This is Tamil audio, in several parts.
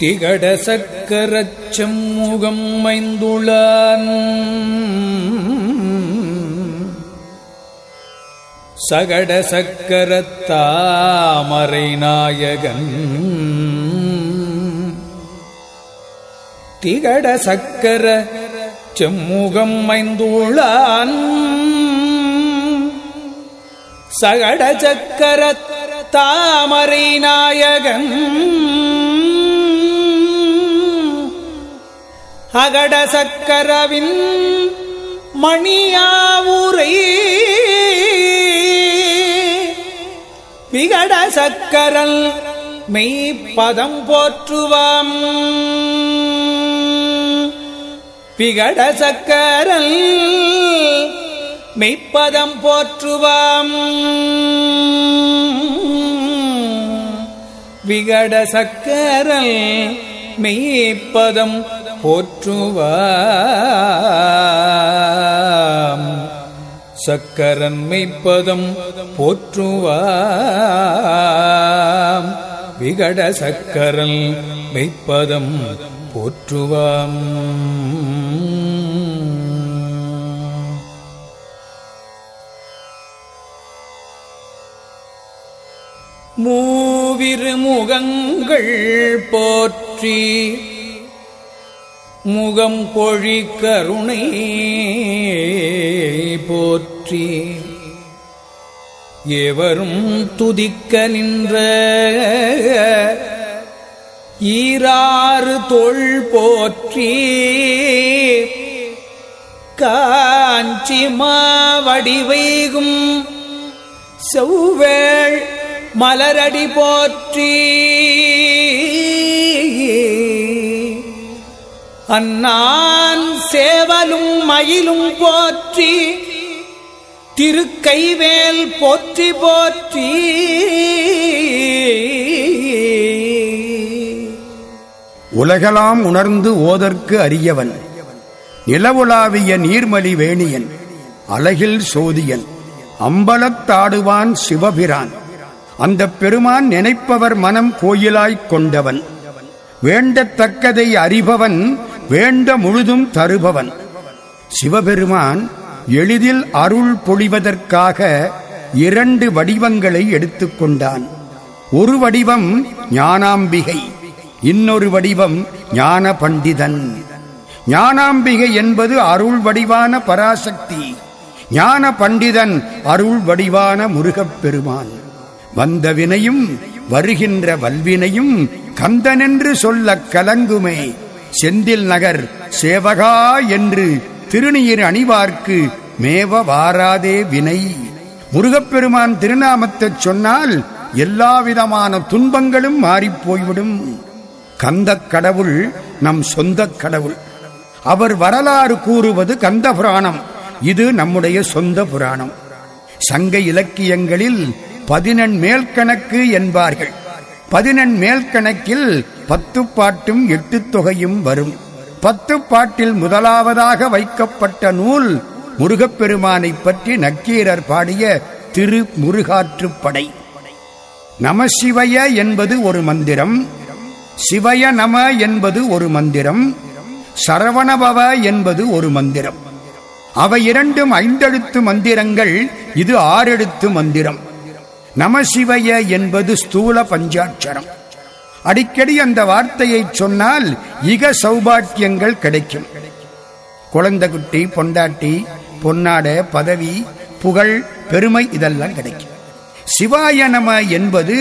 திகட சக்கரச்சம் முகம் மைந்துளான். சகட சக்கரத்தாமரை நாயகன். திகட சக்கர செம்முகம் மைந்துளான். சகட சக்கர தாமரை நாயகன். அகட சக்கரவின் மணியாவுரை விகட சக்கரல் மெய்ப்பதம் போற்றுவாம். விகட சக்கரல் மெய்ப்பதம் போற்றுவாம். விகட சக்கரல் மெய்ப்பதம் போற்றுவாம். சக்கரன் மெய்ப்பதம் போற்றுவாம். விகட சக்கரல் மெய்ப்பதம் போற்றுவாம். மூவிரு முகங்கள் போற்றி முகம் பொழி கருணை போற்றி. எவரும் துதிக்க நின்ற ஈராறு தொல் போற்றி. காஞ்சி மாவடிவைகும் செவ்வேள் மலரடி போற்றி. அன்னான் சேவலும் மயிலும் போற்றி திருக்கைவேல் போற்றி போற்றி. உலகலாம் உணர்ந்து ஓதற்கு அறியவன் நிலவுலாவிய நீர்மலி வேணியன் அழகில் சோதியன் அம்பலத்தாடுவான் சிவபிரான். அந்த பெருமான் நினைப்பவர் மனம் கோயிலாய்க் கொண்டவன் வேண்டத்தக்கதை அறிபவன் வேண்ட முழுதும் தருபவன். சிவபெருமான் எளிதில் அருள் பொழிவதற்காக இரண்டு வடிவங்களை எடுத்துக்கொண்டான் ஒரு வடிவம் ஞானாம்பிகை இன்னொரு வடிவம் ஞான பண்டிதன் ஞானாம்பிகை என்பது அருள் வடிவான பராசக்தி ஞான பண்டிதன் அருள் வடிவான முருகப் பெருமான் வந்த வினையும் வருகின்ற வல்வினையும் கந்தனென்று சொல்லக் கலங்குமே செந்தில் நகர் சேவகா என்று திருநீர் அணிவார்க்கு மேவ வாராதே வினை. முருகப்பெருமான் திருநாமத்தைச் சொன்னால் எல்லாவிதமான துன்பங்களும் மாறிப் போய்விடும். கடவுள் நம் சொந்தக் கடவுள். அவர் வரலாறு கூறுவது கந்த புராணம். இது நம்முடைய சொந்த புராணம். சங்க இலக்கியங்களில் பதினெண் மேல்கணக்கு என்பார்கள். பதினெண் மேல்கணக்கில் பத்து பாட்டும் எட்டு தொகையும் வரும். பத்து பாட்டில் முதலாவதாக வைக்கப்பட்ட நூல் முருகப்பெருமானை பற்றி நக்கீரர் பாடிய திரு முருகாற்றுப்படை நமசிவய என்பது ஒரு மந்திரம் சிவய நம என்பது ஒரு மந்திரம் சரவணபவ என்பது ஒரு மந்திரம். அவை இரண்டும் ஐந்தெழுத்து மந்திரங்கள் இது ஆறெழுத்து மந்திரம். நமசிவய என்பது ஸ்தூல பஞ்சாட்சரம். அடிக்கடி அந்த வார்த்தையை சொன்னால் இக சௌபாக்கியங்கள் கிடைக்கும். குழந்தை குட்டி பொண்டாட்டி பொன்னாட பதவி புகழ் பெருமை இதெல்லாம் கிடைக்கும். சிவாய நம என்பது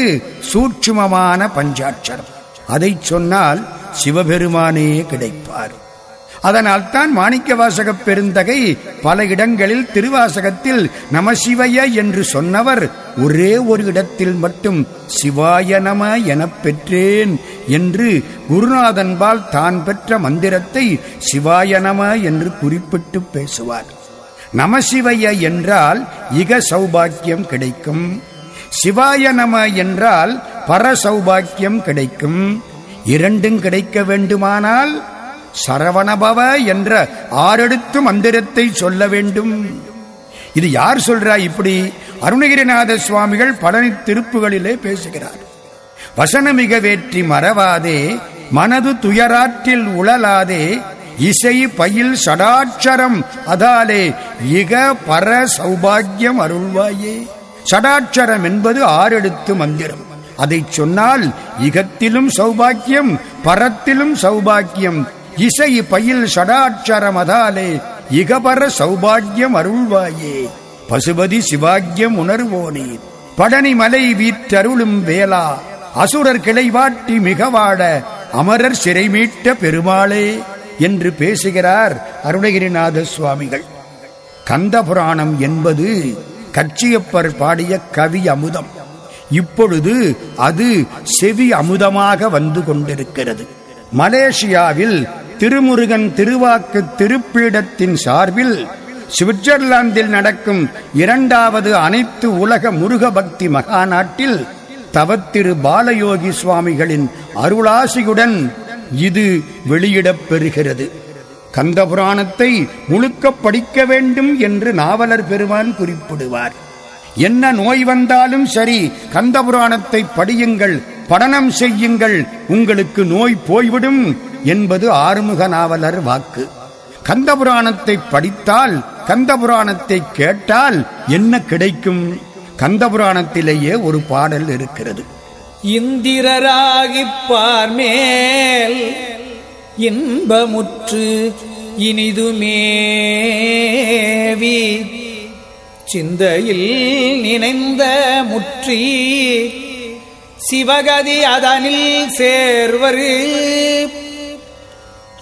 சூட்சுமமான பஞ்சாட்சரம். அதை சொன்னால் சிவபெருமானே கிடைப்பார். அதனால் தான் மாணிக்க வாசக பெருந்தகை பல இடங்களில் திருவாசகத்தில் நமசிவய என்று சொன்னவர். ஒரே ஒரு இடத்தில் மட்டும் சிவாய நம எனப் பெற்றேன் என்று குருநாதன்பால் தான் பெற்ற மந்திரத்தை சிவாய நம என்று குறிப்பிட்டு பேசுவார். நமசிவய என்றால் இக சௌபாக்கியம் கிடைக்கும். சிவாய நம என்றால் பர சௌபாக்கியம் கிடைக்கும். இரண்டும் கிடைக்க வேண்டுமானால் சரவணபவ என்ற ஆறெடுத்து மந்திரத்தை சொல்ல வேண்டும். இது யார் சொல்றா இப்படி? அருணகிரிநாத சுவாமிகள் பழனி திருப்புகளிலே பேசுகிறார். வசனமிக வேற்றி மறவாதே மனது துயராற்றில் உழலாதே இசை பயில் சடாட்சரம் அதாலே இக பர சௌபாகியம் அருள்வாயே. சடாட்சரம் என்பது ஆறெழுத்து மந்திரம். அதைச் சொன்னால் இகத்திலும் சௌபாக்கியம் பரத்திலும் சௌபாக்கியம் இசை பயில் சடாட்சரமதாலே இகபர சௌபாகியம் அருள்வாயே. பசுபதி சிவாக்கியம் உணர்வோனே. படனி மலை வீற்றருளும் வேளா. அசுரர் கிளைவாட்டி மிகவாட அமரர் சிறை மீட்ட பெருமாளே என்று பேசுகிறார் அருணகிரிநாத சுவாமிகள். கந்த புராணம் என்பது கச்சியப்பர் பாடிய கவி அமுதம். இப்பொழுது அது செவி அமுதமாக வந்து கொண்டிருக்கிறது. மலேசியாவில் திருமுருகன் திருவாக்கு திருப்பீடத்தின் சார்பில் சுவிட்சர்லாந்தில் நடக்கும் இரண்டாவது அனைத்து உலக முருக பக்தி மகாநாட்டில் தவத்திரு பாலயோகி சுவாமிகளின் அருளாசியுடன் இது வெளியிடப் பெறுகிறது. கந்தபுராணத்தை முழுக்க படிக்க வேண்டும் என்று நாவலர் பெருமான் குறிப்பிடுவார். என்ன நோய் வந்தாலும் சரி கந்தபுராணத்தை படியுங்கள் படனம் செய்யுங்கள் உங்களுக்கு நோய் போய்விடும் என்பது ஆறுமுக நாவலர் வாக்கு. கந்தபுராணத்தை படித்தால் கந்தபுராணத்தை கேட்டால் என்ன கிடைக்கும்? கந்தபுராணத்திலேயே ஒரு பாடல் இருக்கிறது. இந்திரராகிப்பார் பார்மேல் இன்பமுற்று இனிதுமேவி சிந்தையில் நினைந்த முற்றி சிவகதி அதனில் சேர்வரு.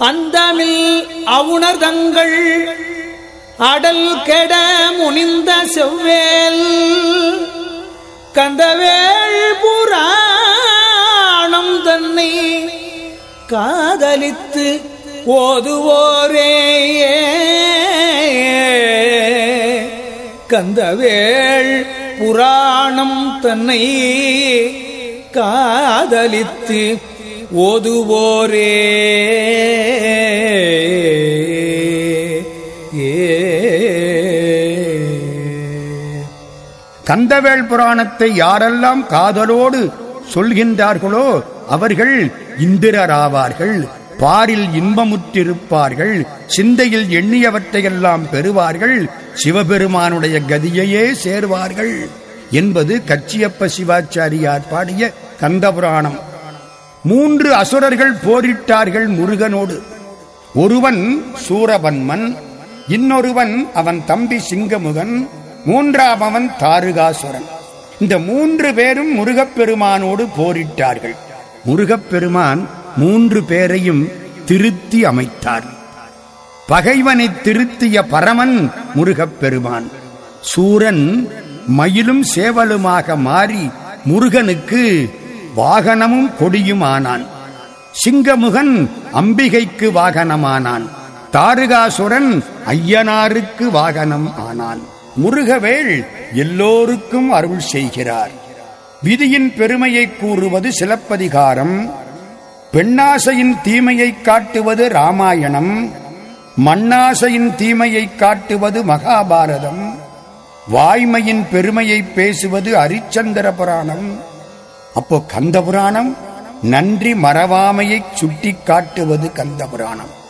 அந்தமில் அவுணர் தங்கள் அடல் கெட முனிந்த செவ்வேல் கந்தவேள் புராணம் தன்னை காதலித்து ஓதுவோரே. கந்தவேள் புராணம் தன்னை காதலித்து ஓதுவோரே. ஏ. கந்தவேள் புராணத்தை யாரெல்லாம் காதலோடு சொல்கின்றார்களோ அவர்கள் இந்திரராவார்கள். பாரில் இன்பமுற்றிருப்பார்கள். சிந்தையில் எண்ணியவற்றையெல்லாம் பெறுவார்கள். சிவபெருமானுடைய கதியையே சேர்வார்கள். என்பது கச்சியப்ப சிவாச்சாரியார் பாடிய கந்தபுராணம். மூன்று அசுரர்கள் போரிட்டார்கள் முருகனோடு. ஒருவன் சூரபன்மன் இன்னொருவன் அவன் தம்பி சிங்கமுகன் மூன்றாமவன் தாருகாசுரன். இந்த மூன்று பேரும் முருகப்பெருமானோடு போரிட்டார்கள். முருகப்பெருமான் மூன்று பேரையும் திருத்தி அமைத்தார். பகைவனை திருத்திய பரமன் முருகப்பெருமான். சூரன் மயிலும் சேவலுமாக மாறி முருகனுக்கு வாகனமும் கொடியும் ஆனான் சிங்கமுகன் அம்பிகைக்கு வாகனமானான். தாருகாசுரன் ஐயனாருக்கு வாகனம் ஆனான். முருகவேள் எல்லோருக்கும் அருள் செய்கிறார். விதியின் பெருமையை கூறுவது சிலப்பதிகாரம். பெண்ணாசையின் தீமையை காட்டுவது ராமாயணம். மண்ணாசையின் தீமையை காட்டுவது மகாபாரதம். வாய்மையின் பெருமையை பேசுவது அரிச்சந்திர புராணம். அப்போ கந்த புராணம் நன்றி மறவாமையை சுட்டி காட்டுவது கந்த புராணம்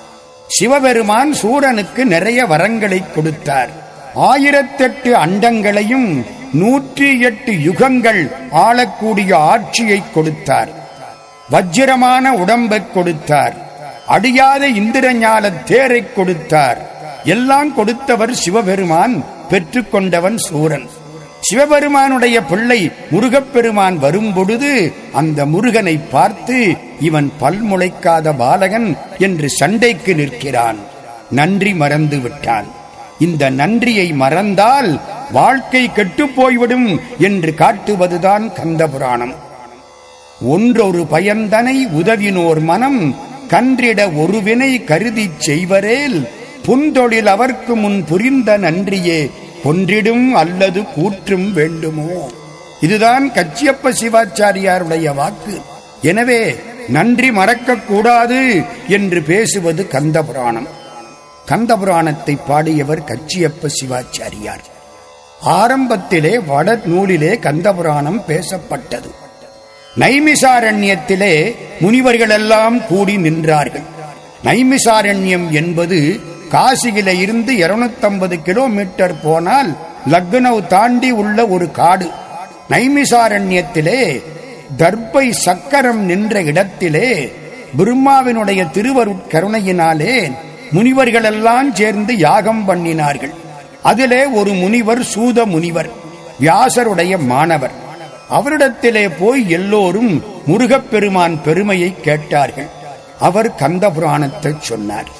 சிவபெருமான் சூரனுக்கு நிறைய வரங்களை கொடுத்தார். ஆயிரத்தெட்டு அண்டங்களையும் நூற்றி எட்டு யுகங்கள் ஆளக்கூடிய ஆட்சியை கொடுத்தார். வஜ்ரமான உடம்பைக் கொடுத்தார். அடியாத இந்திரஞால தேரைக் கொடுத்தார். எல்லாம் கொடுத்தவர் சிவபெருமான் பெற்றுக்கொண்டவன் சூரன். சிவபெருமானுடைய பிள்ளை முருகப்பெருமான் வரும்பொழுது அந்த முருகனை பார்த்து இவன் பல்முளைக்காத பாலகன் என்று சண்டைக்கு நிற்கிறான். நன்றி மறந்து விட்டான். இந்த நன்றியை மறந்தால் வாழ்க்கை கெட்டுப் போய்விடும் என்று காட்டுவதுதான் கந்த புராணம் ஒன்றொரு பயந்தனை உதவினோர் மனம் கன்றிட ஒருவினை கருதி கருதிச் செய்வரேல் புந்தொழில் அவர்க்கு முன் புரிந்த நன்றியே கொன்றிடும் அல்லது கூற்றும் வேண்டுமோ? இதுதான் கச்சியப்ப சிவாச்சாரியாருடைய வாக்கு. எனவே நன்றி மறக்கக் கூடாது என்று பேசுவது கந்த புராணம் கந்த புராணத்தை பாடியவர் கச்சியப்ப சிவாச்சாரியார். ஆரம்பத்திலே வட நூலிலே கந்த புராணம் பேசப்பட்டது. நைமிசாரண்யத்திலே முனிவர்களெல்லாம் கூடி நின்றார்கள். நைமிசாரண்யம் என்பது காசியில இருந்து 250 கிலோமீட்டர் போனால் லக்னவ் தாண்டி உள்ள ஒரு காடு. நைமிசாரண்யத்திலே தர்பை சக்கரம் நின்ற இடத்திலே பிரம்மாவினுடைய திருவருட்கருணையினாலே முனிவர்களெல்லாம் சேர்ந்து யாகம் பண்ணினார்கள். அதிலே ஒரு முனிவர் சூத முனிவர் வியாசருடைய மாணவர். அவரிடத்திலே போய் எல்லோரும் முருகப்பெருமான் பெருமையை கேட்டார்கள். அவர் கந்த புராணத்தை சொன்னார்.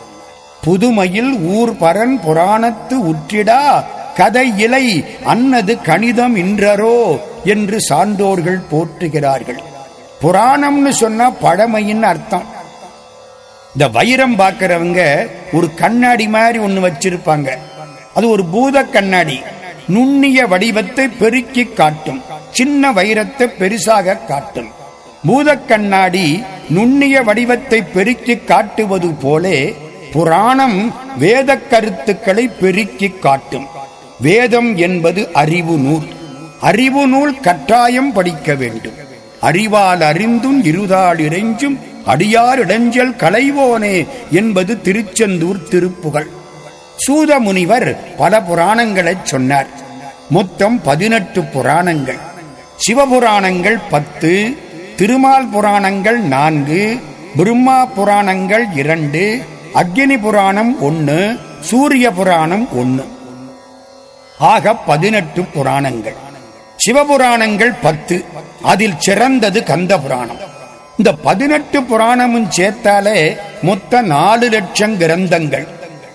புதுமையில் ஊர் பரன் புராணத்து உற்றிடா கதை இலை அன்னது கணிதம் இன்றரோ என்று சான்றோர்கள் போற்றுகிறார்கள். புராணம்னு சொன்னா பழமையின் அர்த்தம். இந்த வைரம் பார்க்கிறவங்க ஒரு கண்ணாடி மாதிரி ஒண்ணு வச்சிருப்பாங்க. அது ஒரு பூத கண்ணாடி. நுண்ணிய வடிவத்தை பெருக்கி காட்டும். சின்ன வைரத்தை பெருசாக காட்டும். பூத கண்ணாடி நுண்ணிய வடிவத்தை பெருக்கி காட்டுவது போலே புராணம் வேத கருத்துக்களை பெருக்கி காட்டும். வேதம் என்பது அறிவு நூல். அறிவு நூல் கட்டாயம் படிக்க வேண்டும். அறிவால் அறிந்தும் இருதால் இறைஞ்சும் அடியார் இடைஞ்சல் களைவோனே என்பது திருச்செந்தூர் திருப்புகழ். சூத முனிவர் பல புராணங்களைச் சொன்னார். மொத்தம் பதினெட்டு புராணங்கள். சிவபுராணங்கள் பத்து திருமால் புராணங்கள் நான்கு பிரம்மா புராணங்கள் இரண்டு அக்னி புராணம் ஒன்னு சூரிய புராணம் ஒன்னு. ஆக பதினெட்டு புராணங்கள். சிவபுராணங்கள் பத்து அதில் சிறந்தது கந்த புராணம். இந்த பதினெட்டு புராணமும் சேர்த்தாலே மொத்த நாலு லட்சம் கிரந்தங்கள்.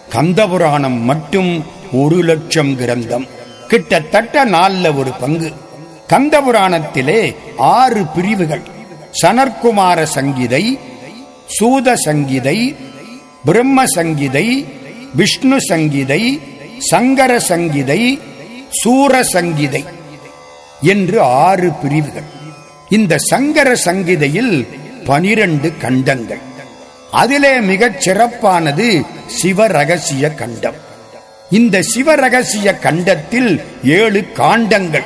கந்த புராணம் மட்டும் ஒரு லட்சம் கிரந்தம். கிட்டத்தட்ட நாலுல ஒரு பங்கு. கந்த புராணத்திலே ஆறு பிரிவுகள். சனற்குமார சங்கீதை சூத சங்கீதை பிரம்ம சங்கீதை விஷ்ணு சங்கீதை சங்கர சங்கீதை சூர சங்கீதை என்று ஆறு பிரிவுகள். இந்த சங்கர சங்கீதையில் பனிரண்டு கண்டங்கள். அதிலே மிகச் சிறப்பானது சிவரகசிய கண்டம். இந்த சிவரகசிய கண்டத்தில் ஏழு காண்டங்கள்.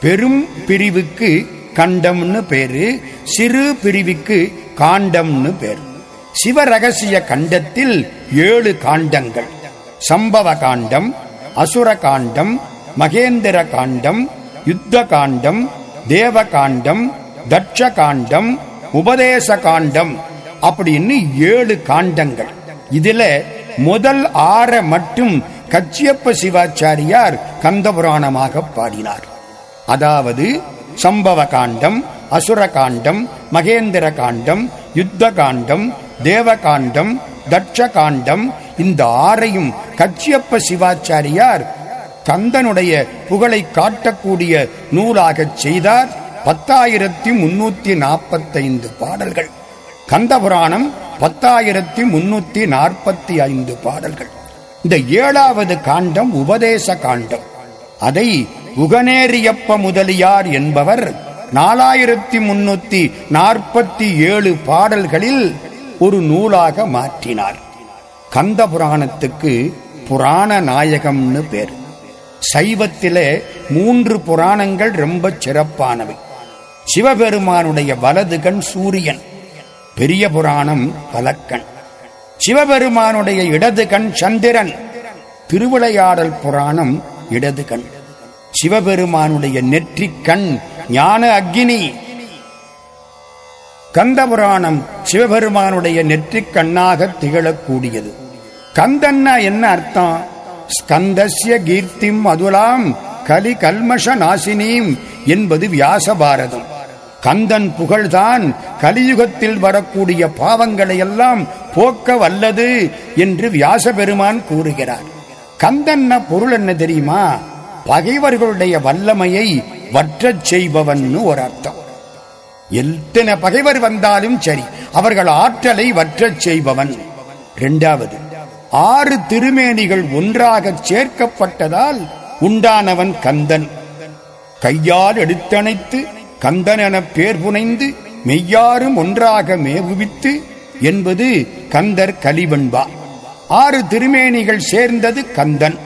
பெரும் பிரிவுக்கு கண்டம்னு பேரு சிறு பிரிவுக்கு காண்டம்னு பேரு. சிவ ரகசிய கண்டத்தில் ஏழு காண்டங்கள். சம்பவ காண்டம் அசுர காண்டம் மகேந்திர காண்டம் யுத்த காண்டம் தேவ காண்டம் தட்ச காண்டம் உபதேச காண்டம் அப்படின்னு ஏழு காண்டங்கள். இதுல முதல் ஆற மட்டும் கச்சியப்ப சிவாச்சாரியார் கந்தபுராணமாக பாடினார். அதாவது சம்பவ காண்டம் அசுர காண்டம் மகேந்திர காண்டம் யுத்த காண்டம் தேவ காண்டம் தட்ச காண்டம் இந்த ஆறையும் கச்சியப்ப சிவாச்சாரியார் கந்தனுடைய புகழை காட்டக்கூடிய நூலாகச் செய்தார். பத்தாயிரத்தி முன்னூத்தி நாற்பத்தைந்து பாடல்கள். கந்தபுராணம் பத்தாயிரத்தி முன்னூத்தி நாற்பத்தி ஐந்து பாடல்கள். இந்த ஏழாவது காண்டம் உபதேச காண்டம். அதை உகனேரியப்ப முதலியார் என்பவர் நாலாயிரத்தி முன்னூத்தி நாற்பத்தி ஏழு பாடல்களில் ஒரு நூலாக மாற்றினார். கந்த புராணத்துக்கு புராண நாயகம்னு பேர். சைவத்திலே மூன்று புராணங்கள் ரொம்ப சிறப்பானவை. சிவபெருமானுடைய வலது கண் சூரியன் பெரிய புராணம் பலக்கண் சிவபெருமானுடைய இடது கண் சந்திரன் திருவிளையாடல் புராணம் இடது கண் சிவபெருமானுடைய நெற்றிக் கண் ஞான அக்னி கந்தபுராணம் சிவபெருமானுடைய நெற்றிக் கண்ணாக திகழக்கூடியது. கந்தன்னா என்ன அர்த்தம்? ஸ்கந்தஸ்ய கீர்த்திம் அதுலாம் கலி கல்மஷ நாசினீம் என்பது வியாச பாரதம் கந்தன் புகழ்தான் கலியுகத்தில் வரக்கூடிய பாவங்களை எல்லாம் போக்க வல்லது என்று வியாச பெருமான் கூறுகிறார். கந்தன்ன பொருள் என்ன தெரியுமா? பகைவர்களுடைய வல்லமையை வற்றச் செய்பவன்னு ஒரு அர்த்தம். எத்தனை பகைவர் வந்தாலும் சரி அவர்கள் ஆற்றலை வற்றச் செய்பவன். இரண்டாவது ஆறு திருமேனிகள் ஒன்றாக சேர்க்கப்பட்டதால் உண்டானவன் கந்தன். கையால் எடுத்தணைத்து கந்தன் என பேர் புனைந்து மெய்யாரும் ஒன்றாக மேவுவித்து என்பது கந்தர் கலிவன்பா ஆறு திருமேனிகள் சேர்ந்தது கந்தன்.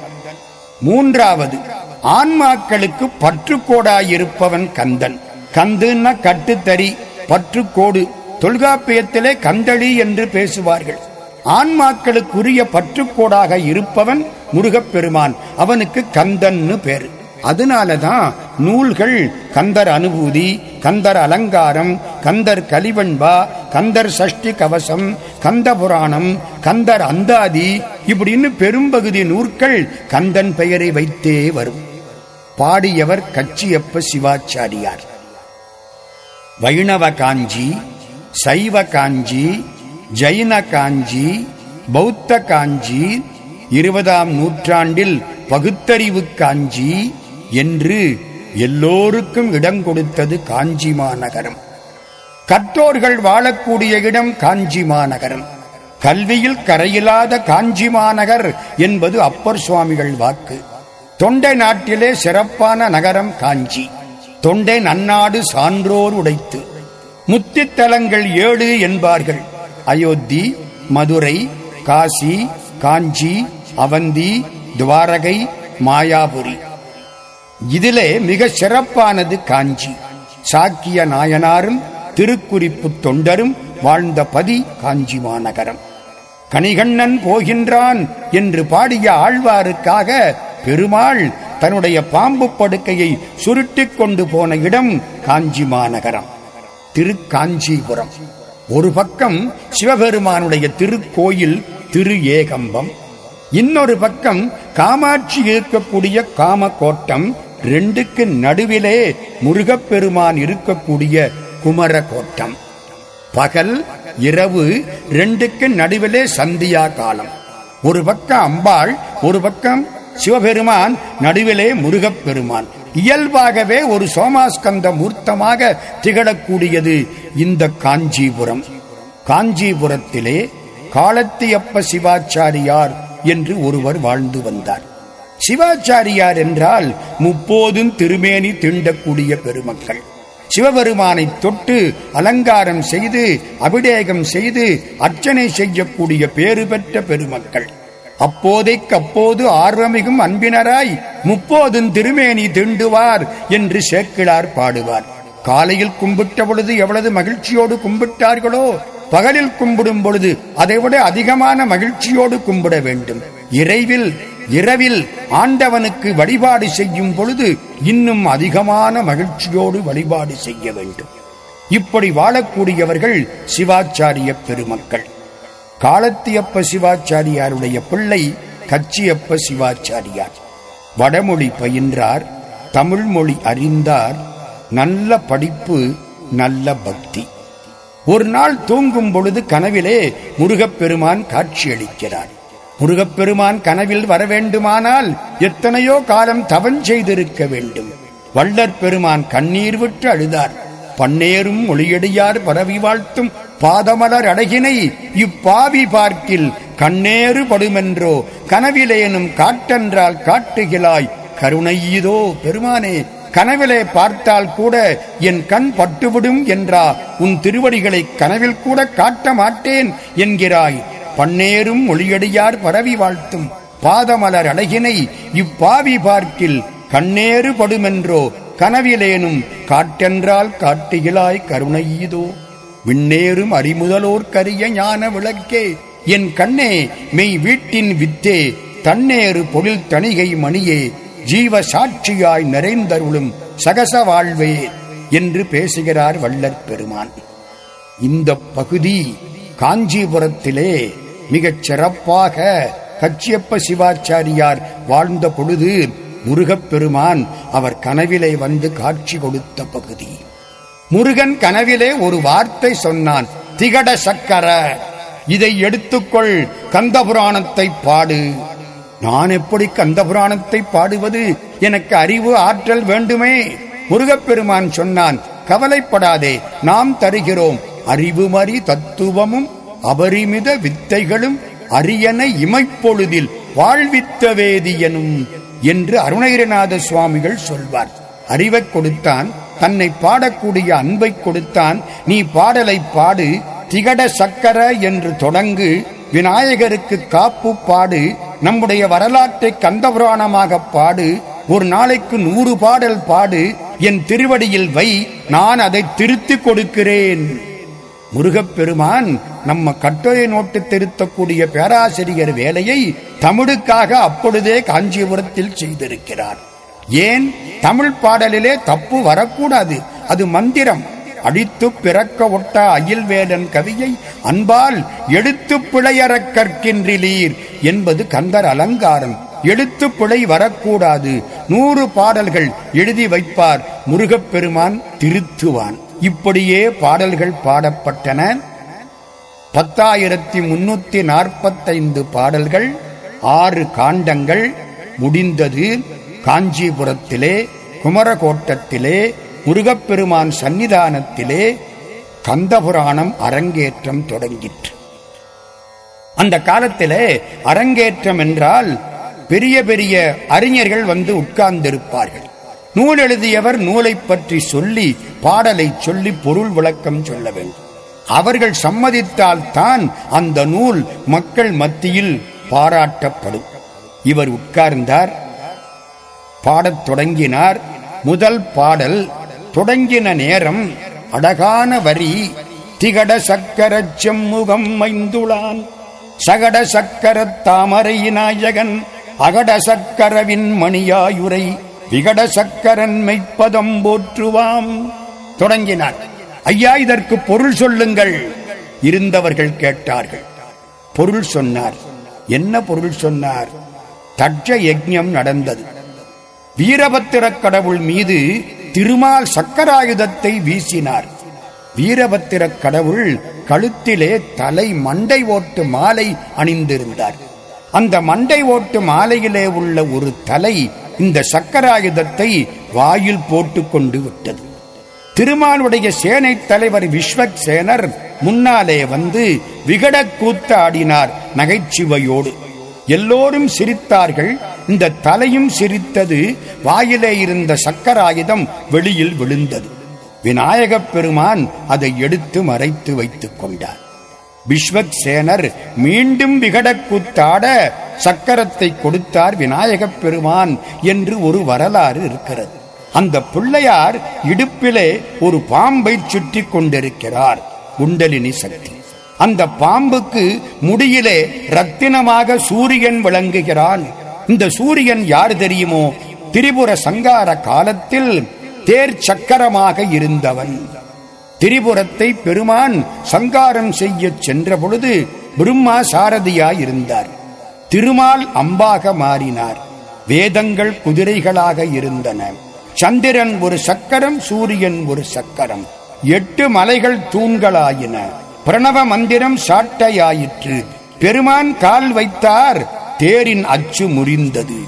மூன்றாவது ஆன்மாக்களுக்கு பற்றுக்கோடாயிருப்பவன் கந்தன். கந்துன்னா கட்டுத்தறி பற்றுக்கோடு தொல்காப்பியத்திலே கந்தளி என்று பேசுவார்கள். ஆன்மாக்களுக்குரிய பற்றுக்கோடாக இருப்பவன் முருகப்பெருமான். அவனுக்கு கந்தன்னு பேரு. அதனாலதான் நூல்கள் கந்தர் அனுபூதி கந்தர் அலங்காரம் கந்தர் கலிவண்பா கந்தர் சஷ்டி கவசம் கந்த புராணம் கந்தர் அந்தாதி இப்படின்னு பெரும்பகுதி நூற்கள் கந்தன் பெயரை வைத்தே வரும். பாடியவர் கச்சியப்ப சிவாச்சாரியார். வைணவ காஞ்சி சைவ காஞ்சி ஜைன காஞ்சி பௌத்த காஞ்சி இருபதாம் நூற்றாண்டில் பகுத்தறிவு காஞ்சி என்று எல்லோருக்கும் இடம் கொடுத்தது காஞ்சி மாநகரம் கற்றோர்கள் வாழக்கூடிய இடம் காஞ்சி மாநகரம் கல்வியில் கரையில்லாத காஞ்சி மாநகர் என்பது அப்பர் சுவாமிகள் வாக்கு. தொண்டை நாட்டிலே சிறப்பான நகரம் காஞ்சி. தொண்டை நன்னாடு சான்றோர் உடைத்து. முத்தித்தலங்கள் ஏழு என்பார்கள். அயோத்தி மதுரை காசி காஞ்சி அவந்தி துவாரகை மாயாபுரி. இதிலே மிக சிறப்பானது காஞ்சி. சாக்கிய நாயனாரும் திருக்குறிப்பு தொண்டரும் வாழ்ந்த பதி காஞ்சி மாநகரம். கணிகண்ணன் போகின்றான் என்று பாடிய ஆழ்வாருக்காக பெருமாள் தன்னுடைய பாம்பு படுக்கையை சுருட்டிக் கொண்டு போன இடம் காஞ்சி மாநகரம் திருக்காஞ்சிபுரம். ஒரு பக்கம் சிவபெருமானுடைய திருக்கோயில் திரு ஏகம்பம் இன்னொரு பக்கம் காமாட்சி இருக்கக்கூடிய காம கோட்டம் ரெண்டுக்கு நடுவிலே முருகப்பெருமான் இருக்கக்கூடிய குமர கோட்டம் பகல் இரவு ரெண்டுக்கு நடுவிலே சந்தியா காலம். ஒரு பக்கம் அம்பாள் ஒரு பக்கம் சிவபெருமான் நடுவிலே முருகப்பெருமான். இயல்பாகவே ஒரு சோமாஸ்கந்த மூர்த்தமாக திகழக்கூடியது இந்த காஞ்சிபுரம். காஞ்சிபுரத்திலே காலத்தியப்ப சிவாச்சாரியார் என்று ஒருவர் வாழ்ந்து வந்தார். சிவாச்சாரியார் என்றால் முப்போதும் திருமேனி தீண்டக்கூடிய பெருமக்கள். சிவபெருமானை தொட்டு அலங்காரம் செய்து அபிடேகம் செய்து அர்ச்சனை செய்யக்கூடிய பேறு பெற்ற பெருமக்கள். அப்போதைக்கு அப்போது ஆர்வமிகும் அன்பினராய் முப்போதும் திருமேனி தீண்டுவார் என்று சேக்கிழார் பாடுவார். காலையில் கும்பிட்ட பொழுது எவ்வளவு மகிழ்ச்சியோடு கும்பிட்டார்களோ பகலில் கும்பிடும் பொழுது அதைவிட அதிகமான மகிழ்ச்சியோடு கும்பிட வேண்டும். இறைவில் இரவில் ஆண்டவனுக்கு வழிபாடு செய்யும் பொழுது இன்னும் அதிகமான மகிழ்ச்சியோடு வழிபாடு செய்ய வேண்டும். இப்படி வாழக்கூடியவர்கள் சிவாச்சாரிய பெருமக்கள். காலத்தியப்ப சிவாச்சாரியாருடைய பிள்ளை கச்சியப்ப சிவாச்சாரியார். வடமொழி பயின்றார் தமிழ் மொழி அறிந்தார் நல்ல படிப்பு நல்ல பக்தி. ஒரு நாள் தூங்கும் பொழுது கனவிலே முருகப்பெருமான் காட்சியளிக்கிறார். முருகப்பெருமான் கனவில் வர வேண்டுமானால் எத்தனையோ காலம் தவன் செய்திருக்க வேண்டும். வள்ளற் பெருமான் கண்ணீர் விட்டு அழுதார். பன்னேரும் மொழியடியார் பரவி வாழ்த்தும் பாதமலர் அடகினை இப்பாவி பார்க்கில் கண்ணேறு படுமென்றோ கனவிலேனும் காட்டென்றால் காட்டுகிலாய் கருணையீதோ பெருமானே கனவிலே பார்த்தால் கூட என் கண் பட்டுவிடும் என்றா உன் திருவடிகளை கனவில் கூட காட்ட மாட்டேன் என்கிறாய். பன்னேரும் மொழியடியார் பரவி வாழ்த்தும் பாதமலர் அழகினை இப்பாவி பார்க்கில் கண்ணேறு படுமென்றோ கனவிலேனும் காட்டென்றால் காட்டுகிலாய் கருணையீதோ விண்ணேறும் அறிமுதலோர் கரிய ஞான விளக்கே. என் கண்ணே மெய் வீட்டின் வித்தே தன்னேறு பொழில் தணிகை மணியே ஜீவ சாட்சியாய் நிறைந்தருளும் சகச வாழ்வே என்று பேசுகிறார் வள்ளற் பெருமான். இந்த பகுதி காஞ்சிபுரத்திலே மிகச் சிறப்பாக கச்சியப்ப சிவாச்சாரியார் வாழ்ந்த பொழுது முருகப்பெருமான் அவர் கனவிலே வந்து காட்சி கொடுத்த பகுதி. முருகன் கனவிலே ஒரு வார்த்தை சொன்னான். திகட சக்கர இதை எடுத்துக்கொள் கந்தபுராணத்தை பாடு. நான் எப்படி கந்தபுராணத்தை பாடுவது? எனக்கு அறிவு ஆற்றல் வேண்டுமே. முருகப்பெருமான் சொன்னான் கவலைப்படாதே நாம் தருகிறோம். அறிவுமறி தத்துவமும் அபரிமித வித்தைகளும் அரியணை இமைப்பொழுதில் வாழ்வித்த வேதியனும் என்று அருணகிரிநாத சுவாமிகள் சொல்வார். அறிவை கொடுத்தான் தன்னை பாடக்கூடிய அன்பை கொடுத்தான். நீ பாடலை பாடு திகட சக்கர என்று தொடங்கு விநாயகருக்கு காப்பு பாடு நம்முடைய வரலாற்றை கந்தபுராணமாக பாடு ஒரு நாளைக்கு நூறு பாடல் பாடு என் திருவடியில் வை நான் அதை திருத்திக் கொடுக்கிறேன். முருகப்பெருமான் நம்ம கட்டுரை நோட்டு திருத்தக்கூடிய பேராசிரியர் வேலையை தமிழுக்காக அப்பொழுதே காஞ்சிபுரத்தில் செய்திருக்கிறார். ஏன் தமிழ் பாடலிலே தப்பு வரக்கூடாது? அது மந்திரம். அடித்து பிறக்க ஒட்ட அயில்வேலன் கவியை அன்பால் எடுத்து பிழையறக் கற்கின்றிலீர் என்பது கந்தர் அலங்காரம். எழுத்து பிழை வரக்கூடாது. நூறு பாடல்கள் எழுதி வைப்பார் முருகப்பெருமான் திருத்துவான். இப்படியே பாடல்கள் பாடப்பட்டன. பத்தாயிரத்தி முன்னூத்தி நாற்பத்தைந்து பாடல்கள் ஆறு காண்டங்கள் முடிந்தது. காஞ்சிபுரத்திலே குமரகோட்டத்திலே முருகப்பெருமான் சந்நிதானத்திலே கந்தபுராணம் அரங்கேற்றம் தொடங்கிற்று. அந்த காலத்திலே அரங்கேற்றம் என்றால் பெரிய பெரிய அறிஞர்கள் வந்து உட்கார்ந்திருப்பார்கள். நூல் எழுதியவர் நூலை பற்றி சொல்லி பாடலை சொல்லி பொருள் விளக்கம் சொல்ல வேண்டும். அவர்கள் சம்மதித்தால் தான் அந்த நூல் மக்கள் மத்தியில் பாராட்டப்படும். இவர் உட்கார்ந்தார் பாடத் தொடங்கினார். முதல் பாடல் தொடங்கின நேரம் அழகான வரி திகட சக்கர செம்முகம் மைந்துளான். சகட சக்கர தாமரை நாயகன் அகட சக்கரவின் மணியாயுரை விகட சக்கரன் மெய்ப்பதம் போற்றுவாம். தொடங்கினார். ஐயா இதற்கு பொருள் சொல்லுங்கள். இருந்தவர்கள் கேட்டார்கள். பொருள் சொன்னார். என்ன பொருள் சொன்னார்? தட்ச யஜ்ஞம் நடந்தது. வீரபத்திர கடவுள் மீது திருமால் சக்கராயுதத்தை வீசினார். வீரபத்திர கடவுள் கழுத்திலே தலை மண்டை ஓட்டு மாலை அணிந்திருந்தார். அந்த மண்டை ஓட்டு மாலையிலே உள்ள ஒரு தலை இந்த சக்கராயுதத்தை வாயில் போட்டு கொண்டு விட்டது. திருமாலுடைய சேனை தலைவர் விஸ்வக்சேனர் முன்னாலே வந்து விகட கூத்தாடினார் நகைச்சுவையோடு. எல்லோரும் சிரித்தார்கள். இந்த தலையும் சிரித்தது. வாயிலே இருந்த சக்கராயுதம் வெளியில் விழுந்தது. விநாயகப் பெருமான் அதை எடுத்து மறைத்து வைத்துக் கொண்டார். பிஸ்வத் சேனர் மீண்டும் விகடக்கூத்தாட சக்கரத்தை கொடுத்தார் விநாயகப் பெருமான் என்று ஒரு வரலாறு இருக்கிறது. அந்த பிள்ளையார் இடுப்பிலே ஒரு பாம்பை சுற்றி கொண்டிருக்கிறார். குண்டலினி சக்தி. அந்த பாம்புக்கு முடியிலே ரத்தினமாக சூரியன் விளங்குகிறான். இந்த சூரியன் யார் தெரியுமோ? திரிபுர சங்கார காலத்தில் தேர் சக்கரமாக இருந்தவன். திரிபுரத்தை பெருமான் சங்காரம் செய்ய சென்ற பொழுது பிரம்மா சாரதியாய் இருந்தார். திருமால் அம்பாக மாறினார். வேதங்கள் குதிரைகளாக இருந்தன. சந்திரன் ஒரு சக்கரம் சூரியன் ஒரு சக்கரம். எட்டு மலைகள் தூண்களாயின. பிரணவ மந்திரம் சாட்டையாயிற்று. பெருமான் கால் வைத்தார் தேரின் அச்சு முறிந்தது.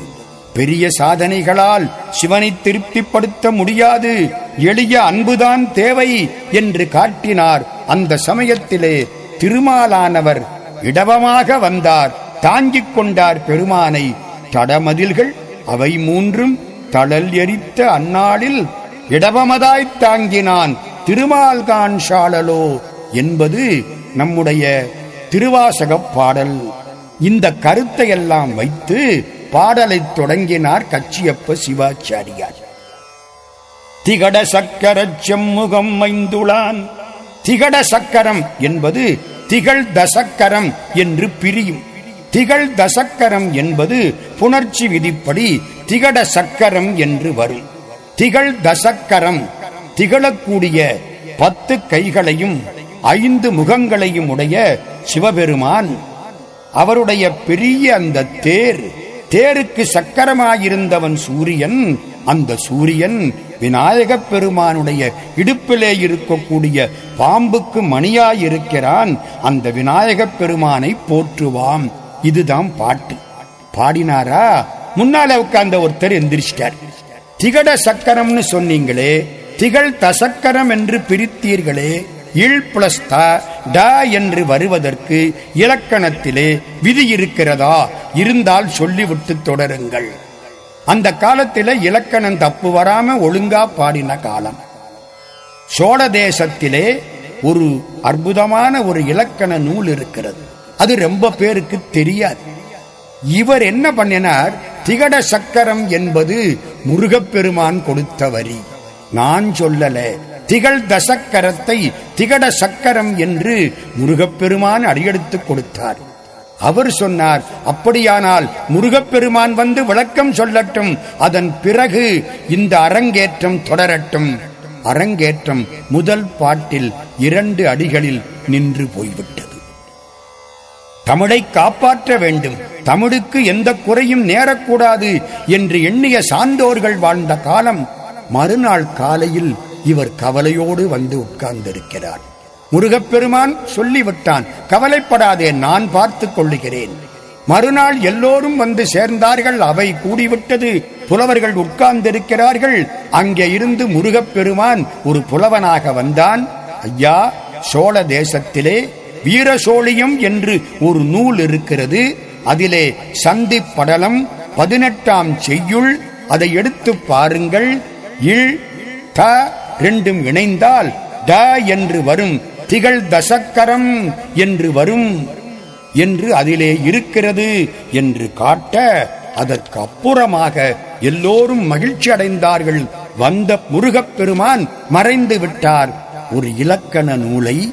பெரிய சாதனைகளால் சிவனை திருப்திப்படுத்த முடியாது. எளிய அன்புதான் தேவை என்று காட்டினார். அந்த சமயத்திலே திருமாலானவர் இடவமாக வந்தார். தாங்கிக் கொண்டார் பெருமானை. தடமதில்கள் அவை மூன்றும் தளல் எரித்த அந்நாளில் இடவமதாய்த் தாங்கினான். திருமால்கான் சாழலோ என்பது நம்முடைய திருவாசகப் பாடல். இந்த கருத்தை எல்லாம் வைத்து பாடலை தொடங்கினார் கச்சியப்ப சிவாச்சாரியார். திகட சக்கர செம்முகம் மைந்துளான் திகட சக்கரம் என்பது திகழ் தசக்கரம் என்று பிரியும். திகழ் தசக்கரம் என்பது புணர்ச்சி விதிப்படி திகட சக்கரம் என்று வரும். திகழ் தசக்கரம் திகழக்கூடிய பத்து கைகளையும் ஐந்து முகங்களையும் உடைய சிவபெருமான் அவருடைய பெரிய அந்த தேர் தேருக்கு சக்கரமாயிருந்தவன் சூரியன் அந்த சூரியன் விநாயகப் பெருமானுடைய இடுப்பிலே இருக்கக்கூடிய பாம்புக்கு மணியாயிருக்கிறான் அந்த விநாயகப் பெருமானை போற்றுவாம். இதுதான் பாட்டு. பாடினாரா? முன்னால உட்கார்ந்த ஒருத்தர் எந்திரிச்சிட்டார். திகட சக்கரம்னு சொன்னீங்களே திகழ் தசக்கரம் என்று பிரித்தீர்களே இல் பிளஸ் த ட என்று வருவதற்கு இலக்கணத்திலே விதி இருக்கிறதா? இருந்தால் சொல்லிவிட்டு தொடருங்கள். அந்த காலத்தில இலக்கணம் தப்பு வராம ஒழுங்கா பாடின காலம். சோழ தேசத்திலே ஒரு அற்புதமான ஒரு இலக்கண நூல் இருக்கிறது. அது ரொம்ப பேருக்கு தெரியாது. இவர் என்ன பண்ணினார்? திகட சக்கரம் என்பது முருகப்பெருமான் கொடுத்த வரி. நான் சொல்லல. திகழ் தசக்கரத்தை திகட சக்கரம் என்று முருகப்பெருமான் அடியெடுத்துக் கொடுத்தார். அவர் சொன்னார் அப்படியானால் முருகப்பெருமான் வந்து விளக்கம் சொல்லட்டும். அதன் பிறகு இந்த அரங்கேற்றம் தொடரட்டும். அரங்கேற்றம் முதல் பாட்டில் இரண்டு அடிகளில் நின்று போய்விட்டது. தமிழை காப்பாற்ற வேண்டும். தமிழுக்கு எந்த குறையும் நேரக்கூடாது என்று எண்ணிய சான்றோர்கள் வாழ்ந்த காலம் மறுநாள் காலையில் இவர் கவலையோடு வந்து உட்கார்ந்திருக்கிறார். முருகப்பெருமான் சொல்லிவிட்டான் கவலைப்படாதே நான் பார்த்துக் கொள்ளுகிறேன். மறுநாள் எல்லோரும் வந்து சேர்ந்தார்கள் அவை கூடிவிட்டது. புலவர்கள் உட்கார்ந்திருக்கிறார்கள். அங்கே இருந்து முருகப்பெருமான் ஒரு புலவனாக வந்தான். ஐயா சோழ தேசத்திலே வீர சோழியம் என்று ஒரு நூல் இருக்கிறது. அதிலே சந்தி படலம் பதினெட்டாம் செய்யுள். அதை எடுத்து பாருங்கள். இல் த ரெண்டும் இணைந்தால் ட என்று வரும் திகழ் தசக்கரம் என்று வரும் என்று அதிலே இருக்கிறது என்று காட்ட அதற்கு அப்புறமாக எல்லோரும் மகிழ்ச்சி அடைந்தார்கள். வந்த முருகப் பெருமான் மறைந்து விட்டார். ஒரு இலக்கண நூலை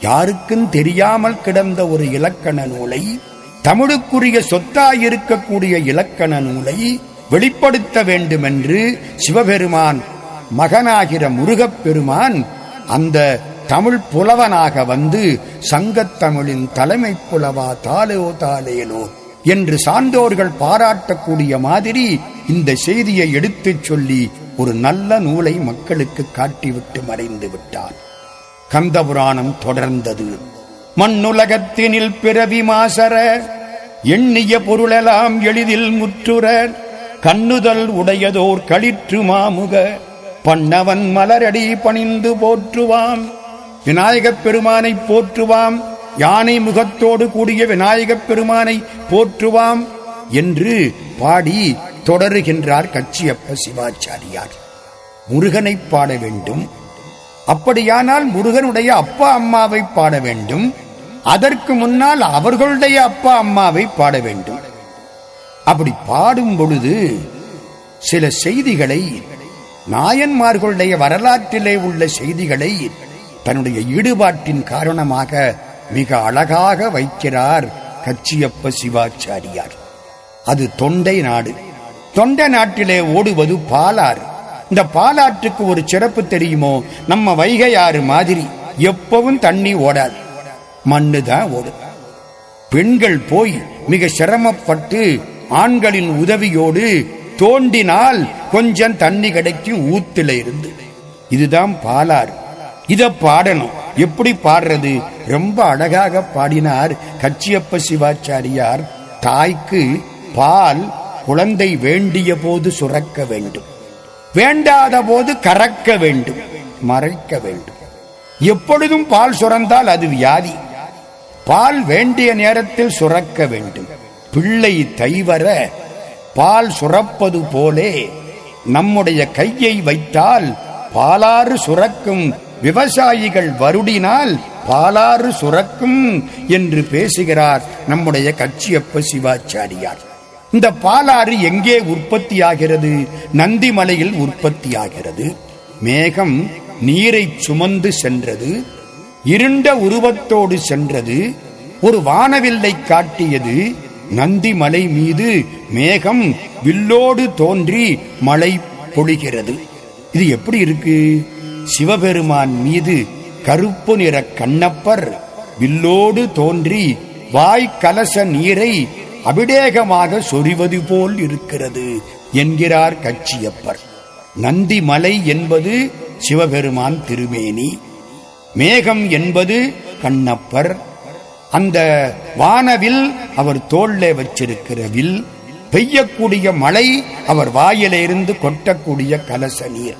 யாருக்கும் தெரியாமல் கிடந்த ஒரு இலக்கண நூலை தமிழுக்குரிய சொத்தாயிருக்கக்கூடிய இலக்கண நூலை வெளிப்படுத்த வேண்டுமென்று சிவபெருமான் மகனாகிற முருகப்பெருமான் அந்த தமிழ் புலவனாக வந்து சங்கத்தமிழின் தலைமை புலவா தாலோ தாலேலோ என்று சான்றோர்கள் பாராட்டக்கூடிய மாதிரி இந்த செய்தியை எடுத்துச் சொல்லி ஒரு நல்ல நூலை மக்களுக்கு காட்டிவிட்டு மறைந்து விட்டார் கந்தபுராணம் தொடர்ந்தது. மண்ணுலகத்தினில் பிறவி மாசர எண்ணிய பொருளெல்லாம் எளிதில் முற்றுற கண்ணுதல் உடையதோர் களிற்று மாமுக பண்ணவன் மலரடி பணிந்து போற்றுவாம் விநாயகப் பெருமானை போற்றுவாம். யானை முகத்தோடு கூடிய விநாயகப் பெருமானை போற்றுவாம் என்று பாடி தொடருகின்றார் கச்சியப்ப சிவாச்சாரியார். முருகனை பாட வேண்டும். அப்படியானால் முருகனுடைய அப்பா அம்மாவை பாட வேண்டும். அதற்கு முன்னால் அவர்களுடைய அப்பா அம்மாவை பாட வேண்டும். அப்படி பாடும் பொழுது சில செய்திகளை நாயன்மார்களுடைய வரலாற்றிலே உள்ள செய்திகளை தன்னுடைய ஈடுபாட்டின் காரணமாக மிக அழகாக வைக்கிறார் கச்சியப்ப சிவாச்சாரியார். அது தொண்டை நாடு. தொண்டை நாட்டிலே ஓடுவது பாலாறு. இந்த பாலாற்றுக்கு ஒரு சிறப்பு தெரியுமோ? நம்ம வைகையாறு மாதிரி எப்பவும் தண்ணி ஓடாது. மண்ணு தான் ஓடும். பெண்கள் போய் மிக சிரமப்பட்டு ஆண்களின் உதவியோடு தோண்டினால் கொஞ்சம் தண்ணி கிடைக்கும் ஊத்துல இருந்து. இதுதான் பாலாறு. இத பாடணும். எப்படி பாடுறது? ரொம்ப அழகாக பாடினார் கச்சியப்ப சிவாச்சாரியார். தாய்க்கு பால் குழந்தை வேண்டிய போது சுரக்க வேண்டும். வேண்டாத போது கறக்க வேண்டும். மறைக்க வேண்டும். எப்பொழுதும் பால் சுரந்தால் அது வியாதி. பால் வேண்டிய நேரத்தில் சுரக்க வேண்டும். பிள்ளை தைவர பால் சுரப்பது போலே நம்முடைய கையை வைத்தால் பாலாறு சுரக்கும் விவசாயிகள் வருடினால் பாலாறு சுரக்கும் என்று பேசுகிறார் நம்முடைய கட்சியப்ப சிவாச்சாரியார். இந்த பாலாறு எங்கே உற்பத்தியாகிறது? நந்திமலையில் உற்பத்தியாகிறது. மேகம் நீரை சுமந்து சென்றது. இருண்ட உருவத்தோடு சென்றது. ஒரு வானவில்லை காட்டியது. நந்தி மலை மீது மேகம் வில்லோடு தோன்றி மழை பொழிகிறது. இது எப்படி இருக்கு? சிவபெருமான் மீது கருப்பு நிற கண்ணப்பர் வில்லோடு தோன்றி வாய்க்கலச நீரை அபிடேகமாக சொரிவது போல் இருக்கிறது என்கிறார் கட்சியப்பர் நந்தி மலை என்பது சிவபெருமான் திருமேனி. மேகம் என்பது கண்ணப்பர். அந்த வானவில் அவர் தோல்லே வச்சிருக்கிற வில் பெய்யக்கூடிய மழை அவர் வாயிலிருந்து கொட்டக்கூடிய கலச நீர்.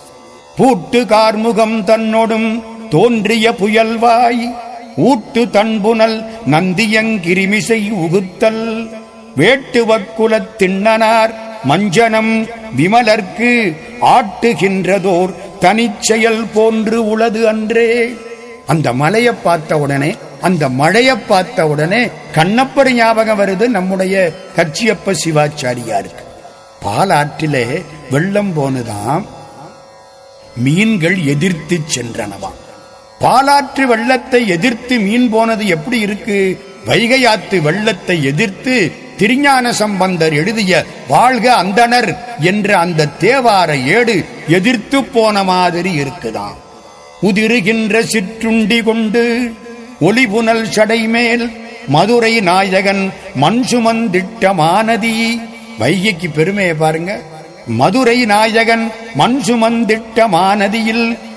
பூட்டு கார்முகம் தன்னோடும் தோன்றிய புயல்வாய் ஊட்டு தன்புனல் நந்தியங்கிரிமிசை உகுத்தல். வேட்டுவக்குலத் திண்ணனார் மஞ்சனம் விமலர்க்கு ஆட்டுகின்றதோர் தனிச்செயல் போன்று உளது அன்றே. அந்த மலையை பார்த்த உடனே அந்த மழையை பார்த்த உடனே கண்ணப்பர் ஞாபகம் வருது நம்முடைய கச்சியப்ப சிவாச்சாரியாருக்கு. பாலாற்றிலே வெள்ளம் போனதாம். மீன்கள் எதிர்த்து சென்றனவாம் பாலாற்று வெள்ளத்தை எதிர்த்து மீன் போனது எப்படி இருக்கு? வைகையாத்து வெள்ளத்தை எதிர்த்து திருஞான சம்பந்தர் எழுதிய வாழ்க அந்தணர் என்ற அந்த தேவார ஏடு எதிர்த்து போன மாதிரி இருக்குதாம். உதிருகின்ற சிற்றுண்டி கொண்டு ஒளிபுனல் சடைமேல் மதுரை நாயகன் மண் சுமந்திட்ட மானதி வைகைக்கு பெருமையை பாருங்க. மதுரை நாயகன் மண் சுமந்திட்ட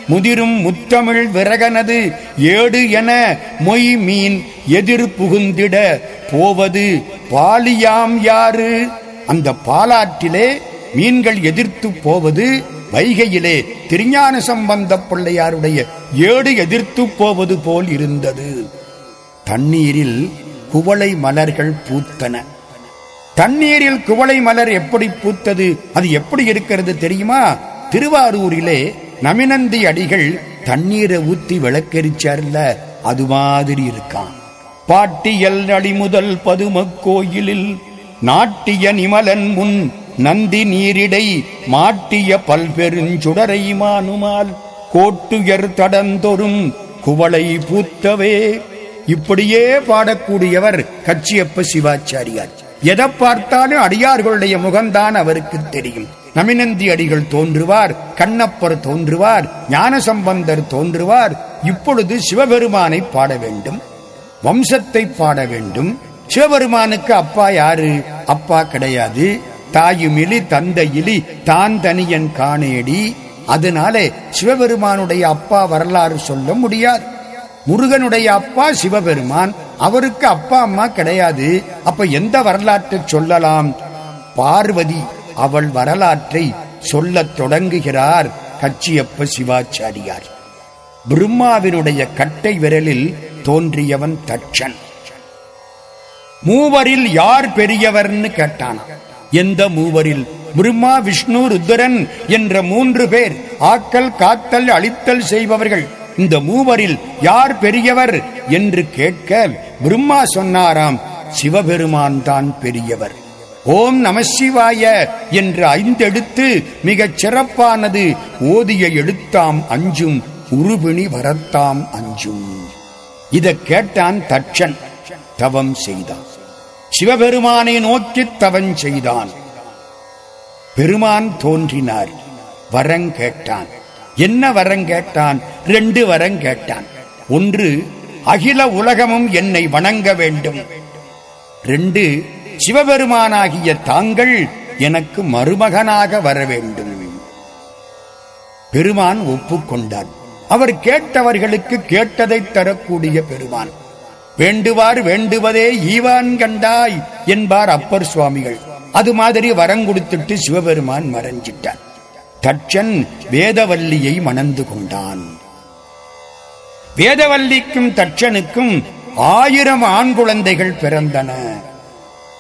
முதிரும் முத்தமிழ் விறகனது ஏடு என மொய் மீன் எதிர் புகுந்திட போவது பாலியாம் யாரு? அந்த பாலாற்றிலே மீன்கள் எதிர்த்து போவது வைகையிலே திருஞான சம்பந்த பிள்ளையாருடைய ஏடு எதிர்த்து போவது போல் இருந்தது. தண்ணீரில் குவளை மலர்கள் பூத்தன. தண்ணீரில் குவளை மலர் எப்படி பூத்தது அது எப்படி இருக்கிறது தெரியுமா? திருவாரூரிலே நமினந்தி அடிகள் தண்ணீரை ஊத்தி விளக்கரிச்சார்ல அது மாதிரி இருக்கான் பாட்டியல் அடிமுதல் பதுமக் கோயிலில் நாட்டிய நிமலன் முன் நந்தி நீரிடை மாட்டிய பல்பெருஞ்சுடரை மானுமால் கோட்டுயர் தடந்தொரும் குவளை பூத்தவே. இப்படியே பாடக்கூடியவர் கச்சியப்ப சிவாச்சாரியார். எதை பார்த்தாலும் அடியார்களுடைய முகம்தான் அவருக்கு தெரியும். நமினந்தி அடிகள் தோன்றுவார் கண்ணப்பர் தோன்றுவார் ஞானசம்பந்தர் தோன்றுவார். இப்பொழுது சிவபெருமானை பாட வேண்டும். வம்சத்தை பாட வேண்டும். சிவபெருமானுக்கு அப்பா யாரு? அப்பா கிடையாது. தாயுமிலி தந்தையிலி தான் தனியன் காணேடி. அதனாலே சிவபெருமானுடைய அப்பா வரலாறு சொல்ல முடியாது. முருகனுடைய அப்பா சிவபெருமான் அவருக்கு அப்பா அம்மா கிடையாது. அப்ப எந்த வரலாற்றை சொல்லலாம்? பார்வதி அவள் வரலாற்றை சொல்லத் தொடங்குகிறார் கச்சியப்ப சிவாச்சாரியார். பிரம்மாவினுடைய கட்டை விரலில் தோன்றியவன் தட்சன். மூவரில் யார் பெரியவர்னு கேட்டான் எந்த மூவரில்? பிரம்மா விஷ்ணு ருத்ரன் என்ற மூன்று பேர் ஆக்கல் காத்தல் அழித்தல் செய்பவர்கள். இந்த மூவரில் யார் பெரியவர் என்று கேட்க பிரம்மா சொன்னாராம் சிவபெருமான் தான் பெரியவர். ஓம் நம சிவாய என்று ஐந்தெடுத்து மிகச் சிறப்பானது ஓதிய எழுத்தாம் அஞ்சும் உருபிணி வரத்தாம் அஞ்சும். இதை கேட்டான் தட்சன் தவம் செய்தான். சிவபெருமானை நோக்கி தவன் செய்தான். பெருமான் தோன்றினார். வரங் கேட்டான். என்ன வரங் கேட்டான்? ரெண்டு வரங் கேட்டான். ஒன்று அகில உலகமும் என்னை வணங்க வேண்டும். ரெண்டு சிவபெருமானாகிய தாங்கள் எனக்கு மருமகனாக வர வேண்டும். பெருமான் ஒப்புக்கொண்டான். அவர் கேட்டவர்களுக்கு கேட்டதை தரக்கூடிய பெருமான். வேண்டுவார் வேண்டுவதே ஈவான் கண்டாய் என்பார் அப்பர் சுவாமிகள். அது மாதிரி வரம் கொடுத்துட்டு சிவபெருமான் மறைஞ்சிட்டார். தட்சன் வேதவல்லியை மணந்து கொண்டான். வேதவல்லிக்கும் தட்சனுக்கும் ஆயிரம் ஆண் குழந்தைகள் பிறந்தன.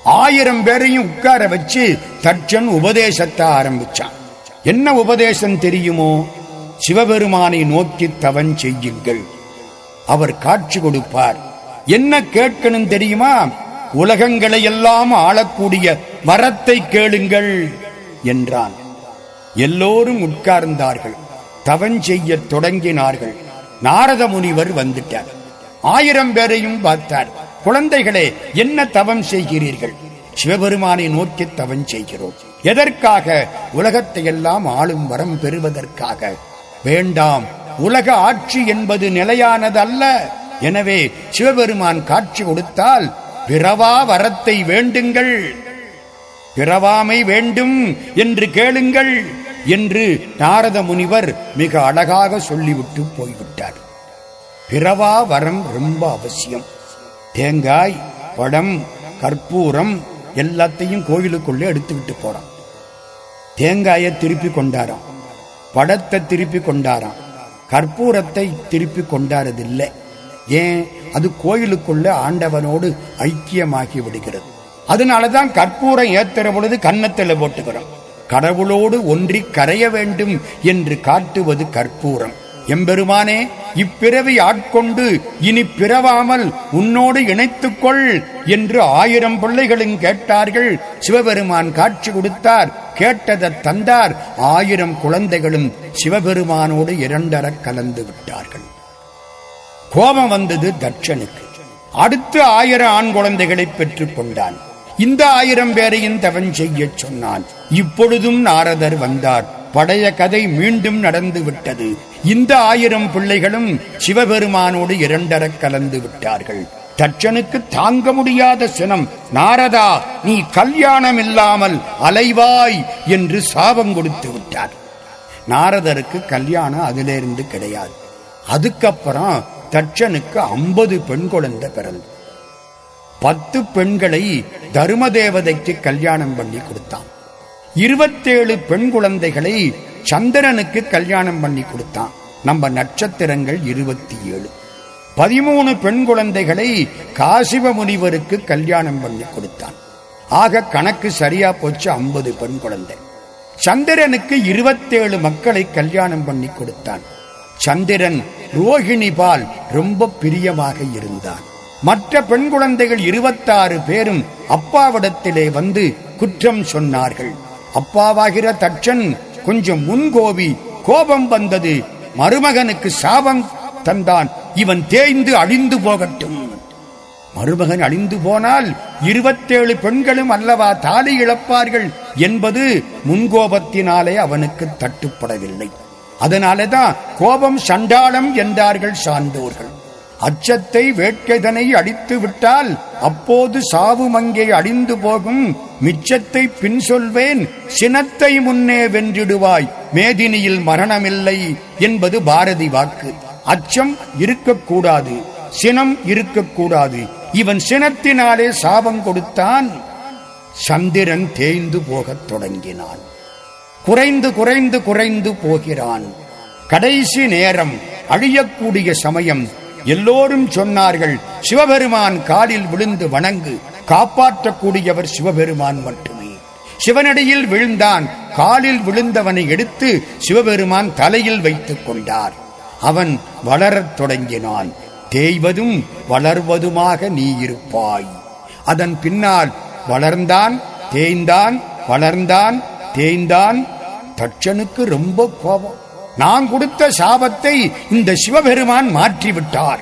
ஆயிரம் பேரையும் உட்கார வச்சு தட்சன் உபதேசத்தை ஆரம்பிச்சான். என்ன உபதேசம் தெரியுமோ? சிவபெருமானை நோக்கி தவன் செய்யுங்கள். அவர் காட்சி கொடுப்பார். என்ன கேட்கணும் தெரியுமா? உலகங்களை எல்லாம் ஆளக்கூடிய வரத்தை கேளுங்கள் என்றான். எல்லோரும் உட்கார்ந்தார்கள். தவஞ்செய்ய தொடங்கினார்கள். நாரத முனிவர் வந்துட்டார். ஆயிரம் பேரையும் பார்த்தார். குழந்தைகளே என்ன தவம் செய்கிறீர்கள்? சிவபெருமானை நோக்கி தவம் செய்கிறோம். எதற்காக? உலகத்தை எல்லாம் ஆளும் வரம் பெறுவதற்காக. வேண்டாம். உலக ஆட்சி என்பது நிலையானது அல்ல எனவே சிவபெருமான் காட்சி கொடுத்தால் பிறவா வரத்தை வேண்டுங்கள். பிறவாமை வேண்டும் என்று கேளுங்கள் என்று நாரத முனிவர் மிக அழகாக சொல்லிவிட்டு போய்விட்டார். பிறவா வரம் ரொம்ப அவசியம். தேங்காய் படம் கற்பூரம் எல்லாத்தையும் கோயிலுக்குள்ளே எடுத்துக்கிட்டு போறான். தேங்காயை திருப்பி கொண்டாராம் படத்தை திருப்பி கொண்டாராம் கற்பூரத்தை திருப்பி கொண்டாரதில்லை. ஏன்? அது கோயிலுக்குள்ள ஆண்டவனோடு ஐக்கியமாகி விடுகிறது. அதனாலதான் கற்பூரம் ஏத்துற பொழுது கன்னத்தில் போட்டுக்கிறோம். கடவுளோடு ஒன்றி கரைய வேண்டும் என்று காட்டுவது கற்பூரம். எம்பெருமானே இப்பிறவி ஆட்கொண்டு இனி பிறவாமல் உன்னோடு இணைத்துக்கொள் என்று ஆயிரம் பிள்ளைகளும் கேட்டார்கள். சிவபெருமான் காட்சி கொடுத்தார் கேட்டதை தந்தார். ஆயிரம் குழந்தைகளும் சிவபெருமானோடு இரண்டரக் கலந்து விட்டார்கள். கோபம் வந்தது தட்சனுக்கு. அடுத்து ஆயிரம் ஆண் குழந்தைகளை பெற்றுக் கொண்டான். இந்த ஆயிரம் பேரையும் தவன் செய்ய சொன்னான். இப்பொழுதும் நாரதர் வந்தார். பழைய கதை மீண்டும் நடந்து விட்டது. இந்த ஆயிரம் பிள்ளைகளும் சிவபெருமானோடு இரண்டரக் கலந்து விட்டார்கள். தட்சனுக்கு தாங்க முடியாத சினம் நாரதா நீ கல்யாணம் இல்லாமல் அலைவாய் என்று சாபம் கொடுத்து விட்டார். நாரதருக்கு கல்யாணம் அதிலிருந்து கிடையாது. அதுக்கப்புறம் தட்சனுக்கு ஐம்பது பெண் குழந்தை பிறந்து பத்து பெண்களை தரும தேவதைக்கு கல்யாணம் பண்ணி கொடுத்தான். இருபத்தேழு பெண் குழந்தைகளை சந்திரனுக்கு கல்யாணம் பண்ணி கொடுத்தான். நம்ம நட்சத்திரங்கள் இருபத்தி ஏழு பதிமூணு பெண் குழந்தைகளை காசிவ முனிவருக்கு கல்யாணம் பண்ணி கொடுத்தான். ஆக கணக்கு சரியா போச்சு ஐம்பது பெண் குழந்தை. சந்திரனுக்கு இருபத்தேழு மக்களை கல்யாணம் பண்ணி கொடுத்தான். சந்திரன் ரோஹிணி பால் ரொம்ப பிரியமாக இருந்தான். மற்ற பெண் குழந்தைகள் இருபத்தாறு பேரும் அப்பாவிடத்திலே வந்து குற்றம் சொன்னார்கள். அப்பாவாகிற தட்சன் கொஞ்சம் முன்கோபி கோபம் வந்தது. மருமகனுக்கு சாபம் தந்தான். இவன் தேய்ந்து அழிந்து போகட்டும். மருமகன் அழிந்து போனால் இருபத்தேழு பெண்களும் அல்லவா தாலி இழப்பார்கள் என்பது முன்கோபத்தினாலே அவனுக்கு தட்டுப்படவில்லை. அதனாலதான் கோபம் சண்டாளம் என்றார்கள் சார்ந்தோர்கள் அச்சத்தை வேட்கைதனை அடித்து விட்டால் அப்போது சாவு மங்கே அழிந்து போகும். மிச்சத்தை பின் சொல்வேன் சினத்தை முன்னே வென்றிடுவாய் மேதினியில் மரணமில்லை என்பது பாரதி வாக்கு. அச்சம் இருக்கக்கூடாது சினம் இருக்கக்கூடாது. இவன் சினத்தினாலே சாபம் கொடுத்தான். சந்திரன் தேய்ந்து போகத் தொடங்கினான். குறைந்து குறைந்து குறைந்து போகிறான். கடைசி நேரம் அழியக்கூடிய சமயம். எல்லோரும் சொன்னார்கள் சிவபெருமான் காலில் விழுந்து வணங்கு காப்பாற்றக்கூடியவர் சிவபெருமான் மட்டுமே. சிவனடியில் விழுந்தான் காலில் விழுந்தவனை எடுத்து சிவபெருமான் தலையில் வைத்துக் கொண்டார். அவன் வளரத் தொடங்கினான் தேய்வதும் வளர்வதுமாக நீ இருப்பாய். அதன் பின்னால் வளர்ந்தான் தேய்ந்தான் வளர்ந்தான் தேய்ந்தான் தட்சனுக்கு ரொம்ப கோபம். நான் கொடுத்த சாபத்தை இந்த சிவபெருமான் மாற்றிவிட்டார்.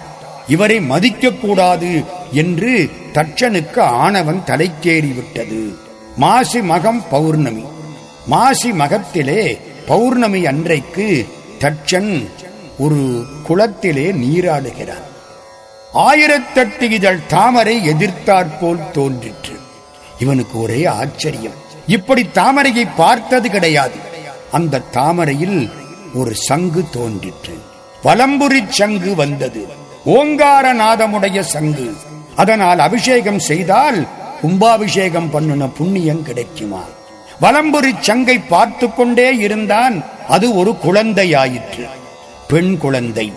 இவரை மதிக்க கூடாது என்று தட்சனுக்கு ஆணவன் தலைக்கேறிவிட்டது. மாசி மகம் பௌர்ணமி. மாசி மகத்திலே பௌர்ணமி அன்றைக்கு தட்சன் ஒரு குளத்திலே நீராடுகிறார் ஆயிரத்தெட்டு இதழ் தாமரை எதிர்த்தாற்போல் தோன்றிற்று. இவனுக்கு ஒரே ஆச்சரியம். இப்படி தாமரையை பார்த்தது கிடையாது. அந்த தாமரையில் ஒரு சங்கு தோன்றிற்று. வலம்புரி சங்கு வந்தது. ஓங்கார நாதமுடைய சங்கு. அதனால் அபிஷேகம் செய்தால் கும்பாபிஷேகம் பண்ணுன புண்ணியம் கிடைக்குமா? வலம்புரி சங்கை பார்த்து கொண்டே இருந்தான். அது ஒரு குழந்தையாயிற்று. பெண் குழந்தை.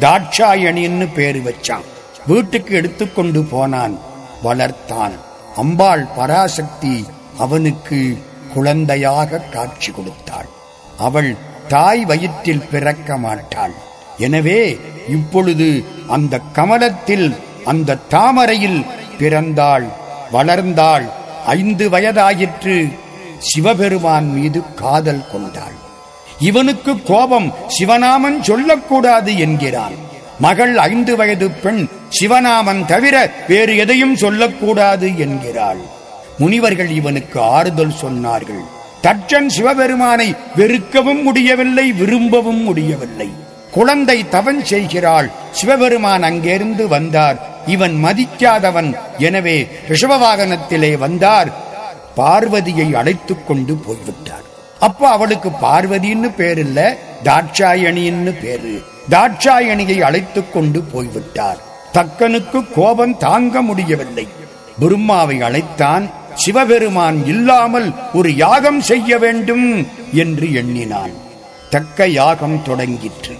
தாட்சாயணின்னு பேரு வச்சான். வீட்டுக்கு எடுத்துக்கொண்டு போனான். வளர்த்தான். அம்பாள் பராசக்தி அவனுக்கு குழந்தையாக காட்சி கொடுத்தாள். அவள் தாய் வயிற்றில் பிறக்க மாட்டாள். எனவே இப்பொழுது அந்த கமலத்தில் அந்த தாமரையில் பிறந்தாள் வளர்ந்தாள் ஐந்து வயதாயிற்று சிவபெருமான் மீது காதல் கொண்டாள். இவனுக்கு கோபம் சிவநாமன் சொல்லக்கூடாது என்கிறான். மகள் ஐந்து வயது பெண் சிவநாமன் தவிர வேறு எதையும் சொல்லக்கூடாது என்கிறாள். முனிவர்கள் இவனுக்கு ஆறுதல் சொன்னார்கள். தட்சன் சிவபெருமானை வெறுக்கவும் முடியவில்லை விரும்பவும் முடியவில்லை. குழந்தை தவன் செய்கிறாள் சிவபெருமான் அங்கிருந்து வந்தார். இவன் மதிக்காதவன் எனவே ரிஷப வாகனத்திலே வந்தார். பார்வதியை அழைத்துக் கொண்டு போய்விட்டார். அப்ப அவளுக்கு பார்வதின்னு பேர் இல்ல தாட்சாயணின்னு பேரு. தாட்சாயணியை அழைத்துக் கொண்டு போய்விட்டார். தக்கனுக்கு கோபம் தாங்க முடியவில்லை. பிரம்மாவை அழைத்தான் சிவபெருமான் இல்லாமல் ஒரு யாகம் செய்ய வேண்டும் என்று எண்ணினான். தக்க யாகம் தொடங்கிற்று.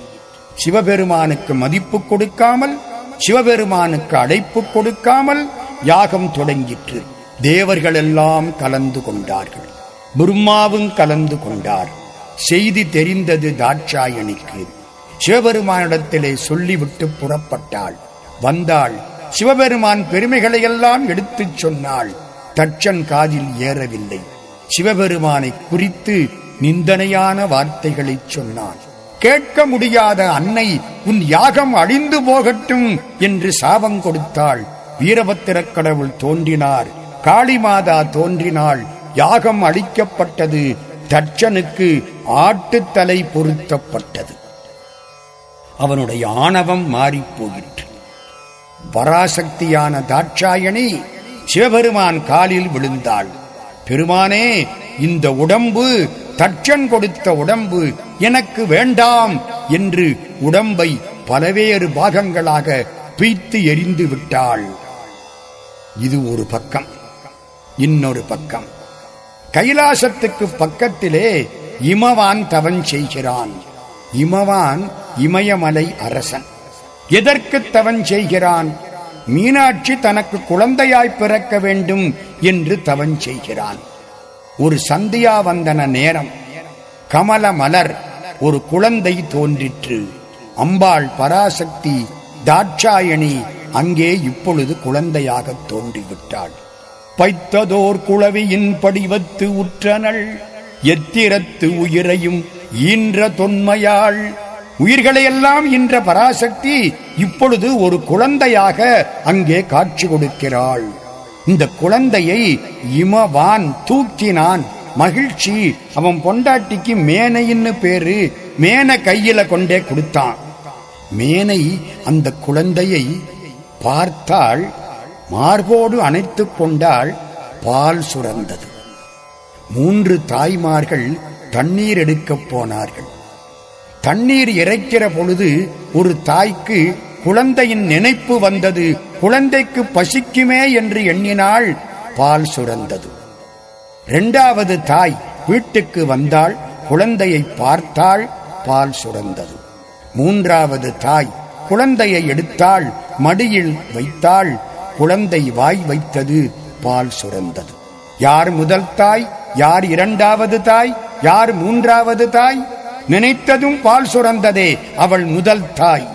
சிவபெருமானுக்கு மதிப்பு கொடுக்காமல் சிவபெருமானுக்கு அழைப்பு கொடுக்காமல் யாகம் தொடங்கிற்று. தேவர்கள் எல்லாம் கலந்து கொண்டார்கள். பிரம்மாவும் கலந்து கொண்டார். செய்தி தெரிந்தது தாட்சாயணிக்கு. சிவபெருமானிடத்திலே சொல்லிவிட்டு புறப்பட்டாள். வந்தாள். சிவபெருமான் பெருமைகளையெல்லாம் எடுத்துச் சொன்னாள். தட்சன் காதில் ஏறவில்லை. சிவபெருமானை குறித்து நிந்தனையான வார்த்தைகளைச் சொன்னான். கேட்க முடியாத அன்னை உன் யாகம் அழிந்து போகட்டும் என்று சாபம் கொடுத்தாள். வீரபத்திரக் கடவுள் தோன்றினார். காளிமாதா தோன்றினாள். யாகம் அழிக்கப்பட்டது தட்சனுக்கு ஆட்டுத்தலை பொருத்தப்பட்டது. அவனுடைய ஆணவம் மாறிப் போயிற்று. பராசக்தியான தாட்சாயணி சிவபெருமான் காலில் விழுந்தாள். பெருமானே இந்த உடம்பு தட்சன் கொடுத்த உடம்பு எனக்கு வேண்டாம் என்று உடம்பை பலவேறு பாகங்களாக பீத்து எரிந்து விட்டாள். இது ஒரு பக்கம் இன்னொரு பக்கம். கைலாசத்துக்கு பக்கத்திலே இமவான் தவன் செய்கிறான். இமவான் இமயமலை அரசன். எதற்கு தவன் செய்கிறான்? மீனாட்சி தனக்கு குழந்தையாய் பிறக்க வேண்டும் என்று தவன் செய்கிறான். ஒரு சந்தியா வந்தன நேரம் கமல மலர் ஒரு குழந்தை தோன்றிற்று. அம்பாள் பராசக்தி தாட்சாயணி அங்கே இப்பொழுது குழந்தையாக தோன்றிவிட்டாள். பைத்ததோர் குளவியின் படிவத்து உற்றனள் எத்திரத்து உயிரையும் ஈன்ற தொன்மையாள் உயிர்களையெல்லாம் இன்ற பராசக்தி இப்பொழுது ஒரு குழந்தையாக அங்கே காட்சி கொடுக்கிறாள். இந்த குழந்தையை இமவான் தூக்கினான். மகிழ்ச்சி அவன் பொண்டாட்டிக்கு மேனைன்னு பேரு மேன கையில கொண்டே கொடுத்தான். மேனை அந்த குழந்தையை பார்த்தாள் மார்போடு அணைத்துக் கொண்டால் பால் சுரந்தது. மூன்று தாய்மார்கள் தண்ணீர் எடுக்கப் போனார்கள். தண்ணீர் இறைக்கிற பொழுது ஒரு தாய்க்கு குழந்தையின் நினைப்பு வந்தது. குழந்தைக்கு பசிக்குமே என்று எண்ணினாள் பால் சுரந்தது. இரண்டாவது தாய் வீட்டுக்கு வந்தால் குழந்தையை பார்த்தாள் பால் சுரந்தது. மூன்றாவது தாய் குழந்தையை எடுத்தால் மடியில் வைத்தாள் குழந்தை வாய் வைத்தது பால் சுரந்தது. யார் முதல் தாய்? யார் இரண்டாவது தாய்? யார் மூன்றாவது தாய்? நினைத்ததும் பால் சுரந்ததே அவள் முதல் தாய்.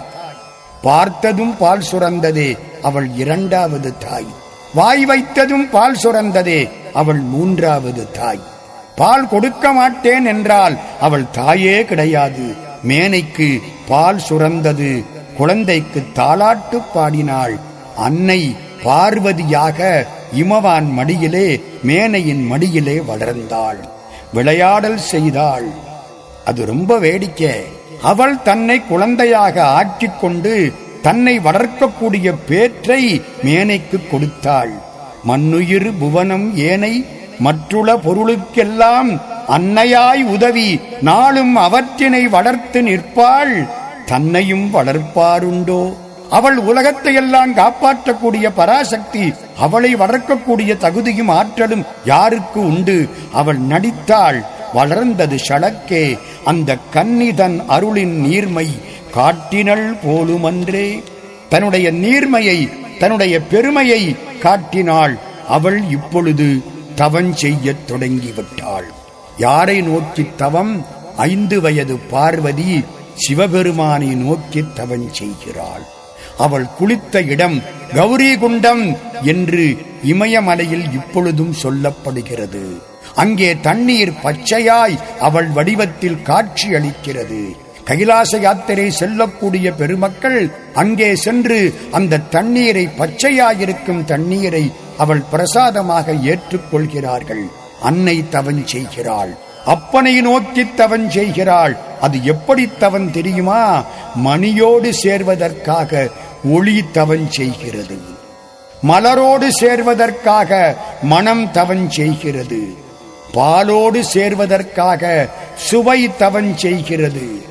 பார்த்ததும் பால் சுரந்ததே அவள் இரண்டாவது தாய். வாய் வைத்ததும் பால் சுரந்ததே அவள் மூன்றாவது தாய். பால் கொடுக்க மாட்டேன் என்றால் அவள் தாயே கிடையாது. மேனைக்கு பால் சுரந்தது குழந்தைக்கு தாளாட்டு பாடினாள். அன்னை பார்வதியாக இமவான் மடியிலே மேனையின் மடியிலே வளர்ந்தாள். விளையாடல் செய்தாள். அது ரொம்ப வேடிக்கை. அவள் தன்னை குழந்தையாக ஆக்கிக் கொண்டு தன்னை வளர்க்கக்கூடிய பேற்றை மேனைக்கு கொடுத்தாள். மண்ணுயிர் புவனம் ஏனை மற்றுள்ள பொருளுக்கெல்லாம் அன்னையாய் உதவி நாளும் அவற்றினை வளர்த்து நிற்பாள். தன்னையும் வளர்ப்பாருண்டோ? அவள் உலகத்தையெல்லாம் காப்பாற்றக்கூடிய பராசக்தி அவளை வளர்க்கக்கூடிய தகுதியும் ஆற்றலும் யாருக்கு உண்டு? அவள் நடித்தாள். வளர்ந்தது ஷளக்கே அந்த கன்னிதன் அருளின் நீர்மை காட்டினள் போலுமன்றே. தன்னுடைய நீர்மையை தன்னுடைய பெருமையை காட்டினாள். அவள் இப்பொழுது தவம் செய்ய தொடங்கிவிட்டாள். யாரை நோக்கி தவம்? ஐந்து வயது பார்வதி சிவபெருமானை நோக்கி தவம் செய்கிறாள். அவள் குளித்த இடம் கௌரி குண்டம் என்று இமயமலையில் இப்பொழுதும் சொல்லப்படுகிறது. அங்கே தண்ணீர் பச்சையாய் அவள் வடிவத்தில் காட்சி அளிக்கிறது கைலாச யாத்திரை செல்லக்கூடிய பெருமக்கள் அங்கே சென்று அந்த தண்ணீரை பச்சையாயிருக்கும் தண்ணீரை அவள் பிரசாதமாக ஏற்றுக்கொள்கிறார்கள். அன்னை தவன் செய்கிறாள். அப்பனை நோக்கி தவன் செய்கிறாள். அது எப்படி தவன் தெரியுமா? மணியோடு சேர்வதற்காக ஒளி தவன் செய்கிறது. மலரோடு சேர்வதற்காக மனம் தவன் செய்கிறது. பாலோடு சேர்வதற்காக சுவை தவன் செய்கிறது.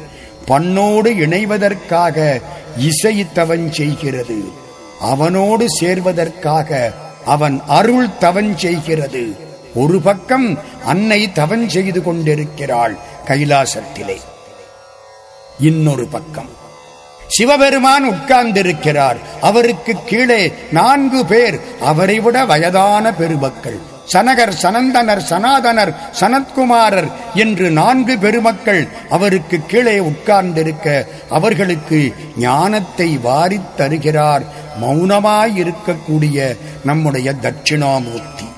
பண்ணோடு இணைவதற்காக இசை தவன் செய்கிறது. அவனோடு சேர்வதற்காக அவன் அருள் தவன் செய்கிறது. ஒரு பக்கம் அன்னை தவன் செய்து கொண்டிருக்கிறாள் கைலாசத்திலே. இன்னொரு பக்கம். சிவபெருமான் உட்கார்ந்திருக்கிறார். அவருக்கு கீழே நான்கு பேர். அவரை விட வயதான பெருமக்கள். சனகர் சனந்தனர் சனாதனர் சனத்குமாரர் என்று நான்கு பெருமக்கள் அவருக்கு கீழே உட்கார்ந்திருக்க அவர்களுக்கு ஞானத்தை வாரித் தருகிறார். மௌனமாயிருக்கக்கூடிய நம்முடைய தட்சிணாமூர்த்தி.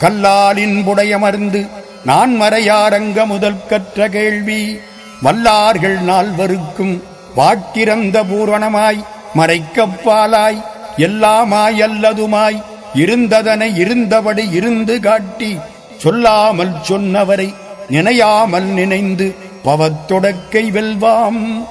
கல்லாலின் புடையமர்ந்து நான் மறையாரங்க முதல் கற்ற கேள்வி. வல்லார்கள் நால்வருக்கும் வாக்கிறந்த பூரணமாய் மறைக்கப்பாலாய் எல்லாமாய் அல்லதுமாய் இருந்ததனை இருந்தபடி இருந்து காட்டி சொல்லாமல் சொன்னவரை நினையாமல் நினைந்து பவத்தொடக்கை வெல்வாம்.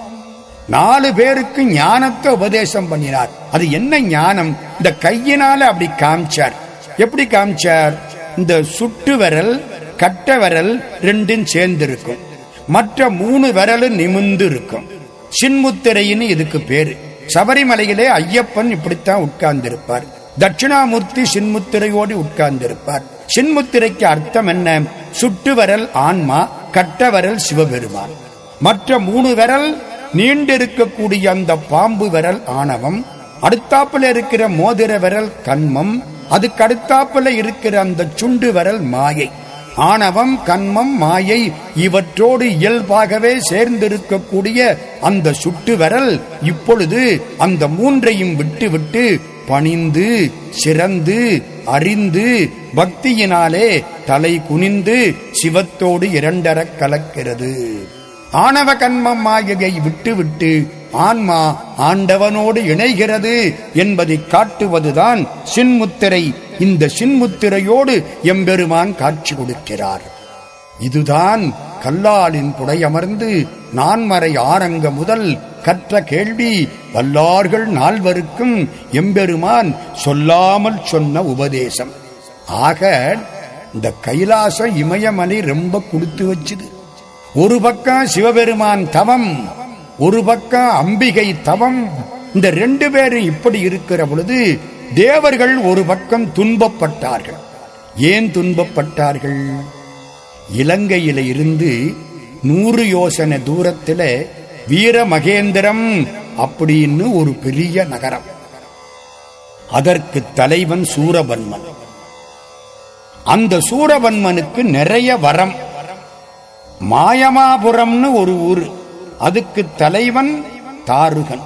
நாலு பேருக்கு ஞானத்தை உபதேசம் பண்ணினார். அது என்ன ஞானம்? இந்த கையினால அப்படி காமிச்சார். எப்படி காமிச்சார்? இந்த சுட்டு விரல் கட்ட விரல் ரெண்டும் சேர்ந்து இருக்கும் மற்ற மூணு விரலும் நிமிந்து இருக்கும் சின்முத்திரைன்னு இதுக்கு பேரு. சபரிமலையிலே ஐயப்பன் இப்படித்தான் உட்கார்ந்திருப்பார். தட்சிணாமூர்த்தி சின்முத்திரையோடு உட்கார்ந்திருப்பார். சின்முத்திரைக்கு அர்த்தம் என்ன? சுட்டு வரல் ஆன்மா கட்ட வரல் சிவபெருமான். மற்ற மூணு விரல் நீண்டிருக்கக்கூடிய அந்த பாம்பு விரல் ஆணவம் அடுத்தாப்புல இருக்கிற மோதிர விரல் கண்மம் அதுக்கு அடுத்தாப்புல இருக்கிற அந்த சுண்டு விரல் மாயை. ஆணவம் கண்மம் மாயை இவற்றோடு இயல்பாகவே சேர்ந்திருக்கக்கூடிய அந்த சுட்டு விரல் இப்பொழுது அந்த மூன்றையும் விட்டுவிட்டு பணிந்து சிறந்து அறிந்து பக்தியினாலே தலை குனிந்து சிவத்தோடு இரண்டரக் கலக்கிறது. ஆணவ கண்மம் மாயையை விட்டுவிட்டு ஆன்மா ஆண்டவனோடு இணைகிறது என்பதை காட்டுவதுதான் சின்முத்திரை. இந்த சின்முத்திரையோடு எம்பெருமான் காட்சி கொடுக்கிறார். இதுதான் கல்லாலின் புடையமர்ந்து நான்மறை ஆரங்க முதல் கற்ற கேள்வி. வல்லார்கள் நால்வருக்கும் எம்பெருமான் சொல்லாமல் சொன்ன உபதேசம். ஆக இந்த கைலாச இமயமலை ரொம்ப கொடுத்து வச்சுது. ஒரு பக்கம் சிவபெருமான் தவம் ஒரு பக்கம் அம்பிகை தவம். இந்த ரெண்டு பேரும் இப்படி இருக்கிற பொழுது தேவர்கள் ஒரு பக்கம் துன்பப்பட்டார்கள். ஏன் துன்பப்பட்டார்கள்? இலங்கையில இருந்து நூறு யோசனை தூரத்துல வீரமகேந்திரம் அப்படின்னு ஒரு பெரிய நகரம். அதற்கு தலைவன் சூரபன்மன். அந்த சூரபன்மனுக்கு நிறைய வரம். மாயமாபுரம்னு ஒரு ஊரு. அதுக்கு தலைவன் தாருகன்.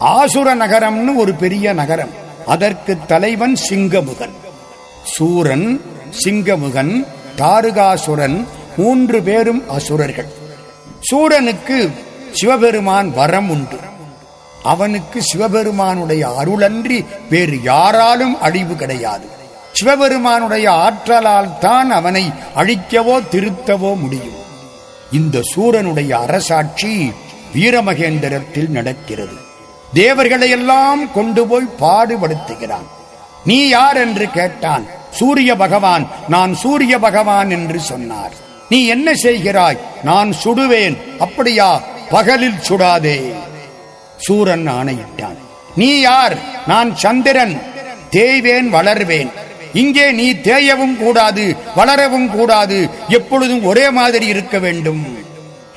ஆசுர நகரம்னு ஒரு பெரிய நகரம். அதற்கு தலைவன் சிங்கமுகன். சூரன் சிங்கமுகன் தாருகாசுரன் மூன்று பேரும் அசுரர்கள். சூரனுக்கு சிவபெருமான் வரம் உண்டு. அவனுக்கு சிவபெருமானுடைய அருளன்றி வேறு யாராலும் அழிவு கிடையாது. சிவபெருமானுடைய ஆற்றலால் தான் அவனை அழிக்கவோ திருத்தவோ முடியும். இந்த சூரனுடைய அரசாட்சி வீரமகேந்திரத்தில் நடக்கிறது. தேவர்களையெல்லாம் கொண்டு போய் பாடுபடுத்துகிறான். நீ யார் என்று கேட்டான்? சூரிய பகவான். நான் சூரிய பகவான் என்று சொன்னார். நீ என்ன செய்கிறாய்? நான் சுடுவேன். அப்படியா? பகலில் சுடாதே. சூரன் ஆணையிட்டான். நீ யார்? நான் சந்திரன். தேய்வேன் வளர்வேன். இங்கே நீ தேயவும் கூடாது வளரவும் கூடாது. எப்பொழுதும் ஒரே மாதிரி இருக்க வேண்டும்.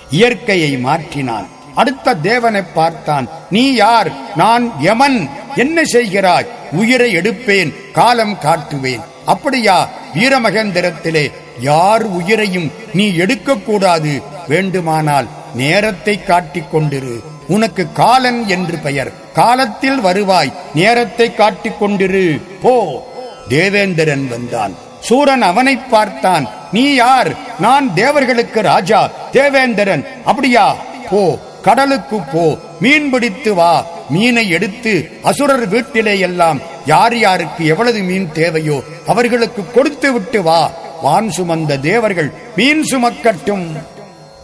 இயற்கையை மாற்றினான். அடுத்த தேவனை பார்த்தான். நீ யார்? நான் யமன். என்ன செய்கிறாய்? உயிரை எடுப்பேன் காலம் காட்டுவேன். அப்படியா? வீரமகேந்திரத்திலே யார் உயிரையும் நீ எடுக்கக்கூடாது. வேண்டுமானால் நேரத்தை காட்டிக் கொண்டிரு. உனக்கு காலன் என்று பெயர். காலத்தில் வருவாய் நேரத்தை காட்டிக் கொண்டிரு. போ. தேவேந்திரன் வந்தான். சூரன் அவனை பார்த்தான். நீ யார்? நான் தேவர்களுக்கு ராஜா. தேவேந்திரன் அப்படியா? போ. கடலுக்கு போ மீன் பிடித்து வா. மீனை எடுத்து அசுரர் வீட்டிலே எல்லாம் யார் யாருக்கு எவ்வளவு மீன் தேவையோ அவர்களுக்கு கொடுத்து விட்டு வா. வான் சுமந்த தேவர்கள் மீன் சுமக்கட்டும்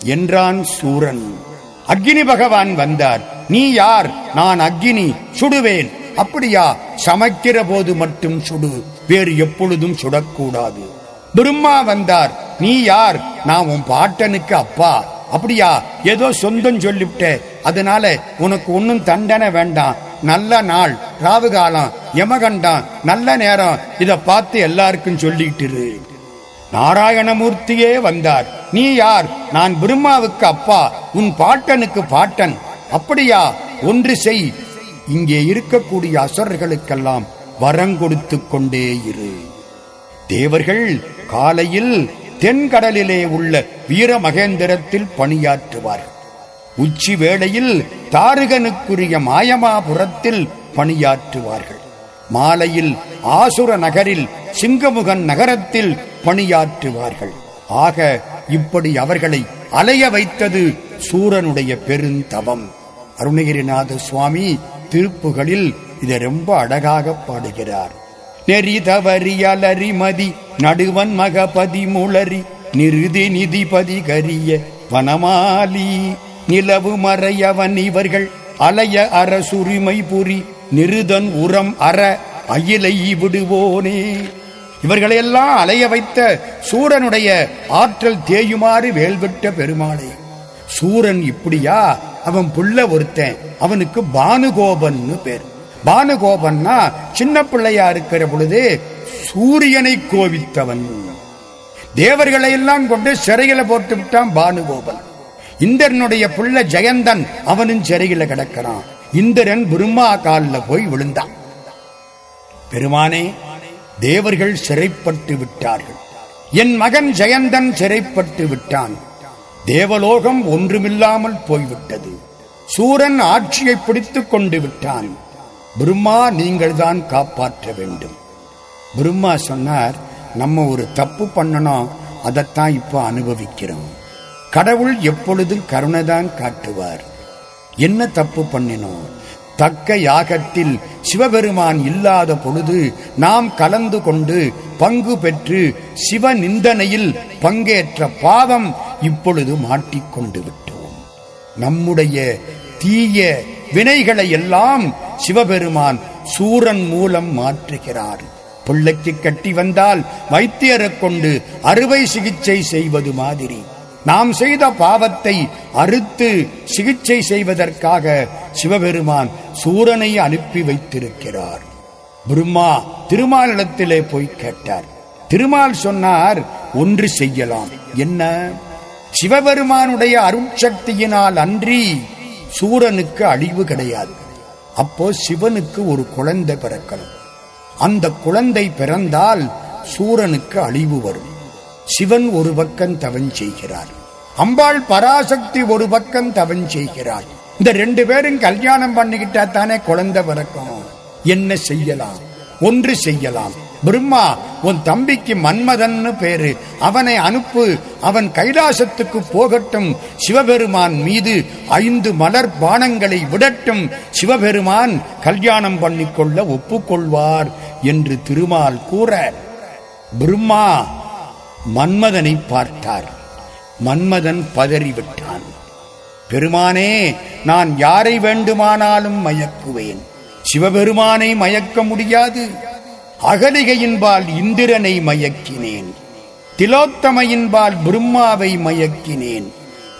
என்றான் சூரன். அக்னி பகவான் வந்தார். நீ யார்? நான் அக்னி சுடுவேன். அப்படியா? சமைக்கிற போது மட்டும் சுடு. வேறு எப்பொழுதும் சுடக்கூடாது. பிரம்மா வந்தார். நீ யார்? நான் உன் பாட்டனுக்கு அப்பா. அப்படியா? ஏதோ சொந்தம் சொல்லிவிட்ட. அதனால உனக்கு ஒன்னும் தண்டனை வேண்டாம். நல்ல நாள் ராவு காலம் யமகண்டம் நல்ல நேரம். இத பார்த்து எல்லாருக்கும் சொல்லிட்டு நாராயணமூர்த்தியே வந்தார். நீ யார்? நான் பிரம்மாவுக்கு அப்பா. உன் பாட்டனுக்கு பாட்டன். அப்படியா? ஒன்று செய். இங்கே இருக்கக்கூடிய அசுரர்களுக்கெல்லாம் வரம் கொடுத்து கொண்டே இரு. தேவர்கள் காலையில் தென்கடலிலே உள்ள வீரமகேந்திரத்தில் பணியாற்றுவார்கள் உச்சி வேளையில் தாருகனுக்குரிய மாயமாபுரத்தில் பணியாற்றுவார்கள். மாலையில் ஆசுர நகரில் சிங்கமுகன் நகரத்தில் பணியாற்றுவார்கள். ஆக இப்படி அவர்களை அலைய வைத்தது சூரனுடைய பெருந்தவம். அருணகிரிநாத சுவாமி திருப்புகளில் இதை ரொம்ப அழகாக பாடுகிறார். நெறி தவறி நடுவன் மகபதி முளறி நிருதி நிதிபதி கரிய வனமாலி நிலவு மறையவன் இவர்கள் அலைய அரசுரிமை புரி நிருதன் உரம் அற அயிலை விடுவோனே. இவர்களையெல்லாம் அலைய வைத்த சூரனுடைய ஆற்றல் தேயுமாறு வேல்விட்ட பெருமாளே. சூரன் இப்படியா? அவன் புள்ள ஒருத்தன் அவனுக்கு பானுகோபன் பேர். பானுகோபன்னா சின்ன பிள்ளையா இருக்கிற பொழுது சூரியனை கோவித்தவன். தேவர்களை எல்லாம் கொண்டு சிறையில போட்டு விட்டான் பானுகோபன். இந்திரனுடைய புள்ள ஜெயந்தன் அவனும் சிறையில கிடக்கிறான். இந்திரன் பிரம்மா காலில் போய் விழுந்தான். பெருமானே தேவர்கள் சிறைப்பட்டு விட்டார்கள். என் மகன் ஜெயந்தன் சிறைப்பட்டு விட்டான். தேவலோகம் ஒன்றுமில்லாமல் போய்விட்டது. சூரன் ஆட்சியை பிடித்துக் கொண்டு விட்டான். பிரம்மா நீங்கள்தான் காப்பாற்ற வேண்டும். பிரம்மா சொன்னார் நம்ம ஒரு தப்பு பண்ணணும் அதைத்தான் இப்போ அனுபவிக்கிறோம். கடவுள் எப்பொழுதும் கருணைதான் காட்டுவார். என்ன தப்பு பண்ணினோம்? தக்க யாகத்தில் சிவபெருமான் இல்லாத பொழுது நாம் கலந்து கொண்டு பங்கு பெற்று சிவ நிந்தனையில் பங்கேற்ற பாவம் இப்பொழுது மாட்டிக்கொண்டு விட்டோம். நம்முடைய தீய வினைகளை எல்லாம் சிவபெருமான் சூரன் மூலம் மாற்றுகிறார். பிள்ளைக்கு கட்டி வந்தால் வைத்தியரை கொண்டு அறுவை சிகிச்சை செய்வது மாதிரி. நாம் செய்த பாவத்தை அறுத்து சிகிச்சை செய்வதற்காக சிவபெருமான் சூரனை அனுப்பி வைத்திருக்கிறார். பிரம்மா திருமாலிடத்திலே போய் கேட்டார். திருமால் சொன்னார் ஒன்று செய்யலாம். என்ன? சிவபெருமானுடைய அருட்சக்தியினால் அன்றி சூரனுக்கு அழிவு கிடையாது. அப்போ சிவனுக்கு ஒரு குழந்தை பிறக்கணும். அந்த குழந்தை பிறந்தால் சூரனுக்கு அழிவு வரும். சிவன் ஒரு பக்கம் தவன் செய்கிறார். அம்பாள் பராசக்தி ஒரு பக்கம் தவன் செய்கிறாள். இந்த ரெண்டு பேரும் கல்யாணம் பண்ணிக்கிட்டா தானே குழந்தை பிறக்கும். என்ன செய்யலாம்? ஒன்று செய்யலாம். பிரம்மா உன் தம்பிக்கு மன்மதன்னு பேரு. அவனை அனுப்பு. அவன் கைலாசத்துக்கு போகட்டும். சிவபெருமான் மீது ஐந்து மலர் பானங்களை விடட்டும். சிவபெருமான் கல்யாணம் பண்ணிக்கொள்ள ஒப்புக்கொள்வார் என்று திருமால் கூற பிரம்மா மன்மதனை பார்த்தார். மன்மதன் பதறிவிட்டான். பெருமானே நான் யாரை வேண்டுமானாலும் மயக்குவேன். சிவபெருமானை மயக்க முடியாது. அகலிகையின்பால் இந்திரனை மயக்கினேன். திலோத்தமையின்பால் பிரம்மாவை மயக்கினேன்.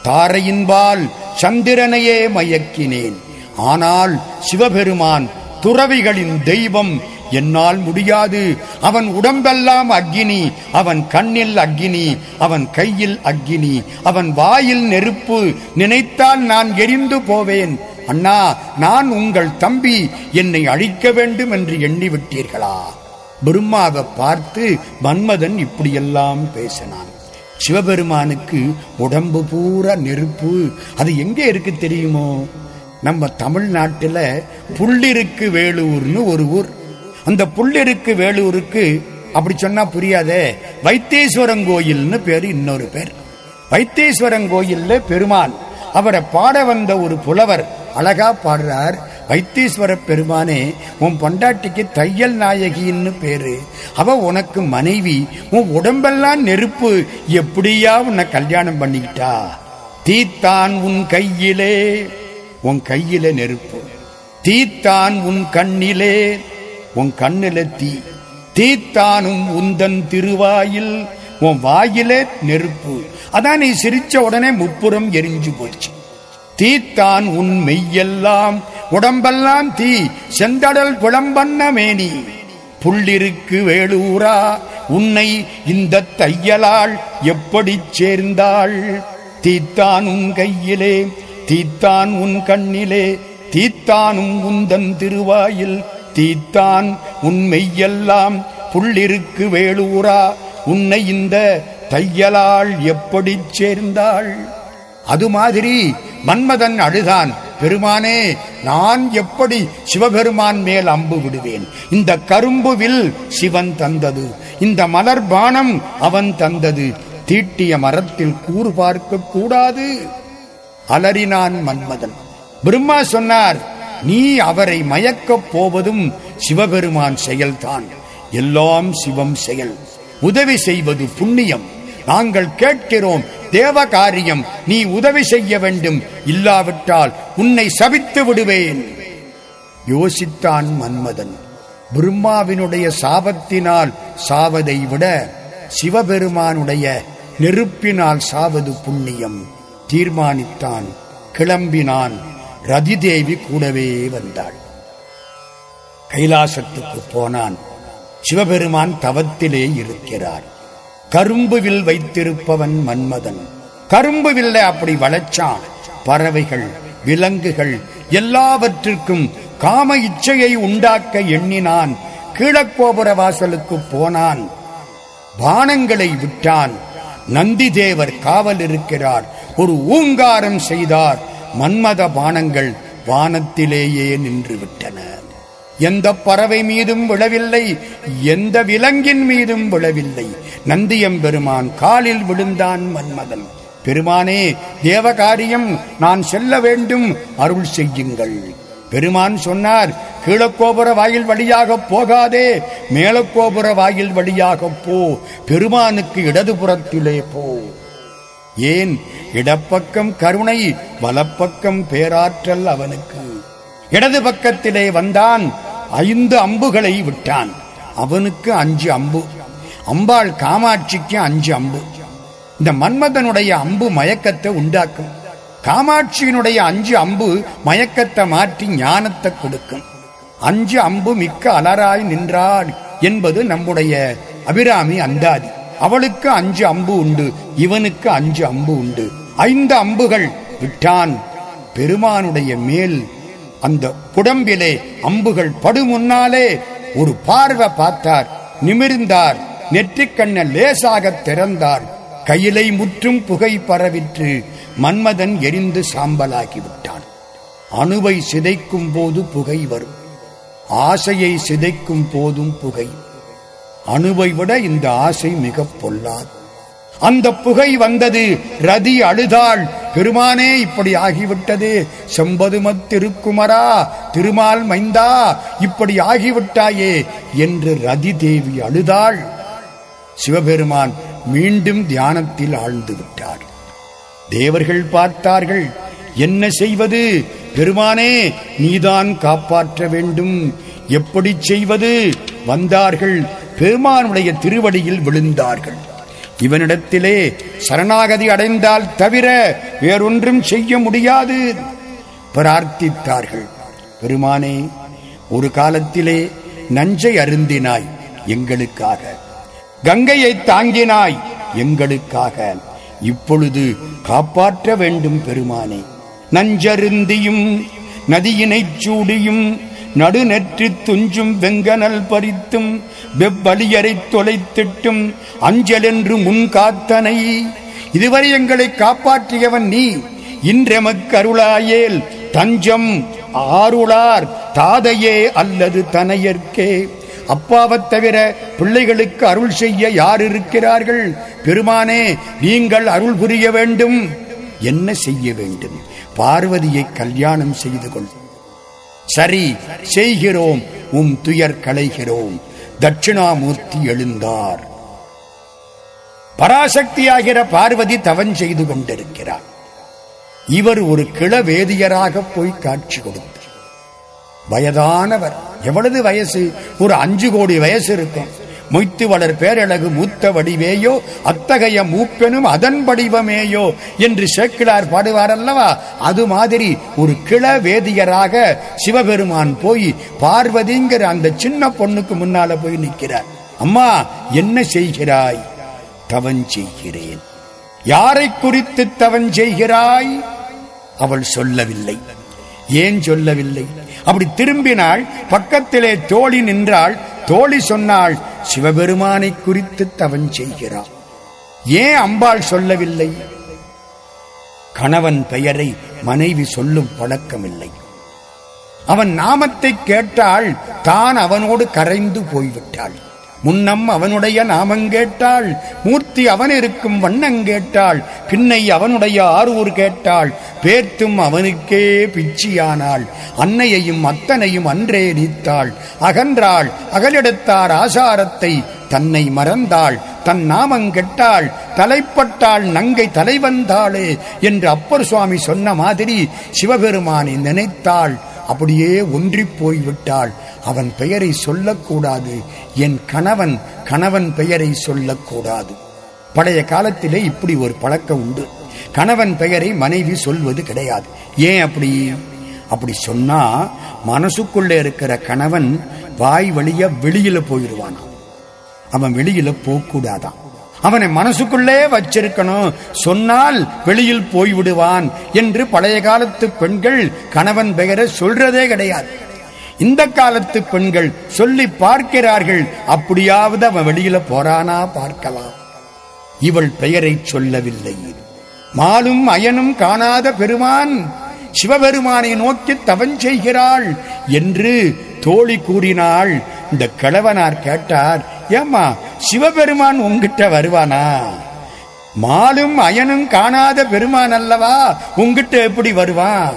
தாரையின்பால் சந்திரனையே மயக்கினேன். ஆனால் சிவபெருமான் துறவிகளின் தெய்வம் என்னால் முடியாது. அவன் உடம்பெல்லாம் அக்கினி அவன் கண்ணில் அக்கினி அவன் கையில் அக்கினி அவன் வாயில் நெருப்பு. நினைத்தால் நான் எரிந்து போவேன். அண்ணா நான் உங்கள் தம்பி. என்னை அழிக்க வேண்டும் என்று எண்ணிவிட்டீர்களா? பிரம்மாவை பார்த்து மன்மதன் இப்படியெல்லாம் பேசினான். சிவபெருமானுக்கு உடம்பு பூரா நெருப்பு அது எங்கே இருக்கு தெரியுமோ? நம்ம தமிழ்நாட்டில் புள்ளிருக்கு வேலூர்னு ஒரு ஊர். அந்த புள்ளிருக்கு வேலூருக்கு அப்படி சொன்னா புரியாதே வைத்தீஸ்வரன் கோயில்னு பேர் இன்னொரு பேர். வைத்தீஸ்வரன் கோயில்ல பெருமான் அவரை பாட வந்த ஒரு புலவர் அழகா பாடுறார். வைத்தீஸ்வர பெருமானே உன் பொண்டாட்டிக்கு தையல் நாயகின்னு பேரு. அவ உனக்கு மனைவி உன் உடம்பெல்லாம் நெருப்பு. எப்படியா உன்னை கல்யாணம் பண்ணிக்கிட்டா? தீத்தான் உன் கையிலே உன் கையில நெருப்பு. தீத்தான் உன் கண்ணிலே உன் கண்ணில தீ. தீத்தானும் உந்தன் திருவாயில் உன் வாயிலே நெருப்பு. அதான் நீ சிரிச்ச உடனே முப்புறம் எரிஞ்சு போச்சு. தீத்தான் உன் மெய்யெல்லாம் உடம்பெல்லாம் தீ செந்தடல் குளம்பண்ண மேனி. புள்ளிருக்கு வேலூரா உன்னை இந்த தையலால் எப்படி சேர்ந்தாள்? தீத்தான் உன் கையிலே தீத்தான் உன் கண்ணிலே தீத்தானும் உந்தன் திருவாயில். தீத்தான் உன் மெய்யெல்லாம் புள்ளிருக்கு வேலூரா உன்னை இந்த தையலால் எப்படி சேர்ந்தாள்? அது மாதிரி மன்மதன் அழுதான் பெருமானே நான் எப்படி சிவபெருமான் மேல் அம்பு விடுவேன்? இந்த கரும்பு வில் சிவன் தந்தது இந்த மலர் பானம் அவன் தந்தது தீட்டிய மரத்தில் கூறு பார்க்க கூடாது அலறினான் மன்மதன். பிரம்மா சொன்னார் நீ அவரை மயக்கப் போவதும் சிவபெருமான் செயல்தான். எல்லாம் சிவம் செயல். உதவி செய்வது புண்ணியம். நாங்கள் கேட்கிறோம் தேவ காரியம் நீ உதவி செய்ய வேண்டும். இல்லாவிட்டால் உன்னை சபித்து விடுவேன். யோசித்தான் மன்மதன். பிரம்மாவினுடைய சாபத்தினால் சாவதை விட சிவபெருமானுடைய நெருப்பினால் சாவது புண்ணியம். தீர்மானித்தான் கிளம்பினான். ரதிதேவி கூடவே வந்தாள். கைலாசத்துக்கு போனான். சிவபெருமான் தவத்திலே இருக்கிறார். கரும்பு வில் வைத்திருப்பவன் மன்மதன். கரும்பு வில்லை அப்படி வளைச்சான் பறவைகள் விலங்குகள் எல்லாவற்றிற்கும் காம இச்சையை உண்டாக்க எண்ணினான். கீழக்கோபுர வாசலுக்கு போனான். பானங்களை விட்டான். நந்திதேவர் காவல் இருக்கிறார். ஒரு ஊங்காரம் செய்தார். மன்மத பானங்கள் வானத்திலேயே நின்று விட்டன எந்த பறவை மீதும் விழவில்லை எந்த விலங்கின் மீதும் விழவில்லை. நந்தியம்பெருமான் காலில் விழுந்தான் மன்மதன். பெருமானே தேவகாரியம் நான் செல்ல வேண்டும் அருள் செய்யுங்கள். பெருமான் சொன்னார் கீழக்கோபுர வாயில் வழியாக போகாதே மேலக்கோபுர வாயில் வழியாக போ பெருமானுக்கு இடதுபுறத்திலே போ. ஏன்? இடப்பக்கம் கருணை வலப்பக்கம் பேராற்றல் அவனுக்கு. இடது பக்கத்திலே வந்தான் ஐந்து அம்புகளை விட்டான். அவனுக்கு அஞ்சு அம்பு. அம்பாள் காமாட்சிக்கு அஞ்சு அம்பு. இந்த மன்மதனுடைய அம்பு மயக்கத்தை உண்டாக்கும். காமாட்சியினுடைய அஞ்சு அம்பு மயக்கத்தை மாற்றி ஞானத்தை கொடுக்கும். அஞ்சு அம்பு மிக்க அலராய் நின்றாள் என்பது நம்முடைய அபிராமி அந்தாதி. அவளுக்கு அஞ்சு அம்பு உண்டு இவனுக்கு அஞ்சு அம்பு உண்டு. ஐந்து அம்புகள் விட்டான். பெருமானுடைய மேல் அந்த குடம்பிலே அம்புகள் படு முன்னாலே ஒரு பார்வை பார்த்தார். நிமிர்ந்தார். நெற்றிக்கண்ண லேசாக திறந்தார். கையிலை முற்றும் புகை பரவிற்று மன்மதன் எரிந்து சாம்பலாகி விட்டான் அணுவை சிதைக்கும் போது புகை வரும். ஆசையை சிதைக்கும் போதும் புகை. அணுவை விட இந்த ஆசை மிக பொல்லாது. அந்த புகை வந்தது. ரதி அழுதாள். பெருமானே இப்படி ஆகிவிட்டது. செம்பதுமத் திருக்குமரா திருமால் மைந்தா இப்படி ஆகிவிட்டாயே என்று ரதி தேவி அழுதாள். சிவபெருமான் மீண்டும் தியானத்தில் ஆழ்ந்து விட்டார். தேவர்கள் பார்த்தார்கள். என்ன செய்வது? பெருமானே நீதான் காப்பாற்ற வேண்டும். எப்படி செய்வது? வந்தார்கள். பெருமானுடைய திருவடியில் விழுந்தார்கள். இவனிடத்திலே சரணாகதி அடைந்தால் தவிர வேறொன்றும் செய்ய முடியாது. பிரார்த்தித்தார்கள். பெருமானே ஒரு காலத்திலே நஞ்சை அருந்தினாய் எங்களுக்காக. கங்கையை தாங்கினாய் எங்களுக்காக. இப்பொழுது காப்பாற்ற வேண்டும் பெருமானே. நஞ்சருந்தியும் நதியினைச் சூடியும் நடுநெற்றி துஞ்சும் வெங்கனல் பறித்தும் வெவ்வலியரை தொலைத்திட்டும் அஞ்சலென்று முன் காத்தனை. இதுவரை எங்களை காப்பாற்றியவன் நீ இன்றெமக்கு அருளாயேல் தஞ்சம் ஆருளார் தாதையே அல்லது தனையர்க்கே. அப்பாவைத் தவிர பிள்ளைகளுக்கு அருள் செய்ய யார் இருக்கிறார்கள் பெருமானே நீங்கள் அருள் புரிய வேண்டும். என்ன செய்ய வேண்டும்? பார்வதியை கல்யாணம் செய்து கொள். சரி செய்கிறோம் உம் துயர் களைகிறோம். தட்சிணாமூர்த்தி எழுந்தார். பராசக்தியாகிற பார்வதி தவன் செய்து கொண்டிருக்கிறார். இவர் ஒரு கிளவேதியராக போய் காட்சி கொடுத்தார். வயதானவர் எவ்வளவு வயசு? ஒரு அஞ்சு கோடி வயசு இருக்கும். மொய்த்து வளர் பேரழகு மூத்த வடிவேயோ அத்தகைய மூப்பெனும் அதன் வடிவமேயோ என்று சேக்கிழார் பாடுவார் அல்லவா அது மாதிரி ஒரு கிள வேதியராக சிவபெருமான் போய் பார்வதிங்கிற அந்த சின்ன பொண்ணுக்கு முன்னால போய் நிற்கிறார். அம்மா என்ன செய்கிறாய்? தவன் செய்கிறேன். யாரை குறித்து தவன் செய்கிறாய்? அவள் சொல்லவில்லை. ஏன் சொல்லவில்லை? அப்படி திரும்பினாள் பக்கத்திலே தோழி நின்றாள். தோழி சொன்னாள் சிவபெருமானை குறித்து தவன் செய்கிறான். ஏன் அம்பாள் சொல்லவில்லை? கணவன் பெயரை மனைவி சொல்லும் பழக்கமில்லை. அவன் நாமத்தை கேட்டால் தான் அவனோடு கரைந்து போய்விட்டாள். முன்னம் அவனுடைய நாமங்கேட்டாள் மூர்த்தி அவன் இருக்கும் கேட்டாள். பின்னை அவனுடைய ஆரூர் கேட்டாள். பேர்த்தும் அவனுக்கே பிச்சியானாள். அன்னையையும் அத்தனையும் அன்றே நீத்தாள். அகன்றாள். அகலெடுத்தார் ஆசாரத்தை தன்னை மறந்தாள். தன் நாமங்கெட்டாள் தலைப்பட்டாள் நங்கை தலைவந்தாளே என்று அப்பர் சுவாமி சொன்ன மாதிரி சிவபெருமானை நினைத்தாள். அப்படியே ஒன்றிப் போய்விட்டாள். அவன் பெயரை சொல்லக்கூடாது. என் கணவன் கணவன் பெயரை சொல்லக்கூடாது. பழைய காலத்திலே இப்படி ஒரு பழக்கம் உண்டு. கணவன் பெயரை மனைவி சொல்வது கிடையாது. ஏன் அப்படி? அப்படி சொன்னா மனசுக்குள்ளே இருக்கிற கணவன் வாய் வழிய வெளியில போயிடுவானா அவன் வெளியில போகக்கூடாதான் அவனை மனசுக்குள்ளே வச்சிருக்கணும். சொன்னால் வெளியில் போய்விடுவான் என்று பழைய காலத்து பெண்கள் கணவன் பெயரை சொல்றதே கிடையாது. இந்த காலத்து பெண்கள் சொல்லி பார்க்கிறார்கள் அப்படியாவது அவன் வெளியில போறானா பார்க்கலாம். இவள் பெயரை சொல்லவில்லை. மாலும் அயனும் காணாத பெருமான் சிவபெருமானை நோக்கி தவன் செய்கிறாள் என்று தோழி கூறினாள். இந்த கிழவனார் கேட்டார் ஏம்மா சிவபெருமான் உங்ககிட்ட வருவானா? மாலும் அயனும் காணாத பெருமான் அல்லவா? உங்ககிட்ட எப்படி வருவான்?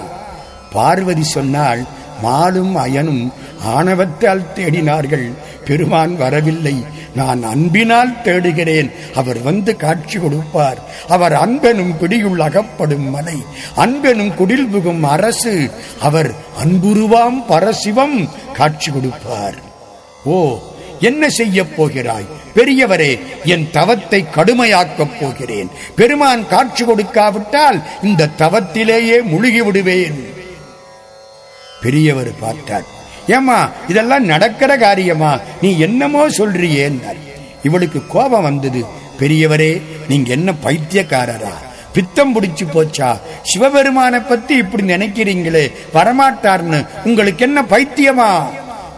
பார்வதி சொன்னால் மாலும் அயனும் ஆணவத்தால் தேடினார்கள். பெருமான் வரவில்லை. நான் அன்பினால் தேடுகிறேன். அவர் வந்து காட்சி கொடுப்பார். அவர் அன்பெனும் பிடியுள் அகப்படும் மலை. அன்பெனும் குடில் புகும் அரசு. அவர் அன்புருவாம் பரசிவம் காட்சி கொடுப்பார். ஓ என்ன செய்ய போகிறாய்? பெரியவரே என் தவத்தை கடுமையாக்கப் போகிறேன். பெருமான் காட்சி கொடுக்காவிட்டால் இந்த தவத்திலேயே முழுகி விடுவேன் பெரியவர் பார்த்தார். ஏமா இதெல்லாம் நடக்கிற காரியமா? நீ என்னமோ சொல்றியேன்னார் இவளுக்கு கோபம் வந்தது. பெரியவரே நீங்க என்ன பைத்தியக்காரரா? பித்தம் பிடிச்சு போச்சா? சிவபெருமானை பத்தி இப்படி நினைக்கிறீங்களே? வரமாட்டார்னு. உங்களுக்கு என்ன பைத்தியமா?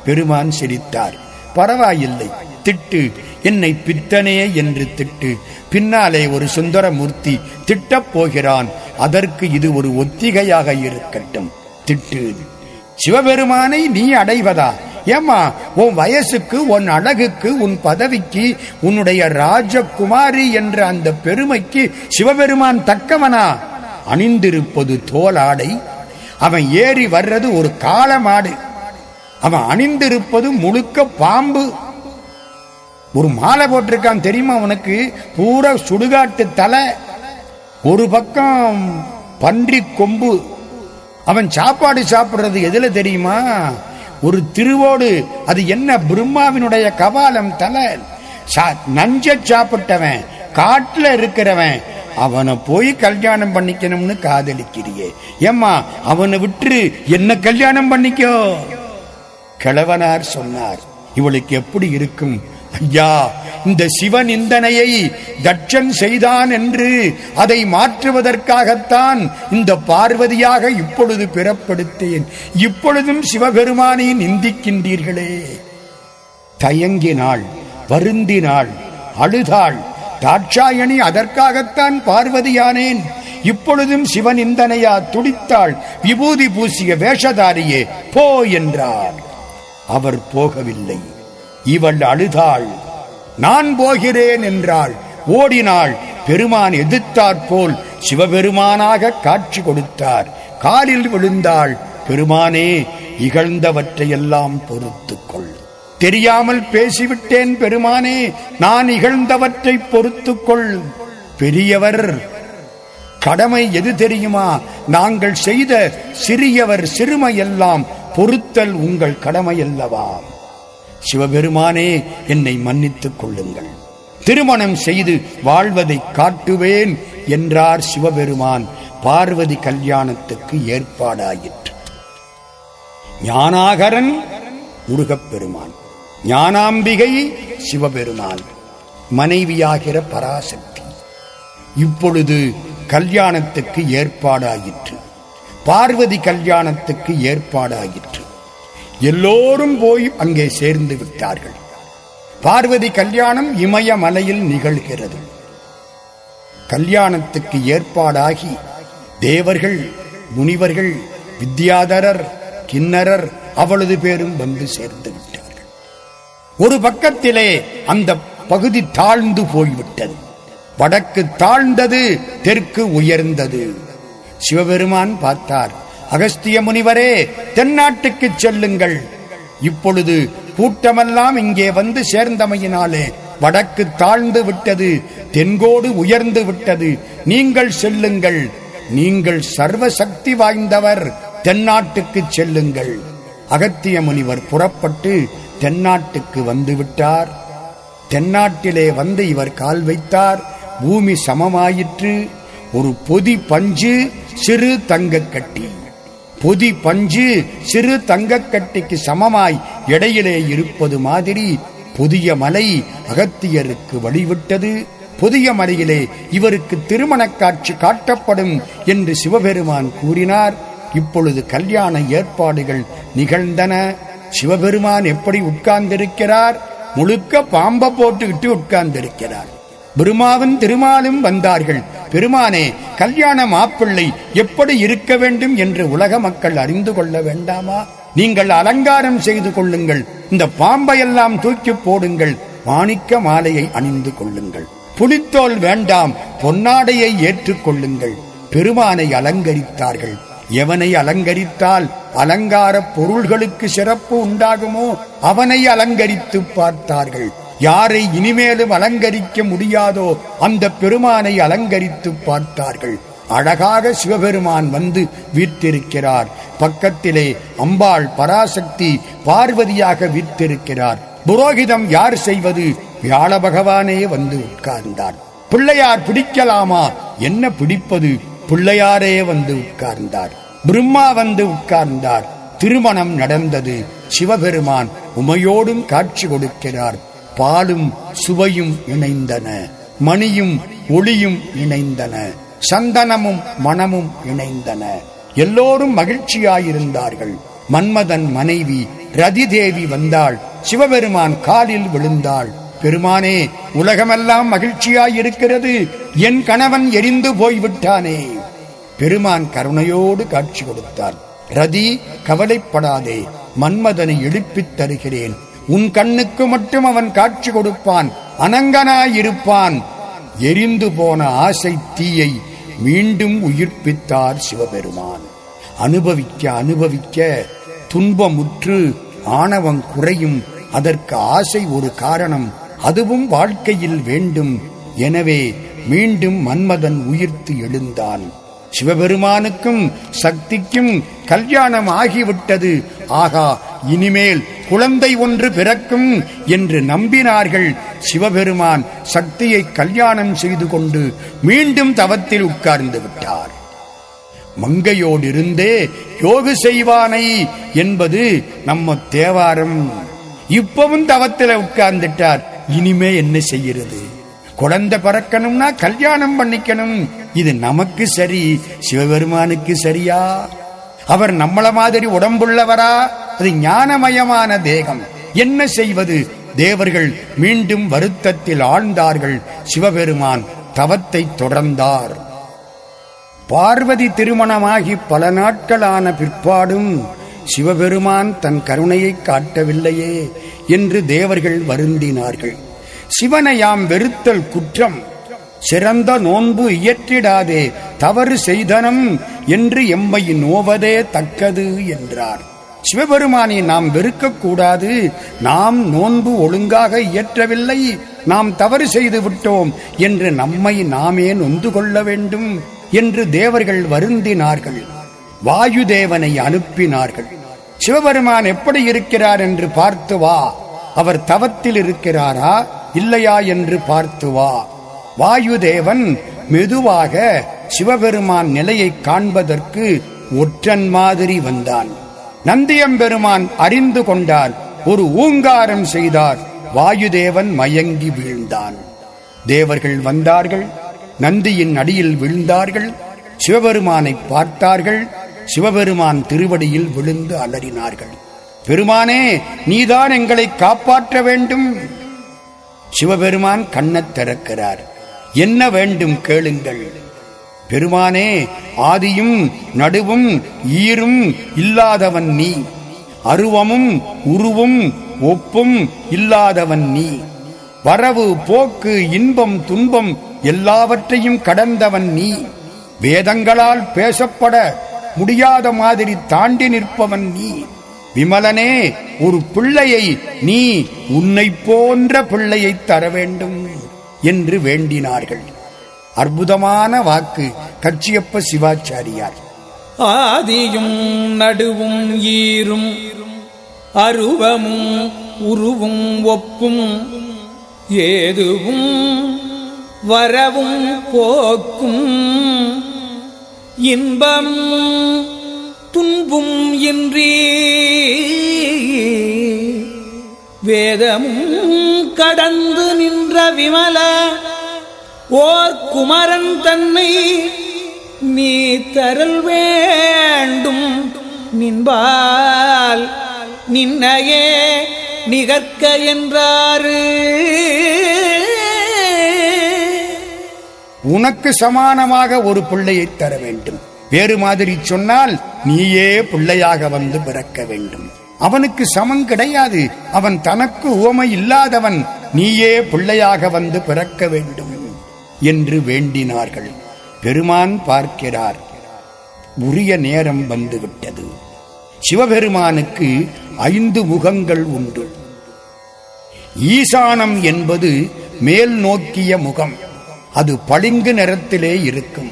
பெருமான் சிரித்தார். பரவாயில்லை. திட்டு. என்னை பித்தனே என்று திட்டு. பின்னாலே ஒரு சுந்தரமூர்த்தி திட்டப் போகிறான். அதற்கு இது ஒரு ஒத்திகையாக இருக்கட்டும். திட்டு. சிவபெருமானை நீ அடைவதா? ஏமா உன் வயசுக்கு உன் அழகுக்கு உன் பதவிக்கு உன்னுடைய ராஜகுமாரி என்ற அந்த பெருமைக்கு சிவபெருமான் தக்கவனா? அணிந்திருப்பது தோலாடை அவன் ஏறி வர்றது ஒரு காலமாடு அவன் அணிந்திருப்பது முழுக்க பாம்பு. ஒரு மாலை போட்டிருக்கான் தெரியுமா உனக்கு? பூரா சுடுகாட்டு தலை. ஒரு பக்கம் பன்றி கொம்பு. அவன் சாப்பாடு சாப்பிடுறது எதுல தெரியுமா? ஒரு திருவோடு. அது என்ன பிரம்மாவினுடைய கபாலம் தலை. சா- நஞ்ச சாப்பிட்டவன் காட்டுல இருக்கிறவன் அவனை போய் கல்யாணம் பண்ணிக்கணும்னு காதலிக்கிறியே. ஏம்மா அவனை விட்டு என்ன கல்யாணம் பண்ணிக்கோ. கிழவனார் சொன்னார் இவளுக்கு எப்படி இருக்கும்? ஐயா இந்த சிவ நிந்தனையை தட்சன் செய்தான் என்று அதை மாற்றுவதற்காகத்தான் இந்த பார்வதியாக இப்பொழுது பிறப்படுத்தேன். இப்பொழுதும் சிவபெருமானை நிந்திக்கின்றீர்களே. தயங்கினாள் வருந்தினாள் அழுதாள். தாட்சாயணி அதற்காகத்தான் பார்வதியானேன். இப்பொழுதும் சிவனிந்தனையா துடித்தாள். விபூதி பூசிய வேஷதாரியே போ என்றார். அவர் போகவில்லை. இவள் அழுதாள். நான் போகிறேன் என்றாள். ஓடினாள். பெருமான் எதிர்த்தாற் போல் சிவபெருமானாக காட்சி கொடுத்தார். காலில் விழுந்தாள். பெருமானே இகழ்ந்தவற்றையெல்லாம் பொறுத்துக்கொள் தெரியாமல் பேசிவிட்டேன் பெருமானே நான் இகழ்ந்தவற்றை பொறுத்துக்கொள் பெரியவர் கடமை எது தெரியுமா? நாங்கள் செய்த சிறியவர் சிறுமையெல்லாம் பொறுத்தல் உங்கள் கடமை அல்லவா சிவபெருமானே என்னை மன்னித்துக் கொள்ளுங்கள். திருமணம் செய்து வாழ்வதை காட்டுவேன் என்றார் சிவபெருமான். பார்வதி கல்யாணத்துக்கு ஏற்பாடாயிற்று. ஞானாகரன் முருகப்பெருமான். ஞானாம்பிகை சிவபெருமான். மனைவியாகிற பராசக்தி. இப்பொழுது கல்யாணத்துக்கு ஏற்பாடாயிற்று. பார்வதி கல்யாணத்துக்கு ஏற்பாடாயிற்று. எல்லோரும் போய் அங்கே சேர்ந்து விட்டார்கள். பார்வதி கல்யாணம் இமயமலையில் நிகழ்கிறது. கல்யாணத்துக்கு ஏற்பாடாகி தேவர்கள் முனிவர்கள் வித்யாதரர் கிண்ணரர் அவளது பேரும் வந்து சேர்ந்து விட்டார்கள். ஒரு பக்கத்திலே அந்த பகுதி தாழ்ந்து போய்விட்டது. வடக்கு தாழ்ந்தது தெற்கு உயர்ந்தது. சிவபெருமான் பார்த்தார். அகஸ்திய முனிவரே தென்னாட்டுக்கு செல்லுங்கள். இப்பொழுது கூட்டமெல்லாம் இங்கே வந்து சேர்ந்தமையினாலே வடக்கு தாழ்ந்து விட்டது தென்கோடு உயர்ந்து விட்டது. நீங்கள் செல்லுங்கள். நீங்கள் சர்வ சக்தி வாய்ந்தவர் தென்னாட்டுக்கு செல்லுங்கள். அகத்திய முனிவர் புறப்பட்டு தென்னாட்டுக்கு வந்து விட்டார். தென்னாட்டிலே வந்து இவர் கால் வைத்தார். பூமி சமமாயிற்று. ஒரு பொதி பஞ்சு சிறு தங்க கட்டி. பொதி பஞ்சு சிறு தங்க கட்டிக்கு சமமாய் இடையிலே இருப்பது மாதிரி புதிய மலை அகத்தியருக்கு வழிவிட்டது. புதிய மலையிலே இவருக்கு திருமணக் காட்சி காட்டப்படும் என்று சிவபெருமான் கூறினார். இப்பொழுது கல்யாண ஏற்பாடுகள் நிகழ்ந்தன. சிவபெருமான் எப்படி உட்கார்ந்திருக்கிறார்? முழுக்க பாம்ப போட்டுக்கிட்டு உட்கார்ந்திருக்கிறார். பெருமாவன் திருமாலும் வந்தார்கள். பெருமானே கல்யாண மாப்பிள்ளை எப்படி இருக்க வேண்டும் என்று உலக மக்கள் அறிந்து கொள்ள வேண்டாமா? நீங்கள் அலங்காரம் செய்து கொள்ளுங்கள். இந்த பாம்பையெல்லாம் தூக்கி போடுங்கள். மாணிக்க மாலையை அணிந்து கொள்ளுங்கள். புலித்தோல் வேண்டாம் பொன்னாடையை ஏற்றுக்கொள்ளுங்கள் பெருமானை அலங்கரித்தார்கள். எவனை அலங்கரித்தால் அலங்கார பொருள்களுக்கு சிறப்பு உண்டாகுமோ அவனை அலங்கரித்து பார்த்தார்கள். யாரை இனிமேலும் அலங்கரிக்க முடியாதோ அந்த பெருமானை அலங்கரித்து பார்த்தார்கள். அழகாக சிவபெருமான் வந்து வீற்றிருக்கிறார். பக்கத்திலே அம்பாள் பராசக்தி பார்வதியாக வீற்றிருக்கிறார். புரோகிதம் யார் செய்வது? வியாழ பகவானே வந்து உட்கார்ந்தார். பிள்ளையார் பிடிக்கலாமா? என்ன பிடிப்பது? பிள்ளையாரே வந்து உட்கார்ந்தார். பிரம்மா வந்து உட்கார்ந்தார். திருமணம் நடந்தது. சிவபெருமான் உமையோடும் காட்சி கொடுக்கிறார். பாலும் சுவையும் இணைந்தன. மணியும் ஒளியும் இணைந்தன. சந்தனமும் மனமும் இணைந்தன. எல்லோரும் மகிழ்ச்சியாயிருந்தார்கள். மன்மதன் மனைவி ரதி தேவி வந்தாள். சிவபெருமான் காலில் விழுந்தாள். பெருமானே உலகமெல்லாம் மகிழ்ச்சியாயிருக்கிறது. என் கணவன் எரிந்து போய்விட்டானே. பெருமான் கருணையோடு காட்சி கொடுத்தார். ரதி கவலைப்படாதே. மன்மதனை எழுப்பித் தருகிறேன். உன் கண்ணுக்கு மட்டும் அவன் காட்சி கொடுப்பான் அனங்கனாயிருப்பான். எரிந்து போன ஆசை தீயை மீண்டும் உயிர்ப்பித்தார் சிவபெருமான். அனுபவிக்க அனுபவிக்க துன்பமுற்று ஆணவம் குறையும். அதற்கு ஆசை ஒரு காரணம் அதுவும் வாழ்க்கையில் வேண்டும். எனவே மீண்டும் மன்மதன் உயிர்த்து எழுந்தான். சிவபெருமானுக்கும் சக்திக்கும் கல்யாணம் ஆகிவிட்டது. ஆகா இனிமேல் குழந்தை ஒன்று பிறக்கும் என்று நம்பினார்கள். சிவபெருமான் சக்தியை கல்யாணம் செய்து கொண்டு மீண்டும் தவத்தில் உட்கார்ந்து விட்டார். மங்கையோடிருந்தே யோகு செய்வானை என்பது நம்ம தேவாரம். இப்பவும் தவத்தில் உட்கார்ந்துட்டார். இனிமே என்ன செய்கிறது? குழந்தை பிறக்கணும்னா கல்யாணம் பண்ணிக்கணும். இது நமக்கு சரி சிவபெருமானுக்கு சரியா? அவர் நம்மள மாதிரி உடம்புள்ளவரா? அது ஞானமயமான தேகம். என்ன செய்வது? தேவர்கள் மீண்டும் வருத்தத்தில் ஆழ்ந்தார்கள். சிவபெருமான் தவத்தை தொடர்ந்தார். பார்வதி திருமணமாகி பல நாட்களான பிற்பாடும் சிவபெருமான் தன் கருணையை காட்டவில்லையே என்று தேவர்கள் வருந்தினார்கள். சிவனையாம் வெறுத்தல் குற்றம். சிறந்த நோன்பு இயற்றிடாதே தவறு செய்தனம் என்று எம்மை நோவதே தக்கது என்றார். சிவபெருமானை நாம் வெறுக்கக்கூடாது நாம் நோன்பு ஒழுங்காக இயற்றவில்லை நாம் தவறு செய்து விட்டோம் என்று நம்மை நாமே நொந்து கொள்ள வேண்டும் என்று தேவர்கள் வருந்தினார்கள். வாயுதேவனை அனுப்பினார்கள். சிவபெருமான் எப்படி இருக்கிறார் என்று பார்த்து வா. அவர் தவத்தில் இருக்கிறாரா? இல்லையா என்று பார்த்து வா வாயுதேவன் மெதுவாக சிவபெருமான் நிலையை காண்பதற்கு ஒற்றன் மாதிரி வந்தான். நந்தியம்பெருமான் அறிந்து கொண்டார் ஒரு ஊங்காரம் செய்தார் வாயுதேவன் மயங்கி வீழ்ந்தான். தேவர்கள் வந்தார்கள் நந்தியின் அடியில் விழுந்தார்கள் சிவபெருமானை பார்த்தார்கள் சிவபெருமான் திருவடியில் விழுந்து அலறினார்கள். பெருமானே நீதான் எங்களை காப்பாற்ற வேண்டும். சிவபெருமான் கண்ணத் திறக்கிறார். என்ன வேண்டும் கேளுங்கள். பெருமானே ஆதியும் நடுவும் ஈரும் இல்லாதவன் நீ. அருவமும் உருவும் ஒப்பும் இல்லாதவன் நீ. வரவு போக்கு இன்பம் துன்பம் எல்லாவற்றையும் கடந்தவன் நீ. வேதங்களால் பேசப்பட முடியாத மாதிரி தாண்டி நிற்பவன் நீ. விமலனே ஒரு பிள்ளையை நீ உன்னை போன்ற பிள்ளையை தர வேண்டும் என்று வேண்டினார்கள். அற்புதமான வாக்கு கச்சியப்ப சிவாச்சாரியார். ஆதியும் நடுவும் ஈரும் அருவமும் உருவும் ஒப்பும் ஏதுவும் வரவும் போக்கும் இன்பம் துன்பும் இன்றி வேதமும் கடந்து நின்ற விமல ஓர் குமரன் தன்னை நீ தரல் வேண்டும் நின்பால் நின்னையே நிகர்க்க என்றாரு. உனக்கு சமானமாக ஒரு பிள்ளையை தர வேண்டும். வேறு மாதிரி சொன்னால் நீயே பிள்ளையாக வந்து பிறக்க வேண்டும். அவனுக்கு சமம் கிடையாது. அவன் தனக்கு உவமை இல்லாதவன் நீயே பிள்ளையாக வந்து பிறக்க வேண்டும் என்று வேண்டினார்கள். பெருமான் பார்க்கிறார். உரிய நேரம் வந்துவிட்டது. சிவபெருமானுக்கு ஐந்து முகங்கள் உண்டு. ஈசானம் என்பது மேல் நோக்கிய முகம். அது பளிங்கு நிறத்திலே இருக்கும்.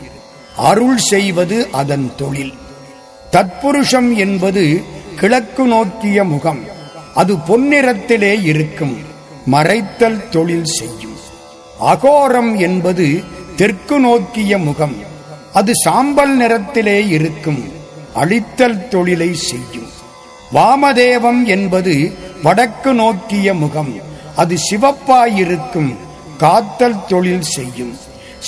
அருள் செய்வது அதன் தொழில். தத்புருஷம் என்பது கிழக்கு நோக்கிய முகம். அது பொன்னிறத்திலே இருக்கும். மறைத்தல் தொழில் செய்யும். அகோரம் என்பது தெற்கு நோக்கிய முகம். அது சாம்பல் நிறத்திலே இருக்கும். அழித்தல் தொழிலை செய்யும். வாமதேவம் என்பது வடக்கு நோக்கிய முகம். அது சிவப்பாயிருக்கும் காத்தல் தொழில் செய்யும்.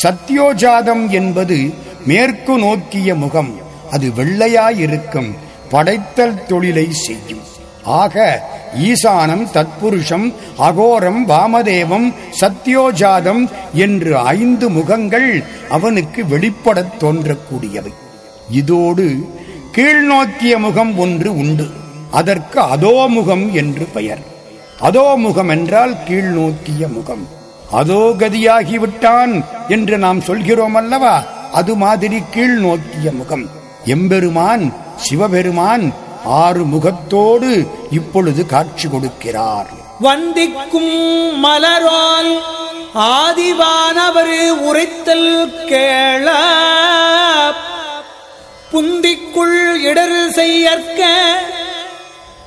சத்யோஜாதம் என்பது மேற்கு நோக்கிய முகம் அது வெள்ளையாயிருக்கும் படைத்தல் தொழிலை செய்யும். ஆக ஈசானம் தத்புருஷம் அகோரம் வாமதேவம் சத்யோஜாதம் என்று ஐந்து முகங்கள் அவனுக்கு வெளிப்படத் தோன்றக்கூடியவை. இதோடு கீழ்நோக்கிய முகம் ஒன்று உண்டு. அதற்கு அதோமுகம் என்று பெயர். அதோமுகம் என்றால் கீழ்நோக்கிய முகம். அதோ கதியாகிவிட்டான் என்று நாம் சொல்கிறோம் அல்லவா அது மாதிரி கீழ் நோக்கிய முகம். எம்பெருமான் சிவபெருமான் ஆறு முகத்தோடு இப்பொழுது காட்சி கொடுக்கிறார். வந்திக்கும் மலரால் ஆதிவானவர் உரைத்தல் கேள. புந்திக்குள் இடர் செய்யற்க.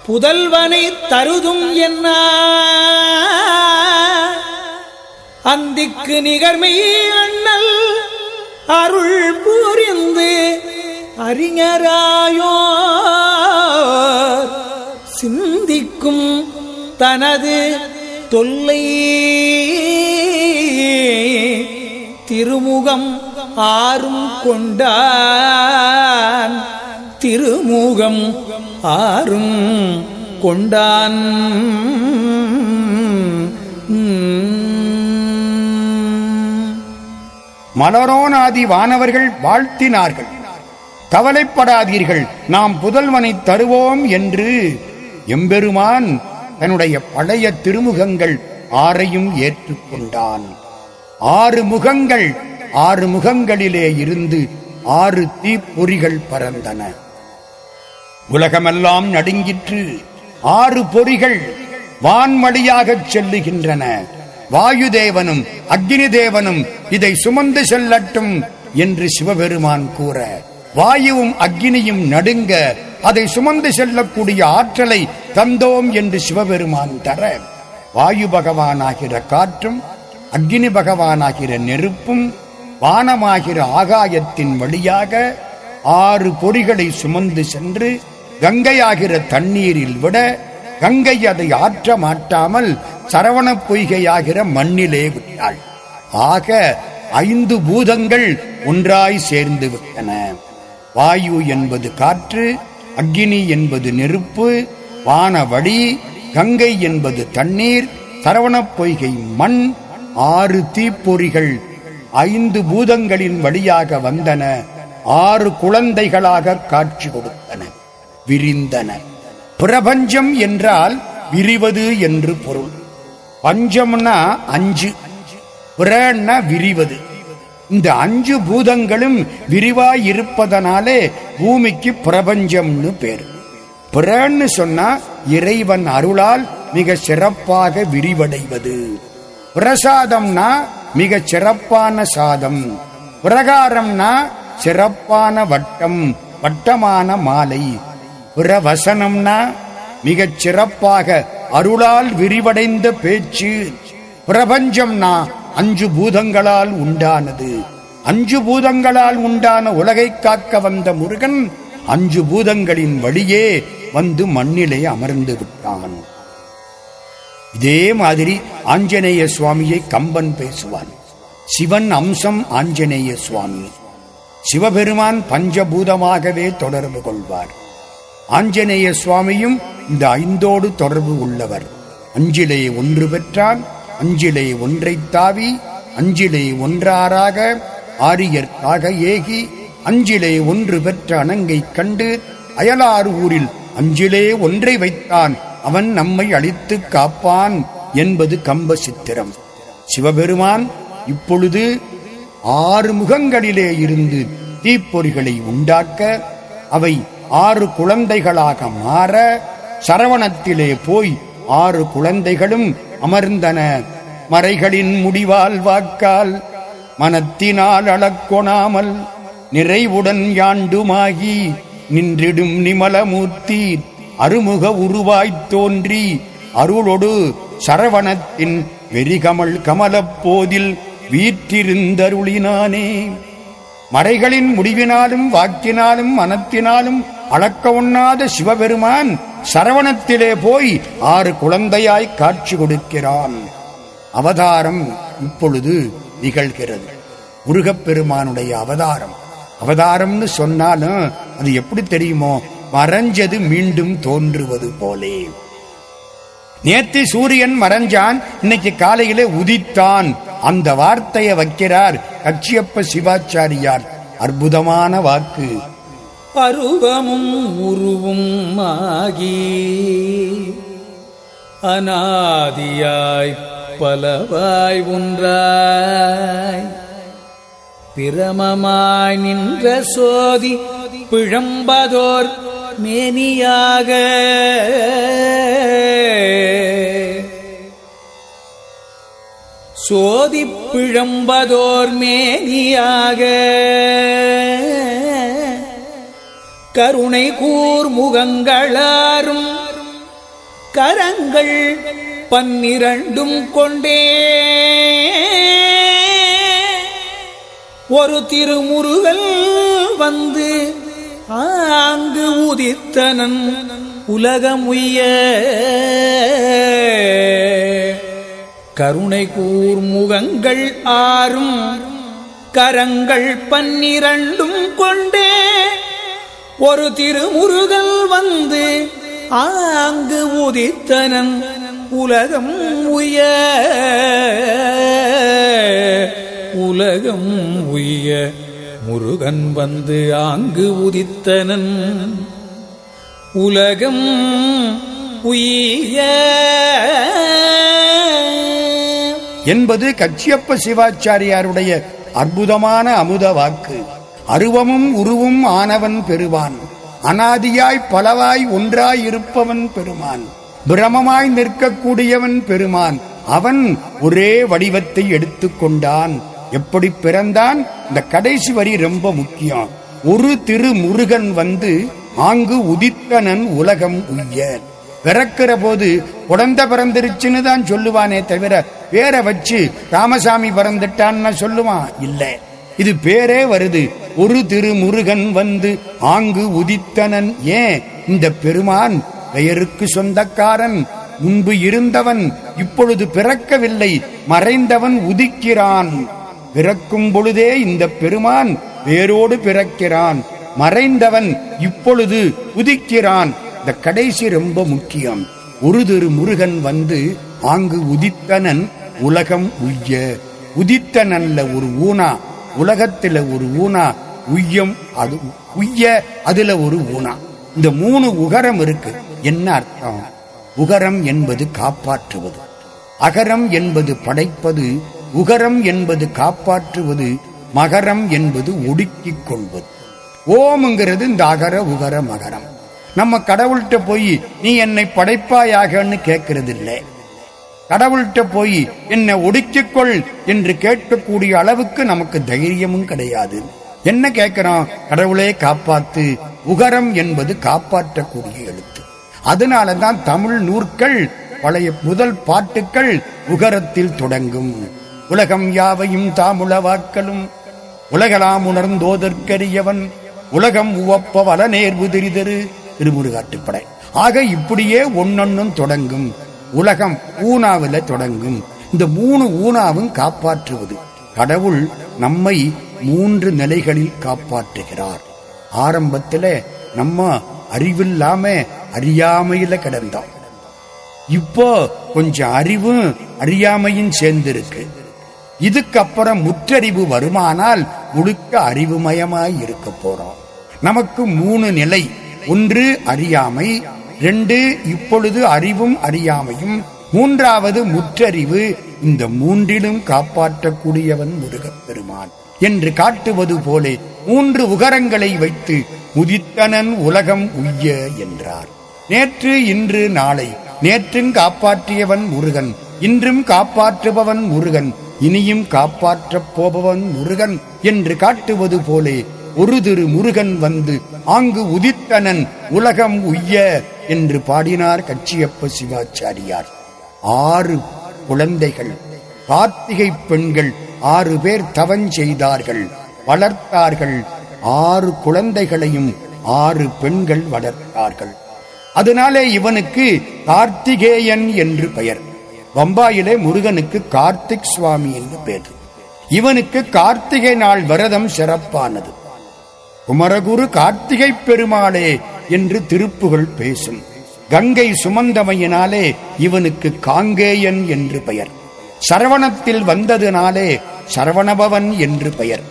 புதல்வனை தருதும் என்ன. அந்திக்கு நிகர்மை அருள் புரிந்து அறிஞராயோ சிந்திக்கும் தனது தொல்லை திருமுகம் ஆறும் கொண்டான். திருமுகம் ஆறும் கொண்டான். மலரோனாதி வானவர்கள் வாழ்த்தினார்கள். கவலைப்படாதீர்கள் நாம் புதல்வனை தருவோம் என்று எம்பெருமான் தன்னுடைய பழைய திருமுகங்கள் ஆறையும் ஏற்றுக்கொண்டான். ஆறு முகங்கள் ஆறு முகங்களிலே இருந்து ஆறு தீப்பொறிகள் பறந்தன. உலகமெல்லாம் நடுங்கிற்று ஆறு பொறிகள் வான்வழியாகச் செல்லுகின்றன. வாயுதேவனும் அக்னி தேவனும் இதை சுமந்து செல்லட்டும் என்று சிவபெருமான் கூற வாயுவும் அக்னியும் நடுங்க அதை சுமந்து செல்லக்கூடிய ஆற்றலை தந்தோம் என்று சிவபெருமான் தர வாயு பகவானாகிற காற்றும் அக்னி பகவானாகிற நெருப்பும் வானமாகிற ஆகாயத்தின் வழியாக ஆறு பொறிகளை சுமந்து சென்று கங்கையாகிற தண்ணீரில் விட கங்கை அதை ஆற்ற மாட்டாமல் சரவண பொய்கையாகிற மண்ணிலே விட்டாள். ஆக ஐந்து பூதங்கள் ஒன்றாய் சேர்ந்து விட்டன. வாயு என்பது காற்று அக்னி என்பது நெருப்பு வானவழி கங்கை என்பது தண்ணீர் சரவணப் பொய்கை மண் ஆறு தீப்பொறிகள் ஐந்து பூதங்களின் வழியாக வந்தன ஆறு குழந்தைகளாக காட்சி கொடுத்தன விரிந்தன. பிரபஞ்சம் என்றால் விரிவது என்று பொருள். பஞ்சம்னா அஞ்சு. பிரன்னா விரிவது. இந்த அஞ்சு பூதங்களும் விரிவாய் இருப்பதனாலே பூமிக்கு பிரபஞ்சம்னு பேர். பிரன்னு சொன்னா இறைவன் அருளால் மிக சிறப்பாக விரிவடைவது. பிரசாதம்னா மிக சிறப்பான சாதம். பிரகாரம்னா சிறப்பான வட்டம் வட்டமான மாலை. பிரவசனம்னா மிகச் சிறப்பாக அருளால் விரிவடைந்த பேச்சு. பிரபஞ்சம்னா அஞ்சு பூதங்களால் உண்டானது. அஞ்சு பூதங்களால் உண்டான உலகை காக்க வந்த முருகன் அஞ்சு பூதங்களின் வழியே வந்து மண்ணிலே அமர்ந்து விட்டான். இதே மாதிரி ஆஞ்சநேய சுவாமியை கம்பன் பேசுவான். சிவன் அம்சம் ஆஞ்சநேய சுவாமி. சிவபெருமான் பஞ்சபூதமாகவே தொடர்பு கொள்வார். ஆஞ்சநேய சுவாமியும் இந்த ஐந்தோடு தொடர்பு உள்ளவர். அஞ்சிலே ஒன்று பெற்றான் அஞ்சிலே ஒன்றைத் தாவி அஞ்சிலே ஒன்றாராக ஆரியற்காக ஏகி அஞ்சிலே ஒன்று பெற்ற அணங்கை கண்டு அயலாறு ஊரில் அஞ்சிலே ஒன்றை வைத்தான் அவன் நம்மை அழித்துக் காப்பான் என்பது கம்ப சித்திரம். சிவபெருமான் இப்பொழுது ஆறு முகங்களிலே இருந்து தீப்பொறிகளை உண்டாக்க அவை ஆறு குழந்தைகளாக மாற சரவணத்திலே போய் ஆறு குழந்தைகளும் அமர்ந்தன. மறைகளின் முடிவால் வாக்கால் மனத்தினால் அளக்கொணாமல் நிறைவுடன் யாண்டுமாகி நின்றிடும் நிமலமூர்த்தி அருமுக உருவாய்த் தோன்றி அருளொடு சரவணத்தின் வெறிகமல் கமலப் போதில் வீற்றிருந்தருளினானே. மறைகளின் முடிவினாலும் வாக்கினாலும் மனத்தினாலும் அளக்க உண்ணாத சிவபெருமான் சரவணத்திலே போய் ஆறு குழந்தையாய் காட்சி கொடுக்கிறான். அவதாரம் இப்பொழுது நிகழ்கிறது. முருகப்பெருமானுடைய அவதாரம். அவதாரம்னு சொன்னாலும் அது எப்படி தெரியுமோ மறைஞ்சது மீண்டும் தோன்றுவது போலே. நேத்து சூரியன் மறைஞ்சான் இன்னைக்கு காலையிலே உதித்தான். அந்த வார்த்தையை வைக்கிறார் கட்சியப்ப சிவாச்சாரியார். அற்புதமான வாக்கு. பருவமும் உருவும் ஆகி அநாதியாய் பலவாய் ஒன்றாய் பிரமமாய் நின்ற சோதி பிழம்பதோர் மேனியாக சோதி பிழம்பதோர் மேனியாக. கருணை கூர் முகங்களாரும் கரங்கள் பன்னிரண்டும் கொண்டே. ஒரு திருமுருகல் வந்து ஆங்கு உதித்தனன் உலகமுய்ய. கருணை கூர் முகங்கள் ஆறும் கரங்கள் பன்னிரண்டும் கொண்டே. ஒரு திருமுருகல் வந்து ஆங்கு உதித்தனன் உலகம் உய உலகம் உய முருகன் வந்து ஆங்கு உதித்தனன் உலகம் உய என்பது கச்சியப்ப சிவாச்சாரியாருடைய அற்புதமான அமுத வாக்கு. அருவமும் உருவும் ஆனவன் பெறுவான். அனாதியாய் பலவாய் ஒன்றாய் இருப்பவன் பெருமான் பிரமமாய் நிற்கக்கூடியவன் பெருமான் அவன் ஒரே வடிவத்தை எடுத்துக்கொண்டான் எப்படி பிறந்தான்? இந்த கடைசி வரி ரொம்ப முக்கியம். ஒரு திரு முருகன் வந்து ஆங்கு உதித்தனன் உலகம் உய்ய. பிறக்கிற போது குழந்தை பிறந்திருச்சுன்னு தான் சொல்லுவானே தவிர வேற வச்சு ராமசாமி பிறந்துட்டான்னு சொல்லுவான்? இல்லை. இது பேரே வருது. ஒரு திரு முருகன் வந்து ஆங்கு உதித்தனன். ஏன்? இந்த பெருமான் பெயருக்கு சொந்தக்காரன். முன்பு இருந்தவன் இப்பொழுது பிறக்கவில்லை. மறைந்தவன் உதிக்கிறான். பிறக்கும் பொழுதே இந்த பெருமான் வேரோடு பிறக்கிறான். மறைந்தவன் இப்பொழுது உதிக்கிறான். இந்த கடைசி ரொம்ப முக்கியம். ஒரு திரு முருகன் வந்து ஆங்கு உதித்தனன் உலகம் உய்ய. உதித்தனல்ல ஒரு ஊனா. உலகத்தில் ஒரு ஊனா உய்யம் அது உய்ய அதுல ஒரு ஊனா. இந்த மூணு உகரம் இருக்கு. என்ன அர்த்தம்? உகரம் என்பது காப்பாற்றுவது. அகரம் என்பது படைப்பது. உகரம் என்பது காப்பாற்றுவது. மகரம் என்பது ஒடுக்கிக் கொள்வது. ஓம்ங்கிறது இந்த அகர உகர மகரம். நம்ம கடவுள்கிட்ட போய் நீ என்னை படைப்பாயாகன்னு கேட்கறது இல்லை கடவுள்கிட்ட போய் என்னை ஒடுக்கிக்கொள் என்று கேட்கக்கூடிய அளவுக்கு நமக்கு தைரியமும் கிடையாது. என்ன கேட்கிறோம் கடவுளே காப்பாத்து. உகரம் என்பது காப்பாற்றக்கூடிய எழுத்து. அதனாலதான் தமிழ் நூற்கள் பழைய முதல் பாட்டுக்கள் உகரத்தில் தொடங்கும். உலகம் யாவையும் தாமுளவாக்களும் உலகலாம் உணர்ந்தோதற்கரியவன். உலகம் உவப்ப வள நேர்வு திரிதரு திருமுருகாட்டுப்படை. ஆக இப்படியே ஒன்னொன்னும் தொடங்கும். உலகம் ஊனாவில தொடங்கும். இந்த மூணு ஊனாவும் காப்பாற்றுவது. கடவுள் நம்மை மூன்று நிலைகளில் காப்பாற்றுகிறார். ஆரம்பத்துல நம்ம அறிவில்லாம அறியாமையில கிடந்தோம். இப்போ கொஞ்சம் அறிவும் அறியாமையும் சேர்ந்திருக்கு. இதுக்கப்புறம் முற்றறிவு வருமானால் முழுக்க அறிவுமயமாய் இருக்க போறோம். நமக்கு மூணு நிலை. ஒன்று அறியாமை ரெண்டு இப்பொழுது அறிவும் அறியாமையும். மூன்றாவது முற்றறிவு இந்த மூன்றிலும் காப்பாற்றக்கூடியவன் முருகப் பெருமான் என்று காட்டுவது போலே மூன்று உகரங்களை வைத்து முதித்தனன் உலகம் உய்ய என்றார். நேற்று இன்று நாளை நேற்றும் காப்பாற்றியவன் முருகன் இன்றும் காப்பாற்றுபவன் முருகன் இனியும் காப்பாற்றப் போபவன் முருகன் என்று காட்டுவது போலே ஒரு திரு முருகன் வந்து ஆங்கு உதித்தனன் உலகம் உய்ய என்று பாடினார் கச்சியப்ப சிவாச்சாரியார். ஆறு குழந்தைகள் கார்த்திகை பெண்கள் ஆறு பேர் தவஞ்செய்தார்கள் வளர்த்தார்கள். ஆறு குழந்தைகளையும் ஆறு பெண்கள் வளர்த்தார்கள். அதனாலே இவனுக்கு கார்த்திகேயன் என்று பெயர். பம்பாயிலே முருகனுக்கு கார்த்திக் சுவாமி என்று பெயர் இவனுக்கு கார்த்திகை நாள் விரதம் சிறப்பானது. குமரகுரு கார்த்திகை பெருமாளே என்று திருப்புகள் பேசும். கங்கை சுமந்தமையினாலே இவனுக்கு காங்கேயன் என்று பெயர். சரவணத்தில் வந்ததுனாலே சரவணபவன் என்று பெயர்.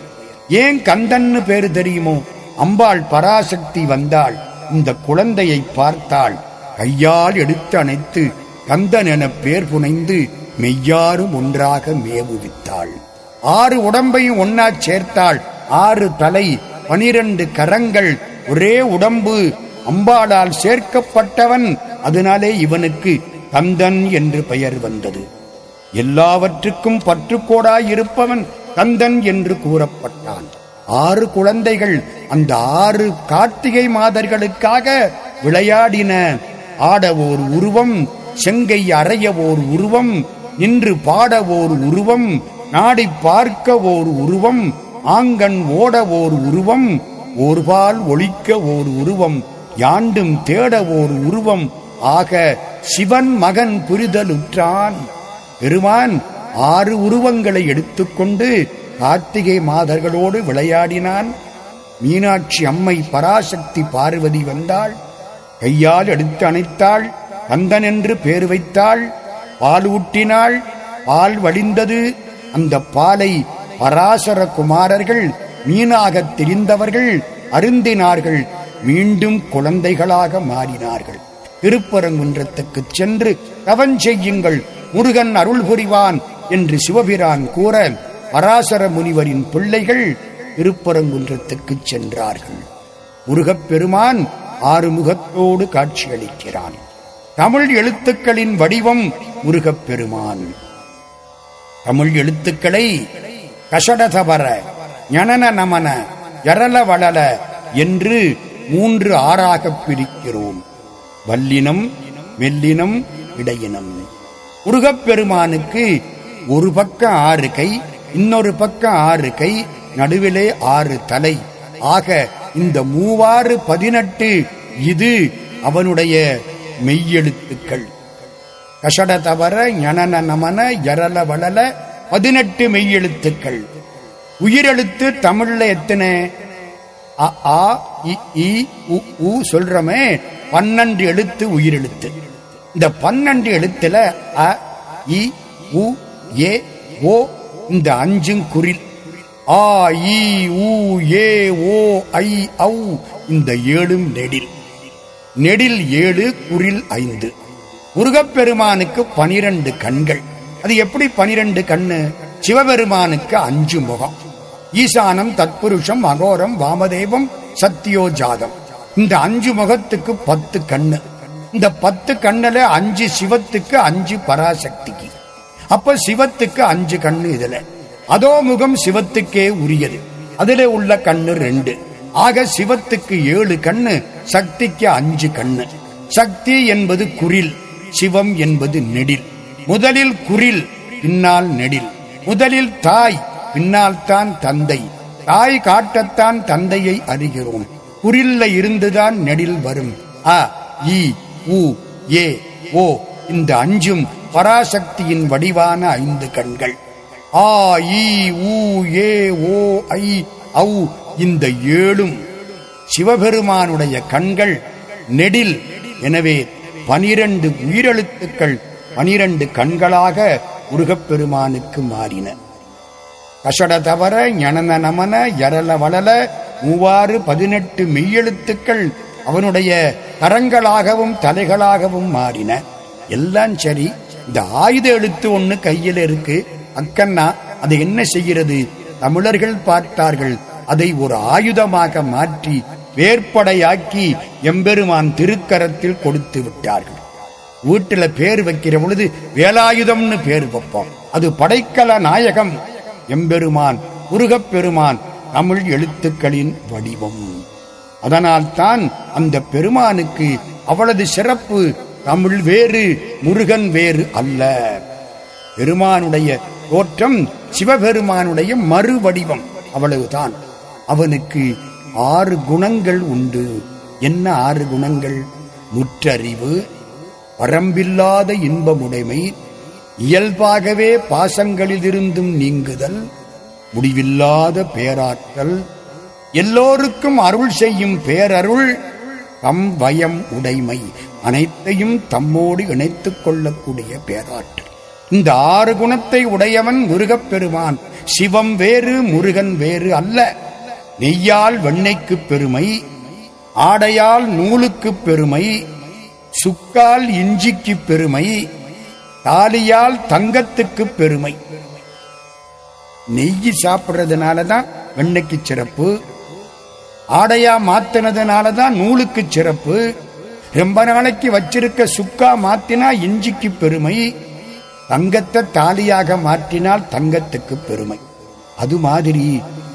ஏன் கந்தன்னு பேரு தெரியுமோ? அம்பாள் பராசக்தி வந்தாள். இந்த குழந்தையை பார்த்தாள். கையால் எடுத்து அணைத்து கந்தன் என பேர் புனைந்து மெய்யாரும் ஒன்றாக மேவுவித்தாள். ஆறு உடம்பையும் ஒன்னா சேர்த்தாள். ஆறு தலை பனிரண்டு கரங்கள் ஒரே உடம்பு அம்பாளால் சேர்க்கப்பட்டவன் அதனாலே இவனுக்கு கந்தன் என்று பெயர் வந்தது. எல்லாவற்றுக்கும் பற்றுக்கோடாய் இருப்பவன் கந்தன் என்று கூறப்பட்டான். ஆறு குழந்தைகள் அந்த ஆறு கார்த்திகை மாதர்களுக்காக விளையாடின. ஆட ஓர் உருவம் செங்கை அறைய ஓர் உருவம் நின்று பாட ஓர் உருவம் நாடி பார்க்க ஓர் உருவம் ஆங்கன் ஓட ஓர் உருவம் ஒருபால் ஒழிக்க ஓர் உருவம் யாண்டும் தேட ஓர் உருவம் ஆக சிவன் மகன் புரிதலுற்றான். பெருமான் ஆறு உருவங்களை எடுத்துக்கொண்டு கார்த்திகை மாதர்களோடு விளையாடினான். மீனாட்சி அம்மை பராசக்தி பார்வதி வந்தாள். கையால் எடுத்து அணைத்தாள். கந்தன் என்று பேர் வைத்தாள். பால் ஊட்டினாள். பால் வடிந்தது அந்த பாலை பராசர குமாரர்கள் மீனாகத் தெரிந்தவர்கள் அருந்தினார்கள். மீண்டும் குழந்தைகளாக மாறினார்கள். திருப்பரங்குன்றத்துக்கு சென்று தவன் செய்யுங்கள் முருகன் அருள் புரிவான் என்று சிவபிரான் கூற பராசர முனிவரின் பிள்ளைகள் திருப்பரங்குன்றத்துக்கு சென்றார்கள். முருகப்பெருமான் ஆறுமுகத்தோடு காட்சியளிக்கிறான். தமிழ் எழுத்துக்களின் வடிவம் முருகப்பெருமான் தமிழ் எழுத்துக்களை கஷடதபர ஞனன நமன ஜரல வளல என்று மூன்று ஆறாகப் பிரிக்கிறோம். வல்லினம் மெல்லினம் இடையினம். முருகப்பெருமானுக்கு ஒரு பக்கம் ஆறு கை இன்னொரு பக்கம் ஆறு கை நடுவிலே ஆறு தலை. ஆக இந்த மூவாறு பதினெட்டு இது அவனுடைய மெய்யெழுத்துக்கள். கஷட தவற ஞனன நமன ஜரல வளல பதினெட்டு மெய்யெழுத்துக்கள். உயிரெழுத்து தமிழ்ல எத்தனை? அ ஆ இ ஈ உ சொல்றமே. பன்னெண்டு எழுத்து உயிரெழுத்து. இந்த பன்னெண்டு எழுத்துல அ இ உ ஏ ஓ இந்த அஞ்சும் குறில் ஆ இ உ ஏ ஓ ஐ ஔ இந்த ஏழும் நெடில். நெடில் ஏழு குரில் ஐந்து. முருகப்பெருமானுக்கு பனிரெண்டு கண்கள். அது எப்படி பனிரெண்டு கண்ணு? சிவபெருமானுக்கு அஞ்சு முகம். ஈசானம் தத்புருஷம் அகோரம் வாமதேவம் சத்தியோஜாதம் இந்த அஞ்சு முகத்துக்கு பத்து கண்ணு. இந்த பத்து கண்ணுல அஞ்சு சிவத்துக்கு அஞ்சு பராசக்திக்கு. அப்ப சிவத்துக்கு அஞ்சு கண்ணு இதுல. அதோ முகம் சிவத்துக்கே உரியது. அதுல உள்ள கண்ணு ரெண்டு. ஆக சிவத்துக்கு ஏழு கண்ணு சக்திக்கு அஞ்சு கண்ணு. சக்தி என்பது குரில் சிவம் என்பது நெடில். முதலில் குரில் பின்னால் நெடில். முதலில் தாய் பின்னால் தான் தந்தை. தாய் காட்டத்தான் தந்தையை அறிகிறோம். குறில்ல இருந்துதான் நெடில் வரும். அ இ உ ஏ ஓ இந்த அஞ்சும் பராசக்தியின் வடிவான ஐந்து கண்கள். ஆ இ உ ஏ ஓ ஐ ஔ இந்த ஏழும் சிவபெருமானுடைய கண்கள் நெடில். எனவே பனிரண்டு உயிரெழுத்துக்கள் பனிரண்டு கண்களாக முருகப்பெருமானுக்கு மாறின. கஷட தவற ஞனன நமன யரல வளல மூவாறு பதினெட்டு மெய்யெழுத்துக்கள் அவனுடைய கரங்களாகவும் தலைகளாகவும் மாறின. எல்லாம் சரி இந்த ஆயுத எழுத்து ஒண்ணு கையில் இருக்கு. அக்கண்ணா அது என்ன செய்கிறது? தமிழர்கள் பார்த்தார்கள் அதை ஒரு ஆயுதமாக மாற்றி வேற்படையாக்கி எம்பெருமான் திருக்கரத்தில் கொடுத்து விட்டார்கள். வீட்டுல பேர் வைக்கிற பொழுது வேலாயுதம்னு பேர் வைப்போம். அது படைக்கல நாயகம். எம்பெருமான் முருகப்பெருமான் தமிழ் எழுத்துக்களின் வடிவம். அதனால்தான் அந்த பெருமானுக்கு அவளது சிறப்பு தமிழ் வேறு முருகன் வேறு அல்ல. பெருமானுடைய தோற்றம் சிவபெருமானுடைய மறு வடிவம் அவ்வளவுதான். அவனுக்கு ஆறு குணங்கள் உண்டு. என்ன ஆறு குணங்கள்? முற்றறிவு பரம்பில்லாத இன்பமுடைமை இயல்பாகவே பாசங்களிலிருந்தும் நீங்குதல் முடிவில்லாத பேராற்றல் எல்லோருக்கும் அருள் செய்யும் பேரருள் தம் வயம் உடைமை அனைத்தையும் தம்மோடு இணைத்துக் கொள்ளக்கூடிய பேராற்றல். இந்த ஆறு குணத்தை உடையவன் முருகப் முருகப்பெருமான் சிவம் வேறு முருகன் வேறு அல்ல. நெய்யால் வெண்ணெய்க்கு பெருமை ஆடையால் நூலுக்கு பெருமை சுக்கால் இஞ்சிக்கு பெருமை தாலியால் தங்கத்துக்கு பெருமை. நெய் சாப்பிட்றதுனால தான் வெண்ணைக்கு சிறப்பு. ஆடையா மாத்தினதுனால தான் நூலுக்கு சிறப்பு. ரொம்ப நாளைக்கு வச்சிருக்க சுக்கா மாத்தினா இஞ்சிக்கு பெருமை. தங்கத்தை தாலியாக மாற்றினால் தங்கத்துக்கு பெருமை. அது மாதிரி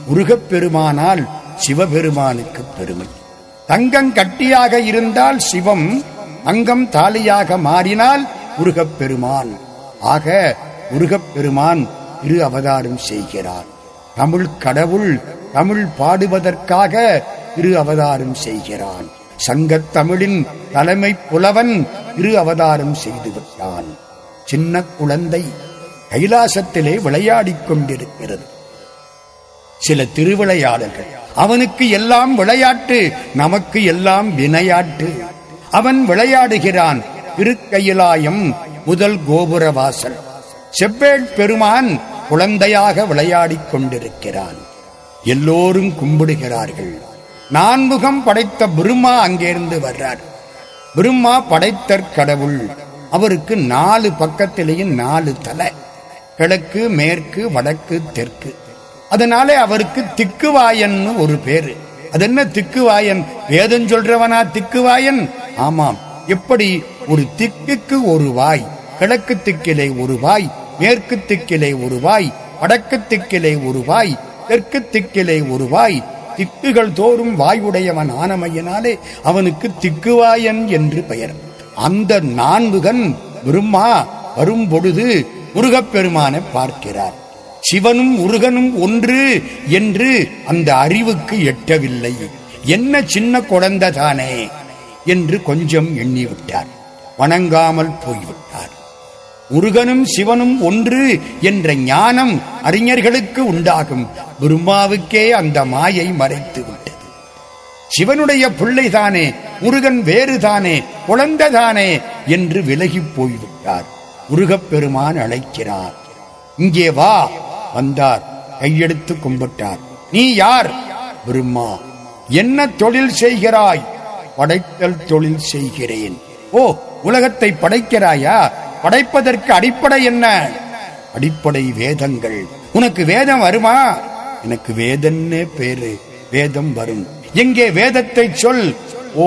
முருகப்பெருமானால் சிவபெருமானுக்கு பெருமை. தங்கம் கட்டியாக இருந்தால் சிவம் தங்கம் தாலியாக மாறினால் முருகப்பெருமான். ஆக முருகப்பெருமான் இரு அவதாரம் செய்கிறார். தமிழ் கடவுள் தமிழ் பாடுவதற்காக இரு அவதாரம் செய்கிறான். சங்கத் தமிழின் தலைமை புலவன் இரு அவதாரம் செய்து விட்டான் சின்ன குழந்தை கைலாசத்திலே விளையாடிக் கொண்டிருக்கிறது. சில திருவிளையாடல்கள். அவனுக்கு எல்லாம் விளையாட்டு நமக்கு எல்லாம் வினையாட்டு. அவன் விளையாடுகிறான். திருக்கையிலாயம் முதல் கோபுர வாசல். செவ்வேள் பெருமான் குழந்தையாக விளையாடிக் கொண்டிருக்கிறான். எல்லோரும் கும்பிடுகிறார்கள். நான்முகம் படைத்த பிரம்மா அங்கிருந்து வர்றார். பிரம்மா படைத்தற் கடவுள். அவருக்கு நாலு பக்கத்திலேயும் நாலு தலை. கிழக்கு மேற்கு வடக்கு தெற்கு. அதனாலே அவருக்கு திக்குவாயன்னு ஒரு பேரு. அது என்ன திக்குவாயன்? வேதம் சொல்றவனா திக்குவாயன்? ஆமாம். எப்படி ஒரு திக்குக்கு ஒரு வாய் கிழக்கு திக்கிலே ஒரு வாய் மேற்கு திக்கிலே ஒரு வாய் வடக்கு திக்கிலே ஒரு வாய் தெற்கு திக்கிலே ஒரு வாய் திக்குகள் தோறும் வாயுடையவன் ஆனமையினாலே அவனுக்கு திக்குவாயன் என்று பெயர். அந்த நான்குகன் பிரம்மா வரும் பொழுது முருகப்பெருமானை பார்க்கிறார். சிவனும் முருகனும் ஒன்று என்று அந்த அறிவுக்கு எட்டவில்லை. என்ன சின்ன குழந்தை தானே? என்று கொஞ்சம் எண்ணிவிட்டார். வணங்காமல் போய்விட்டார். முருகனும் சிவனும் ஒன்று என்ற ஞானம் அறிஞர்களுக்கு உண்டாகும். பிரம்மாவுக்கே அந்த மாயை மறைத்து விட்டது. சிவனுடைய பிள்ளைதானே முருகன் வேறுதானே குழந்தைதானே என்று விலகிப் போய்விட்டார். முருகப்பெருமான் அழைக்கிறார். இங்கே வா வந்தார் கையெடுத்து கும்பிட்டார். நீ யார்? பிரம்மா என்ன தொழில் செய்கிறாய்? படைத்தல் தொழில் செய்கிறேன். ஓ உலகத்தை படைக்கிறாயா? படைப்பதற்கு அடிப்படை என்ன? அடிப்படை வேதங்கள். உனக்கு வேதம் வருமா? எனக்கு வேதன்னே பேரு. வேதம் வரும். எங்கே வேதத்தை சொல்? ஓ.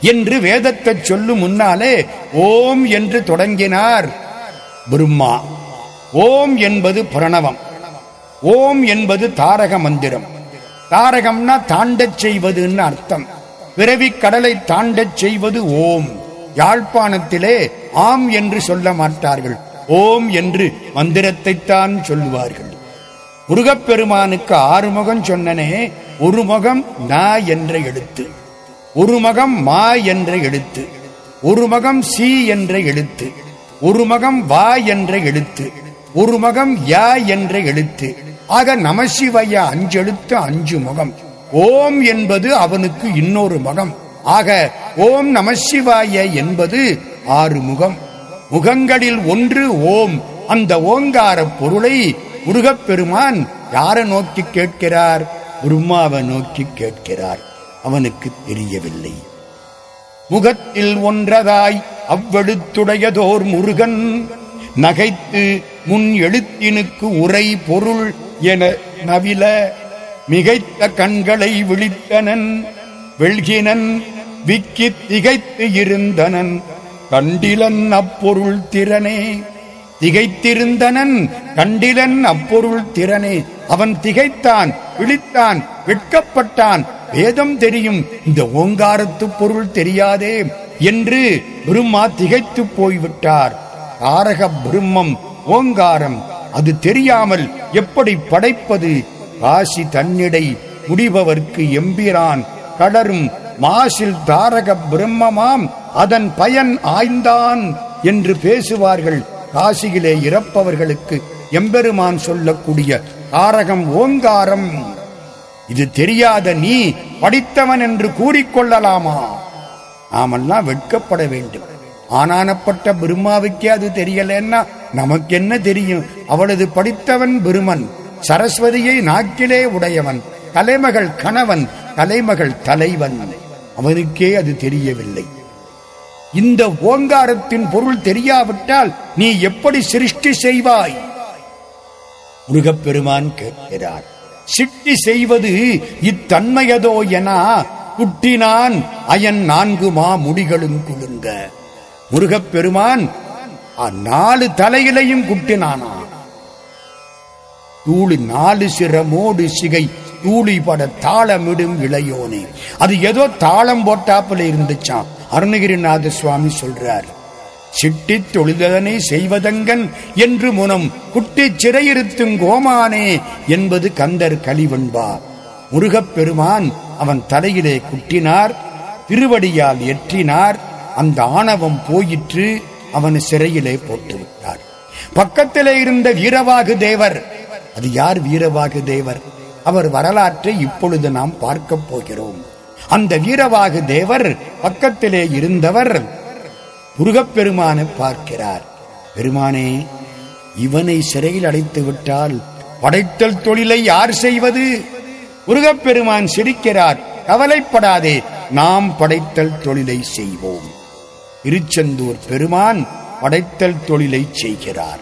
என்று வேதத்தை சொல்லும் முன்னாலே ஓம் என்று தொடங்கினார். பிரம்மா. ஓம் என்பது பிரணவம். ஓம் என்பது தாரக மந்திரம். தாரகம்னா தாண்டச் செய்வதுன்னு அர்த்தம். பிறவி கடலை தாண்டச் செய்வது ஓம். யாழ்ப்பாணத்திலே ஆம் என்று சொல்ல மாட்டார்கள். ஓம் என்று மந்திரத்தைத்தான் சொல்லுவார்கள். முருகப்பெருமானுக்கு ஆறு முகம் சொன்னனே ஒரு முகம் நா என்ற எழுத்து. ஒரு மகம் மா என்ற எழுத்து. ஒரு மகம் சி என்ற எழுத்து. ஒரு மகம் வா என்ற எழுத்து. ஒரு முகம் யா என்ற எழுத்து. ஆக நமசிவய அஞ்செழுத்து அஞ்சு முகம். ஓம் என்பது அவனுக்கு இன்னொரு முகம். ஆக ஓம் நமசிவாய என்பது ஆறு முகம். முகங்களில் ஒன்று ஓம். அந்த ஓங்கார பொருளை முருகப்பெருமான் யாரை நோக்கி கேட்கிறார்? பிரம்மாவை நோக்கி கேட்கிறார். அவனுக்கு தெரியவில்லை. முகத்தில் ஒன்றதாய் அவ்வெழுத்துடையதோர் முருகன். நகைத்து முன் எழுத்தினுக்கு உரை பொருள் என நவில மிகைத்த கண்களை விழித்தனன் வெள்கினன் விக்கி திகைத்து இருந்தனன். கண்டிலன் அப்பொருள் திறனே திகைத்திருந்தனன் கண்டிலன் அப்பொருள் திறனே. அவன் திகைத்தான் விழித்தான் வெட்கப்பட்டான். வேதம் தெரியும் இந்த ஓங்காரத்து பொருள் தெரியாதே என்று பெருமா திகைத்து போய்விட்டார். காரக பிரம்மம் ஓங்காரம். அது தெரியாமல் எப்படி படைப்பது? காசி தன்னிடை முடிபவர்க்கு எம்பிரான். கடரும் மாசில் தாரக பிரம்மமாம். அதன் பயன் ஆய்ந்தான் என்று பேசுவார்கள். காசியிலே இறப்பவர்களுக்கு எம்பெருமான் சொல்லக்கூடிய தாரகம் ஓங்காரம். இது தெரியாத நீ படித்தவன் என்று கூறிக்கொள்ளலாமா? நாமெல்லாம் வெட்கப்பட வேண்டும். ஆனானப்பட்ட பிரம்மாவுக்கே அது தெரியலன்னா நமக்கு என்ன தெரியும்? அவளது படித்தவன் பெருமன் சரஸ்வதியை நாக்கிலே உடையவன் தலைமகள் கணவன் தலைமகள் தலைவன். அவனுக்கே அது தெரியவில்லை. இந்த ஓங்காரத்தின் பொருள் தெரியாவிட்டால் நீ எப்படி சிருஷ்டி செய்வாய்? முருகப்பெருமான் கேட்கிறார் சிட்டி செய்வது இத்தன்மையதோ என குட்டினான் அயன் நான்கு மா முடிகளும் குலுங்க. முருகப்பெருமான் நாலு தலையிலையும் குட்டினானா? தூளி நாலு சிரமோடு சிகை தூளி பட தாளமிடும் இளையோனே. அது ஏதோ தாளம் போட்டாப்புல இருந்துச்சான் அருணகிரிநாத சுவாமி சொல்றார் சிட்டித் தொழுததனை செய்வதங்கன் என்று முனம் குட்டிச் சிறையிருத்தும் கோமானே என்பது கந்தர் கலிவன்பா முருகப்பெருமான் அவன் தலையிலே குட்டினார் திருவடியால் எற்றினார் அந்த ஆணவம் போயிற்று அவன் சிறையிலே போட்டு விட்டார் பக்கத்திலே இருந்த வீரவாகு தேவர் அது யார் வீரவாகு தேவர்? அவர் வரலாற்றை இப்பொழுது நாம் பார்க்க போகிறோம். அந்த வீரவாகு தேவர் பக்கத்திலே இருந்தவர் முருகப்பெருமானை பார்க்கிறார். பெருமானே இவனை சிறையில் அடைத்து விட்டால் படைத்தல் தொழிலை யார் செய்வது? முருகப்பெருமான் சிரிக்கிறார். கவலைப்படாதே நாம் படைத்தல் தொழிலை செய்வோம். திருச்செந்தூர் பெருமான் படைத்தல் தொழிலை செய்கிறார்.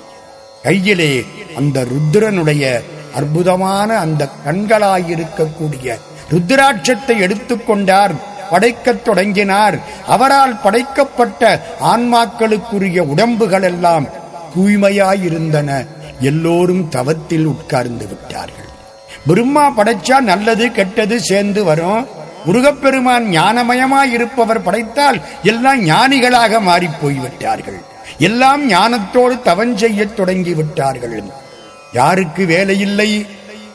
கையிலே அந்த ருத்ரனுடைய அற்புதமான அந்த கண்களாயிருக்கக்கூடிய ருத்ராட்சத்தை எடுத்துக்கொண்டார் படைக்கத் தொடங்கினார். அவரால் படைக்கப்பட்ட ஆன்மாக்களுக்குரிய உடம்புகள் எல்லாம் தூய்மையாயிருந்தன. எல்லோரும் தவத்தில் உட்கார்ந்து விட்டார்கள். பிரம்மா படைச்சா நல்லது கெட்டது சேர்ந்து வரும். முருகப்பெருமான் ஞானமயமாய் இருப்பவர் படைத்தால் எல்லாம் ஞானிகளாக மாறிப் போய்விட்டார்கள். எல்லாம் ஞானத்தோடு தவஞ்செய்யத் தொடங்கி விட்டார்கள் யாருக்கு வேலையில்லை?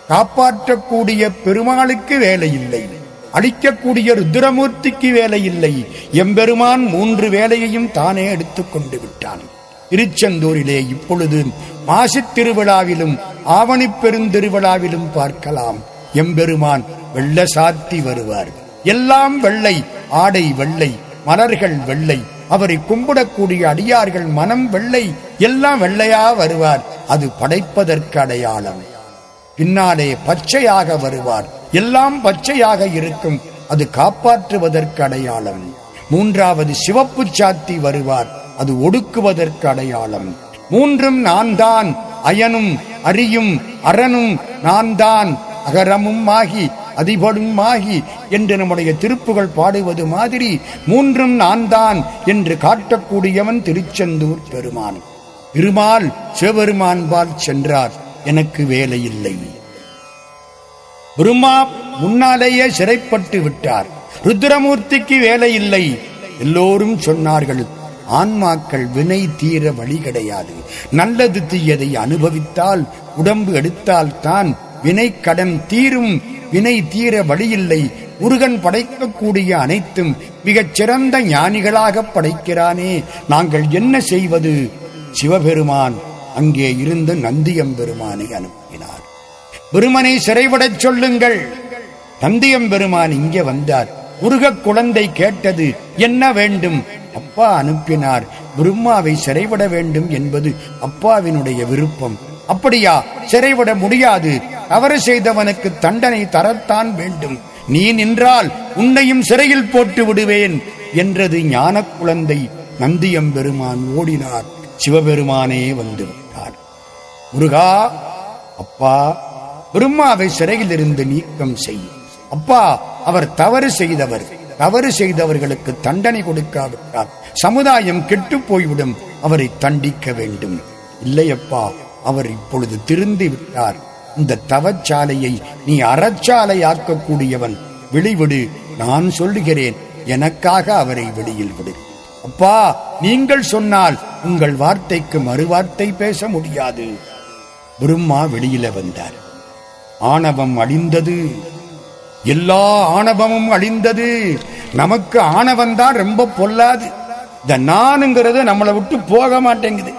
காப்பாற்றக்கூடிய பெருமாளுக்கு வேலையில்லை. அழிக்கக்கூடிய ருத்ரமூர்த்திக்கு வேலையில்லை. எம்பெருமான் மூன்று வேலையையும் தானே எடுத்துக்கொண்டு விட்டான். திருச்செந்தூரிலே இப்பொழுது மாசித் திருவிழாவிலும் ஆவணிப் பெருந்திருவிழாவிலும் பார்க்கலாம். எம்பெருமான் வெள்ள சாத்தி வருவார். எல்லாம் வெள்ளை ஆடை வெள்ளை மலர்கள் வெள்ளை. அவரை கும்பிடக்கூடிய அடியார்கள் மனம் வெள்ளை. எல்லாம் வெள்ளையா வருவார். அது படைப்பதற்கு அடையாளம். பின்னாலே பச்சையாக வருவார். எல்லாம் பச்சையாக இருக்கும். அது காப்பாற்றுவதற்கு அடையாளம். மூன்றாவது சிவப்பு சாத்தி வருவார். அது ஒடுக்குவதற்கு அடையாளம். மூன்றும் நான் தான் அயனும் அரியும் அரணும் நான் தான் அகரமும் ஆகி அதிபடுமாகி என்று நம்முடைய திருப்புகள் பாடுவது மாதிரி மூன்றும் நான் தான் என்று காட்டக்கூடியவன் திருச்செந்தூர் பெருமான். பெருமாள் சிவபெருமான்பால் சென்றார். எனக்கு வேலையில்லை. பெருமா முன்னாலேயே சிறைப்பட்டு விட்டார். ருத்ரமூர்த்திக்கு வேலையில்லை. எல்லோரும் சொன்னார்கள் ஆன்மாக்கள் வினை தீர வழி கிடையாது. நல்லது தீயதை அனுபவித்தால் உடம்பு எடுத்தால் தான் வினை கடன் தீரும் வினை தீர வழியில்லை. முருகன் படைக்கக்கூடிய அனைத்தும் மிகச் சிறந்த ஞானிகளாக படைக்கிறானே. நாங்கள் என்ன செய்வது? சிவபெருமான் அங்கே இருந்த நந்தியம்பெருமானை அனுப்பினார். பெருமனை சிறைவிடச் சொல்லுங்கள். நந்தியம்பெருமான் இங்கே வந்தார். முருகக் குழந்தை கேட்டது என்ன வேண்டும்? அப்பா அனுப்பினார் பிரம்மாவை சிறைவிட வேண்டும் என்பது அப்பாவினுடைய விருப்பம். அப்படியா? சிறைவிட முடியாது. தவறு செய்தவனுக்கு தண்டனை தரத்தான் வேண்டும். நீ நின்றால் உன்னையும் சிறையில் போட்டு விடுவேன் என்றது ஞான குழந்தை நந்தியம் பெருமான் ஓடினார். சிவபெருமானே வந்து விட்டார். முருகா அப்பா பிரம்மாவை சிறையில் இருந்து நீக்கம் செய். அப்பா அவர் தவறு செய்தவர். தவறு செய்தவர்களுக்கு தண்டனை கொடுக்காவிட்டார் சமுதாயம் கெட்டு போய்விடும். அவரை தண்டிக்க வேண்டும். இல்லையப்பா அவர் இப்பொழுது திருந்தி விட்டார். இந்த தவச்சாலையை நீ அறச்சாலையாக்கக்கூடியவன். வெளிவிடு நான் சொல்லுகிறேன். எனக்காக அவரை வெளியில் விடு. அப்பா நீங்கள் சொன்னால் உங்கள் வார்த்தைக்கு மறுவார்த்தை பேச முடியாது. பிரம்மா வெளியில வந்தார். ஆணவம் அழிந்தது. எல்லா ஆணவமும் அழிந்தது. நமக்கு ஆணவம் தான் ரொம்ப பொல்லாது. இந்த நானுங்கிறது நம்மளை விட்டு போக மாட்டேங்குது.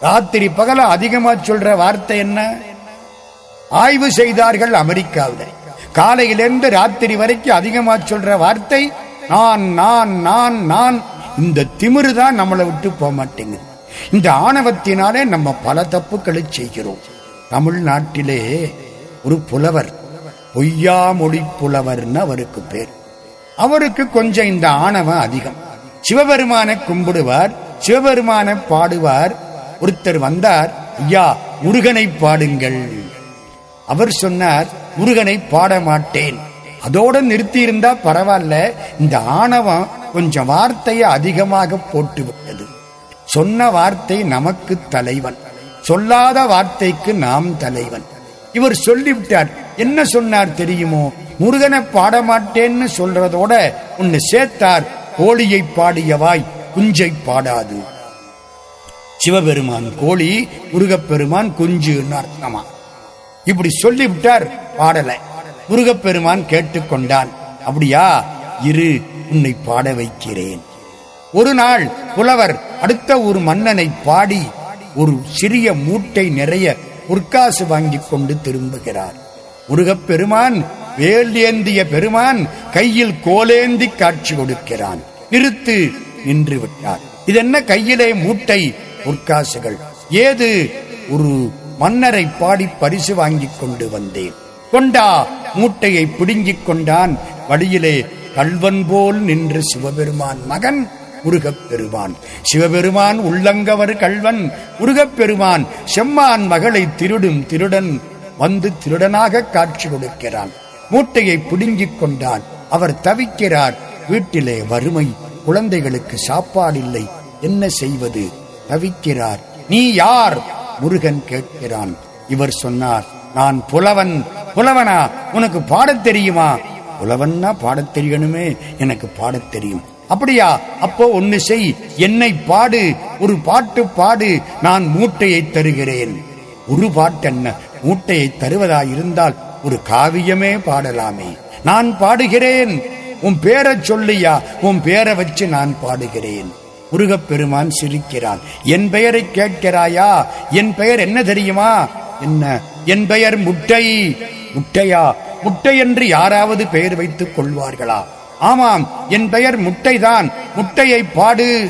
ராத்திரி பகல அதிகமா சொல்ற வார்த்தை என்ன? ஆய்வு செய்தார்கள் அமெரிக்காவில். காலையிலிருந்து ராத்திரி வரைக்கும் அதிகமா சொல்ற வார்த்தை நான் நான் நான் நான் இந்த திமிரு தான் நம்மளை விட்டு போக மாட்டேங்குது. இந்த ஆணவத்தினாலே நம்ம பல தப்புக்களை செய்கிறோம். தமிழ்நாட்டிலே ஒரு புலவர் பொய்யாமொழி புலவர்னு அவருக்கு பேர். அவருக்கு கொஞ்சம் இந்த ஆணவம் அதிகம். சிவபெருமானை கும்பிடுவார் சிவபெருமானை பாடுவார் ஒருத்தர் வந்தார் ஐயா முருகனை பாடுங்கள். அவர் சொன்னார் முருகனை பாட மாட்டேன் அதோட நிறுத்தி இருந்தா பரவாயில்ல இந்த ஆணவம் கொஞ்சம் வார்த்தையை அதிகமாக போட்டு விட்டது சொன்ன வார்த்தை நமக்கு தலைவன் சொல்லாத வார்த்தைக்கு நாம் தலைவன். இவர் சொல்லிவிட்டார் என்ன சொன்னார் தெரியுமோ முருகனை பாட மாட்டேன்னு சொல்றதோட உன்னை சேர்த்தார் கோழியை பாடியவாய் குஞ்சை பாடாது. சிவபெருமான் கோழி முருகப்பெருமான் குஞ்சு அர்த்தமா இப்படி சொல்லிவிட்டார் பாடல. முருகப்பெருமான் கேட்டுக்கொண்டான். அப்படியா? இரு உன்னை பாட வைக்கிறேன். ஒரு நாள் புலவர் அடுத்த ஒரு மன்னனை பாடி ஒரு சிறிய மூட்டை நிறைய பொற்காசு வாங்கி கொண்டு திரும்புகிறார். முருகப்பெருமான் வேல் ஏந்திய பெருமான் கையில் கோலேந்தி காட்சி கொடுக்கிறான். நிறுத்து நின்று விட்டார். இதென்ன கையிலே மூட்டை? பொற்காசுகள் ஏது? ஒரு மன்னரை பாடி பரிசு வாங்கிக் கொண்டு வந்தேன். கொண்டா? மூட்டையை பிடுங்கிக் கொண்டான். வழியிலே கல்வன் போல் நின்று சிவபெருமான் மகன் முருகப்பெருமான் சிவபெருமான் உள்ளங்கவர் கல்வன் முருகப்பெருமான் செம்மான் மகளை திருடும் திருடன் வந்து திருடனாக காட்சி கொடுக்கிறான். மூட்டையை பிடுங்கிக் கொண்டான். அவர் தவிக்கிறார். வீட்டிலே வறுமை குழந்தைகளுக்கு சாப்பாடில்லை. என்ன செய்வது? தவிக்கிறார். நீ யார்? முருகன் கேட்கிறான். இவர் சொன்னார் நான் புலவன். புலவனா? உனக்கு பாடத் தெரியுமா? புலவன்னா பாடத் தெரியணுமே. எனக்கு பாடத் தெரியும். அப்படியா? அப்போ ஒன்னு செய். என்னை பாடு. ஒரு பாட்டு பாடு. நான் மூட்டையை தருகிறேன். ஒரு பாட்டென்ன? மூட்டையை தருவதாயிருந்தால் ஒரு காவியமே பாடலாமே. நான் பாடுகிறேன். உன் பேரை சொல்லியா? உன் பேரை வச்சு நான் பாடுகிறேன். முருகப்பெருமான் சிரிக்கிறான். என் பெயரை கேட்கிறாயா? என் பெயர் என்ன தெரியுமா? என்ன? என் பெயர் முட்டை. முட்டையா? முட்டை என்று யாராவது பெயர் வைத்துக் கொள்வார்களா? ஆமாம் என் பெயர் முட்டைதான். முட்டையை பாடு.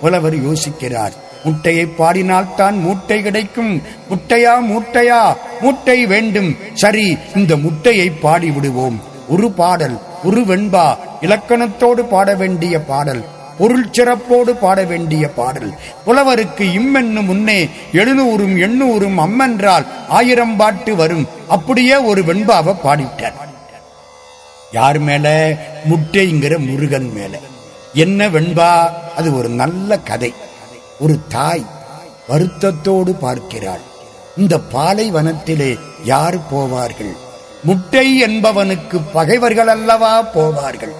புலவர் யோசிக்கிறார். முட்டையை பாடினால்தான் மூட்டை கிடைக்கும். முட்டையா? மூட்டையா? மூட்டை வேண்டும். சரி இந்த முட்டையை பாடி விடுவோம் ஒரு பாடல். ஒரு வெண்பா. இலக்கணத்தோடு பாட வேண்டிய பாடல். பொருள் சிறப்போடு பாட வேண்டிய பாடல். புலவருக்கு இம்மென்னு முன்னே எழுநூறும் எண்ணூறும் அம்மென்றால் ஆயிரம் பாட்டு வரும். அப்படியே ஒரு வெண்பாவை பாடிட்டார் யார் மேல? முட்டைங்கிற முருகன் மேல. என்ன வெண்பா? அது ஒரு நல்ல கதை. ஒரு தாய் வருத்தத்தோடு பார்க்கிறாள். இந்த பாலைவனத்திலே யார் போவார்கள்? முட்டை என்பவனுக்கு பகைவர்கள் அல்லவா போவார்கள்?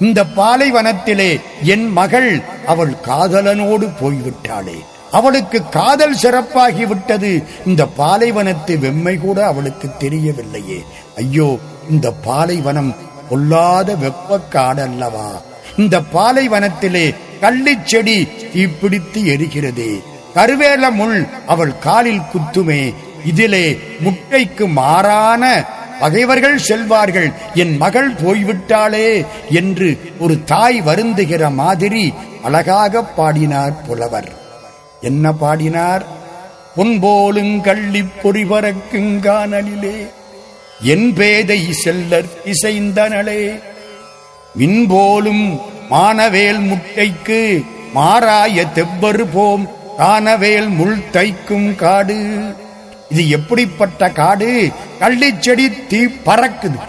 இந்த பாலைவனத்திலே என் மகள் அவள் காதலனோடு போய்விட்டாளே. அவளுக்கு காதல் சிறப்பாகி விட்டது. இந்த பாலைவனத்து வெம்மை கூட அவளுக்கு தெரியவில்லையே. ஐயோ இந்த பாலைவனம் பொல்லாத வெப்பக்காடல்லவா இந்த பாலைவனத்திலே கள்ளி செடி தீப்பிடித்து எரிகிறதே. கருவேல முள் அவள் காலில் குத்துமே. இதிலே முட்டைக்கு மாறான பகைவர்கள் செல்வார்கள். என் மகள் போய்விட்டாளே என்று ஒரு தாய் வருந்துகிற மாதிரி அழகாக பாடினார் புலவர். என்ன பாடினார்? பொன்போலுங்கள்ளி பொறிபறக்குங்கானலிலே என் பேதை செல்லர் இசைந்தனளே மின்போலும் மானவேல் முட்டைக்கு மாறாய தெவ்வறு போம் தானவேல் முள் தைக்கும் காடு. இது எப்படிப்பட்ட காடு? கள்ளிச்செடி தீ பறக்குது.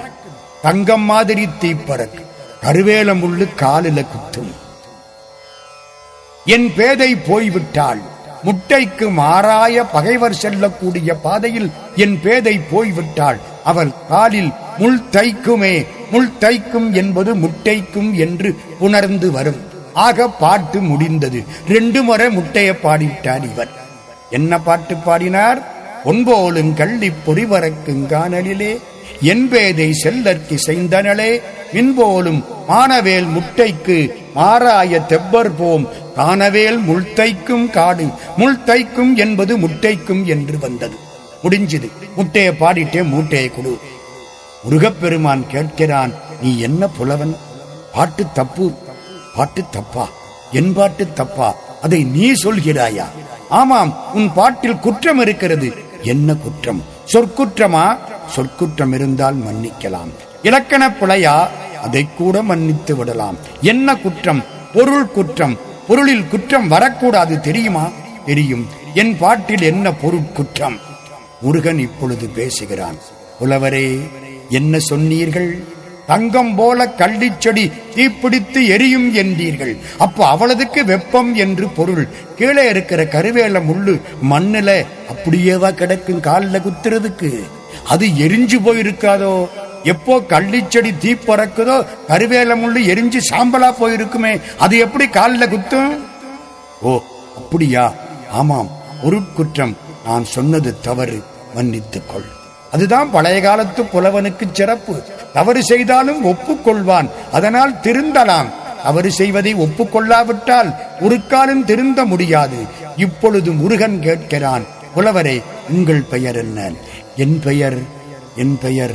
தங்கம் மாதிரி தீ பறக்கு. கருவேல முள்ளு காலில குத்தும். என் பேதை போய்விட்டாள். முட்டைக்கு மாறாய பகைவர் செல்லக்கூடிய பாதையில் என் பேதை போய்விட்டாள். அவள் காலில் முள் தைக்குமே. முள் தைக்கும் என்பது முட்டைக்கும் என்று உணர்ந்து வரும். ஆக பாட்டு முடிந்தது. ரெண்டு முறை முட்டைய பாடிவிட்டார் இவர். என்ன பாட்டு பாடினார்? ஒன்போலும் கள்ளி பொறிவரக்குங்கானலிலே என்பேதை செல்லற்கு செய்தனளே மின்போலும் மானவேல் முட்டைக்கு மாறாய தெப்பர் போம் காணவேல் முள்தைக்கும் காடு முள்தைக்கும் என்பது முட்டைக்கும் என்று வந்தது. முடிஞ்சது. முட்டையை பாடிட்டே மூட்டையை கொடு. முருகப்பெருமான் கேட்கிறான் நீ என்ன புலவன்? பாட்டு தப்பு பாட்டு தப்பா? என் பாட்டு தப்பா? அதை நீ சொல்கிறாயா? ஆமாம் உன் பாட்டில் குற்றம் இருக்கிறது. என்ன குற்றம்? சொற்குற்றமா? சொற்குற்றம் இருந்தால் மன்னிக்கலாம். இலக்கண பிழையா? அதை கூட மன்னித்து விடலாம். என்ன குற்றம்? பொருள் குற்றம். பொருளில் குற்றம் வரக்கூடாது தெரியுமா? தெரியும். என் பாட்டில் என்ன பொருட்குற்றம் முருகன் இப்பொழுது பேசுகிறான். புலவரே என்ன சொன்னீர்கள்? தங்கம் போல கள்ளிச்செடி தீப்பிடித்து எரியும் என்றீர்கள். அப்போ அவளதுக்கு வெப்பம் என்று பொருள். கீழே இருக்கிற கருவேல முள்ளு மண்ணுல அப்படியேவா கிடக்கும் காலில் குத்துறதுக்கு? அது எரிஞ்சு போயிருக்காதோ? எப்போ கள்ளிச்செடி தீ பறக்குதோ கருவேல முள்ளு எரிஞ்சு சாம்பலா போயிருக்குமே அது எப்படி காலில் குத்தும்? ஓ அப்படியா? ஆமாம் பொருட்குற்றம் நான் சொன்னது தவறு. மன்னித்துக் கொள். அதுதான் பழைய காலத்து புலவனுக்கு சிறப்பு. தவறு செய்தாலும் ஒப்புக்கொள்வான். அதனால் திருந்தலாம். தவறு செய்வதை ஒப்புக்கொள்ளாவிட்டால் உருக்காலும் திருந்த முடியாது. இப்பொழுது முருகன் கேட்கிறான் புலவரே உங்கள் பெயர் என்ன? என் பெயர் என் பெயர்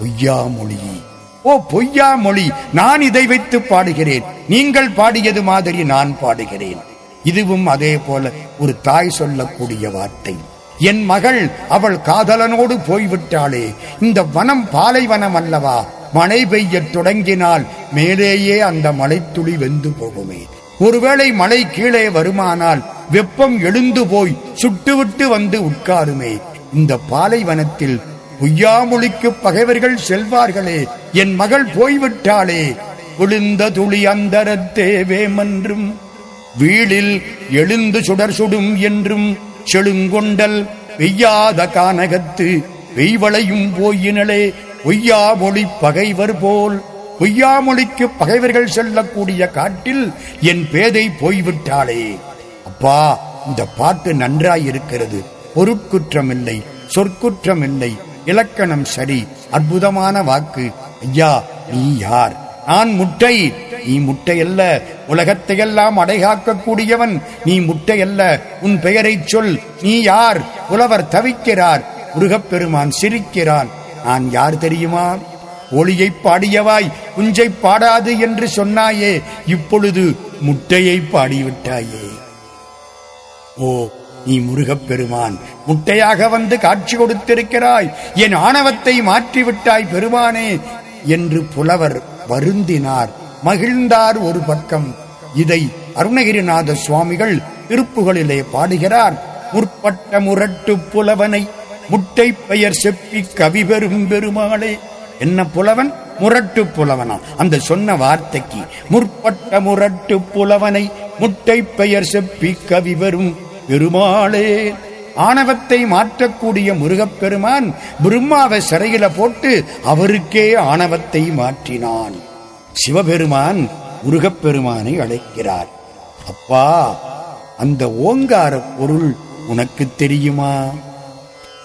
பொய்யாமொழி. ஓ பொய்யாமொழி நான் இதை வைத்து பாடுகிறேன். நீங்கள் பாடியது மாதிரி நான் பாடுகிறேன். இதுவும் அதே போல ஒரு தாய் சொல்லக்கூடிய வார்த்தை. என் மகள் அவள் காதலனோடு போய்விட்டாளே. இந்த வனம் பாலைவனம் அல்லவா? மழை பெய்யத் தொடங்கினால் மேலேயே அந்த மலைத்துளி வெந்து போகுமே. ஒருவேளை மழை கீழே வருமானால் வெப்பம் எழுந்து போய் சுட்டுவிட்டு வந்து உட்காருமே. இந்த பாலைவனத்தில் பொய்யாமொழிக்கு பகைவர்கள் செல்வார்களே. என் மகள் போய்விட்டாளே. விழுந்த துளி அந்தரத்தேவேமென்றும் வீழில் எழுந்து சுடர் சுடும் என்றும் செழுங்கொண்டல் வெய்யாத கானகத்து வெய்வளையும் போயினளே பொய்யாமொழி பகைவர் போல். பொய்யாமொழிக்கு பகைவர்கள் செல்லக்கூடிய காட்டில் என் பேதை போய்விட்டாளே. அப்பா இந்த பாட்டு நன்றாயிருக்கிறது. பொருட்குற்றமில்லை சொற்குற்றமில்லை. இலக்கணம் சரி அற்புதமான வாக்கு. ஐயா நீ யார்? நான் முட்டை. நீ முட்டையல்ல உலகத்தையெல்லாம் அடைகாக்கக்கூடியவன். நீ முட்டையல்ல உன் பெயரைச் சொல். நீ யார்? புலவர் தவிக்கிறார். முருகப்பெருமான் சிரிக்கிறான். நான் யார் தெரியுமா? ஒளியை பாடியவாய் குஞ்சை பாடாது என்று சொன்னாயே. இப்பொழுது முட்டையை பாடிவிட்டாயே. ஓ நீ முருகப்பெருமான் முட்டையாக வந்து காட்சி கொடுத்திருக்கிறாய். என் ஆணவத்தை மாற்றிவிட்டாய் பெருமானே. என்று புலவர் வருந்தினார். மகிழ்ந்தார் ஒரு பக்கம். இதை அருணகிரிநாத சுவாமிகள் திருப்புகளிலே பாடுகிறார். முற்பட்ட முரட்டு புலவனை முட்டை பெயர் செப்பி கவி பெரும் பெருமாளே. என்ன புலவன்? முரட்டு புலவனா? அந்த சொன்ன வார்த்தைக்கு முற்பட்ட முரட்டு புலவனை முட்டை பெயர் செப்பி கவி பெரும் பெருமாளே. ஆணவத்தை மாற்றக்கூடிய முருகப்பெருமான் பிரம்மாவை சிறையில போட்டு அவருக்கே ஆணவத்தை மாற்றினான். சிவபெருமான் முருகப்பெருமானை அழைக்கிறார். அப்பா அந்த ஓங்கார பொருள் உனக்கு தெரியுமா?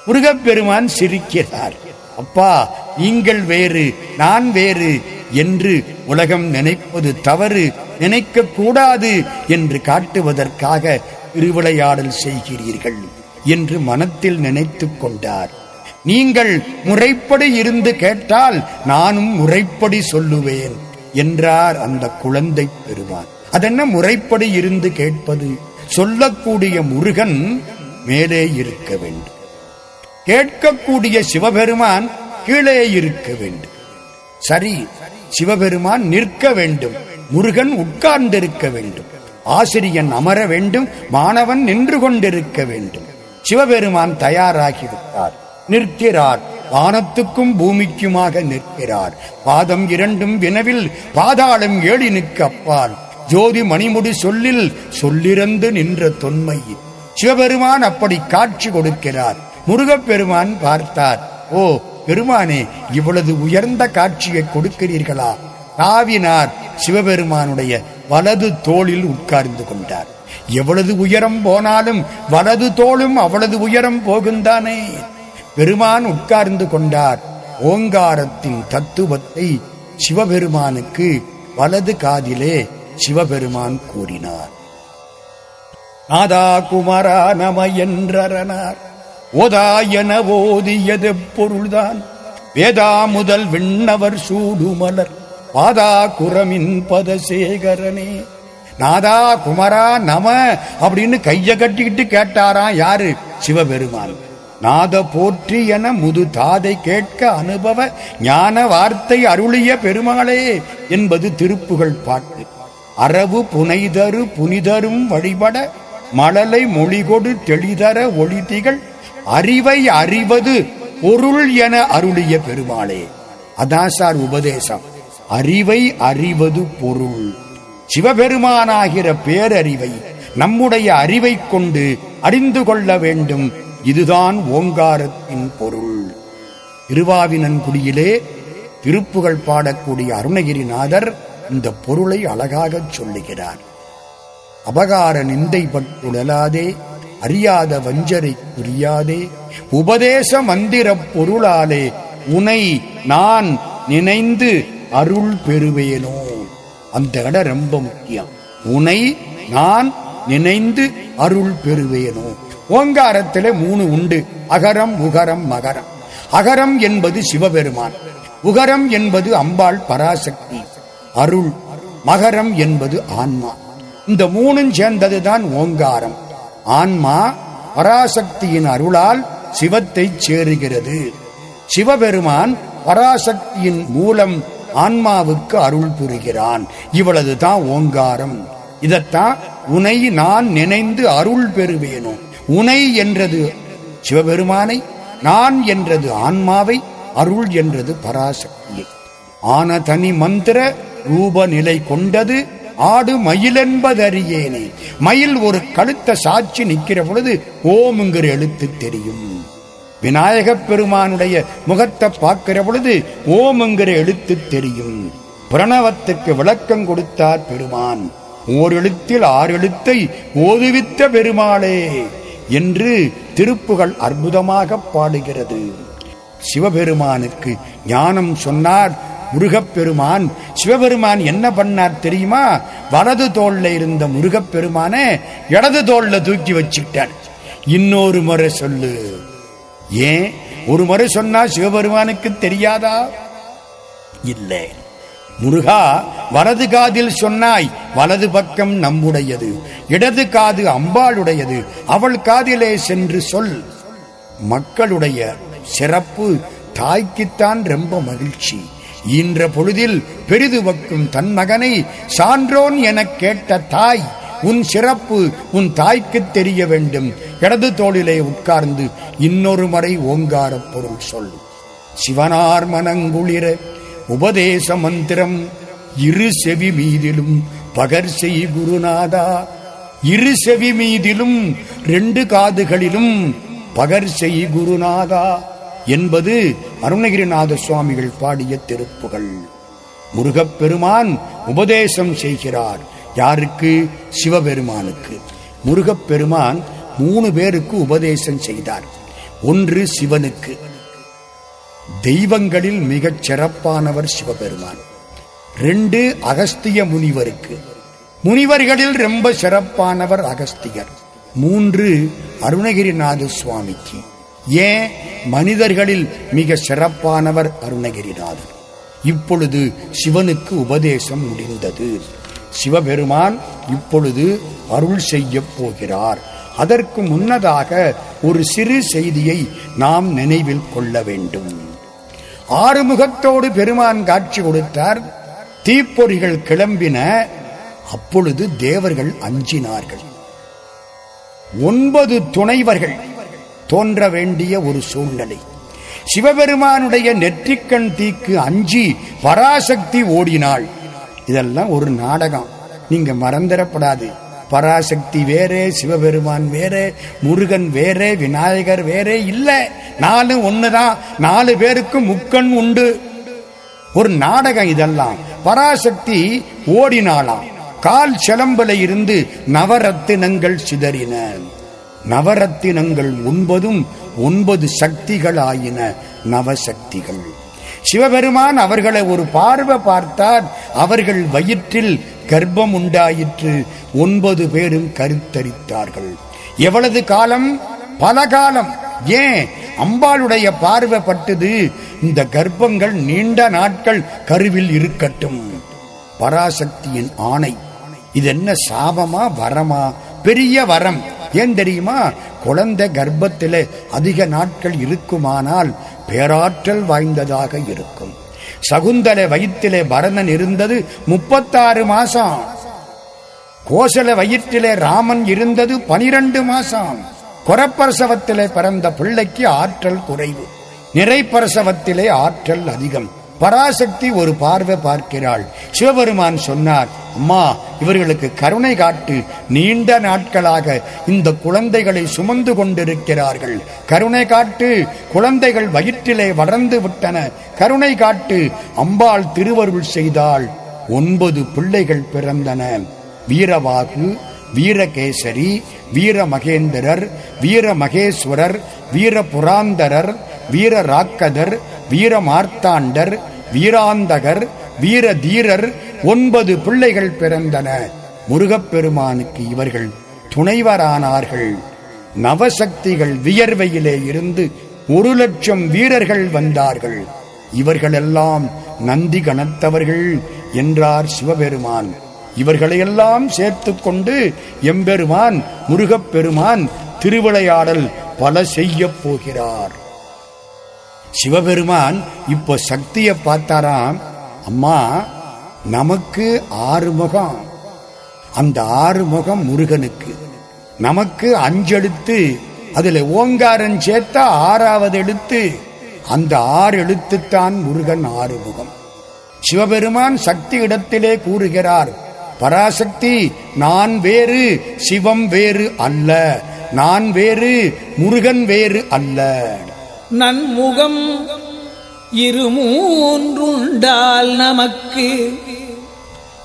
முருகப்பெருமான் சிரிக்கிறார். அப்பா நீங்கள் வேறு நான் வேறு என்று உலகம் நினைப்பது தவறு நினைக்க கூடாது என்று காட்டுவதற்காக திருவிளையாடல் செய்கிறீர்கள். என்று மனத்தில் நினைத்துக் கொண்டார். நீங்கள் முறைப்படி இருந்து கேட்டால் நானும் முறைப்படி சொல்லுவேன் என்றார் அந்த குழந்தை பெறுவான் அதென்ன முறைப்படி இருந்து கேட்பது? சொல்லக்கூடிய முருகன் மேலே இருக்க வேண்டும். கேட்கக்கூடிய சிவபெருமான் கீழே இருக்க வேண்டும். சரி சிவபெருமான் நிற்க வேண்டும். முருகன் உட்கார்ந்திருக்க வேண்டும். ஆசிரியன் அமர வேண்டும். மாணவன் நின்று கொண்டிருக்க வேண்டும். சிவபெருமான் தயாராகிவிட்டார் நிற்கிறார். வானத்துக்கும் பூமிக்குமாக நிற்கிறார். பாதம் இரண்டும் வினவில் பாதாளம் ஏழினுக்கு அப்பால் ஜோதி மணிமுடி சொல்லில் சொல்லிறந்து நின்ற தொன்மை சிவபெருமான் அப்படி காட்சி கொடுக்கிறார். முருகப்பெருமான் பார்த்தார். ஓ பெருமானே இவ்வளவு உயர்ந்த காட்சியை கொடுக்கிறீர்களா? தாவினார் சிவபெருமானுடைய வலது தோளில் உட்கார்ந்து கொண்டார். எவ்வளவு உயரம் போனாலும் வலது தோளும் அவ்வளவு உயரம் போகுந்தானே? பெருமான் உட்கார்ந்து கொண்டார். ஓங்காரத்தின் தத்துவத்தை சிவபெருமானுக்கு வலது காதிலே சிவபெருமான் கூறினார். நாதா குமரா நம என்றரனார். ஓதா என ஓதியது பொருள்தான். வேதா முதல் விண்ணவர் சூடுமலர். பாதா குரமின் பதசேகரனே. நாதா குமரா நம அப்படின்னு கைய கட்டிக்கிட்டு கேட்டாராம். யாரு? சிவபெருமான். நாத போற்றி என முது தாதை கேட்க அனுபவ ஞான வார்த்தை அருளிய பெருமாளே என்பது திருப்புகள் பாட்டு. அரவு புனைதரு புனிதரும் வழிபட மழலை மொழிகொடு தெளிதர ஒளிதிகள் அறிவை அறிவது பொருள் என அருளிய பெருமாளே. அதான் சார் உபதேசம். அறிவை அறிவது பொருள். சிவபெருமானாகிற பேரறிவை நம்முடைய அறிவை கொண்டு அறிந்து கொள்ள வேண்டும். இதுதான் ஓங்காரத்தின் பொருள். திருவாவினன்குடியிலே திருப்புகள் பாடக்கூடிய அருணகிரிநாதர் இந்த பொருளை அழகாகச் சொல்லுகிறார். அபகார நிந்தை பட்டுடலாதே அறியாத வஞ்சரை புரியாதே உபதேச மந்திரப் பொருளாலே உனை நான் நினைந்து அருள் பெறுவேனோ? அந்த இடம் ரொம்ப முக்கியம். உனை நான் நினைந்து அருள் பெறுவேனோ? ஓங்காரத்திலே மூணு உண்டு. அகரம் உகரம் மகரம். அகரம் என்பது சிவபெருமான். உகரம் என்பது அம்பாள் பராசக்தி. அருள் மகரம் என்பது ஆன்மா. இந்த மூணும் சேர்ந்ததுதான் ஓங்காரம். ஆன்மா பராசக்தியின் அருளால் சிவத்தை சேருகிறது. சிவபெருமான் பராசக்தியின் மூலம் ஆன்மாவுக்கு அருள் புரிகிறான். இவளது தான் ஓங்காரம். இதத்தான் உனை நான் நினைந்து அருள் பெறுவேனோ. உனை என்றது சிவபெருமானை நான் என்றது ஆன்மாவை அருள் என்றது பராசக்தியை. ஆன தனி மந்திர ரூப நிலை கொண்டது ஆடு மயிலென்பதறியேனே. மயில் ஒரு கழுத்த சாட்சி நிற்கிற பொழுது ஓமுங்கிற எழுத்து தெரியும். விநாயகப் பெருமானுடைய முகத்தை பார்க்கிற பொழுது ஓமுங்கிற எழுத்து தெரியும். பிரணவத்துக்கு விளக்கம் கொடுத்தார் பெருமான். ஓர் எழுத்தில் ஆறு எழுத்தை ஓதுவித்த பெருமாளே என்று திருப்புகள் அற்புதமாக பாடுகிறது. சிவபெருமானுக்கு ஞானம் சொன்னார் முருகப்பெருமான் சிவபெருமான் என்ன பண்ணார் தெரியுமா? வலது தோல்ல இருந்த முருகப்பெருமான இடது தோல்ல தூக்கி வச்சுட்டார். இன்னொரு முறை சொல்லு. ஏன்? ஒரு முறை சொன்னா சிவபெருமானுக்கு தெரியாதா? இல்லை. முருகா வலது காதில் சொன்னாய் வலது பக்கம் நம்முடையது இடது காது அம்பாளுடையது அவள் காதிலே சென்று சொல். மக்களுடைய சிறப்பு தாய்க்குத்தான் ரொம்ப மகிழ்ச்சி. ஈன்ற பொழுதில் பெரிது வக்கும் தன் மகனை சான்றோன் எனக் கேட்ட தாய் உன் சிறப்பு உன் தாய்க்கு தெரிய வேண்டும். இடது தோளிலே உட்கார்ந்து இன்னொரு முறை ஓங்காரப் பொருள் சொல். சிவனார் மனங்குளிர உபதேச மந்திரம். இரு செவி மீதிலும் பகர் செய் குருநாதா. இரு செவி மீதிலும் ரெண்டு காதுகளிலும் பகர் செய் குருநாதா என்பது அருணகிரிநாத சுவாமிகள் பாடிய திருப்புகள். முருகப்பெருமான் உபதேசம் செய்கிறார். யாருக்கு? சிவபெருமானுக்கு. முருகப்பெருமான் மூணு பேருக்கு உபதேசம் செய்தார். ஒன்று சிவனுக்கு. தெய்வங்களில் மிகச் சிறப்பானவர் சிவபெருமான். ரெண்டு அகஸ்திய முனிவருக்கு. முனிவர்களில் ரொம்ப சிறப்பானவர் அகஸ்தியர். மூன்று அருணகிரிநாத சுவாமிக்கு. ஏன்? மனிதர்களில் மிக சிறப்பானவர் அருணகிரிநாதர். இப்பொழுது சிவனுக்கு உபதேசம் முடிந்தது. சிவபெருமான் இப்பொழுது அருள் செய்யப் போகிறார். அதற்கு முன்னதாக ஒரு சிறு செய்தியை நாம் நினைவில் கொள்ள வேண்டும். ஆறுமுகத்தோடு பெருமான் காட்சி கொடுத்தார். தீப்பொறிகள் கிளம்பின. அப்பொழுது தேவர்கள் அஞ்சினார்கள். ஒன்பது துணைவர்கள் தோன்ற வேண்டிய ஒரு சூழ்நிலை. சிவபெருமானுடைய நெற்றிக்கண் தீக்கு அஞ்சி பராசக்தி ஓடினாள். இதெல்லாம் ஒரு நாடகம். நீங்க மறந்துடப்படாது. பராசக்தி வேறே சிவபெருமான் வேறே முருகன் வேறே விநாயகர் வேறே இல்லை. நாலு ஒண்ணுதான். நாலு பேருக்கு முக்கண் உண்டு. ஒரு நாடகம் இதெல்லாம். பராசக்தி ஓடினாளாம். கால் சிலம்பல இருந்து நவரத்தினங்கள் சிதறின. நவரத்தினங்கள் ஒன்பதும் ஒன்பது சக்திகள் ஆயின நவசக்திகள். சிவபெருமான் அவர்களை ஒரு பார்வை பார்த்தார். அவர்கள் வயிற்றில் கர்ப்பம் உண்டாயிற்று. ஒன்பது பேரும் கருத்தரித்தார்கள். எவ்வளவு காலம்? பல காலம். ஏன்? அம்பாளுடைய பார்வை பட்டது. இந்த கர்ப்பங்கள் நீண்ட நாட்கள் கருவில் இருக்கட்டும். பராசக்தியின் ஆணை. இது என்ன சாபமா வரமா? பெரிய வரம். ஏன் தெரியுமா? குழந்தை கர்ப்பத்தில் அதிக நாட்கள் இருக்குமானால் பேராற்றல் வாய்ந்ததாக இருக்கும். சகுந்தலை வயிற்றிலே பரதன் இருந்தது முப்பத்தாறு மாசம். கோசல வயிற்றிலே ராமன் இருந்தது பனிரெண்டு மாசம். குரப்பிரசவத்திலே பிறந்த பிள்ளைக்கு ஆற்றல் குறைவு. நிறைப்பிரசவத்திலே ஆற்றல் அதிகம். பராசக்தி ஒரு பார்வை பார்க்கிறாள். சிவபெருமான் சொன்னார் அம்மா இவர்களுக்கு கருணை காட்டு. நீண்ட நாட்களாக இந்த குழந்தைகளை சுமந்து கொண்டிருக்கிறார்கள். கருணை காட்டு. குழந்தைகள் வயிற்றிலே வளர்ந்து விட்டன. கருணை காட்டு. அம்பாள் திருவருள் செய்தால் ஒன்பது பிள்ளைகள் பிறந்தன. வீரவாகு வீரகேசரி வீரமகேந்திரர் வீரமகேஸ்வரர் வீரபுராந்தரர் வீரராக்கதர் வீரமார்த்தாண்டர் வீராந்தகர் வீரதீரர் ஒன்பது பிள்ளைகள் பிறந்தன முருகப்பெருமானுக்கு இவர்கள் துணைவரானார்கள். நவசக்திகள் வியர்வையிலே இருந்து ஒரு லட்சம் வீரர்கள் வந்தார்கள். இவர்களெல்லாம் நந்தி கணத்தவர்கள் என்றார் சிவபெருமான். இவர்களையெல்லாம் சேர்த்து கொண்டு எம்பெருமான் முருகப்பெருமான் திருவிளையாடல் பல செய்யப் போகிறார். சிவபெருமான் இப்போ சக்தியை பார்த்தாராம். அம்மா நமக்கு ஆறு முகம் அந்த ஆறு முகம் முருகனுக்கு. நமக்கு அஞ்செழுத்து. அதுல ஓங்காரன் சேர்த்தா ஆறாவது எழுத்து. அந்த ஆறு எழுத்துத்தான் முருகன் ஆறு முகம் சிவபெருமான் சக்தி இடத்திலே கூறுகிறார் பராசக்தி நான் வேறு சிவம் வேறு அல்ல. நான் வேறு முருகன் வேறு அல்ல. நன்முகம் இருமூன்றுண்டால் நமக்கு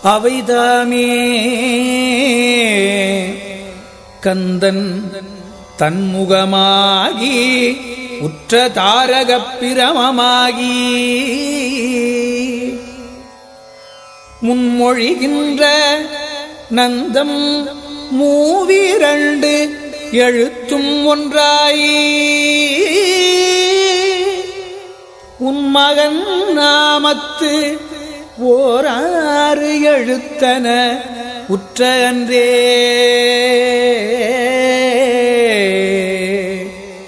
அவைதாமே கந்தன் தன்முகமாகி உற்ற தாரகப் பிரமமாகி முன்மொழிகின்ற நந்தம் மூவிரண்டு எழுத்தும் ஒன்றாயே. உன்மகன் நாமத்து ஓராறு எழுத்தன உற்ற அன்றே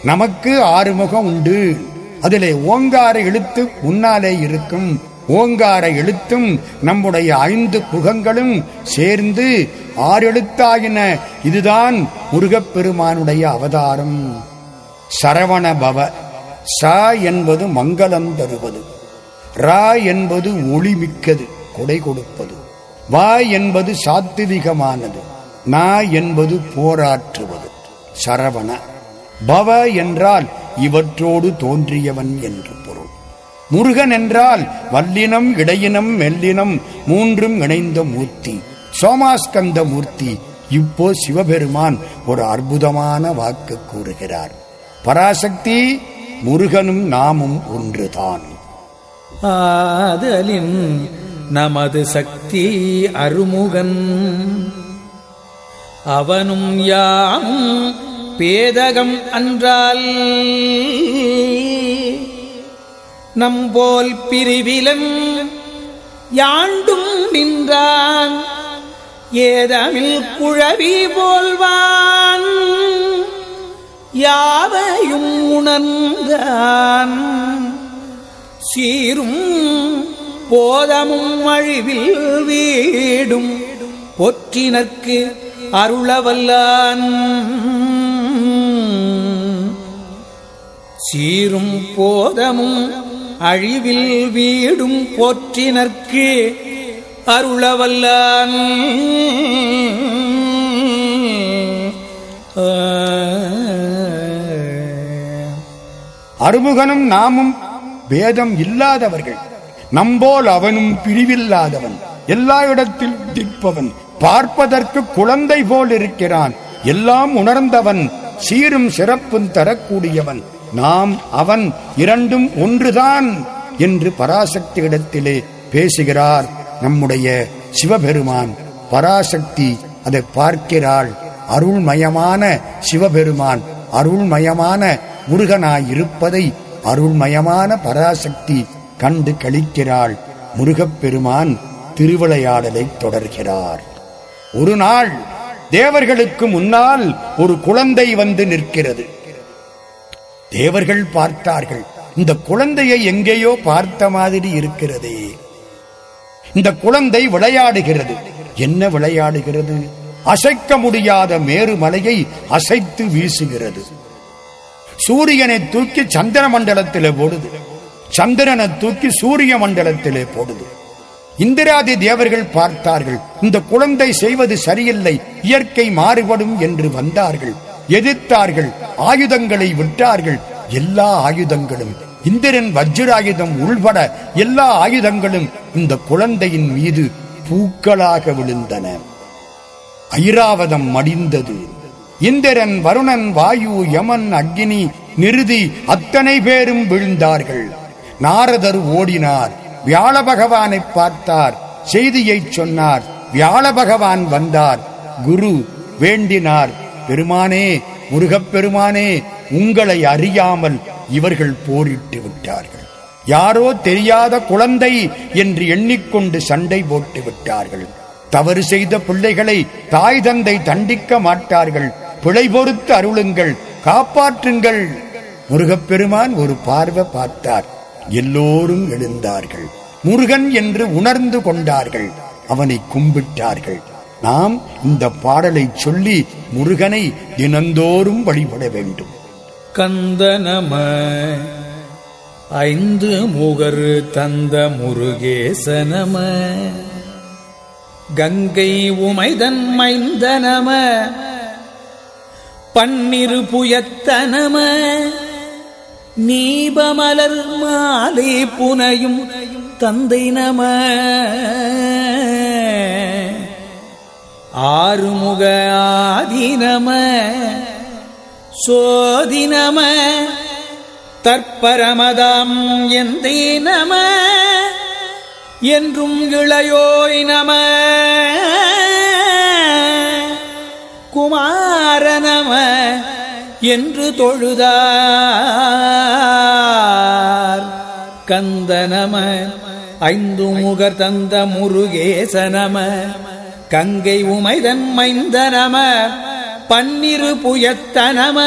நமக்கு ஆறு முகம் உண்டு. அதிலே ஓங்கார எழுத்து முன்னாலே இருக்கும். ஓங்கார எழுத்தும் நம்முடைய ஐந்து புகங்களும் சேர்ந்து ஆறு எழுத்தாகின இதுதான் முருகப்பெருமானுடைய அவதாரம். சரவண பவ சா என்பது மங்களம் தருவது. ரா என்பது ஒளிமிக்கது கொடை கொடுப்பது. வா என்பது சாத்விகமானது நா என்பது போராற்றுவது. சரவண பவ என்றால் இவற்றோடு தோன்றியவன் என்று பொருள். முருகன் என்றால் வல்லினம் இடையினம் மெல்லினம் மூன்றும் இணைந்த மூர்த்தி. சோமாஸ்கந்த மூர்த்தி இப்போ சிவபெருமான் ஒரு அற்புதமான வாக்கு கூறுகிறார். பராசக்தி முருகனும் நாமும் ஒன்றுதான். ஆதலின் நமது சக்தி அருமுகன். அவனும் யாம் பேதகம் அன்றால். நம்போல் பிரிவிலன் யாண்டும் நின்றான். ஏதமில் குழவி போல்வான். யாவையும் உணர்ந்தான். சீரும் போதமும் அழிவில் வீடும். பொற்றினர்க்கு அருளவல்லான். சீரும் போதமும் அழிவில் வீடும். போற்றினர்க்கு அருளவல்லான். அருமுகனும் நாமும் வேதம் இல்லாதவர்கள். நம்போல் அவனும் பிரிவில்லாதவன். எல்லா இடத்தில் திப்பவன் பார்ப்பதற்கு குழந்தை போல் இருக்கிறான். எல்லாம் உணர்ந்தவன். சீரும் சிறப்பும் தரக்கூடியவன். நாம் அவன் இரண்டும் ஒன்றுதான் என்று பராசக்தி இடத்திலே பேசுகிறார் நம்முடைய சிவபெருமான். பராசக்தி அதை பார்க்கிறாள். அருள்மயமான சிவபெருமான். அருள்மயமான முருகனாயிருப்பதை அருள்மயமான பராசக்தி கண்டு கழிக்கிறாள். முருகப்பெருமான் திருவிளையாடலை தொடர்கிறார். ஒரு நாள் தேவர்களுக்கு முன்னால் ஒரு குழந்தை வந்து நிற்கிறது. தேவர்கள் பார்த்தார்கள் இந்த குழந்தையை எங்கேயோ பார்த்த மாதிரி இருக்கிறதே. இந்த குழந்தை விளையாடுகிறது. என்ன விளையாடுகிறது? அசைக்க முடியாத மேருமலையை அசைத்து வீசுகிறது. சூரியனை தூக்கி சந்திர மண்டலத்திலே போடுது. சந்திரனை தூக்கி சூரிய மண்டலத்திலே போடுது. இந்திராதி தேவர்கள் பார்த்தார்கள் இந்த குழந்தை செய்வது சரியில்லை இயற்கை மாறுபடும் என்று வந்தார்கள். எதிர்த்தார்கள் ஆயுதங்களை விட்டார்கள் எல்லா ஆயுதங்களும். இந்திரன் வஜ்ராயுதம் உள்பட எல்லா ஆயுதங்களும் இந்த குழந்தையின் மீது பூக்களாக விழுந்தன. ஐராவதம் மடிந்தது. இந்திரன் வருணன் வாயு யமன் அக்னி நிருதி அத்தனை பேரும் விழுந்தார்கள். நாரதர் ஓடினார். வியாழ பகவானை பார்த்தார். செய்தியை சொன்னார். வியாழ பகவான் வந்தார். குரு வேண்டினார். பெருமானே முருகப்பெருமானே உங்களை அறியாமல் இவர்கள் போரிட்டு விட்டார்கள். யாரோ தெரியாத குழந்தை என்று எண்ணிக்கொண்டு சண்டை போட்டு விட்டார்கள். தவறு செய்த பிள்ளைகளை தாய் தந்தை தண்டிக்க மாட்டார்கள். பிழை பொறுத்து அருளுங்கள் காப்பாற்றுங்கள். முருகப்பெருமான் ஒரு பார்வை பார்த்தார். எல்லோரும் எழுந்தார்கள். முருகன் என்று உணர்ந்து கொண்டார்கள். அவனை கும்பிட்டார்கள். நாம் இந்த பாடலை சொல்லி முருகனை தினந்தோறும் வழிபட வேண்டும். கந்தனம ஐந்து முகர் தந்த முருகேசனம. கங்கை உமைதன் மைந்தனம பன்னிரு புயத்தனம நீபமலர் மாலை புனையும் தந்தை நம. ஆறுமுக ஆதினம சோதினம தற்பரமதாம் எந்தை நம என்றும் இளையோய் நம. குமாரநம என்று தொழுதார். கந்த நம ஐந்து முகர் தந்த முருகேச நம கங்கை உமைதன் மைந்த நம பன்னிரு புயத்த நம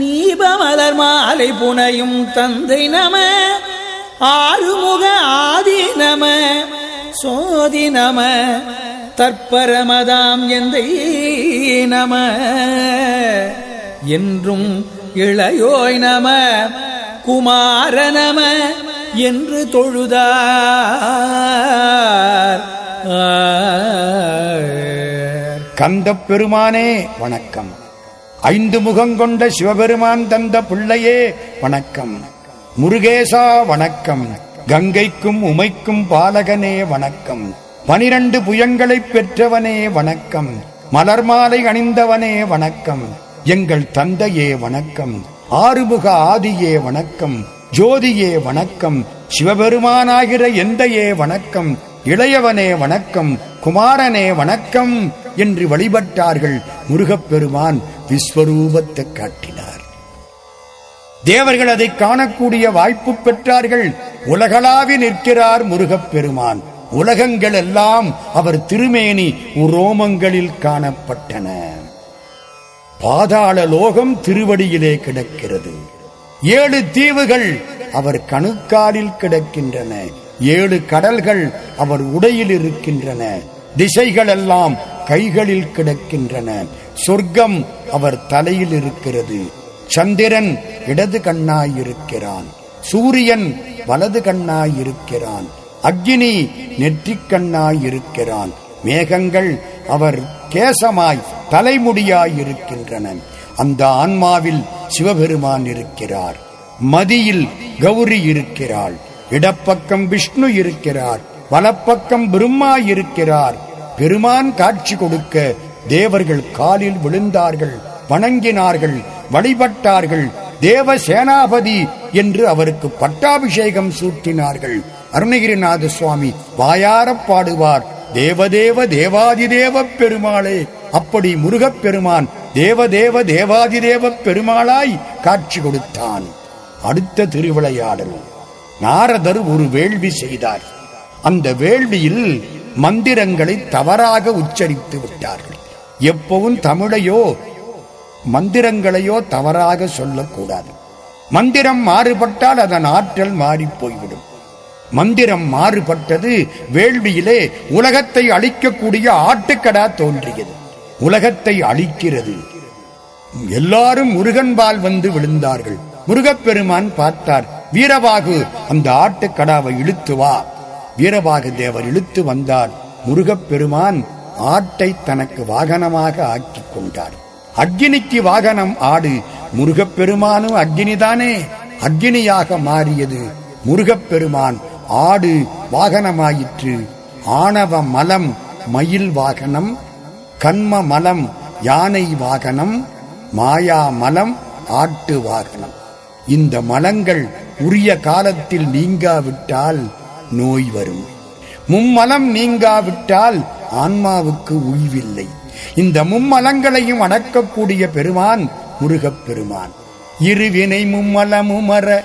நீபமலர் மாலை புனையும் தந்தை நம ஆறுமுக ஆதி நம சோதி நம தற்பரமதாம் எந்தை நம என்றும் இளையோய் நம குமார நம என்று தொழுதார். கந்தப் பெருமானே வணக்கம். ஐந்து முகங்கொண்ட சிவபெருமான் தந்த பிள்ளையே வணக்கம். முருகேசா வணக்கம். கங்கைக்கும் உமைக்கும் பாலகனே வணக்கம். பனிரண்டு புயங்களைப் பெற்றவனே வணக்கம். மலர் மாலை அணிந்தவனே வணக்கம். எங்கள் தந்தையே வணக்கம். ஆறுமுக ஆதியே வணக்கம். ஜோதியே வணக்கம். சிவபெருமானாகிற எந்தையே வணக்கம். இளையவனே வணக்கம். குமாரனே வணக்கம் என்று வழிபட்டார்கள் முருகப்பெருமான் விஸ்வரூபத்தை காட்டினார். தேவர்கள் அதை காணக்கூடிய வாய்ப்பு பெற்றார்கள். உலகளாவி நிற்கிறார் முருகப்பெருமான். உலகங்கள் எல்லாம் அவர் திருமேனி உரோமங்களில் காணப்பட்டன. பாதாள லோகம் திருவடியிலே கிடக்கிறது. ஏழு தீவுகள் அவர் கணுக்காலில் கிடக்கின்றன. ஏழு கடல்கள் அவர் உடையில் இருக்கின்றன. திசைகள் எல்லாம் கைகளில் கிடக்கின்றன. சொர்க்கம் அவர் தலையில் இருக்கிறது. சந்திரன் இடது கண்ணாயிருக்கிறான் சூரியன் வலது கண்ணாயிருக்கிறான் அக்னி நெற்றிக்கண்ணாயிருக்கிறான். மேகங்கள் அவர் கேசமாய் தலைமுடியாயிருக்கின்றன. அந்த ஆன்மாவில் சிவபெருமான் இருக்கிறார். மதியில் கௌரி இருக்கிறாள். இடப்பக்கம் விஷ்ணு இருக்கிறார். வலப்பக்கம் பிரம்மா இருக்கிறார். பெருமான் காட்சி கொடுக்க தேவர்கள் காலில் விழுந்தார்கள் வணங்கினார்கள் வழிபட்டார்கள். தேவ சேனாபதி என்று அவருக்கு பட்டாபிஷேகம் சூட்டினார்கள். அருணகிரிநாத சுவாமி வாயாரப் பாடுவார். தேவதேவ தேவாதிதேவ பெருமாளே அப்படி முருகப் பெருமான் தேவதேவ தேவாதிதேவ பெருமாளாய் காட்சி கொடுத்தான். அடுத்த திருவிளையாடல். நாரதர் ஒரு வேள்வி செய்தார். அந்த வேள்வியில் மந்திரங்களை தவறாக உச்சரித்து விட்டார்கள். எப்பவும் தமிழையோ மந்திரங்களையோ தவறாக சொல்லக்கூடாது. மந்திரம் மாறுபட்டால் அதன் ஆற்றல் மாறி போய்விடும். மந்திரம் மாறுபட்டது. வேள்வியிலே உலகத்தை அழிக்கக்கூடிய ஆட்டுக்கடா தோன்றியது. உலகத்தை அழிக்கிறது. எல்லாரும் முருகன்பால் வந்து விழுந்தார்கள். முருகப்பெருமான் பார்த்தார் வீரபாகு அந்த ஆட்டுக்கடாவை இழுத்து வா. வீரபாகு தேவர் இழுத்து வந்தார். முருகப்பெருமான் ஆட்டை தனக்கு வாகனமாக ஆக்கிக் கொண்டார். அக்னிக்கு வாகனம் ஆடு. முருகப்பெருமானும் அக்னிதானே. அக்னியாக மாறியது முருகப்பெருமான். ஆடு வாகனமாயிற்று. ஆணவ மலம் மயில் வாகனம் கண்ம மலம் யானை வாகனம் மாயா மலம் ஆட்டு வாகனம். இந்த மலங்கள் உரிய காலத்தில் நீங்காவிட்டால் நோய் வரும். மும்மலம் நீங்காவிட்டால் ஆன்மாவுக்கு உய்வில்லை. இந்த மும்மலங்களையும் அடக்கக்கூடிய பெருமான் முருகப் பெருமான். இருவினை மும்மலமுமர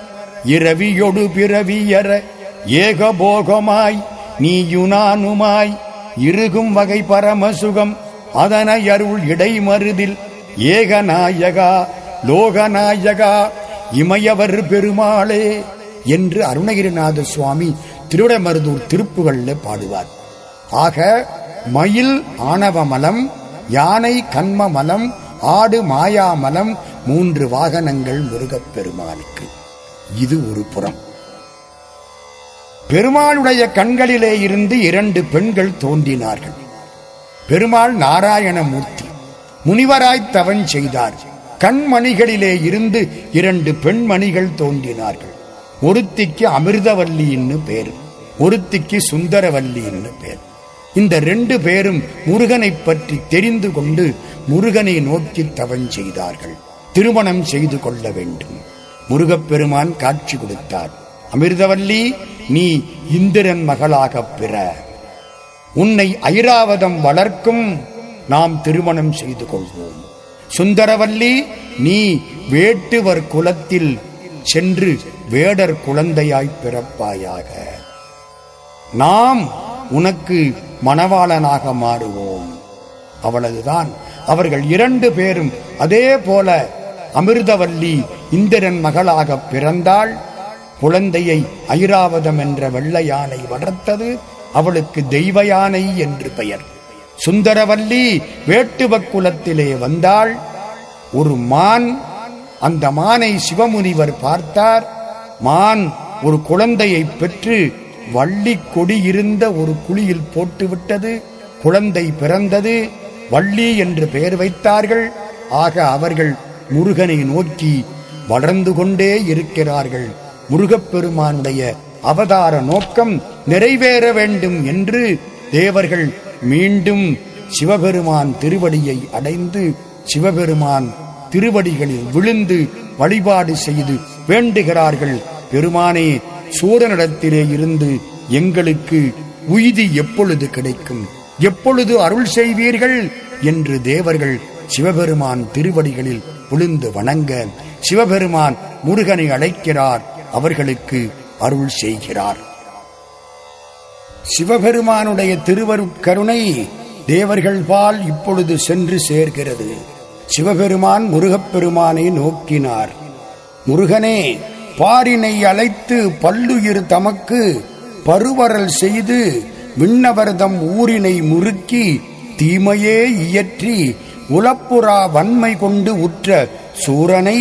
இரவியொடு பிறவியற ஏகபோகமாய் நீயுனானுமாய் இருகும் வகை பரமசுகம் அதனை அருள் இடைமருதில் ஏகநாயகா லோகநாயகா இமயவர் பெருமாளே என்று அருணகிரிநாத சுவாமி திருவிடமருதூர் திருப்புகள்ல பாடுவார். ஆக மயில் ஆணவமலம் யானை கண்மமலம் ஆடு மாயாமலம் மூன்று வாகனங்கள் முருகப் பெருமானுக்கு. இது ஒரு புறம். பெருமாளுடைய கண்களிலே இருந்து இரண்டு பெண்கள் தோன்றினார்கள். பெருமாள் நாராயணமூர்த்தி முனிவராய் தவன் செய்தார். கண்மணிகளிலே இருந்து இரண்டு பெண்மணிகள் தோன்றினார்கள். ஒருத்திக்கு அமிர்தவல்லின்னு பேர் ஒருத்திக்கு சுந்தரவல்லின்னு பேர். இந்த ரெண்டு பேரும் முருகனை பற்றி தெரிந்து கொண்டு முருகனை நோக்கி தவன் செய்தார்கள். திருமணம் செய்து கொள்ள வேண்டும். முருகப்பெருமான் காட்சி கொடுத்தார். அமிர்தவல்லி நீ இந்திரன் மகளாகப் பிற. உன்னை ஐராவதம் வளர்க்கும் நாம் திருமணம் செய்து கொள்வோம். சுந்தரவல்லி நீ வேட்டுவர் குலத்தில் சென்று வேடர் குழந்தையாய் பிறப்பாயாக. நாம் உனக்கு மணவாளனாக மாறுவோம். அவளதுதான். அவர்கள் இரண்டு பேரும் அதே போல அமிர்தவல்லி இந்திரன் மகளாக பிறந்தாள். குழந்தையை ஐராவதம் என்ற வெள்ளை யானை வளர்த்தது அவளுக்கு தெய்வ யானை என்று பெயர். சுந்தரவல்லி வேட்டுவ குலத்திலே வந்தாள். ஒரு மான் அந்த மானை சிவமுனிவர் பார்த்தார். மான் ஒரு குழந்தையை பெற்று வள்ளி கொடி இருந்த ஒரு குழியில் போட்டுவிட்டது. குழந்தை பிறந்தது வள்ளி என்று பெயர் வைத்தார்கள். ஆக அவர்கள் முருகனை நோக்கி வளர்ந்து கொண்டே இருக்கிறார்கள். முருகப்பெருமானுடைய அவதார நோக்கம் நிறைவேற வேண்டும் என்று தேவர்கள் மீண்டும் சிவபெருமான் திருவடியை அடைந்து சிவபெருமான் திருவடிகளில் விழுந்து வழிபாடு செய்து வேண்டுகிறார்கள். பெருமானே சூரனிடத்திலே இருந்து எங்களுக்கு உய்தி எப்பொழுது கிடைக்கும்? எப்பொழுது அருள் செய்வீர்கள்? என்று தேவர்கள் சிவபெருமான் திருவடிகளில் விழுந்து வணங்க சிவபெருமான் முருகனை அழைக்கிறார். அவர்களுக்கு அருள் செய்கிறார். சிவபெருமானுடைய திருவருட்கருணை தேவர்கள் பால் இப்பொழுது சென்று சேர்கிறது. சிவபெருமான் முருகப்பெருமானை நோக்கினார். முருகனே பாரினை அழைத்து பல்லுயிர் தமக்கு பருவரல் செய்து விண்ணவர்தம் ஊரினை முறுக்கி தீமையே இயற்றி உலப்புறா வன்மை கொண்டு உற்ற சூரனை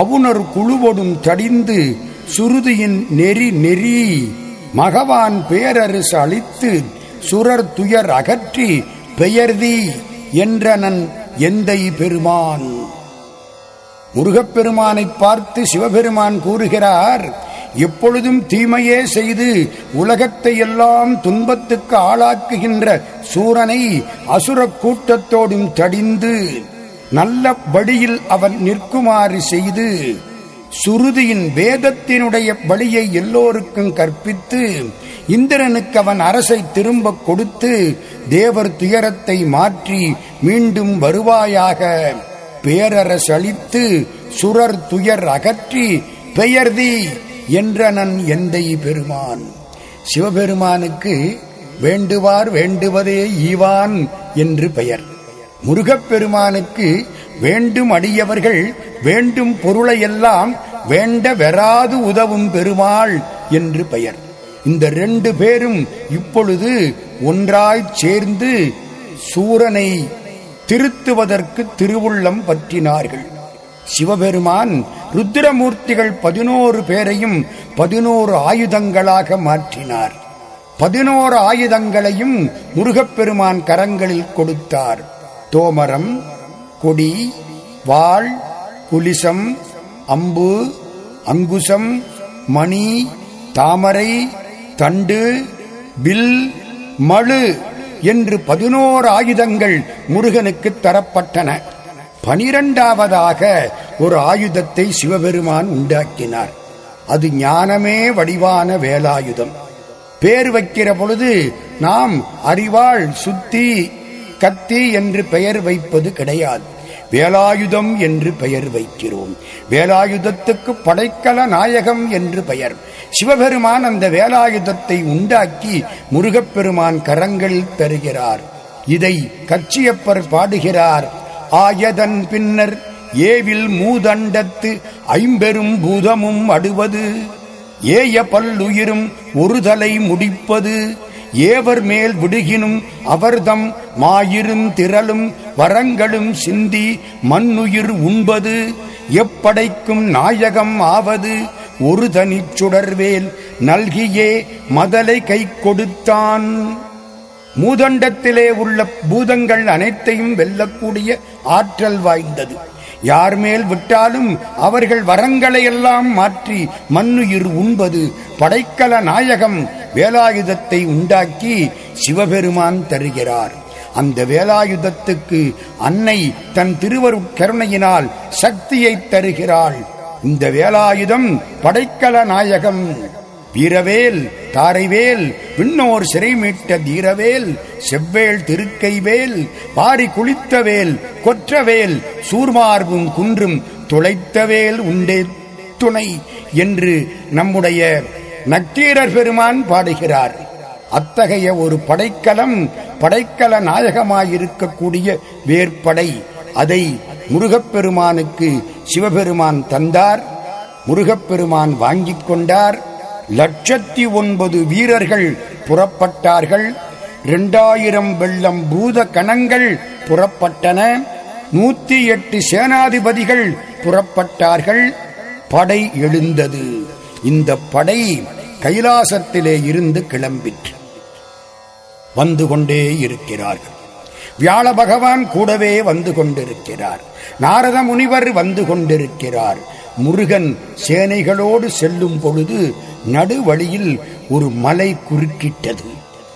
அவுணர் குழுவொடும் தடிந்து சுருதியின் நெறி நெறி மகவான் பேரரசு அளித்து சுரர் துயர் அகற்றி பெயர்தி என்றனன் எந்தை பெருமான். முருகப்பெருமானை பார்த்து சிவபெருமான் கூறுகிறார் எப்பொழுதும் தீமையே செய்து உலகத்தை எல்லாம் துன்பத்துக்கு ஆளாக்குகின்ற சூரனை அசுர கூட்டத்தோடும் தடிந்து நல்ல வழியில் அவன் நிற்குமாறு செய்து சுருதியின் வேதத்தினுடைய வழியை எல்லோருக்கும் கற்பித்து இந்திரனுக்கு அவன் அரசை திரும்ப கொடுத்து தேவர் துயரத்தை மாற்றி மீண்டும் வருவாயாக. பேரரசளித்து சுரர் துயர் அகற்றி பெயர்தி என்றனன் எந்தை பெருமான். சிவபெருமானுக்கு வேண்டுவார் வேண்டுவதே ஈவான் என்று பெயர். முருகப்பெருமானுக்கு வேண்டும் அடியவர்கள் வேண்டும் பொருளையெல்லாம் வேண்ட வெறாது உதவும் பெருமாள் என்று பெயர். இந்த ரெண்டு பேரும் இப்பொழுது ஒன்றாய்ச் சேர்ந்து சூரனை திருத்துவதற்கு திருவுள்ளம் பற்றினார்கள். சிவபெருமான் ருத்திரமூர்த்திகள் பதினோரு பேரையும் பதினோரு ஆயுதங்களாக மாற்றினார். பதினோரு ஆயுதங்களையும் முருகப்பெருமான் கரங்களில் கொடுத்தார். தோமரம் கொடி வாள் குலிசம் அம்பு அங்குசம் மணி தாமரை தண்டு வில் மழு என்று பதினோரு ஆயுதங்கள் முருகனுக்கு தரப்பட்டன. பனிரெண்டாவதாக ஒரு ஆயுதத்தை சிவபெருமான் உண்டாக்கினார். அது ஞானமே வடிவான வேலாயுதம். பேர் வைக்கிற பொழுது நாம் அறிவாள் சுத்தி கத்தி என்று பெயர் வைப்பது கிடையாது. வேலாயுதம் என்று பெயர் வைக்கிறோம். வேலாயுதத்துக்கு படைக்கல நாயகம் என்று பெயர். சிவபெருமான் அந்த வேலாயுதத்தை உண்டாக்கி முருகப்பெருமான் கரங்கள் தருகிறார். இதை கச்சியப்பர் பாடுகிறார். ஆயதன் பின்னர் ஏவில் மூதண்டத்து ஐம்பெரும் பூதமும் அடுவது. ஏய பல்லுயிரும் ஒரு தலை முடிப்பது. ஏவர் மேல் விடுகினும் அவர்தம் மாயிரும் திரளும் வரங்களும் சிந்தி மண்ணுயிர் உண்பது. எப்படைக்கும் நாயகம் ஆவது ஒரு தனிச் சுடர்வேல் நல்கியே மதலை கை கொடுத்தான் மூதண்டத்திலே உள்ள பூதங்கள் அனைத்தையும் வெல்லக்கூடிய ஆற்றல் வாய்ந்தது. யார் மேல் விட்டாலும் அவர்கள் வரங்களை எல்லாம் மாற்றி மண்ணுயிர் உண்பது. படைக்கல நாயகம் வேலாயுதத்தை உண்டாக்கி சிவபெருமான் தருகிறார். அந்த வேலாயுதத்துக்கு அன்னை தன் திருவருட்கருணையினால் சக்தியை தருகிறாள். இந்த வேலாயுதம் படைக்கல நாயகம். வீரவேல் தாரைவேல் விண்ணோர் சிறை மீட்ட தீரவேல் செவ்வேல் திருக்கைவேல் பாரி குளித்தவேல் கொற்றவேல் சூர்மார்பும் குன்றும் துளைத்தவேல் உண்டே துணை என்று நம்முடைய நக்கீரர் பெருமான் பாடுகிறார். அத்தகைய ஒரு படைக்கலம் படைக்கல நாயகமாயிருக்கக்கூடிய வேற்படை அதை முருகப்பெருமானுக்கு சிவபெருமான் தந்தார் முருகப்பெருமான் வாங்கிக் கொண்டார். லட்சத்தி ஒன்பது வீரர்கள் புறப்பட்டார்கள். இரண்டாயிரம் வெள்ளம் பூத கணங்கள் புறப்பட்டன. நூத்தி எட்டு சேனாதிபதிகள் புறப்பட்டார்கள். படை எழுந்தது. இந்த படை கைலாசத்திலே இருந்து கிளம்பிற்று. வந்து கொண்டே இருக்கிறார்கள். வியாழ பகவான் கூடவே வந்து கொண்டிருக்கிறார். நாரத முனிவர் வந்து கொண்டிருக்கிறார். முருகன் சேனைகளோடு செல்லும் பொழுது நடுவழியில் ஒரு மலை குறுக்கிட்டது.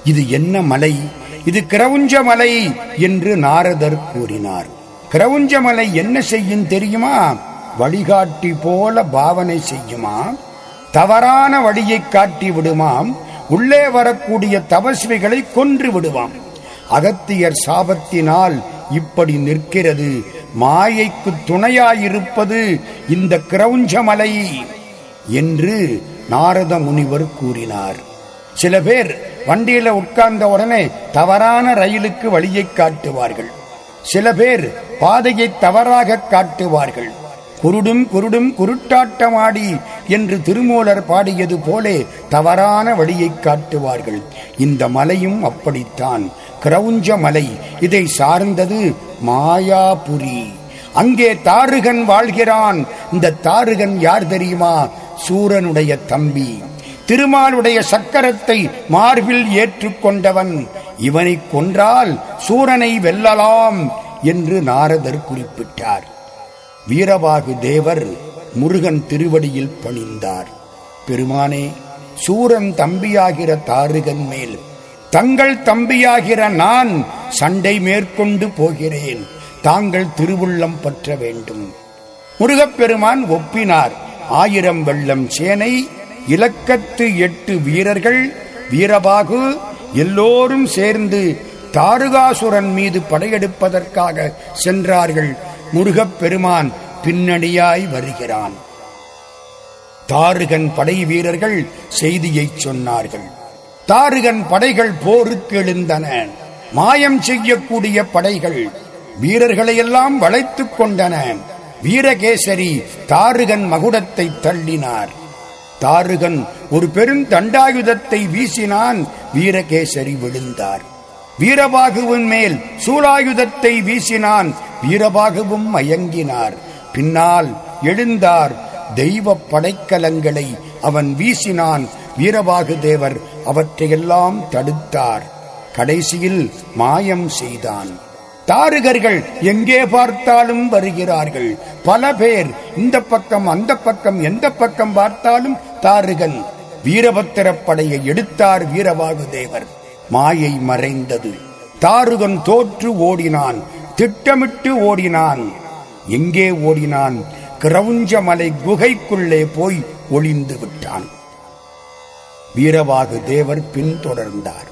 இது என்ன மலை? இது கிரவுஞ்ச மலை என்று நாரதர் கூறினார். கிரவுஞ்ச மலை என்ன செய்யும் தெரியுமா? வழிகாட்டி போல பாவனை செய்யுமா? தவறான வழியை காட்டி விடுமாம். உள்ளே வரக்கூடிய தபஸ்விகளை கொன்று விடுவாம். அகத்தியர் சாபத்தினால் இப்படி நிற்கிறது. மாயைக்கு துணையாயிருப்பது இந்த கிரவுஞ்சமலை என்று நாரத முனிவர் கூறினார். சில பேர் வண்டியில உட்கார்ந்த உடனே தவறான ரயிலுக்கு வழியை காட்டுவார்கள். சில பேர் பாதையை தவறாக காட்டுவார்கள். குருடும் குருடும் குருட்டாட்டமாடி என்று திருமூலர் பாடியது போலே தவறான வழியை காட்டுவார்கள். இந்த மலையும் அப்படித்தான். கிரவுஞ்ச மலை இதை சார்ந்தது மாயாபுரி. அங்கே தாருகன் வாழ்கிறான். இந்த தாருகன் யார் தெரியுமா? சூரனுடைய தம்பி. திருமாலுடைய சக்கரத்தை மார்பில் ஏற்றுக்கொண்டவன் இவனை கொன்றால் சூரனை வெல்லலாம் என்று நாரதர் குறிப்பிட்டார். வீரபாகு தேவர் முருகன் திருவடியில் பணிந்தார். பெருமானே சூரன் தம்பியாகிற தாருகன் மேல் தங்கள் தம்பியாகிற நான் சண்டை மேற்கொண்டு போகிறேன். தாங்கள் திருவுள்ளம் பற்ற வேண்டும். முருகப்பெருமான் ஒப்பினார். ஆயிரம் வெள்ளம் சேனை இலக்கத்து எட்டு வீரர்கள் வீரபாகு எல்லோரும் சேர்ந்து தாருகாசுரன் மீது படையெடுப்பதற்காக சென்றார்கள். முருகப் பெருமான் பின்னணியாய் வருகிறான். தாருகன் படை வீரர்கள் செய்தியை சொன்னார்கள். தாருகன் படைகள் போருக்கு எழுந்தன. மாயம் செய்யக்கூடிய படைகள் வீரர்களையெல்லாம் வளைத்துக் கொண்டன. வீரகேசரி தாருகன் மகுடத்தை தள்ளினார். தாருகன் ஒரு பெருந்தண்டாயுதத்தை வீசினான். வீரகேசரி விழுந்தார். வீரபாகுவின் மேல் சூலாயுதத்தை வீசினான். வீரபாகுவும் மயங்கினார். பின்னால் எழுந்தார். தெய்வ படைக்கலங்களை அவன் வீசினான். வீரபாகு தேவர் அவற்றையெல்லாம் தடுத்தார். கடைசியில் மாயம் செய்தான். தாருகர்கள் எங்கே பார்த்தாலும் வருகிறார்கள். பல பேர் இந்த பக்கம் அந்த பக்கம் எந்த பக்கம் பார்த்தாலும் தாருகன் வீரபத்திர படையை எடுத்தார் வீரவாழ்வு தேவர் மாயை மறைந்தது. தாருகன் தோற்று ஓடினான். திட்டமிட்டு ஓடினான். எங்கே ஓடினான்? கிரவுஞ்சமலை குகைக்குள்ளே போய் ஒளிந்து விட்டான். வீரவாகு தேவர் பின்தொடர்ந்தார்.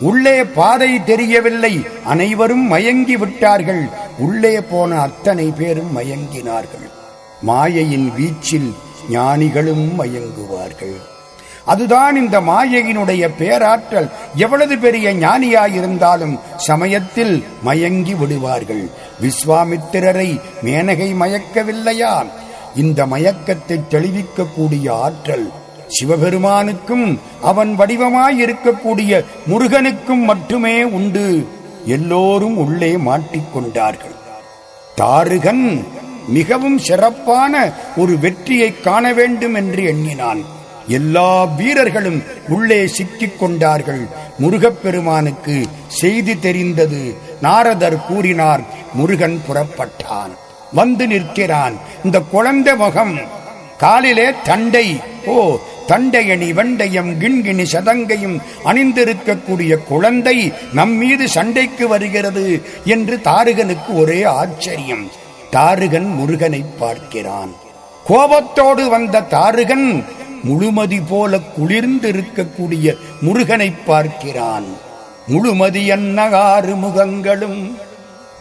உள்ளே பாதை தெரியவில்லை. அனைவரும் மயங்கி விட்டார்கள். உள்ளே போன அத்தனை பேரும் மயங்கினார்கள். மாயையின் வீச்சில் ஞானிகளும் மயங்குவார்கள். அதுதான் இந்த மாயையினுடைய பேராற்றல். எவ்வளவு பெரிய ஞானியாயிருந்தாலும் சமயத்தில் மயங்கி விடுவார்கள். விஸ்வாமித்திரரை மேனகை மயக்கவில்லையா? இந்த மயக்கத்தை தெளிவிக்கக்கூடிய ஆற்றல் சிவபெருமானுக்கும் அவன் வடிவமாயிருக்கக்கூடிய முருகனுக்கும் மட்டுமே உண்டு. எல்லோரும் உள்ளே மாட்டிக்கொண்டார்கள் தாருகன் மிகவும் சிறப்பான ஒரு வெற்றியை காண வேண்டும் என்று எண்ணினான். எல்லா வீரர்களும் உள்ளே சிக்கிக் கொண்டார்கள். முருகப்பெருமானுக்கு செய்தி தெரிந்தது. நாரதர் கூறினார் முருகன் புறப்பட்டான். வந்து நிற்கிறான். இந்த குழந்தை முகம். காலிலே தண்டை. ஓ தண்டையணி வெண்டையம் கிண்கிணி சதங்கையும் அணிந்திருக்கக்கூடிய குழந்தை நம் மீது சண்டைக்கு வருகிறது என்று தாருகனுக்கு ஒரே ஆச்சரியம். தாருகன் முருகனை பார்க்கிறான். கோபத்தோடு வந்த தாருகன் முழுமதி போல குளிர்ந்திருக்கக்கூடிய முருகனை பார்க்கிறான். முழுமதி என்ன ஆறு முகங்களும்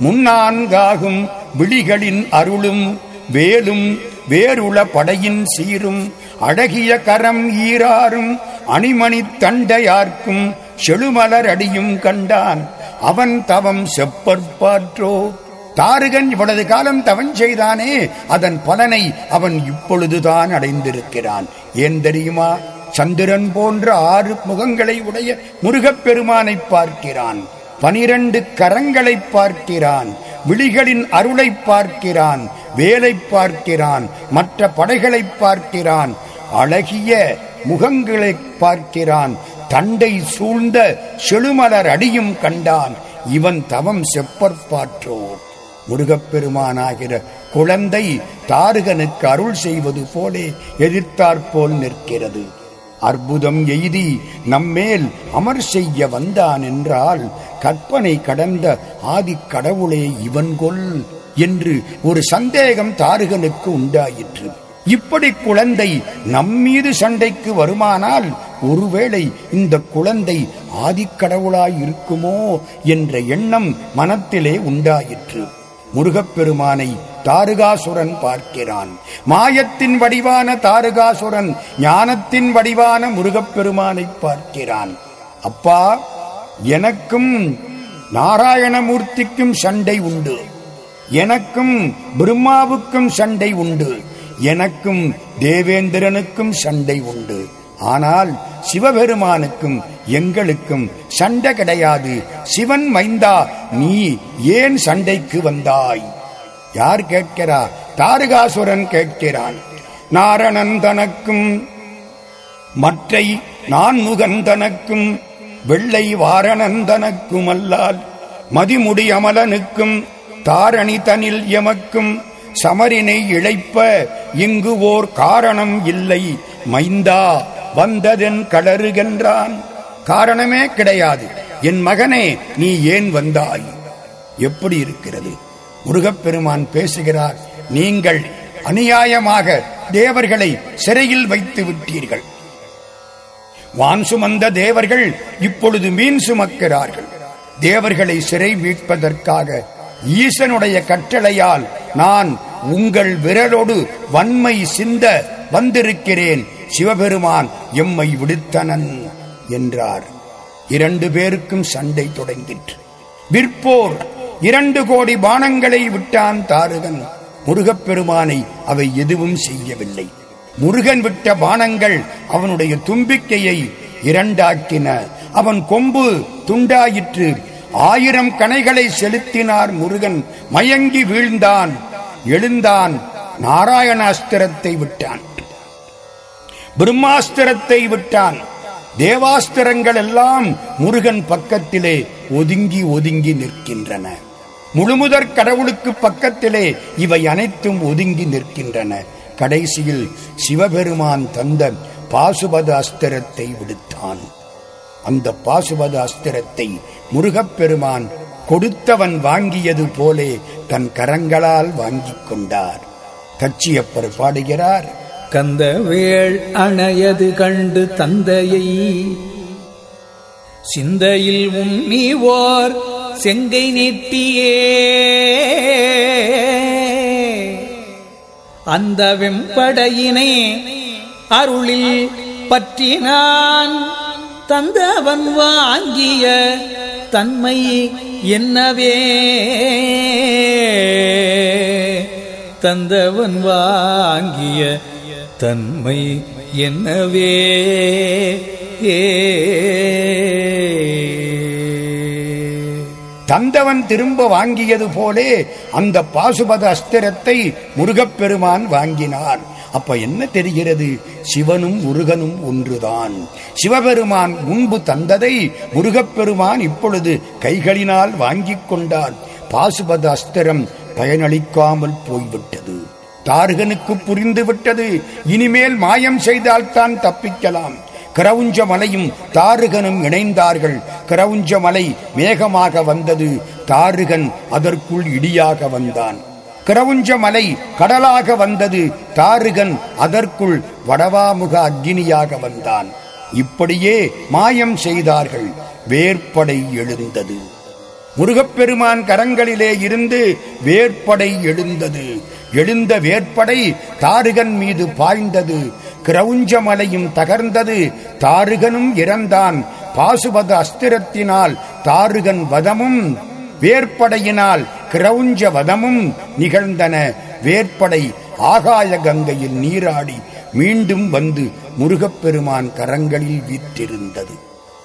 முன்னான்காகும் விழிகளின் அருளும் வேலும் வேறுள படையின் சீரும் அழகிய கரம் ஈராறும் அணிமணி தண்டையார்க்கும் செழுமலர் அடியும் கண்டான். அவன் தவம் செப்பற்பாற்றோ தாருகன் இவ்வளவு காலம் தவன் செய்தானே? அதன் பலனை அவன் இப்பொழுதுதான் அடைந்திருக்கிறான். ஏன் தெரியுமா? சந்திரன் போன்ற ஆறு முகங்களை உடைய முருகப்பெருமானை பார்க்கிறான். பனிரண்டு கரங்களை பார்க்கிறான். விழிகளின் அருளை பார்க்கிறான் வேலை பார்க்கிறான் மற்ற படைகளை பார்க்கிறான் அழகிய முகங்களை பார்க்கிறான் தண்டை சூழ்ந்த செழுமலர் அடியும் கண்டான் இவன் தவம் செப்பற்பாற்றோ முருகப்பெருமானாகிற குழந்தை தாருகனுக்கு அருள் செய்வது போலே எதிர்த்தாற்போல் நிற்கிறது. அற்புதம் எய்தி நம்மேல் அமர் செய்ய வந்தான் என்றால் கற்பனை கடந்த ஆதி கடவுளே இவன் கொல் என்று ஒரு சந்தேகம் தாருகனுக்கு உண்டாயிற்று. இப்படி குழந்தை நம்மீது சண்டைக்கு வருமானால் ஒருவேளை இந்த குழந்தை ஆதிக்கடவுளாய் இருக்குமோ என்ற எண்ணம் மனத்திலே உண்டாயிற்று. முருகப்பெருமானை தாருகாசுரன் பார்க்கிறான். மாயத்தின் வடிவான தாருகாசுரன் ஞானத்தின் வடிவான முருகப்பெருமானை பார்க்கிறான். அப்பா எனக்கும் நாராயணமூர்த்திக்கும் சண்டை உண்டு. எனக்கும் பிரம்மாவுக்கும் சண்டை உண்டு. எனக்கும் தேவேந்திரனுக்கும் சண்டை உண்டு. ஆனால் சிவபெருமானுக்கும் எங்களுக்கும் சண்டை கிடையாது. சிவன் மைந்தா நீ ஏன் சண்டைக்கு வந்தாய்? யார் கேட்கிறா? தாரகாசுரன் கேட்கிறான். நாரணன் தனக்கும் மற்றை நான் முகந்தனக்கும் வெள்ளை வாரணந்தனக்கும் அல்லால் மதிமுடி அமலனுக்கும் தாரணி தனில் எமக்கும் சமரினை இழைப்ப இங்கு ஓர் காரணம் இல்லை. மைந்தா வந்ததென் கலறுகின்றான். காரணமே கிடையாது. என் மகனே நீ ஏன் வந்தாய்? எப்படி இருக்கிறது? முருகப்பெருமான் பேசுகிறார் நீங்கள் அநியாயமாக தேவர்களை சிறையில் வைத்து விட்டீர்கள். வான் சுமந்த தேவர்கள் இப்பொழுது மீன் சுமக்கிறார்கள். தேவர்களை சிறை மீட்பதற்காக ஈசனுடைய கட்டளையால் நான் உங்கள் விரலோடு வன்மை சிந்த வந்திருக்கிறேன். சிவபெருமான் எம்மை விடுத்தனன் என்றார். இரண்டு பேருக்கும் சண்டை தொடங்கிற்று. விற்போர் இரண்டு கோடி பானங்களை விட்டான் தாருகன். முருகப்பெருமானை அவை எதுவும் செய்யவில்லை. முருகன் விட்ட பானங்கள் அவனுடைய தும்பிக்கையை இரண்டாக்கின. அவன் கொம்பு துண்டாயிற்று. ஆயிரம் கணைகளை செலுத்தினார் முருகன். மயங்கி வீழ்ந்தான். எழுந்தான். நாராயணாஸ்திரத்தை விட்டான். பிரம்மாஸ்திரத்தை விட்டான். தேவாஸ்திரங்கள் எல்லாம் முருகன் பக்கத்திலே ஒதுங்கி ஒதுங்கி நிற்கின்றன. முழுமுதற் கடவுளுக்கு பக்கத்திலே இவை அனைத்தும் ஒதுங்கி நிற்கின்றன. கடைசியில் சிவபெருமான் தந்த பாசுபத அஸ்திரத்தை விடுத்தான். அந்த பாசுபத அஸ்திரத்தை முருகப்பெருமான் கொடுத்தவன் வாங்கியது போலே தன் கரங்களால் வாங்கிக் கொண்டார். கட்சியப்பர் பாடுகிறார் கந்த வேள் அணையது கண்டு தந்தையை சிந்தையில் உண்ணிவார் செங்கை நீட்டியே. அந்த வெம்படையினை அருளில் பற்றினான். தந்தவன் வாங்கிய தன்மை என்னவே? தந்தவன் வாங்கிய தன்மை என்னவே? ஏ தந்தவன் திரும்ப வாங்கியது போலே அந்த பாசுபத அஸ்திரத்தை முருகப்பெருமான் வாங்கினார். அப்ப என்ன தெரிகிறது? சிவனும் முருகனும் ஒன்றுதான். சிவபெருமான் முன்பு தந்ததை முருகப்பெருமான் இப்பொழுது கைகளினால் வாங்கிக் கொண்டார். பாசுபத அஸ்திரம் பயனளிக்காமல் போய்விட்டது. தார்கனுக்கு புரிந்துவிட்டது. இனிமேல் மாயம் செய்தால்தான் தப்பிக்கலாம். கிரவுஞ்ச மலையும் தாருகனும் இணைந்தார்கள். கிரவுஞ்ச மலை மேகமாக வந்தது. தாருகன் அதற்குள் இடியாக வந்தான். கிரவுஞ்ச மலை கடலாக வந்தது. தாருகன் அதற்குள் வடவாமுக அக்னியாக வந்தான். இப்படியே மாயம் செய்தார்கள். வேற்படை எழுந்தது. முருகப்பெருமான் கரங்களிலே இருந்து வேற்படை எழுந்தது. எழுந்த வேற்படை தாருகன் மீது பாய்ந்தது. கிரௌஞ்சமலையும் தகர்ந்தது. தாருகனும் இறந்தான். பாசுபத அஸ்திரத்தினால் தாருகன் வதமும் வேற்படையினால் கிரௌஞ்ச வதமும் நிகழ்ந்தன. வேற்படை ஆகாய கங்கையில் நீராடி மீண்டும் வந்து முருகப்பெருமான் கரங்களில் வீற்றிருந்தது.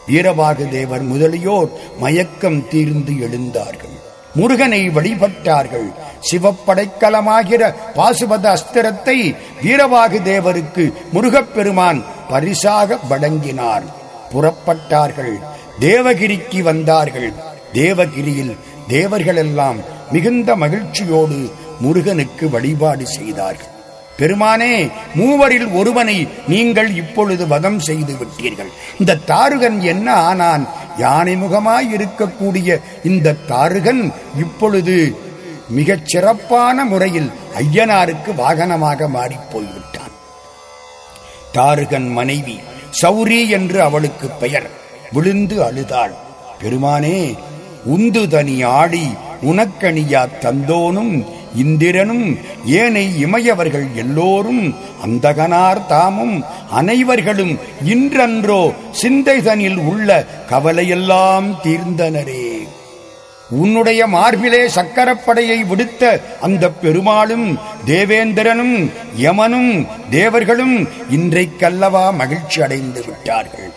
வீரபாகு தேவர் முதலியோர் மயக்கம் தீர்ந்து எழுந்தார்கள். முருகனை வழிபட்டார்கள். சிவப்படைக்கலமாகிற பாசுபத அஸ்திரத்தை வீரவாகு தேவருக்கு முருகப்பெருமான் பரிசாக வழங்கினார். புறப்பட்டார்கள். தேவகிரிக்கு வந்தார்கள். தேவகிரியில் தேவர்களெல்லாம் மிகுந்த மகிழ்ச்சியோடு முருகனுக்கு வழிபாடு செய்தார்கள். பெருமானே மூவரில் ஒருவனை நீங்கள் இப்பொழுது வதம் செய்து விட்டீர்கள். இந்த தாருகன் என்ன ஆனான்? யானை முகமாய் இருக்கக்கூடிய இந்த தாருகன் இப்பொழுது மிகச் சிறப்பான முறையில் ஐயனாருக்கு வாகனமாக மாறிப் போய்விட்டான். தாருகன் மனைவி சௌரி என்று அவளுக்கு பெயர். விழுந்து அழுதாள். பெருமானே உந்து தனி ஆடி உனக்கணியா தந்தோனும் இந்திரனும் ஏனை இமையவர்கள் எல்லோரும் அந்தகனார் தாமும் அனைவர்களும் இன்றன்றோ சிந்தைதனில் உள்ள கவலையெல்லாம் தீர்ந்தனரே. உன்னுடைய மார்பிலே சக்கரப்படையை விடுத்த அந்த பெருமாளும் தேவேந்திரனும் யமனும் தேவர்களும் இன்றைக்கல்லவா மகிழ்ச்சி அடைந்து விட்டார்கள்.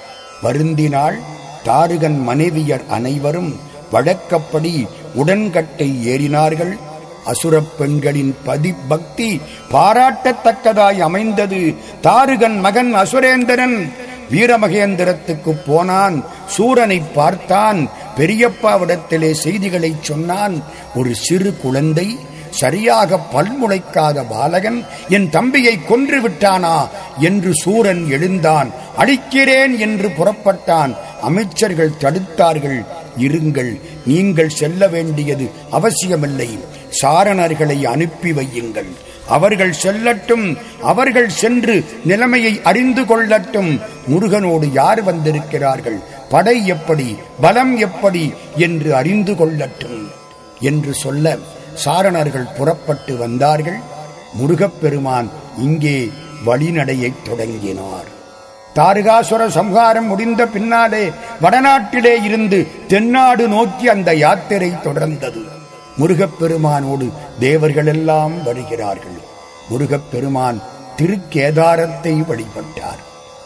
வருந்தினால் தாருகன் மனைவியர் அனைவரும் வழக்கப்படி உடன்கட்டை ஏறினார்கள். அசுரப் பெண்களின் பதி பக்தி பாராட்டத்தக்கதாய் அமைந்தது. தாருகன் மகன் அசுரேந்திரன் வீரமகேந்திரத்துக்கு போனான். சூரனை பார்த்தான். பெரியப்பாவிடத்திலே செய்திகளை சொன்னான். ஒரு சிறு குழந்தை சரியாக பல்முளைக்காத பாலகன் என் தம்பியை கொன்று விட்டானா என்று சூரன் எழுந்தான். அழிக்கிறேன் என்று புறப்பட்டான். அமைச்சர்கள் தடுத்தார்கள். இருங்கள் நீங்கள் செல்ல வேண்டியது அவசியமில்லை. சாரணர்களை அனுப்பி வையுங்கள். அவர்கள் செல்லட்டும் அவர்கள் சென்று நிலைமையை அறிந்து கொள்ளட்டும். முருகனோடு யார் வந்திருக்கிறார்கள்? படை எப்படி பலம் எப்படி என்று அறிந்து கொள்ளட்டும் என்று சொல்ல சாரணர்கள் புறப்பட்டு வந்தார்கள். முருகப்பெருமான் இங்கே வழிநடையைத் தொடங்கினார். தாரகாசுர சம்ஹாரம் முடிந்த பின்னாலே வடநாட்டிலே இருந்து தென்னாடு நோக்கி அந்த யாத்திரை தொடர்ந்தது. முருகப்பெருமானோடு தேவர்கள் எல்லாம் வருகிறார்கள். முருகப்பெருமான் திருக்கேதாரத்தை வழிபட்டார்.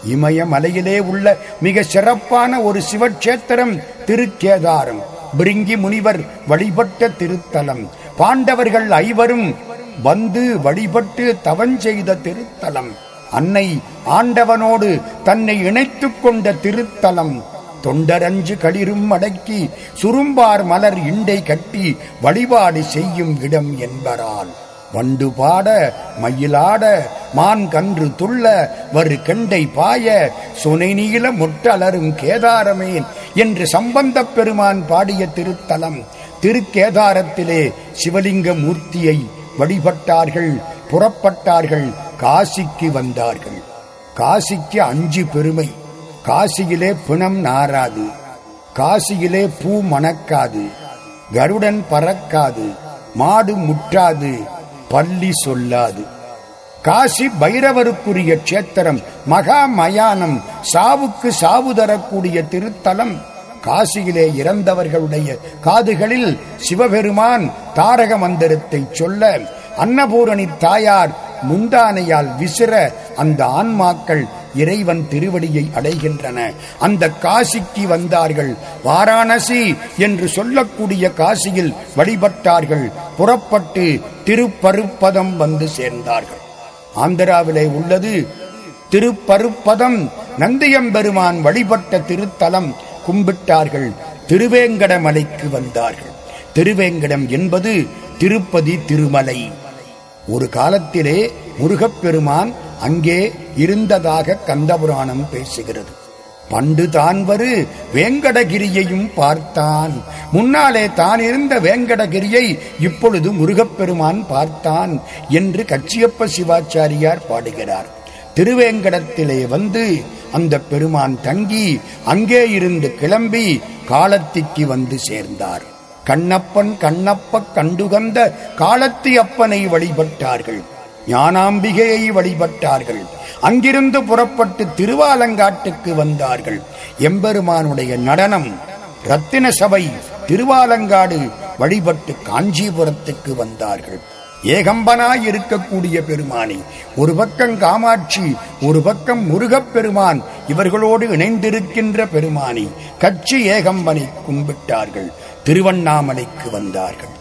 இமயமலையிலே உள்ள மிக சிறப்பான ஒரு சிவக்ஷேத்திரம் திருக்கேதாரம். பிரிங்கி முனிவர் வழிபட்ட திருத்தலம். பாண்டவர்கள் ஐவரும் வந்து வழிபட்டு தவஞ்செய்த திருத்தலம். அன்னை ஆண்டவனோடு தன்னை இணைத்துக் கொண்ட திருத்தலம். தொண்டரஞ்சு களிரும் அடக்கி சுரும்பார் மலர் இண்டை கட்டி வழிபாடு செய்யும் இடம் என்பரால். வண்டு பாட மயிலாட மான் கன்று துள்ள வரு கெண்டை பாய சுனை நீள முட்டலரும் கேதாரமேன் என்று சம்பந்தப் பெருமான் பாடிய திருத்தலம். திருக்கேதாரத்திலே சிவலிங்க மூர்த்தியை வழிபட்டார்கள் புறப்பட்டார்கள் காசிக்கு வந்தார்கள். காசிக்கு அஞ்சு பெருமை. காசியிலே பிணம் நாராது காசியிலே பூ மணக்காது. கருடன் பறக்காது. மாடு முற்றாது. பள்ளி சொல்லாது. காசி பைரவருக்குரிய க்ஷேத்திரம் மகா மயானம் சாவுக்கு சாவு தரக்கூடிய திருத்தலம். காசியிலே இறந்தவர்களுடைய காதுகளில் சிவபெருமான் தாரக மந்திரத்தை சொல்ல அன்னபூரணி தாயார் முந்தானையால் விசிற அந்த ஆன்மாக்கள் இறைவன் திருவடியை அடைகின்றன. அந்த காசிக்கு வந்தார்கள். வாராணசி என்று சொல்லக்கூடிய காசியில் வழிபட்டார்கள். புறப்பட்டு திருப்பருப்பதம் வந்து சேர்ந்தார்கள். ஆந்திராவிலே உள்ளது. திருப்பருப்பதம் நந்தியம்பெருமான் வழிபட்ட திருத்தலம் கும்பிட்டார்கள். திருவேங்கடமலைக்கு வந்தார்கள். திருவேங்கடம் என்பது திருப்பதி திருமலை. ஒரு காலத்திலே முருகப்பெருமான் அங்கே இருந்ததாக கந்தபுராணம் பேசுகிறது. பண்டு தான் வரு வேங்கடகிரியையும் பார்த்தான். முன்னாலே தான் இருந்த வேங்கடகிரியை இப்பொழுது முருகப்பெருமான் பார்த்தான் என்று கச்சியப்ப சிவாச்சாரியார் பாடுகிறார். திருவேங்கடத்திலே வந்து அந்த பெருமான் தங்கி அங்கே இருந்து கிளம்பி காலத்திக்கு வந்து சேர்ந்தார். கண்ணப்பன் கண்ணப்ப கண்டுகந்த காலத்தி அப்பனை வழிபட்டார்கள். ஞானாம்பிகையை வழிபட்டார்கள். அங்கிருந்து புறப்பட்டு திருவாலங்காட்டுக்கு வந்தார்கள். எம்பெருமானுடைய நடனம் ரத்தின சபை திருவாலங்காடு வழிபட்டு காஞ்சிபுரத்துக்கு வந்தார்கள். ஏகம்பனாய் இருக்கக்கூடிய பெருமானி ஒரு பக்கம் காமாட்சி ஒரு பக்கம் முருகப் பெருமான் இவர்களோடு இணைந்திருக்கின்ற பெருமானி கட்சி ஏகம்பனை கும்பிட்டார்கள் திருவண்ணாமலைக்கு வந்தார்கள்.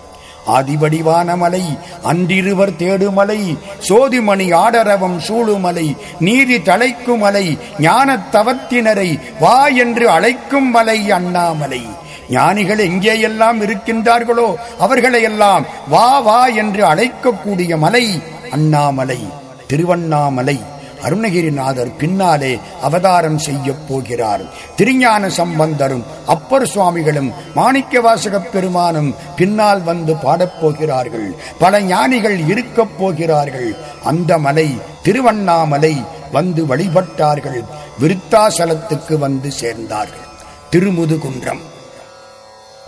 ஆதிவடிவான மலை அன்றிருவர் தேடுமலை சோதிமணி ஆடரவம் சூழுமலை நீதி தலைக்கும் மலை ஞானத் தவத்தினரை வா என்று அழைக்கும் மலை அண்ணாமலை. ஞானிகள் எங்கேயெல்லாம் இருக்கின்றார்களோ அவர்களையெல்லாம் வா வா என்று அழைக்கக்கூடிய மலை அண்ணாமலை திருவண்ணாமலை. அருணகிரிநாதர் பின்னாலே அவதாரம் செய்ய போகிறார். திருஞான சம்பந்தரும் அப்பர் சுவாமிகளும் மாணிக்க வாசக பெருமானும் பின்னால் வந்து பாடப்போகிறார்கள் பல ஞானிகள் இருக்கப் போகிறார்கள். அந்த மலை திருவண்ணாமலை வந்து வழிபட்டார்கள். விருத்தாசலத்துக்கு வந்து சேர்ந்தார்கள். திருமுதுகுன்றம்.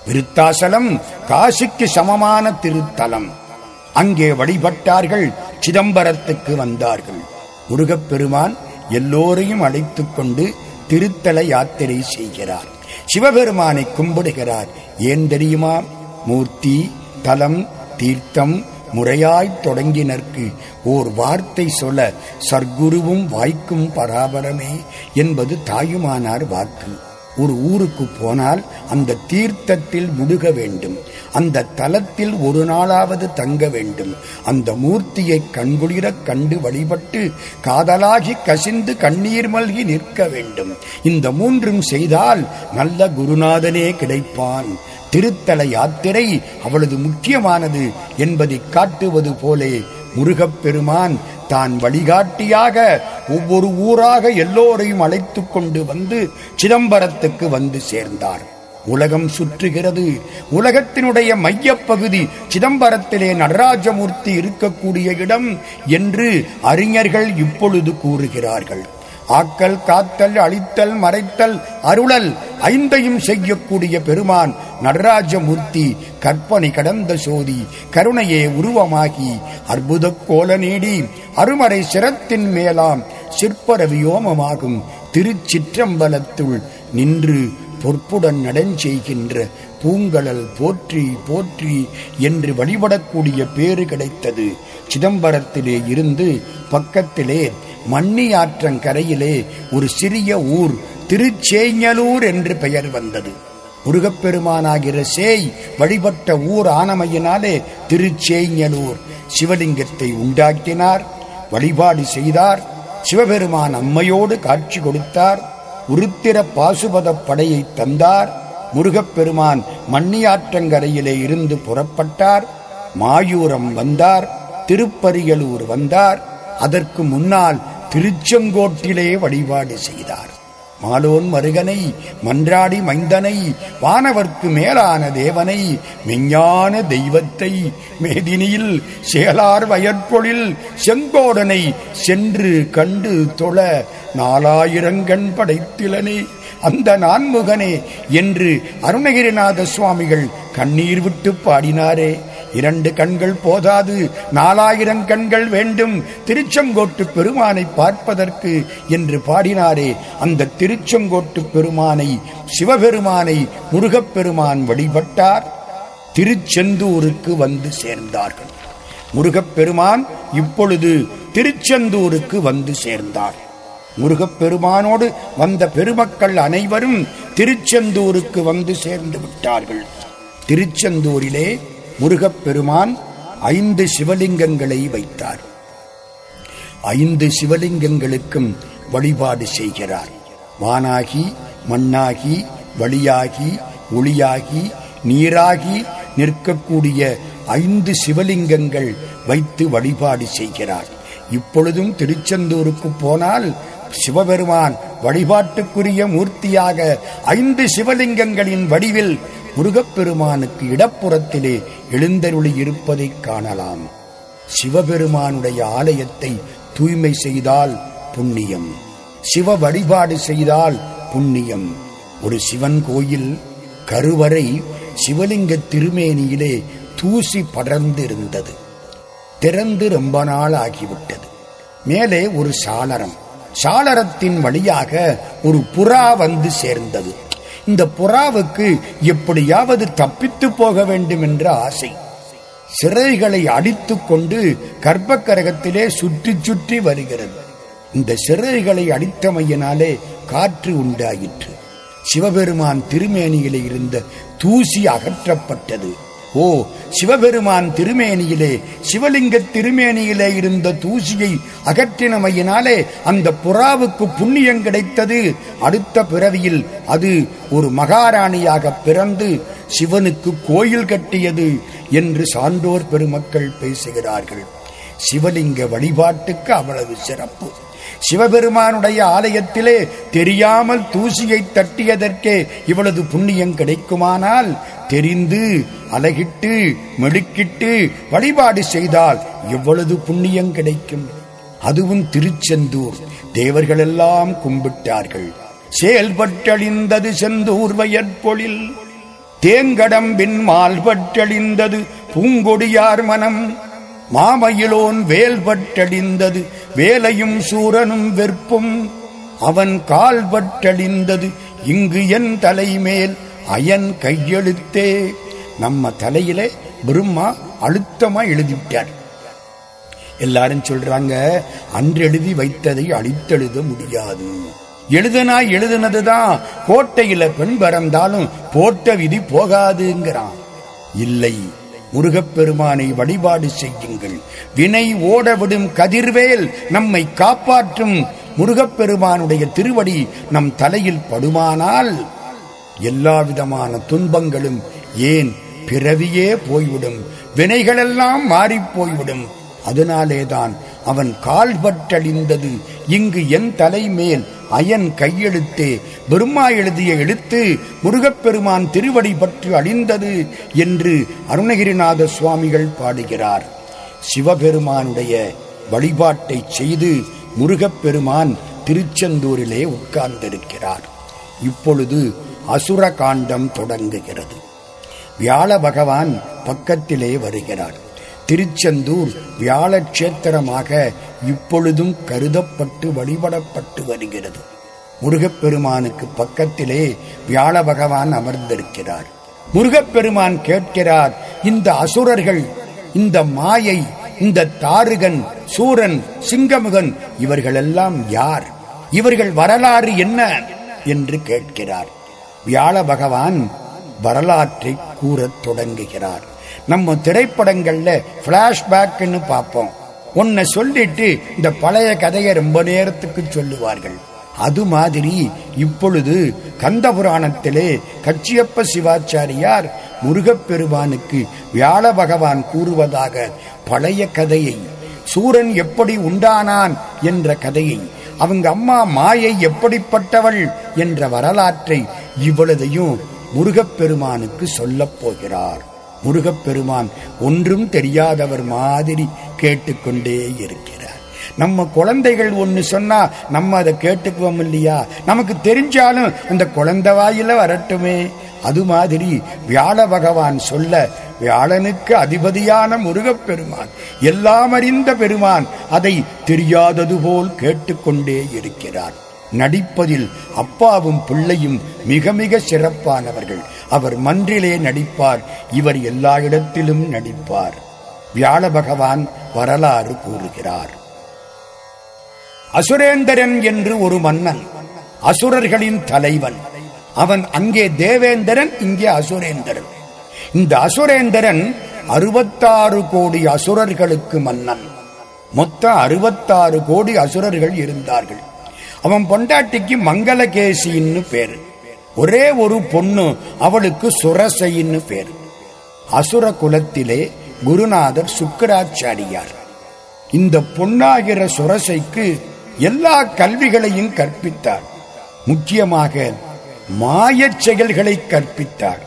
விருத்தாசலம் காசிக்கு சமமான திருத்தலம். அங்கே வழிபட்டார்கள் சிதம்பரத்துக்கு வந்தார்கள். முருகப்பெருமான் எல்லோரையும் அழைத்துக் கொண்டு திருத்தல யாத்திரை செய்கிறார். சிவபெருமானை கும்பிடுகிறார். ஏன் தெரியுமா? மூர்த்தி தலம் தீர்த்தம் முறையாய் தொடங்கினர்க்கு ஓர் வார்த்தை சொல்ல சர்க்குருவும் வாய்க்கும் பராபரமே என்பது தாயுமானார் வாக்கு. ஒரு ஊருக்கு போனால் அந்த தீர்த்தத்தில் முடுக வேண்டும். அந்த தலத்தில் ஒரு நாளாவது தங்க வேண்டும். அந்த மூர்த்தியை கண்குளிரக் கண்டு வழிபட்டு காதலாகி கசிந்து கண்ணீர் மல்கி நிற்க வேண்டும். இந்த மூன்றும் செய்தால் நல்ல குருநாதனே கிடைப்பான். திருத்தல யாத்திரை அவளது முக்கியமானது என்பதை காட்டுவது போலே முருகப்பெருமான் தான் வழிகாட்டியாக ஒவ்வொரு ஊராக எல்லோரையும் அழைத்து கொண்டு வந்து சிதம்பரத்துக்கு வந்து சேர்ந்தார். உலகம் சுற்றுகிறது. உலகத்தினுடைய மையப்பகுதி சிதம்பரத்திலே நடராஜமூர்த்தி இருக்கக்கூடிய இடம் என்று அறிஞர்கள் இப்பொழுது கூறுகிறார்கள். ஆக்கல் காத்தல் அழித்தல் மறைத்தல் அருளல் ஐந்தையும் செய்யக்கூடிய பெருமான் நடராஜமூர்த்தி கற்பனை கடந்த சோதி கருணையே உருவமாகி அற்புத கோல நீடி அருமறை சிரத்தின் மேலாம் சிற்பர வியோமமாகும் திருச்சிற்றம்பலத்துள் நின்று பொற்புடன் நடஞ்செய்கின்ற பூங்கலல் போற்றி போற்றி என்று வழிபடக்கூடிய பேறு கிடைத்தது. சிதம்பரத்திலே இருந்து பக்கத்திலே மண்ணி ஆற்றங்கரையிலே ஒரு சிறிய ஊர் திருச்சேஞ்சலூர் என்று பெயர் வந்தது. முருகப்பெருமானாகிற சேய் வழிபட்ட ஊர் ஆனமையினாலே திருச்சேஞ்சலூர் சிவலிங்கத்தை உண்டாக்கினார் வழிபாடு செய்தார் சிவபெருமான் அம்மையோடு காட்சி கொடுத்தார் உருத்திர பாசுபத படையை தந்தார் முருகப்பெருமான் மண்ணியாற்றங்கரையிலே இருந்து புறப்பட்டார் மாயூரம் வந்தார் திருப்பரியலூர் வந்தார் அதற்கு முன்னால் திருச்செங்கோட்டிலே வழிபாடு செய்தார். மாலோன் மருகனை மன்றாடி மைந்தனை வானவர்க்கு மேலான தேவனை மெஞ்ஞான தெய்வத்தை மேதினியில் சேலார் வயற்பொழில் செங்கோடனை சென்று கண்டு தொழ நாலாயிரங்கண் படைத்திலனே அந்த நான்முகனே என்று அருணகிரிநாத சுவாமிகள் கண்ணீர் விட்டு பாடினாரே. இரண்டு கண்கள் போதாது நாலாயிரம் கண்கள் வேண்டும். திருச்செங்கோட்டு பெருமானை பார்ப்பதற்கு என்று பாடினாரே அந்த திருச்செங்கோட்டு பெருமானை சிவபெருமானை முருகப்பெருமான் வழிபட்டார். திருச்செந்தூருக்கு வந்து சேர்ந்தார்கள். முருகப்பெருமான் இப்பொழுது திருச்செந்தூருக்கு வந்து சேர்ந்தார். முருகப்பெருமானோடு வந்த பெருமக்கள் அனைவரும் திருச்செந்தூருக்கு வந்து சேர்ந்து விட்டார்கள். திருச்செந்தூரிலே முருகப்பெருமான் ஐந்து சிவலிங்கங்களை வைத்தார். ஐந்து சிவலிங்கங்களுக்கும் வழிபாடு செய்கிறார். வானாகி மண்ணாகி வழியாகி ஒளியாகி நீராகி நிற்கக்கூடிய ஐந்து சிவலிங்கங்கள் வைத்து வழிபாடு செய்கிறார். இப்பொழுதும் திருச்செந்தூருக்கு போனால் சிவபெருமான் வழிபாட்டுக்குரிய மூர்த்தியாக ஐந்து சிவலிங்கங்களின் வடிவில் முருகப்பெருமானுக்கு இடப்புறத்திலே எழுந்தருளி இருப்பதைக் காணலாம். சிவபெருமானுடைய ஆலயத்தை தூய்மை செய்தால் புண்ணியம். சிவ வழிபாடு செய்தால் புண்ணியம். ஒரு சிவன் கோயில் கருவறை சிவலிங்க திருமேனியிலே தூசி படர்ந்து இருந்தது திறந்து ரொம்ப நாள் ஆகிவிட்டது. மேலே ஒரு சாளரம். சாளரத்தின் வழியாக ஒரு புறா வந்து சேர்ந்தது. இந்த புறாவுக்கு எப்படியாவது தப்பித்து போக வேண்டும் என்ற ஆசை. சிறைகளை அடித்து கொண்டு கர்ப்பக்கரகத்திலே சுற்றி சுற்றி வருகிறது. இந்த சிறைகளை அடித்தமையினாலே காற்று உண்டாயிற்று. சிவபெருமான் திருமேனியிலே இருந்த தூசி அகற்றப்பட்டது. ஓ சிவபெருமான் திருமேனியிலே சிவலிங்க திருமேனியிலே இருந்த தூசியை அகற்றினமையினாலே அந்த புறாவுக்கு புண்ணியம் கிடைத்தது. அடுத்த பிறவியில் அது ஒரு மகாராணியாக பிறந்து சிவனுக்கு கோயில் கட்டியது என்று சான்றோர் பெருமக்கள் பேசுகிறார்கள். சிவலிங்க வழிபாட்டுக்கு அவ்வளவு சிறப்பு. சிவபெருமானுடைய ஆலயத்திலே தெரியாமல் தூசியை தட்டியதற்கே இவளது புண்ணியம் கிடைக்குமானால் தெரிந்து அலகிட்டு மெடுக்கிட்டு வழிபாடு செய்தால் எவ்வளவு புண்ணியம் கிடைக்கும். அதுவும் திருச்செந்தூர். தேவர்களெல்லாம் கும்பிட்டார்கள். செயல்பட்டழிந்தது செந்தூர் வயற்பொழில். தேங்கடம்பின் மால்பட்டழிந்தது பூங்கொடியார் மனம். மாமயிலோன் வேல்பட்டழிந்தது வேலையும் சூரனும் வெற்பும் அவன் கால்பட்டழிந்தது இங்கு என் தலைமேல் அயன் கையெழுத்தே. நம்ம தலையிலே பிரம்மா அழுத்தமா எழுதிவிட்டார். எல்லாரும் சொல்றாங்க அன்றெழுதி வைத்ததை அழித்தெழுத முடியாது. எழுதுனா எழுதுனதுதான் கோட்டையில பெண் பறந்தாலும் போட்ட விதி போகாதுங்கிறான். இல்லை முருகப்பெருமானை வழிபாடு செய்யுங்கள். வினை ஓடவிடும் கதிர்வேல் நம்மை காப்பாற்றும். முருகப்பெருமானுடைய திருவடி நம் தலையில் படுமானால் எல்லா விதமான துன்பங்களும் ஏன் பிறவியே போய்விடும். வினைகளெல்லாம் மாறிப் போய்விடும். அதனாலேதான் அவன் கால்பட்டழிந்தது இங்கு என் தலைமேல் அயன் கையெழுத்தே. பெருமா எழுதிய எழுத்து முருகப்பெருமான் திருவடி பற்று அழிந்தது என்று அருணகிரிநாத சுவாமிகள் பாடுகிறார். சிவபெருமானுடைய வழிபாட்டை செய்து முருகப்பெருமான் திருச்செந்தூரிலே உட்கார்ந்திருக்கிறார். இப்பொழுது அசுர காண்டம் தொடங்குகிறது. வியாழ பகவான் பக்கத்திலே வருகிறார். திருச்செந்தூர் வியாழக்ஷேத்திரமாக இப்பொழுதும் கருதப்பட்டு வழிபடப்பட்டு வருகிறது. முருகப்பெருமானுக்கு பக்கத்திலே வியாழ பகவான் அமர்ந்திருக்கிறார். முருகப்பெருமான் கேட்கிறார் இந்த அசுரர்கள் இந்த மாயை இந்த தாருகன் சூரன் சிங்கமுகன் இவர்களெல்லாம் யார்? இவர்கள் வரலாறு என்ன? என்று கேட்கிறார். வியாழ பகவான் வரலாற்றை கூறத் தொடங்குகிறார். நம்ம திரைப்படங்கள்ல பிளாஷ்பேக்னு பார்ப்போம். உன்னை சொல்லிட்டு இந்த பழைய கதையை ரொம்ப நேரத்துக்கு சொல்லுவார்கள். அது மாதிரி இப்பொழுது கந்த புராணத்திலே கச்சியப்ப சிவாச்சாரியார் முருகப்பெருமானுக்கு வியாழ பகவான் கூறுவதாக பழைய கதையை சூரன் எப்படி உண்டானான் என்ற கதையை அவங்க அம்மா மாயை எப்படிப்பட்டவள் என்ற வரலாற்றை இவ்வளதையும் முருகப்பெருமானுக்கு சொல்லப் போகிறார். முருகப்பெருமான் ஒன்றும் தெரியாதவர் மாதிரி கேட்டுக்கொண்டே இருக்கிறார். நம்ம குழந்தைகள் ஒன்று சொன்னா நம்ம அதை கேட்டுக்குவோம் இல்லையா? நமக்கு தெரிஞ்சாலும் அந்த குழந்தை வாயில வரட்டுமே. அது மாதிரி வியாழ பகவான் சொல்ல வியாழனுக்கு அதிபதியான முருகப்பெருமான் எல்லாம் அறிந்த பெருமான் அதை தெரியாதது போல் கேட்டுக்கொண்டே இருக்கிறான் நடிப்பதில் அப்பாவும் பிள்ளையும் மிக மிக சிறப்பானவர்கள். அவர் மன்றிலே நடிப்பார் இவர் எல்லா இடத்திலும் நடிப்பார். வியாழ பகவான் வரலாறு கூறுகிறார். அசுரேந்திரன் என்று ஒரு மன்னன் அசுரர்களின் தலைவன். அவன் அங்கே தேவேந்திரன் இங்கே அசுரேந்திரன். இந்த அசுரேந்திரன் அறுபத்தாறு கோடி அசுரர்களுக்கு மன்னன். மொத்தம் அறுபத்தாறு கோடி அசுரர்கள் இருந்தார்கள். அவன் பொண்டாட்டிக்கு மங்களகேசின்னு பேரு. ஒரே ஒரு பொண்ணு அவளுக்கு சுரசைன்னு பேரு. அசுர குலத்திலே குருநாதர் சுக்கராச்சாரியார். இந்த பொன்னாகிற சுரசைக்கு எல்லா கல்விகளையும் கற்பித்தார். முக்கியமாக மாயச் செயல்களை கற்பித்தார்.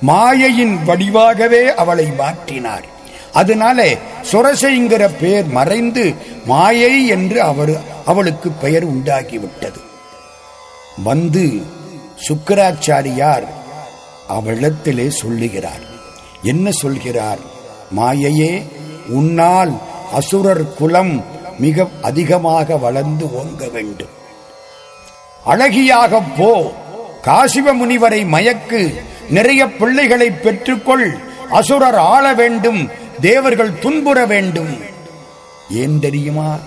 மாயையின் வடிவாகவே அவளை மாற்றினார். அதனால சுரசைங்கிற பெயர் மறைந்து மாயை என்று அவர் அவளுக்கு பெயர் உண்டாகிவிட்டது. வந்து சுக்கராச்சாரியார் அவளிடத்திலே சொல்லுகிறார். என்ன சொல்கிறார்? மாயையே உன்னால் அசுரர் குலம் மிக அதிகமாக வளர்ந்து ஓங்க வேண்டும். அழகியாக போ காசிவ முனிவரை மயக்கு நிறைய பிள்ளைகளை பெற்றுக்கொள் அசுரர் ஆள வேண்டும் தேவர்கள் துன்புற வேண்டும். ஏன் தெரியுமா?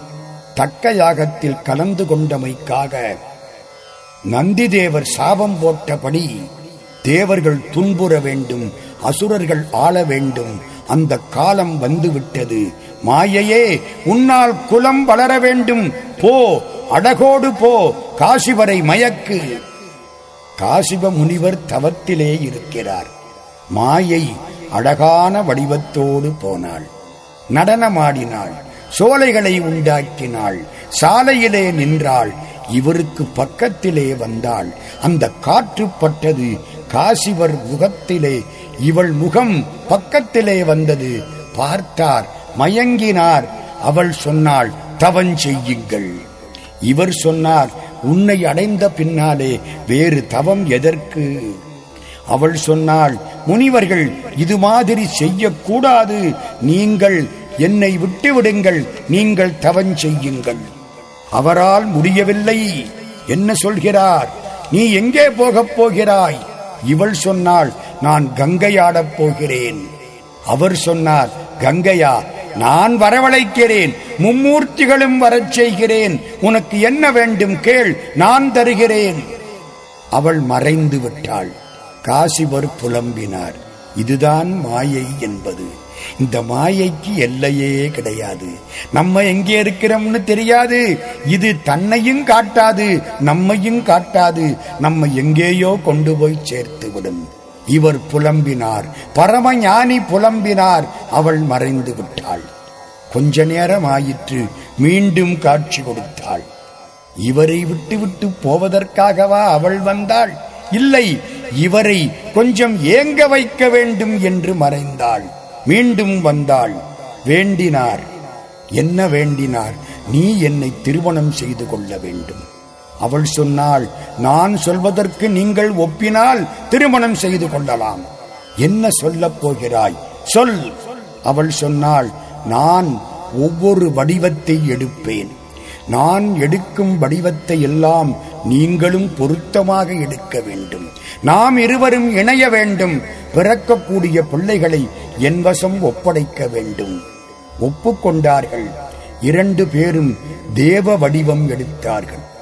தக்க யாகத்தில் கலந்து கொண்டமைக்காக நந்திதேவர் சாபம் போட்டபடி தேவர்கள் துன்புற வேண்டும் அசுரர்கள் ஆள வேண்டும். அந்த காலம் வந்துவிட்டது. மாயையே உன்னால் குலம் வளர வேண்டும். போ அடகோடு போ காசிவரை மயக்கு. காசிவ முனிவர் தவத்திலே இருக்கிறார். மாயை அழகான வடிவத்தோடு போனாள். நடனமாடினாள். சோலைகளை உண்டாக்கினாள். சாலையிலே நின்றாள். இவருக்கு பக்கத்திலே வந்தாள். அந்த காற்று பட்டது காசிவர் முகத்திலே. இவள் முகம் பக்கத்திலே வந்தது. பார்த்தார் மயங்கினார். அவள் சொன்னாள் தவன் செய்யுங்கள். இவர் சொன்னார் உன்னை அடைந்த பின்னாலே வேறு தவம் எதற்கு? அவள் சொன்னாள் முனிவர்கள் இது மாதிரி செய்யக்கூடாது. நீங்கள் என்னை விட்டு விடுங்கள் நீங்கள் தவன் செய்யுங்கள். அவரால் முடியவில்லை. என்ன சொல்கிறார்? நீ எங்கே போகப் போகிறாய்? இவள் சொன்னாள் நான் கங்கையாடப் போகிறேன். அவர் சொன்னார் கங்கையா நான் வரவழைக்கிறேன். மும்மூர்த்திகளும் வரச் செய்கிறேன். உனக்கு என்ன வேண்டும் கேள் நான் தருகிறேன். அவள் மறைந்து விட்டாள். காசிவர் புலம்பினார். இதுதான் மாயை என்பது. இந்த மாயைக்கு எல்லையே கிடையாது. நம்ம எங்கே இருக்கிறோம்னு தெரியாது. இது தன்னையும் காட்டாது நம்மையும் காட்டாது. நம்ம எங்கேயோ கொண்டு போய் சேர்த்து விடும். இவர் புலம்பினார். பரமஞானி புலம்பினார். அவள் மறைந்து விட்டாள். கொஞ்ச நேரம் ஆயிற்று. மீண்டும் காட்சி கொடுத்தாள். இவரை விட்டுவிட்டு போவதற்காகவா அவள் வந்தாள்? இல்லை இவரை கொஞ்சம் ஏங்க வைக்க வேண்டும் என்று மறைந்தாள். மீண்டும் வந்தாள். வேண்டினார். என்ன வேண்டினார்? நீ என்னை திருமணம் செய்து கொள்ள வேண்டும். அவள் சொன்னாள் நான் சொல்வதற்கு நீங்கள் ஒப்பினால் திருமணம் செய்து கொள்ளலாம். என்ன சொல்லப் போகிறாய்? சொல். அவள் சொன்னாள் நான் ஒவ்வொரு வடிவத்தை எடுப்பேன். நான் எடுக்கும் வடிவத்தை எல்லாம் நீங்களும் பொருத்தமாக எடுக்க வேண்டும். நாம் இருவரும் இணைய வேண்டும். பிறக்கக்கூடிய பிள்ளைகளை என் வசம் ஒப்படைக்க வேண்டும். ஒப்புக்கொண்டார்கள். இரண்டு பேரும் தேவ வடிவம் எடுத்தார்கள்.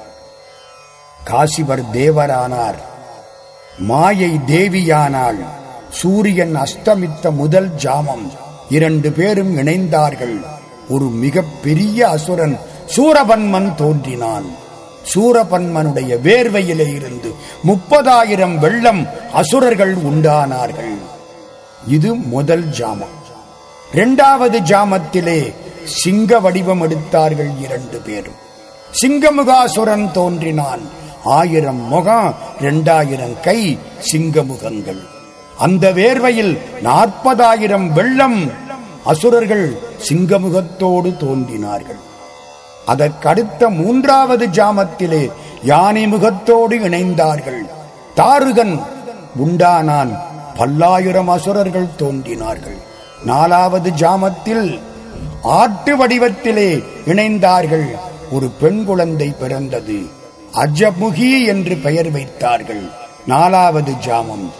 காசிவர் தேவரானார். மாயை தேவியானாள் சூரியன் அஸ்தமித்த முதல் ஜாமம். இரண்டு பேரும் இணைந்தார்கள். ஒரு மிக பெரிய அசுரன் சூரபன்மன் தோன்றினான். சூரபன்மனுடைய வேர்வையிலே இருந்து முப்பதாயிரம் வெள்ளம் அசுரர்கள் உண்டானார்கள். இது முதல் ஜாமம். இரண்டாவது ஜாமத்திலே சிங்க வடிவம் எடுத்தார்கள் இரண்டு பேரும். சிங்கமுகாசுரன் தோன்றினான். ஆயிரம் முகம் இரண்டாயிரம் கை சிங்கமுகங்கள் அந்த வேர்வையில் நாற்பதாயிரம் வெள்ளம் அசுரர்கள் சிங்கமுகத்தோடு தோன்றினார்கள். அதற்கடுத்த மூன்றாவது ஜாமத்திலே யானை முகத்தோடு இணைந்தார்கள். தாருகன் உண்டானான் பல்லாயிரம் அசுரர்கள் தோன்றினார்கள். நாலாவது ஜாமத்தில் ஆட்டு வடிவத்திலே இணைந்தார்கள். ஒரு பெண் குழந்தை பிறந்தது. அஜமுகி என்று பெயர் வைத்தார்கள். நாலாவது ஜாமம்.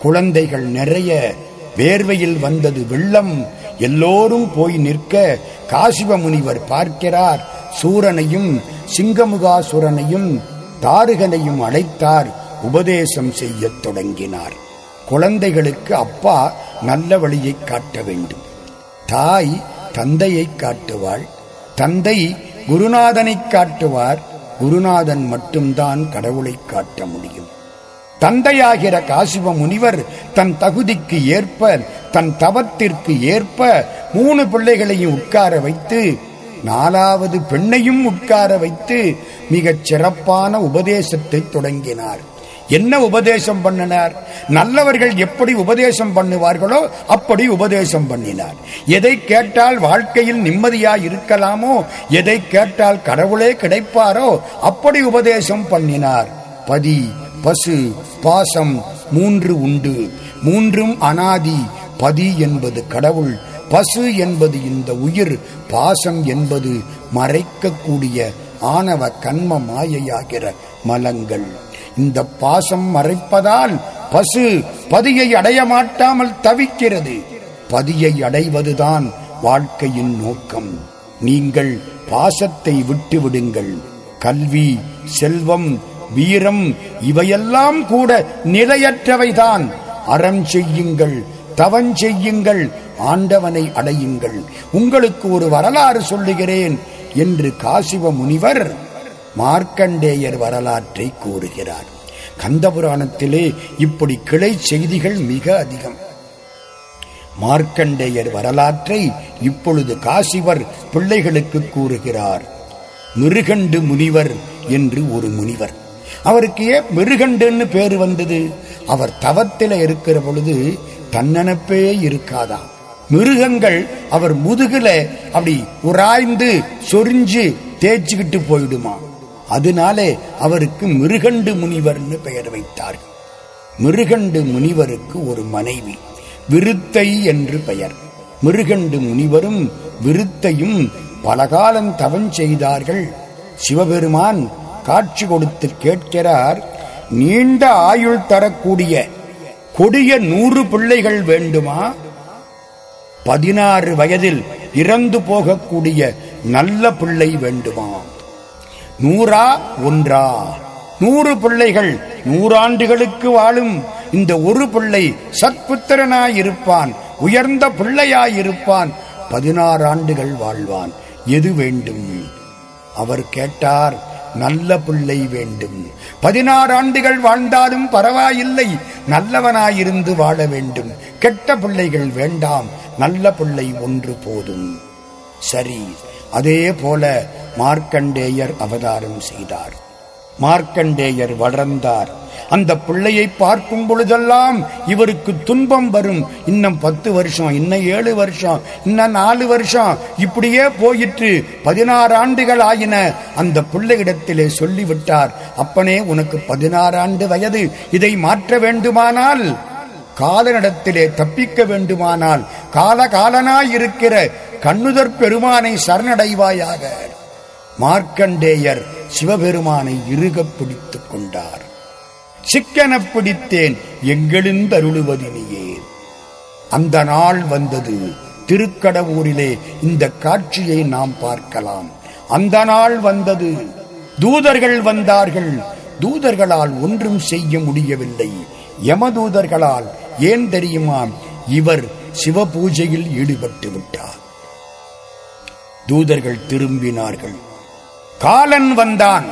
குழந்தைகள் நிறைய. வேர்வையில் வந்தது வெள்ளம். எல்லோரும் போய் நிற்க காசிவ முனிவர் பார்க்கிறார். சூரனையும் சிங்கமுகாசுரனையும் தாருகனையும் அழைத்தார் உபதேசம் செய்யத் தொடங்கினார். குழந்தைகளுக்கு அப்பா நல்ல வழியை காட்ட வேண்டும். தாய் தந்தையை காட்டுவாள். தந்தை குருநாதனை காட்டுவார். குருநாதன் மட்டும்தான் கடவுளை காட்ட முடியும். தந்தையாகிற காசிவ முனிவர் தன் தகுதிக்கு ஏற்ப தன் தவத்திற்கு ஏற்ப மூணு பிள்ளைகளையும் உட்கார வைத்து நாலாவது பெண்ணையும் உட்கார வைத்து மிகச் சிறப்பான உபதேசத்தை தொடங்கினார். என்ன உபதேசம் பண்ணினார்? நல்லவர்கள் எப்படி உபதேசம் பண்ணுவார்களோ அப்படி உபதேசம் பண்ணினார். எதை கேட்டால் வாழ்க்கையில் நிம்மதியாய் இருக்கலாமோ எதை கேட்டால் கடவுளே கிடைப்பாரோ அப்படி உபதேசம் பண்ணினார். பதி பசு பாசம் மூன்று உண்டு. மூன்றும் அனாதி. பதி என்பது கடவுள் பசு என்பது இந்த உயிர் பாசம் என்பது மறைக்கக்கூடிய ஆணவ கண்ம மாயையாகிற மலங்கள். இந்த பாசம் மறைப்பதால் பசு பதியை அடைய மாட்டாமல் தவிக்கிறது. பதியை அடைவதுதான் வாழ்க்கையின் நோக்கம். நீங்கள் பாசத்தை விட்டு விடுங்கள். கல்வி செல்வம் வீரம் இவையெல்லாம் கூட நிலையற்றவைதான். அறம் செய்யுங்கள் தவம் செய்யுங்கள் ஆண்டவனை அடையுங்கள். உங்களுக்கு ஒரு வரலாறு சொல்லுகிறேன் என்று காசிவ முனிவர் மார்க்கண்டேயர் வரலாற்றை கூறுகிறார். கந்தபுராணத்திலே இப்படி கிளை செய்திகள் மிக அதிகம். மார்க்கண்டேயர் வரலாற்றை இப்பொழுது காசிவர் பிள்ளைகளுக்கு கூறுகிறார். மிருகண்டு முனிவர் என்று ஒரு முனிவர். அவருக்கு ஏன் மிருகண்டுன்னு பேர் வந்தது? அவர் தவத்தில இருக்கிற பொழுது தன்னனப்பே இருக்காதாம். மிருகங்கள் அவர் முதுகுல அப்படி உராய்ந்து சொரிஞ்சு தேய்ச்சிக்கிட்டு போயிடுமா? அதனாலே அவருக்கு மிருகண்டு முனிவர்னு பெயர் வைத்தார்கள். மிருகண்டு முனிவருக்கு ஒரு மனைவி விருத்தை என்று பெயர். மிருகண்டு முனிவரும் விருத்தையும் பலகாலம் தவம் செய்தார்கள். சிவபெருமான் காட்சி கொடுத்து கேட்கிறார் நீண்ட ஆயுள் தரக்கூடிய கொடிய நூறு பிள்ளைகள் வேண்டுமா? பதினாறு வயதில் இறந்து போகக்கூடிய நல்ல பிள்ளை வேண்டுமா? நூறா? ஒன்றா? நூறு பிள்ளைகள் நூறாண்டுகளுக்கு வாழும் இந்த ஒரு பிள்ளை சத்புத்திரனாயிருப்பான் உயர்ந்த பிள்ளையாயிருப்பான் பதினாறு ஆண்டுகள் வாழ்வான். எது வேண்டும்? அவர் கேட்டார் நல்ல பிள்ளை வேண்டும். பதினாறு ஆண்டுகள் வாழ்ந்தாலும் பரவாயில்லை. நல்லவனாயிருந்து வாழ வேண்டும். கெட்ட பிள்ளைகள் வேண்டாம். நல்ல பிள்ளை ஒன்று போதும். சரி அதே போல மார்க்கண்டேயர் அவதாரம் செய்தார். மார்க்கண்டேயர் வளர்ந்தார். அந்த பிள்ளையை பார்க்கும் பொழுதெல்லாம் இவருக்கு துன்பம் வரும். இன்னும் பத்து வருஷம் இன்னும் ஏழு வருஷம் இன்னும் நாலு வருஷம். இப்படியே போயிற்று. பதினாறு ஆண்டுகள் ஆயின. அந்த பிள்ளையிடத்திலே சொல்லிவிட்டார் அப்பனே உனக்கு பதினாறு ஆண்டு வயது. இதை மாற்ற வேண்டுமானால் காலனிடத்திலே தப்பிக்க வேண்டுமானால் காலகாலனாயிருக்கிற கண்ணுதற் பெருமானை சரணடைவாயாக. மார்க்கண்டேயர் சிவபெருமானை இறுகப் பிடித்துக் கொண்டார். சிக்கன பிடித்தேன் எங்களுந்தருளுவதினியே அந்த நாள் வந்தது. திருக்கடவூரிலே இந்த காட்சியை நாம் பார்க்கலாம். அந்த நாள் வந்தது. தூதர்கள் வந்தார்கள். தூதர்களால் ஒன்றும் செய்ய முடியவில்லை. யமதூதர்களால் ஏன் தெரியுமா? இவர் சிவ பூஜையில் ஈடுபட்டு விட்டார் தூதர்கள் திரும்பினார்கள். காலன் வந்தான்.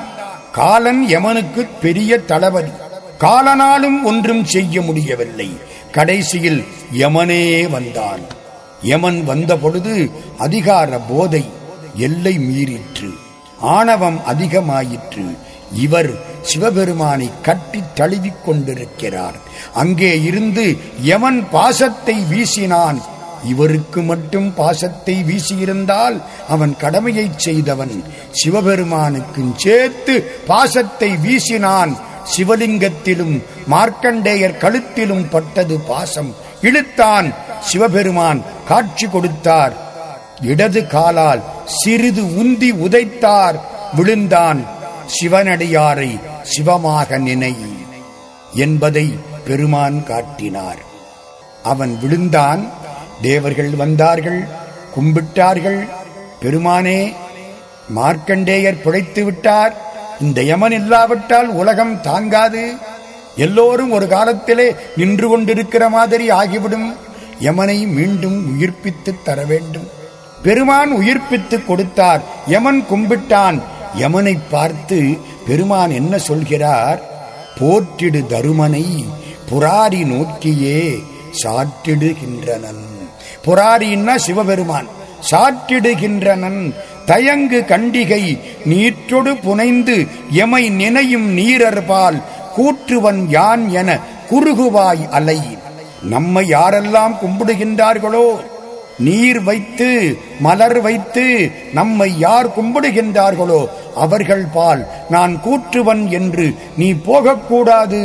காலன் யமனுக்கு பெரிய தளபதி. காலனாலும் ஒன்றும் செய்ய முடியவில்லை. கடைசியில் யமனே வந்தான். யமன் வந்த பொழுது அதிகார போதை எல்லை மீறிற்று. ஆணவம் அதிகமாயிற்று. இவர் சிவபெருமானை கட்டி தழுவிக் கொண்டிருக்கிறார். அங்கே இருந்து யமன் பாசத்தை வீசினான். இவருக்கு மட்டும் பாசத்தை வீசியிருந்தால் அவன் கடமையை செய்தவன். சிவபெருமானுக்கு சேர்த்து பாசத்தை வீசினான். சிவலிங்கத்திலும் மார்க்கண்டேயர் கழுத்திலும் பட்டது பாசம். இழுத்தான். சிவபெருமான் காட்சி கொடுத்தார். இடது காலால் சிறிது உந்தி உதைத்தார். விழுந்தான். சிவனடியாரை சிவமாக நினை என்பதை பெருமான் காட்டினார். அவன் விழுந்தான். தேவர்கள் வந்தார்கள் கும்பிட்டார்கள். பெருமானே மார்க்கண்டேயர் பிழைத்து விட்டார். இந்த யமன் இல்லாவிட்டால் உலகம் தாங்காது. எல்லோரும் ஒரு காலத்திலே நின்று கொண்டிருக்கிற மாதிரி ஆகிவிடும். யமனை மீண்டும் உயிர்ப்பித்து தர வேண்டும். பெருமான் உயிர்ப்பித்து கொடுத்தார் யமன் கும்பிட்டான். யமனை பார்த்து பெருமான் என்ன சொல்கிறார்? போற்றிடு தருமனை புராரி நோக்கியே சாற்றிடுகின்றனன். புராரின்னா சிவபெருமான். சாற்றிடுகின்றனன் தயங்கு கண்டிகை நீற்றொடு புனைந்து எமை நினையும் நீரர்பால் கூற்றுவன் யான் என குறுகுவாய் அலை. நம்மை யாரெல்லாம் கும்பிடுகின்றார்களோ நீர் வைத்து மலர் வைத்து நம்மை யார் கும்பிடுகின்றார்களோ அவர்கள் பால் நான் கூற்றுவன் என்று நீ போகக்கூடாது.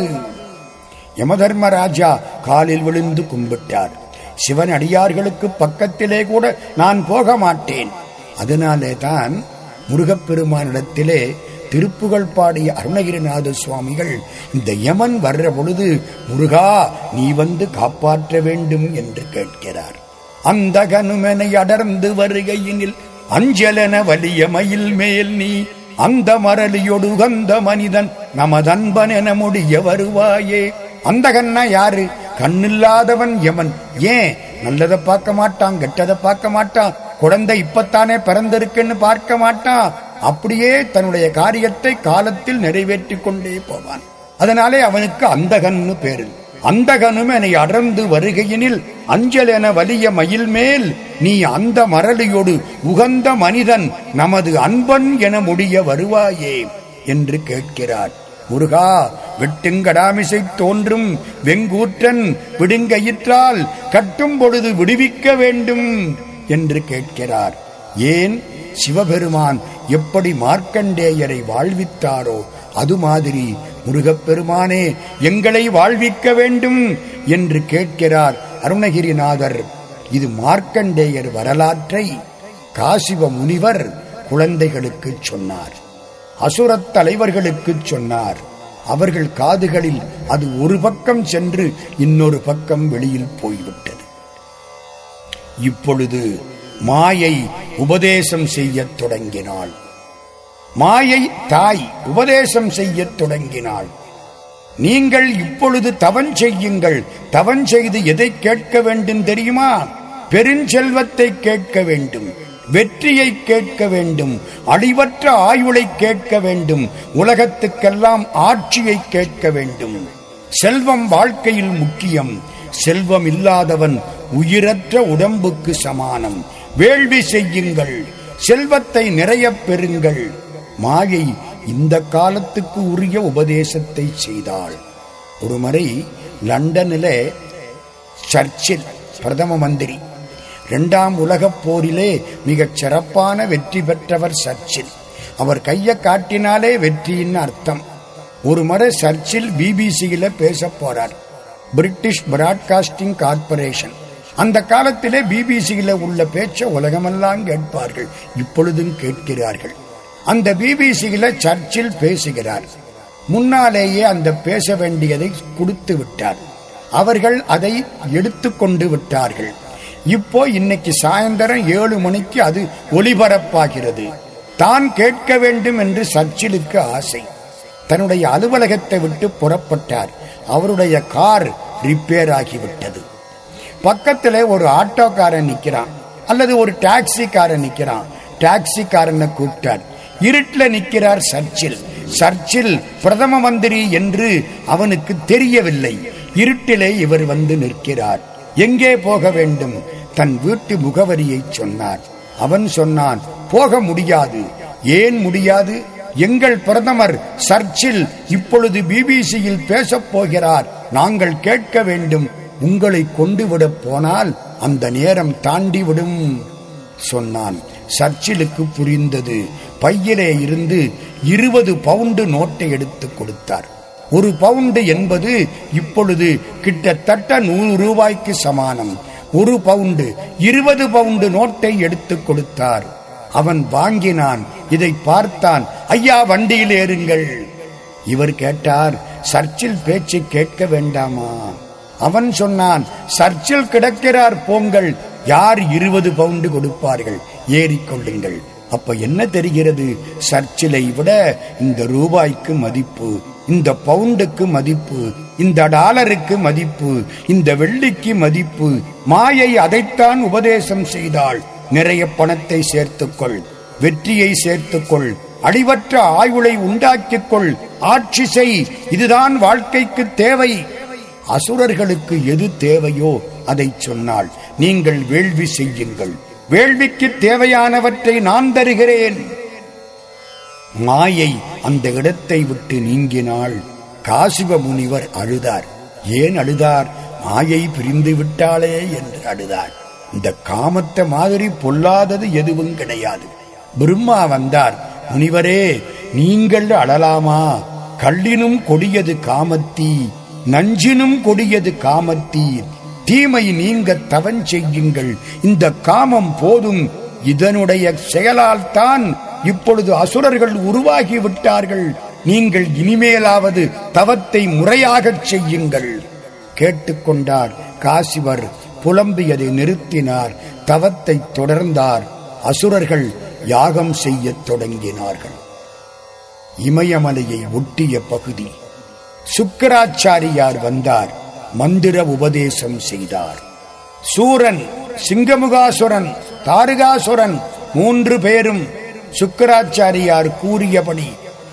யமதர்மராஜா காலில் விழுந்து கும்பிட்டார். சிவன் அடியார்களுக்கு பக்கத்திலே கூட நான் போக மாட்டேன் அதனாலே தான் முருகப்பெருமானிடத்திலே திருப்புகழ் பாடிய அருணகிரிநாத சுவாமிகள் இந்த யமன் வர்ற பொழுது முருகா நீ வந்து காப்பாற்ற வேண்டும் என்று கேட்கிறார். அந்த கனுமனை அடர்ந்து வருகையினில் அஞ்சலன வலிய மயில் மேல் நீ அந்த மரலியொடு உகந்த மனிதன் நமதன்பன் என முடிய வருவாயே. அந்த கண்ணா யாரு? கண்ணில்லாதவன் எமன் ஏன்? நல்லதை பார்க்க மாட்டான் கெட்டதை பார்க்க மாட்டான். குழந்தை இப்பத்தானே பிறந்திருக்குன்னு பார்க்க மாட்டான். அப்படியே தன்னுடைய காரியத்தை காலத்தில் நிறைவேற்றிக் கொண்டே போவான். அதனாலே அவனுக்கு அந்தகன்னு பேரு அந்தகனும் என்னை அடர்ந்து வருகையினில் அஞ்சல் என வலிய மயில் மேல் நீ அந்த மரளியோடு உகந்த மனிதன் நமது அன்பன் என முடிய வருவாயே என்று கேட்கிறார் முருகா வெட்டுங்கடாமிசை தோன்றும் வெங்கூற்றன் விடுங்கயிற்றால் கட்டும் பொழுது விடுவிக்க வேண்டும் என்று கேட்கிறார். ஏன்? சிவபெருமான் எப்படி மார்க்கண்டேயரை வாழ்வித்தாரோ அது மாதிரி முருகப்பெருமானே எங்களை வாழ்விக்க வேண்டும் என்று கேட்கிறார் அருணகிரிநாதர். இது மார்க்கண்டேயர் வரலாற்றை காசிவ முனிவர் குழந்தைகளுக்கு சொன்னார். அசுரத் தலைவர்களுக்கு சொன்னார். அவர்கள் காதுகளில் அது ஒரு பக்கம் சென்று இன்னொரு பக்கம் வெளியில் போய்விட்டது. இப்பொழுது மாயை உபதேசம் செய்யத் தொடங்கினாள். மாயை தாய் உபதேசம் செய்யத் தொடங்கினாள். நீங்கள் இப்பொழுது தவன் செய்யுங்கள். தவன் செய்து எதை கேட்க வேண்டும் தெரியுமா? பெருஞ்செல்வத்தை கேட்க வேண்டும். வெற்றியை கேட்க வேண்டும் அழிவற்ற ஆயுளை கேட்க வேண்டும் உலகத்துக்கெல்லாம் ஆட்சியை கேட்க வேண்டும். செல்வம் வாழ்க்கையில் முக்கியம் செல்வம் இல்லாதவன் உயிரற்ற உடம்புக்கு சமானம். வேள்வி செய்யுங்கள் செல்வத்தை நிறைய பெறுங்கள். மாயை இந்த காலத்துக்கு உரிய உபதேசத்தை செய்தாள். ஒருமுறை லண்டனில் சர்ச்சில் பிரதம மந்திரி இரண்டாம் உலகப் போரிலே மிகச் சிறப்பான வெற்றி பெற்றவர் சர்ச்சில். அவர் கையை காட்டினாலே வெற்றியின் அர்த்தம். ஒரு முறை சர்ச்சில் பிபிசியில பேச போறார். British Broadcasting Corporation. அந்த காலத்திலே பிபிசியில உள்ள பேச்ச உலகமெல்லாம் கேட்பார்கள். இப்பொழுதும் கேட்கிறார்கள். அந்த பிபிசியில சர்ச்சில் பேசுகிறார். முன்னாலேயே அந்த பேச வேண்டியதை கொடுத்து விட்டார். அவர்கள் அதை எடுத்துக்கொண்டு விட்டார்கள். இப்போ இன்னைக்கு சாயந்தரம் ஏழு மணிக்கு அது ஒளிபரப்பாகிறது. தான் கேட்க வேண்டும் என்று சர்ச்சிலுக்கு ஆசை. தன்னுடைய அலுவலகத்தை விட்டு புறப்பட்டார். அவருடைய கார் ரிப்பேர் ஆகிவிட்டது. பக்கத்தில் ஒரு ஆட்டோக்காரன் நிற்கிறான். அல்லது ஒரு டாக்ஸிக்காரன் நிற்கிறான். டாக்ஸிக்காரனை கூப்பிட்டார். இருட்டில் நிற்கிறார் சர்ச்சில். சர்ச்சில் பிரதம மந்திரி என்று அவனுக்கு தெரியவில்லை. இருட்டிலே இவர் வந்து நிற்கிறார். எங்கே போக வேண்டும்? தன் வீட்டு முகவரியை சொன்னார் அவன் சொன்னான் போக முடியாது. ஏன் முடியாது? எங்கள் பிரதமர் சர்ச்சில் இப்பொழுது பிபிசியில் பேசப் போகிறார். நாங்கள் கேட்க வேண்டும். உங்களை கொண்டுவிடப் போனால் அந்த நேரம் தாண்டிவிடும் சொன்னான். சர்ச்சிலுக்கு புரிந்தது. பையிலே இருந்து இருபது பவுண்டு நோட்டை எடுத்து கொடுத்தார். ஒரு பவுண்டு என்பது இப்பொழுது கிட்டத்தட்ட நூறு ரூபாய்க்கு சமானம். ஒரு பவுண்டு இருபது பவுண்டு நோட்டை எடுத்து கொடுத்தார். அவன் வாங்கினான். இதை பார்த்தான் ஐயா வண்டியில் ஏறுங்கள். இவர் கேட்டார் சர்ச்சில் பேச்சு கேட்க வேண்டாமா? அவன் சொன்னான் சர்ச்சில் கிடக்கிறார் போங்கள். யார் இருபது பவுண்டு கொடுப்பார்கள்? ஏறிக்கொள்ளுங்கள் அப்ப என்ன தெரிகிறது? சர்ச்சிலை விட இந்த ரூபாய்க்கு மதிப்பு இந்த பவுண்டுக்கு மதிப்பு இந்த டாலருக்கு மதிப்பு இந்த வெள்ளிக்கு மதிப்பு. மாயை அதைத்தான் உபதேசம் செய்தாள். நிறைய பணத்தை சேர்த்துக்கொள் வெற்றியை சேர்த்துக்கொள் அழிவற்ற ஆயுளை உண்டாக்கிக்கொள் ஆட்சி செய் இதுதான் வாழ்க்கைக்கு தேவை. அசுரர்களுக்கு எது தேவையோ அதை சொன்னால் நீங்கள் வேள்வி செய்யுங்கள். வேள்விக்கு தேவையானவற்றை நான் தருகிறேன். மாயை அந்த இடத்தை விட்டு நீங்கினாள் காசிவ முனிவர் அழுதார். ஏன் அழுதார்? மாயை பிரிந்து விட்டாளே என்று அழுதார். இந்த காமத்தை மாதிரி பொல்லாதது எதுவும் கிடையாது. பிரம்மா வந்தார். முனிவரே நீங்கள் அழலாமா? கள்ளினும் கொடியது காமத்தீ நஞ்சினும் கொடியது காமத்தி தீமை நீங்க தவன் செய்யுங்கள். இந்த காமம் போதும். இதனுடைய செயலால் தான் இப்பொழுது அசுரர்கள் உருவாகி விட்டார்கள் நீங்கள் இனிமேலாவது தவத்தை முறையாகச் செய்யுங்கள். கேட்டுக்கொண்டார் காசிவர் புலம்பியதை நிறுத்தினார் தவத்தை தொடர்ந்தார். அசுரர்கள் யாகம் செய்யத் தொடங்கினார்கள். இமயமலையை ஒட்டிய பகுதி. சுக்கராச்சாரியார் வந்தார் மந்திர உபதேசம் செய்தார். சூரன் சிங்கமுகாசுரன் தாருகாசுரன் மூன்று பேரும் சுக்கராச்சாரியார் கூறியபடி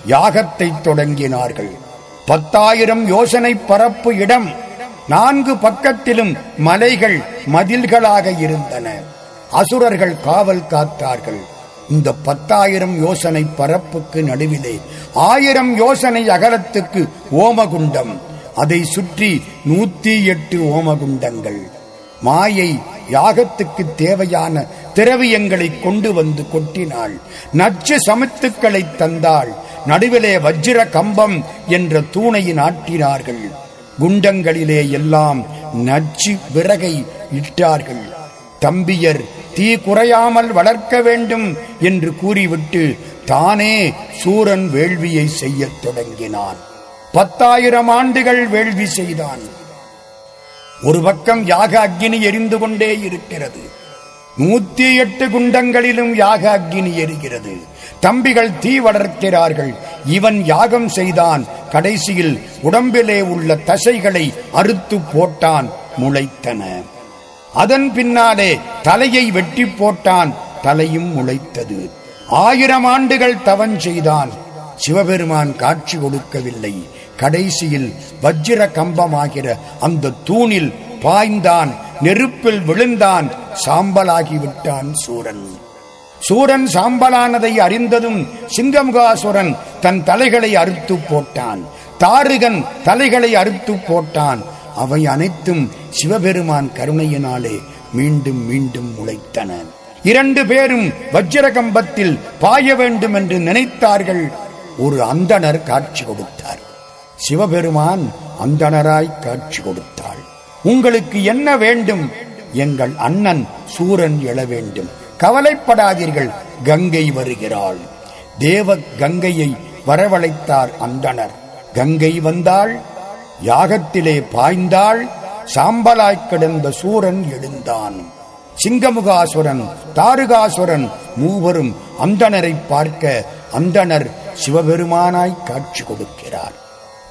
யாகத்தை தொடங்கினார்கள். பத்தாயிரம் யோசனை பரப்பு இடம் நான்கு பக்கத்திலும் மலைகள் மதில்களாக இருந்தன. அசுரர்கள் காவல் காத்தார்கள். இந்த பத்தாயிரம் யோசனை பரப்புக்கு நடுவிலே ஆயிரம் யோசனை அகலத்துக்கு ஓமகுண்டம். அதை சுற்றி நூத்தி எட்டு ஓமகுண்டங்கள். மாயை யாகத்துக்கு தேவையான திரவியங்களை கொண்டு வந்து கொட்டினாள். நச்சு சமத்துக்களை தந்தாள். நடுவிலே வஜ்ர கம்பம் என்ற தூணையை நாட்டினார்கள். குண்டங்களிலே எல்லாம் நச்சு விறகை இட்டார்கள். தம்பியர் தீ குறையாமல் வளர்க்க வேண்டும் என்று கூறிவிட்டு தானே சூரன் வேள்வியை செய்யத் தொடங்கினான். பத்தாயிரம் ஆண்டுகள் வேள்வி செய்தான். ஒரு பக்கம் யாக அக்னி எரிந்து கொண்டே இருக்கிறது. நூத்தி எட்டு குண்டங்களிலும் யாக அக்னி எரிகிறது. தம்பிகள் தீ வளர்க்கிறார்கள். இவன் யாகம் செய்தான். கடைசியில் உடம்பிலே உள்ள தசைகளை அறுத்து போட்டான். முளைத்தன. அதன் பின்னாலே தலையை வெட்டி போட்டான். தலையும் முளைத்தது. ஆயிரம் ஆண்டுகள் தவன் செய்தான். சிவபெருமான் காட்சி கொடுக்கவில்லை. கடைசியில் வஜ்ர கம்பமாகிற அந்த தூணில் பாய்ந்தான் நெருப்பில் விழுந்தான் சாம்பலாகிவிட்டான் சூரன். சூரன் சாம்பலானதை அறிந்ததும் சிங்கமுகாசுரன் தன் தலைகளை அறுத்து போட்டான். தாருகன் தலைகளை அறுத்து போட்டான். அவை அனைத்தும் சிவபெருமான் கருணையினாலே மீண்டும் மீண்டும் முளைத்தன. இரண்டு பேரும் வஜ்ர கம்பத்தில் பாய வேண்டும் என்று நினைத்தார்கள். ஒரு அந்தணர் காட்சி கொடுத்தார். சிவபெருமான் அந்தணராய் காட்சி கொடுத்தாள். உங்களுக்கு என்ன வேண்டும்? எங்கள் அண்ணன் சூரன் எழ வேண்டும். கவலைப்படாதீர்கள் கங்கை வருகிறாள். தேவ கங்கையை வரவழைத்தார் அந்தணர். கங்கை வந்தாள் யாகத்திலே பாய்ந்தாள் சாம்பலாய்க் கிடந்த சூரன் எழுந்தான். சிங்கமுகாசுரன் தாருகாசுரன் மூவரும் அந்தனரை பார்க்க அந்தணர் சிவபெருமானாய் காட்சி கொடுக்கிறார்.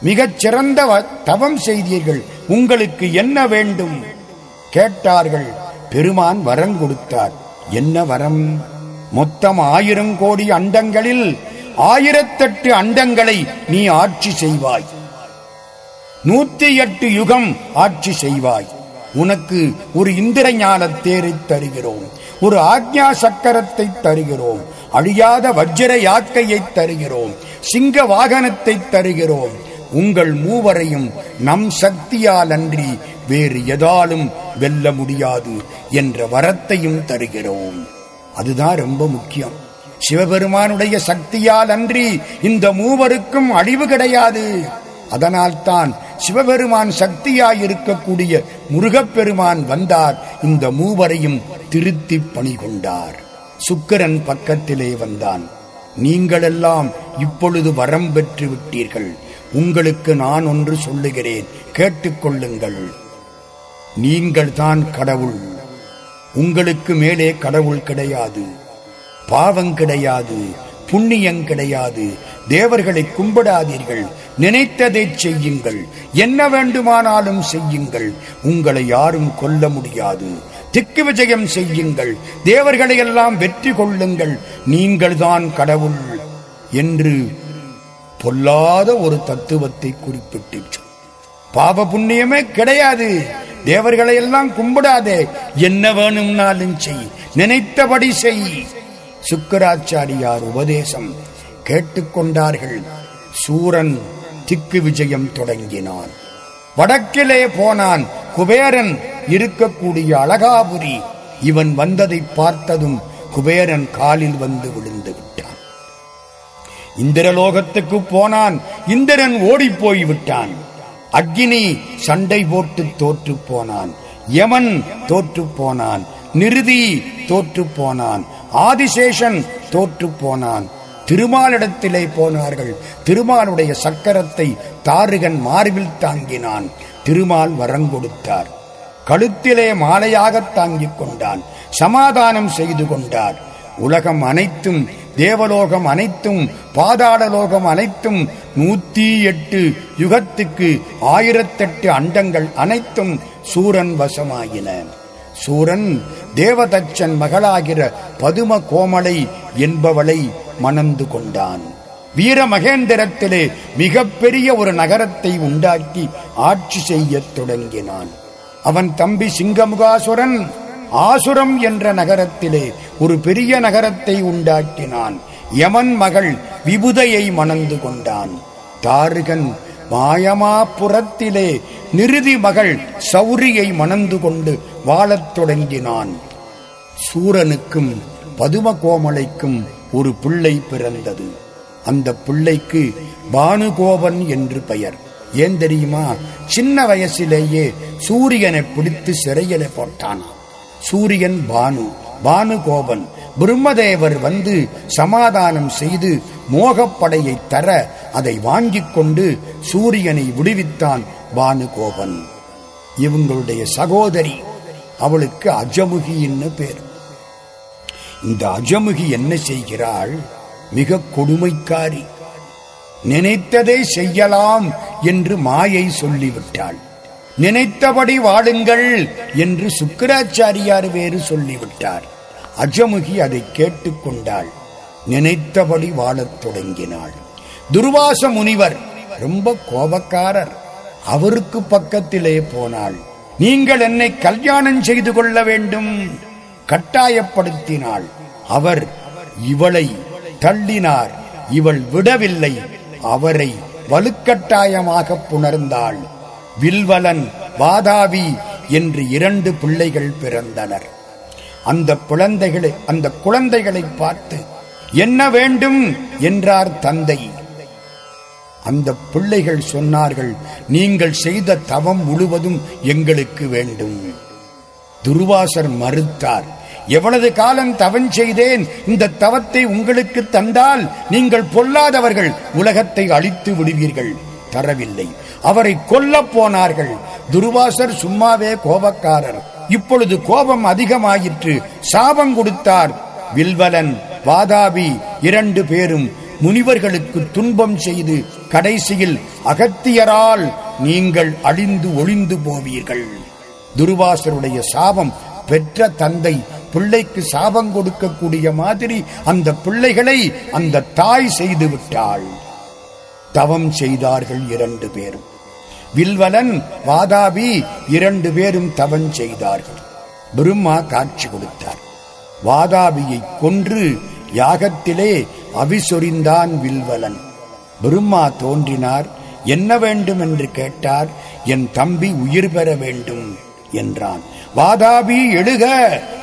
மிகச் சிறந்த தவம் செய்தீர்கள். உங்களுக்கு என்ன வேண்டும்? கேட்டார்கள். பெருமான் வரம் கொடுத்தார். என்ன வரம்? மொத்தம் ஆயிரம் கோடி அண்டங்களில் ஆயிரத்தெட்டு அண்டங்களை நீ ஆட்சி செய்வாய். நூத்தி எட்டு யுகம் ஆட்சி செய்வாய். உனக்கு ஒரு இந்திர ஞான தேரை தருகிறோம். ஒரு ஆக்ஞா சக்கரத்தை தருகிறோம். அழியாத வஜ்ர யாக்கையை தருகிறோம். சிங்க வாகனத்தை தருகிறோம். உங்கள் மூவரையும் நம் சக்தியால் அன்றி வேறு எதாலும் வெல்ல முடியாது என்ற வரத்தையும் தருகிறோம். அதுதான் ரொம்ப முக்கியம். சிவபெருமானுடைய சக்தியால் அன்றி இந்த மூவருக்கும் அழிவு கிடையாது. அதனால்தான் சிவபெருமான் சக்தியாய் இருக்கக்கூடிய முருகப்பெருமான் வந்தார் இந்த மூவரையும் திருத்தி பணி கொண்டார் சுக்கரன் பக்கத்திலே வந்தான். நீங்களெல்லாம் இப்பொழுது வரம் பெற்று விட்டீர்கள். உங்களுக்கு நான் ஒன்று சொல்லுகிறேன். கேட்டுக்கொள்ளுங்கள். நீங்கள் தான் கடவுள். உங்களுக்கு மேலே கடவுள் கிடையாது. பாவம் கிடையாது. புண்ணியம் கிடையாது. தேவர்களை கும்பிடாதீர்கள். நினைத்ததை செய்யுங்கள். என்ன வேண்டுமானாலும் செய்யுங்கள். உங்களை யாரும் கொல்ல முடியாது. திக்கு விஜயம் செய்யுங்கள். தேவர்களை எல்லாம் வெற்றி கொள்ளுங்கள். நீங்கள்தான் கடவுள் என்று பொல்லாத ஒரு தத்துவத்தை குறிப்பிட்டு பாப புண்ணியமே கிடையாது. தேவர்களை எல்லாம் கும்பிடாதே. என்ன வேணும்னாலும் செய். நினைத்தபடி செய். சுக்கராச்சாரியார் உபதேசம் கேட்டுக்கொண்டார்கள். சூரன் திக்கு விஜயம் தொடங்கினான். வடக்கிலே போனான் குபேரன் இருக்கக்கூடிய அழகாபுரி. இவன் வந்ததை பார்த்ததும் குபேரன் காலில் வந்து விழுந்து விட்டான். இந்திரலோகத்துக்கு போனான். இந்திரன் ஓடிப் போய் விட்டான் அக்னி சண்டை போட்டு தோற்று போனான். யமன் தோற்று போனான். நிருதி தோற்று போனான். ஆதிசேஷன் தோற்று போனான். திருமாலிடத்திலே போனார்கள். திருமாலுடைய சக்கரத்தை தாருகன் மார்பில் தாங்கினான். திருமால் வரங்கொடுத்தார் கழுத்திலே மாலையாகத் தாங்கிக் கொண்டான். சமாதானம் செய்து கொண்டார். உலகம் அனைத்தும் தேவலோகம் அனைத்தும் பாதாளலோகம் அனைத்தும் நூத்தி எட்டு யுகத்துக்கு ஆயிரத்தெட்டு அண்டங்கள் அனைத்தும் சூரன் வசமாயின. சூரன் தேவதச்சன் மகளாகிற பதும கோமலை என்பவளை மணந்து கொண்டான். வீர மகேந்திரத்திலே மிகப்பெரிய ஒரு நகரத்தை உண்டாக்கி ஆட்சி செய்யத் தொடங்கினான். அவன் தம்பி சிங்கமுகாசுரன் ஆசுரம் என்ற நகரத்திலே ஒரு பெரிய நகரத்தை உண்டாக்கினான். யமன் மகள் விபுதையை மணந்து கொண்டான். தாருகன் மாயமாபுரத்திலே நிருதி மகள் சௌரியை மணந்து கொண்டு வாழத் தொடங்கினான். சூரனுக்கும் பதும கோமலைக்கும் ஒரு பிள்ளை பிறந்தது. அந்த பிள்ளைக்கு பானுகோபன் என்று பெயர். ஏன் தெரியுமா? சின்ன வயசிலேயே சூரியனை பிடித்து சிறையில போட்டான் சூரியன் பானு பானுகோபன் பிரம்மதேவர் வந்து சமாதானம் செய்து மோகப்படையை தர அதை வாங்கிக் கொண்டு சூரியனை விடுவித்தான் பானுகோபன் இவங்களுடைய சகோதரி அவளுக்கு அஜமுகின்னு பேர். இந்த அஜமுகி என்ன செய்கிறாள்? மிக கொடுமைக்காரி. நினைத்ததை செய்யலாம் என்று மாயை சொல்லிவிட்டாள். நினைத்தபடி வாழுங்கள் என்று சுக்கராச்சாரியார் வேறு சொல்லிவிட்டார். அஜமுகி அதை கேட்டுக்கொண்டாள். நினைத்தபடி வாழத் தொடங்கினாள். துர்வாச முனிவர் ரொம்ப கோபக்காரர். அவருக்கு பக்கத்திலே போனாள். நீங்கள் என்னை கல்யாணம் செய்து கொள்ள வேண்டும். கட்டாயப்படுத்தினாள். அவர் இவளை தள்ளினார். இவள் விடவில்லை. அவரை வலுக்கட்டாயமாக புணர்ந்தாள். வில்வலன் வாதாவி என்று இரண்டு பிள்ளைகள் பிறந்தனர். அந்த குழந்தைகளை அந்த குழந்தைகளை பார்த்து என்ன வேண்டும்? என்றார் தந்தை. அந்த பிள்ளைகள் சொன்னார்கள் நீங்கள் செய்த தவம் முழுவதும் எங்களுக்கு வேண்டும். துர்வாசர் மறுத்தார் எவ்வளவு காலம் தவம் செய்தேன்? இந்த தவத்தை உங்களுக்கு தந்தால் நீங்கள் பொல்லாதவர்கள் உலகத்தை அழித்து விடுவீர்கள். தரவில்லை. அவரை கொல்ல போனார்கள். துர்வாசர் சும்மாவே கோபக்காரர். இப்பொழுது கோபம் அதிகமாயிற்று. சாபம் கொடுத்தார். வில்வலன் வாதாபி இரண்டு பேரும் முனிவர்களுக்கு துன்பம் செய்து கடைசியில் அகத்தியரால் நீங்கள் அழிந்து ஒளிந்து போவீர்கள். துர்வாசருடைய சாபம் பெற்ற தந்தை பிள்ளைக்கு சாபம் கொடுக்கக்கூடிய மாதிரி அந்த பிள்ளைகளை அந்த தாய் செய்து விட்டாள். தவம் செய்தார்கள் இரண்டு பேரும். வில்வலன் வாதாபி இரண்டு பேரும் தவம் செய்தார்கள். பிரம்மா காட்சி கொடுத்தார். வாதாபியை கொன்று யாகத்திலே அவிசொறிந்தான் வில்வலன். பிரம்மா தோன்றினார் என்ன வேண்டும் என்று கேட்டார் என் தம்பி உயிர் பெற வேண்டும் என்றான். வாதாபி எழுக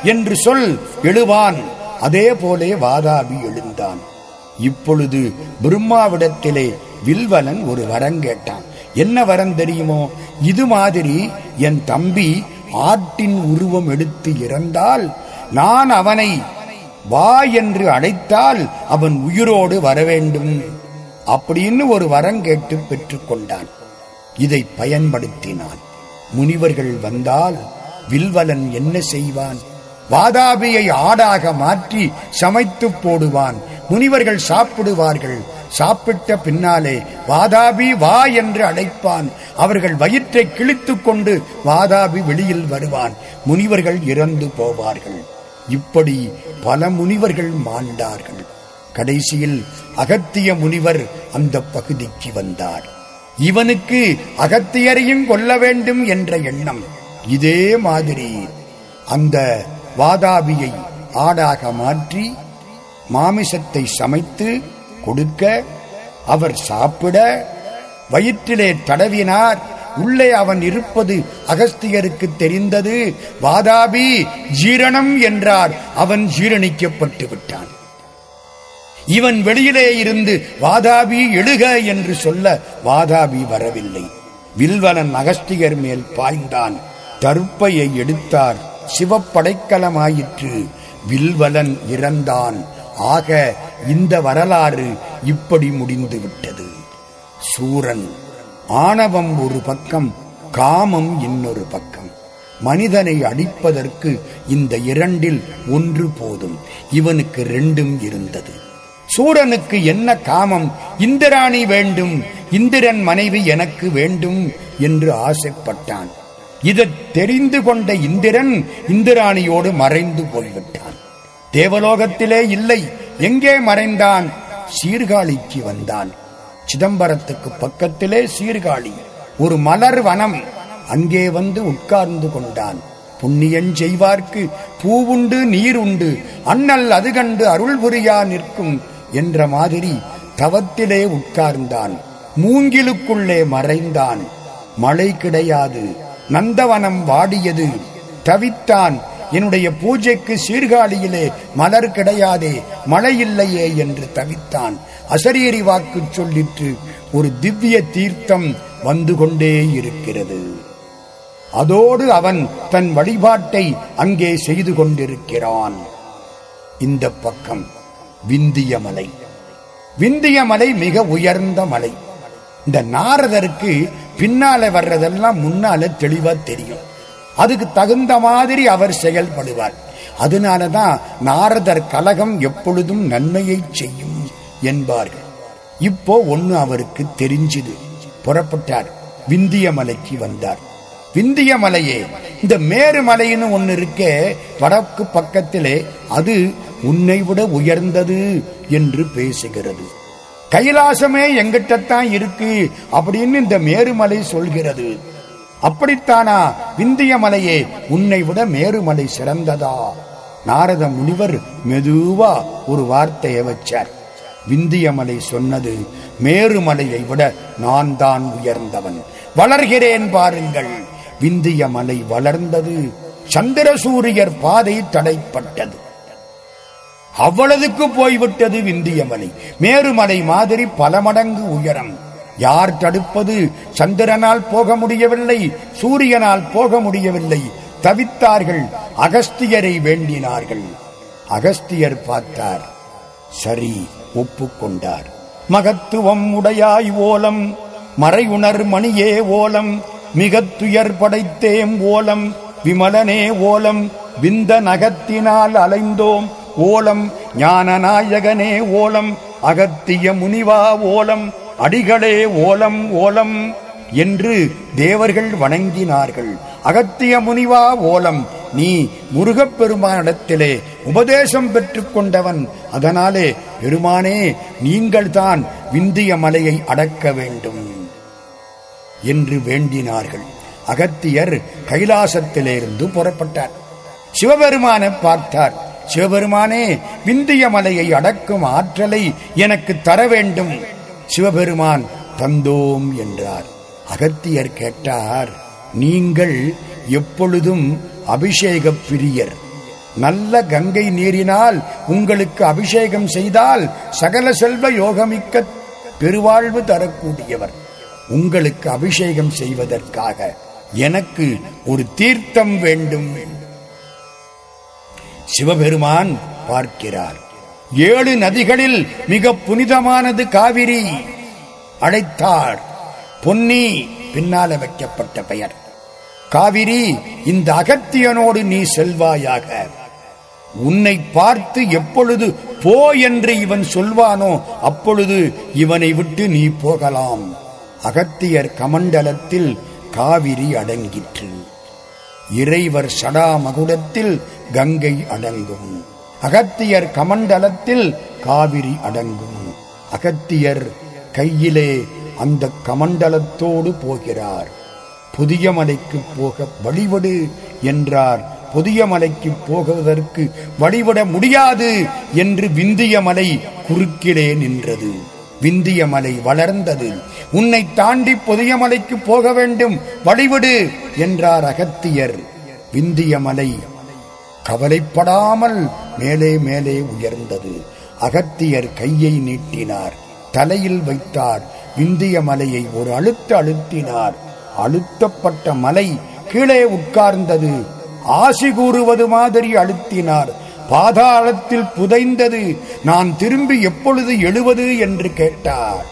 என்று சொல் எழுவான். அதே போலே வாதாபி எழுந்தான். இப்பொழுது பிரம்மாவிடத்திலே வில்வலன் ஒரு வரம் கேட்டான். என்ன வரம் தெரியுமோ? இது மாதிரி என் தம்பி ஆட்டின் உருவம் எடுத்து இறந்தால் நான் அவனை வா என்று அழைத்தால் அவன் உயிரோடு வரவேண்டும். அப்படின்னு ஒரு வரம் கேட்டு பெற்றுக்கொண்டான் இதை பயன்படுத்தினான். முனிவர்கள் வந்தால் வில்வலன் என்ன செய்வான்? வாதாபியை ஆடாக மாற்றி சமைத்து போடுவான். முனிவர்கள் சாப்பிடுவார்கள். சாப்பிட்ட பின்னாலே வாதாபி வா என்று அழைப்பான். அவர்கள் வயிற்றை கிழித்துக் கொண்டு வாதாபி வெளியில் வருவான். முனிவர்கள் இறந்து போவார்கள். இப்படி பல முனிவர்கள் மாண்டார்கள். கடைசியில் அகத்திய முனிவர் அந்த பகுதிக்கு வந்தார். இவனுக்கு அகத்தியரையும் கொல்ல வேண்டும் என்ற எண்ணம். இதே மாதிரி அந்த வாதாபியை ஆடாக மாற்றி மாமிசத்தை சமைத்து கொடுக்க அவர் சாப்பிட வயிற்றிலே தடவினார். உள்ளே அவன் இருப்பது அகஸ்தியருக்கு தெரிந்தது. வாதாபி ஜீரணம் என்றார். அவன் ஜீரணிக்கப்பட்டு விட்டான். இவன் வெளியிலே இருந்து வாதாபி எழுக என்று சொல்ல வாதாபி வரவில்லை. வில்வலன் அகஸ்தியர் மேல் பாய்ந்தான். தருப்பையை எடுத்தார். சிவப்படைக்கலமாயிற்று. வில்வலன் இறந்தான். ஆக இந்த வரலாறு இப்படி முடிந்து விட்டது சூரன் ஆணவம் ஒரு பக்கம் காமம் இன்னொரு பக்கம். மனிதனை அடிப்பதற்கு இந்த இரண்டில் ஒன்று போதும். இவனுக்கு ரெண்டும் இருந்தது. சூரனுக்கு என்ன காமம்? இந்திராணி வேண்டும் இந்திரன் மனைவி எனக்கு வேண்டும் என்று ஆசைப்பட்டான். இதை தெரிந்து கொண்ட இந்திரன் இந்திராணியோடு மறைந்து போய்விட்டான். தேவலோகத்திலே இல்லை. எங்கே மறைந்தான்? சீர்காழிக்கு வந்தான். சிதம்பரத்துக்கு பக்கத்திலே சீர்காழி. ஒரு மலர் வனம் அங்கே வந்து உட்கார்ந்து கொண்டான். புண்ணியன் செய்வார்க்கு பூவுண்டு நீர் உண்டு அண்ணல் அது கண்டு அருள் புரியா நிற்கும் என்ற மாதிரி தவத்திலே உட்கார்ந்தான். மூங்கிலுக்குள்ளே மறைந்தான். மழை கிடையாது. நந்தவனம் வாடியது. தவித்தான் என்னுடைய பூஜைக்கு சீர்காழியிலே மலர் கிடையாதே மழை இல்லையே என்று தவித்தான். அசரீரி வாக்கு சொல்லிற்று ஒரு திவ்ய தீர்த்தம் வந்து கொண்டே இருக்கிறது. அதோடு அவன் தன் வழிபாட்டை அங்கே செய்து கொண்டிருக்கிறான். இந்த பக்கம் விந்திய மலை. விந்திய மலை மிக உயர்ந்த மலை. இந்த நாரதருக்கு பின்னால வர்றதெல்லாம் முன்னால தெளிவா தெரியும். அதுக்கு தகுந்த மாதிரி அவர் செயல்படுவார். அதனாலதான் நாரதர் கலகம் எப்பொழுதும் நன்மையை செய்யும் என்பார்கள். இப்போ ஒண்ணு அவருக்கு தெரிஞ்சுது. புறப்பட்டார். விந்திய மலைக்கு வந்தார். விந்திய மலையே இந்த மேரு மலைன்னு ஒண்ணு இருக்கே வடக்கு பக்கத்திலே அது உன்னை விட உயர்ந்தது என்று பேசுகிறது. கைலாசமே எங்கிட்டத்தான் இருக்கு அப்படின்னு இந்த மேருமலை சொல்கிறது. அப்படித்தானா? விந்திய மலையே உன்னை விட மேருமலை சிறந்ததா? நாரத முனிவர் மெதுவா ஒரு வார்த்தையை வச்சார். விந்தியமலை சொன்னது மேருமலையை விட நான் தான் உயர்ந்தவன். வளர்கிறேன் பாருங்கள். விந்திய மலை வளர்ந்தது சந்திரசூரியர் பாதை தடைப்பட்டது. அவ்வளவுக்கு போய்விட்டது விந்தியமலை மேருமலை மாதிரி பல மடங்கு உயரம். யார் தடுப்பது? சந்திரனால் போக முடியவில்லை சூரியனால் போக முடியவில்லை. தவித்தார்கள் அகஸ்தியரை வேண்டினார்கள். அகஸ்தியர் பார்த்தார் சரி ஒப்புக்கொண்டார். மகத்துவம் உடையாய் ஓலம் மறையுணர் மணியே ஓலம் மிகத்துயர் படைத்தேம் ஓலம் விமலனே ஓலம் விந்த நகத்தினால் அலைந்தோம் ஓலம் ஞானநாயகனே ஓலம் அகத்திய முனிவா ஓலம் அடிகளே ஓலம் ஓலம் என்று தேவர்கள் வணங்கினார்கள். அகத்திய முனிவா ஓலம் நீ முருகப்பெருமானிடத்திலே உபதேசம் பெற்றுக் கொண்டவன். அதனாலே பெருமானே நீங்கள்தான் விந்திய மலையை அடக்க வேண்டும் என்று வேண்டினார்கள். அகத்தியர் கைலாசத்திலிருந்து புறப்பட்டார். சிவபெருமானை பார்த்தார். சிவபெருமானே விந்திய மலையை அடக்கும் ஆற்றலை எனக்கு தர வேண்டும். சிவபெருமான் தந்தோம் என்றார். அகத்தியர் கேட்டார் நீங்கள் எப்பொழுதும் அபிஷேக பிரியர். நல்ல கங்கை நீரினால் உங்களுக்கு அபிஷேகம் செய்தால் சகல செல்வ யோகமிக்க பெருவாழ்வு தரக்கூடியவர். உங்களுக்கு அபிஷேகம் செய்வதற்காக எனக்கு ஒரு தீர்த்தம் வேண்டும். சிவபெருமான் பார்க்கிறார். ஏழு நதிகளில் மிக புனிதமானது காவிரி. அழைத்தார். பொன்னி பின்னால வைக்கப்பட்ட பெயர். காவிரி இந்த அகத்தியனோடு நீ செல்வாயாக. உன்னை பார்த்து எப்பொழுது போ என்று இவன் சொல்வானோ அப்பொழுது இவனை விட்டு நீ போகலாம். அகத்தியர் கமண்டலத்தில் காவிரி அடங்கிற்று. இறைவர் சடாமகுடத்தில் கங்கை அடங்கும். அகத்தியர் கமண்டலத்தில் காவிரி அடங்கும். அகத்தியர் கையிலே அந்த கமண்டலத்தோடு போகிறார். புதிய மலைக்கு போக வழிவிடு என்றார். புதிய மலைக்கு போகுவதற்கு வழிவிட முடியாது என்று விந்திய மலை குறுக்கிலே நின்றது. விந்திய மலை வளர்ந்தது. உன்னை தாண்டி புதிய மலைக்கு போக வேண்டும். வழிவிடு என்றார் அகத்தியர். விந்திய மலை கவலைப்படாமல் மேலே மேலே உயர்ந்தது. அகத்தியர் கையை நீட்டினார். தலையில் வைத்தார். விந்திய மலையை ஒரு அழுத்த அழுத்தினார். அழுத்தப்பட்ட மலை கீழே உட்கார்ந்தது. ஆசி கூறுவது மாதிரி அழுத்தினார். பாதாளத்தில் புதைந்தது. நான் திரும்பி எப்பொழுது எழுவது என்று கேட்டார்.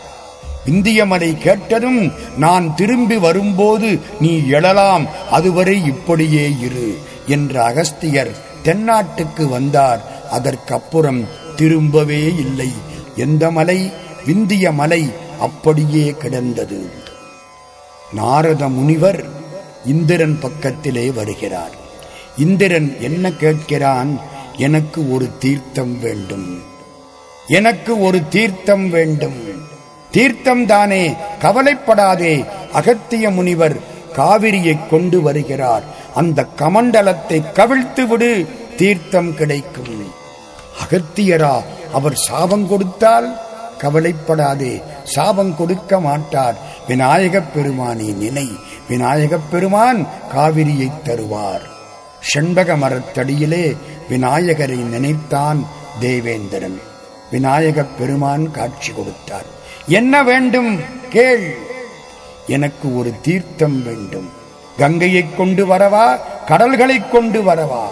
இந்தியமலை கேட்டதும் நான் திரும்பி வரும்போது நீ எழலாம். அதுவரை இப்படியே இரு என்ற அகஸ்தியர் தென்னாட்டுக்கு வந்தார். அதற்கப்புறம் திரும்பவே இல்லை. எந்த மலை? விந்திய மலை அப்படியே கிடந்தது. நாரத முனிவர் இந்திரன் பக்கத்திலே வருகிறார். இந்திரன் என்ன கேட்கிறான்? எனக்கு ஒரு தீர்த்தம் வேண்டும். எனக்கு ஒரு தீர்த்தம் வேண்டும். தீர்த்தம் தானே. கவலைப்படாதே. அகத்திய முனிவர் காவிரியை கொண்டு வருகிறார். அந்த கமண்டலத்தை கவிழ்த்து விடு தீர்த்தம் கிடைக்கும். அகத்தியரா அவர் சாபம் கொடுத்தால் கவலைப்படாதே சாபம் கொடுக்க மாட்டார். விநாயகப் பெருமானி நினை விநாயகப் பெருமான் காவிரியை தருவார். செண்பக மரத்தடியிலே விநாயகரை நினைத்தான் தேவேந்திரன். விநாயகப் பெருமான் காட்சி கொடுத்தார். என்ன வேண்டும்? கேள். எனக்கு ஒரு தீர்த்தம் வேண்டும். கங்கையைக் கொண்டு வரவா? கடல்களைக் கொண்டு வரவா?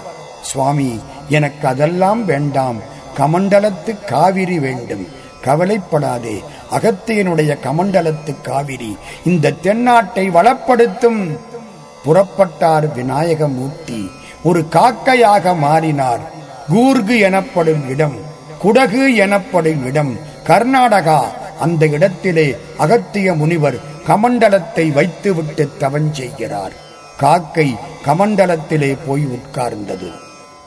சுவாமி எனக்கு அதெல்லாம் வேண்டாம். கமண்டலத்து காவிரி வேண்டும். கவலைப்படாதே. அகத்தியனுடைய கமண்டலத்து காவிரி இந்த தென்னாட்டை வளப்படுத்தும். புறப்பட்டார் விநாயகமூர்த்தி. ஒரு காக்கையாக மாறினார். கூர்கு எனப்படும் இடம் குடகு எனப்படும் இடம் கர்நாடகா. அந்த இடத்திலே அகத்திய முனிவர் கமண்டலத்தை வைத்துவிட்டு தவன் செய்கிறார். காக்கை கமண்டலத்திலே போய் உட்கார்ந்தது.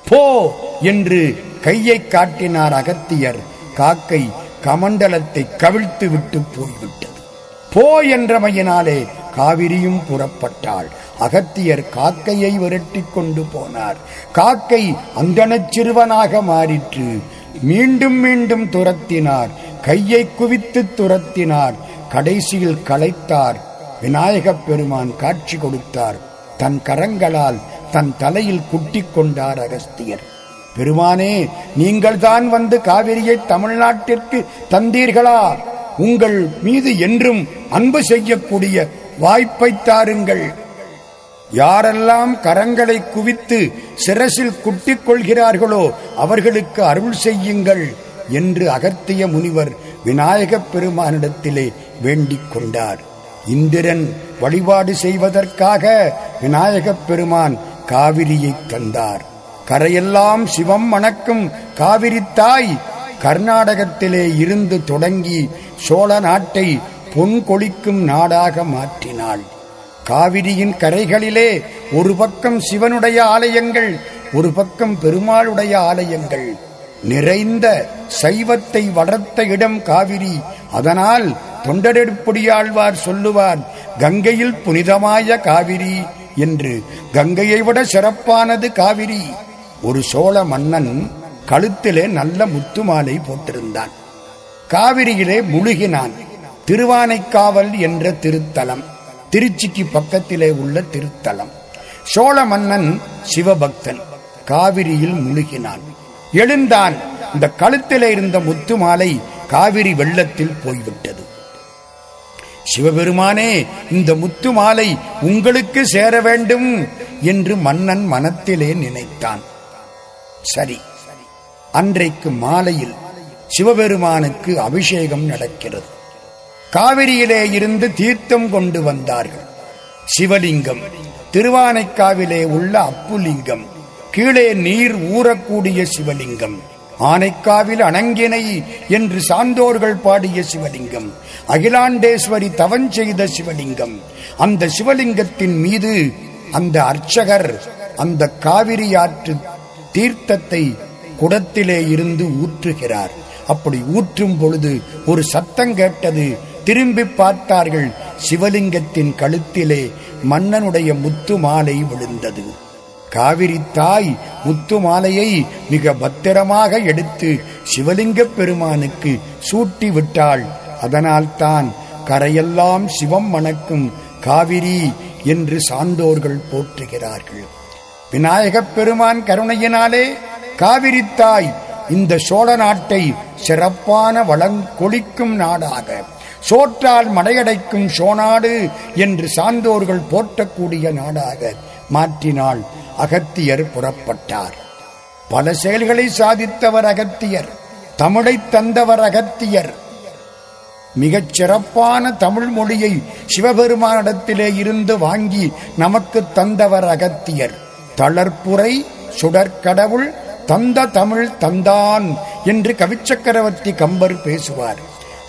போ! என்று கையை காட்டினார் அகத்தியர். காக்கை கமண்டலத்தை கவிழ்த்து விட்டு போய்விட்டது. போ! என்றமையினாலே காவிரியும் புறப்பட்டாள். அகத்தியர் காக்கையை விரட்டி கொண்டு போனார். காக்கை அந்தணச் சிறுவனாக மாறிற்று. மீண்டும் மீண்டும் துரத்தினார். கையை குவித்து துரத்தினார். கடைசியில் களைத்தார். விநாயகப் பெருமான் காட்சி கொடுத்தார். தன் கரங்களால் தன் தலையில் குட்டி கொண்டார் அகஸ்தியர் பெருமானே நீங்கள்தான் வந்து காவிரியை தமிழ்நாட்டிற்கு தந்தீர்களா? உங்கள் மீது என்றும் அன்பு செய்யக்கூடிய வாய்ப்பை தாருங்கள். யாரெல்லாம் கரங்களை குவித்து சிரசில் குட்டிக் கொள்கிறார்களோ அவர்களுக்கு அருள் செய்யுங்கள் என்று அகத்திய முனிவர் விநாயகப் பெருமானிடத்திலே வேண்டிக் கொண்டார் இந்திரன் வழிபாடு செய்வதற்காக விநாயகப் பெருமான் காவிரியை தந்தார். கரையெல்லாம் சிவம் மணக்கும் காவிரி தாய் கர்நாடகத்திலே இருந்து தொடங்கி சோழ நாட்டை பொன் கொளிக்கும் நாடாக மாற்றினாள். காவிரியின் கரைகளிலே ஒரு பக்கம் சிவனுடைய ஆலயங்கள் ஒரு பக்கம் பெருமாளுடைய ஆலயங்கள். நிறைந்த சைவத்தை வளர்த்த இடம் காவிரி. அதனால் தொண்டரெடுப்படியாழ்வார் சொல்லுவார் கங்கையில் புனிதமாய காவிரி என்று. கங்கையை விட சிறப்பானது காவிரி. ஒரு சோழ மன்னன் கழுத்திலே நல்ல முத்து மாலை போட்டிருந்தான். காவிரியிலே முழுகினான். திருவானைக்காவல் என்ற திருத்தலம் திருச்சிக்கு பக்கத்திலே உள்ள திருத்தலம். சோழ மன்னன் சிவபக்தன் காவிரியில் முழுகினான். எழுந்தான். இந்த கழுத்தில் இருந்த முத்து மாலை காவிரி வெள்ளத்தில் போய்விட்டது. சிவபெருமானே இந்த முத்து மாலை உங்களுக்கு சேர வேண்டும் என்று மன்னன் மனத்திலே நினைத்தான். சரி அன்றைக்கு மாலையில் சிவபெருமானுக்கு அபிஷேகம் நடக்கிறது. காவிரியிலே இருந்து தீர்த்தம் கொண்டு வந்தார்கள். சிவலிங்கம் திருவானைக்காவிலே உள்ள அப்புலிங்கம் கீழே நீர் ஊறக்கூடிய சிவலிங்கம். ஆனைக்காவில் அணங்கினை என்று சான்றோர்கள் பாடிய சிவலிங்கம். அகிலாண்டேஸ்வரி தவன் செய்த சிவலிங்கம். அந்த சிவலிங்கத்தின் மீது அந்த அர்ச்சகர் அந்த காவிரி ஆற்று தீர்த்தத்தை குடத்திலே இருந்து ஊற்றுகிறார். அப்படி ஊற்றும் பொழுது ஒரு சத்தம் கேட்டது. திரும்பி பார்த்தார்கள் சிவலிங்கத்தின் கழுத்திலே மன்னனுடைய முத்து மாலை விழுந்தது. காவிரி தாய் முத்து மாலையை மிக பத்திரமாக எடுத்து சிவலிங்க பெருமானுக்கு சூட்டி விட்டாள். அதனால்தான் கரையெல்லாம் சிவம் மணக்கும் காவிரி என்று சான்றோர்கள் போற்றுகிறார்கள். விநாயகப் பெருமான் கருணையினாலே காவிரி தாய் இந்த சோழ நாட்டை சிறப்பான வளங்கொழிக்கும் நாடாக சோற்றால் மடையடைக்கும் சோநாடு என்று சான்றோர்கள் போற்றக்கூடிய நாடாக மாற்றினாள். அகத்தியர் புறப்பட்டார். பல செயல்களை சாதித்தவர் அகத்தியர். தமிழை தந்தவர் அகத்தியர். மிகச் சிறப்பான தமிழ் மொழியை சிவபெருமானிடத்திலே இருந்து வாங்கி நமக்கு தந்தவர் அகத்தியர். தளர்ப்புரை சுடற்கடவுள் தந்த தமிழ் தந்தான் என்று கவிச்சக்கரவர்த்தி கம்பர் பேசுவார்.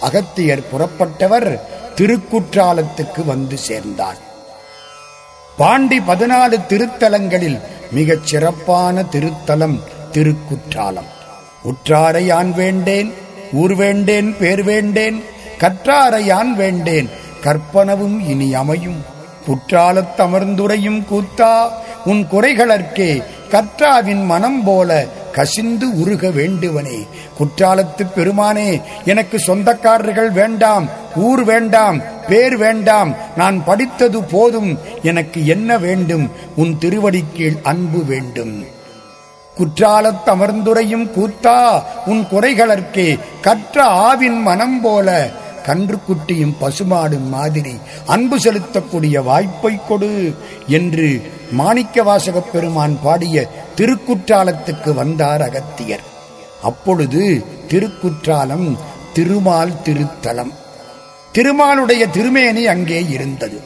அகத்தியர் புறப்பட்டவர் திருக்குற்றாலத்துக்கு வந்து சேர்ந்தார். பாண்டி பதினாலு திருத்தலங்களில் மிகச் சிறப்பான திருத்தலம் திருக்குற்றாலம். உற்றாரை யான் வேண்டேன் ஊர் வேண்டேன் பேர் வேண்டேன் கற்றாரை யான் வேண்டேன் கற்பனவும் இனி அமையும். குற்றாலத்தமர்ந்துரையும் கூத்தா உன் குறைகளற்கே கற்றாவின் மனம் போல கசிந்து உருக வேண்டுவனே. குற்றாலத்து பெருமானே எனக்கு சொந்தக்காரர்கள் வேண்டாம் ஊர் வேண்டாம் பேர் வேண்டாம் நான் படித்தது போதும் எனக்கு என்ன வேண்டும்? உன் திருவடிக்கீழ் அன்பு வேண்டும். குற்றாலத் அமர்ந்துரையும் கூத்தா உன் குறைகளற்கே கற்ற ஆவின் மனம் போல. கன்றுக்குட்டியும் பசுமாடும் மாதிரி அன்பு செலுத்தக்கூடிய வாய்ப்பை கொடு என்று மாணிக்க வாசகப் பெருமான் பாடிய திருக்குற்றாலத்துக்கு வந்தார் அகத்தியர். அப்பொழுது திருக்குற்றாலம் திருமால் திருத்தலம். திருமாலுடைய திருமேனி அங்கே இருந்தது.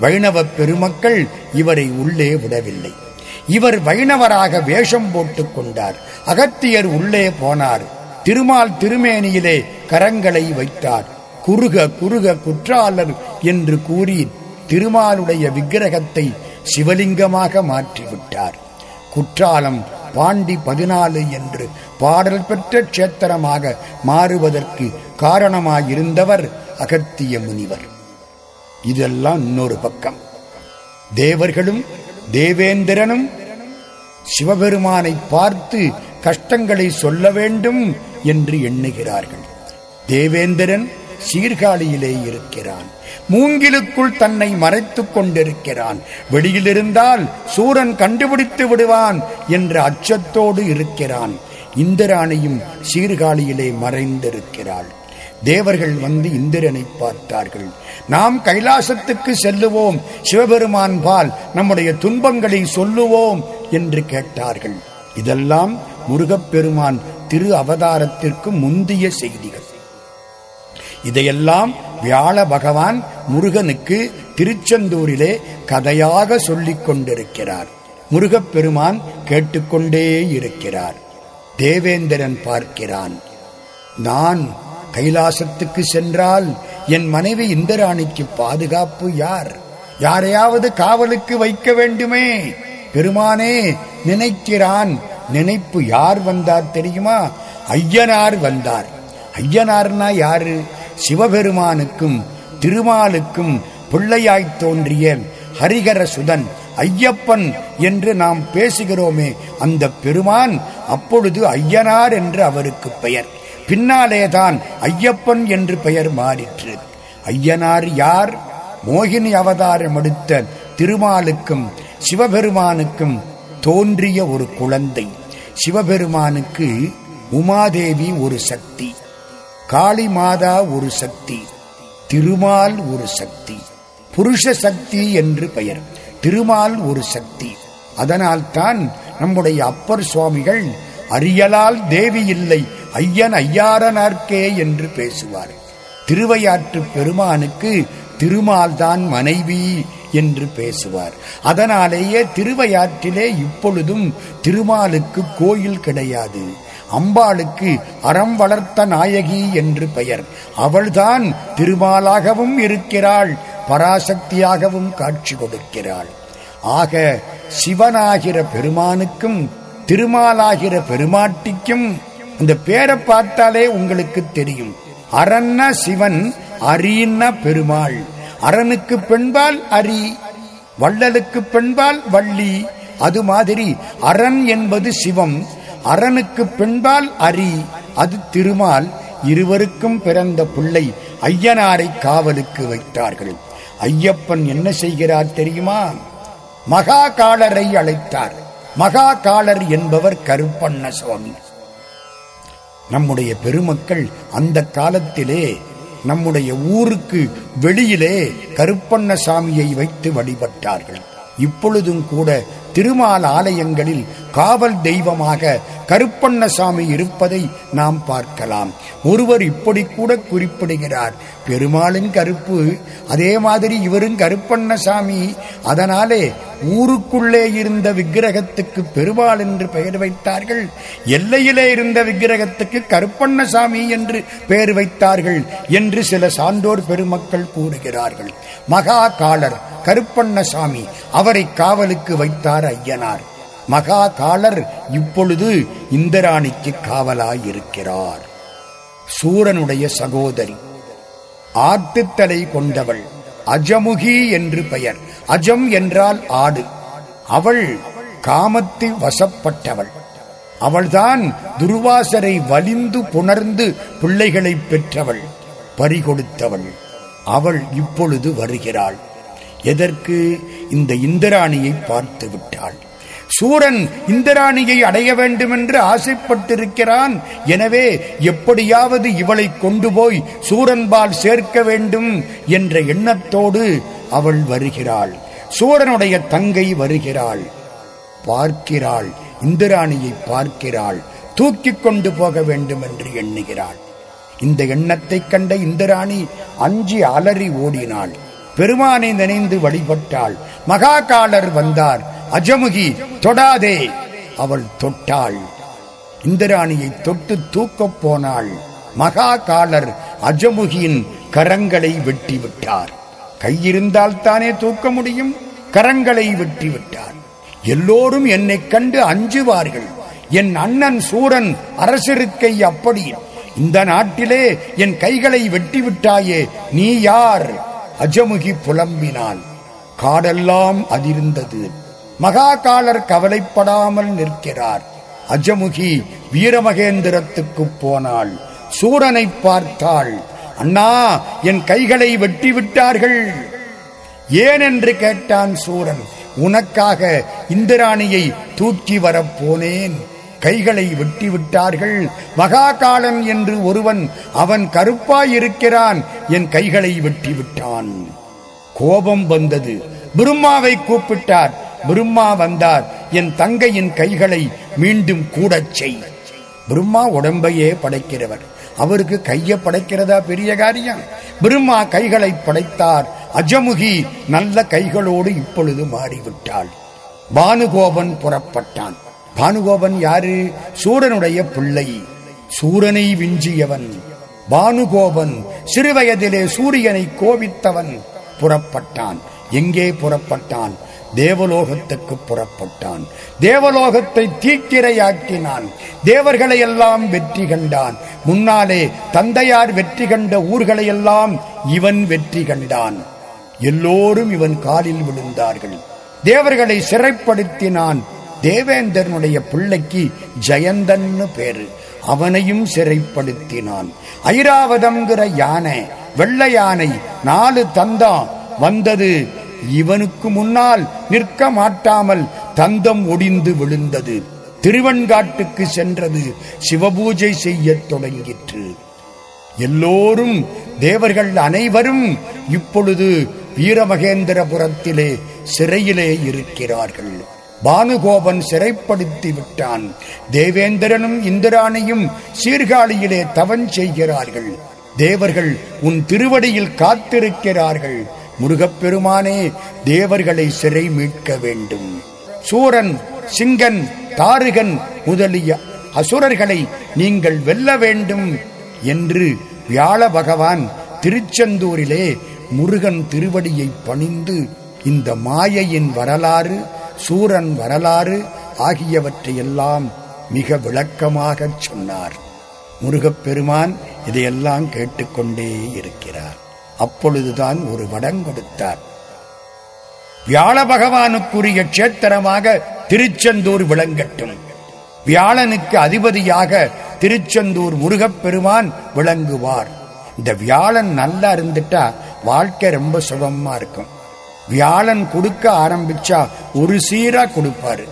வைணவ பெருமக்கள் இவரை உள்ளே விடவில்லை. இவர் வைணவராக வேஷம் போட்டுக் கொண்டார். அகத்தியர் உள்ளே போனார். திருமால் திருமேனியிலே கரங்களை வைத்தார். குறுக குறுக குற்றாலர் என்று கூறி திருமாலுடைய விக்கிரகத்தை சிவலிங்கமாக மாற்றிவிட்டார். குற்றாலம் பாண்டி பதினாலு என்று பாடல் பெற்ற க்ஷேத்திரமாக மாறுவதற்கு காரணமாயிருந்தவர் அகத்திய முனிவர். இதெல்லாம் இன்னொரு பக்கம். தேவர்களும் தேவேந்திரனும் சிவபெருமானை பார்த்து கஷ்டங்களை சொல்ல வேண்டும் என்று எண்ணுகிறார்கள். தேவேந்திரன் சீர்காழியிலே இருக்கிறான். மூங்கிலுக்குள் தன்னை மறைத்துக் கொண்டிருக்கிறான். வெளியிலிருந்தால் சூரன் கண்டுபிடித்து விடுவான் என்ற அச்சத்தோடு இருக்கிறான். இந்திராணியும் சீர்காழியிலே மறைந்திருக்கிறாள். தேவர்கள் வந்து இந்திரனை பார்த்தார்கள். நாம் கைலாசத்துக்கு செல்லுவோம். சிவபெருமான் பால் நம்முடைய துன்பங்களை சொல்லுவோம் என்று கேட்டார்கள். இதெல்லாம் முருகப்பெருமான் திரு அவதாரத்திற்கு முந்திய செய்திகள். இதையெல்லாம் வியாழ பகவான் முருகனுக்கு திருச்செந்தூரிலே கதையாக சொல்லிக் கொண்டிருக்கிறார். முருகப்பெருமான் கேட்டுக்கொண்டே இருக்கிறார். தேவேந்திரன் பார்க்கிறான். நான் கைலாசத்துக்கு சென்றால் என் மனைவி இந்திராணிக்கு பாதுகாப்பு யார்? யாரையாவது காவலுக்கு வைக்க வேண்டுமே? பெருமானே நினைக்கிறான். நினைப்பு யார் வந்தார் தெரியுமா? ஐயனார் வந்தார். ஐயனார்னா யாரு? சிவபெருமானுக்கும் திருமாலுக்கும் பிள்ளையாய்த் தோன்றிய ஹரிகர சுதன் ஐயப்பன் என்று நாம் பேசுகிறோமே அந்த பெருமான் அப்பொழுது ஐயனார் என்று அவருக்கு பெயர். பின்னாலேதான் ஐயப்பன் என்று பெயர் மாறிற்று. ஐயனார் யார்? மோகினி அவதாரம் எடுத்த திருமாலுக்கும் சிவபெருமானுக்கும் தோன்றிய ஒரு குழந்தை. சிவபெருமானுக்கு உமாதேவி ஒரு சக்தி. காளி மாதா ஒரு சக்தி திருமால் ஒரு சக்தி புருஷ சக்தி என்று பெயர். திருமால் ஒரு சக்தி. அதனால்தான் நம்முடைய அப்பர் சுவாமிகள் அரியலால் தேவி இல்லை ஐயன் ஐயாரனார்க்கே என்று பேசுவார். திருவையாற்று பெருமானுக்கு திருமால் தான் மனைவி என்று பேசுவார். அதனாலேயே திருவையாற்றிலே இப்பொழுதும் திருமாலுக்கு கோயில் கிடையாது. அம்பாளுக்கு அறம் வளர்த்த நாயகி என்று பெயர். அவள்தான் திருமாலாகவும் இருக்கிறாள் பராசக்தியாகவும் காட்சி கொடுக்கிறாள். ஆக சிவனாகிற பெருமானுக்கும் திருமாலாகிற பெருமாட்டிக்கும் இந்த பேரை பார்த்தாலே உங்களுக்கு தெரியும். அரண்ண சிவன் அரின்ன பெருமாள். அரனுக்கு பெண்பால் அரி வள்ளலுக்கு பெண்பால் வள்ளி. அது மாதிரி அரண் என்பது சிவம். அரனுக்கு பெண்பால் அரி அது திருமால் இருவருக்கும் பிறந்த பிள்ளை ஐயனாரை காவலுக்கு வைத்தார்கள். ஐயப்பன் என்ன செய்கிறார் தெரியுமா? மகா காலரை அழைத்தார். மகா காலர் என்பவர் கருப்பண்ண சுவாமி நம்முடைய பெருமக்கள் அந்த காலத்திலே நம்முடைய ஊருக்கு வெளியிலே கருப்பண்ணசாமியை வைத்து வழிபட்டார்கள். இப்பொழுதும் கூட திருமால் ஆலயங்களில் காவல் தெய்வமாக கருப்பண்ணசாமி இருப்பதை நாம் பார்க்கலாம். ஒருவர் இப்படி கூட குறிப்பிடுகிறார். பெருமாளின் கருப்பு அதே மாதிரி இவரும் கருப்பண்ணசாமி. அதனாலே ஊருக்குள்ளே இருந்த விக்கிரகத்துக்கு பெருமாள் என்று பெயர் வைத்தார்கள். எல்லையிலே இருந்த விக்கிரகத்துக்கு கருப்பண்ணசாமி என்று பெயர் வைத்தார்கள் என்று சில சான்றோர் பெருமக்கள் கூறுகிறார்கள். மகா காலர் கருப்பண்ணசாமி அவரை காவலுக்கு வைத்தார் ஐயனார். மகா காலர் இப்பொழுது இந்திராணிக்கு காவலாயிருக்கிறார். சூரனுடைய சகோதரி ஆட்டுத்தலை கொண்டவள் அஜமுகி என்று பெயர். அஜம் என்றால் ஆடு. அவள் காமத்தில் வசப்பட்டவள். அவள்தான் துர்வாசரை வலிந்து புணர்ந்து பிள்ளைகளை பெற்றவள் பறிகொடுத்தவள். அவள் இப்பொழுது வருகிறாள். எதற்கு? இந்த இந்திராணியை பார்த்து விட்டாள். சூரன் இந்திராணியை அடைய வேண்டும் என்று ஆசைப்பட்டிருக்கிறான். எனவே எப்படியாவது இவளை கொண்டு போய் சூரன்பால் சேர்க்க வேண்டும் என்ற எண்ணத்தோடு அவள் வருகிறாள். சூரனுடைய தங்கை வருகிறாள். பார்க்கிறாள். இந்திராணியை பார்க்கிறாள். தூக்கிக் கொண்டு போக வேண்டும் என்று எண்ணுகிறாள். இந்த எண்ணத்தைக் கண்ட இந்திராணி அஞ்சி அலறி ஓடினாள். பெருமானை நினைந்து வழிபட்டாள். மகாகாலர் வந்தார். அஜமுகி தொடாதே. அவள் தொட்டாள். இந்திராணியை தொட்டு தூக்கப் போனாள். மகாகாலர் அஜமுகியின் கரங்களை வெட்டி விட்டார் கையிருந்தால் தானே தூக்க முடியும்? கரங்களை வெட்டி விட்டார் எல்லோரும் என்னைக் கண்டு அஞ்சுவார்கள். என் அண்ணன் சூரன் அரசிருக்கை அப்படி. இந்த நாட்டிலே என் கைகளை வெட்டி விட்டாயே நீ யார்? அஜமுகி புலம்பினாள். காடெல்லாம் அதிர்ந்தது. மகாகாலர் கவலைப்படாமல் நிற்கிறார். அஜமுகி வீரமகேந்திரத்துக்கு போனாள். சூரனை பார்த்தாள். அண்ணா என் கைகளை வெட்டி விட்டார்கள் ஏன் என்று கேட்டான் சூரன். உனக்காக இந்திராணியை தூக்கி வரப்போனேன் கைகளை வெட்டி விட்டார்கள் மகாகாலன் என்று ஒருவன் அவன் கருப்பாயிருக்கிறான். என் கைகளை வெட்டி விட்டான் கோபம் வந்தது. பிரம்மாவை கூப்பிட்டார். பிரம்மா வந்தார். என் தங்கையின் கைகளை மீண்டும் கூடச் செய். பிரம்மா உடம்பையே படைக்கிறவர். அவருக்கு கையை படைக்கிறதா பெரிய காரியம். பிரம்மா கைகளை படைத்தார். அஜமுகி நல்ல கைகளோடு இப்பொழுது மாறிவிட்டாள். பானுகோபன் புறப்பட்டான். பானுகோபன் யாரு? சூரனுடைய பிள்ளை. சூரனை விஞ்சியவன். பானுகோபன் சிறுவயதிலே சூரியனை கோவித்தவன். புறப்பட்டான். எங்கே புறப்பட்டான்? தேவலோகத்துக்கு புறப்பட்டான். தேவலோகத்தை தீக்கிரையாக்கினான். தேவர்களை எல்லாம் வெற்றி கண்டான். முன்னாலே தந்தையார் வெற்றி கண்ட ஊர்களை எல்லாம் இவன் வெற்றி கண்டான். எல்லோரும் இவன் காலில் விழுந்தார்கள். தேவர்களை சிறைப்படுத்தினான். தேவேந்திரனுடைய பிள்ளைக்கு ஜெயந்தன்னு பேரு. அவனையும் சிறைப்படுத்தினான். ஐராவதம்ங்கிற யானை வெள்ளை யானை நாலு தந்தம் வந்தது. இவனுக்கு முன்னால் நிற்க மாட்டாமல் தந்தம் ஒடிந்து விழுந்தது. திருவன்காட்டுக்கு சென்றது. சிவபூஜை செய்யத் தொடங்கிற்று. எல்லோரும் தேவர்கள் அனைவரும் இப்பொழுது வீரமகேந்திரபுரத்திலே சிறையிலே இருக்கிறார்கள். பானுகோபன் சிறைப்படுத்தி விட்டான். தேவேந்திரனும் இந்திராணியும் சீர்காழியிலே தவன் செய்கிறார்கள். தேவர்கள் உன் திருவடியில் காத்திருக்கிறார்கள். முருகப்பெருமானே தேவர்களை சிறை மீட்க வேண்டும். சூரன் சிங்கன் தாருகன் முதலிய அசுரர்களை நீங்கள் வெல்ல வேண்டும் என்று வியாழ பகவான் திருச்செந்தூரிலே முருகன் திருவடியை பணிந்து இந்த மாயையின் வரலாறு சூரன் வரலாறு ஆகியவற்றையெல்லாம் மிக விளக்கமாகச் சொன்னார். முருகப்பெருமான் இதையெல்லாம் கேட்டுக்கொண்டே இருக்கிறார். அப்பொழுதுதான் ஒரு வடம் கொடுத்தார். வியாழ பகவானுக்குரிய கஷேத்திரமாக திருச்செந்தூர் விளங்கட்டும். வியாழனுக்கு அதிபதியாக திருச்செந்தூர் முருகப்பெருமான் விளங்குவார். இந்த வியாழன் நல்லா இருந்துட்டா வாழ்க்கை ரொம்ப சுகமா இருக்கும். வியாழன் கொடுக்க ஆரம்பிச்சா ஒரு சீரா கொடுப்பாரு.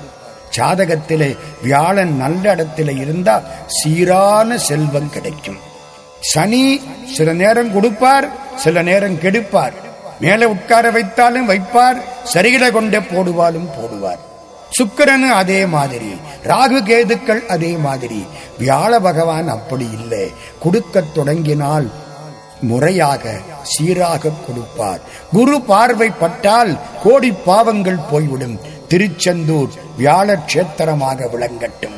ஜாதகத்திலே வியாழன் நல்ல இடத்துல இருந்தா சீரான செல்வம் கிடைக்கும். சனி சில நேரம் கொடுப்பார் சில நேரம் கெடுப்பார். மேலே உட்கார வைத்தாலும் வைப்பார் சரிகிட கொண்டே போடுவாலும் போடுவார். சுக்கிரனு அதே மாதிரி ராகு கேதுக்கள் அதே மாதிரி. வியாழ பகவான் அப்படி இல்லை. கொடுக்கத் தொடங்கினால் முறையாக சீராக கொடுப்பார். குரு பார்வை பட்டால் கோடி பாவங்கள் போய்விடும். திருச்செந்தூர் வியாழ கஷேத்திரமாக விளங்கட்டும்.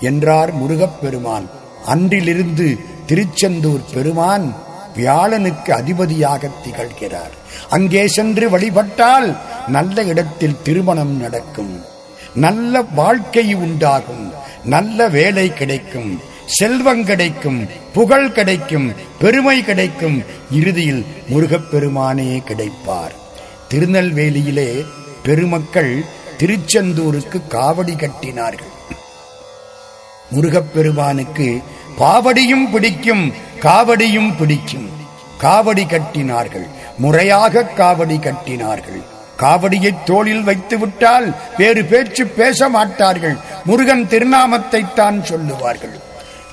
என்றார் முருகப்பெருமான். அன்றிலிருந்து திருச்செந்தூர் பெருமான் வியாழனுக்கு அதிபதியாக திகழ்கிறார். அங்கே சென்று வழிபட்டால் நல்ல இடத்தில் திருமணம் நடக்கும். நல்ல வாழ்க்கை உண்டாகும். நல்ல வேலை கிடைக்கும். செல்வம் கிடைக்கும். புகழ் கிடைக்கும். பெருமை கிடைக்கும். இறுதியில் முருகப்பெருமானே கிடைப்பார். திருநெல்வேலியிலே பெருமக்கள் திருச்செந்தூருக்கு காவடி கட்டினார்கள். முருகப்பெருமானுக்கு பாவடியும் பிடிக்கும் காவடியும் பிடிக்கும். காவடி கட்டினார்கள். முறையாக காவடி கட்டினார்கள். காவடியை தோளில் வைத்து விட்டால் வேறு பேச்சு பேச மாட்டார்கள். முருகன் திருநாமத்தை தான் சொல்லுவார்கள்.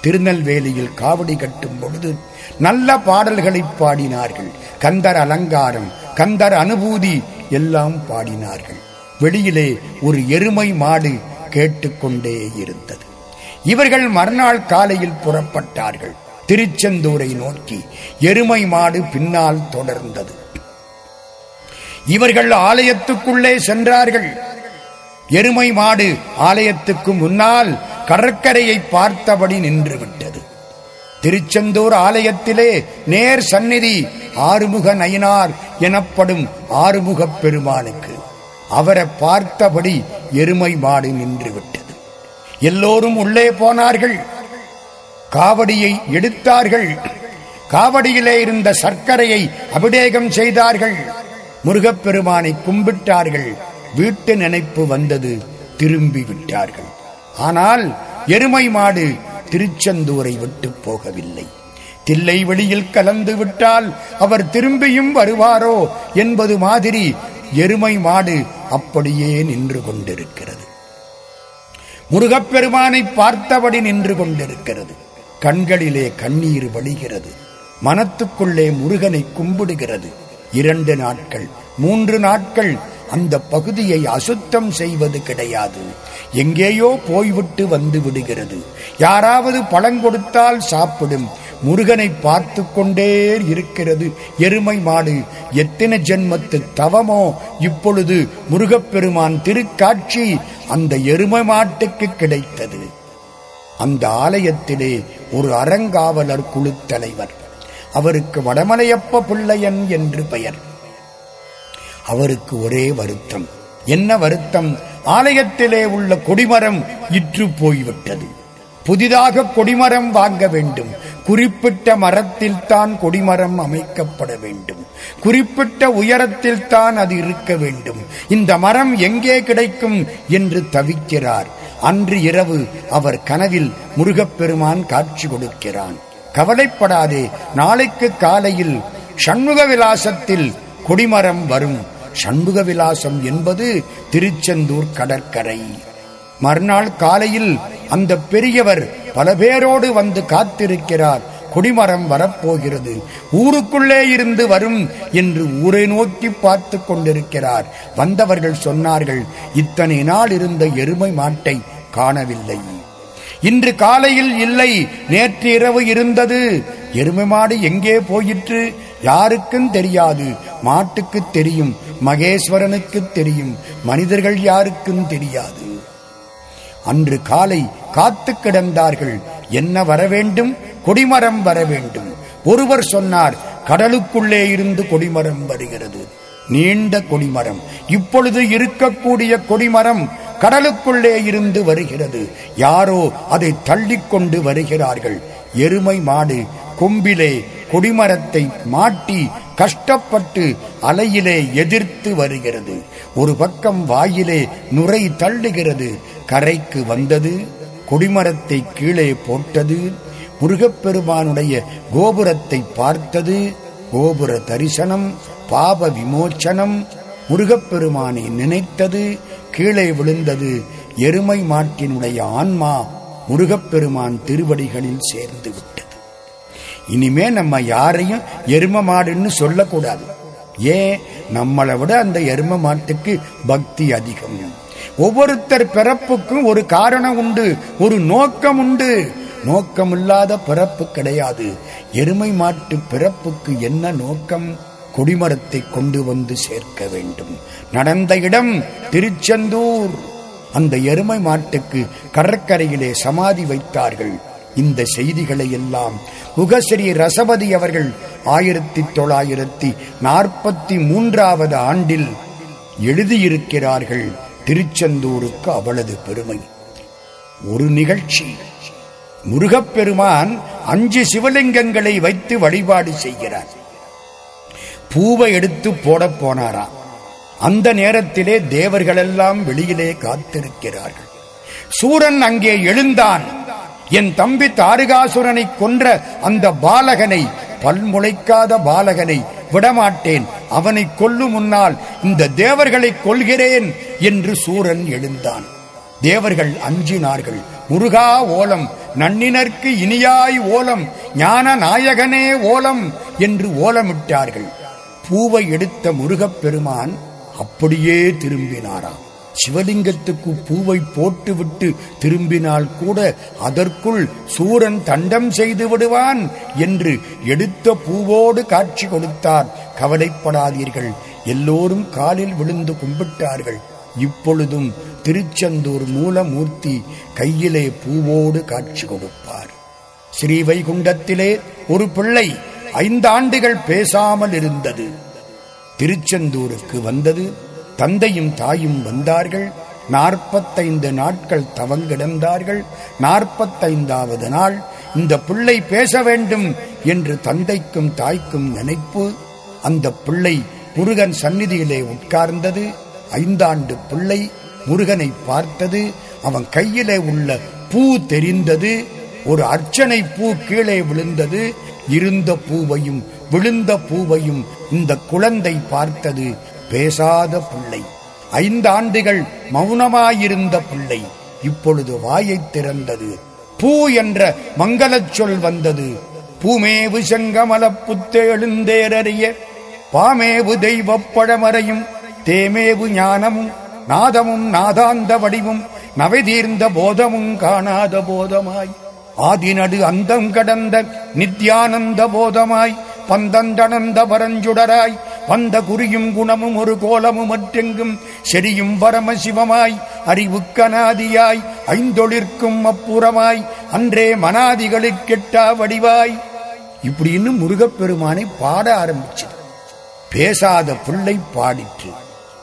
திருநெல்வேலியில் காவடி கட்டும் பொழுது நல்ல பாடல்களை பாடினார்கள். கந்தர் அலங்காரம் கந்தர் அனுபூதி எல்லாம் பாடினார்கள். வெளியிலே ஒரு எருமை மாடு கேட்டுக்கொண்டே இருந்தது. இவர்கள் மறுநாள் காலையில் புறப்பட்டார்கள். திருச்செந்தூரை நோக்கி எருமை மாடு பின்னால் தொடர்ந்தது. இவர்கள் ஆலயத்துக்குள்ளே சென்றார்கள். எருமை மாடு ஆலயத்துக்கு முன்னால் கடற்கரையை பார்த்தபடி நின்று விட்டது திருச்செந்தூர் ஆலயத்திலே நேர் சந்நிதி ஆறுமுக நயினார் எனப்படும் ஆறுமுகப் பெருமானுக்கு. அவரை பார்த்தபடி எருமை மாடு நின்றுவிட்டது. எல்லோரும் உள்ளே போனார்கள். காவடியை எடுத்தார்கள். காவடியிலே இருந்த சர்க்கரையை அபிடேகம் செய்தார்கள். முருகப்பெருமானை கும்பிட்டார்கள். வீட்டு நினைப்பு வந்தது. திரும்பி விட்டார்கள். ஆனால் எருமை மாடு திருச்செந்தூரை விட்டு போகவில்லை. தில்லை வெளியில் கலந்து விட்டால் அவர் திரும்பியும் வருவாரோ என்பது மாதிரி எருமை மாடு அப்படியே நின்று கொண்டிருக்கிறது. முருகப்பெருமானை பார்த்தபடி நின்று கொண்டிருக்கிறது. கண்களிலே கண்ணீர் வழிகிறது. மனத்துக்குள்ளே முருகனை கும்பிடுகிறது. இரண்டு நாட்கள் மூன்று நாட்கள் அந்த பகுதியை அசுத்தம் செய்வது கிடையாது. எங்கேயோ போய்விட்டு வந்து விடுகிறது. யாராவது பழம் கொடுத்தால் சாப்பிடும். முருகனை பார்த்து கொண்டே இருக்கிறது. எருமை மாடு எத்தனை ஜென்மத்து தவமோ இப்பொழுது முருகப்பெருமான் திருக்காட்சி அந்த எருமை மாட்டுக்கு கிடைத்தது. அந்த ஆலயத்திலே ஒரு அறங்காவலர் குழு தலைவர். அவருக்கு வடமலையப்ப பிள்ளையன் என்று பெயர். அவருக்கு ஒரே வருத்தம். என்ன வருத்தம்? ஆலயத்திலே உள்ள கொடிமரம் இற்று போய்விட்டது. புதிதாக கொடிமரம் வாங்க வேண்டும். குறிப்பிட்ட மரத்தில் தான் கொடிமரம் அமைக்கப்பட வேண்டும். குறிப்பிட்ட உயரத்தில் தான் அது இருக்க வேண்டும். இந்த மரம் எங்கே கிடைக்கும் என்று தவிக்கிறார். அன்று இரவு அவர் கனவில் முருகப்பெருமான் காட்சி கொடுக்கிறான். கவலைப்படாதே நாளைக்கு காலையில் சண்முக விலாசத்தில் கொடிமரம் வரும். சண்முக விலாசம் என்பது திருச்செந்தூர் கடற்கரை. மறுநாள் காலையில் அந்த பெரியவர் பல பேரோடு வந்து காத்திருக்கிறார். கொடிமரம் வரப்போகிறது. ஊருக்குள்ளே இருந்து வரும் என்று ஊரை நோக்கி பார்த்து கொண்டிருக்கிறார். வந்தவர்கள் சொன்னார்கள் இத்தனை நாள் இருந்த எருமை மாட்டை காணவில்லை. இன்று காலையில் இல்லை நேற்று இரவு இருந்தது. எருமை மாடு எங்கே போயிற்று? யாருக்கும் தெரியாது? மாட்டுக்கு தெரியும் மகேஸ்வரனுக்கு தெரியும் மனிதர்கள் யாருக்கும் தெரியாது. அன்று காலை காத்து கிடந்தார்கள் என்ன வர வேண்டும் கொடிமரம் வர வேண்டும் ஒருவர் சொன்னார் கடலுக்குள்ளே இருந்து கொடிமரம் வருகிறது. நீண்ட கொடிமரம். இப்பொழுது இருக்கக்கூடிய கொடிமரம் கடலுக்குள்ளே இருந்து வருகிறது. யாரோ அதை தள்ளிக்கொண்டு வருகிறார்கள். எருமை மாடு கொம்பிலே கொடிமரத்தை மாட்டி கஷ்டப்பட்டு அலையிலே எதிர்த்து வருகிறது. ஒரு பக்கம் வாயிலே நுரை தள்ளுகிறது. கரைக்கு வந்தது கொடிமரத்தை கீழே போட்டது முருகப்பெருமானுடைய கோபுரத்தை பார்த்தது கோபுர தரிசனம் பாப விமோச்சனம் முருகப்பெருமானை நினைத்தது கீழே விழுந்தது எருமை மாட்டினுடைய ஆன்மா முருகப்பெருமான் திருவடிகளில் சேர்ந்து விட்டது. இனிமே நம்ம யாரையும் எரும மாடுன்னு சொல்லக்கூடாது. ஏன் நம்மளை விட அந்த எரும மாட்டுக்கு பக்தி அதிகம். ஒவ்வொருத்தர் பிறப்புக்கும் ஒரு காரணம் உண்டு ஒரு நோக்கம் உண்டு. நோக்கம் இல்லாத பிறப்பு கிடையாது. எருமை மாட்டு பிறப்புக்கு என்ன நோக்கம்? கொடிமரத்தை கொண்டு வந்து சேர்க்க வேண்டும். நடந்த இடம் திருச்செந்தூர். அந்த எருமை மாட்டுக்கு கடற்கரையிலே சமாதி வைத்தார்கள். இந்த செய்திகளை எல்லாம் முகஸ்ரீ ரசபதி அவர்கள் ஆயிரத்தி தொள்ளாயிரத்தி நாற்பத்தி மூன்றாவது ஆண்டில் எழுதியிருக்கிறார்கள். திருச்செந்தூருக்கு அவளது பெருமை. ஒரு நிகழ்ச்சி. முருகப்பெருமான் அஞ்சு சிவலிங்கங்களை வைத்து வழிபாடு செய்கிறார். பூவை எடுத்து போட போனாராம் அந்த நேரத்திலே தேவர்களெல்லாம் வெளியிலே காத்திருக்கிறார்கள். சூரன் அங்கே எழுந்தான். என் தம்பி தாரிகாசுரனை கொன்ற அந்த பாலகனை பல்முளைக்காத பாலகனை விடமாட்டேன். அவனை கொல்லும் முன்னால் இந்த தேவர்களை கொள்கிறேன் என்று சூரன் எழுந்தான். தேவர்கள் அஞ்சினார்கள். முருகா ஓலம் நன்னினர்க்கு இனியாய் ஓலம் ஞான நாயகனே ஓலம் என்று ஓலமிட்டார்கள். பூவை எடுத்த முருகப் பெருமான் அப்படியே திரும்பினாராம். சிவலிங்கத்துக்கு பூவை போட்டுவிட்டு திரும்பினால் கூட அதற்குள் சூரன் தண்டம் செய்து விடுவான் என்று எடுத்த பூவோடு காட்சி கொடுத்தார். கவலைப்படாதீர்கள். எல்லோரும் காலில் விழுந்து கும்பிட்டார்கள். இப்பொழுதும் திருச்செந்தூர் மூலமூர்த்தி கையிலே பூவோடு காட்சி கொடுப்பார். ஸ்ரீவைகுண்டத்திலே ஒரு பிள்ளை ஐந்தாண்டுகள் பேசாமல் இருந்தது. திருச்செந்தூருக்கு வந்தது. தந்தையும் தாயும் வந்தார்கள். நாற்பத்தைந்து நாட்கள் தவங்கிடந்தார்கள். நாற்பத்தைந்தாவது நாள் இந்த பிள்ளை பேச வேண்டும் என்று தந்தைக்கும் தாய்க்கும் நினைப்பு அந்த பிள்ளை முருகன் சந்நிதியிலே உட்கார்ந்தது. ஐந்தாண்டு பிள்ளை முருகனை பார்த்தது. அவன் கையிலே உள்ள பூ தெரிந்தது. ஒரு அர்ச்சனை பூ கீழே விழுந்தது. இருந்த பூவையும் விழுந்த பூவையும் இந்த குழந்தை பார்த்தது. பேசாத பிள்ளை. ஐந்தாண்டுகள் மௌனமாயிருந்த பிள்ளை இப்பொழுது வாயைத் திறந்தது. பூ என்ற மங்களச் சொல் வந்தது. பூமேவு செங்கமல புத்தேழுந்தேரறிய பாமேவு தெய்வப் பழமறையும் தேமேவு ஞானமும் நாதமும் நாதாந்த வடிவும் நவைதீர்ந்த போதமும் காணாத போதமாய். ஆதிநடு அந்தம் கடந்த நித்யானந்த போதமாய் பந்தந்தனந்த பரஞ்சுடராய் வந்த குறியும் குணமும் ஒரு கோலமும் மற்றெங்கும் செரியும் பரமசிவமாய் அறிவுக்கனாதியாய் ஐந்தொழிற்கும் அப்புறமாய் அன்றே மனாதிகளுக்கெட்டா வடிவாய். இப்படின்னு முருகப்பெருமானை பாட ஆரம்பிச்சது. பேசாத பிள்ளை பாடிற்று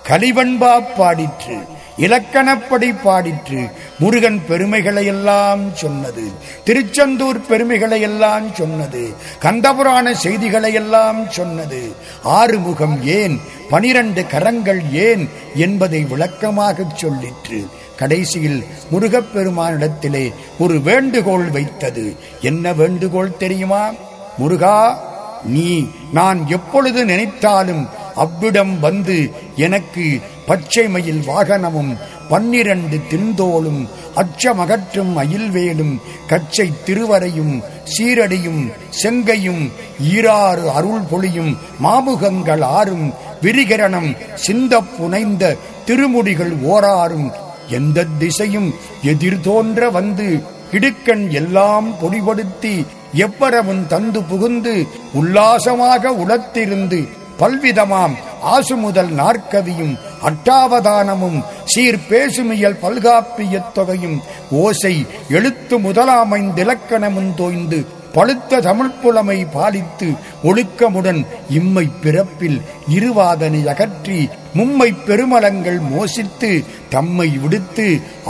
கலிவன்பா பாடிற்று. இலக்கணப்படி பாடிற்று. முருகன் பெருமைகளை எல்லாம் சொன்னது. திருச்செந்தூர் பெருமைகளை எல்லாம் சொன்னது. கந்தபுராண செய்திகளை எல்லாம் சொன்னது. ஆறுமுகம் ஏன்? பனிரண்டு கரங்கள் ஏன்? என்பதை விளக்கமாகச் சொல்லிற்று. கடைசியில் முருகப்பெருமானிடத்திலே ஒரு வேண்டுகோள் வைத்தது. என்ன வேண்டுகோள் தெரியுமா? முருகா நீ நான் எப்பொழுது நினைத்தாலும் அவ்விடம் வந்து எனக்கு பச்சை மயில் வாகனமும் பன்னிரண்டு தின்தோளும் அச்சமகற்றும் அயில்வேலும் கச்சை திருவரையும் சீரடியும் செங்கையும் ஈராறு அருள் பொழியும் மாமுகங்கள் ஆறும் விரிகரணம் சிந்த புனைந்த திருமுடிகள் ஓராறும் எந்த திசையும் எதிர்தோன்ற வந்து இடுக்கண் எல்லாம் பொடிபடுத்தி எப்பரவும் தந்து புகுந்து உல்லாசமாக உளத்திருந்து பல்விதமாம் ஆசு முதல் நாற்கவியும் அட்டாவதானமும் சீர் பேசுமியல் பல்காப்பியத் தொகையும் ஓசை எழுத்து முதலாமைந்திலக்கணமும் தோய்ந்து பழுத்த தமிழ்ப்புலமை பாலித்து ஒழுக்கமுடன் இம்மை பிறப்பில் இருவாதனை அகற்றி மும்மை பெருமலங்கள் மோசித்து தம்மை விடுத்து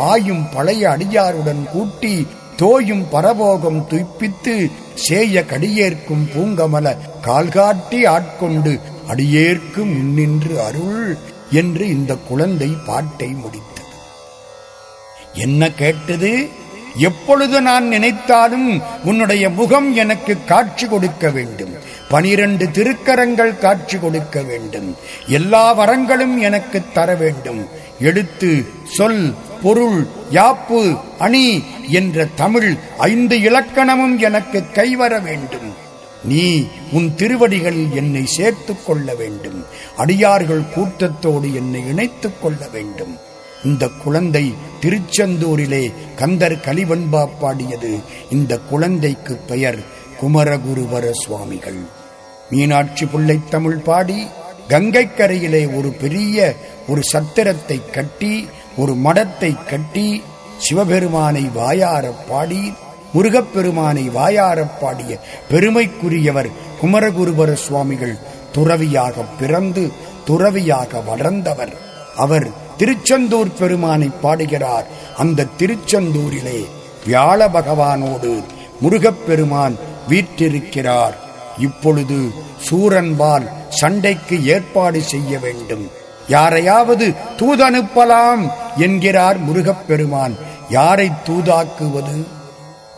ஆயும் பழைய அடியாருடன் கூட்டி தோயும் பரபோகம் துய்ப்பித்து சேய கடியேற்கும் பூங்கமல கால்காட்டி ஆட்கொண்டு அடியேற்கு முன்னின்று அருள் என்று இந்த குழந்தை பாட்டை முடித்தது. என்ன கேட்டது? எப்பொழுது நான் நினைத்தாலும் உன்னுடைய முகம் எனக்கு காட்சி கொடுக்க வேண்டும். பனிரண்டு திருக்கரங்கள் காட்சி கொடுக்க வேண்டும். எல்லா வரங்களும் எனக்கு தர வேண்டும். எழுத்து சொல் பொருள் யாப்பு அணி என்ற தமிழ் ஐந்து இலக்கணமும் எனக்கு கைவர வேண்டும். நீ உன் திருவடிகளில் என்னை சேர்த்துக் கொள்ள வேண்டும். அடியார்கள் கூட்டத்தோடு என்னை இணைத்துக் கொள்ள வேண்டும். இந்த குழந்தை திருச்செந்தூரிலே கந்தர் கலிவன்பா பாடியது இந்த குழந்தைக்கு பெயர் குமரகுருவர சுவாமிகள். மீனாட்சி பிள்ளை தமிழ் பாடி கங்கைக்கரையிலே ஒரு பெரிய ஒரு சத்திரத்தை கட்டி ஒரு மடத்தை கட்டி சிவபெருமானை வாயார பாடி முருகப்பெருமானை வாயாரப் பாடிய பெருமைக்குரியவர் குமரகுருபர சுவாமிகள் துறவியாக பிறந்து துறவியாக வளர்ந்தவர். அவர் திருச்செந்தூர் பெருமானை பாடுகிறார். அந்த திருச்செந்தூரிலே வியாழ பகவானோடு முருகப்பெருமான் வீற்றிருக்கிறார். இப்பொழுது சூரன்பால் சண்டைக்கு ஏற்பாடு செய்ய வேண்டும். யாரையாவது தூதனுப்பலாம் என்கிறார் முருகப்பெருமான். யாரை தூதாக்குவது?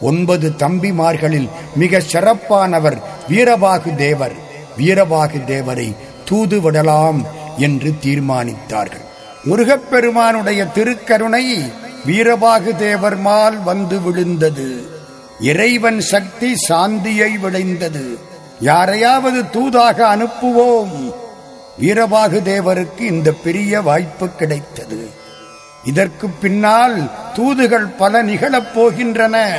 ஒன்பது தம்பிமார்களில் மிக சிறப்பானவர் வீரபாகு தேவர். வீரபாகு தேவரை தூதுவிடலாம் என்று தீர்மானித்தார்கள். முருகப்பெருமானுடைய திருக்கருணை வீரபாகு தேவர் மால் வந்து விழுந்தது. இறைவன் சக்தி சாந்தியை விளைந்தது. யாரையாவது தூதாக அனுப்புவோம். வீரபாகு தேவருக்கு இந்த பெரிய வாய்ப்பு கிடைத்தது. இதற்கு பின்னால் தூதுகள் பல நிகழப் போகின்றன.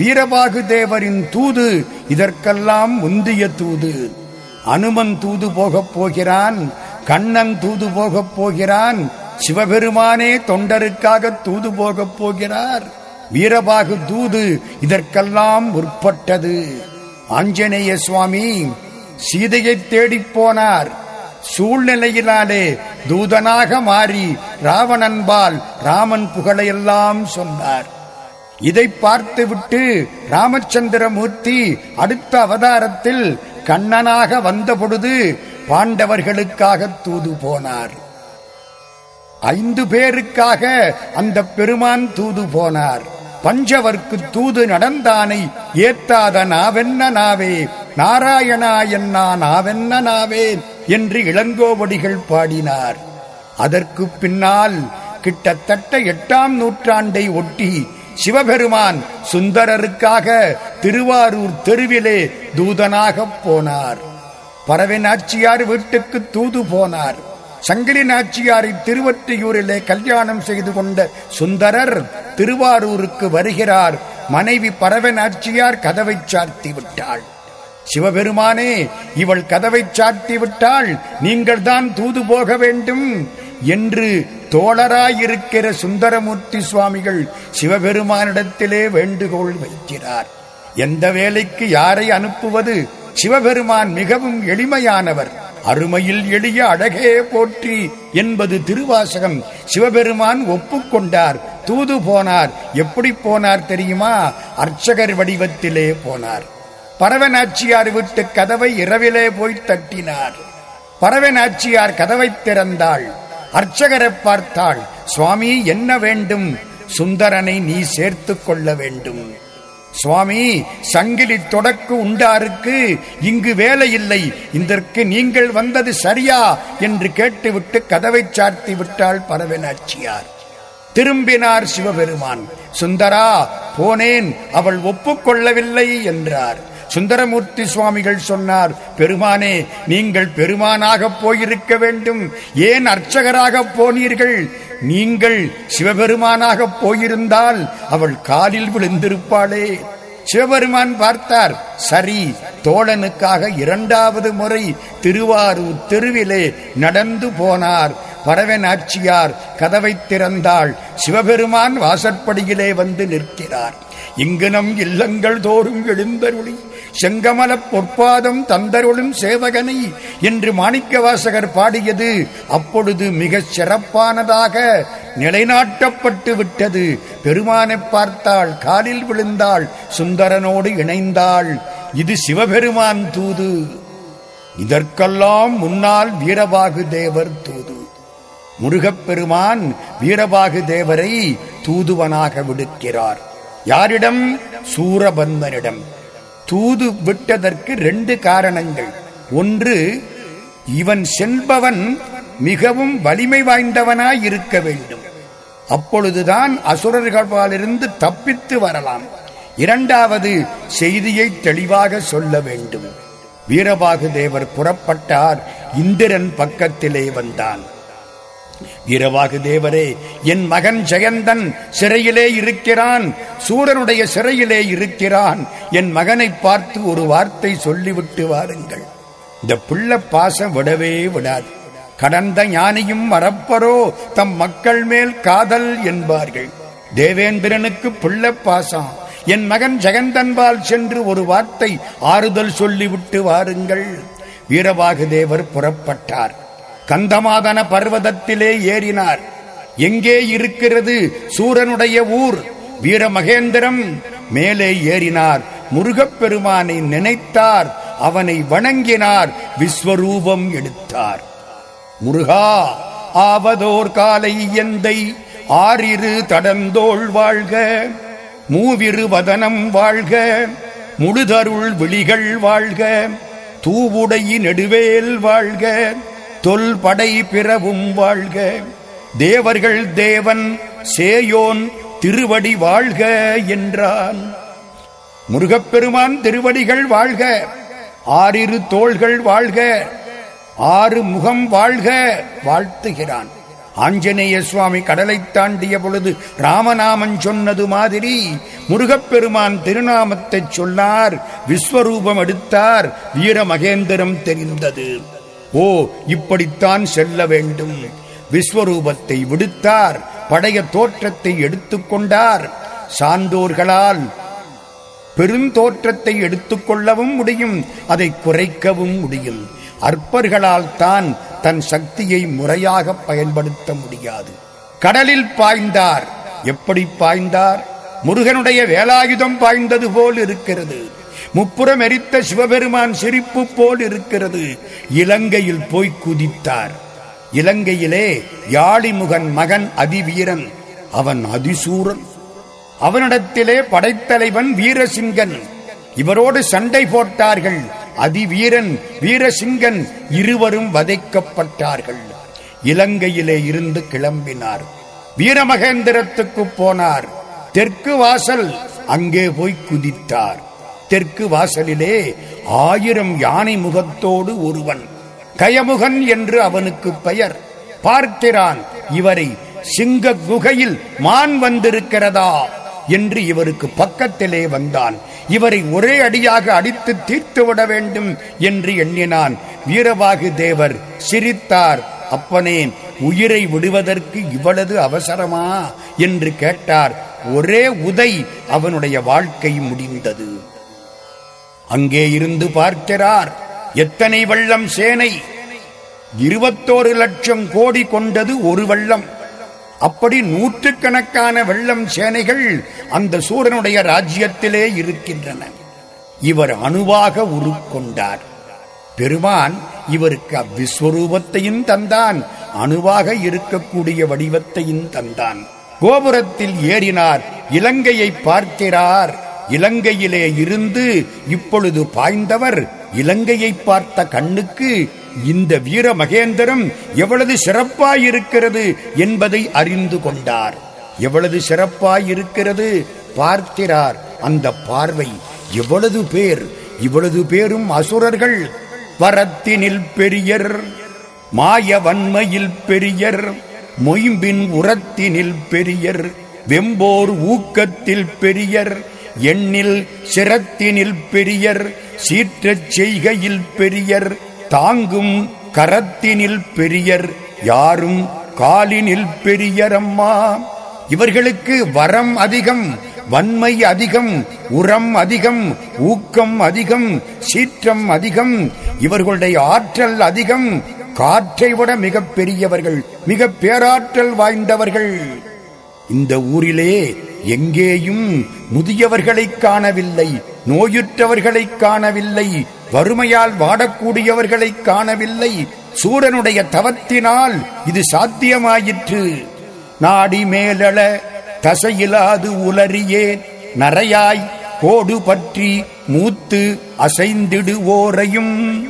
வீரபாகு தேவரின் தூது இதற்கெல்லாம் முந்திய தூது. அனுமன் தூது போகப் போகிறான் கண்ணன் தூது போகப் போகிறான் சிவபெருமானே தொண்டருக்காக தூது போகப் போகிறார். வீரபாகு தூது இதற்கெல்லாம் முற்பட்டது. ஆஞ்சநேய சுவாமி சீதையை தேடிப் போனார். சூழ்நிலையினாலே தூதனாக மாறி ராவணன்பால் ராமன் புகழையெல்லாம் சொன்னார். இதை பார்த்துவிட்டு ராமச்சந்திரமூர்த்தி அடுத்த அவதாரத்தில் கண்ணனாக வந்தபொழுது பாண்டவர்களுக்காக தூது போனார். ஐந்து பேருக்காக அந்த பெருமான் தூது போனார். பஞ்சவர்க்கு தூது நடந்தானை ஏத்தாத நாவென்ன நாவே நாராயணா என்னா நாவென்ன நாவே என்று இளங்கோவடிகள் பாடினார். அதற்கு பின்னால் கிட்டத்தட்ட எட்டாம் நூற்றாண்டை ஒட்டி சிவபெருமான் சுந்தரருக்காக திருவாரூர் தெருவிலே தூதனாக போனார். பறவை நாச்சியார் வீட்டுக்கு தூது போனார். சங்கிலி நாச்சியாரை திருவற்றியூரிலே கல்யாணம் செய்து கொண்ட சுந்தரர் திருவாரூருக்கு வருகிறார். மனைவி பறவை நாச்சியார் கதவை சாத்தி விட்டாள். சிவபெருமானே இவள் கதவை சாத்தி விட்டாள். நீங்கள் தான் தூது போக வேண்டும். என்று தோழராயிருக்கிற சுந்தரமூர்த்தி சுவாமிகள் சிவபெருமானிடத்திலே வேண்டுகோள் வைக்கிறார். எந்த வேலைக்கு யாரை அனுப்புவது? சிவபெருமான் மிகவும் எளிமையானவர். அருமையில் எளிய அழகே போற்றி என்பது திருவாசகம். சிவபெருமான் ஒப்புக்கொண்டார் தூது போனார். எப்படி போனார் தெரியுமா? அர்ச்சகர் வடிவத்திலே போனார். பரவநாச்சியார் வீட்டு கதவை இரவிலே போய் தட்டினார். பரவநாச்சியார் கதவை திறந்தாள். அர்ச்சகரை பார்த்தாள் சுவாமி என்ன வேண்டும்? சுந்தரனை நீ சேர்த்துக் கொள்ள வேண்டும். சுவாமி சங்கிலி தொடக்கு உண்டாருக்கு இங்கு வேலை இல்லை. இதற்கு நீங்கள் வந்தது சரியா? என்று கேட்டுவிட்டு கதவை சாத்தி விட்டாள் பரவனாட்சியார் திரும்பினார் சிவபெருமான். சுந்தரா போனேன். அவள் ஒப்புக்கொள்ளவில்லை என்றார். சுந்தரமூர்த்தி சுவாமிகள் சொன்னார் பெருமானே நீங்கள் பெருமானாக போயிருக்க வேண்டும். ஏன் அர்ச்சகராக போனீர்கள்? நீங்கள் சிவபெருமானாக போயிருந்தால் அவள் காலில் விழுந்திருப்பாளே. சிவபெருமான் பார்த்தார் சரி தோழனுக்காக இரண்டாவது முறை திருவாரூர் தெருவிலே நடந்து போனார். பரவனாட்சியார் கதவை திறந்தாள். சிவபெருமான் வாசற்படியிலே வந்து நிற்கிறார். இங்கு நம் இல்லங்கள் தோறும் எழுந்தருளி செங்கமல பொற்பாதம் தந்தருளும் சேவகனை என்று மாணிக்கவாசகர் பாடியது அப்பொழுது மிக சிறப்பானதாக நிலைநாட்டப்பட்டு விட்டது. பெருமானை பார்த்தாள் காலில் விழுந்தாள் சுந்தரனோடு இணைந்தாள். இது சிவபெருமான் தூது. இதற்கெல்லாம் முன்னால் வீரபாகு தேவர் தூது. முருகப்பெருமான் வீரபாகு தேவரை தூதுவனாக விடுக்கிறார். யாரிடம்? சூரபந்தனிடம். தூது விட்டதற்கு ரெண்டு காரணங்கள். ஒன்று இவன் செல்பவன் மிகவும் வலிமை வாய்ந்தவனாய் இருக்க வேண்டும். அப்பொழுதுதான் அசுரர்களிருந்து தப்பித்து வரலாம். இரண்டாவது செய்தியை தெளிவாக சொல்ல வேண்டும். வீரபாகு தேவர் புறப்பட்டார். இந்திரன் பக்கத்திலே வந்தான். வீரவாகு தேவரே என் மகன் ஜெயந்தன் சிறையிலே இருக்கிறான் சூரனுடைய சிறையிலே இருக்கிறான். என் மகனை பார்த்து ஒரு வார்த்தை சொல்லிவிட்டு வாருங்கள். இந்த பிள்ளை பாச விடவே விடாது. கடந்த ஞானியும் மறப்பரோ தம் மக்கள் மேல் காதல் என்பார்கள். தேவேந்திரனுக்கு பிள்ளை பாசம். என் மகன் ஜெகந்தன்பால் சென்று ஒரு வார்த்தை ஆறுதல் சொல்லிவிட்டு வாருங்கள். வீரவாகு தேவர் புறப்பட்டார். கந்தமாதன பர்வதத்திலே ஏறினார். எங்கே இருக்கிறது? சூரனுடைய ஊர். வீரமகேந்திரம் மேலே ஏறினார். முருகப்பெருமானை நினைத்தார். அவனை வணங்கினார். விஸ்வரூபம் எடுத்தார். முருகா ஆவதோர் காலை எந்தை. ஆறிரு தடந்தோள் வாழ்க. மூவிரு வதனம் வாழ்க. முழுதருள் விழிகள் வாழ்க. தூவுடையின் நெடுவேல் வாழ்க. தொல் படை பிறவும் வாழ்க. தேவர்கள் தேவன் சேயோன் திருவடி வாழ்க என்றான். முருகப்பெருமான் திருவடிகள் வாழ்க. ஆறிரு தோள்கள் வாழ்க. ஆறு முகம் வாழ்க. வாழ்த்துகிறான். ஆஞ்சநேய சுவாமி கடலை தாண்டிய பொழுது ராமநாமன் சொன்னது மாதிரி முருகப்பெருமான் திருநாமத்தை சொன்னார். விஸ்வரூபம் எடுத்தார். வீரமகேந்திரம் தெரிந்தது. ஓ இப்படித்தான் செல்ல வேண்டும். விஸ்வரூபத்தை விடுத்தார் படைய தோற்றத்தை எடுத்துக்கொண்டார் சான்றோர்களால் பெருந்தோற்றத்தை எடுத்துக்கொள்ளவும் முடியும் அதை குறைக்கவும் முடியும். அற்பர்களால் தான் தன் சக்தியை முறையாக பயன்படுத்த முடியாது. கடலில் பாய்ந்தார். எப்படி பாய்ந்தார்? முருகனுடைய வேலாயுதம் பாய்ந்தது போல் இருக்கிறது. முப்புறம் எரித்த சிவபெருமான் சிரிப்பு போல் இருக்கிறது. இலங்கையில் போய் குதித்தார். இலங்கையிலே யாழிமுகன் மகன் அதிவீரன். அவன் அதிசூரன். அவனிடத்திலே படைத்தலைவன் வீரசிங்கன். இவரோடு சண்டை போட்டார்கள். அதிவீரன் வீரசிங்கன் இருவரும் வதைக்கப்பட்டார்கள். இலங்கையிலே இருந்து கிளம்பினார். வீரமகேந்திரத்துக்கு போனார். தெற்கு வாசல் அங்கே போய் குதித்தார். தெற்கு வாசலிலே ஆயிரம் யானை முகத்தோடு ஒருவன். கயமுகன் என்று அவனுக்கு பெயர். பார்க்கிறான் இவரை சிங்க குகையில் மான் வந்திருக்கிறதா? என்று இவருக்கு பக்கத்திலே வந்தான். இவரை ஒரே அடியாக அடித்து தீர்த்து விட வேண்டும் என்று எண்ணினான். வீரவாகு தேவர் சிரித்தார். அப்பனே உயிரை விடுவதற்கு இவ்வளவு அவசரமா? என்று கேட்டார். ஒரே உதை அவனுடைய வாழ்க்கை முடிந்தது. அங்கே இருந்து பார்க்கிறார். எத்தனை வள்ளம் சேனை? இருபத்தோரு லட்சம் கோடி கொண்டது ஒரு வள்ளம். அப்படி நூற்றுக்கணக்கான வெள்ளம் சேனைகள் அந்த சூரனுடைய ராஜ்யத்திலே இருக்கின்றன. இவர் அணுவாக உருக்கொண்டார். பெருமான் இவருக்கு அவ்விஸ்வரூபத்தையும் தந்தான். அணுவாக இருக்கக்கூடிய வடிவத்தையும் தந்தான். கோபுரத்தில் ஏறினார். இலங்கையை பார்க்கிறார். இலங்கையிலே இருந்து இப்பொழுது பாய்ந்தவர் இலங்கையை பார்த்த கண்ணுக்கு இந்த வீர மகேந்திரம் எவ்வளவு சிறப்பாயிருக்கிறது என்பதை அறிந்து கொண்டார். எவ்வளவு சிறப்பாயிருக்கிறது பார்க்கிறார் அந்த பார்வை எவ்வளவு பேர் இவ்வளவு பேரும் அசுரர்கள். வரத்தினில் பெரியர் மாய வன்மையில் பெரியர் மொயம்பின் உரத்தினில் பெரியர் வெம்போர் ஊக்கத்தில் பெரியர் எண்ணில் சிரத்தினில் பெரியர் சீற்றச் செய்கையில் பெரியர் தாங்கும் கரத்தினில் பெரியர் யாரும் காலினில் பெரியரம்மா இவர்களுக்கு வரம் அதிகம் வன்மை அதிகம் உரம் அதிகம் ஊக்கம் அதிகம் சீற்றம் அதிகம் இவர்களுடைய ஆற்றல் அதிகம் காற்றை விட மிக பெரியவர்கள் மிக பேராற்றல் வாய்ந்தவர்கள். இந்த ஊரிலே எங்கேயும் முதியவர்களை காணவில்லை நோயுற்றவர்களை காணவில்லை வறுமையால் வாடக்கூடியவர்களை காணவில்லை. சூரனுடைய தவத்தினால் இது சாத்தியமாயிற்று. நாடி மேலள தசையிலாது உலறியே நரையாய் கோடு பற்றி மூத்து அசைந்திடுவோரையும்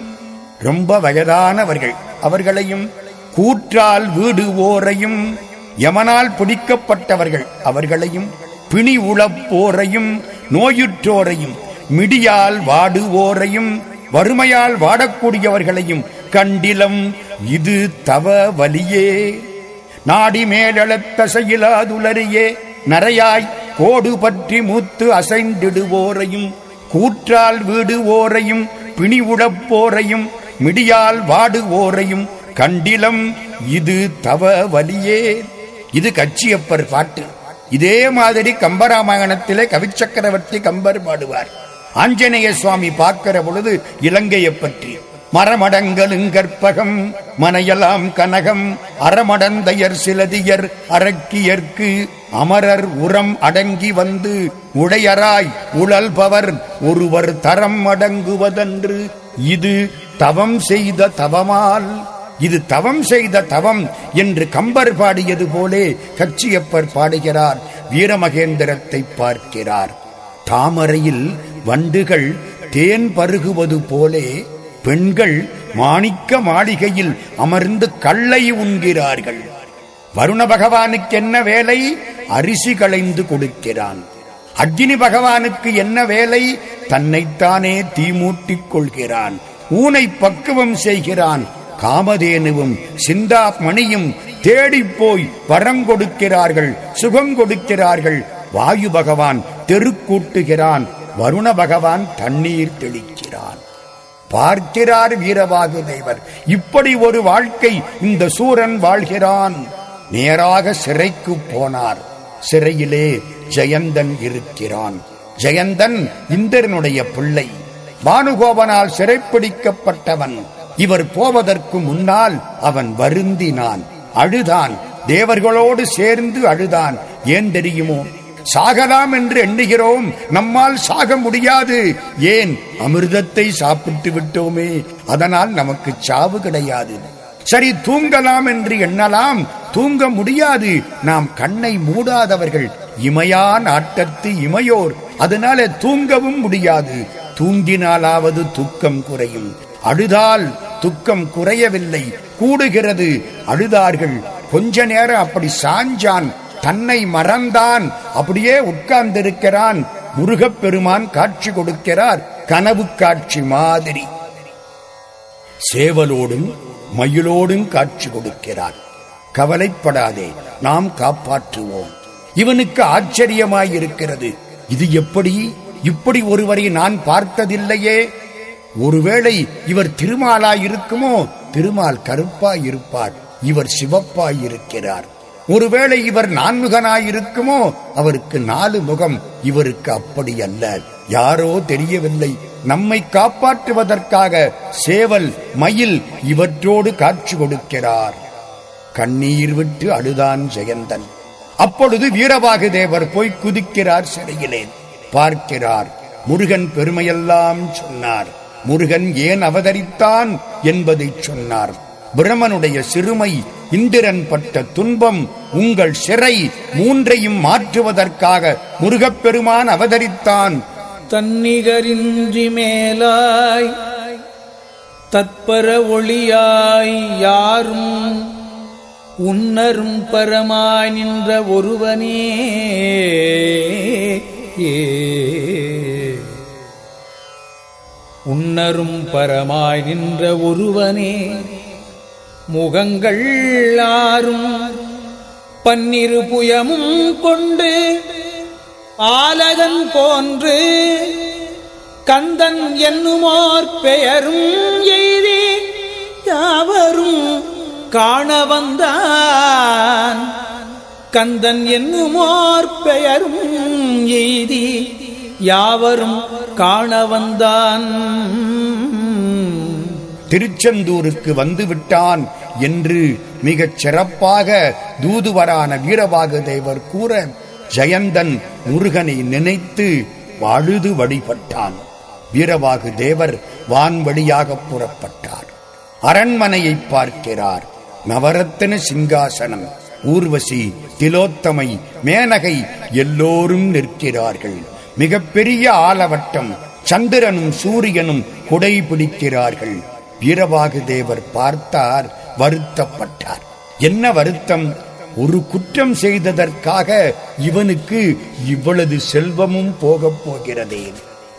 ரொம்ப வயதானவர்கள் அவர்களையும் கூற்றால் வீடுவோரையும் யமனால் பிடிக்கப்பட்டவர்கள் அவர்களையும் பிணி உழப்போரையும் நோயுற்றோரையும் மிடியால் வாடுவோரையும் வறுமையால் வாடக்கூடியவர்களையும் கண்டிலம் இது தவ வலியே. நாடி மேலெழத்தசையிலாதுலறியே நரையாய் கோடு பற்றி மூத்து அசைந்திடுவோரையும் கூற்றால் வீடுவோரையும் பிணிவுடப்போரையும் மிடியால் வாடுவோரையும் கண்டிலம் இது தவ வலியே. இது கச்சியப்பர் பாட்டு. இதே மாதிரி கம்பராமாயணத்திலே கவிச்சக்கரவர்த்தி கம்பர் பாடுவார். ஆஞ்சநேய சுவாமி பார்க்கிற பொழுது இலங்கையை பற்றி. மரமடங்கலுங்கற்பகம் மனையலாம் கனகம் அறமடந்தையர் சிலதியர் அரக்கியர்க்கு அமரர் உரம் அடங்கி வந்து உடையராய் உழல்பவர் ஒருவர் தரம் அடங்குவதன்று. இது தவம் செய்த தவமால் இது தவம் செய்த தவம் என்று கம்பர் பாடியது போலே கச்சியப்பர் பாடுகிறார் வீரமகேந்திரத்தை பார்க்கிறார். தாமரையில் வண்டுகள் தேன் பருகுவது போலே பெண்கள் மாணிக்க மாளிகையில் அமர்ந்து கல்லை உண்கிறார்கள். வருண பகவானுக்கு என்ன வேலை? அரிசி களைந்து கொடுக்கிறான். அக்னி பகவானுக்கு என்ன வேலை? தன்னைத்தானே தீமூட்டிக் கொள்கிறான். ஊனை பக்குவம் செய்கிறான். காமதேனுவும் சிந்தாமணியும் தேடிப் போய் வரம் கொடுக்கிறார்கள் சுகம் கொடுக்கிறார்கள். வாயு பகவான் தெருக்கூட்டுகிறான் வருண பகவான் தண்ணீர் தெளிக்கிறான். பார்க்கிறார் வீரவாகு தேவர் இப்படி ஒரு வாழ்க்கை இந்த சூரன் வாழ்கிறான். நேராக சிறைக்கு போனார் சிறையிலே ஜெயந்தன் இருக்கிறான். ஜெயந்தன் இந்திரனுடைய பிள்ளை பானுகோபனால் சிறைப்பிடிக்கப்பட்டவன். இவர் போவதற்கு முன்னால் அவன் வருந்தினான். அழுதான். தேவர்களோடு சேர்ந்து அழுதான். ஏன் தெரியுமோ? சாகலாம் என்று எண்ணுகிறோம். நம்மால் சாக முடியாது. ஏன்? அமிர்தத்தை சாப்பிட்டு விட்டோமே. அதனால் நமக்கு சாவு கிடையாது. சரி தூங்கலாம் என்று எண்ணலாம். தூங்க முடியாது. நாம் கண்ணை மூடாதவர்கள். இமையான் ஆட்டத்து இமையோர். அதனால தூங்கவும் முடியாது. தூங்கினாலாவது துக்கம் குறையும். அழுதால் துக்கம் குறையவில்லை. கூடுகிறது. அழுதார்கள். கொஞ்ச நேரம் அப்படி சாஞ்சான். தன்னை மறந்தான். அப்படியே உட்கார்ந்திருக்கிறான். முருகப்பெருமான் காட்சி கொடுக்கிறார். கனவு காட்சி மாதிரி. சேவலோடும் மயிலோடும் காட்சி கொடுக்கிறார். கவலைப்படாதே. நாம் காப்பாற்றுவோம். இவனுக்கு ஆச்சரியமாயிருக்கிறது. இது எப்படி? இப்படி ஒருவரை நான் பார்த்ததில்லையே. ஒருவேளை இவர் திருமாலாயிருக்குமோ? திருமால் கருப்பாயிருப்பார். இவர் சிவப்பாயிருக்கிறார். ஒருவேளை இவர் நான்முகனாயிருக்குமோ? அவருக்கு நாலு முகம். இவருக்கு அப்படி அல்ல யாரோ தெரியவில்லை. நம்மை காப்பாற்றுவதற்காக சேவல் மயில் இவற்றோடு காட்சி கொடுக்கிறார். கண்ணீர் விட்டு அழுதான் ஜெயந்தன். அப்பொழுது வீரபாகு தேவர் போய் குதிக்கிறார் சிறையிலே. பார்க்கிறார். முருகன் பெருமையெல்லாம் சொன்னார். முருகன் ஏன் அவதரித்தான் என்பதை சொன்னார். பிரமனுடைய சிறுமை இந்திரன் பட்ட துன்பம் உங்கள் சிறை மூன்றையும் மாற்றுவதற்காக முருகப்பெருமான் அவதரித்தான். தன்னிகரின்றி மேலாய் தற்பர ஒளியாய் யாரும் உன்னரும் பரமாய் நின்ற ஒருவனே. ஏ உன்னரும் பரமாய் நின்ற ஒருவனே. முகங்கள் ஆறும் பன்னிரு புயமும் கொண்டு ஆலகன் போன்று கந்தன் என்னுமோர் பெயரும் எய்தி. யாவரும் காண வந்தான். கந்தன் என்னுமோர் பெயரும் எய்தி. யாவரும் காண வந்தான் திருச்செந்தூருக்கு வந்துவிட்டான் என்று மிகச் சிறப்பாக தூதுவரான வீரபாகு தேவர் கூற ஜெயந்தன் முருகனை நினைத்து அழுது வழிபட்டான். வீரவாகு தேவர் வான்வழியாக புறப்பட்டார். அரண்மனையை பார்க்கிறார். நவரத்தின சிங்காசனம் ஊர்வசி திலோத்தமை மேனகை எல்லோரும் நிற்கிறார்கள். மிகப்பெரிய ஆலவட்டம் சந்திரனும் சூரியனும் குடை பிடிக்கிறார்கள். வீரவாகு தேவர் பார்த்தார் வருத்தப்பட்டார். என்ன வருத்தம்? ஒரு குற்றம் செய்ததற்காக இவனுக்கு இவ்வளவு செல்வமும் போகப் போகிறதே.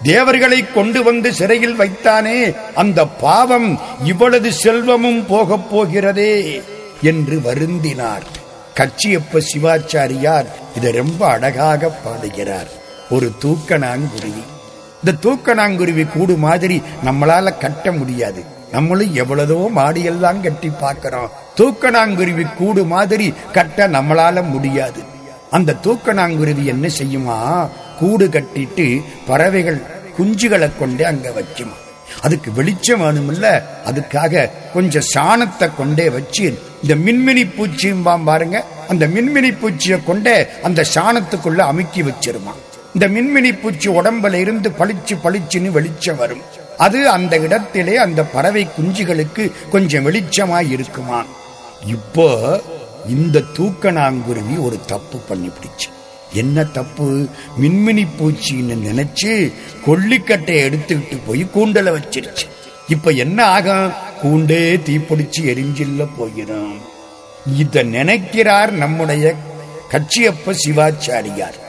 தேவர்களை கொண்டு வந்து சிறையில் வைத்தானே அந்த பாவம் இவ்வளவு செல்வமும் போகப் போகிறதே என்று வருந்தினார். கச்சியப்ப சிவாச்சாரியார் இதை ரொம்ப அழகாக பாடுகிறார். ஒரு தூக்கணாங்குருவி. இந்த தூக்கணாங்குருவி கூடு மாதிரி நம்மளால கட்ட முடியாது. நம்மளும் எவ்வளவோ மாடியெல்லாம் கட்டி பார்க்கிறோம். தூக்கணாங்குருவி கூடு மாதிரி கட்ட நம்மளால முடியாது. அந்த தூக்கணாங்குருவி என்ன செய்யுமா? கூடு கட்டிட்டு பறவைகள் குஞ்சுகளை கொண்டே அங்க வைக்குமா? அதுக்கு வெளிச்சம் வேணுமில்ல அதுக்காக கொஞ்சம் சாணத்தை கொண்டே வச்சு இந்த மின்மினி பூச்சியும் பாருங்க. அந்த மின்மினி பூச்சியை கொண்டே அந்த சாணத்துக்குள்ள அமுக்கி வச்சிருமா? இந்த மின்மினி பூச்சி உடம்புல இருந்து பளிச்சு பளிச்சுன்னு வெளிச்சம் வரும். அது அந்த இடத்திலே அந்த பறவை குஞ்சுகளுக்கு கொஞ்சம் வெளிச்சமாய் இருக்குமா? இப்போ இந்த தூக்கணாங்குருவி ஒரு தப்பு பண்ணிப்பிடிச்சு. என்ன தப்பு? மின்மினி பூச்சின்னு நினைச்சு கொல்லிக்கட்டையை எடுத்துக்கிட்டு போய் கூண்டல வச்சிருச்சு. இப்ப என்ன ஆகும்? கூண்டே தீப்பிடிச்சு எரிஞ்சில்ல போயிடும் இத நினைக்கிறார் நம்முடைய கச்சியப்ப சிவாச்சாரியார்.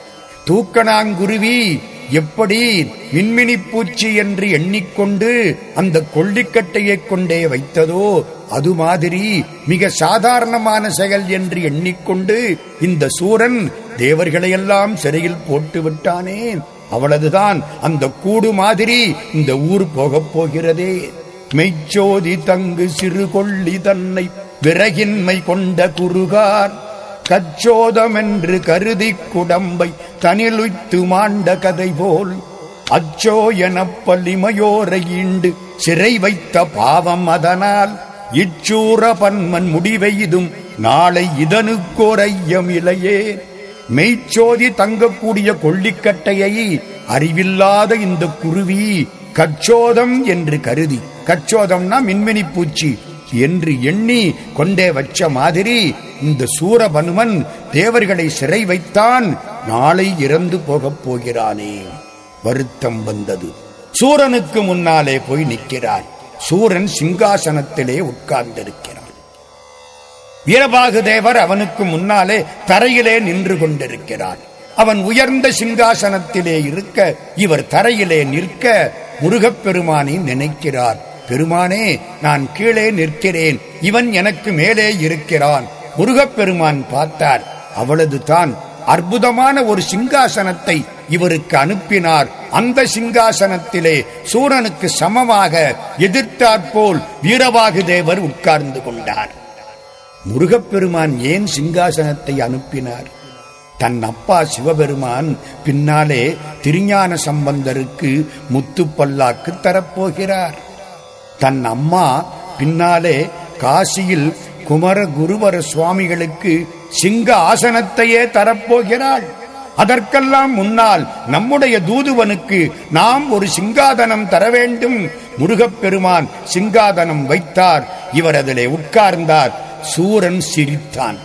தூக்கணாங்குருவி எப்படி மின்மினி பூச்சி என்று எண்ணிக்கொண்டு அந்த கொள்ளிக்கட்டையை கொண்டே வைத்ததோ அது மாதிரி மிக சாதாரணமான செயல் என்று எண்ணிக்கொண்டு இந்த சூரன் தேவர்களையெல்லாம் சிறையில் போட்டு விட்டானே. அவளதுதான் அந்த கூடு மாதிரி இந்த ஊர் போகப் போகிறதே. மெய்ச்சோதி தங்கு சிறு கொள்ளி தன்னை விறகின்மை கொண்ட குறுகார் கச்சோதமென்று கருதி குடம்பை தனிலுய்த்து மாண்ட கதை போல் அச்சோ எனப்பலிமையோரை ஈண்டு சிறை வைத்த பாவம் அதனால் இச்சூர பன்மன் முடிவெய்தும் நாளை இதனுக்கோரையம் இலையே. மெய்ச்சோதி தங்கக்கூடிய கொள்ளிக்கட்டையை அறிவில்லாத இந்த குருவி கச்சோதம் என்று கருதி. கச்சோதம்னா மின்மினி பூச்சி என்று எண்ணி கொண்டே வச்ச மாதிரி இந்த சூரபனுமன் தேவர்களை சிறை வைத்தான். நாளை இறந்து போகப் போகிறானே. வருத்தம் வந்தது. சூரனுக்கு முன்னாலே போய் நிற்கிறார் சூரன் சிங்காசனத்திலே உட்கார்ந்திருக்கிறான். வீரபாகு தேவர் அவனுக்கு முன்னாலே தரையிலே நின்று கொண்டிருக்கிறார் அவன் உயர்ந்த சிங்காசனத்திலே இருக்க இவர் தரையிலே நிற்க முருகப்பெருமானை நினைக்கிறார். பெருமானே நான் கீழே நிற்கிறேன். இவன் எனக்கு மேலே இருக்கிறான். முருகப்பெருமான் பார்த்தார். அவளது தான் அற்புதமான ஒரு சிங்காசனத்தை இவருக்கு அனுப்பினார். அந்த சிங்காசனத்திலே சூரனுக்கு சமமாக எதிர்த்தாற்போல் வீரவாகு தேவர் உட்கார்ந்து கொண்டார். முருகப்பெருமான் ஏன் சிங்காசனத்தை அனுப்பினார்? தன் அப்பா சிவபெருமான் பின்னாலே திருஞான சம்பந்தருக்கு முத்துப்பல்லாக்கு தரப்போகிறார். தன் அம்மா பின்னாலே காசியில் குமர குருவர சுவாமிகளுக்கு சிங்க ஆசனத்தையே தரப்போகிறாள். அதற்கெல்லாம் முன்னால் நம்முடைய தூதுவனுக்கு நாம் ஒரு சிங்காதனம் தர வேண்டும். முருகப்பெருமான் சிங்காதனம் வைத்தார். இவர் அதிலே உட்கார்ந்தார். சூரன் சிரித்தான்.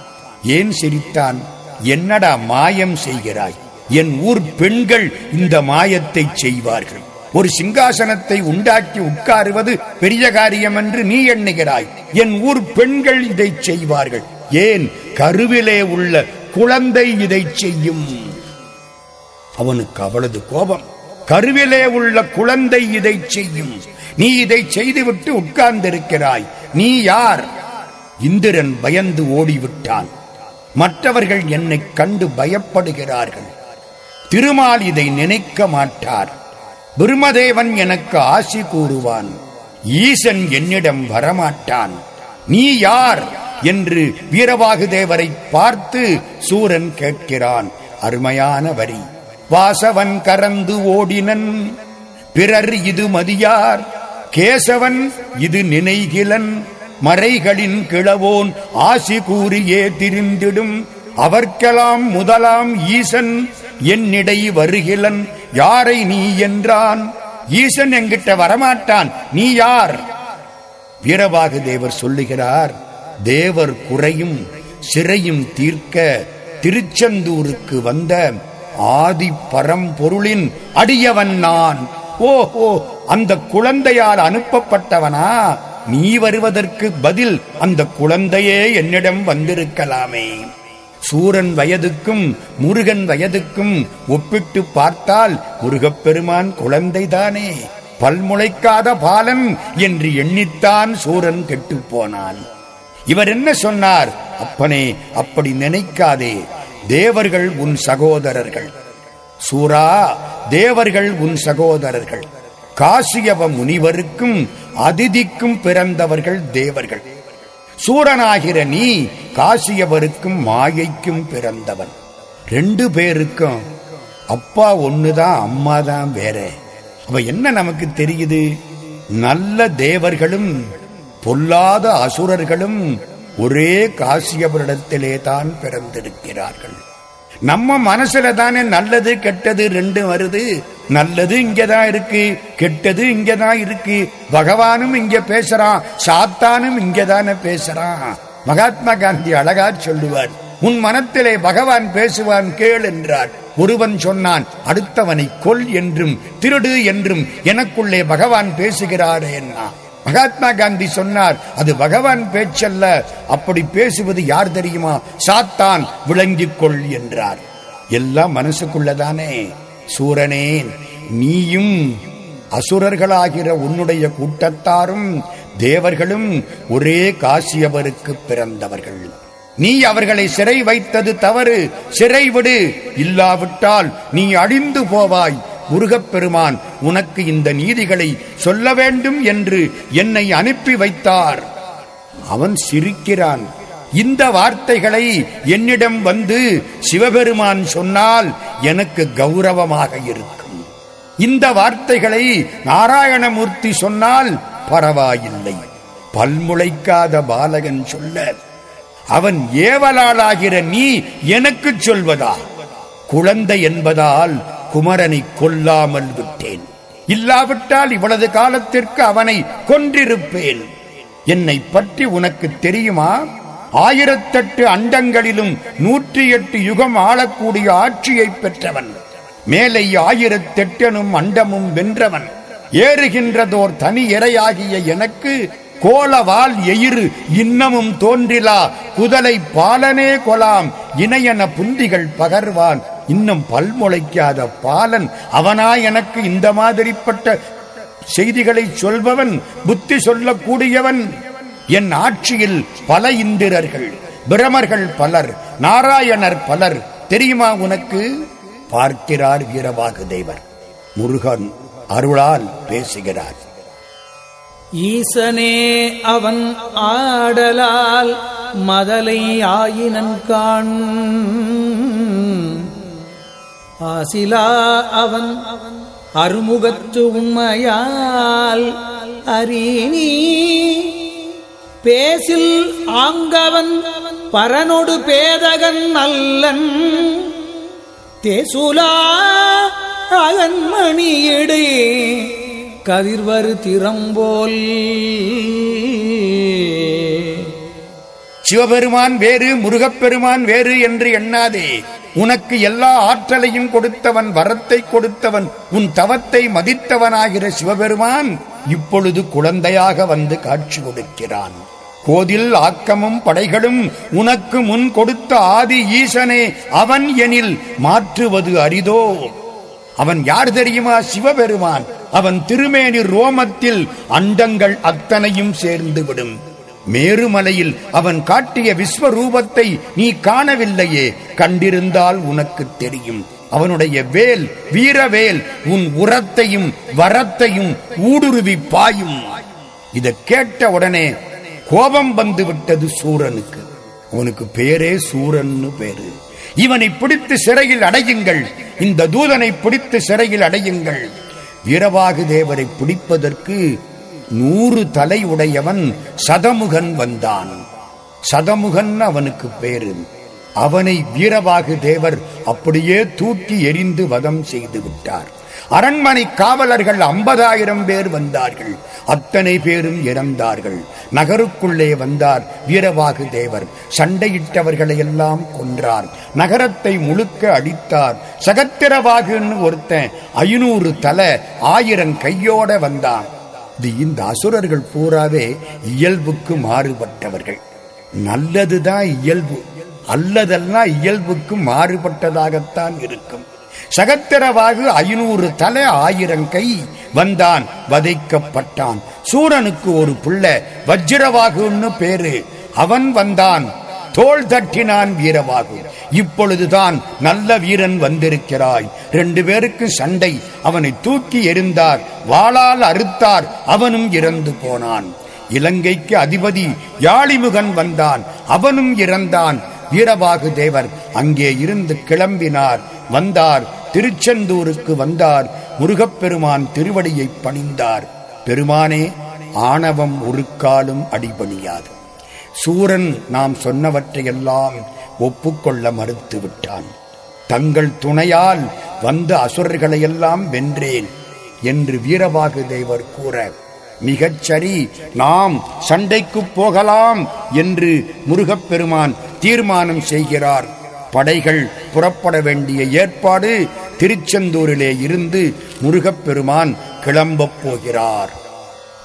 ஏன் சிரித்தான்? என்னடா மாயம் செய்கிறாய்? என் ஊர் பெண்கள் இந்த மாயத்தை செய்வார்கள். ஒரு சிங்காசனத்தை உண்டாக்கி உட்காருவது பெரிய காரியம் என்று நீ எண்ணுகிறாய். என் ஊர் பெண்கள் இதை செய்வார்கள். ஏன்? கருவிலே உள்ள குழந்தை இதை செய்யும். அவனுக்கு அவளது கோபம். கருவிலே உள்ள குழந்தை இதை செய்யும். நீ இதை செய்துவிட்டு உட்கார்ந்திருக்கிறாய். நீ யார்? இந்திரன் பயந்து ஓடிவிட்டான். மற்றவர்கள் என்னை கண்டு பயப்படுகிறார்கள். திருமால் இதை நினைக்க மாட்டார். பிரம்மதேவன் எனக்கு ஆசி கூறுவான். ஈசன் என்னிடம் வரமாட்டான். நீ யார்? என்று வீரவாகுதேவரை பார்த்து சூரன் கேட்கிறான். அருமையான வரி. வாசவன் கறந்து ஓடினன். பிறர் இது மதியார். கேசவன் இது நினைகிலன். மறைகளின் கிழவோன் ஆசி கூறியே திரிந்திடும். அவர்க்கெல்லாம் முதலாம் ஈசன் என்னிடை வருகிலன். யாரை நீ என்றான்? ஈசன் என்கிட்ட வரமாட்டான். நீ யார்? வீரபாகு தேவர் சொல்லுகிறார் தேவர் குறையும் சிறையும் தீர்க்க திருச்செந்தூருக்கு வந்த ஆதி பரம்பொருளின் அடியவன் நான். ஓஹோ அந்த குழந்தையால் அனுப்பப்பட்டவனா? நீ வருவதற்கு பதில் அந்த குழந்தையே என்னிடம் வந்திருக்கலாமே. சூரன் வயதுக்கும் முருகன் வயதுக்கும் ஒப்பிட்டு பார்த்தால் முருகப்பெருமான் குழந்தைதானே. பல்முளைக்காத பாலன் என்று எண்ணித்தான் சூரன் கெட்டுப் போனான். இவர் என்ன சொன்னார்? அப்பனே அப்படி நினைக்காதே. தேவர்கள் உன் சகோதரர்கள். சூரா தேவர்கள் உன் சகோதரர்கள். காசியவ முனிவருக்கும் அதிதிக்கும் பிறந்தவர்கள் தேவர்கள். சூரனாகிற நீ காசியவருக்கும் மாயைக்கும் பிறந்தவன். ரெண்டு பேருக்கும். அப்பா ஒண்ணுதான் அம்மா தான் வேற. அப்ப என்ன நமக்கு தெரியுது? நல்ல தேவர்களும் பொல்லாத அசுரர்களும் ஒரே காசியவரிடத்திலே தான் பிறந்திருக்கிறார்கள். நம்ம மனசுல தானே நல்லது கெட்டது ரெண்டு வருது. நல்லது இங்கதான் இருக்கு கெட்டது இங்கதான் இருக்கு. பகவானும் இங்க பேசுறான் சாத்தானும் இங்கதானே பேசுறான். மகாத்மா காந்தி அழகா சொல்லுவார் உன் மனத்திலே பகவான் பேசுவான் கேள் என்றார். ஒருவன் சொன்னான் அடுத்தவனை கொல் என்றும் திருடு என்றும் எனக்குள்ளே பகவான் பேசுகிறாரே என்ன மகாத்மா காந்தி சொன்னார் அது பகவான் பேச்சல்ல அப்படி பேசுவது யார் தெரியுமா? சாத்தான் விளங்கிக் கொள் என்றார். எல்லாம் மனசுக்குள்ளதானே? சூரனே நீயும் அசுரர்களாகிற உன்னுடைய கூட்டத்தாரும் தேவர்களும் ஒரே காசியவருக்கு பிறந்தவர்கள். நீ அவர்களை சிறை வைத்தது தவறு சிறை விடு. இல்லாவிட்டால் நீ அழிந்து போவாய். முருகப்பெருமான் உனக்கு இந்த நீதிகளை சொல்ல வேண்டும் என்று என்னை அனுப்பி வைத்தார். அவன் சிரிக்கிறான். இந்த வார்த்தைகளை என்னிடம் வந்து சிவபெருமான் சொன்னால் எனக்கு கௌரவமாக இருக்கும். இந்த வார்த்தைகளை நாராயணமூர்த்தி சொன்னால் பரவாயில்லை. பல்முளைக்காத பாலகன் சொல்ல அவன் ஏவலாளாகிற நீ எனக்கு சொல்வதா? குழந்தை என்பதால் குமரனை கொல்லாமல் விட்டேன். இல்லாவிட்டால் இவ்வளவு காலத்திற்கு அவனை கொன்றிருப்பேன். என்னை பற்றி உனக்கு தெரியுமா? ஆயிரத்தெட்டு அண்டங்களிலும் நூற்றி எட்டு யுகம் ஆளக்கூடிய ஆட்சியை பெற்றவன். மேலை ஆயிரத்தெட்டனும் அண்டமும் வென்றவன். ஏறுகின்றதோர் தனி இறையாகிய எனக்கு கோலவால் எயிறு இன்னமும் தோன்றிலா. குதலை பாலனே கொலாம். இணையன புந்திகள் பகர்வான். இன்னும் பல்முளைக்காத பாலன் அவனா எனக்கு இந்த மாதிரிப்பட்ட செய்திகளை சொல்பவன் புத்தி சொல்லக்கூடியவன். என் ஆட்சியில் பல இந்திரர்கள் பிரமர்கள் பலர் நாராயணர் பலர். தெரியுமா உனக்கு? பார்க்கிறார் வீரவாகு தேவர். முருகன் அருளால் பேசுகிறார். ஈசனே அவன் ஆடலால் மதலை ஆயினன் காண். ஆசிலா அவன் அருமுகத்து உண்மையால் அறினி பேசில் ஆங்கவன் பரனொடு பேதகன் அல்லன். தேசுலா அகன்மணியிடே கதிர்வரு திறம்போல். சிவபெருமான் வேறு முருகப்பெருமான் வேறு என்று எண்ணாதே. உனக்கு எல்லா ஆற்றலையும் கொடுத்தவன் வரத்தை கொடுத்தவன் உன் தவத்தை மதித்தவனாகிற சிவபெருமான் இப்பொழுது குழந்தையாக வந்து காட்சி கொடுக்கிறான். கோதில் ஆக்கமும் படைகளும் உனக்கு முன் கொடுத்த ஆதி ஈசனே அவன் எனில் மாற்றுவது அரிதோ. அவன் யார் தெரியுமா? சிவபெருமான். அவன் திருமேனி ரோமத்தில் அண்டங்கள் அத்தனையும் சேர்ந்து விடும். மேருமலையில் அவன் காட்டிய விஸ்வரூபத்தை நீ காணவில்லையே. கண்டிருந்தால் உனக்கு தெரியும். அவனுடைய வேல் வீரவேல் உன் உரத்தையும் வரத்தையும் ஊடுருவி பாயும். இதை கேட்ட உடனே கோபம் வந்து விட்டது சூரனுக்கு. அவனுக்கு பேரே சூரன்னு பேரு. இவனை பிடித்து சிறையில் அடையுங்கள். இந்த தூதனை பிடித்து சிறையில் அடையுங்கள். வீரவாகு தேவரை பிடிப்பதற்கு நூறு தலை உடையவன் சதமுகன் வந்தான். சதமுகன் அவனுக்கு பேரு அவனை வீரவாகு தேவர் அப்படியே தூக்கி எரிந்து வதம் செய்து விட்டார். அரண்மனை காவலர்கள் ஐம்பதாயிரம் பேர் வந்தார்கள். அத்தனை பேரும் இறந்தார்கள். நகருக்குள்ளே வந்தார் வீரவாகு தேவர். சண்டையிட்டவர்களை எல்லாம் கொன்றார். நகரத்தை முழுக்க அடித்தார் சகத்திரவாகுன்னு ஒருத்தன் ஐநூறு தலை ஆயிரம் கையோட வந்தான். இந்த அசுரர்கள் பூராவே இயல்புக்கு மாறுபட்டவர்கள். நல்லதுதான் இயல்பு அல்லதெல்லாம் இயல்புக்கு மாறுபட்டதாகத்தான் இருக்கும். சகத்திரவாகு ஐநூறு தலை ஆயிரம் கை வந்தான் வதைக்கப்பட்டான். சூரனுக்கு ஒரு பிள்ளை வஜ்ரவாகுன்னு பேரு. அவன் வந்தான் தோள் தட்டினான் வீரவாகு இப்பொழுதுதான் நல்ல வீரன் வந்திருக்கிறாய். ரெண்டு பேருக்கு சண்டை. அவனை தூக்கி எறிந்தார். வாளால் அறுத்தார். அவனும் இறந்து போனான். இலங்கைக்கு அதிபதி யாழிமுகன் வந்தான். அவனும் இறந்தான். வீரபாகு தேவர் அங்கே இருந்து கிளம்பினார். வந்தார். திருச்செந்தூருக்கு வந்தார். முருகப்பெருமான் திருவடியை பணிந்தார். பெருமானே ஆணவம் ஒரு காலும் அடிபணியாது. சூரன் நாம் சொன்னவற்றையெல்லாம் ஒப்புக்கொள்ள மறுத்து விட்டான் தங்கள் துணையால் வந்த அசுரர்களையெல்லாம் வென்றேன் என்று வீரபாகு தேவர் கூற மிகச் சரி நாம் சண்டைக்கு போகலாம் என்று முருகப்பெருமான் தீர்மானம் செய்கிறார். படைகள் புறப்பட வேண்டிய ஏற்பாடு திருச்செந்தூரிலே இருந்து முருகப்பெருமான் கிளம்பப் போகிறார்.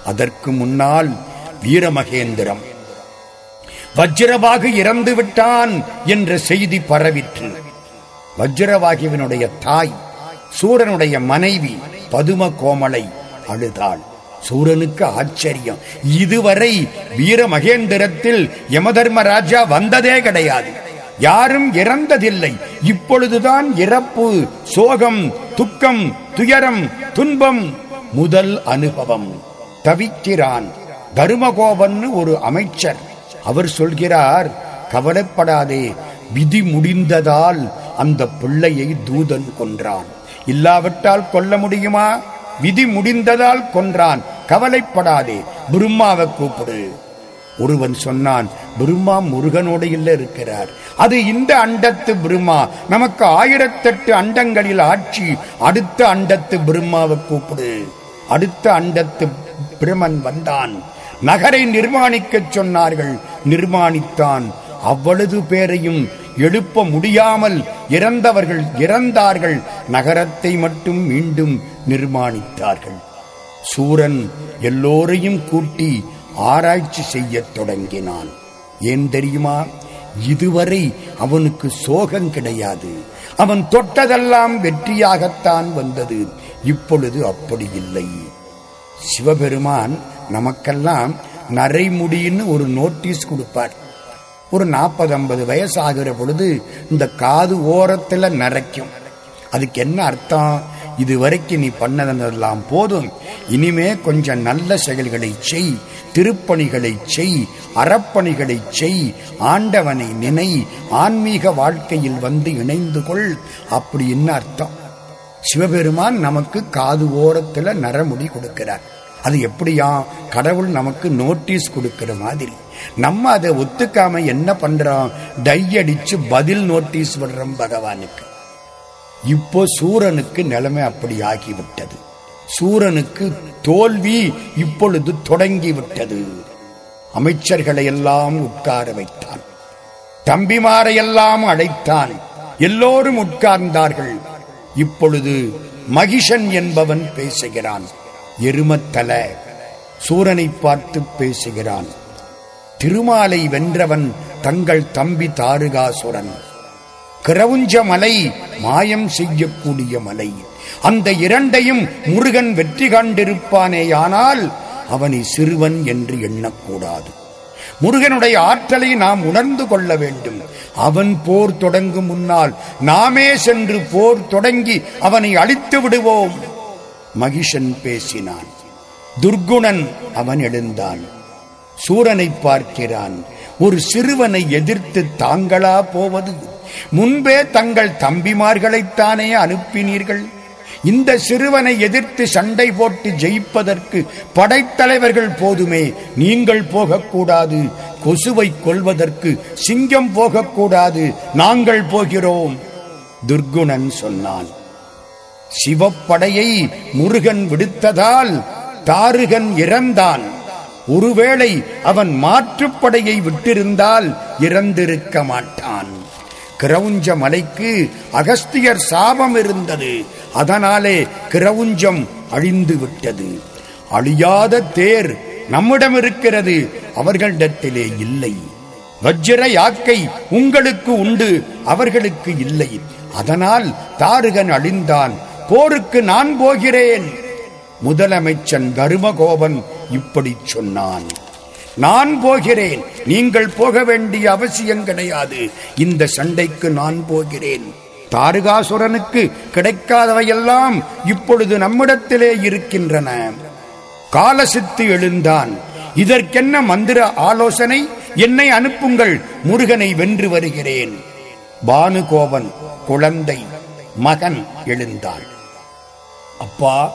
அதற்கு முன்னால் வீரமகேந்திரம் வஜ்ரவாகு இறந்து விட்டான் என்ற செய்தி பரவிற்று. வஜ்ரவாகுவினுடைய தாய் சூரனுடைய மனைவி பதும கோமலை அழுதாள். சூரனுக்கு ஆச்சரியம். இதுவரை வீர மகேந்திரத்தில் யமதர்மராஜா வந்ததே கிடையாது. யாரும் இறந்ததில்லை. இப்பொழுதுதான் இறப்பு சோகம் துக்கம் துயரம் துன்பம் முதல் அனுபவம். தவிக்கிறான் தருமகோபன் ஒரு அமைச்சர். அவர் சொல்கிறார் கவலைப்படாதே விதி முடிந்ததால் அந்த பிள்ளையை தூதன் கொன்றான். இல்லாவிட்டால் கொல்ல முடியுமா? விதி முடிந்ததால் கொன்றான். கவலைப்படாதே பிரம்மாவை கூப்பிடு. ஒருவன் சொன்னான் பிரம்மா முருகனோடு இல்ல இருக்கிறார். அது இந்த அண்டத்து பிரம்மா. நமக்கு ஆயிரத்தெட்டு அண்டங்களில் ஆட்சி அடுத்த அண்டத்து பிரம்மாவை கூப்பிடு. அடுத்த அண்டத்து பிரமன் வந்தான். நகரை நிர்மாணிக்கச் சொன்னார்கள். நிர்மாணித்தான். அவ்வளவு பேரையும் எழுப்ப முடியாமல் இறந்தவர்கள் இறந்தார்கள். நகரத்தை மட்டும் மீண்டும் நிர்மாணித்தார்கள். சூரன் எல்லோரையும் கூட்டி ஆராய்ச்சி செய்யத் தொடங்கினான். ஏன் தெரியுமா? இதுவரை அவனுக்கு சோகம் கிடையாது. அவன் தொட்டதெல்லாம் வெற்றியாகத்தான் வந்தது. இப்பொழுது அப்படி இல்லை. சிவபெருமான் நமக்கெல்லாம் நரைமுடின்னு ஒரு நோட்டீஸ் கொடுப்பார். ஒரு நாற்பது ஐம்பது வயசு ஆகிற பொழுது இந்த காது ஓரத்துல நரைக்கும். அதுக்கு என்ன அர்த்தம்? இதுவரைக்கும் நீ பண்ணதெல்லாம் போதும். இனிமே கொஞ்சம் நல்ல செயல்களை செய் திருப்பணிகளை செய் அறப்பணிகளை செய் ஆண்டவனை நினை ஆன்மீக வாழ்க்கையில் வந்து இணைந்து கொள். அப்படின்னு அர்த்தம்? சிவபெருமான் நமக்கு காது ஓரத்துல நரமுடி கொடுக்கிறார். அது எப்படியா? கடவுள் நமக்கு நோட்டீஸ் கொடுக்கிற மாதிரி. நம்ம அதை ஒத்துக்காம என்ன பண்றோம்? டை அடிச்சு பதில் நோட்டீஸ் விடுறோம் பகவானுக்கு. இப்போ சூரனுக்கு நிலைமை அப்படி ஆகிவிட்டது. சூரனுக்கு தோல்வி இப்பொழுது தொடங்கி விட்டது அமைச்சர்களை எல்லாம் உட்கார வைத்தான். தம்பிமாரையெல்லாம் அழைத்தான். எல்லோரும் உட்கார்ந்தார்கள். இப்பொழுது மகிஷன் என்பவன் பேசுகிறான். எருமத்தல. சூரனை பார்த்து பேசுகிறான். திருமாலை வென்றவன் தங்கள் தம்பி தாருகாசுரன். கிரவுஞ்ச மலை மாயம் செய்யக்கூடிய மலை. அந்த இரண்டையும் முருகன் வெற்றி கண்டிருப்பானேயானால் அவனை சிறுவன் என்று எண்ணக்கூடாது. முருகனுடைய ஆற்றலை நாம் உணர்ந்து கொள்ள வேண்டும். அவன் போர் தொடங்கும் முன்னால் நாமே சென்று போர் தொடங்கி அவனை அழித்து விடுவோம். மகிஷன் பேசினான். துர்குணன் அவன் எழுந்தான். சூரனை பார்க்கிறான். ஒரு சிறுவனை எதிர்த்து தாங்களா போவது? முன்பே தங்கள் தம்பிமார்களைத்தானே அனுப்பினீர்கள். இந்த சிறுவனை எதிர்த்து சண்டை போட்டு ஜெயிப்பதற்கு படைத்தலைவர்கள் போதுமே நீங்கள் போகக்கூடாது. கொசுவை கொள்வதற்கு சிங்கம் போகக்கூடாது. நாங்கள் போகிறோம். துர்குணன் சொன்னான். சிவப்படையை முருகன் விடுத்ததால் தாருகன் இறந்தான். ஒருவேளை அவன் மாற்றுப்படையை விட்டிருந்தால் இறந்திருக்க மாட்டான். கிரவுஞ்ச மலைக்கு அகஸ்தியர் சாபம் இருந்தது. அதனாலே கிரவுஞ்சம் அழிந்து விட்டது. அழியாத தேர் நம்மிடம் இருக்கிறது. அவர்களிடத்திலே இல்லை. வஜ்ர யாக்கை உங்களுக்கு உண்டு அவர்களுக்கு இல்லை. அதனால் தாருகன் அழிந்தான். போருக்கு நான் போகிறேன். முதலமைச்சன் தருமகோபன் இப்படி சொன்னான். நான் போகிறேன். நீங்கள் போக வேண்டிய அவசியம் கிடையாது. இந்த சண்டைக்கு நான் போகிறேன். தாருகாசுரனுக்கு கிடைக்காதவையெல்லாம் இப்பொழுது நம்மிடத்திலே இருக்கின்றன. காலசித்து எழுந்தான். இதற்கென்ன மந்திர ஆலோசனை? என்னை அனுப்புங்கள். முருகனை வென்று வருகிறேன். பானுகோபன் குழந்தை மகன் எழுந்தாள். அப்பா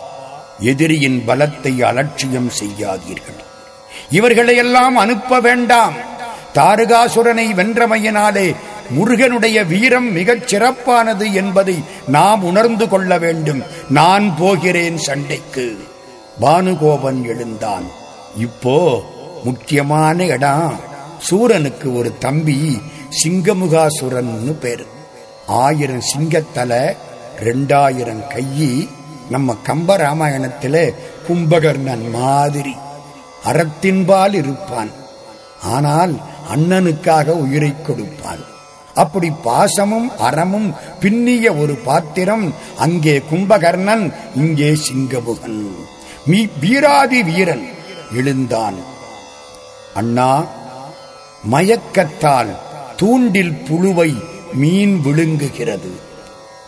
எதிரியின் பலத்தை அலட்சியம் செய்யாதீர்கள். இவர்களையெல்லாம் அனுப்ப வேண்டாம். தாருகாசுரனை வென்றமையினாலே முருகனுடைய வீரம் மிகச் சிறப்பானது என்பதை நாம் உணர்ந்து கொள்ள வேண்டும். நான் போகிறேன் சண்டைக்கு. பானுகோபன் எழுந்தான். இப்போ முக்கியமான இடம். சூரனுக்கு ஒரு தம்பி சிங்கமுகாசுரன்னு பேரு. ஆயிரம் சிங்கத்தலை ரெண்டாயிரம் கையி நம்ம கம்ப ராமாயணத்தில கும்பகர்ணன் மாதிரி அறத்தின்பால் இருப்பான். ஆனால் அண்ணனுக்காக உயிரை கொடுப்பான். அப்படி பாசமும் அறமும் பின்னிய ஒரு பாத்திரம் அங்கே கும்பகர்ணன் இங்கே சிங்கமுகன் மீ வீராதி வீரன் எழுந்தான். அண்ணா மயக்கத்தால் தூண்டில் புழுவை மீன் விழுங்குகிறது.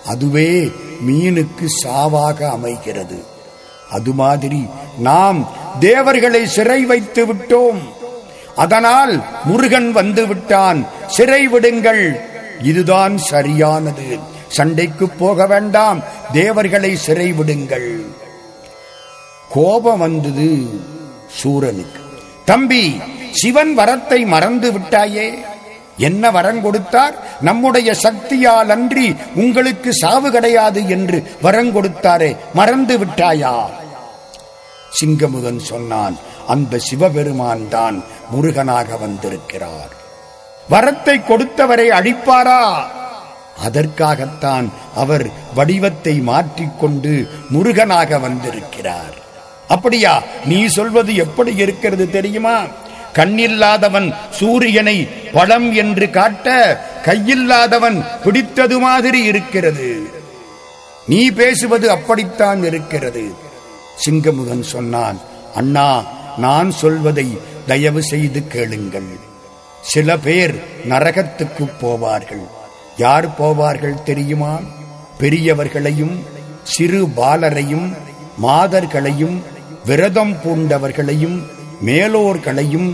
அதுவே மீனுக்கு சாவாக அமைகிறது. அது மாதிரி நாம் தேவர்களை சிறை வைத்து விட்டோம். அதனால் முருகன் வந்து விட்டான். சிறை விடுங்கள். இதுதான் சரியானது. சண்டைக்கு போக வேண்டாம். தேவர்களை சிறை விடுங்கள். கோபம் வந்தது சூரனுக்கு. தம்பி சிவன் வரத்தை மறந்து விட்டாயே? என்ன வரம் கொடுத்தார்? நம்முடைய சக்தியால் அன்றி உங்களுக்கு சாவு கிடையாது என்று வரம் கொடுத்தாரே மறந்து விட்டாயா? சிங்கமுகன் சொன்னான் அந்த சிவபெருமான் தான் முருகனாக வந்திருக்கிறார். வரத்தை கொடுத்தவரை அழிப்பாரா? அதற்காகத்தான் அவர் வடிவத்தை மாற்றிக்கொண்டு முருகனாக வந்திருக்கிறார். அப்படியா? நீ சொல்வது எப்படி இருக்கிறது தெரியுமா? கண்ணில்லாதவன் சூரியனை பழம் என்று காட்ட கையில்லாதவன் பிடித்தது மாதிரி இருக்கிறது. நீ பேசுவது அப்படித்தான் இருக்கிறது. சிங்கமுகன் சொன்னான் அண்ணா நான் சொல்வதை தயவு செய்து கேளுங்கள். சில பேர் நரகத்துக்கு போவார்கள். யார் போவார்கள் தெரியுமா? பெரியவர்களையும் சிறு பாலரையும் மாதர்களையும் விரதம் பூண்டவர்களையும் மேலோர்களையும்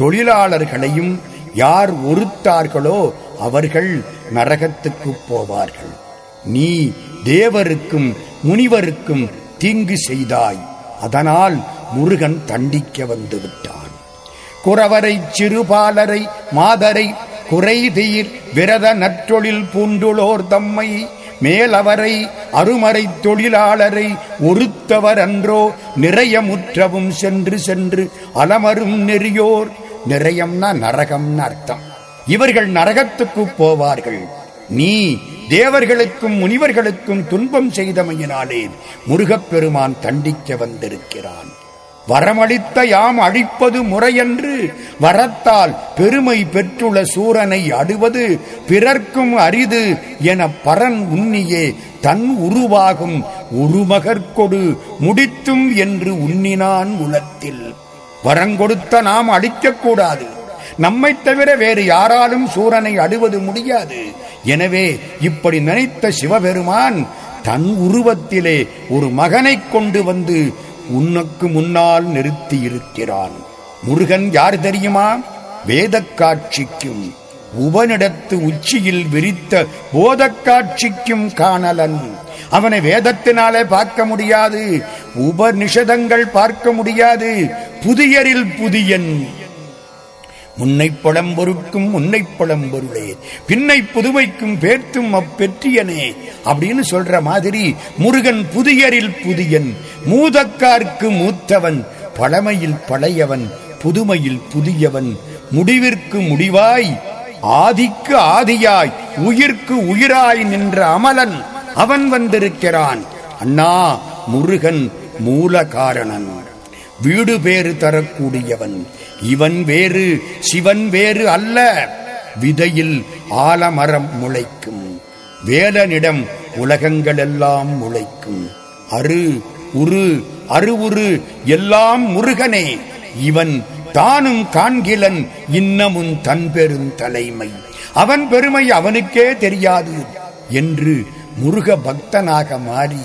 தொழிலாளர்களையும் யார் ஒருத்தார்களோ அவர்கள் நரகத்துக்கு போவார்கள். நீ தேவருக்கும் முனிவருக்கும் தீங்கு செய்தாய். அதனால் முருகன் தண்டிக்க வந்து விட்டான் குறவரை சிறுபாலரை மாதரை குறைதீர் விரத நற்றொழில் பூண்டுளோர் தம்மை மேலவரை அருமறை தொழிலாளரை ஒருத்தவர் அன்றோ நிறைய முற்றவும் சென்று சென்று அலமரும் நெறியோர். நிறையம்னா நரகம்னு அர்த்தம். இவர்கள் நரகத்துக்கு போவார்கள். நீ தேவர்களுக்கும் முனிவர்களுக்கும் துன்பம் செய்தமையினாலே முருகப்பெருமான் தண்டிக்க வந்திருக்கிறான். வரமளித்த யாம் அழிப்பது முறையன்று. வரத்தால் பெருமை பெற்றுள்ள சூரனை அடுவது. பிறர்க்கும் அரிது என பரன் உண்ணியே தன் உருவாகும் உருமகற்கொடு முடித்தும் என்று உண்ணினான் உலத்தில். வரங்கொடுத்த நாம் அழிக்கக்கூடாது நம்மை தவிர வேறு யாராலும் சூரனை அடுவது முடியாது. எனவே இப்படி நினைத்த சிவபெருமான் தன் உருவத்திலே ஒரு மகனை கொண்டு வந்து உன்னுக்கு முன்னால் நிறுத்தியிருக்கிறான். முருகன் யார் தெரியுமா? வேதக்காட்சிக்கும் உபனிடத்து உச்சியில் விரித்த போதக் காட்சிக்கும் காணலன். அவனை வேதத்தினாலே பார்க்க முடியாது உபநிஷதங்கள் பார்க்க முடியாது புதியரில் புதியன். முன்னை பழம்பொருக்கும் முன்னை பழம்பொருளே பின்னை புதுமைக்கும் பேர்த்தும் அப்பெற்றியனே. அப்படின்னு சொல்ற மாதிரி முருகன் புதியரில் புதியன் மூதக்கார்க்கு மூத்தவன் பழமையில் பழையவன் புதுமையில் புதியவன். முடிவிற்கு முடிவாய் ஆதிக்கு ஆதியாய் உயிர்க்கு உயிராய் நின்ற அமலன் அவன் வந்திருக்கிறான். அண்ணா முருகன் மூல காரணன் வீடு பேறு தரக்கூடியவன். இவன் வேறு சிவன் வேறு அல்ல. விதையில் ஆலமரம் முளைக்கும். வேலனிடம் உலகங்களெல்லாம் முளைக்கும். அரு உரு அருவுரு எல்லாம் முருகனே. இவன் தானும் காண்கிலன் இன்னமும் தன் பெரும் தலைமை. அவன் பெருமை அவனுக்கே தெரியாது என்று முருக பக்தனாக மாறி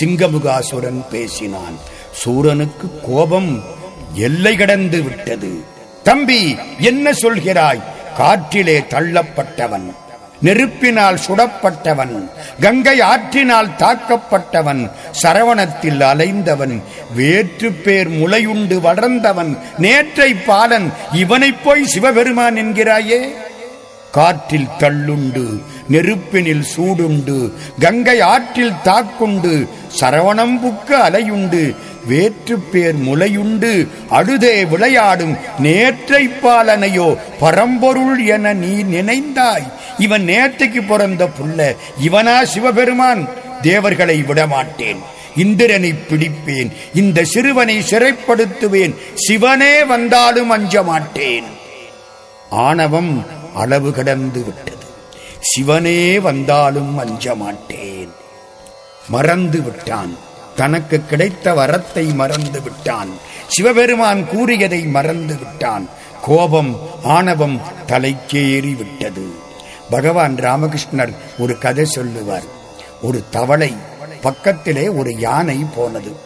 சிங்கமுகாசுரன் பேசினான். சூரனுக்கு கோபம் எல்லை கடந்து விட்டது. தம்பி என்ன சொல்கிறாய்? காற்றிலே தள்ளப்பட்டவன் நெருப்பினால் சுடப்பட்டவன் கங்கை ஆற்றினால் தாக்கப்பட்டவன் சரவணத்தில் அலைந்தவன் வேற்று பேர் முளையுண்டு வளர்ந்தவன் நேற்றை பாலன் இவனைப் போய் சிவபெருமான் என்கிறாயே? காற்றில் தள்ளுண்டு நெருப்பினில் சூடுண்டு கங்கை ஆற்றில் தாக்குண்டு சரவணம்புக்க அலையுண்டு வேற்று பேர் அழுதே விளையாடும் நேற்றை பாலனையோ பரம்பொருள் என நீ நினைந்தாய். இவன் நேற்றைக்கு பிறந்த புள்ள இவனா சிவபெருமான். தேவர்களை விடமாட்டேன். இந்திரனை பிடிப்பேன். இந்த சிறுவனை சிறைப்படுத்துவேன். சிவனே வந்தாலும் அஞ்ச மாட்டேன் ஆணவம் அளவு கடந்து விட்டது. சிவனே வந்தாலும் அஞ்ச மாட்டேன். மறந்து விட்டான். தனக்கு கிடைத்த வரத்தை மறந்து விட்டான். சிவபெருமான் கூறியதை மறந்து விட்டான். கோபம் ஆணவம் தலைக்கேறி விட்டது. பகவான் ராமகிருஷ்ணர் ஒரு கதை சொல்லுவார். ஒரு தவளை பக்கத்திலே ஒரு யானை போனது.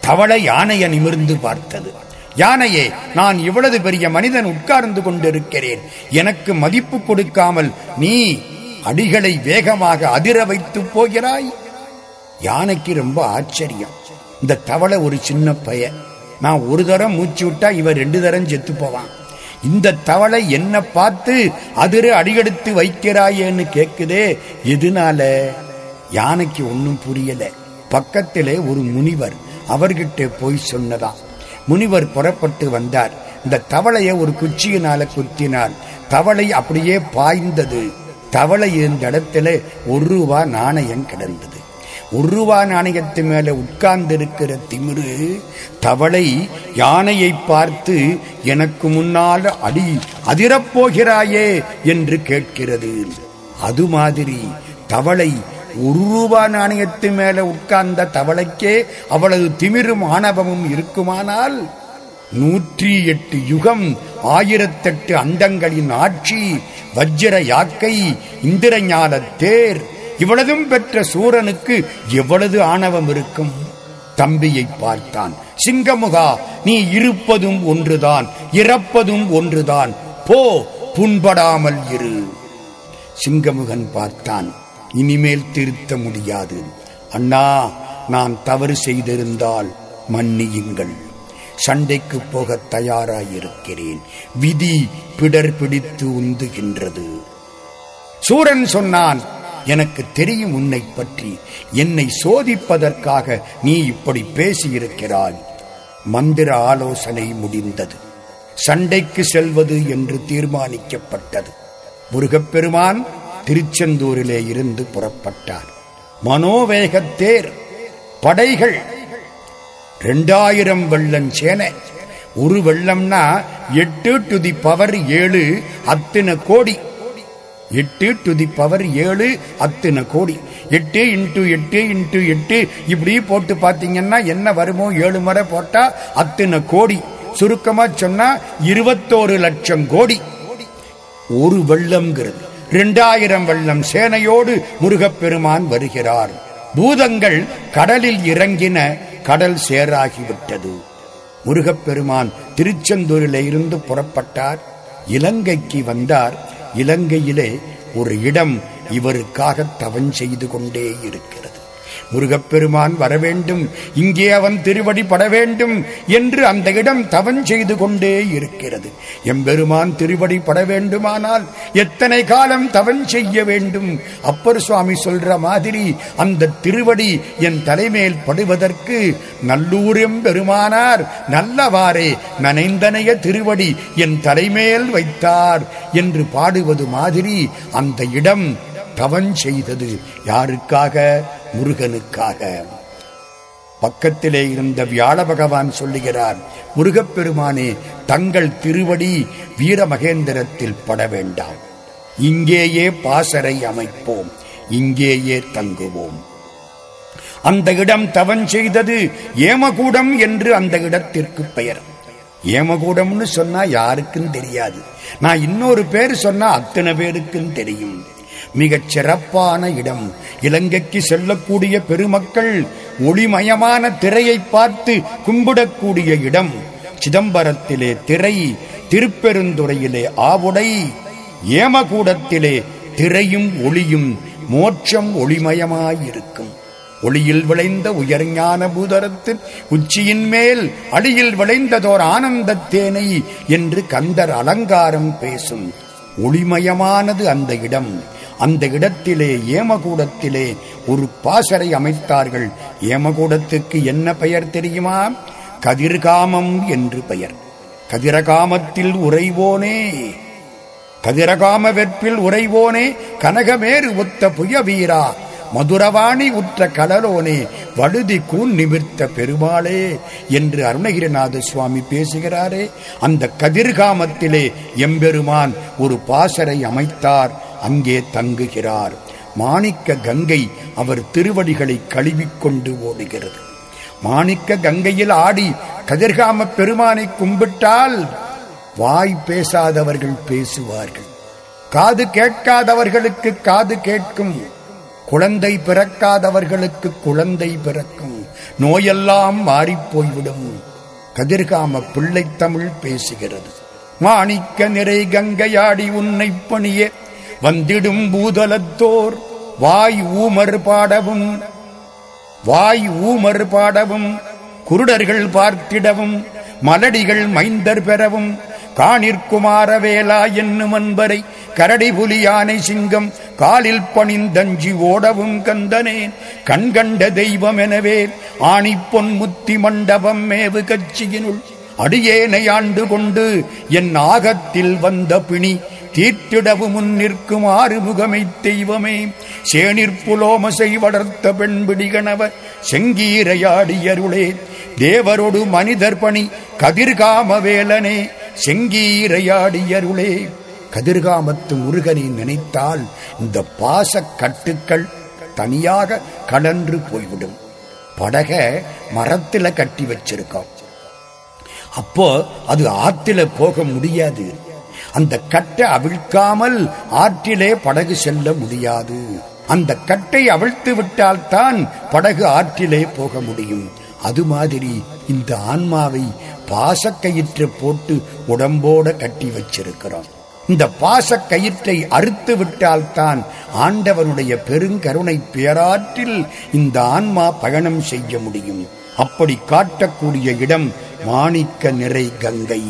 தவளை யானையை நிமிர்ந்து பார்த்தது. யானையே நான் இவ்வளவு பெரிய மனிதன் உட்கார்ந்து கொண்டிருக்கிறேன். எனக்கு மதிப்பு கொடுக்காமல் நீ அடிகளை வேகமாக அதிர வைத்து போகிறாய்? யானைக்கு ரொம்ப ஆச்சரியம். இந்த தவளை ஒரு சின்ன பைய. நான் ஒரு தரம் மூச்சு விட்டா இவர் ரெண்டு தரம் செத்து போவான். இந்த தவளை என்ன பார்த்து அதிர அடியெடுத்து வைக்கிறாயேன்னு கேக்குதே எதனால? யானைக்கு ஒன்னும் புரியல. பக்கத்திலே ஒரு முனிவர் அவர்கிட்ட போய் சொன்னதான் முனிவர் புறப்பட்டு வந்தார். இந்த தவளையை ஒரு குச்சியினால குத்தினார். தவளை அப்படியே பாய்ந்தது. தவளை இருந்த இடத்துல ஒரு ரூபா நாணயம் கிடந்தது. ஒரு ரூபா நாணயத்து மேல உட்கார்ந்திருக்கிற திமிரு தவளை யானையை பார்த்து எனக்கு முன்னால் அடி அதிரப்போகிறாயே என்று கேட்கிறது. அது மாதிரி தவளை ஒரு ரூபா நாணயத்து மேல உட்கார்ந்த தவளைக்கே அவ்வளவு திமிரும் ஆணவமும் இருக்குமானால் நூற்றி எட்டு யுகம் ஆயிரத்தெட்டு அண்டங்களின் ஆட்சி வஜ்ர யாக்கை இந்திரஞான தேர் இவ்வளதும் பெற்ற சூரனுக்கு எவ்வளவு ஆணவம் இருக்கும்? தம்பியை பார்த்தான். சிங்கமுகா நீ இருப்பதும் ஒன்றுதான் இறப்பதும் ஒன்றுதான். போ புண்படாமல் இரு. சிங்கமுகன் பார்த்தான். இனிமேல் திருத்த முடியாது. அண்ணா நான் தவறு செய்திருந்தால் மன்னியுங்கள். சண்டைக்கு போக தயாராயிருக்கிறேன். விதி பிடர் பிடித்து உந்துகின்றது. சூரன் சொன்னான் எனக்கு தெரியும் உன்னை பற்றி. என்னை சோதிப்பதற்காக நீ இப்படி பேசியிருக்கிறாய். மந்திர ஆலோசனை முடிந்தது. சண்டைக்கு செல்வது என்று தீர்மானிக்கப்பட்டது. முருகப்பெருமான் திருச்செந்தூரிலே இருந்து புறப்பட்டார். மனோவேகத்தேர் படைகள் ரெண்டாயிரம் வெள்ளம் சேனை. ஒரு வெள்ளம்னா எட்டு டு தி பவர் ஏழு அத்தனை கோடி. எட்டு டு தி பவர் ஏழு அத்தனை கோடி. எட்டு இன்ட்டு எட்டு இன்ட்டு எட்டு இப்படி போட்டு பார்த்தீங்கன்னா என்ன வருமோ ஏழு முறை போட்டா அத்தனை கோடி. சுருக்கமா சொன்னா இருபத்தோரு லட்சம் கோடி. ஒரு வெள்ளம்ங்கிறது. இரண்டாயிரம் வெள்ளம் சேனையோடு முருகப்பெருமான் வருகிறார். பூதங்கள் கடலில் இறங்கின கடல் சேராகிவிட்டது. முருகப்பெருமான் திருச்செந்தூரிலே இருந்து புறப்பட்டார். இலங்கைக்கு வந்தார். இலங்கையிலே ஒரு இடம் இவருக்காக தவஞ்செய்து கொண்டே இருக்கிறார் முருகப்பெருமான் வரவேண்டும் இங்கே அவன் திருவடி பட வேண்டும் என்று அந்த இடம் தவன் செய்து கொண்டே இருக்கிறது. எம்பெருமான் திருவடி பட வேண்டுமானால் எத்தனை காலம் தவன் செய்ய வேண்டும்? அப்பர் சுவாமி சொல்ற மாதிரி அந்த திருவடி என் தலைமேல் படுவதற்கு நல்லூர் பெருமானார் நல்லவாறே நனைந்தனைய திருவடி என் தலைமேல் வைத்தார் என்று பாடுவது மாதிரி அந்த இடம் தவன் செய்தது. யாருக்காக? முருகனுக்காக. பக்கத்திலே இருந்த வியாழ பகவான் சொல்லுகிறார் முருகப்பெருமானே தங்கள் திருவடி வீரமகேந்திரத்தில் பட வேண்டாம். இங்கேயே பாசரை அமைப்போம் இங்கேயே தங்குவோம். அந்த இடம் தவன் செய்தது ஏமகூடம் என்று அந்த இடத்திற்கு பெயர். ஏமகூடம்னு சொன்னா யாருக்கும் தெரியாது. நான் இன்னொரு பேர் சொன்னா அத்தனை பேருக்கும் தெரியும். மிகச் சிறப்பான இடம். இலங்கைக்கு செல்லக்கூடிய பெருமக்கள் ஒளிமயமான திரையை பார்த்து கும்பிடக்கூடிய இடம். சிதம்பரத்திலே திரை திருப்பெருந்துறையிலே ஆவுடை ஏமகூடத்திலே திரையும் ஒளியும் மோட்சம் ஒளிமயமாயிருக்கும். ஒளியில் விளைந்த உயர்ஞான பூதரத்தின் உச்சியின் மேல் அடியில் விளைந்ததோர் ஆனந்த தேனை என்று கந்தர் அலங்காரம் பேசும். ஒளிமயமானது அந்த இடம். அந்த இடத்திலே ஏமகூடத்திலே ஒரு பாசறை அமைத்தார்கள். ஏமகூடத்துக்கு என்ன பெயர் தெரியுமா? கதிர்காமம் என்று பெயர். கதிரகாமத்தில் உறைவோனே. கதிரகாம வெற்பில் உறைவோனே. கனகமேறு ஒத்த புய வீரா மதுரவாணி உற்ற கடலோனே. வழுதி கூன் நிமிர்த்த பெருமாளே என்று அருணகிரிநாத சுவாமி பேசுகிறாரே. அந்த கதிர்காமத்திலே எம்பெருமான் ஒரு பாசரை அமைத்தார். அங்கே தங்குகிறார். மாணிக்க கங்கை அவர் திருவடிகளை கழுவிக்கொண்டு ஓடுகிறது. மாணிக்க கங்கையில் ஆடி கதிர்காம பெருமானை கும்பிட்டால் வாய் பேசாதவர்கள் பேசுவார்கள். காது கேட்காதவர்களுக்கு காது கேட்கும். குழந்தை பிறக்காதவர்களுக்கு குழந்தை பிறக்கும். நோயெல்லாம் மாறிப்போய்விடும் கதிர்காம பிள்ளை தமிழ் பேசுகிறது. மாணிக்க நிறை கங்கையாடி உன்னை பணியே. வந்திடும் பூதலத்தோர் வாய் ஊமர் பாடவும் வாய் ஊமர் பாடவும் குருடர்கள் பார்த்திடவும் மலடிகள் மைந்தர் பெறவும் காணிற்குமாரவேலா என்னும் அன்பரை கரடி புலி யானை சிங்கம் காலில் பணிந்தஞ்சி ஓடவும் கந்தனேன். கண்கண்ட தெய்வம் எனவே ஆணி பொன் முத்தி மண்டபம் மேவு கட்சியினுள் அடியேனை ஆண்டு கொண்டு என் ஆகத்தில் வந்த பிணி தீர்த்திடவு முன் நிற்கும் ஆறுமுகமை தெய்வமே. சேனிற்புலோமசை வளர்த்த பெண்பிடிகணவ செங்கீரையாடியருளே தேவரோடு மனிதர் பணி கதிர்காம வேலனே செங்கீரையாடியருளே கதிர்காமத்து முருகனை நினைத்தால் இந்த பாசக்கட்டுக்கள் தனியாக கடன்று போய்விடும். படக மரத்தில் கட்டி வச்சிருக்கோம். அப்போ அது ஆத்தில போக முடியாது. அந்த கட்டை அவிழ்க்காமல் ஆற்றிலே படகு செல்ல முடியாது. அந்த கட்டை அவிழ்த்து விட்டால்தான் படகு ஆற்றிலே போக முடியும். அது மாதிரி இந்த ஆன்மாவை பாசக்கயிற்று போட்டு உடம்போட கட்டி வச்சிருக்கிறோம். இந்த பாசக்கயிற்றை அறுத்து விட்டால்தான் ஆண்டவனுடைய பெருங்கருணை பேராற்றில் இந்த ஆன்மா பயணம் செய்ய முடியும். அப்படி காட்டக்கூடிய இடம் மாணிக்க நிறை கங்கை.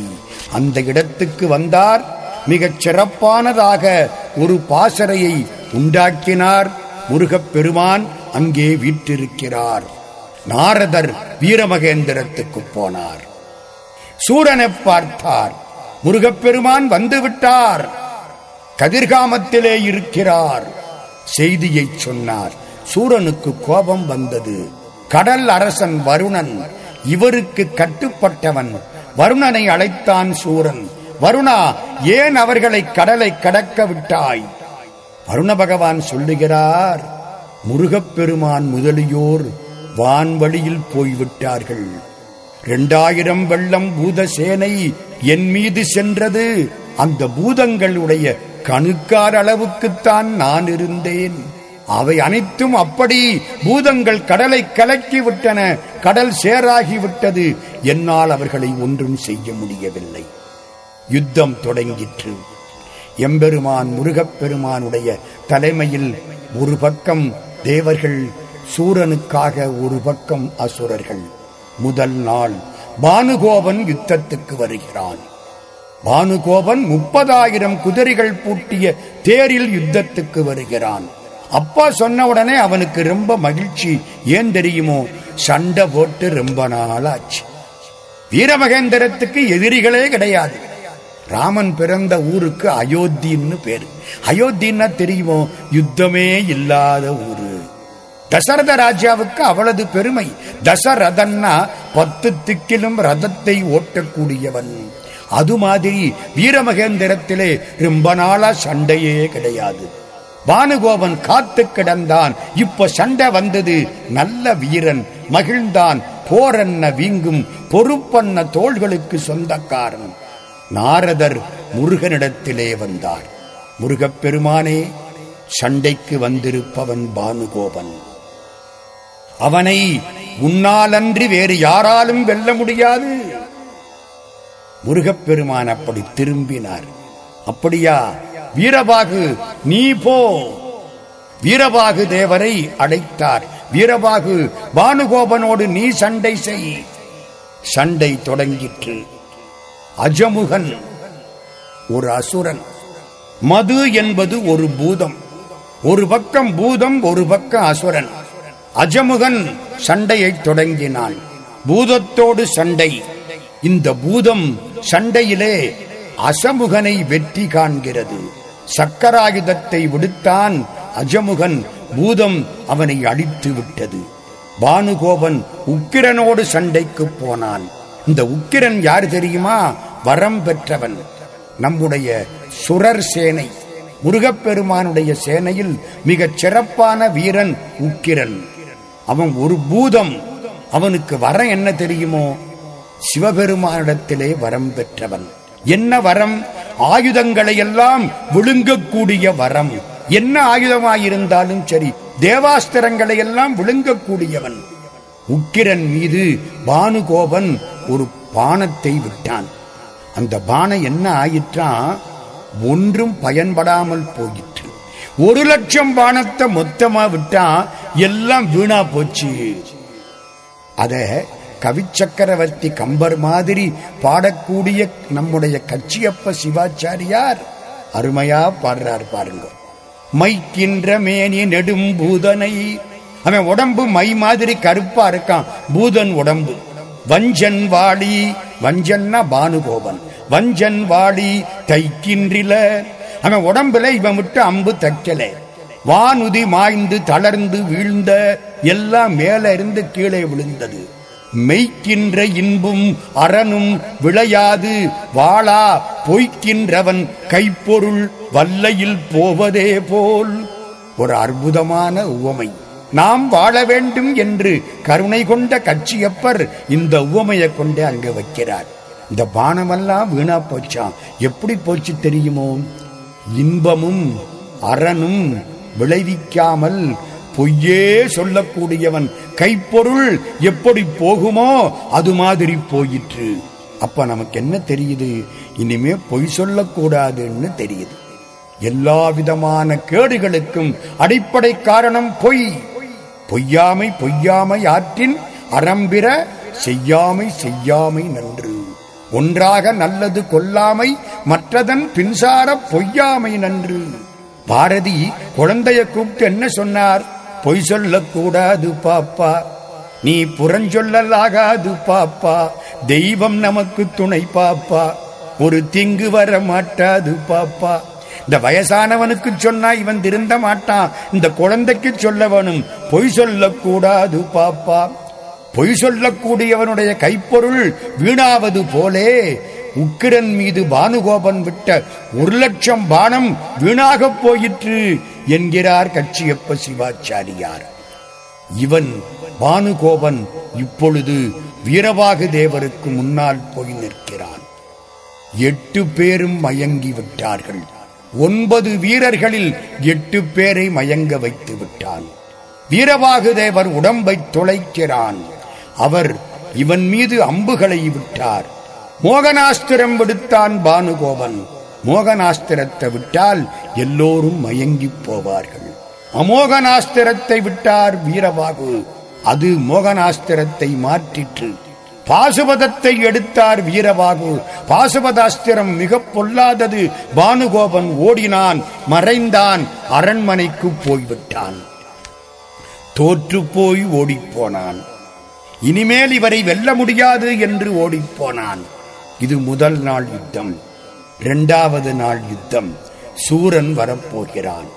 அந்த இடத்துக்கு வந்தார். மிகச் சிறப்பானதாக ஒரு பாசறையை உண்டாக்கினார். முருகப் பெருமான் அங்கே வீற்றிருக்கிறார். நாரதர் வீரமகேந்திரத்துக்கு போனார். சூரனை பார்த்தார். முருகப்பெருமான் வந்துவிட்டார். கதிர்காமத்திலே இருக்கிறார். செய்தியை சொன்னார். சூரனுக்கு கோபம் வந்தது. கடல் அரசன் வருணன் இவருக்கு கட்டுப்பட்டவன். வருணனை அழைத்தான் சூரன். வருணா ஏன் அவர்களை கடலை கடக்க விட்டாய்? வருண பகவான் சொல்லுகிறார் முருகப்பெருமான் முதலியோர் வான்வழியில் போய்விட்டார்கள். இரண்டாயிரம் வெள்ளம் பூத சேனை என் மீது சென்றது. அந்த பூதங்களுடைய கணுக்கார் அளவுக்குத்தான் நான் இருந்தேன். அவை அனைத்தும் அப்படி பூதங்கள் கடலை கலக்கி விட்டன கடல் சேராகி விட்டது என்னால் அவர்களை ஒன்றும் செய்ய முடியவில்லை. யுத்தம் தொடங்கிற்று. எம்பெருமான் முருகப்பெருமானுடைய தலைமையில் ஒரு பக்கம் தேவர்கள் சூரனுக்காக ஒரு பக்கம் அசுரர்கள். முதல் நாள் பானுகோபன் யுத்தத்துக்கு வருகிறான். பானுகோபன் முப்பதாயிரம் குதிரைகள் பூட்டிய தேரில் யுத்தத்துக்கு வருகிறான். அப்பா சொன்ன உடனே அவனுக்கு ரொம்ப மகிழ்ச்சி. ஏன் தெரியுமோ? சண்டை போட்டு ரொம்ப நாள் ஆச்சு வீரமகேந்திரத்துக்கு எதிரிகளே கிடையாது. ராமன் பிறந்த ஊருக்கு அயோத்தின்னு பேரு. அயோத்தின்னா தெரியுமோ? யுத்தமே இல்லாத ஊரு. தசரத ராஜாவுக்கு அவளது பெருமை. தசரதன்னா பத்து திக்கிலும் ரதத்தை ஓட்டக்கூடியவன். அது மாதிரி வீரமகேந்திரத்திலே ரொம்ப நாளா சண்டையே கிடையாது. பானுகோபன் காத்து கிடந்தான். இப்ப சண்டை வந்தது நல்ல வீரன் மகிழ்ந்தான். போரன்ன வீங்கும் பொறுப்பன்ன தோள்களுக்கு சொந்தக்காரன். நாரதர் முருகனிடத்திலே வந்தார். முருகப்பெருமானே சண்டைக்கு வந்திருப்பவன் பானுகோபன். அவனை உன்னாலன்றி வேறு யாராலும் வெல்ல முடியாது. முருகப்பெருமான் அப்படி திரும்பினார். அப்படியா? வீரபாகு நீ போ. வீரபாகு தேவரை அழைத்தார். வீரபாகு பானுகோபனோடு நீ சண்டை செய். சண்டை தொடங்கிற்று. அஜமுகன் ஒரு அசுரன். மது என்பது ஒரு பூதம். ஒரு பக்கம் பூதம் ஒரு பக்கம் அசுரன். அஜமுகன் சண்டையை தொடங்கினான். பூதத்தோடு சண்டை. இந்த பூதம் சண்டையிலே அசமுகனை வெற்றி காண்கிறது. சக்கராயுதத்தை விடுத்தான் அஜமுகன் பூதம் அவனை அடித்து விட்டது. பானுகோபன் உக்கிரனோடு சண்டைக்கு போனான். இந்த உக்கிரன் யார் தெரியுமா? வரம் பெற்றவன். நம்முடைய சுரர் சேனை முருகப்பெருமானுடைய சேனையில் மிகச் சிறப்பான வீரன் உக்கிரன். அவன் ஒரு பூதம். அவனுக்கு வரம் என்ன தெரியுமோ? சிவபெருமானிடத்திலே வரம் பெற்றவன். என்ன வரம்? ஆயுதங்களை எல்லாம் விழுங்கக்கூடிய வரம். என்ன ஆயுதமாயிருந்தாலும் சரி தேவாஸ்திரங்களை எல்லாம் விழுங்கக்கூடியவன். உக்கிரன் மீது பானுகோபன் ஒரு பானத்தை விட்டான். அந்த பானம் என்ன ஆயிற்றா? ஒன்றும் பயன்படாமல் போயிற்று. ஒரு லட்சம் பானத்தை மொத்தமா விட்டா எல்லாம் வீணா போச்சு. அத கவிச்சக்கரவர்த்தி கம்பர் மாதிரி பாடக்கூடிய நம்முடைய கச்சியப்ப சிவாச்சாரியார் அருமையா பாடுறார் பாருங்க. மைக்கின்ற மேனி நெடும் பூதனை. அவன் உடம்பு மை மாதிரி கருப்பா இருக்கான். பூதன் உடம்பு. வஞ்சன் வாடி வஞ்சன்னா பானுகோபன். வஞ்சன் வாடி தைக்கின்றில. அவன் உடம்புல இவன் விட்டு அம்பு தைக்கல. வானுதி மாய்ந்து தளர்ந்து வீழ்ந்த எல்லாம் மேல இருந்து கீழே விழுந்தது. மெய்க்கின்ற இன்பும் அறனும் விளையாது. வாழா பொய்க்கின்றவன் கைப்பொருள் வல்லையில் போவதே போல். ஒரு அற்புதமான உவமை. நாம் வாழ வேண்டும் என்று கருணை கொண்ட கட்சியப்பர் இந்த உவமையை கொண்டு அங்க வைக்கிறார். இந்த பானமெல்லாம் வீணா போச்சான் எப்படி போச்சு தெரியுமோ? இன்பமும் அறனும் விளைவிக்காமல் பொய்யே சொல்லக்கூடியவன் கைப்பொருள் எப்படி போகுமோ அது மாதிரி போயிற்று. அப்ப நமக்கு என்ன தெரியுது? இனிமே பொய் சொல்லக்கூடாதுன்னு தெரியுது. எல்லா விதமான கேடுகளுக்கும் அடிப்படை காரணம் பொய். பொய்யாமை பொய்யாமை ஆற்றின் அறம்பிற செய்யாமை செய்யாமை நன்று. ஒன்றாக நல்லது கொல்லாமை மற்றதன் பின்சார பொய்யாமை நன்று. பாரதி குழந்தைய கூப்பிட்டு என்ன சொன்னார்? பொய் சொல்லக்கூடாது பாப்பா. நீ புறஞ்சொல்லலாகாது பாப்பா. தெய்வம் நமக்கு துணை பாப்பா. ஒரு திங்கு வர மாட்டாது பாப்பா. இந்த வயசானவனுக்கு சொன்னா இவன் திருந்த மாட்டான். இந்த குழந்தைக்கு சொல்லவனும் பொய் சொல்லக்கூடாது பாப்பா. பொய் சொல்லக்கூடியவனுடைய கைப்பொருள் வீணாவது போலே. உக்கிரன் மீது பானுகோபன் விட்ட ஒரு லட்சம் பானம் வீணாகப் போயிற்று என்கிறார் கட்சியப்ப சிவாச்சாரியார். இவன் பானுகோபன் இப்பொழுது வீரவாகு தேவருக்கு முன்னால் போய் நிற்கிறான். எட்டு பேரும் மயங்கி விட்டார்கள். ஒன்பது வீரர்களில் எட்டு பேரை மயங்க வைத்து விட்டான். வீரவாகு தேவர் உடம்பை துளைக்கிறான். அவர் இவன் மீது அம்புகளை விட்டார். மோகனாஸ்திரம் விடுத்தான் பானுகோபன். மோகனாஸ்திரத்தை விட்டால் எல்லோரும் மயங்கி போவார்கள். அமோகனாஸ்திரத்தை விட்டார் வீரபாகு. அது மோகனாஸ்திரத்தை மாற்றிற்று. பாசுபதத்தை எடுத்தார் வீரபாகு. பாசுபதாஸ்திரம் மிக பொல்லாதது. பானுகோபன் ஓடினான் மறைந்தான் அரண்மனைக்கு போய்விட்டான். தோற்று போய் ஓடிப்போனான் இனிமேல் இவரை வெல்ல முடியாது என்று ஓடிப்போனான். இது முதல் நாள் யுத்தம். இரண்டாவது நாள் யுத்தம். சூரன் வரப்போகிறான்.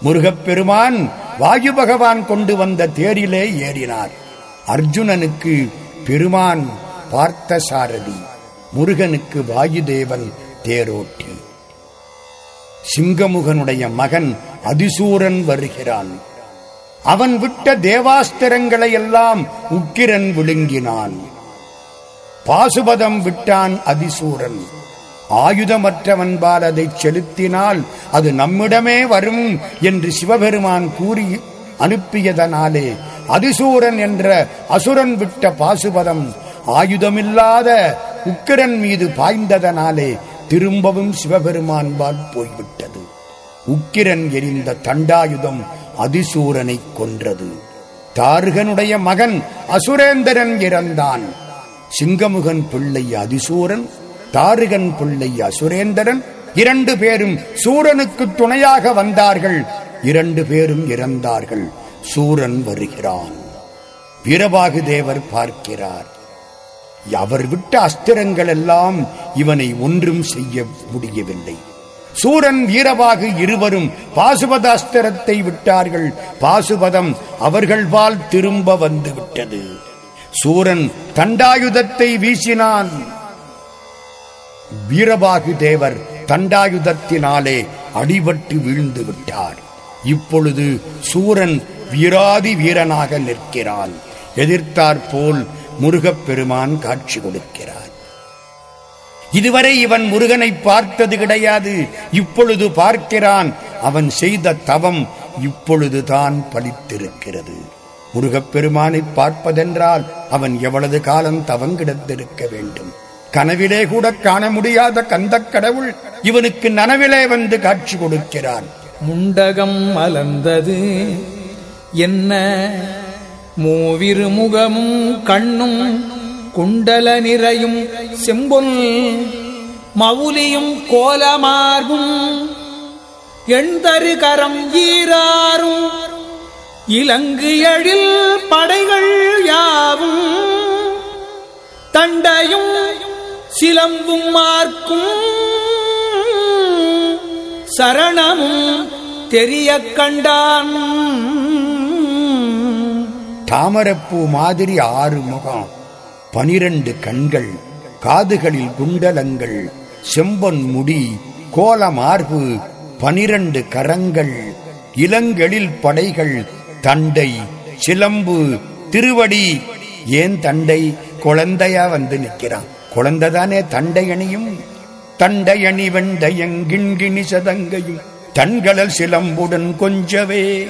முருகப்பெருமான் வாயு பகவான் கொண்டு வந்த தேரிலே ஏறினார். அர்ஜுனனுக்கு பெருமான் பார்த்த சாரதி முருகனுக்கு வாயுதேவன் தேரோட்டி. சிங்கமுகனுடைய மகன் அதிசூரன் வருகிறான். அவன் விட்ட தேவாஸ்திரங்களை எல்லாம் உக்கிரன் விழுங்கினான். பாசுபதம் விட்டான் அதிசூரன். ஆயுதமற்றவன்பால் அதை செலுத்தினால் அது நம்மிடமே வரும் என்று சிவபெருமான் கூறி அனுப்பியதனாலே அதிசூரன் என்ற அசுரன் விட்ட பாசுபதம் ஆயுதமில்லாத உக்கிரன் மீது பாய்ந்ததனாலே திரும்பவும் சிவபெருமான்பால் போய்விட்டது. உக்கிரன் எரிந்த தண்டாயுதம் அதிசூரனை கொன்றது. தாருகனுடைய மகன் அசுரேந்திரன் இறந்தான். சிங்கமுகன் பிள்ளை அதிசூரன் தாருகன் பிள்ளை அசுரேந்திரன் இரண்டு பேரும் சூரனுக்கு துணையாக வந்தார்கள். இரண்டு பேரும் இறந்தார்கள். சூரன் வருகிறான். வீரபாகு தேவர் பார்க்கிறார். அவர் விட்ட அஸ்திரங்கள் எல்லாம் இவனை ஒன்றும் செய்ய முடியவில்லை. சூரன் வீரபாகு இருவரும் பாசுபத அஸ்திரத்தை விட்டார்கள். பாசுபதம் அவர்கள்பால் திரும்ப வந்து விட்டது சூரன் தண்டாயுதத்தை வீசினான். வீரபாகு தேவர் தண்டாயுதத்தினாலே அடிபட்டு வீழ்ந்து விட்டார். இப்பொழுது சூரன் வீராதி வீரனாக நிற்கிறான். எதிர்த்தாற்போல் முருகப்பெருமான் காட்சி கொடுக்கிறார். இதுவரை இவன் முருகனை பார்த்தது கிடையாது. இப்பொழுது பார்க்கிறான். அவன் செய்த தவம் இப்பொழுதுதான் பலித்திருக்கிறது. முருகப்பெருமானை பார்ப்பதென்றால் அவன் எவ்வளவு காலம் தவம் கிடந்திருக்க வேண்டும். கனவிலே கூட காண முடியாத கந்த கடவுள் இவனுக்கு நனவிலே வந்து காட்சி கொடுக்கிறான். முண்டகம் மலர்ந்தது. என்ன? மூவிரு முகமும் கண்ணும் குண்டல நிறையும் செம்பொல் மவுலியும் கோலமார்பும் எண்தரு கரம் ஈராறும் இலங்கு எழில் படைகள் யாவும் தண்டையும் சிலம்பும் மார்க்கும் சரணமும் தெரிய கண்டான். தாமரப்பூ மாதிரி ஆறு முகம். பனிரண்டு கண்கள் காதுகளில் குண்டலங்கள் செம்பொன் முடி கோல மார்பு பனிரண்டு கரங்கள் இளங்கெழில் படைகள் தண்டை சிலம்பு திருவடி. ஏன் தண்டை? குழந்தையா வந்து நிற்கிறான். குழந்தைதானே தண்டை அணியும்? தண்டை அணி வெண்டையங்கிண்கிணி சதங்கையும் தன்களல் சிலம்புடன் கொஞ்சவே.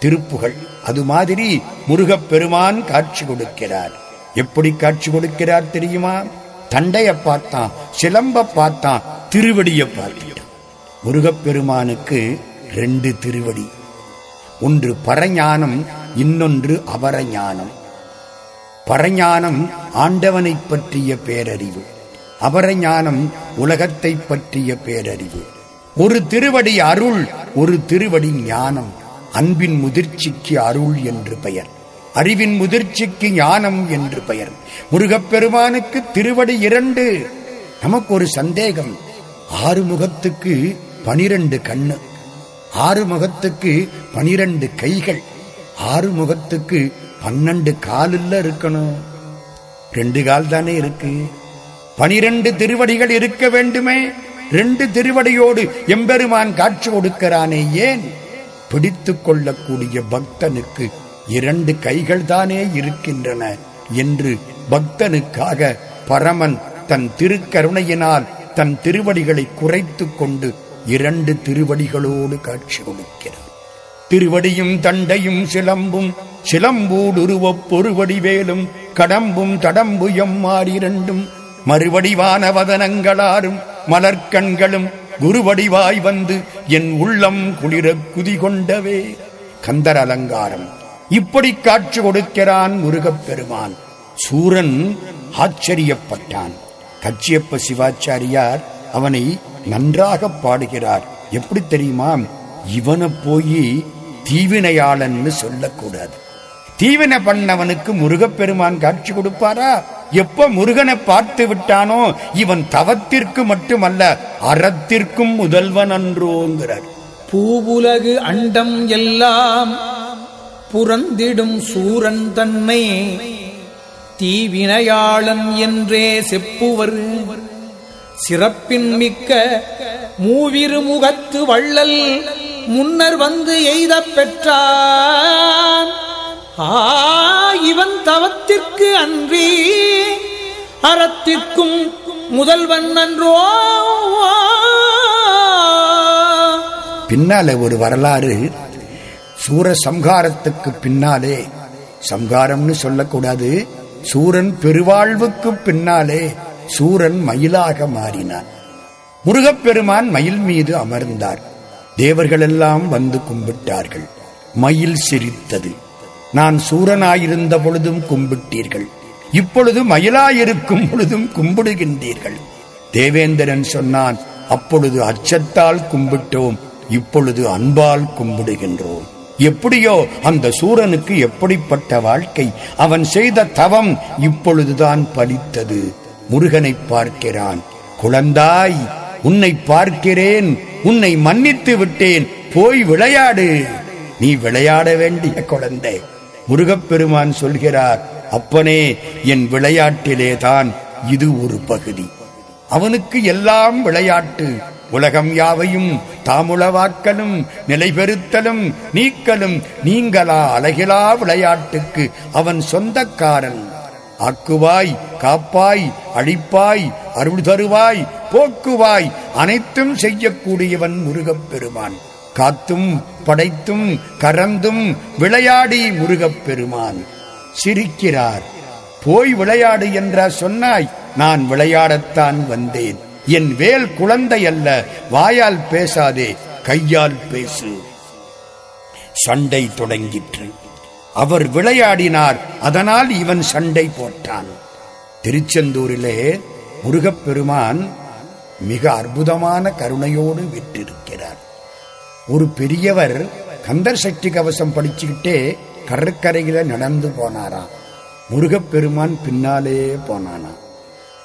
திருப்புகள் அது மாதிரி முருகப்பெருமான் காட்சி கொடுக்கிறார். எப்படி காட்சி கொடுக்கிறார் தெரியுமா? தண்டைய பார்த்தான் சிலம்ப பார்த்தான் திருவடிய பார்த்துட்டான். முருகப்பெருமானுக்கு ரெண்டு திருவடி. ஒன்று பரஞானம் இன்னொன்று அபரஞானம். பரஞானம் ஆண்டவனை பற்றிய பேரறிவு. அபரஞானம் உலகத்தை பற்றிய பேரறிவு. ஒரு திருவடி அருள் ஒரு திருவடி ஞானம். அன்பின் முதிர்ச்சிக்கு அருள் என்று பெயர். அறிவின் முதிர்ச்சிக்கு ஞானம் என்று பெயர். முருகப்பெருமானுக்கு திருவடி இரண்டு. நமக்கு ஒரு சந்தேகம். ஆறு முகத்துக்கு பனிரெண்டு கண்ணு. ஆறு முகத்துக்கு பனிரெண்டு கைகள். ஆறு முகத்துக்கு பன்னெண்டு காலில் இருக்கணும். ரெண்டு கால் தானே இருக்கு. பனிரெண்டு திருவடிகள் இருக்க வேண்டுமே. ரெண்டு திருவடியோடு எம்பெருமான் காட்சி கொடுக்கிறானே ஏன்? பிடித்துக் கொள்ளக்கூடிய பக்தனுக்கு இரண்டு கைகள் தானே இருக்கின்றன என்று பக்தனுக்காக பரமன் தன் திருக்கருணையினால் தன் திருவடிகளை குறைத்துக் கொண்டு இரண்டு திருவடிகளோடு காட்சி கொடுக்கிறார் திருவடியும் தண்டையும் சிலம்பும் சிலம்பூடுருவப் பொறுவடி வேலும் கடம்பும் தடம்பு எம்மாறிரண்டும் மறுவடிவான வதனங்களாரும் மலர்கண்களும் குருவடிவாய் வந்து என் உள்ளம் குளிர குதி கொண்டவே. கந்தர் அலங்காரம். இப்படி காட்சி கொடுக்கிறான் முருகப் பெருமான் சூரன் ஆச்சரியப்பட்டான். கச்சியப்ப சிவாச்சாரியார் அவனை நன்றாக பாடுகிறார். எப்படி தெரியுமா? இவனை போய் தீவினையாளன்னு சொல்லக்கூடாது. தீவினை பண்ணவனுக்கு முருகப்பெருமான் காட்சி கொடுப்பாரா? எப்ப முருகனை பார்த்து விட்டானோ இவன் தவத்திற்கு மட்டுமல்ல அறத்திற்கும் முதல்வன் அன்றோங்கிறார். பூவுலகு அண்டம் எல்லாம் புறந்திடும் சூரன் தன்னை தீவினையாளன் என்றே செப்புவர். சிறப்பின் மிக்க மூவிரு முகத்து வள்ளல் முன்னர் வந்து எய்தப் பெற்றான். ஆ இவன் தவத்திற்கு அன்றி அறத்திற்கும் முதல்வன் நன்றோ பின்னால ஒரு வரலாறு சூர சம்ஹாரத்துக்கு பின்னாலே சம்ஹாரம்னு சொல்லக்கூடாது சூரன் பெருவாழ்வுக்கு பின்னாலே சூரன் மயிலாக மாறினான். முருகப்பெருமான் மயில் மீது அமர்ந்தார். தேவர்களெல்லாம் வந்து கும்பிட்டார்கள். மயில் சிரித்தது. நான் சூரனாயிருந்த பொழுதும் கும்பிட்டீர்கள். இப்பொழுது மயிலாயிருக்கும் பொழுதும் கும்பிடுகின்றீர்கள். தேவேந்திரன் சொன்னான் அப்பொழுது அச்சத்தால் கும்பிட்டோம் இப்பொழுது அன்பால் கும்பிடுகின்றோம். எப்படியோ அந்த சூரனுக்கு எப்படிப்பட்ட வாழ்க்கை? அவன் செய்த தவம் இப்பொழுதுதான் பலித்தது. முருகனை பார்க்கிறான். குழந்தாய் உன்னை பார்க்கிறேன். உன்னை மன்னித்து விட்டேன். போய் விளையாடு. நீ விளையாட வேண்டிய குழந்தை. முருகப்பெருமான் சொல்கிறார் அப்பனே என் விளையாட்டிலேதான் இது ஒரு பகுதி. அவனுக்கு எல்லாம் விளையாட்டு. உலகம் யாவையும் தாமுளவாக்கலும் நிலைபெறுத்தலும் நீக்கலும் நீங்களா அழகிலா விளையாட்டுக்கு அவன் சொந்தக்காரன். ஆக்குவாய் காப்பாய் அழிப்பாய் அருள் தருவாய் போக்குவாய் அனைத்தும் செய்யக்கூடியவன் முருகப்பெருமான். காத்தும் படைத்தும் கறந்தும் விளையாடி முருகப்பெருமான். சிரிக்கிறார் போய் விளையாடு என்ற சொன்னாய் நான் விளையாடத்தான் வந்தேன். என் வேல் குழந்தை அல்ல வாயால் பேசாதே கையால் பேசு. சண்டை தொடங்கிற்று. அவர் விளையாடினார் அதனால் இவன் சண்டை போட்டான். திருச்செந்தூரிலே முருகப்பெருமான் மிக அற்புதமான கருணையோடு விட்டிருக்கிறார். ஒரு பெரியவர் கந்தர் சக்தி கவசம் படிச்சுக்கிட்டே கடற்கரையில நடந்து போனாராம். முருகப்பெருமான் பின்னாலே போனானா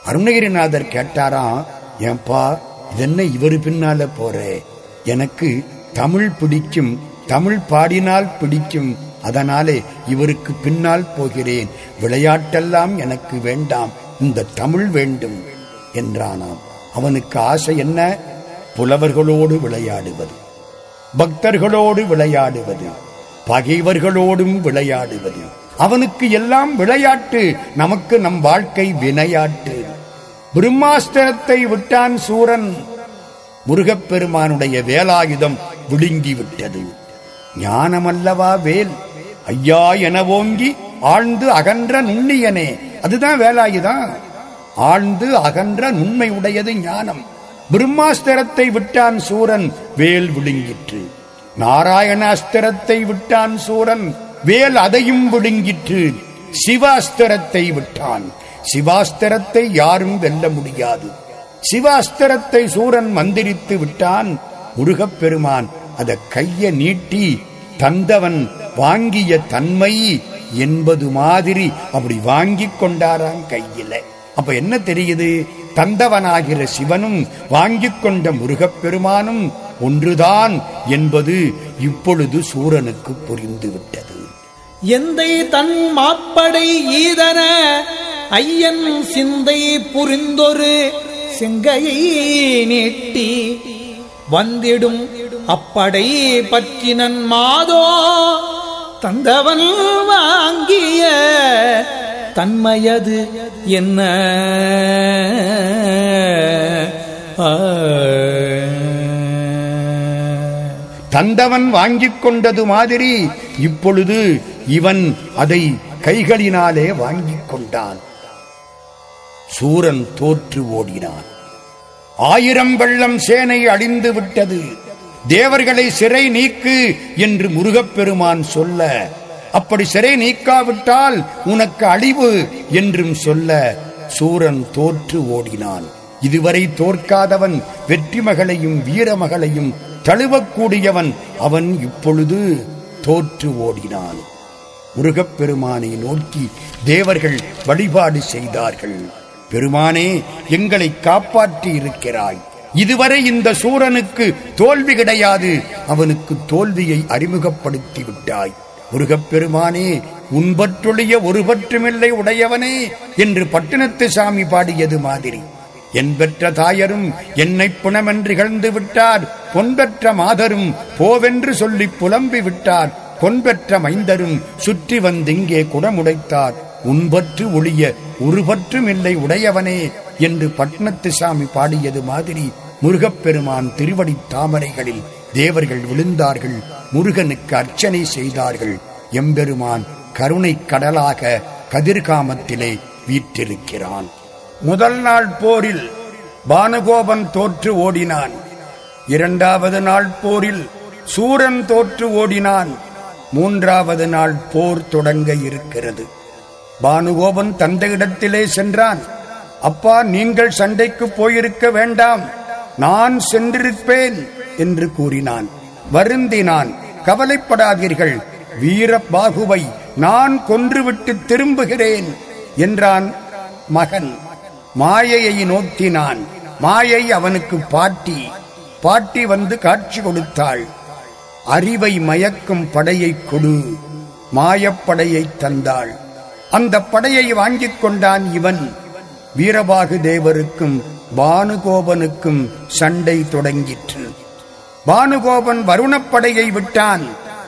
அருணகிரிநாதர் கேட்டாராம் ஏன்பா இதென்ன இவரு பின்னால போற? எனக்கு தமிழ் பிடிக்கும் தமிழ் பாடினால் பிடிக்கும் அதனாலே இவருக்கு பின்னால் போகிறேன். விளையாட்டெல்லாம் எனக்கு வேண்டாம் இந்த தமிழ் வேண்டும் என்றானாம். அவனுக்கு ஆசை என்ன? புலவர்களோடு விளையாடுவது பக்தர்களோடு விளையாடுவது பகைவர்களோடும் விளையாடுவது. அவனுக்கு எல்லாம் விளையாட்டு நமக்கு நம் வாழ்க்கை வினையாட்டு. பிரம்மாஸ்திரத்தை விட்டான் சூரன். முருகப்பெருமானுடைய வேலாயுதம் விழுங்கி விட்டது ஞானமல்லவா வேல் ஐயா என ஓங்கி ஆழ்ந்து அகன்ற நுண்ணியனே. அதுதான் வேலாயுதான் ஆழ்ந்து அகன்ற நுண்மை உடையது ஞானம். பிரம்மாஸ்திரத்தை விட்டான் சூரன் வேல் விழுங்கிற்று. நாராயணாஸ்திரத்தை விட்டான் சூரன் வேல் அதையும் விழுங்கிற்று. சிவாஸ்திரத்தை விட்டான். சிவாஸ்திரத்தை யாரும் வெல்ல முடியாது. சிவாஸ்திரத்தை சூரன் மந்திரித்து விட்டான் முருகப்பெருமான் அத கைய நீட்டி தந்தவன் வாங்கிய தன்மை என்பது மாதிரி அப்படி வாங்கி கொண்டாராம் கையில. அப்ப என்ன தெரியுது? தந்தவனாகிற சிவனும் வாங்கிக் கொண்ட முருகப்பெருமானும் ஒன்றுதான் என்பது இப்பொழுது சூரனுக்கு புரிந்துவிட்டது. எந்தை தன் மாப்படை ஈதன ஐயன் சிந்தை புரிந்தொரு செங்கையை நீட்டி வந்திடும் அப்படை பற்றினன் மாதோ தந்தவன் வாங்கிய தன்மையது என்ன? தந்தவன் வாங்கிக் கொண்டது மாதிரி இப்பொழுது இவன் அதை கைகளினாலே வாங்கிக் கொண்டான். சூரன் தோற்று ஓடினான். ஆயிரம் வெள்ளம் சேனை அழிந்து விட்டது. தேவர்களை சிறை நீக்கு என்று முருகப்பெருமான் சொல்ல அப்படி சிறை நீக்காவிட்டால் உனக்கு அழிவு என்றும் சொல்ல சூரன் தோற்று ஓடினான். இதுவரை தோற்காதவன் வெற்றி மகளையும் வீரமகளையும் தழுவக்கூடியவன் அவன் இப்பொழுது தோற்று ஓடினான். முருகப்பெருமானை நோக்கி தேவர்கள் வழிபாடு செய்தார்கள். பெருமானே எங்களை காப்பாற்றி இருக்கிறாய். இதுவரை இந்த சூரனுக்கு தோல்வி கிடையாது. அவனுக்கு தோல்வியை அறிமுகப்படுத்தி விட்டாய். முருகப்பெருமானே உன்பற்றொழிய ஒருபற்றுமில்லை உடையவனே என்று பட்டினத்து சாமி பாடியது மாதிரி. என் பெற்ற தாயரும் என்னை புணமென்று இகழ்ந்து விட்டார். பொன்பெற்ற மாதரும் போவென்று சொல்லி புலம்பி விட்டார். பொன்பெற்ற மைந்தரும் சுற்றி வந்திங்கே குடமுடைத்தார் உன்பற்று ஒளிய உருபற்றும் இல்லை உடையவனே என்று பட்னத்து சாமி பாடியது மாதிரி முருகப்பெருமான் திருவடி தாமரைகளில் தேவர்கள் விழுந்தார்கள் முருகனுக்கு அர்ச்சனை செய்தார்கள். எம்பெருமான் கருணை கடலாக கதிர்காமத்திலே வீற்றிருக்கிறான். முதல் நாள் போரில் பானுகோபன் தோற்று ஓடினான். இரண்டாவது நாள் போரில் சூரன் தோற்று ஓடினான். மூன்றாவது நாள் போர் தொடங்க இருக்கிறது. பானுகோபன் தந்தையிடத்திலே சென்றான். அப்பா நீங்கள் சண்டைக்கு போயிருக்க வேண்டாம். நான் சென்றிருப்பேன் என்று கூறினான். வருந்தினான். கவலைப்படாதீர்கள். வீர பாகுவை நான் கொன்றுவிட்டு திரும்புகிறேன் என்றான் மகன். மாயையை நோக்கினான். மாயை அவனுக்கு பாட்டி. பாட்டி வந்து காட்சி கொடுத்தாள். அறிவை மயக்கும் படையை கொடு. மாயப்படையை தந்தாள். அந்த படையை வாங்கிக் கொண்டான் இவன். வீரபாகு தேவருக்கும் பானுகோபனுக்கும் சண்டை தொடங்கிற்று. பானுகோபன் வருணப்படையை விட்டான்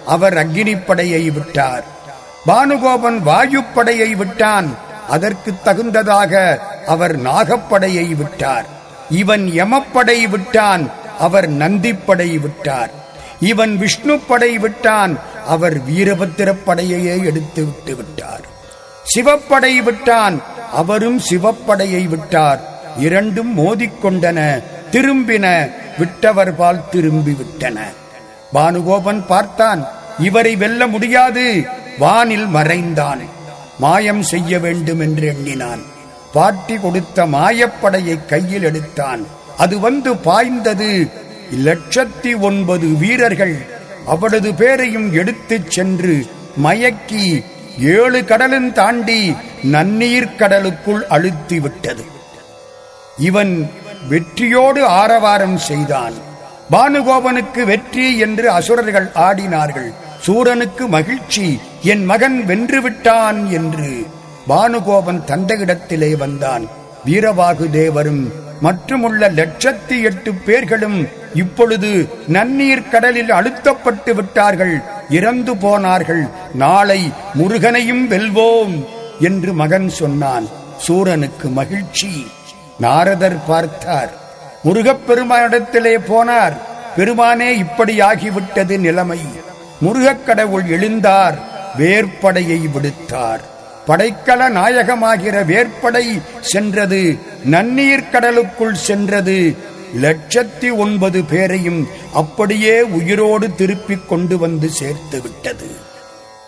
அவர் அக்னிப்படையை விட்டார். பானுகோபன் வாயுப்படையை விட்டான் அதற்கு தகுந்ததாக அவர் நாகப்படையை விட்டார். இவன் யமப்படை விட்டான் அவர் நந்திப்படை விட்டார். இவன் விஷ்ணு படை விட்டான் அவர் வீரபத்திரப்படையையே எடுத்து விட்டு விட்டார். சிவப்படை விட்டான். அவரும் சிவப்படையை விட்டார். இரண்டும் மோதிக்கொண்டன. திரும்பின. விட்டவர் பால் திரும்பி விட்டன. பானுகோபன் பார்த்தான். இவரை வெல்ல முடியாது. வானில் மறைந்தான். மாயம் செய்ய வேண்டும் என்று எண்ணினான். பாட்டி கொடுத்த மாயப்படையை கையில் எடுத்தான். அது வந்து பாய்ந்தது. லட்சத்தி ஒன்பது வீரர்கள். அவளது பேரையும் எடுத்துச் சென்று மயக்கி ஏழு கடலும் தாண்டி நன்னீர் கடலுக்குள் அழுத்தி விட்டது இவன் வெற்றியோடு ஆரவாரம் செய்தான். பானுகோபனுக்கு வெற்றி என்று அசுரர்கள் ஆடினார்கள். சூரனுக்கு மகிழ்ச்சி என் மகன் வென்றுவிட்டான் என்று பானுகோபன் தந்தையிடத்திலே வந்தான். வீரவாகு தேவரும் மற்றுமுள்ள லட்சத்தி எட்டு பேர்களும் இப்பொழுது நன்னீர் கடலில் அழுத்தப்பட்டு விட்டார்கள். இறந்து போனார்கள். நாளை முருகனையும் வெல்வோம் என்று மகன் சொன்னான். சூரனுக்கு மகிழ்ச்சி. நாரதர் பார்த்தார். முருகப்பெருமானிடத்திலே போனார். பெருமானே இப்படியாகிவிட்டது நிலைமை. முருகக் கடவுள் எழுந்தார். வேற்படையை விடுத்தார். படைக்கல நாயகமாகிற வேற்படை சென்றது நன்னீர் கடலுக்குள் சென்றது. லட்சத்தி ஒன்பது பேரையும் அப்படியே உயிரோடு திருப்பிக் கொண்டு வந்து சேர்த்து விட்டது.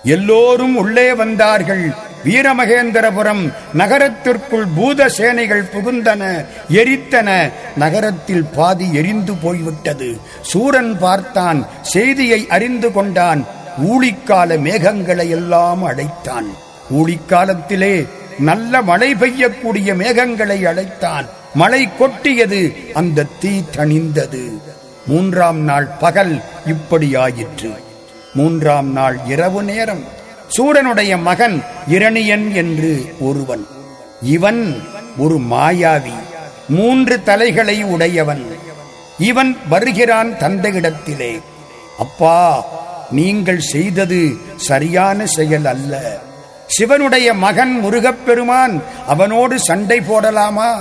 எல்லோரும் உள்ளே வந்தார்கள். வீரமகேந்திரபுரம் நகரத்திற்குள் பூத சேனைகள் புகுந்தன எரித்தன. நகரத்தில் பாதி எரிந்து போய்விட்டது. சூரன் பார்த்தான் செய்தியை அறிந்து கொண்டான். ஊழிக்கால மேகங்களை எல்லாம் அடைத்தான். ஊழிக்காலத்திலே நல்ல மழை பெய்யக்கூடிய மேகங்களை அழைத்தான். மழை கொட்டியது அந்த தீ தணிந்தது. மூன்றாம் நாள் பகல் இப்படியாயிற்று மூன்றாம் நாள் இரவு நேரம். சூரனுடைய மகன் இரணியன் என்று ஒருவன். இவன் ஒரு மாயாவி. மூன்று தலைகளை உடையவன். இவன் வருகிறான் தந்தையிடத்திலே. அப்பா நீங்கள் செய்தது சரியான செயல் அல்ல. சிவனுடைய மகன் முருகப்பெருமான் அவனோடு சண்டை போடலாமா?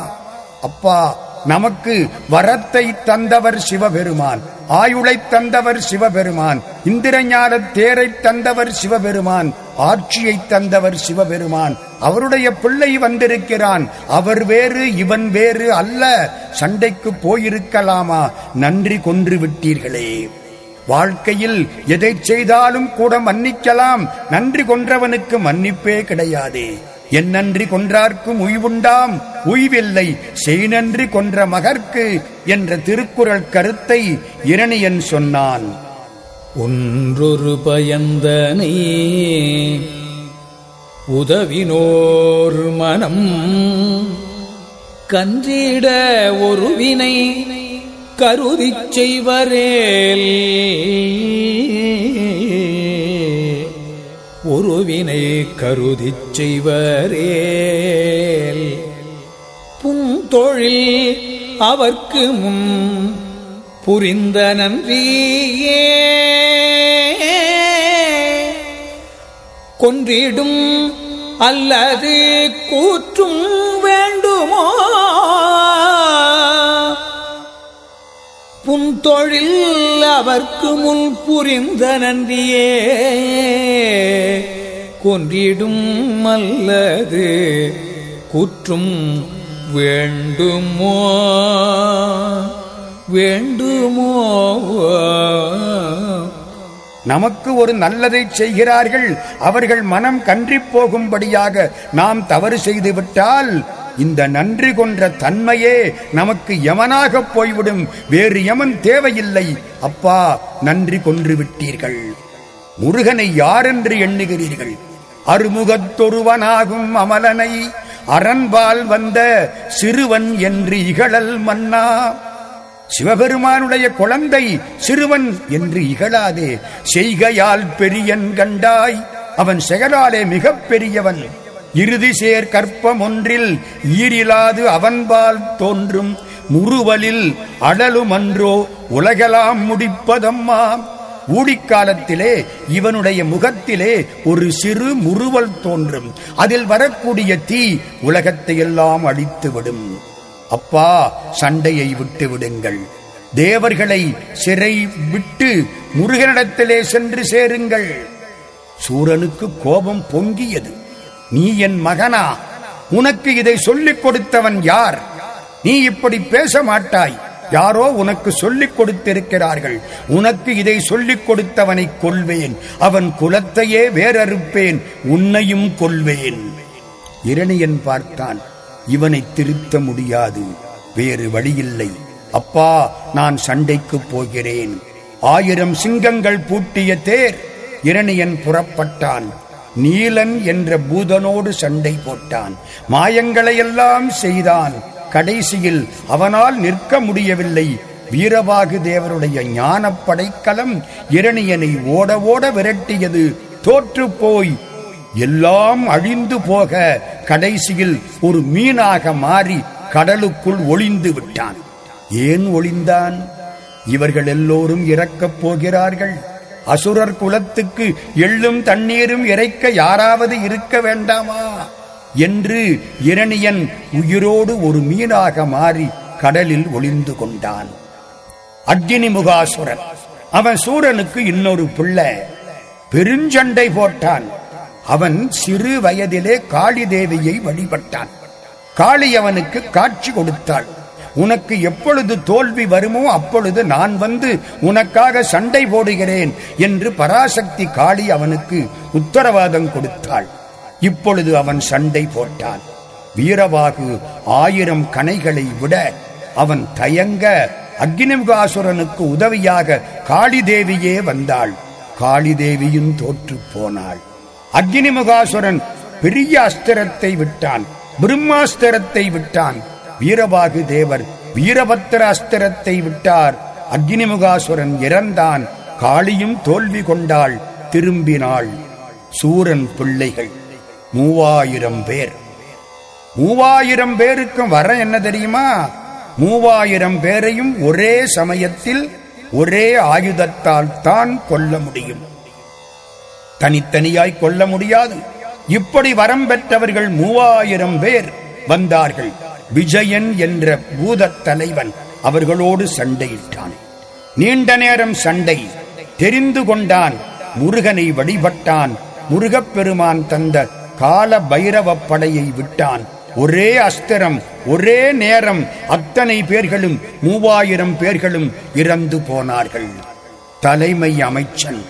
அப்பா நமக்கு வரத்தை தந்தவர் சிவபெருமான் ஆயுளை தந்தவர் சிவபெருமான் இந்திரஞான தேரை தந்தவர் சிவபெருமான் ஆட்சியை தந்தவர் சிவபெருமான். அவருடைய பிள்ளை வந்திருக்கிறான். அவர் வேறு இவன் வேறு அல்ல. சண்டைக்கு போயிருக்கலாமா? நன்றி கொன்று விட்டீர்களே. வாழ்க்கையில் எதை செய்தாலும் கூட மன்னிக்கலாம். நன்றி கொன்றவனுக்கு மன்னிப்பே கிடையாதே. என் நன்றி கொன்றார்க்கும் உய்வுண்டாம். உய்வில்லை செய் நன்றி கொன்ற மகர்க்கு என்ற திருக்குறள் கருத்தை இரணியன் சொன்னான். ஒன்றொரு பயந்தனை உதவினோர் மனம் கன்றிட ஒரு வினை கருதி செய்வரேல் ஒருவினை கருதிச் செய்வரேல் புந்தொழில் அவர்க்கு முன் புரிந்த நன்றியே. கொன்றிடும் அல்லது கூற்றும் புந்தொழில் அவர்க்கு முன் புரிந்த நன்றியே. கொன்றிடும் அல்லது கூற்றும் வேண்டுமோ? வேண்டுமோ? நமக்கு ஒரு நல்லதை செய்கிறார்கள். அவர்கள் மனம் கன்றி போகும்படியாக நாம் தவறு செய்துவிட்டால் இந்த நன்றி கொன்ற தன்மையே நமக்கு யமனாக போய்விடும். வேறு யமன் தேவையில்லை. அப்பா நன்றி கொன்று விட்டீர்கள். முருகனை யாரென்று எண்ணுகிறீர்கள்? அருமுகத்தொருவனாகும் அமலனை. அரண்பால் வந்த சிறுவன் என்று இகழல் மன்னா. சிவபெருமானுடைய குழந்தை சிறுவன் என்று இகழாதே. செய்கையால் பெரியன் கண்டாய். அவன் செயலாலே மிகப் பெரியவன். இறுதி சேர் கற்பம் ஒன்றில் ஈரிலாது அவன்பால் தோன்றும் முறுவலில் அடலுமன்றோ உலகலாம் முடிப்பதம்மா. ஊடிக்காலத்திலே இவனுடைய முகத்திலே ஒரு சிறு முறுவல் தோன்றும். அதில் வரக்கூடிய தீ உலகத்தை எல்லாம் அழித்துவிடும். அப்பா சண்டையை விட்டு விடுங்கள் தேவர்களை சிறை விட்டு முருகனிடத்திலே சென்று சேருங்கள். சூரனுக்கு கோபம் பொங்கியது. நீ என் மகனா. உனக்கு இதை சொல்லிக் கொடுத்தவன் யார்? நீ இப்படி பேச மாட்டாய். யாரோ உனக்கு சொல்லிக் கொடுத்திருக்கிறார்கள். உனக்கு இதை சொல்லிக் கொடுத்தவனை கொள்வேன் அவன் குலத்தையே வேறறுப்பேன். உன்னையும் கொல்வேன். இரணியன் பார்த்தான். இவனை திருத்த முடியாது. வேறு வழியில்லை. அப்பா நான் சண்டைக்கு போகிறேன். ஆயிரம் சிங்கங்கள் பூட்டிய தேர். இரணியன் புறப்பட்டான். நீலன் என்ற பூதனோடு சண்டை போட்டான். மாயங்களை எல்லாம் செய்தான். கடைசியில் அவனால் நிற்க முடியவில்லை. வீரபாகு தேவருடைய ஞான படைக்கலம் இரணியனை ஓட ஓட விரட்டியது. தோற்று போய் எல்லாம் அழிந்து போக கடைசியில் ஒரு மீனாக மாறி கடலுக்குள் ஒளிந்து விட்டான். ஏன் ஒளிந்தான்? இவர்கள் எல்லோரும் இறக்கப் போகிறார்கள். அசுரர் குலத்துக்கு எள்ளும் தண்ணீரும் இறைக்க யாராவது இருக்க வேண்டாமா? என்று இரணியன் உயிரோடு ஒரு மீனாக மாறி கடலில் ஒளிந்து கொண்டான். அக்னி முகாசுரன். அவன் சூரனுக்கு இன்னொரு பிள்ளை. பெருஞ்சண்டை போட்டான். அவன் சிறு வயதிலே காளி தேவியை வழிபட்டான். காளி அவனுக்கு காட்சி கொடுத்தாள். உனக்கு எப்பொழுது தோல்வி வருமோ அப்பொழுது நான் வந்து உனக்காக சண்டை போடுகிறேன் என்று பராசக்தி காளி அவனுக்கு உத்தரவாதம் கொடுத்தாள். இப்பொழுது அவன் சண்டை போட்டான். வீரவாகு ஆயிரம் கனைகளை விட அவன் தயங்க அக்னிமுகாசுரனுக்கு உதவியாக காளிதேவியே வந்தாள். காளிதேவியும் தோற்று போனாள். அக்னிமுகாசுரன் பெரிய அஸ்திரத்தை விட்டான் பிரம்மாஸ்திரத்தை விட்டான். வீரபாகு தேவர் வீரபத்திர அஸ்திரத்தை விட்டார். அக்னிமுகாசுரன் இறந்தான். காளியும் தோல்வி கொண்டாள். திரும்பினாள். சூரன் பிள்ளைகள் மூவாயிரம் பேர். மூவாயிரம் பேருக்கும் வர என்ன தெரியுமா? மூவாயிரம் பேரையும் ஒரே சமயத்தில் ஒரே ஆயுதத்தால் தான் கொல்ல முடியும். தனித்தனியாய் கொல்ல முடியாது. இப்படி வரம் பெற்றவர்கள் மூவாயிரம் பேர் வந்தார்கள். விஜயன் என்ற பூதத் தலைவன் அவர்களோடு சண்டையிட்டான். நீண்ட நேரம் சண்டை தெரிந்து கொண்டான். முருகனை வழிபட்டான். முருகப்பெருமான் தந்த கால பைரவ படையை விட்டான். ஒரே அஸ்திரம் ஒரே நேரம் அத்தனை பேர்களும் மூவாயிரம் பேர்களும் இறந்து போனார்கள். தலைமை அமைச்சன்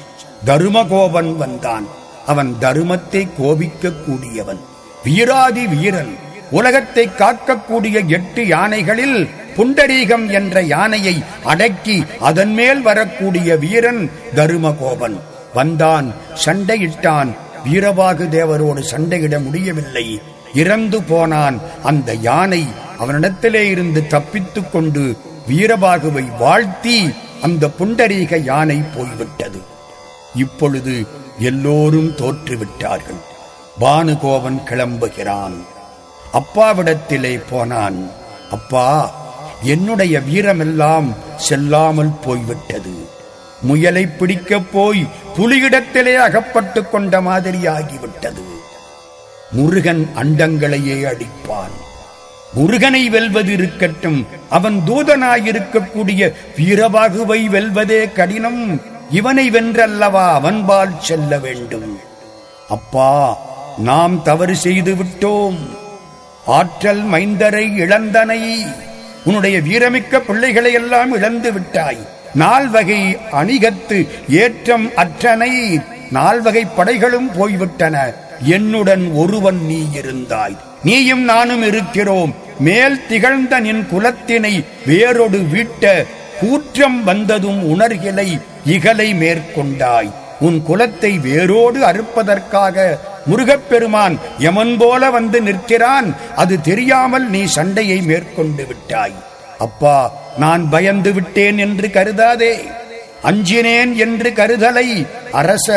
தருமகோபன் வந்தான். அவன் தருமத்தை கோபிக்க கூடியவன் வீராதி வீரன் உலகத்தை காக்கக்கூடிய எட்டு யானைகளில் புண்டரீகம் என்ற யானையை அடக்கி அதன் மேல் வரக்கூடிய வீரன் தருமகோபன். வந்தான் சண்டையிட்டான். வீரபாகு தேவரோடு சண்டையிட முடியவில்லை. இறந்து போனான். அந்த யானை அவனிடத்திலே இருந்து தப்பித்துக் கொண்டு வீரபாகுவை வாழ்த்தி அந்த புண்டரீக யானை போய்விட்டது. இப்பொழுது எல்லோரும் தோற்றுவிட்டார்கள். பானுகோவன் கிளம்புகிறான். அப்பாவிடத்திலே போனான். அப்பா என்னுடைய வீரமெல்லாம் செல்லாமல் போய்விட்டது. முயலை பிடிக்கப் போய் புலியிடத்திலே அகப்பட்டுக் கொண்ட மாதிரியாகிவிட்டது. முருகன் அண்டங்களையே அடிப்பான். முருகனை வெல்வது இருக்கட்டும் அவன் தூதனாயிருக்கக்கூடிய வீரபாகுவை வெல்வதே கடினம். இவனை வென்றல்லவா அவன்பால் செல்ல வேண்டும். அப்பா நாம் தவறு செய்து விட்டோம் ஆற்றல் மைந்தரை இழந்தனை உன்னுடைய வீரமிக்க பிள்ளைகளை எல்லாம் இழந்து விட்டாய். நால்வகை அணிகத்து ஏற்றம் அற்றனை நால்வகை படைகளும் போய்விட்டன. என்னுடன் ஒருவன் நீ இருந்தாய். நீயும் நானும் இருக்கிறோம். மேல் திகழ்ந்த நின் குலத்தினை வேறொடு வீட்ட கூற்றம் வந்ததும் உணர்கிலை இகலை மேற்கொண்டாய். உன் குலத்தை வேரோடு அறுப்பதற்காக முருகப்பெருமான் யமன் போல வந்து நிற்கிறான். அது தெரியாமல் நீ சண்டையை மேற்கொண்டு விட்டாய். அப்பா நான் பயந்து விட்டேன் என்று கருதாதே. அஞ்சினேன் என்று கருதலை. அரச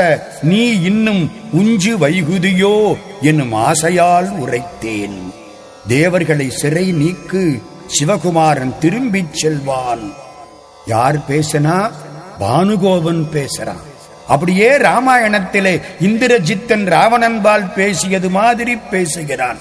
நீ இன்னும் உஞ்சு வைகுதியோ என்னும் ஆசையால் உரைத்தேன். தேவர்களை சிறை நீக்கு சிவகுமாரன் திரும்பிச் செல்வான். யார் பேசினா? பானுகோபன் பேசுறான். அப்படியே ராமாயணத்திலே இந்திரஜித்தன் ராவணன்பால் பேசியது மாதிரி பேசுகிறான்.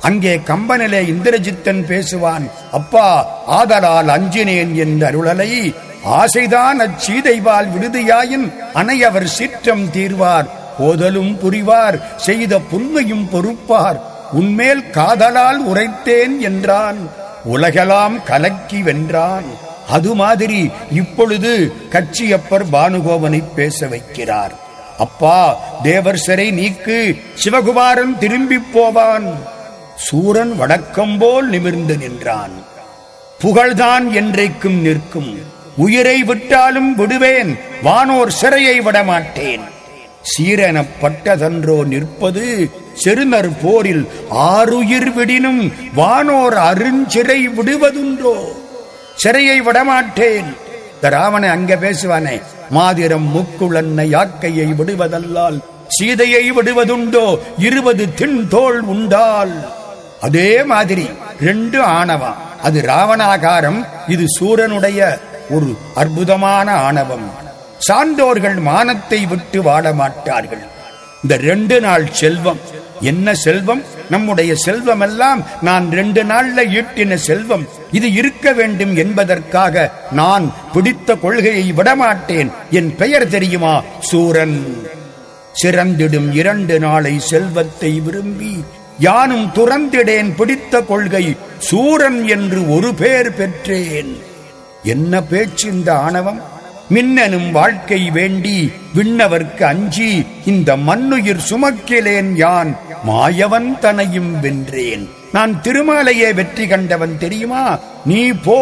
அங்கே கம்பனிலே இந்திரஜித்தன் பேசுவான் அப்பா ஆதலால் அஞ்சினேன் என்ற அருளலை ஆசைதான் அச்சீதைவால் விடுதியாயின் அணையவர் சிற்றம் தீர்வார். போதலும் புரிவார் செய்த புண்மையும் பொறுப்பார். உன்மேல் காதலால் உரைத்தேன் என்றான். உலகெல்லாம் கலக்கி வென்றான். அது மாதிரி இப்பொழுது கட்சியப்பர் பானுகோபனை பேச வைக்கிறார். அப்பா தேவர் சிறை நீக்கு சிவகுமாரன் திரும்பிப் போவான். சூரன் வடக்கம் போல் நிமிர்ந்து நின்றான். புகழ்தான் என்றைக்கும் நிற்கும். உயிரை விட்டாலும் விடுவேன் வானோர் சிறையை விடமாட்டேன். சீரெனப்பட்டதன்றோ நிற்பது செருநர் போரில் ஆறுயிர் விடினும் வானோர் அருஞ்சிறை விடுவதுன்றோ. சிறையை விடமாட்டேன். இந்த ராவணன் அங்க பேசுவானே மாதிரம் முக்குளன்னை யாக்கையை விடுவதல்லால் சீதையை விடுவதுண்டோ இருபது தின் தோல் உண்டால். அதே மாதிரி ரெண்டு ஆணவம். அது ராவணாகாரம் இது சூரனுடைய ஒரு அற்புதமான ஆணவம். சான்றோர்கள் மானத்தை விட்டு வாழ மாட்டார்கள். இந்த ரெண்டு நாள் செல்வம். என்ன செல்வம்? நம்முடைய செல்வம் எல்லாம் நான் ரெண்டு நாள்ல ஈட்டின செல்வம். இது இருக்க வேண்டும் என்பதற்காக நான் பிடித்த கொள்கையை விடமாட்டேன். என் பெயர் தெரியுமா? சூரன். சிறந்திடும் இரண்டு நாளை செல்வத்தை விரும்பி யானும் துறந்திடேன் பிடித்த கொள்கை சூரன் என்று ஒரு பேர் பெற்றேன். என்ன பேச்சு இந்த ஆணவம்? மின்னனும் வாழ்க்கை வேண்டி விண்ணவர்க்கு அஞ்சி இந்த மண்ணுயிர் சுமக்கிலேன் யான் மாயவன் தனையும் வென்றேன். நான் திருமாலையே வெற்றி கண்டவன் தெரியுமா? நீ போ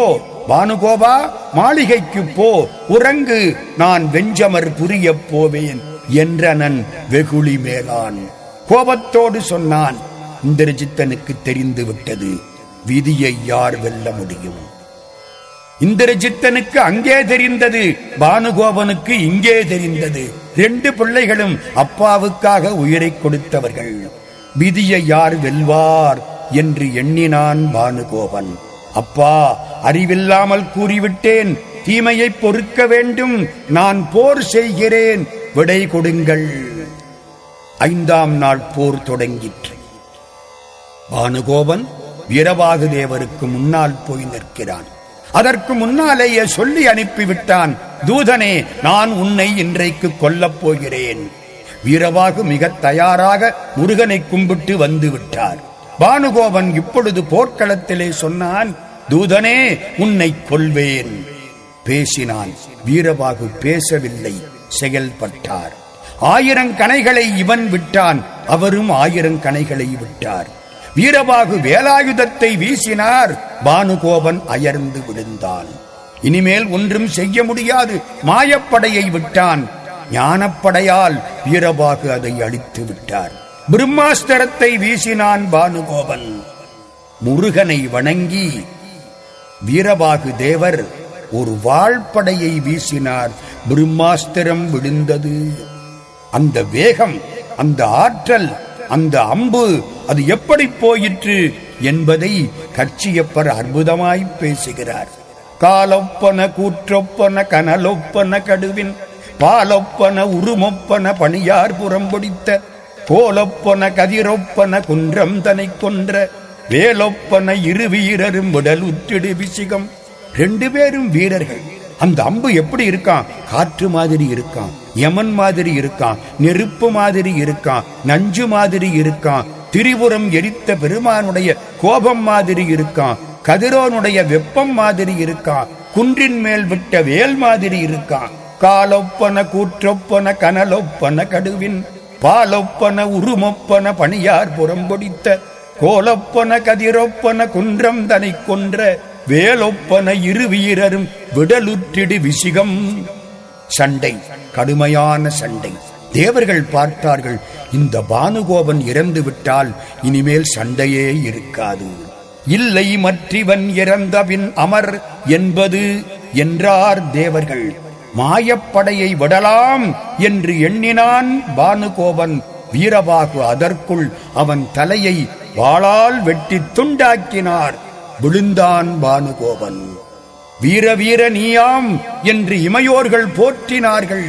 பானுகோபா மாளிகைக்கு போ உறங்கு நான் வெஞ்சமர் புரியப் போவேன் என்றனன் வெகுளி மேலான். கோபத்தோடு சொன்னான் இந்திரஜித்தனுக்கு தெரிந்து விட்டது விதியை யார் வெல்ல முடியும்? இந்திரஜித்தனுக்கு அங்கே தெரிந்தது பானுகோபனுக்கு இங்கே தெரிந்தது. ரெண்டு பிள்ளைகளும் அப்பாவுக்காக உயிரை கொடுத்தவர்கள். விதியை யார் வெல்வார் என்று எண்ணினான் பானுகோபன். அப்பா அறிவில்லாமல் கூறிவிட்டேன். தீமையை பொறுக்க வேண்டும். நான் போர் செய்கிறேன். விடை கொடுங்கள். ஐந்தாம் நாள் போர் தொடங்கிற்று. பானுகோபன் வீரபாகு தேவருக்கு முன்னால் போய் நிற்கிறான். அதற்கு முன்னாலேயே சொல்லி அனுப்பிவிட்டான் தூதனே நான் உன்னை இன்றைக்கு கொல்லப் போகிறேன். வீரவாகு மிக தயாராக முருகனை கும்பிட்டு வந்து விட்டார். பானுகோபன் இப்பொழுது போர்க்களத்திலே சொன்னான் தூதனே உன்னை கொல்வேன். பேசினான். வீரபாகு பேசவில்லை செயல்பட்டார். ஆயிரம் கணைகளை இவன் விட்டான் அவரும் ஆயிரம் கணைகளை விட்டார். வீரபாகு வேலாயுதத்தை வீசினார். பானுகோபன் அயர்ந்து விழுந்தான். இனிமேல் ஒன்றும் செய்ய முடியாது. மாயப்படையை விட்டான். ஞானப்படையால் வீரபாகு அதை அழித்து விட்டார். பிரம்மாஸ்திரத்தை வீசினான் பானுகோபன். முருகனை வணங்கி வீரபாகு தேவர் ஒரு வாழ்படையை வீசினார். பிரம்மாஸ்திரம் விழுந்தது. அந்த வேகம் அந்த ஆற்றல் அந்த அம்பு அது எப்படி போயிற்று என்பதை கட்சியப்பர் அற்புதமாய் பேசுகிறார். காலொப்பன கூற்றொப்பன கனலொப்பன கடுவின் பாலொப்பன உருமொப்பன பணியார் புறம்பொடித்த கோலொப்பன கதிரொப்பன குன்றம் தனை கொன்ற வேலொப்பன இரு வீரரும் விடல் உற்றிடு விசிகம். ரெண்டு பேரும் வீரர்கள். அந்த அம்பு எப்படி இருக்கான்? காற்று மாதிரி இருக்கான். யமன் மாதிரி இருக்கான் நெருப்பு மாதிரி இருக்கான் நஞ்சு மாதிரி இருக்கான் திரிபுரம் எரித்த பெருமானுடைய கோபம் மாதிரி இருக்கான் கதிரோனுடைய வெப்பம் மாதிரி இருக்கான் குன்றின் மேல் விட்ட வேல் மாதிரி இருக்கான் காலொப்பன கூற்றொப்பன கனலொப்பன கடுவின் பாலொப்பன உருமொப்பன பணியார் புறம்பொடித்த கோலொப்பன கதிரொப்பன குன்றம் தனை கொன்ற வேலொப்பன இரு வீரரும் விடலுற்றிடு விசிகம். சண்டை கடுமையான சண்டை. தேவர்கள் பார்த்தார்கள் இந்த பானுகோபன் இறந்து விட்டால் இனிமேல் சண்டையே இருக்காது. இல்லை மற்றிவன் இறந்தபின் அமர் என்பது என்றார் தேவர்கள். மாயப்படையை விடலாம் என்று எண்ணினான் பானுகோபன். வீரபாகு அதற்குள் அவன் தலையை வாளால் வெட்டி துண்டாக்கினார். விழுந்தான் பானுகோபன். வீர வீர நீயாம் என்று இமையோர்கள் போற்றினார்கள்.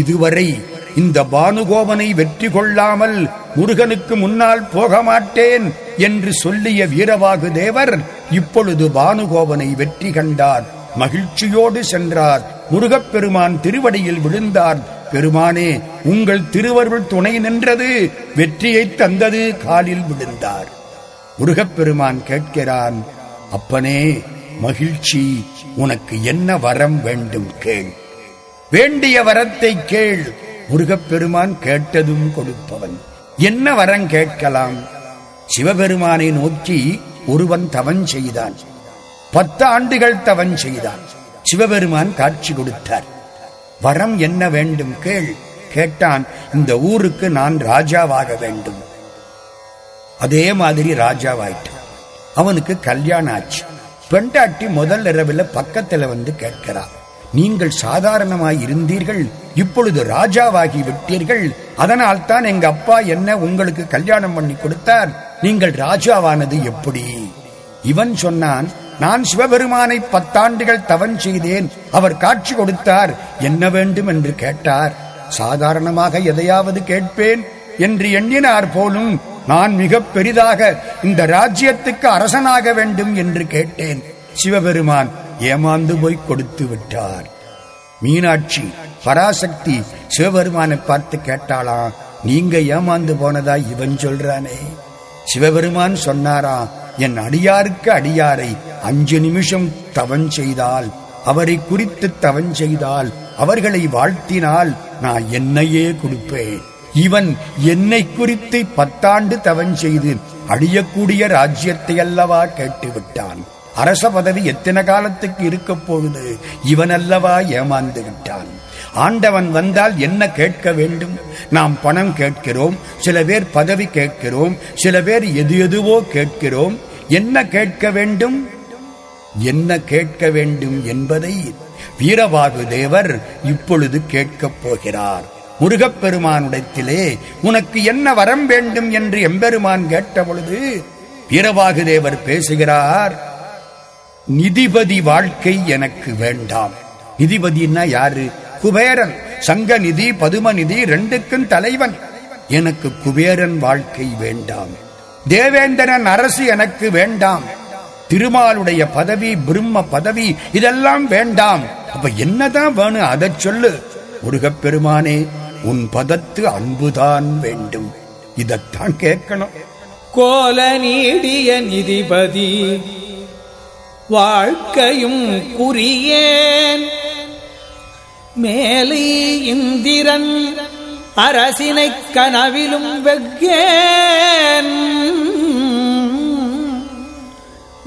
இதுவரை இந்த பானுகோவனை வெற்றி கொள்ளாமல் முருகனுக்கு முன்னால் போக மாட்டேன் என்று சொல்லிய வீரவாகு தேவர் இப்பொழுது பானுகோவனை வெற்றி கண்டார். மகிழ்ச்சியோடு சென்றார். முருகப்பெருமான் திருவடியில் விழுந்தார். பெருமானே உங்கள் திருவருள் துணை நின்றது. வெற்றியை தந்தது காலில் விழுந்தார். முருகப்பெருமான் கேட்கிறான் அப்பனே மகிழ்ச்சி உனக்கு என்ன வரம் வேண்டும் கேள். வேண்டிய வரத்தை கேள். முருகப்பெருமான் கேட்டதும் கொடுப்பவன். என்ன வரம் கேட்கலாம்? சிவபெருமானை நோக்கி ஒருவன் தவன் செய்தான். பத்து ஆண்டுகள் தவன் செய்தான். சிவபெருமான் காட்சி கொடுத்தார். வரம் என்ன வேண்டும் கேள். கேட்டான் இந்த ஊருக்கு நான் ராஜாவாக வேண்டும். அதே மாதிரி ராஜாவாயிட்டான். அவனுக்கு கல்யாணம் ஆச்சு. பெண்டாட்டி முதல் இரவில் பக்கத்துல வந்து கேட்கிறார் நீங்கள் சாதாரணமாய் இருந்தீர்கள் இப்பொழுது ராஜாவாகி விட்டீர்கள் அதனால் தான் எங்க அப்பா என்ன உங்களுக்கு கல்யாணம் பண்ணி கொடுத்தார் நீங்கள் ராஜாவானது எப்படி? இவன் சொன்னான் நான் சிவபெருமானை பத்தாண்டுகள் தவன் செய்தேன் அவர் காட்சி கொடுத்தார் என்ன வேண்டும் என்று கேட்டார் சாதாரணமாக எதையாவது கேட்பேன் என்று எண்ணினார் போலும் நான் மிக பெரிதாக இந்த ராஜ்யத்துக்கு அரசனாக வேண்டும் என்று கேட்டேன். சிவபெருமான் ஏமாந்து போய் கொடுத்து விட்டார். மீனாட்சி பராசக்தி சிவபெருமானை பார்த்து கேட்டாளாம் நீங்க ஏமாந்து போனதா இவன் சொல்றானே? சிவபெருமான் சொன்னாரா என் அடியாருக்கு அடியாரை அஞ்சு நிமிஷம் தவன் செய்தால் அவரை குறித்து தவன் செய்தால் அவர்களை வாழ்த்தினால் நான் என்னையே கொடுப்பேன். இவன் என்னை குறித்து பத்தாண்டு தவன் செய்து அழியக்கூடிய ராஜ்யத்தை அல்லவா கேட்டுவிட்டான். அரச பதவி எத்தனை காலத்துக்கு இருக்க போகுது? இவன் அல்லவா ஏமாந்து விட்டான். ஆண்டவன் வந்தால் என்ன கேட்க வேண்டும்? நாம் பணம் கேட்கிறோம் சில பேர் பதவி கேட்கிறோம் சில பேர் எது எதுவோ கேட்கிறோம். என்ன கேட்க வேண்டும்? என்ன கேட்க வேண்டும் என்பதை வீரபாகு தேவர் இப்பொழுது கேட்கப் போகிறார். முருகப்பெருமானுடத்திலே உனக்கு என்ன வரம் வேண்டும் என்று எம்பெருமான் கேட்ட பொழுது வீரபாகு தேவர் பேசுகிறார் நிதிபதி வாழ்க்கை எனக்கு வேண்டாம். நிதிபதினா யாரு? குபேரன். சங்க நிதி பதும நிதி ரெண்டுக்கும் தலைவன். எனக்கு குபேரன் வாழ்க்கை வேண்டாம். தேவேந்திரன் அரசு எனக்கு வேண்டாம். திருமாலுடைய பதவி பிரம்ம பதவி இதெல்லாம் வேண்டாம். அப்ப என்னதான் வேணும் அதை சொல்லு. முருகப்பெருமானே உன் பதத்து அன்புதான் வேண்டும். இதத்தான் கேட்கணும். கோல நீடிய நிதிபதி வாழ்க்கையும் குறியேன். மேலை இந்திரன் அரசினை கனவிலும் வெக்கேன்.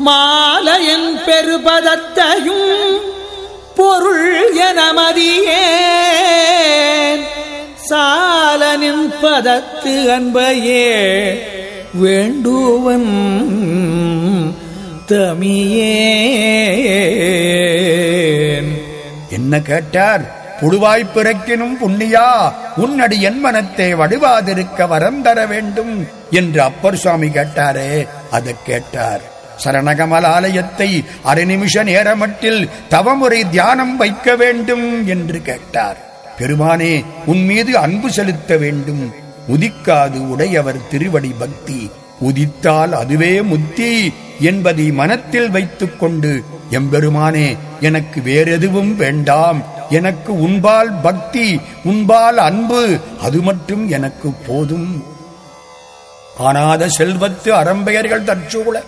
மாலையன் பெருபதத்தையும் பொருள் என மதியே சாலனின் பதத்து அன்பையே வேண்டுவன் தமியே என்ன கேட்டார்? புழுவாய் பிறக்கினும் புண்ணியா? உன்னடி என் மனத்தை வடிவாதிருக்க வரம் தர வேண்டும் என்று அப்பர் சுவாமி கேட்டாரே அதை கேட்டார். சரணகமல் ஆலயத்தை அரை நிமிஷ நேரமட்டில் தவமுறை தியானம் வைக்க வேண்டும் என்று கேட்டார். பெருமானே உன் மீது அன்பு செலுத்த வேண்டும். உதிக்காது உடையவர் திருவடி பக்தி. உதித்தால் அதுவே முத்தி என்பதை மனத்தில் வைத்துக் கொண்டு எம்பெருமானே எனக்கு வேறெதுவும் வேண்டாம். எனக்கு உன்பால் பக்தி உன்பால் அன்பு அது மட்டும் எனக்கு போதும். காணாத செல்வத்து அறம்பெயர்கள் தற்சூழ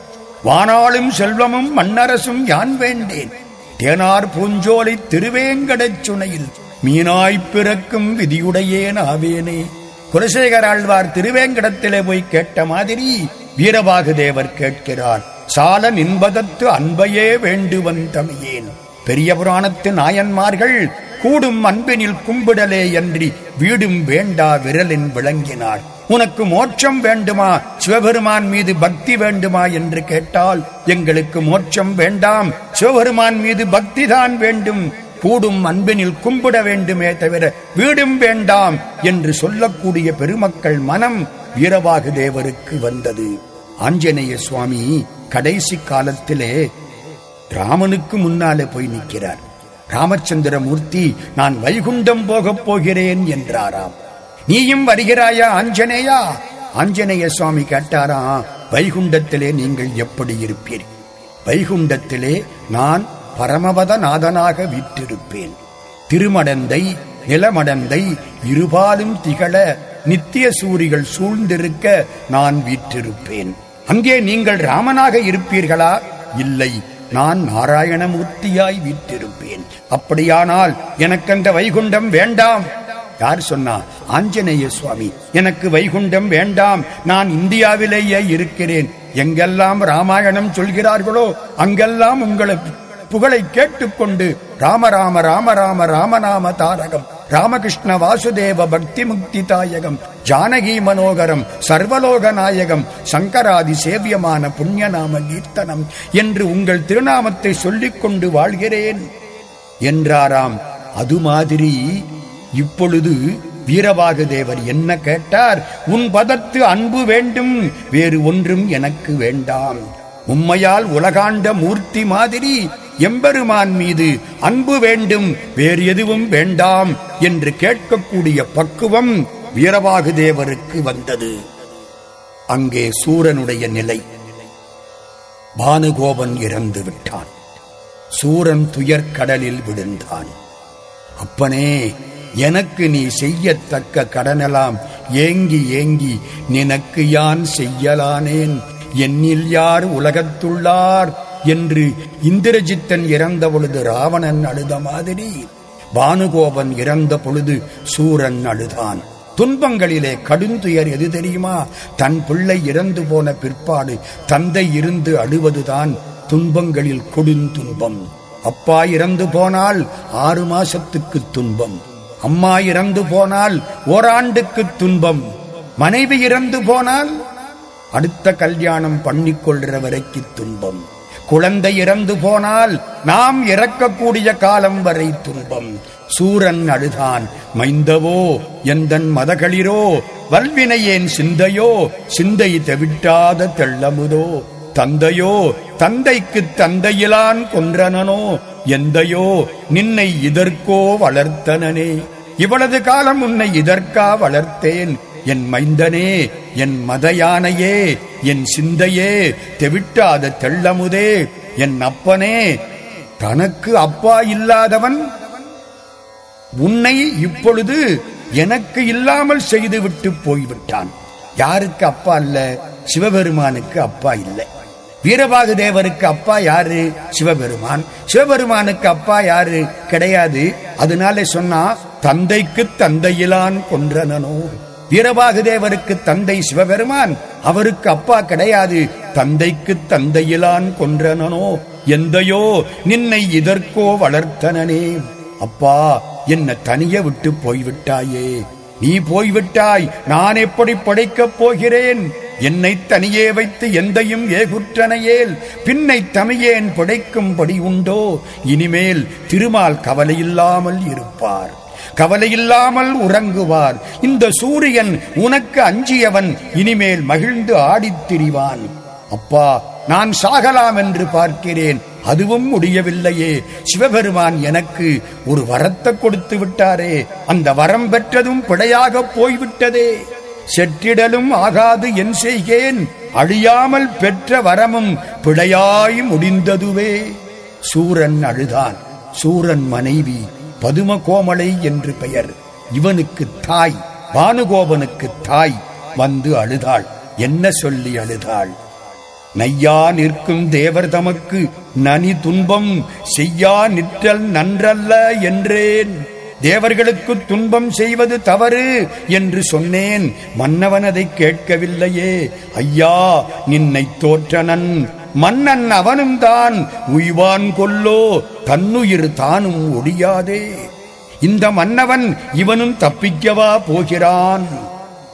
வானாளும் செல்வமும் மன்னரசும் யான் வேண்டேன். தேனார் பூஞ்சோலை திருவேங்கடச் சுனையில் மீனாய்ப் பிறக்கும் விதியுடையேன் ஆவேனே. குலசேகர் ஆழ்வார் திருவேங்கடத்திலே போய் கேட்ட மாதிரி வீரபாகு தேவர் கேட்கிறார். சால நின்பதத்து அன்பையே வேண்டுவன் தமியேன். பெரிய புராணத்து நாயன்மார்கள் கூடும் அன்பினில் கும்பிடலே என்று வீடும் வேண்டா விரலின் விளங்கினார் உனக்கு மோட்சம் வேண்டுமா? சிவபெருமான் மீது பக்தி வேண்டுமா என்று கேட்டால் எங்களுக்கு மோட்சம் வேண்டாம். சிவபெருமான் மீது பக்தி தான் வேண்டும். கூடும் அன்பினில் கும்பிட வேண்டுமே தவிர வீடும் வேண்டாம் என்று சொல்லக்கூடிய பெருமக்கள் மனம் வீரபாகு தேவருக்கு வந்தது. ஆஞ்சநேய சுவாமி கடைசி காலத்திலே ராமனுக்கு முன்னாலே போய் நிற்கிறார். ராமச்சந்திரமூர்த்தி நான் வைகுண்டம் போகப் போகிறேன் என்றாராம். நீயும் வருகிறாயா ஆஞ்சநேயா? ஆஞ்சநேய சுவாமி கேட்டாரா வைகுண்டத்திலே நீங்கள் எப்படி இருப்பீர்? வைகுண்டத்திலே நான் பரமபத நாதனாக வீற்றிருப்பேன். திருமடந்தை நிலமடந்தை இருபாலும் திகழ நித்திய சூரிகள் சூழ்ந்திருக்க நான் வீற்றிருப்பேன். அங்கே நீங்கள் ராமனாக இருப்பீர்களா? இல்லை நான் நாராயணமூர்த்தியாய் வீற்றிருப்பேன். அப்படியானால் எனக்கந்த வைகுண்டம் வேண்டாம்? யார் சொன்னா ஆஞ்சநேய சுவாமி எனக்கு வைகுண்டம் வேண்டாம். நான் இந்தியாவிலேயே இருக்கிறேன். எங்கெல்லாம் ராமாயணம் சொல்கிறார்களோ அங்கெல்லாம் உங்களை புகழை கேட்டுக்கொண்டு ராம ராம ராம ராம ராமநாம தாரகம். ராமகிருஷ்ண வாசுதேவ பக்தி முக்தி தாயகம். ஜானகி மனோகரம் சர்வலோக நாயகம். சங்கராதி சேவியமான புண்ணியநாம கீர்த்தனம் என்று உங்கள் திருநாமத்தை சொல்லிக் கொண்டு வாழ்கிறேன். என்றாராம். அது மாதிரி இப்பொழுது வீரவாக தேவர் என்ன கேட்டார்? உன் பதத்து அன்பு வேண்டும் வேறு ஒன்றும் எனக்கு வேண்டாம். உம்மையால் உலகாண்ட மூர்த்தி மாதிரி எம்பெருமான் மீது அன்பு வேண்டும் வேறு எதுவும் வேண்டாம் என்று கேட்கக்கூடிய பக்குவம் வீரவாகு தேவருக்கு வந்தது. அங்கே சூரனுடைய நிலை. பானுகோபன் இறந்து விட்டான். சூரன் துயர் கடலில் விழுந்தான். அப்பனே எனக்கு நீ செய்யத்தக்க கடனெல்லாம் ஏங்கி ஏங்கி நினக்கு யான் செய்யலானேன்? என்னில் யார் உலகத்துள்ளார்? என்று இந்திரஜித்தன் இறந்த பொழுது ராவணன் அழுத மாதிரி பானுகோபன் இறந்த பொழுது சூரன் அழுதான். துன்பங்களிலே கடுந்துயர் எது தெரியுமா? தன் பிள்ளை இறந்து போன பிற்பாடு தந்தை இருந்து அழுவதுதான் துன்பங்களில் கொடுந்துன்பம் அப்பா இறந்து போனால் ஆறு மாசத்துக்கு துன்பம். அம்மா இறந்து போனால் ஓராண்டுக்கு துன்பம். மனைவி இறந்து போனால் அடுத்த கல்யாணம் பண்ணிக்கொள்கிற வரைக்கு துன்பம். குழந்தை இறந்து போனால் நாம் இறக்கக்கூடிய காலம் வரை துன்பம். சூரன் அழுதான் மைந்தவோ எந்தன் மதகளிரோ வல்வினையேன் சிந்தையோ சிந்தை தவிட்டாத தெள்ளமுதோ தந்தையோ தந்தைக்கு தந்தையிலான் கொன்றனனோ எந்தையோ நின்னை இதற்கோ வளர்த்தனனே. இவளது காலம் உன்னை இதற்கா வளர்த்தேன் என் மைந்தனே என் மதயானையே என் சிந்தையே தெவிட்டாத தெள்ளமுதே என் அப்பனே தனக்கு அப்பா இல்லாதவன் உன்னை இப்பொழுது எனக்கு இல்லாமல் செய்துவிட்டு போய்விட்டான். யாருக்கு அப்பா இல்ல சிவபெருமானுக்கு அப்பா இல்லை. வீரபாகு தேவருக்கு அப்பா யாரு? சிவபெருமான். சிவபெருமானுக்கு அப்பா யாரு? கிடையாது. அதனால சொன்னா தந்தைக்கு தந்தையிலான் கொன்றனனோ. வீரபாகு தேவருக்கு தந்தை சிவபெருமான் அவருக்கு அப்பா கிடையாது. தந்தைக்கு தந்தையிலான் கொன்றனனோ? எந்தையோ? நின்னை இதற்கோ வளர்த்தனனே. அப்பா என்ன தனிய விட்டு போய்விட்டாயே. நீ போய்விட்டாய் நான் எப்படி படைக்கப் போகிறேன்? என்னை தனியே வைத்து எந்தையும் ஏகுற்றனையேல் பின்னை தமியேன் படைக்கும்படி உண்டோ? இனிமேல் திருமால் கவலையில்லாமல் இருப்பார். கவலையில்லாமல் உறங்குவார். இந்த சூரியன் உனக்கு அஞ்சியவன் இனிமேல் மகிழ்ந்து ஆடித் திரிவான். அப்பா நான் சாகலாம் என்று பார்க்கிறேன். அதுவும் முடியவில்லையே. சிவபெருமான் எனக்கு ஒரு வரத்தை கொடுத்து விட்டாரே. அந்த வரம் பெற்றதும் பிழையாக போய்விட்டதே. செற்றிடலும் ஆகாது என் செய்கேன். அழியாமல் பெற்ற வரமும் பிழையாய் முடிந்ததுவே. சூரன் அழுதான். சூரன் மனைவி பதும கோமலை என்று பெயர். இவனுக்கு தாய் பானுகோபனுக்கு தாய் வந்து அழுதாள். என்ன சொல்லி அழுதாள்? நையா நிற்கும் தேவர் தமக்கு நனி துன்பம் செய்யா நிற்றல் நன்றல்ல என்றேன். தேவர்களுக்கு துன்பம் செய்வது தவறு என்று சொன்னேன். மன்னவன் அதை கேட்கவில்லையே. ஐயா நின்னை தோற்றனன் மன்னன் அவனும் தான். உய்வான் கொல்லோ தன்னுயிர் தானும் ஒடியாதே இந்த மன்னவன் இவனும் தப்பிக்கவா போகிறான்?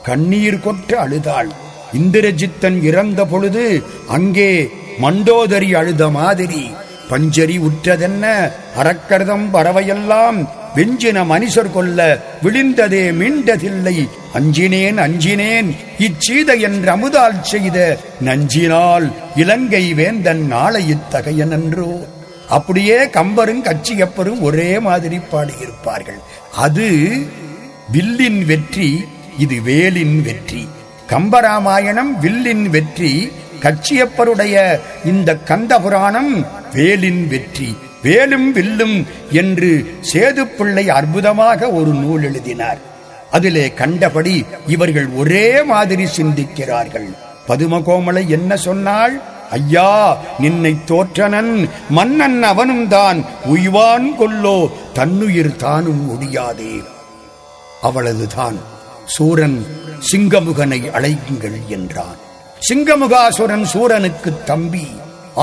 கண்ணீர் கொற்று அழுதாள். இந்திரஜித்தன் இறந்த பொழுது அங்கே மண்டோதரி அழுத மாதிரி. பஞ்சரி உற்றதென்ன? அறக்கர்தம் பறவையெல்லாம் வெஞ்சின மனுஷர் கொல்ல விழிந்ததே மீண்டதில்லை. அஞ்சினேன் அஞ்சினேன். இச்சீத என்று அமுதால் செய்த நஞ்சினால் இலங்கை வேந்தன் நாளை இத்தகையனன்றோ அப்படியே கம்பரும் கச்சியப்பரும் ஒரே மாதிரி பாடியிருப்பார்கள். அது வில்லின் வெற்றி இது வேலின் வெற்றி. கம்பராமாயணம் வில்லின் வெற்றி கச்சியப்பருடைய இந்த கந்த புராணம் வேலின் வெற்றி. வேலும் வில்லும் என்று சேதுப்பிள்ளை அற்புதமாக ஒரு நூல் எழுதினார். அதிலே கண்டபடி இவர்கள் ஒரே மாதிரி சிந்திக்கிறார்கள். பதுமகோமலை என்ன சொன்னாள்? ஐயா நின்னை தோற்றனன் மன்னன் அவனும் தான் உய்வான் கொல்லோ தன்னுயிர் தானும் ஒடியாதே அவளதுதான். சூரன் சிங்கமுகனை அழையுங்கள் என்றான். சிங்கமுகாசுரன் சூரனுக்கு தம்பி.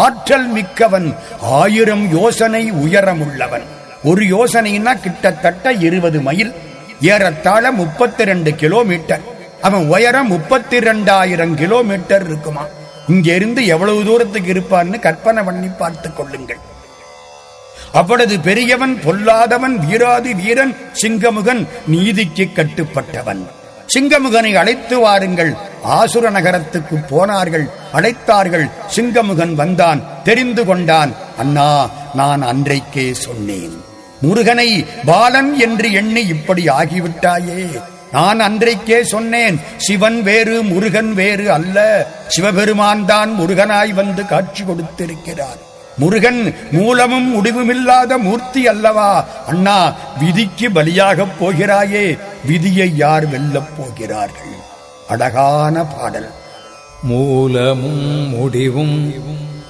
ஆற்றல் மிக்கவன் ஆயிரம் யோசனை உயரமுள்ளவன். ஒரு யோசனைனா கிட்டத்தட்ட இருபது மைல். ஏறத்தாழ முப்பத்தி ரெண்டு கிலோமீட்டர். அவன் உயரம் முப்பத்தி ரெண்டாயிரம் கிலோமீட்டர் இருக்குமா? இங்கிருந்து எவ்வளவு தூரத்துக்கு இருப்பான்னு கற்பனை பண்ணி பார்த்துக் கொள்ளுங்கள். அவ்வளவு பெரியவன் பொல்லாதவன் வீராதி வீரன் சிங்கமுகன் நீதிக்கு கட்டுப்பட்டவன். சிங்கமுகனை அழைத்து வாருங்கள். ஆசுர நகரத்துக்கு போனார்கள். அழைத்தார்கள். சிங்கமுகன் வந்தான். தெரிந்து கொண்டான். அண்ணா நான் அன்றைக்கே சொன்னேன். முருகனை பாலன் என்று எண்ணி இப்படி ஆகிவிட்டாயே. நான் அன்றைக்கே சொன்னேன். சிவன் வேறு முருகன் வேறு அல்ல. சிவபெருமான் தான் முருகனாய் வந்து காட்சி கொடுத்திருக்கிறார். முருகன் மூலமும் முடிவுமில்லாத மூர்த்தி அல்லவா? அண்ணா விதிக்கு பலியாகப் போகிறாயே. விதியை யார் வெல்லப் போகிறார்கள்? அழகான பாடல். மூலமும் முடிவும்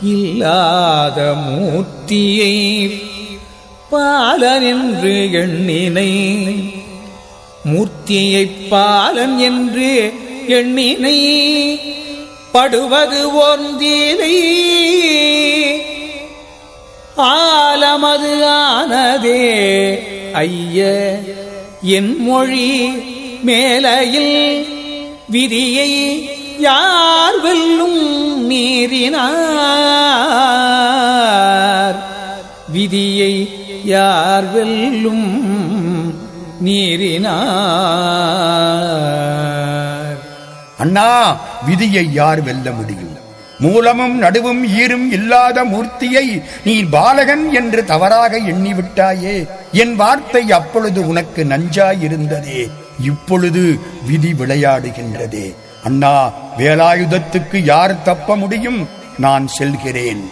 இல்லாத மூர்த்தியை பாலன் என்று எண்ணினை. மூர்த்தியை பாலன் என்று எண்ணினை. படுவது ஓர்ந்தீனை. ஆலமது ஆனதே ஐய. என் மொழி மேலையில் விதியை யார் வெல்லும் மீறினார் விதியை யார் வெல்லும் நீரினார்? அண்ணா விதியை யார் வெல்ல முடியும்? மூலமும் நடுவும் ஈரும் இல்லாத மூர்த்தியை நீ பாலகன் என்று தவறாக எண்ணிவிட்டாயே. என் வார்த்தை அப்பொழுது உனக்கு நஞ்சாயிருந்ததே. இப்பொழுது விதி விளையாடுகின்றதே. அண்ணா வேலாயுதத்துக்கு யார் தப்ப முடியும்? நான் செல்கிறேன்.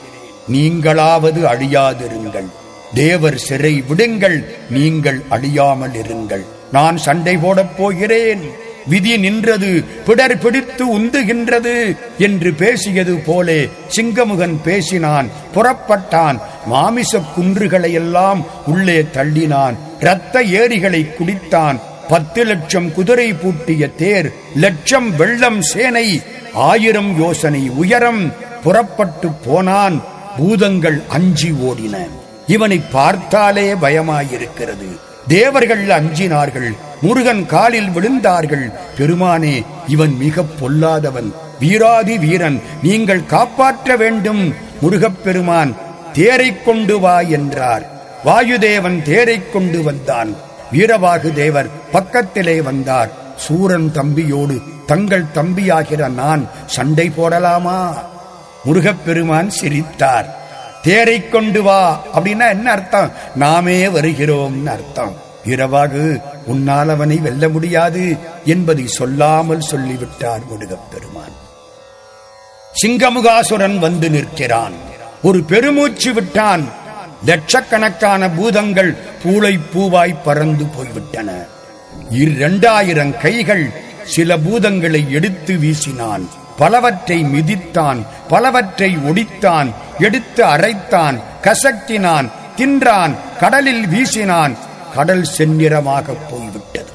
நீங்களாவது அழியாதிருங்கள். தேவர் சிறை விடுங்கள். நீங்கள் அழியாமல் இருங்கள் நான் சண்டை போடப் போகிறேன். விதி நின்றது பிடர் பிடித்து உந்துகின்றது என்று பேசியது போலே சிங்கமுகன் பேசினான் புறப்பட்டான் மாமிச குன்றுகளையெல்லாம் உள்ளே தள்ளினான் இரத்த ஏரிகளை குடித்தான் பத்து லட்சம் குதிரை பூட்டிய தேர் லட்சம் வெள்ளம் சேனை ஆயிரம் யோசனை உயரம் புறப்பட்டு போனான் பூதங்கள் அஞ்சி ஓடின. இவனை பார்த்தாலே பயமாயிருக்கிறது. தேவர்கள் அஞ்சினார்கள் முருகன் காலில் விழுந்தார்கள். பெருமானே இவன் மிக பொல்லாதவன். வீராதி வீரன் நீங்கள் காப்பாற்ற வேண்டும். முருகப்பெருமான் தேரைக் கொண்டு வா என்றார். வாயுதேவன் தேரைக் கொண்டு வந்தான். வீரவாகு தேவர் பக்கத்திலே வந்தார். சூரன் தம்பியோடு தங்கள் தம்பியாகிற நான் சண்டை போடலாமா? முருகப்பெருமான் சிரித்தார். தேரைக் கொண்டு வா அப்படின்னா என்ன அர்த்தம்? நாமே வருகிறோம்னு அர்த்தம். வீரபாகு உன்னால் அவனை வெல்ல முடியாது என்பதை சொல்லாமல் சொல்லிவிட்டார் முருகப்பெருமான். சிங்கமுகாசுரன் வந்து நிற்கிறான். ஒரு பெருமூச்சு விட்டான். லட்சக்கணக்கான பூதங்கள் பூளை பூவாய் பறந்து போய்விட்டன. இரண்டாயிரம் கைகள் சில பூதங்களை எடுத்து வீசினான். பலவற்றை மிதித்தான் பலவற்றை ஒடித்தான் எடுத்து அரைத்தான் கசக்கினான் தின்றான் கடலில் வீசினான் கடல் செந்நிறமாக போய்விட்டது.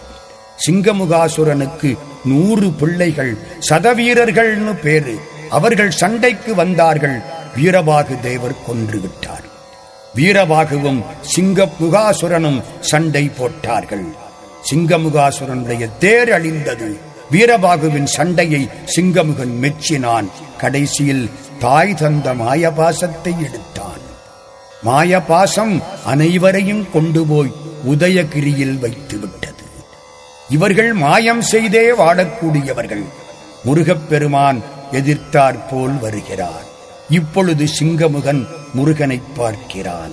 சிங்கமுகாசுரனுக்கு நூறு பிள்ளைகள் சதவீரர்கள்னு பேரு. அவர்கள் சண்டைக்கு வந்தார்கள் வீரபாகு தேவர் கொன்று விட்டார். வீரபாகுவும் சிங்கமுகாசுரனும் சண்டை போட்டார்கள். சிங்கமுகாசுரனுடைய தேர் அழிந்தது. வீரபாகுவின் சண்டையை சிங்கமுகன் மெச்சினான். கடைசியில் தாய் தந்த மாயபாசத்தை எடுத்தான். மாயபாசம் அனைவரையும் கொண்டு போய் உதயகிரியில் வைத்துவிட்டது. இவர்கள் மாயம் செய்தே வாடக்கூடியவர்கள். முருகப்பெருமான் எதிர்த்தாற் போல் வருகிறார். இப்பொழுது சிங்கமுகன் முருகனை பார்க்கிறான்.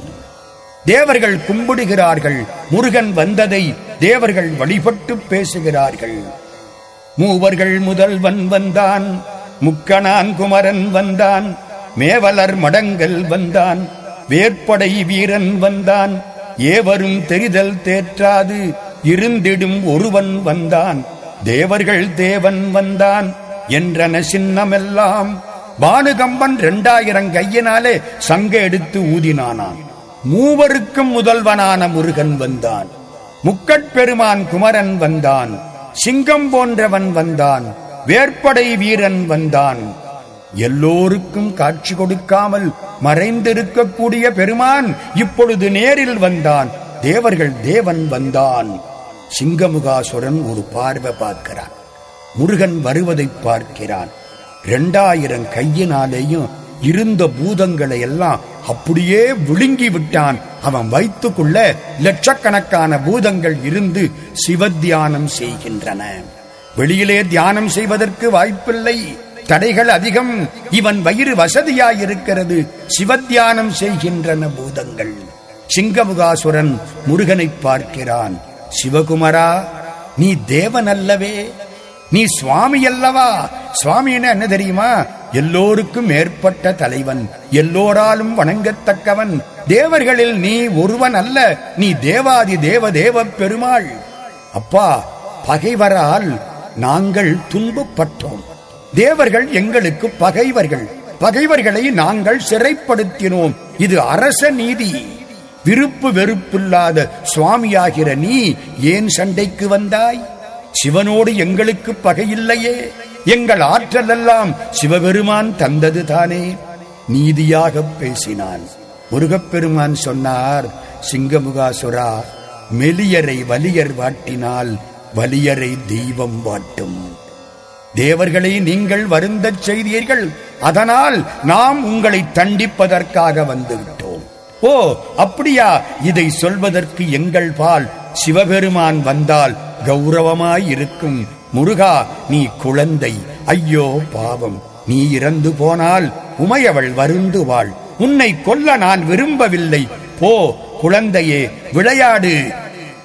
தேவர்கள் கும்பிடுகிறார்கள். முருகன் வந்ததை தேவர்கள் வழிபட்டு பேசுகிறார்கள். மூவர்கள் முதல்வன் வந்தான். முக்கணான் குமரன் வந்தான். மேவலர் மடங்கள் வந்தான். வேற்படை வீரன் வந்தான். ஏவரும் தெரிதல் தேற்றாது. இருந்திடும் ஒருவன் வந்தான். தேவர்கள் தேவன் வந்தான் என்றன சின்னமெல்லாம். பானுகம்பன் இரண்டாயிரம் கையினாலே சங்க எடுத்து ஊதினானான். மூவருக்கும் முதல்வனான முருகன் வந்தான். முக்கட்பெருமான் குமரன் வந்தான். சிங்கம் போன்றவன் வந்தான். வேற்படை வீரன் வந்தான். எல்லோருக்கும் காட்சி கொடுக்காமல் மறைந்திருக்கக்கூடிய பெருமான் இப்பொழுது நேரில் வந்தான். தேவர்கள் தேவன் வந்தான். சிங்கமுகாசுரன் ஒரு பார்வை பார்க்கிறான். முருகன் வருவதை பார்க்கிறான். இரண்டாயிரம் கையினாலேயும் இருந்த பூதங்களை எல்லாம் அப்படியே விழுங்கி விட்டான். அவன் வைத்துக்குள்ள லட்சக்கணக்கான பூதங்கள் இருந்து சிவத்தியானம் செய்கின்றன. வெளியிலே தியானம் செய்வதற்கு வாய்ப்பில்லை. தடைகள் அதிகம். இவன் வயிறு வசதியாயிருக்கிறது. சிவத்தியானம் செய்கின்றன பூதங்கள். சிங்கமுகாசுரன் முருகனை பார்க்கிறான். சிவகுமரா நீ தேவன் அல்லவே. நீ சுவாமி அல்லவா? சுவாமி என்ன தெரியுமா? எல்லோருக்கும் மேற்பட்ட தலைவன். எல்லோராலும் வணங்கத்தக்கவன். தேவர்களில் நீ ஒருவன் அல்ல. நீ தேவாதி தேவ தேவ பெருமாள். அப்பா பகைவரால் நாங்கள் துன்பப்பட்டோம் தேவர்கள் எங்களுக்கு பகைவர்கள். பகைவர்களை நாங்கள் சிறைப்படுத்தினோம். இது அரச நீதி. விருப்பு வெறுப்பில்லாத சுவாமியாகிற நீ ஏன் சண்டைக்கு வந்தாய்? சிவனோடு எங்களுக்கு பகையில்லையே. எங்கள் ஆற்றல் எல்லாம் சிவபெருமான் தந்தது தானே. நீதியாக பேசினான். முருகப்பெருமான் சொன்னார் சிங்கமுகாசுரா மெலியரை வலியர் வாட்டினால் வலியரை தெய்வம் வாட்டும். தேவர்களை நீங்கள் வருந்தச் செய்தீர்கள். அதனால் நாம் உங்களை தண்டிப்பதற்காக வந்துவிட்டோம். ஓ அப்படியா? இதை சொல்வதற்கு எங்கள் பால் சிவபெருமான் வந்தால் கௌரவமாயிருக்கும். முருகா நீ குழந்தை. ஐயோ பாவம். நீ இறந்து போனால் உமையவள் வருந்துவாள் உன்னை கொல்ல நான் விரும்பவில்லை. போ குழந்தையே விளையாடு.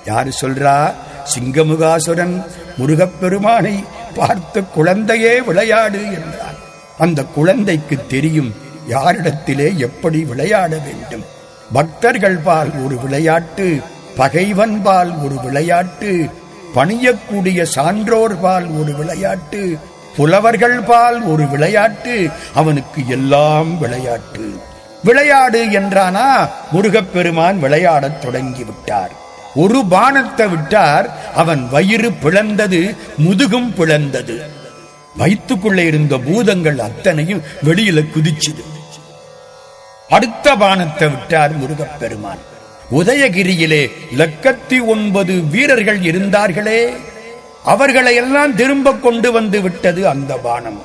யாரு சொல்றா? சிங்கமுகாசுரன் முருகப்பெருமானை பார்த்து குழந்தையே விளையாடு என்றார் அந்த குழந்தைக்கு தெரியும் யாரிடத்திலே எப்படி விளையாட வேண்டும். பக்தர்கள் பால் ஒரு விளையாட்டு பகைவன் பால் ஒரு விளையாட்டு பணியக்கூடிய சான்றோர் பால் ஒரு விளையாட்டு புலவர்கள் பால் ஒரு விளையாட்டு அவனுக்கு எல்லாம் விளையாட்டு. விளையாடு என்றானா முருகப்பெருமான் விளையாடத் தொடங்கி விட்டார். ஒரு பானத்தை விட்டார் அவன் வயிறு பிளந்தது முதுகும் பிளந்தது. வயிற்றுக்குள்ளே இருந்த பூதங்கள் அத்தனையும் வெளியில குதிச்சுது. அடுத்த பானத்தை விட்டார் முருகப்பெருமான். உதயகிரியிலே லக்கத்தி ஒன்பது வீரர்கள் இருந்தார்களே அவர்களை எல்லாம் திரும்ப கொண்டு வந்து விட்டது அந்த பானம்.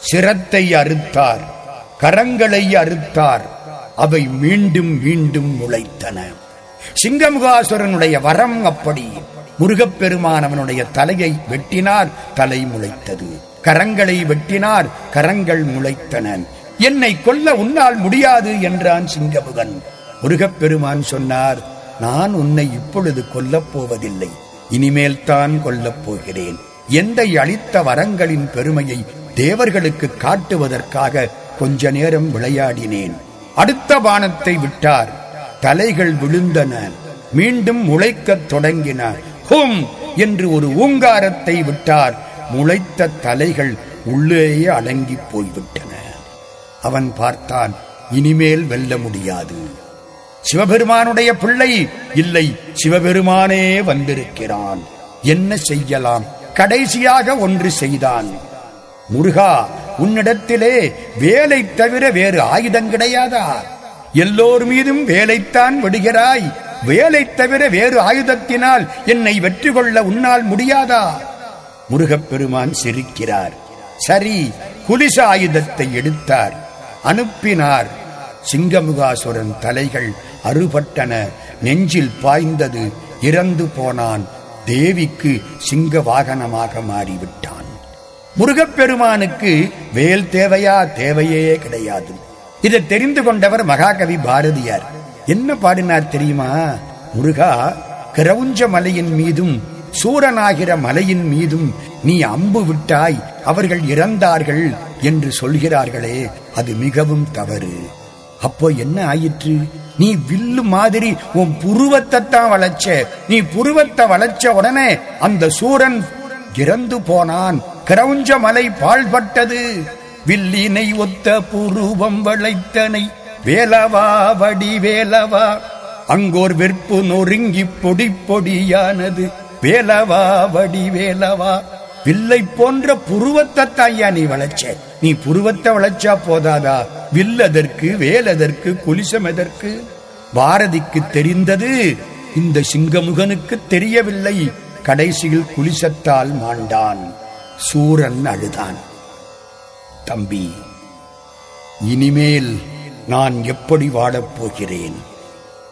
சிரத்தை அறுத்தார் கரங்களை அறுத்தார் அவை மீண்டும் மீண்டும் முளைத்தன. சிங்கமுகாசுரனுடைய வரம் அப்படி. முருகப்பெருமானவனுடைய தலையை வெட்டினார் தலை முளைத்தது. கரங்களை வெட்டினார் கரங்கள் முளைத்தன. என்னை கொல்ல உன்னால் முடியாது என்றான் சிங்கமுகன். முருகப்பெருமான் சொன்னார் நான் உன்னை இப்பொழுது கொல்லப் போவதில்லை. இனிமேல் தான் கொல்லப் போகிறேன். எந்தை அளித்த வரங்களின் பெருமையை தேவர்களுக்கு காட்டுவதற்காக கொஞ்ச நேரம் விளையாடினேன். அடுத்த பானத்தை விட்டார். தலைகள் விழுந்தன. மீண்டும் முளைக்கத் தொடங்கின ஹும்! என்று ஒரு ஊங்காரத்தை விட்டார். முளைத்த தலைகள் உள்ளேயே அடங்கி போய்விட்டன. அவன் பார்த்தான் இனிமேல் வெல்ல முடியாது. சிவபெருமானுடைய பிள்ளை! இல்லை சிவபெருமானே வந்திருக்கிறான். என்ன செய்யலாம்? கடைசியாக ஒன்று செய்தான். முருகா உன்னிடத்திலே வேலை தவிர வேறு ஆயுதம் கிடையாதா? எல்லோர் மீதும் வேலைத்தான் விடுகிறாய். வேலை தவிர வேறு ஆயுதத்தினால் என்னை வெற்றி கொள்ள உன்னால் முடியாதா? முருகப்பெருமான் சிரிக்கிறார். சரி குலிச ஆயுதத்தை எடுத்தார். அனுப்பினார். சிங்கமுகாசுரன் தலைகள் அறுபட்டன. நெஞ்சில் பாய்ந்தது இறந்து போனான். தேவிக்கு சிங்க வாகனமாக மாறிவிட்டான். முருகப்பெருமானுக்கு வேல் தேவையா? தேவையே கிடையாது. இதை தெரிந்து கொண்டவர் மகாகவி பாரதியார். என்ன பாடினார் தெரியுமா? முருகா கிரவுஞ்ச மலையின் மீதும் சூரனாகிற மலையின் மீதும் நீ அம்பு விட்டாய் அவர்கள் இறந்தார்கள் என்று சொல்கிறார்களே அது மிகவும் தவறு. அப்போ என்ன ஆயிற்று? நீ வில்லு மாதிரி உன் புருவத்தை தான் வளைச்ச நீ புருவத்தை வளைச்ச உடனே அந்த சூரன் இறந்து போனான். கிரவுஞ்ச மலை பாழ்பட்டது. வில்லினை ஒத்த புருவம் வளைத்தனை வேலவா வடி வேலவா அங்கோர் வெற்பு நொறுங்கி பொடி பொடியானது வேலவா வடி வேலவா வில்லை போன்ற புருவத்தை தாயா நீ வளைச்ச. நீ புருவத்தை வளைச்சா போதாதா? வில்லதற்கு வேலதற்கு குலிசம் எதற்கு பாரதிக்கு தெரிந்தது இந்த சிங்கமுகனுக்கு தெரியவில்லை. கடைசியில் குலிசத்தால் மாண்டான். சூரன் அழுதான். தம்பி. இனிமேல் நான் எப்படி வாழப் போகிறேன்?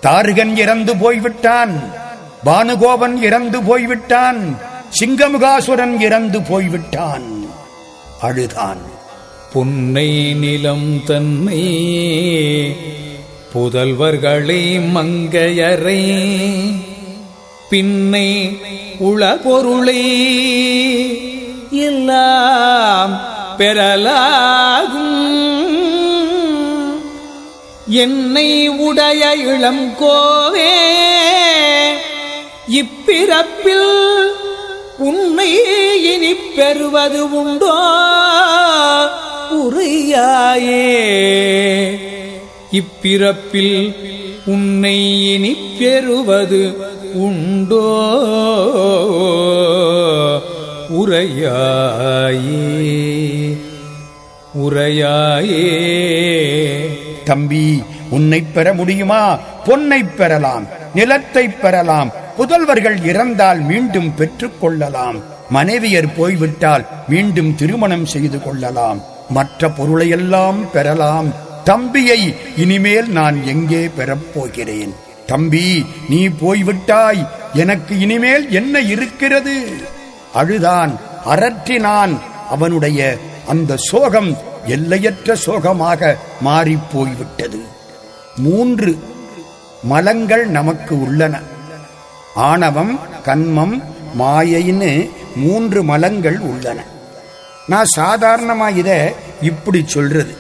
தாருகன் இறந்து போய்விட்டான். பானுகோபன் இறந்து போய்விட்டான். சிங்கமுகாசுரன் இறந்து போய்விட்டான். அழுதான். புன்னை நிலம் தன்னை புதல்வர்களை மங்கையறை பின்னை உள பொருளை எல்லாம் பெறலாகும். என்னை உடைய இளம் கோவே இப்பிறப்பில் உன்னை இனி பெறுவது உண்டோ? உரையாயே இப்பிறப்பில் உன்னை இனி பெறுவது உண்டோ? உரையாயே உரையாயே. தம்பி உன்னை பெற முடியுமா? பொன்னை பெறலாம் நிலத்தை பெறலாம். புதல்வர்கள் இறந்தால் மீண்டும் பெற்றுக் கொள்ளலாம். மனைவியர் போய்விட்டால் மீண்டும் திருமணம் செய்து கொள்ளலாம். மற்ற பொருளையெல்லாம் பெறலாம். தம்பியை இனிமேல் நான் எங்கே பெறப் போகிறேன்? தம்பி நீ போய்விட்டாய். எனக்கு இனிமேல் என்ன இருக்கிறது? அழுதான் அரற்றினான். அவனுடைய அந்த சோகம் எல்லையற்ற சோகமாக மாறிப் போய்விட்டது மூன்று மலங்கள் நமக்கு உள்ளன. ஆணவம் கண்மம் மாயைன்னு மூன்று மலங்கள் உள்ளன. நான் சாதாரணமா இத இப்படி சொல்றது.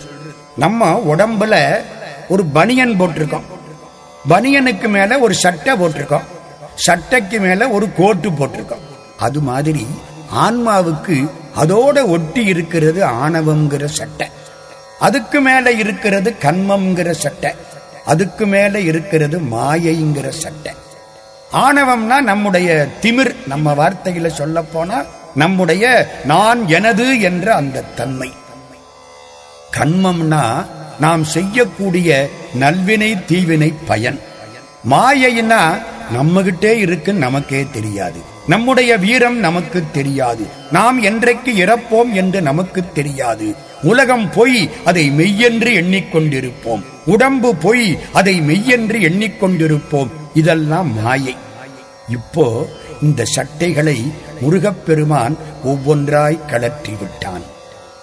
நம்ம உடம்புல ஒரு பனியன் போட்டிருக்கோம். பனியனுக்கு மேல ஒரு சட்டை போட்டிருக்கோம். சட்டைக்கு மேல ஒரு கோட்டு போட்டிருக்கோம். அது மாதிரி ஆன்மாவுக்கு அதோட ஒட்டி இருக்கிறது ஆணவம்ங்கிற சட்டை. அதுக்கு மேல இருக்கிறது கண்மம்ங்கிற சட்டை. அதுக்கு மேல இருக்கிறது மாயைங்கிற சட்டை. ஆணவம்னா நம்முடைய திமிர் நம்ம வார்த்தையில சொல்ல போனா நம்முடைய நான் எனது என்ற அந்த தன்மை. கண்மம்னா நாம் செய்யக்கூடிய நல்வினை தீவினை பயன். மாயைன்னா நம்மகிட்டே இருக்குன்னு நமக்கே தெரியாது. நம்முடைய வீரம் நமக்கு தெரியாது. நாம் என்றைக்கு இறப்போம் என்று நமக்கு தெரியாது. உலகம் பொய் அதை மெய்யென்று எண்ணிக்கொண்டிருப்போம். உடம்பு பொய் அதை மெய்யென்று எண்ணிக்கொண்டிருப்போம். இதெல்லாம் மாயை. இப்போ இந்த சட்டைகளை முருகப்பெருமான் ஒவ்வொன்றாய் கலற்றி விட்டான்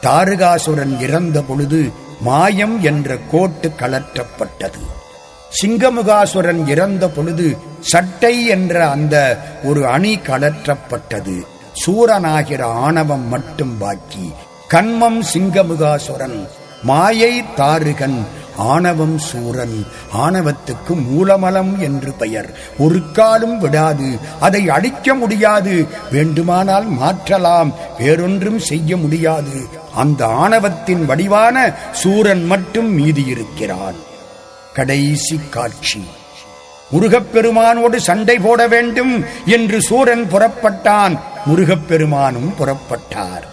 தாரகாசுரன் இறந்த பொழுது மாயம் என்ற கோட்டு கலற்றப்பட்டது சிங்கமுகாசுரன் இறந்த பொழுது சட்டை என்ற அந்த ஒரு அணி கலற்றப்பட்டது சூரனாகிற ஆணவம் மட்டும் பாக்கி. கண்மம் சிங்கமுகாசுரன் மாயை தாருகன் ஆணவம் சூரன். ஆணவத்துக்கு மூலமலம் என்று பெயர். ஒரு காலும் விடாது அதை அழிக்க முடியாது. வேண்டுமானால் மாற்றலாம் வேறொன்றும் செய்ய முடியாது. அந்த ஆணவத்தின் வடிவான சூரன் மட்டும் மீதி இருக்கிறான் கடைசி காட்சி. முருகப்பெருமானோடு சண்டை போட வேண்டும் என்று சூரன் புறப்பட்டான். முருகப்பெருமானும் புறப்பட்டார்.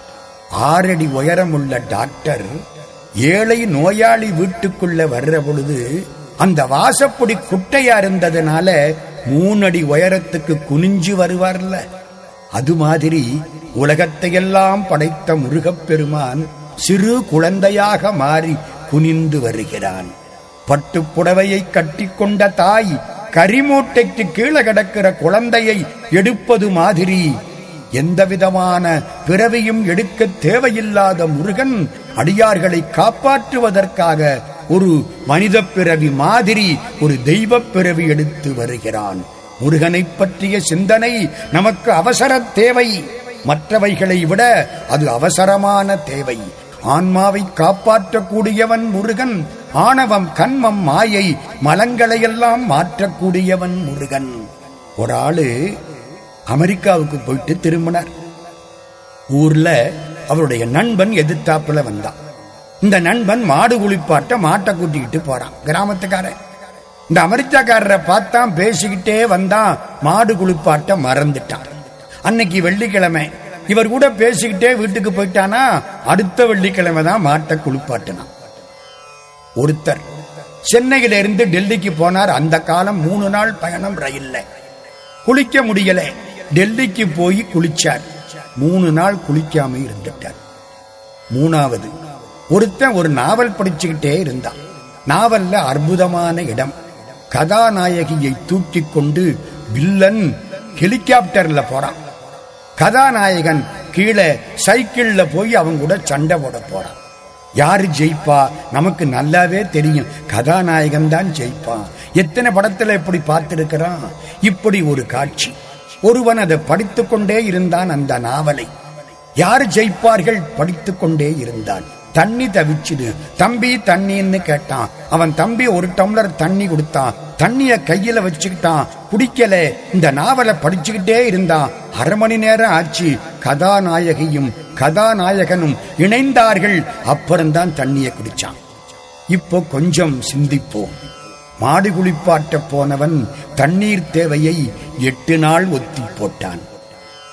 ஆறடி உயரமுள்ள டாக்டர் ஏழை நோயாளி வீட்டுக்குள்ள வர்ற பொழுது அந்த வாசப்பொடி குட்டையா இருந்ததுனால மூணடி உயரத்துக்கு குனிஞ்சு வருவார்ல. அது மாதிரி உலகத்தையெல்லாம் படைத்த முருகப்பெருமான் சிறு குழந்தையாக மாறி குனிந்து வருகிறான். பட்டுப்புடவையை கட்டிக்கொண்ட தாய் கரிமூட்டைக்கு கீழே கிடக்கிற குழந்தையை எடுப்பது மாதிரி. எந்தவிதமான பிறவியும் எடுக்க தேவையில்லாத முருகன் அடியார்களை காப்பாற்றுவதற்காக ஒரு மனித பிறவி மாதிரி ஒரு தெய்வ பிறவி எடுத்து வருகிறான். முருகனை பற்றிய சிந்தனை நமக்கு அவசர தேவை. மற்றவைகளை விட அது அவசரமான தேவை. ஆன்மாவை காப்பாற்றக்கூடியவன் முருகன். ஆணவம் கண்மம் மாயை மலங்களையெல்லாம் மாற்றக்கூடியவன் முருகன். ஒரு ஆளு அமெரிக்காவுக்கு போயிட்டு திரும்பினார். ஊர்ல அவருடைய நண்பன் எதிர்த்தாப்புல வந்தான். இந்த நண்பன் மாடு குளிப்பாட்ட மாட்டை கூட்டிக்கிட்டு போறான். கிராமத்துக்காரன். இந்த அமெரிக்காக்காரரை பார்த்தான் பேசிக்கிட்டே வந்தான் மாடு குளிப்பாட்ட மறந்துட்டான். அன்னைக்கு வெள்ளிக்கிழமை இவர் கூட பேசிக்கிட்டே வீட்டுக்கு போயிட்டானா அடுத்த வெள்ளிக்கிழமை தான் மாட்டை குளிப்பாட்டினான். ஒருத்தர். சென்னையில இருந்து டெல்லிக்கு போனார். அந்த காலம் மூணு நாள் பயணம் ரயில்ல. குளிக்க முடியல. டெல்லிக்கு போய் குளிச்சார். மூணு நாள் குளிக்காம இருந்துட்டார். மூணாவது ஒருத்தன் ஒரு நாவல் படிச்சுக்கிட்டே இருந்தான். நாவல்ல அற்புதமான இடம். கதாநாயகியை தூக்கி கொண்டு வில்லன் ஹெலிகாப்டர்ல போறான். கதாநாயகன் கீழே சைக்கிள்ல போய் அவங்க கூட சண்டை போட போறான். யாரு ஜெயிப்பா? நமக்கு நல்லாவே தெரியும். கதாநாயகன் தான் ஜெயிப்பான். எத்தனை படத்துல இப்படி பார்த்திருக்கிறான்? இப்படி ஒரு காட்சி. ஒருவன் அதை படித்து கொண்டே இருந்தான் அந்த நாவலை. யார் ஜெயிப்பார்கள்? படித்து கொண்டே இருந்தான். தண்ணி தவிச்சுது தம்பி தண்ணின்னு கேட்டான். அவன் தம்பி ஒரு டம்ளர் தண்ணி கொடுத்தான். தண்ணிய கையில வச்சுக்கிட்டான். குடிக்கல. இந்த நாவலை படிச்சுக்கிட்டே இருந்தான். அரை மணி நேரம் ஆச்சு. கதாநாயகியும் கதாநாயகனும் இணைந்தார்கள். அப்புறம்தான் தண்ணியை குடிச்சான். இப்போ கொஞ்சம் சிந்திப்போம். மாடு குளிப்பாட்ட போனவன் தண்ணீர் தேவையை எட்டு நாள் ஒத்தி போட்டான்.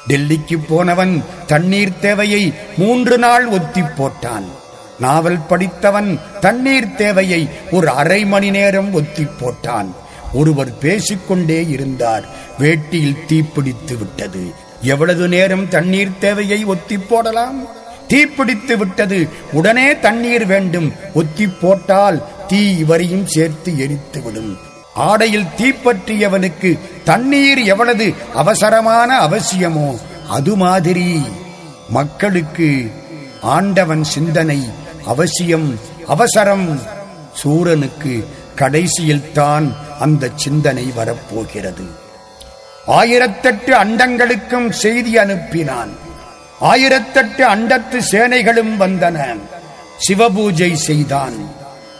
டெல்லிக்கு போனவன் தண்ணீர் தேவையை மூன்று நாள் ஒத்தி போட்டான். நாவல் படித்தவன் தண்ணீர் தேவையை ஒரு அரை மணி நேரம் ஒத்தி போட்டான். ஒருவர் பேசிக்கொண்டே இருந்தார். வேட்டியில் தீப்பிடித்து விட்டது. எவ்வளவு நேரம் தண்ணீர் தேவையை ஒத்தி போடலாம்? தீப்பிடித்து விட்டது. உடனே தண்ணீர் வேண்டும். ஒத்தி போட்டால் தீ இவரையும் சேர்த்து எரித்து விடும் ஆடையில் தீப்பற்றியவனுக்கு தண்ணீர் எவ்வளவு அவசரமான அவசியமோ அது மாதிரி. மக்களுக்கு ஆண்டவன் சிந்தனை அவசியம் அவசரம். சூரனுக்கு கடைசியில் தான் அந்த சிந்தனை வரப்போகிறது. ஆயிரத்தெட்டு அண்டங்களுக்கும் செய்தி அனுப்பினான். ஆயிரத்தெட்டு அண்டத்து சேனைகளும் வந்தன. சிவபூஜை செய்தான்.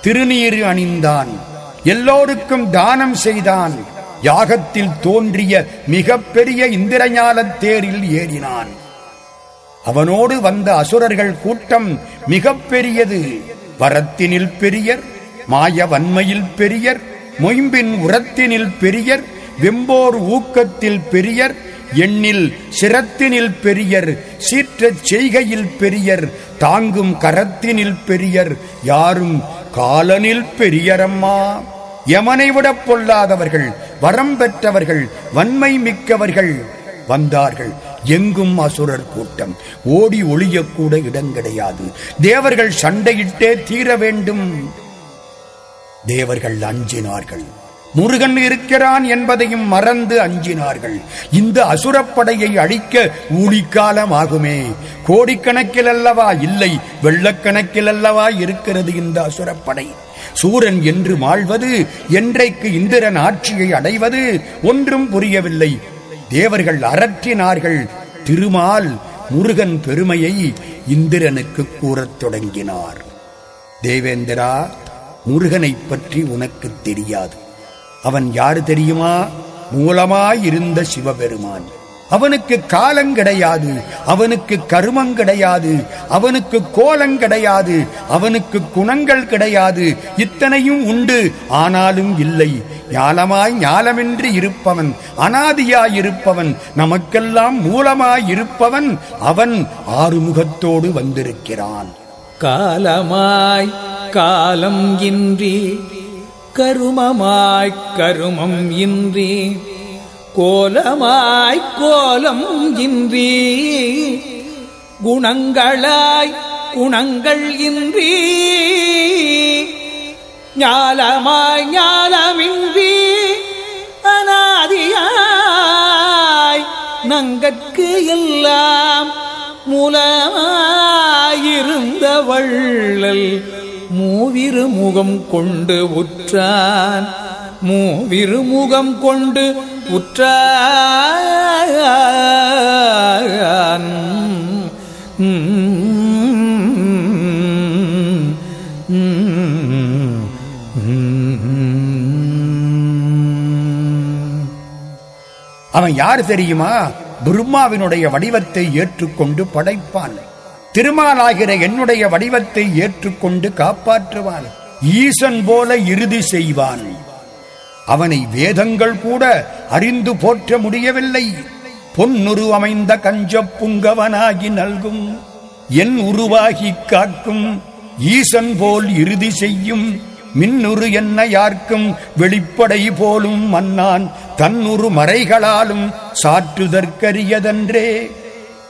திருநீர் அணிந்தான். எல்லோருக்கும் தானம் செய்தான். யாகத்தில் தோன்றிய மிகப்பெரிய இந்திரஞான தேரில் ஏறினான். அவனோடு வந்த அசுரர்கள் கூட்டம் மிக பெரியது வரத்தினில் பெரியர் மாய வன்மையில் பெரியர் மொயம்பின் உரத்தினில் பெரியர் வெம்போர் ஊக்கத்தில் பெரியர் எண்ணில் சிரத்தினில் பெரியர் சீற்றச் செய்கையில் பெரியர் தாங்கும் கரத்தினில் பெரியர் யாரும் காலனில் பெரியரம்மா. யமனை விட பொல்லாதவர்கள் வரம் பெற்றவர்கள் வன்மை மிக்கவர்கள் வந்தார்கள். எங்கும் அசுரர் கூட்டம் ஓடி ஒளியக்கூட இடம் கிடையாது. தேவர்கள் சண்டையிட்டே தீர வேண்டும். தேவர்கள் அஞ்சினார்கள். முருகன் இருக்கிறான் என்பதையும் மறந்து அஞ்சினார்கள். இந்த அசுரப்படையை அழிக்க ஊழிக்காலம் ஆகுமே கோடிக்கணக்கில் அல்லவா இல்லை வெள்ளக்கணக்கில் அல்லவா இருக்கிறது இந்த அசுரப்படை. சூரன் என்று மாழ்வது என்றைக்கு இந்திரன் ஆட்சியை அடைவது ஒன்றும் புரியவில்லை. தேவர்கள் அரற்றினார்கள். திருமால் முருகன் பெருமையை இந்திரனுக்கு கூறத் தொடங்கினார். தேவேந்திரா முருகனைப் பற்றி உனக்கு தெரியாது. அவன் யாரு தெரியுமா? மூலமாயிருந்த சிவபெருமான். அவனுக்கு காலம் கிடையாது அவனுக்கு கருமம் கிடையாது அவனுக்கு கோலம் கிடையாது அவனுக்கு குணங்கள் கிடையாது இத்தனையும் உண்டு. ஆனாலும் இல்லை ஞாலமாய் ஞாலமின்றி இருப்பவன் அனாதியாயிருப்பவன் நமக்கெல்லாம் மூலமாயிருப்பவன் அவன் ஆறுமுகத்தோடு வந்திருக்கிறான். காலமாய் காலம் இன்றி கருமமாய்க் கருமம் இன்றி கோலமாய்க் கோலம் இன்றி குணங்களாய் குணங்கள் இன்றி ஞாலமாய் ஞாலமின்றி அனாதியாய் நங்கற்கு எல்லாம் மூலமாயிருந்த வள்ளல் மூவிரு முகம் கொண்டு உற்றான். மூவிரு முகம் கொண்டு உற்றான். அவன் யார் தெரியுமா? பிரம்மாவினுடைய வடிவத்தை ஏற்றுக்கொண்டு படைப்பான். திருமாலாகிற என்னுடைய வடிவத்தை ஏற்றுக்கொண்டு காப்பாற்றுவான். ஈசன் போல இறுதி செய்வான். அவனை வேதங்கள் கூட அறிந்து போற்ற முடியவில்லை. பொன்னுரு அமைந்த கஞ்ச புங்கவனாகி நல்கும். என் உருவாகி காக்கும். ஈசன் போல் இறுதி செய்யும். மின்னுரு என்ன யார்க்கும் வெளிப்படை போலும் மன்னான். தன்னுரு மறைகளாலும் சாற்றுதற்கரியதன்றே.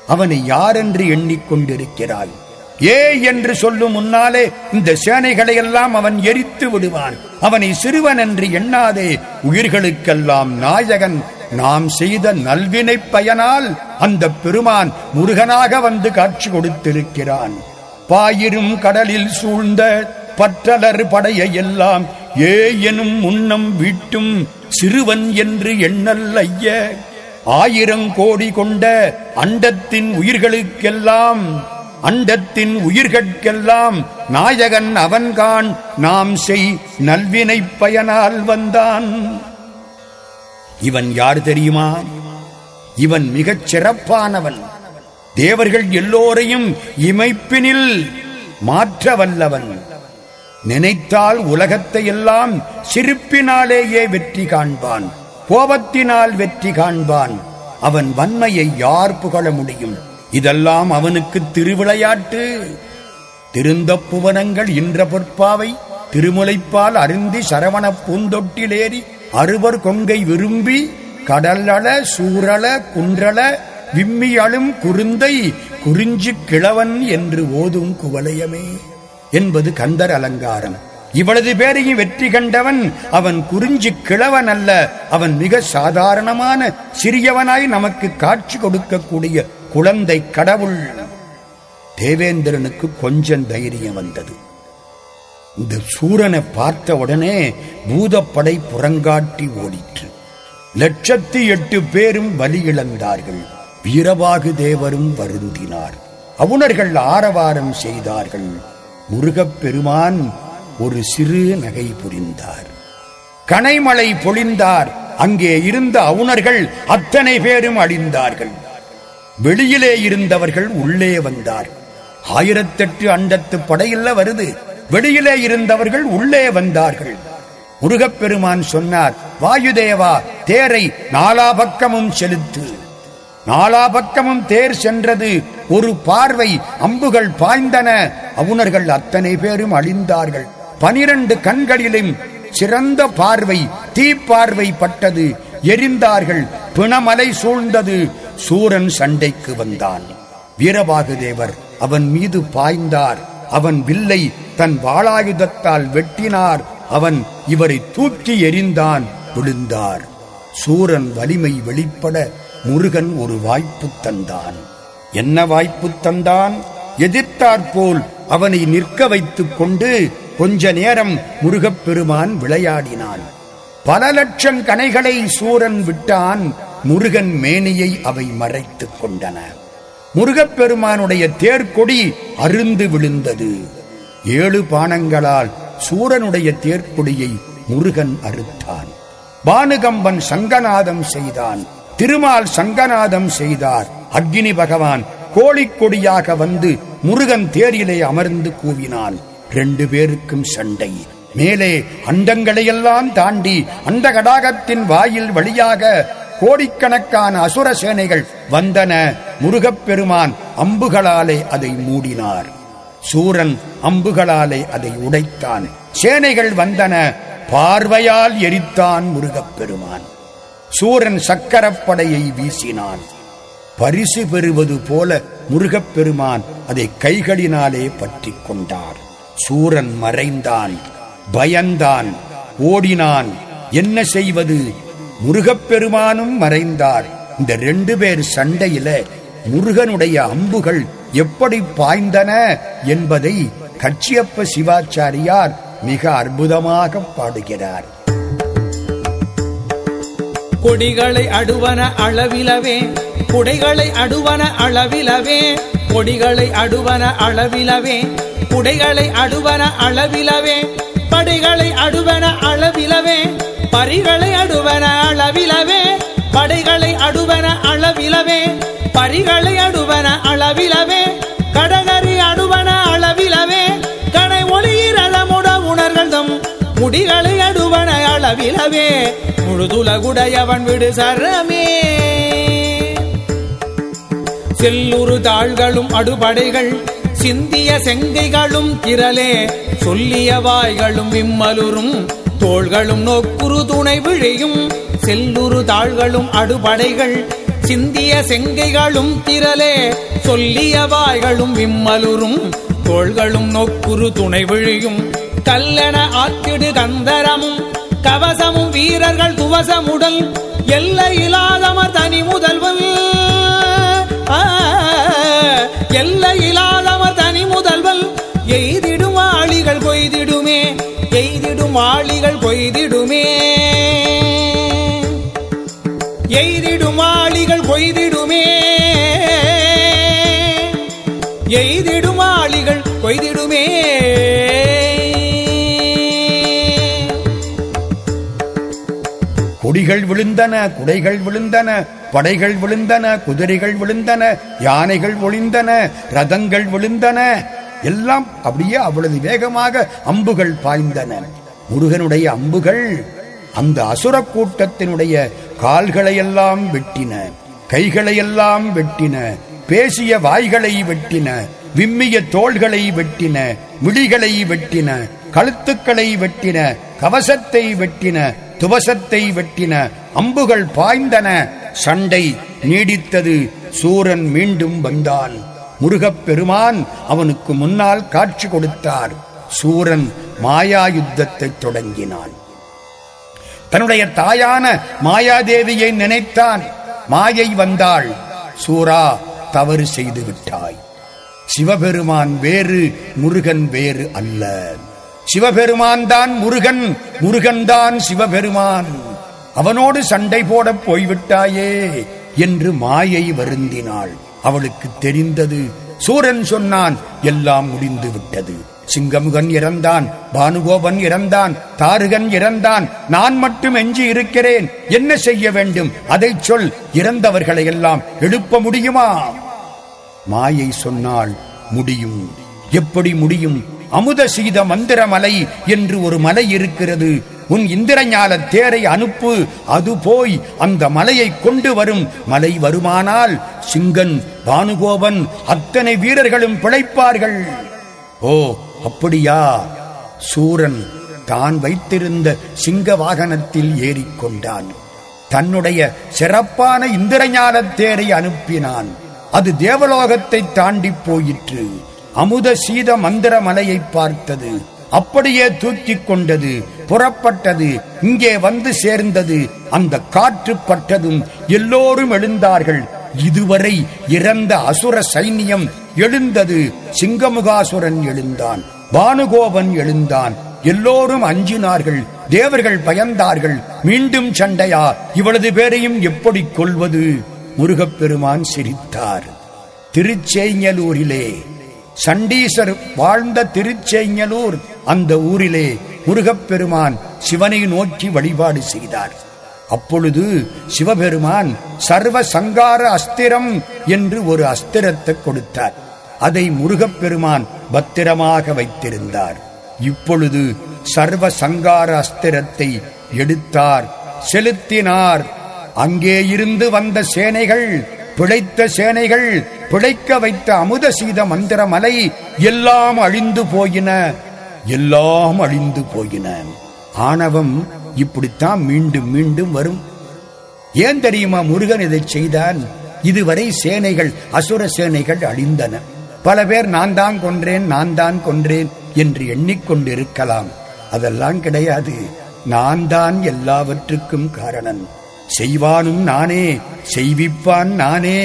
அவனை யாரென்று எண்ணிக்கொண்டிருக்கிறாய்? ஏ என்று சொல்லும் முன்னாலே இந்த சேனைகளை எல்லாம் அவன் எரித்து விடுவான். அவனை சிறுவன் என்று எண்ணாதே. உயிர்களுக்கெல்லாம் நாயகன். நாம் செய்த நல்வினை பயனால் அந்த பெருமான் முருகனாக வந்து காட்சி கொடுத்திருக்கிறான். பாயிரும் கடலில் சூழ்ந்த பற்றலர் படையை எல்லாம் ஏ எனும் முன்னம் வீட்டும் சிறுவன் என்று எண்ணல் ஐய ஆயிரங்கோடி கொண்ட அண்டத்தின் உயிர்களுக்கெல்லாம் அண்டத்தின் உயிர்கட்கெல்லாம் நாயகன் அவன்கான். நாம் செய் நல்வினை பயனால் வந்தான். இவன் யார் தெரியுமா? இவன் மிகச் சிறப்பானவன். தேவர்கள் எல்லோரையும் இமைப்பினில் மாற்ற வல்லவன் நினைத்தால் உலகத்தை எல்லாம் சிரிப்பினாலேயே வெற்றி காண்பான். கோபத்தினால் வெற்றி காண்பான். அவன் வன்மையை யார் புகழ முடியும்? இதெல்லாம் அவனுக்கு திருவிளையாட்டு. திருந்த புவனங்கள் இன்ற பொற்பாவை திருமுலைப்பால் அருந்தி சரவண பூந்தொட்டிலேறி அறுவர் கொங்கை விரும்பி கடலள சூரள குன்றள விம்மியழும் குருந்தை குறிஞ்சு கிழவன் என்று ஓதும் குவலயமே என்பது கந்தர் அலங்காரம். இவ்வளவு பேரையும் வெற்றி கண்டவன் அவன் குறிஞ்சி கிழவன் அல்ல அவன் மிக சாதாரணமான சிறியவனாய் நமக்கு காட்சி கொடுக்கக்கூடிய குழந்தை கடவுள். தேவேந்திரனுக்கு கொஞ்சம் தைரியம் வந்தது. இந்த சூரனை பார்த்த உடனே பூதப்படை புறங்காட்டி ஓடிற்று. லட்சத்தி எட்டு பேரும் பலி இழந்தார்கள். வீரபாகு தேவரும் வருந்தினார். அவுணர்கள் ஆரவாரம் செய்தார்கள். முருகப் பெருமான் ஒரு சிறு நகை புரிந்தார். கனைமலை பொழிந்தார். அங்கே இருந்த அவுணர்கள் அத்தனை பேரும் அழிந்தார்கள். வெளியிலே இருந்தவர்கள் உள்ளே வந்தார். ஆயிரத்தெட்டு அண்டத்து படையில்ல வருது. வெளியிலே இருந்தவர்கள் உள்ளே வந்தார்கள். முருகப்பெருமான் சொன்னார் வாயுதேவா தேரை நாலாபக்கமும் செலுத்து. நாலா பக்கமும் தேர் சென்றது ஒரு பார்வை அம்புகள் பாய்ந்தன. அவுணர்கள் அத்தனை பேரும் அழிந்தார்கள். பனிரண்டு கண்களிலும் சிறந்த பார்வை தீப்பார்வை பட்டது. எரிந்தார்கள் பிணமலை சூழ்ந்தது. சூரன் சண்டைக்கு வந்தான். வீரபாகுதேவர் அவன் மீது பாய்ந்தார். அவன் வில்லை தன் வாளாயுதத்தால் வெட்டினார். அவன் இவரை தூக்கி எறிந்தான் விழுந்தார். சூரன் வலிமை வெளிப்பட முருகன் ஒரு வாய்ப்பு தந்தான். என்ன வாய்ப்பு தந்தான்? எதிர்த்தாற்போல் அவனை நிற்க வைத்துக் கொண்டு கொஞ்ச நேரம் முருகப்பெருமான் விளையாடினான். பல லட்சம் கனைகளை சூரன் விட்டான் முருகன் மேனியை அவை மறைத்துக் கொண்டன. முருகப்பெருமானுடைய தேர்கொடி அருந்து விழுந்தது. ஏழு பானங்களால் சூரனுடைய தேர்கொடியை முருகன் அறுத்தான். பானுகம்பன் சங்கநாதம் செய்தான். திருமால் சங்கநாதம் செய்தார். அக்னி பகவான் கோழிக்கொடியாக வந்து முருகன் தேரிலே அமர்ந்து கூவினான். ரெண்டு பேருக்கும் சண்டை. மேலே அண்டங்களையெல்லாம் தாண்டி அந்த கடாகத்தின் வாயில் வழியாக கோடிக்கணக்கான அசுர சேனைகள் வந்தன. முருகப்பெருமான் அம்புகளாலே அதை மூடினார். சூரன் அம்புகளாலே அதை உடைத்தான். சேனைகள் வந்தன. பார்வையால் எரித்தான் முருகப்பெருமான். சூரன் சக்கரப்படையை வீசினான். பரிசு பெறுவது போல முருகப்பெருமான் அதை கைகளினாலே பற்றி கொண்டார். சூரன் மறைந்தான் பயந்தான் ஓடினான். என்ன செய்வது? முருகப்பெருமானும் மறைந்தார். இந்த ரெண்டு பேர் சண்டையில முருகனுடைய அம்புகள் எப்படி பாய்ந்தன என்பதை கச்சியப்ப சிவாச்சாரியார் மிக அற்புதமாக பாடுகிறார். கொடிகளை அடுவன அளவிலவே குடைகளை அடுவன அளவிலவே கொடிகளை அடுவன அளவிலவே குடைகளை அடுவன அளவிலவே படைகளை அடுவன அளவிலவே பரிகளை அடுவன அளவிலவே படைகளை அடுவன அளவிலவே பரிகளை அடுவன அளவிலவே கடகரி அடுவன அளவிலவே கடை ஒளியிரதமுட உணர்கள்தம் முடிகளை அடுவன அளவிலவே முழுதுலகுடையவன் விடு சரமே. செல்லுரு தாள்களும் அடுபடைகள் சிந்திய செங்கைகளும் திரளே சொல்லிய வாய்களும் விம்மலுரும் தோள்களும் நோக்குரு துணை விழியும் செல்லுரு தாள்களும் அடுபடைகள் சிந்திய செங்கைகளும் திரளே சொல்லிய வாய்களும் விம்மலுரும் தோள்களும் நோக்குரு துணை விழியும் கல்லென ஆத்திடு கந்தரமும் கவசமும் வீரர்கள் துவசமுடல் எல்லையில்லாதமர் தனி முதல்வன் எல்லையில்லாதமர் தனி முதல்வன். எய்திடும் ஆளிகள் கொய்திடுமே எய்திடும் ஆளிகள் கொய்திடுமே எய்திடும் ஆளிகள் கொய்திடுமே எய்திடும் ஆளிகள் கொய்திடுமே கொடிகள் விழுந்தன குடைகள் விழுந்தன படைகள் விழுந்தன குதிரைகள் விழுந்தன யானைகள் ஒளிந்தன ரதங்கள் விழுந்தன. எல்லாம் அப்படியே அவ்வளவு வேகமாக அம்புகள் பாய்ந்தன. முருகனுடைய அம்புகள் அந்த அசுர கூட்டத்தினுடைய கால்களையெல்லாம் வெட்டின கைகளையெல்லாம் வெட்டின பேசிய வாய்களை வெட்டின விம்மிய தோள்களை வெட்டின விழிகளை வெட்டின கழுத்துக்களை வெட்டின கவசத்தை வெட்டின துவசத்தை வெட்டின அம்புகள் பாய்ந்தன. சண்டை நீடித்தது. சூரன் மீண்டும் வந்தான் முருகப் பெருமான் அவனுக்கு முன்னால் காட்சி கொடுத்தார். சூரன் மாயா யுத்தத்தை தொடங்கினான். தன்னுடைய தாயான மாயாதேவியை நினைத்தான். மாயை வந்தாள். சூரா தவறு செய்து விட்டாய். சிவபெருமான் வேறு முருகன் வேறு அல்ல. சிவபெருமான் தான் முருகன் முருகன் தான் சிவபெருமான். அவனோடு சண்டை போடப் போய்விட்டாயே என்று மாயை வருந்தினாள். அவளுக்கு தெரிந்தது சூரன் சொன்னான் எல்லாம் முடிந்து விட்டது சிங்கமுகன் இறந்தான் பானுகோபன் இறந்தான் தாருகன் இறந்தான் நான் மட்டும் எஞ்சி இருக்கிறேன். என்ன செய்ய வேண்டும்? அதை சொல் இறந்தவர்களை எல்லாம் எழுப்ப முடியுமா? மாயை சொன்னால் முடியும். எப்படி முடியும்? அமுத சீத மந்திரமலை என்று ஒரு மலை இருக்கிறது. உன் இந்திரஞால தேரை அனுப்பு அது போய் அந்த மலையை கொண்டு வரும். மலை வருமானால் சிங்கன் பானுகோபன் அத்தனை வீரர்களும் பிழைப்பார்கள். ஓ அப்படியா? சூரன் தான் வைத்திருந்த சிங்க வாகனத்தில் ஏறிக்கொண்டான். தன்னுடைய சிறப்பான இந்திரஞான தேரை அனுப்பினான். அது தேவலோகத்தை தாண்டி போயிற்று. அமுத சீத மந்திர மலையை பார்த்தது. அப்படியே தூக்கிக் கொண்டது புறப்பட்டது இங்கே வந்து சேர்ந்தது அந்த காற்று பட்டதும் எல்லோரும் எழுந்தார்கள். இதுவரை இறந்த அசுர சைன்யம் எழுந்தது சிங்கமுகாசுரன் எழுந்தான் பானுகோபன் எழுந்தான் எல்லோரும் அஞ்சினார்கள் தேவர்கள் பயந்தார்கள் மீண்டும் சண்டையா இவளது பேரையும் எப்படி கொள்வது முருகப்பெருமான் சிரித்தார் திருச்செய்யலூரிலே சண்டீசர் வாழ்ந்த திருச்செங்கலூர் அந்த ஊரிலே முருகப்பெருமான் சிவனை நோக்கி வழிபாடு செய்தார். அப்பொழுது சிவபெருமான் சர்வ சங்கார அஸ்திரம் என்று ஒரு அஸ்திரத்தை கொடுத்தார். அதை முருகப்பெருமான் பத்திரமாக வைத்திருந்தார். இப்பொழுது சர்வ சங்கார அஸ்திரத்தை எடுத்தார் செலுத்தினார். அங்கே இருந்து வந்த சேனைகள் பிழைத்த சேனைகள் பிழைக்க வைத்த அமுத சீத மந்திர மலை எல்லாம் அழிந்து போயின. எல்லாம் அழிந்து போயின. ஆணவம் இப்படித்தான் மீண்டும் மீண்டும் வரும். ஏன் தெரியுமா? முருகன் இதை செய்தான். இதுவரை சேனைகள் அசுர சேனைகள் அழிந்தன. பல பேர் நான் தான் கொன்றேன் நான் தான் கொன்றேன் என்று எண்ணிக்கொண்டிருக்கலாம். அதெல்லாம் கிடையாது. நான் தான் எல்லாவற்றுக்கும் காரணன். செய்வானும் நானே செய்விப்பான் நானே.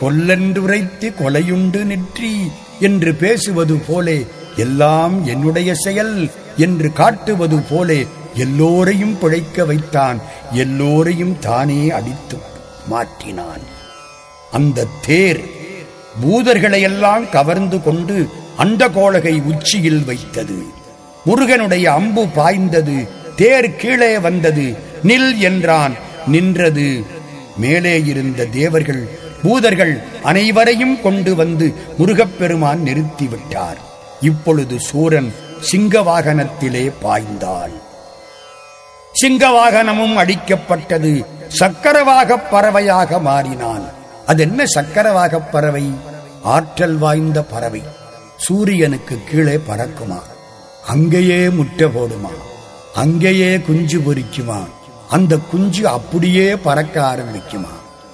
கொல்லென்றுரைத்து கொலையுண்டு நிற்றி என்று பேசுவது போலே எல்லாம் என்னுடைய செயல் என்று காட்டுவது போலே எல்லோரையும் பிழைக்க வைத்தான் எல்லோரையும் தானே அடித்து மாற்றினான். அந்த தேர் பூதர்களையெல்லாம் கவர்ந்து கொண்டு அந்த கோலகை உச்சியில் வைத்தது. முருகனுடைய அம்பு பாய்ந்தது தேர் கீழே வந்தது நில் என்றான். நின்றது. மேலே இருந்த தேவர்கள் பூதர்கள் அனைவரையும் கொண்டு வந்து முருகப்பெருமான் நிறுத்திவிட்டார். இப்பொழுது சூரன் சிங்க வாகனத்திலே பாய்ந்தாள். சிங்க வாகனமும் அடிக்கப்பட்டது சக்கரவாக பறவையாக மாறினான். அது என்ன சக்கரவாக பறவை? ஆற்றல் வாய்ந்த பறவை. சூரியனுக்கு கீழே பறக்குமா? அங்கேயே முட்டை போடுமா? அங்கேயே குஞ்சு பொறிக்குமா? அந்த குஞ்சு அப்படியே பறக்க ஆரம்பிக்குமா?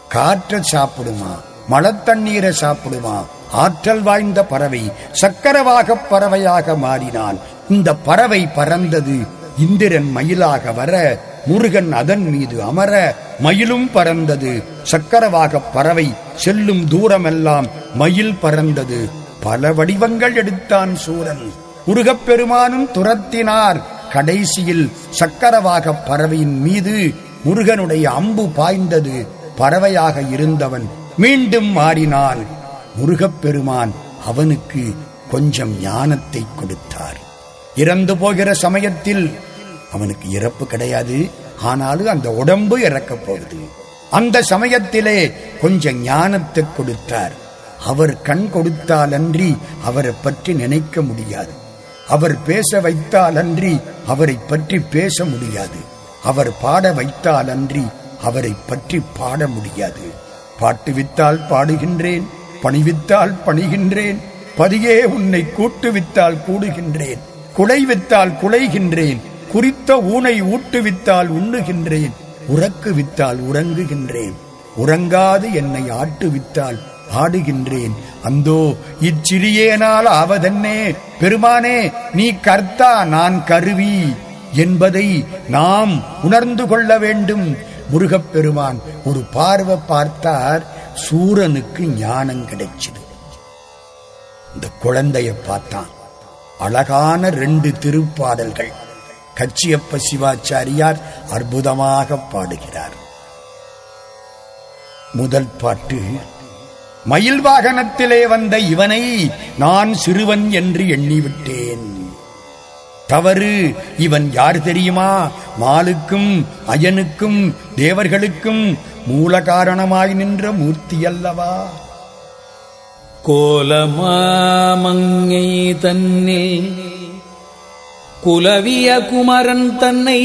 காற்றை சாப்பிடுமா? மழத்தண்ணீரை சாப்பிடுமா? ஆற்றல் வாய்ந்த பறவை சக்கரவாக பறவையாக மாறினான். இந்த பறவை பறந்தது இந்திரன் மயிலாக வர முருகன் அதன் மீது அமர மயிலும் பறந்தது. சக்கரவாக பறவை செல்லும் தூரமெல்லாம் மயில் பறந்தது. பல வடிவங்கள் எடுத்தான் சூரன். முருகப்பெருமானும் துரத்தினார். கடைசியில் சக்கரவாக பறவையின் மீது முருகனுடைய அம்பு பாய்ந்தது. பறவையாக இருந்தவன் மீண்டும் மாறினான். முருகப்பெருமான் அவனுக்கு கொஞ்சம் ஞானத்தை கொடுத்தார். இறந்து போகிற சமயத்தில் அவனுக்கு இறப்பு கிடையாது. ஆனாலும் அந்த உடம்பு இறக்கப் போகுது. அந்த சமயத்திலே கொஞ்சம் ஞானத்தை கொடுத்தார். அவர் கண் கொடுத்தாலன்றி அவரை பற்றி நினைக்க முடியாது. அவர் பேச வைத்தால் அன்றி அவரை பற்றி பேச முடியாது. அவர் பாட வைத்தாலன்றி அவரை பற்றி பாட முடியாது. பாட்டுவித்தால் பாடுகின்றேன் பணிவித்தால் பணிகின்றேன் பதியே உன்னை கூட்டுவித்தால் கூடுகின்றேன் குலைவித்தால் குலைகின்றேன் குறித்த ஊனை ஊட்டுவித்தால் உண்ணுகின்றேன் உறக்கு வித்தால் உறங்குகின்றேன் உறங்காது என்னை ஆட்டுவித்தால் ஆடுகின்றேன். அந்தோ இச்சிறியேனால் ஆவதென்னே? பெருமானே நீ கர்த்தா நான் கருவி என்பதை நாம் உணர்ந்து கொள்ள வேண்டும். முருகப்பெருமான் ஒரு பார்வை பார்த்தார் சூரனுக்கு ஞானம் கிடைச்சது. இந்த குழந்தைய பார்த்தான். அழகான ரெண்டு திருப்பாடல்கள். கச்சியப்ப சிவாச்சாரியார் அற்புதமாக பாடுகிறார். முதல் பாட்டு மயில் வாகனத்திலே வந்த இவனை நான் சிறுவன் என்று எண்ணிவிட்டேன். தவறு இவன் யார் தெரியுமா? மாலுக்கும் அயனுக்கும் தேவர்களுக்கும் மூல காரணமாய் நின்ற மூர்த்தி அல்லவா? கோலமாமங்கை தன்னில் குலவிய குமரன் தன்னை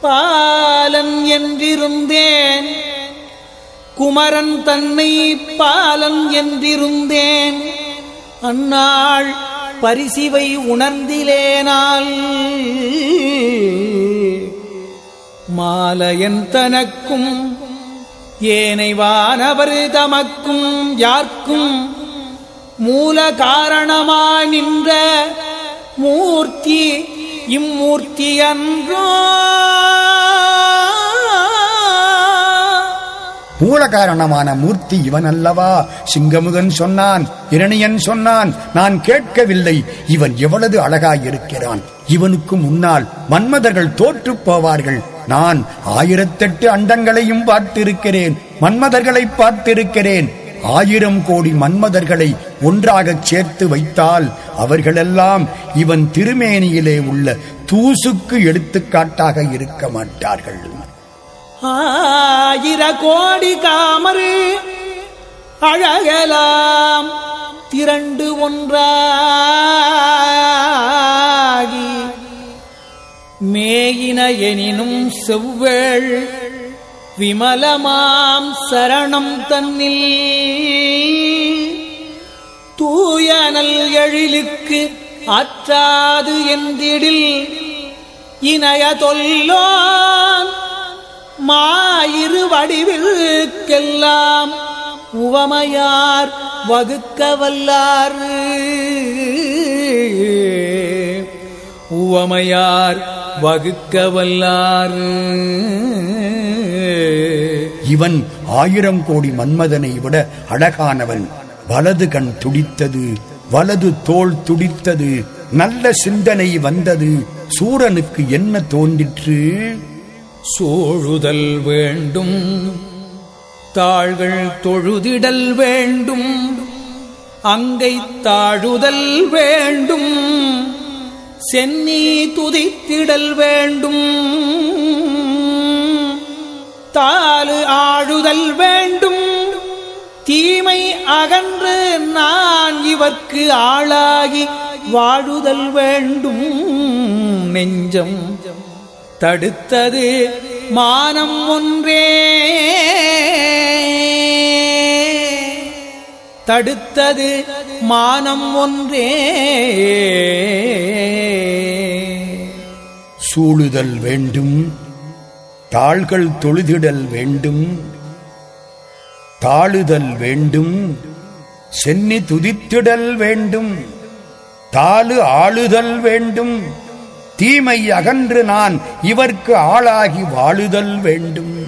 பா பாலன் என்றிருந்தேன். குமரன் தன்னை பாலன் என்றிருந்தேன். அந்நாள் பரிசிவை உணர்ந்திலேனால். மாலையன் தனக்கும் ஏனைவானவர் தமக்கும் யார்க்கும் மூல காரணமாய் நின்ற மூர்த்தி இம்மூர்த்தி அன்றோ. மூல காரணமான மூர்த்தி இவன் அல்லவா சிங்கமுகன் சொன்னான் இரணியன் சொன்னான் நான் கேட்கவில்லை. இவன் எவ்வளவு அழகாயிருக்கிறான். இவனுக்கு முன்னால் மன்மதர்கள் தோற்று போவார்கள். நான் ஆயிரத்தெட்டு அண்டங்களையும் பார்த்திருக்கிறேன் மன்மதர்களை பார்த்திருக்கிறேன். ஆயிரம் கோடி மன்மதர்களை ஒன்றாகச் சேர்த்து வைத்தால் அவர்களெல்லாம் இவன் திருமேனியிலே உள்ள தூசுக்கு எடுத்துக்காட்டாக இருக்க மாட்டார்கள். ஆயிர கோடி காமரு அழகலாம். திரண்டு ஒன்றாகி மேயின எனினும் செவ்வேள் விமலமாம் சரணம் தன்னில். தூயனல் எழிலுக்கு ஆற்றாது என்றிடில் இணைய தொல்லோன் மாயிரு வடிவிற்கெல்லாம் உவமையார் வகுக்க வல்லாறு உவமையார் வகுக்க வல்லாறு இவன் ஆயிரம் கோடி மன்மதனை விட அழகானவன். வலது கண் துடித்தது வலது தோள் துடித்தது நல்ல சிந்தனை வந்தது. சூரனுக்கு என்ன தோன்றிற்று? சூழுதல் வேண்டும் தாள்கள் தொழுதிடல் வேண்டும் அங்கை தாழுதல் வேண்டும் சென்னி துதித்திடல் வேண்டும் தாலு ஆழுதல் வேண்டும் தீமை அகன்று நான் இவர்க்கு ஆளாகி வாழுதல் வேண்டும் நெஞ்சம் தடுத்தது மானம் ஒன்றே. தடுத்தது மானம் ஒன்றே. சூழுதல் வேண்டும் தாள்கள் தொழுதிடல் வேண்டும் தாழுதல் வேண்டும் சென்னி துதித்திடல் வேண்டும் தாழு ஆளுதல் வேண்டும். தீமை அகன்று நான் இவர்க்கு ஆளாகி வாழுதல் வேண்டும்.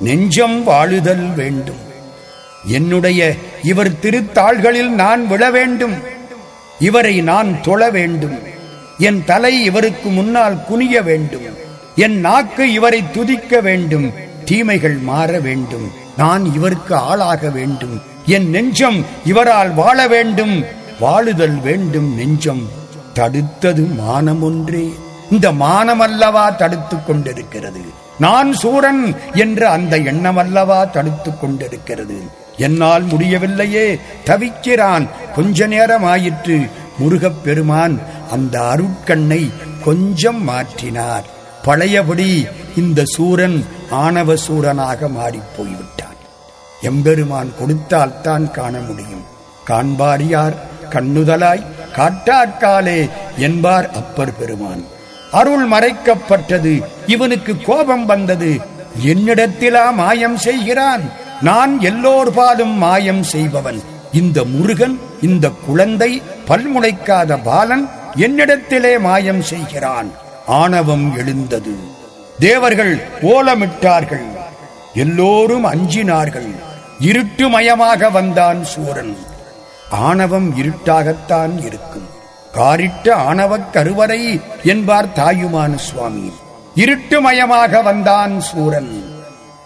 நெஞ்சம் வாழுதல் வேண்டும். என்னுடைய இவர் திருத்தாள்களில் நான் விழ வேண்டும். இவரை நான் தொழ வேண்டும். என் தலை இவருக்கு முன்னால் குனிய வேண்டும். என் நாக்கு இவரை துதிக்க வேண்டும். தீமைகள் மாற வேண்டும். நான் இவருக்கு ஆளாக வேண்டும். என் நெஞ்சம் இவரால் வாழ வேண்டும். வாழுதல் வேண்டும் நெஞ்சம். தடுத்தது மானம் ஒன்றே இந்த மானம் அல்லவா தடுத்துக் கொண்டிருக்கிறது. நான் சூரன் என்ற அந்த எண்ணம் அல்லவா தடுத்துக் கொண்டிருக்கிறது. என்னால் முடியவில்லையே தவிக்கிறான். கொஞ்ச நேரம் ஆயிற்று முருகப் பெருமான் அந்த அருட்கண்ணை கொஞ்சம் மாற்றினார். பழையபடி இந்த சூரன் ஆணவ சூரனாக மாறிப் போய்விட்டான். எம்பெருமான் கொடுத்தால்தான் காண முடியும். காண்பாரியார் கண்ணுதலாய் காட்டாக்காலே என்பார் அப்பர் பெருமான். அருள் மறைக்கப்பட்டது இவனுக்கு கோபம் வந்தது. என்னிடத்திலா மாயம் செய்கிறான்? நான் எல்லோர் பாலும் மாயம் செய்பவன். இந்த முருகன் இந்த குழந்தை பல்முளைக்காத பாலன் என்னிடத்திலே மாயம் செய்கிறான். ஆணவம் எழுந்தது. தேவர்கள் ஓலமிட்டார்கள் எல்லோரும் அஞ்சினார்கள். இருட்டுமயமாக வந்தான் சூரன். ஆணவம் இருட்டாகத்தான் இருக்கும். காரிட்ட ஆணவக் கருவறை என்பார் தாயுமான சுவாமி. இருட்டுமயமாக வந்தான் சூரன்.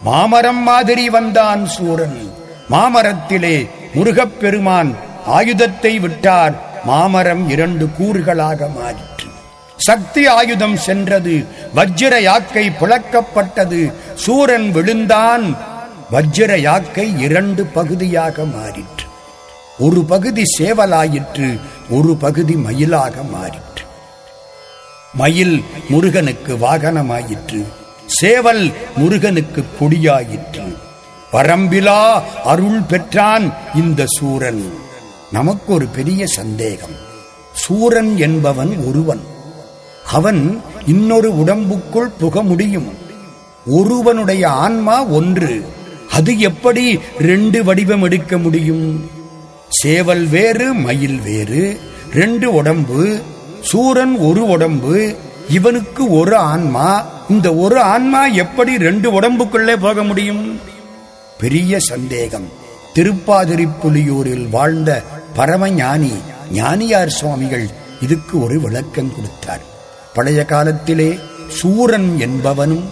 மாமரம் மாதிரி வந்தான் சூரன். மாமரத்திலே முருகப் பெருமான் ஆயுதத்தை விட்டார். மாமரம் இரண்டு கூறுகளாக மாறிற்று. சக்தி ஆயுதம் சென்றது. வஜ்ர யாக்கை பிளக்கப்பட்டது சூரன் விழுந்தான். வஜ்ர யாக்கை இரண்டு பகுதியாக மாறிற்று. ஒரு பகுதி சேவலாயிற்று ஒரு பகுதி மயிலாக மாறிற்று. மயில் முருகனுக்கு வாகனமாயிற்று சேவல் முருகனுக்கு கொடியாயிற்று. பரம்பிலா அருள் பெற்றான் இந்த சூரன். நமக்கு ஒரு பெரிய சந்தேகம். சூரன் என்பவன் ஒருவன். அவன் இன்னொரு உடம்புக்குள் புக முடியும். ஒருவனுடைய ஆன்மா ஒன்று. அது எப்படி ரெண்டு வடிவம் எடுக்க முடியும்? சேவல் வேறு மயில் வேறு. ரெண்டு உடம்பு சூரன் ஒரு உடம்பு இவனுக்கு ஒரு ஆன்மா. இந்த ஒரு ஆன்மா எப்படி ரெண்டு உடம்புக்குள்ளே போக முடியும்? பெரிய சந்தேகம். திருப்பாதிரிப்புலியூரில் வாழ்ந்த பரமஞானி ஞானியார் சுவாமிகள் இதுக்கு ஒரு விளக்கம் கொடுத்தார். பழைய காலத்திலே சூரன் என்பவனும்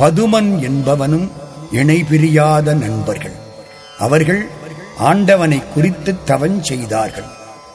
பதுமன் என்பவனும் இணை பிரியாத நண்பர்கள். அவர்கள் ஆண்டவனை குறித்து தவம் செய்தார்கள்.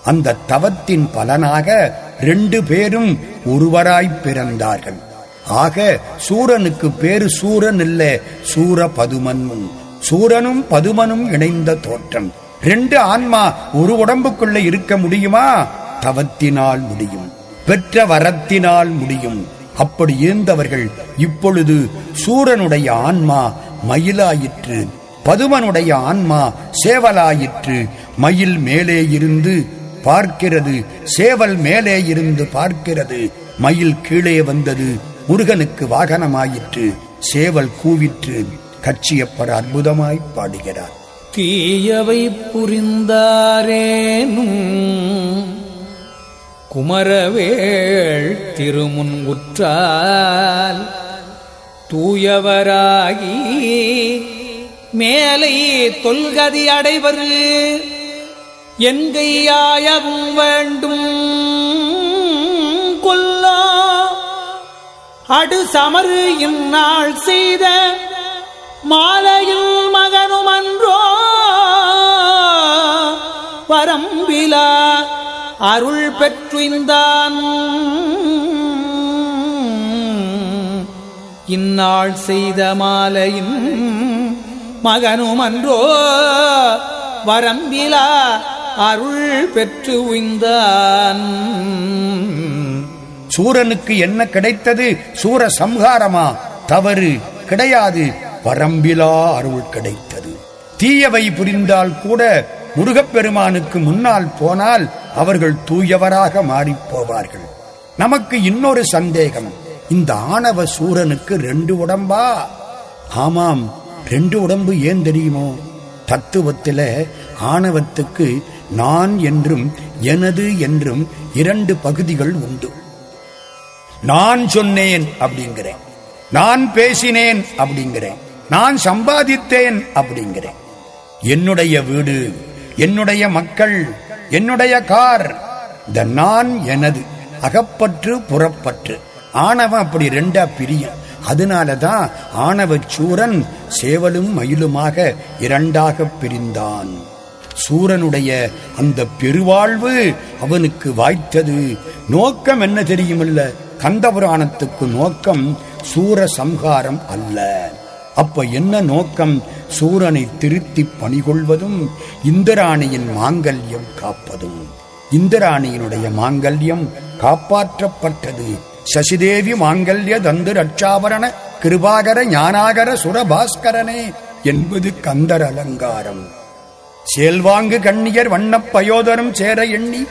அந்த தவத்தின் பலனாக ரெண்டு பேரும் ஒருவராய் பிறந்தார்கள். ஆக சூரனுக்கு பேரு சூரன் இல்ல சூர பதுமன் சூரனும் பதுமனும் இணைந்த தோற்றம். ரெண்டு ஆன்மா ஒரு உடம்புக்குள்ள இருக்க முடியுமா? தவத்தினால் முடியும். பெற்ற வரத்தினால் முடியும். அப்படி இருந்தவர்கள் இப்பொழுது சூரனுடைய ஆன்மா மயிலாயிற்று. பதுமனுடைய ஆன்மா சேவலாயிற்று. மயில் மேலே இருந்து பார்க்கிறது. சேவல் மேலே இருந்து பார்க்கிறது. மயில் கீழே வந்தது. முருகனுக்கு வாகனமாயிற்று. சேவல் கூவிற்று. கட்சியப்பட அற்புதமாய் பாடுகிறார். தீயவை புரிந்தாரேனும். குமரவேள் திருமுன் உற்றால். தூயவராகி மேலை தொல்கதி அடைவர் என்கையாயவும் வேண்டும். கொல்லா. அடு சமறு இந்நாள் செய்த மாலையில் மகனுமன்றோ வரம்பிலா அருள் பெற்றுந்தான். இந்நாள் செய்த மாலையின் மகனும் அன்றோ வரம்பிலா அருள் பெற்று உய்ந்தான். சூரனுக்கு என்ன கிடைத்தது? சூர சம்ஹாரமா? தவறு கிடையாது. வரம்பிலா அருள் கிடைத்தது. தீயவை புரிந்தால் கூட முருகப்பெருமானுக்கு முன்னால் போனால் அவர்கள் தூயவராக மாறிப் போவார்கள் நமக்கு இன்னொரு சந்தேகம். இந்த ஆணவ சூரனுக்கு ரெண்டு உடம்பா? ஆமாம் ரெண்டு உடம்பு ஏன் தெரியுமோ? தத்துவத்தில ஆணவத்துக்கு நான் என்றும் எனது என்றும் இரண்டு பகுதிகள் உண்டு. நான் சொன்னேன் அப்படிங்கிறேன். நான் பேசினேன் அப்படிங்கிறேன். நான் சம்பாதித்தேன் அப்படிங்கிறேன். என்னுடைய வீடு என்னுடைய மக்கள் என்னுடைய கார் இந்த நான் எனது அகப்பற்று புறப்பற்று. ஆணவம் அப்படி ரெண்டா பிரியும். அதனாலதான் ஆணவச் சூரன் சேவலும் மயிலுமாக இரண்டாக பிரிந்தான். சூரனுடைய அந்த பெருவாழ்வு அவனுக்கு வாய்த்தது. நோக்கம் என்ன தெரியுமில்ல? கந்தபுராணத்துக்கு நோக்கம் சூர சம்ஹாரம் அல்ல. அப்ப என்ன நோக்கம்? சூரனை திருத்தி பணிகொள்வதும் இந்திராணியின் மாங்கல்யம் காப்பதும். இந்திராணியினுடைய மாங்கல்யம் காப்பாற்றப்பட்டது. சசிதேவி மாங்கல்ய தந்து ரட்சாபரண கிருபாகர ஞானாகர சுரபாஸ்கரனே என்பது கந்தர் அலங்காரம். சேல்வாங்கு கண்ணியர் வண்ணப்பயோதரும் சேர எண்ணி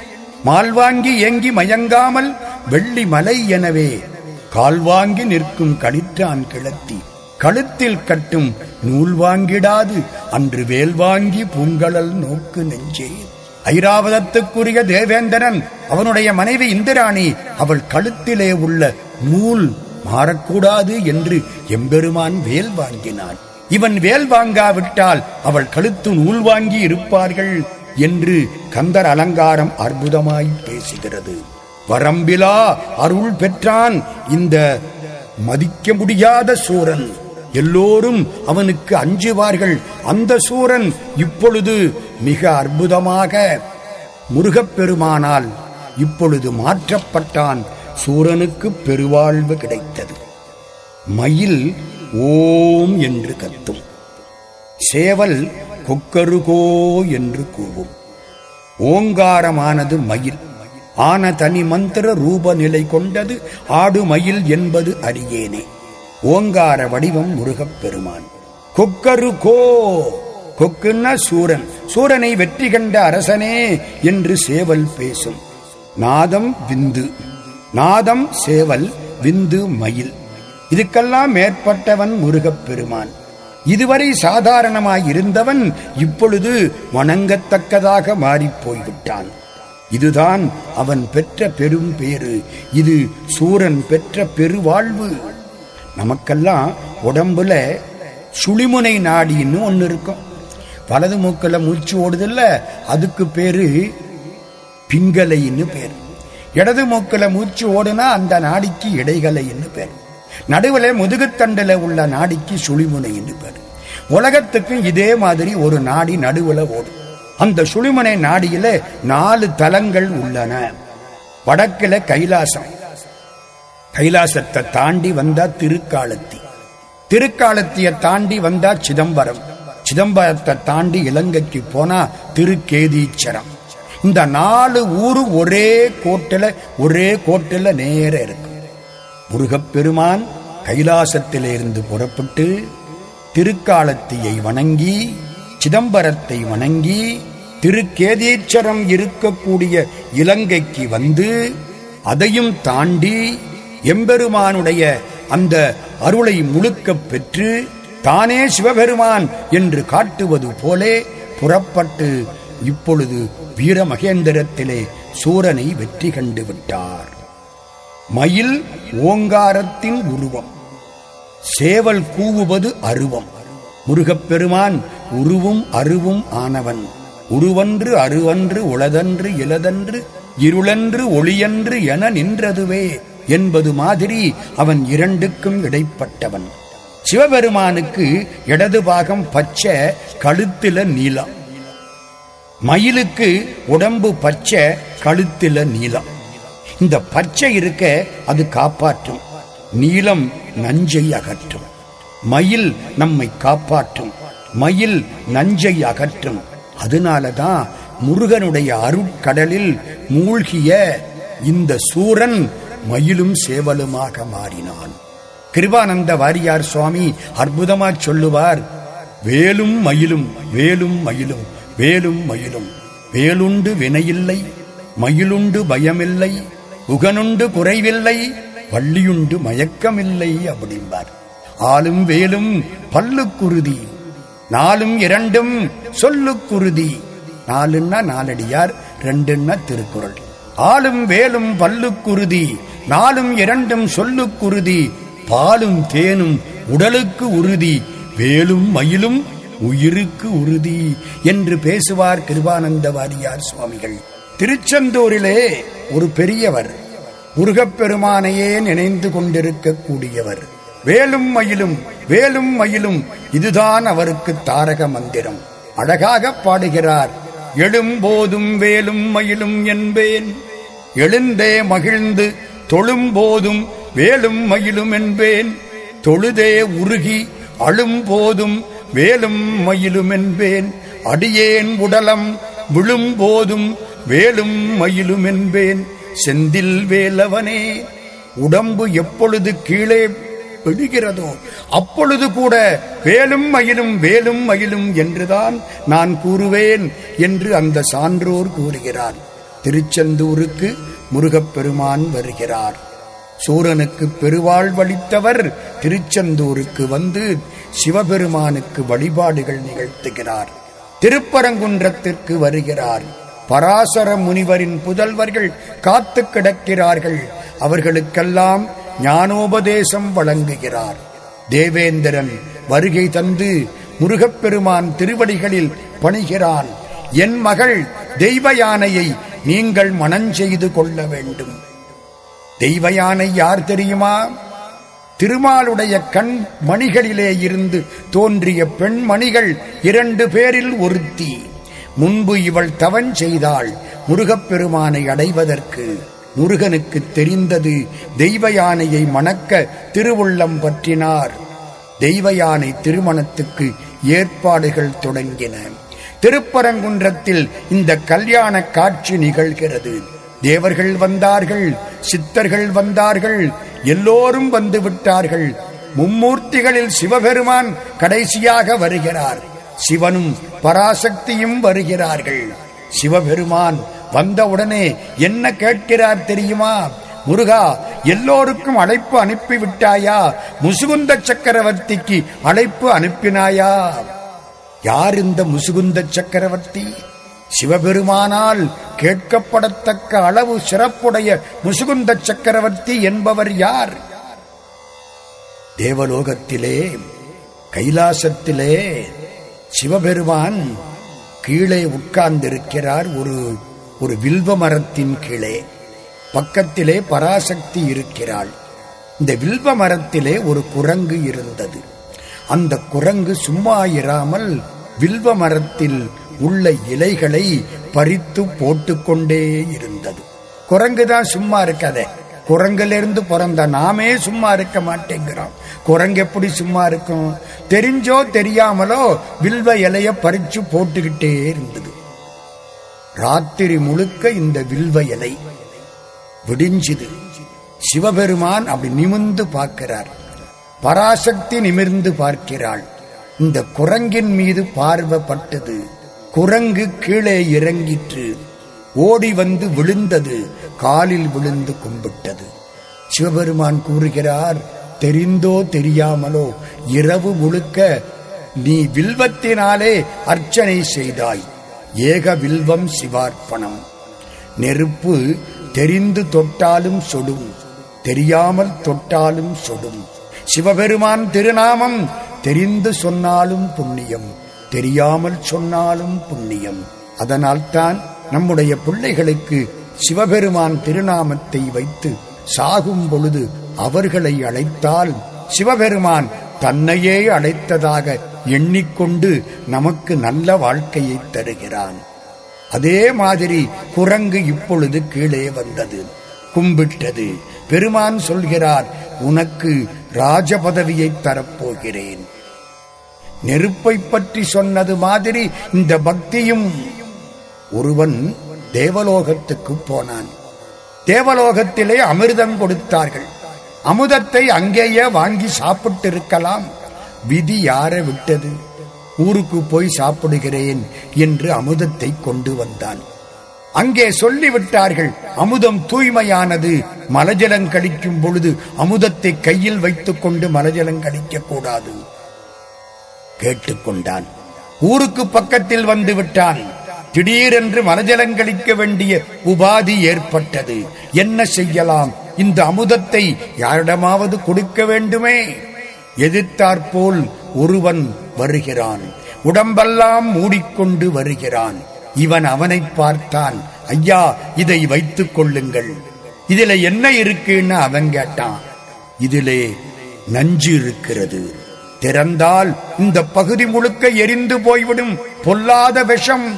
மால்வாங்கி ஏங்கி மயங்காமல் வெள்ளி மலை எனவே கால்வாங்கி நிற்கும் கணிற்றான் கிளத்தி. கழுத்தில் கட்டும் நூல் வாங்கிடாது அன்று வேல் வாங்கி பூங்கழல் நோக்கு நெஞ்சேன் ஐராவதத்துக்குரிய தேவேந்திரன் அவனுடைய மனைவி இந்திராணி அவள் கழுத்திலே உள்ள நூல் மாறக்கூடாது என்று எம்பெருமான் வேல் வாங்கினான். இவன் வேல் வாங்காவிட்டால் அவள் கழுத்து நூல் வாங்கி இருப்பார்கள் என்று கந்தர் அலங்காரம் அற்புதமாய் பேசுகிறது. வரம்பிலா அருள் பெற்றான் இந்த மதிக்க முடியாத சூரன். எல்லோரும் அவனுக்கு அஞ்சுவார்கள். அந்த சூரன் இப்பொழுது மிக அற்புதமாக முருகப்பெருமானால் இப்பொழுது மாற்றப்பட்டான். சூரனுக்கு பெருவாழ்வு கிடைத்தது. மயில் ஓம் என்று கத்தும். சேவல் கொக்கருகோ என்று கூவும். ஓங்காரமானது மயில். ஆன தனி மந்திர ரூப நிலை கொண்டது. ஆடு மயில் என்பது அறியேனே ஓங்கார வடிவம் முருகப் பெருமான். கொக்கரு கோ கொக்குன்னா சூரன் சூரனை வெற்றி கண்ட அரசனே என்று சேவல் பேசும். நாதம் விந்து நாதம் சேவல் விந்து மயில். இதுக்கெல்லாம் மேற்பட்டவன் முருகப் பெருமான். இதுவரை சாதாரணமாய் இருந்தவன் இப்பொழுது வணங்கத்தக்கதாக மாறிப் போய்விட்டான் இதுதான் அவன் பெற்ற பெரும் பேரு இது சூரன் பெற்ற பெருவாழ்வு. நமக்கெல்லாம் உடம்புல சுழிமுனை நாடின்னு ஒன்று இருக்கும். வலது மூக்கில் மூச்சு ஓடுதில்ல அதுக்கு பேரு பிங்கலைன்னு பேர். இடது மூக்கில் மூச்சு ஓடுனா அந்த நாடிக்கு இடைகலைன்னு பேர். நடுவில் முதுகுத்தண்டில் உள்ள நாடிக்கு சுழிமுனைன்னு பேர். உலகத்துக்கும் இதே மாதிரி ஒரு நாடி நடுவில் ஓடும். அந்த சுழிமுனை நாடியில நாலு தலங்கள் உள்ளன. வடக்கில் கைலாசம் கைலாசத்தை தாண்டி வந்தா திருக்காலத்தி. திருக்காலத்தியை தாண்டி வந்தா சிதம்பரம். சிதம்பரத்தை தாண்டி இலங்கைக்கு போனா திருக்கேதீச்சரம். இந்த நாலு ஊரு ஒரே கோட்டில ஒரே கோட்டில நேர இருக்கும். முருகப்பெருமான் கைலாசத்திலிருந்து புறப்பட்டு திருக்காலத்தியை வணங்கி சிதம்பரத்தை வணங்கி திருக்கேதீச்சரம் இருக்கக்கூடிய இலங்கைக்கு வந்து அதையும் தாண்டி எம்பெருமானுடைய அந்த அருளை முழுக்க பெற்று தானே சிவபெருமான் என்று காட்டுவது போலே புறப்பட்டு இப்பொழுது வீரமகேந்திரத்திலே சூரனை வெற்றி கண்டு விட்டார். மயில் ஓங்காரத்தின் உருவம். சேவல் கூவுவது அருவம். முருகப்பெருமான் உருவும் அருவும் ஆனவன். உருவன்று அருவன்று உளதன்று இலதன்று இருளன்று ஒளியன்று என நின்றதுவே. என்பது மாதிரி அவன் இரண்டுக்கும் இடைப்பட்டவன். சிவபெருமானுக்கு இடது பாகம் பச்சை கழுத்தில நீலம். மயிலுக்கு உடம்பு பச்சை கழுத்தில நீலம். இந்த பச்சை இருக்க அது காப்பாற்றும். நீலம் நஞ்சை அகற்றும். மயில் நம்மை காப்பாற்றும். மயில் நஞ்சை அகற்றும். அதனாலதான் முருகனுடைய அருட்கடலில் மூழ்கிய இந்த சூரன் மயிலும் சேவலுமாக மாறினான். கிருபானந்த வாரியார் சுவாமி அற்புதமா சொல்லுவார் வேலும் மயிலும் வேலும் மயிலும் வேலும் மயிலும் வேலுண்டு வினையில்லை மயிலுண்டு பயமில்லை உகனுண்டு குறைவில்லை பள்ளியுண்டு மயக்கமில்லை அப்படிம்பார். ஆளும் வேலும் பல்லுக்குருதி நாலும் இரண்டும் சொல்லுக்குருதி நாலுன்னா நாலடியார் ரெண்டுன்னா திருக்குறள். ஆளும் வேலும் பல்லுக்குருதி நாலும் இரண்டும் சொல்லுக்குருதி பாலும் தேனும் உடலுக்கு உறுதி வேலும் மயிலும் உயிருக்கு உறுதி என்று பேசுவார் கிருபானந்த வாரியார் சுவாமிகள். திருச்செந்தூரிலே ஒரு பெரியவர் முருகப்பெருமானையே நினைந்து கொண்டிருக்கக்கூடியவர் வேலும் மயிலும் வேலும் மயிலும் இதுதான் அவருக்கு தாரக மந்திரம். அழகாக பாடுகிறார் எழும்போதும் வேலும் மயிலும் என்பேன். எழுந்தே மகிழ்ந்து தொழும்போதும் வேலும் மயிலும் என்பேன். தொழுதே உருகி அழும்போதும் வேலும் மயிலும் என்பேன். அடியேன் உடலம் விழும்போதும் வேலும் மயிலும் என்பேன். செந்தில் வேலவனே உடம்பு எப்பொழுது கீழே விழுகிறதோ அப்பொழுது கூட வேலும் மயிலும் வேலும் மயிலும் என்றுதான் நான் கூறுவேன் என்று அந்த சான்றோர் கூறுகிறார். திருச்செந்தூருக்கு முருகப்பெருமான் வருகிறார். சூரனுக்கு பெருவாழ்வளித்தவர் திருச்செந்தூருக்கு வந்து சிவபெருமானுக்கு வழிபாடுகள் நிகழ்த்துகிறார். திருப்பரங்குன்றத்திற்கு வருகிறார். பராசர முனிவரின் புதல்வர்கள் காத்து கிடக்கிறார்கள். அவர்களுக்கெல்லாம் ஞானோபதேசம் வழங்குகிறார். தேவேந்திரன் வருகை தந்து முருகப்பெருமான் திருவடிகளில் பணிகிறான். என் மகள் தெய்வ யானையை நீங்கள் மனஞ்செய்து கொள்ள வேண்டும். தெய்வ யானை யார் தெரியுமா? திருமாலுடைய கண் மணிகளிலே இருந்து தோன்றிய பெண்மணிகள் இரண்டு பேரில் ஒருத்தி. முன்பு இவள் தவன் செய்தாள் முருகப்பெருமானை அடைவதற்கு. முருகனுக்கு தெரிந்தது தெய்வ யானையை மணக்க திருவுள்ளம் பற்றினார். தெய்வ யானை திருமணத்துக்கு ஏற்பாடுகள் தொடங்கின. திருப்பரங்குன்றத்தில் இந்த கல்யாண காட்சி நிகழ்கிறது. தேவர்கள் வந்தார்கள் சித்தர்கள் வந்தார்கள் எல்லோரும் வந்து விட்டார்கள். மும்மூர்த்திகளில் சிவபெருமான் கடைசியாக வருகிறார். சிவனும் பராசக்தியும் வருகிறார்கள். சிவபெருமான் வந்தவுடனே என்ன கேட்கிறார் தெரியுமா? முருகா எல்லோருக்கும் அழைப்பு அனுப்பி விட்டாயா முசுகுந்த சக்கரவர்த்திக்கு அழைப்பு அனுப்பினாயா? யார் இந்த முசுகுந்த சக்கரவர்த்தி? சிவபெருமானால் கேட்கப்படத்தக்க அளவு சிறப்புடைய முசுகுந்த சக்கரவர்த்தி என்பவர் யார்? தேவலோகத்திலே கைலாசத்திலே சிவபெருமான் கீழே உட்கார்ந்திருக்கிறார் ஒரு ஒரு வில்வ மரத்தின் கீழே. பக்கத்திலே பராசக்தி இருக்கிறாள். இந்த வில்வ மரத்திலே ஒரு குரங்கு இருந்தது. அந்த குரங்கு சும்மா இராமல் வில்வ மரத்தில் உள்ள இலைகளை பறித்து போட்டுக்கொண்டே இருந்தது. குரங்குதான் சும்மா இருக்காதே. குரங்கிலிருந்து பிறந்த நாமே சும்மா இருக்க மாட்டேங்கிறோம் குரங்கு எப்படி சும்மா இருக்கும்? தெரிஞ்சோ தெரியாமலோ வில்வ இலைய பறிச்சு போட்டுக்கிட்டே இருந்தது. ராத்திரி முழுக்க இந்த வில்வ இலை விடிஞ்சுது. சிவபெருமான் அப்படி நிமிந்து பார்க்கிறார். பராசக்தி நிமிர்ந்து பார்க்கிறாள். இந்த குரங்கின் மீது பார்வைப்பட்டது. குரங்கு கீழே இறங்கிற்று. ஓடி வந்து விழுந்தது. காலில் விழுந்து கும்பிட்டது. சிவபெருமான் கூறுகிறார் தெரிந்தோ தெரியாமலோ இரவு முழுக்க நீ வில்வத்தினாலே அர்ச்சனை செய்தாய். ஏக வில்வம் சிவார்ப்பணம். நெருப்பு தெரிந்து தொட்டாலும் சொடும். தெரியாமல் தொட்டாலும் சொடும். சிவபெருமான் திருநாமம் தெரிந்து சொன்னாலும் புண்ணியம் தெரியாமல் சொன்னாலும் புண்ணியம். அதனால்தான் நம்முடைய பிள்ளைகளுக்கு சிவபெருமான் திருநாமத்தை வைத்து சாகும் பொழுது அவர்களை அழைத்தால் சிவபெருமான் தன்னையே அழைத்ததாக எண்ணிக்கொண்டு நமக்கு நல்ல வாழ்க்கையை தருகிறான். அதே மாதிரி குரங்கு இப்பொழுது கீழே வந்தது கும்பிட்டது. பெருமான் சொல்கிறார் உனக்கு ராஜபதவியை தரப்போகிறேன். நெருப்பை பற்றி சொன்னது மாதிரி இந்த பக்தியும் ஒருவன் தேவலோகத்துக்கு போனான். தேவலோகத்திலே அமிர்தம் கொடுத்தார்கள். அமுதத்தை அங்கேயே வாங்கி சாப்பிட்டிருக்கலாம். விதி யாரை விட்டது? ஊருக்கு போய் சாப்பிடுகிறேன் என்று அமுதத்தை கொண்டு வந்தான். அங்கே சொல்லிவிட்டார்கள் அமுதம் தூய்மையானது மலஜலம் கழிக்கும் பொழுது அமுதத்தை கையில் வைத்துக் கொண்டு மலஜலம் கடிக்க கூடாது கேட்டுக்கொண்டான். ஊருக்கு பக்கத்தில் வந்து விட்டான். திடீரென்று மலஜலம் கழிக்க வேண்டிய உபாதி ஏற்பட்டது. என்ன செய்யலாம்? இந்த அமுதத்தை யாரிடமாவது கொடுக்க வேண்டுமே? எதிர்த்தாற்போல் ஒருவன் வருகிறான். உடம்பெல்லாம் மூடிக்கொண்டு வருகிறான். இவன் அவனை பார்த்தான். ஐயா இதை வைத்துக் கொள்ளுங்கள். இதுல என்ன இருக்குன்னு அவன் கேட்டான். இதிலே நஞ்சு இருக்கிறது. திறந்தால் இந்த பகுதி முழுக்க எரிந்து போய்விடும். பொல்லாத விஷம்.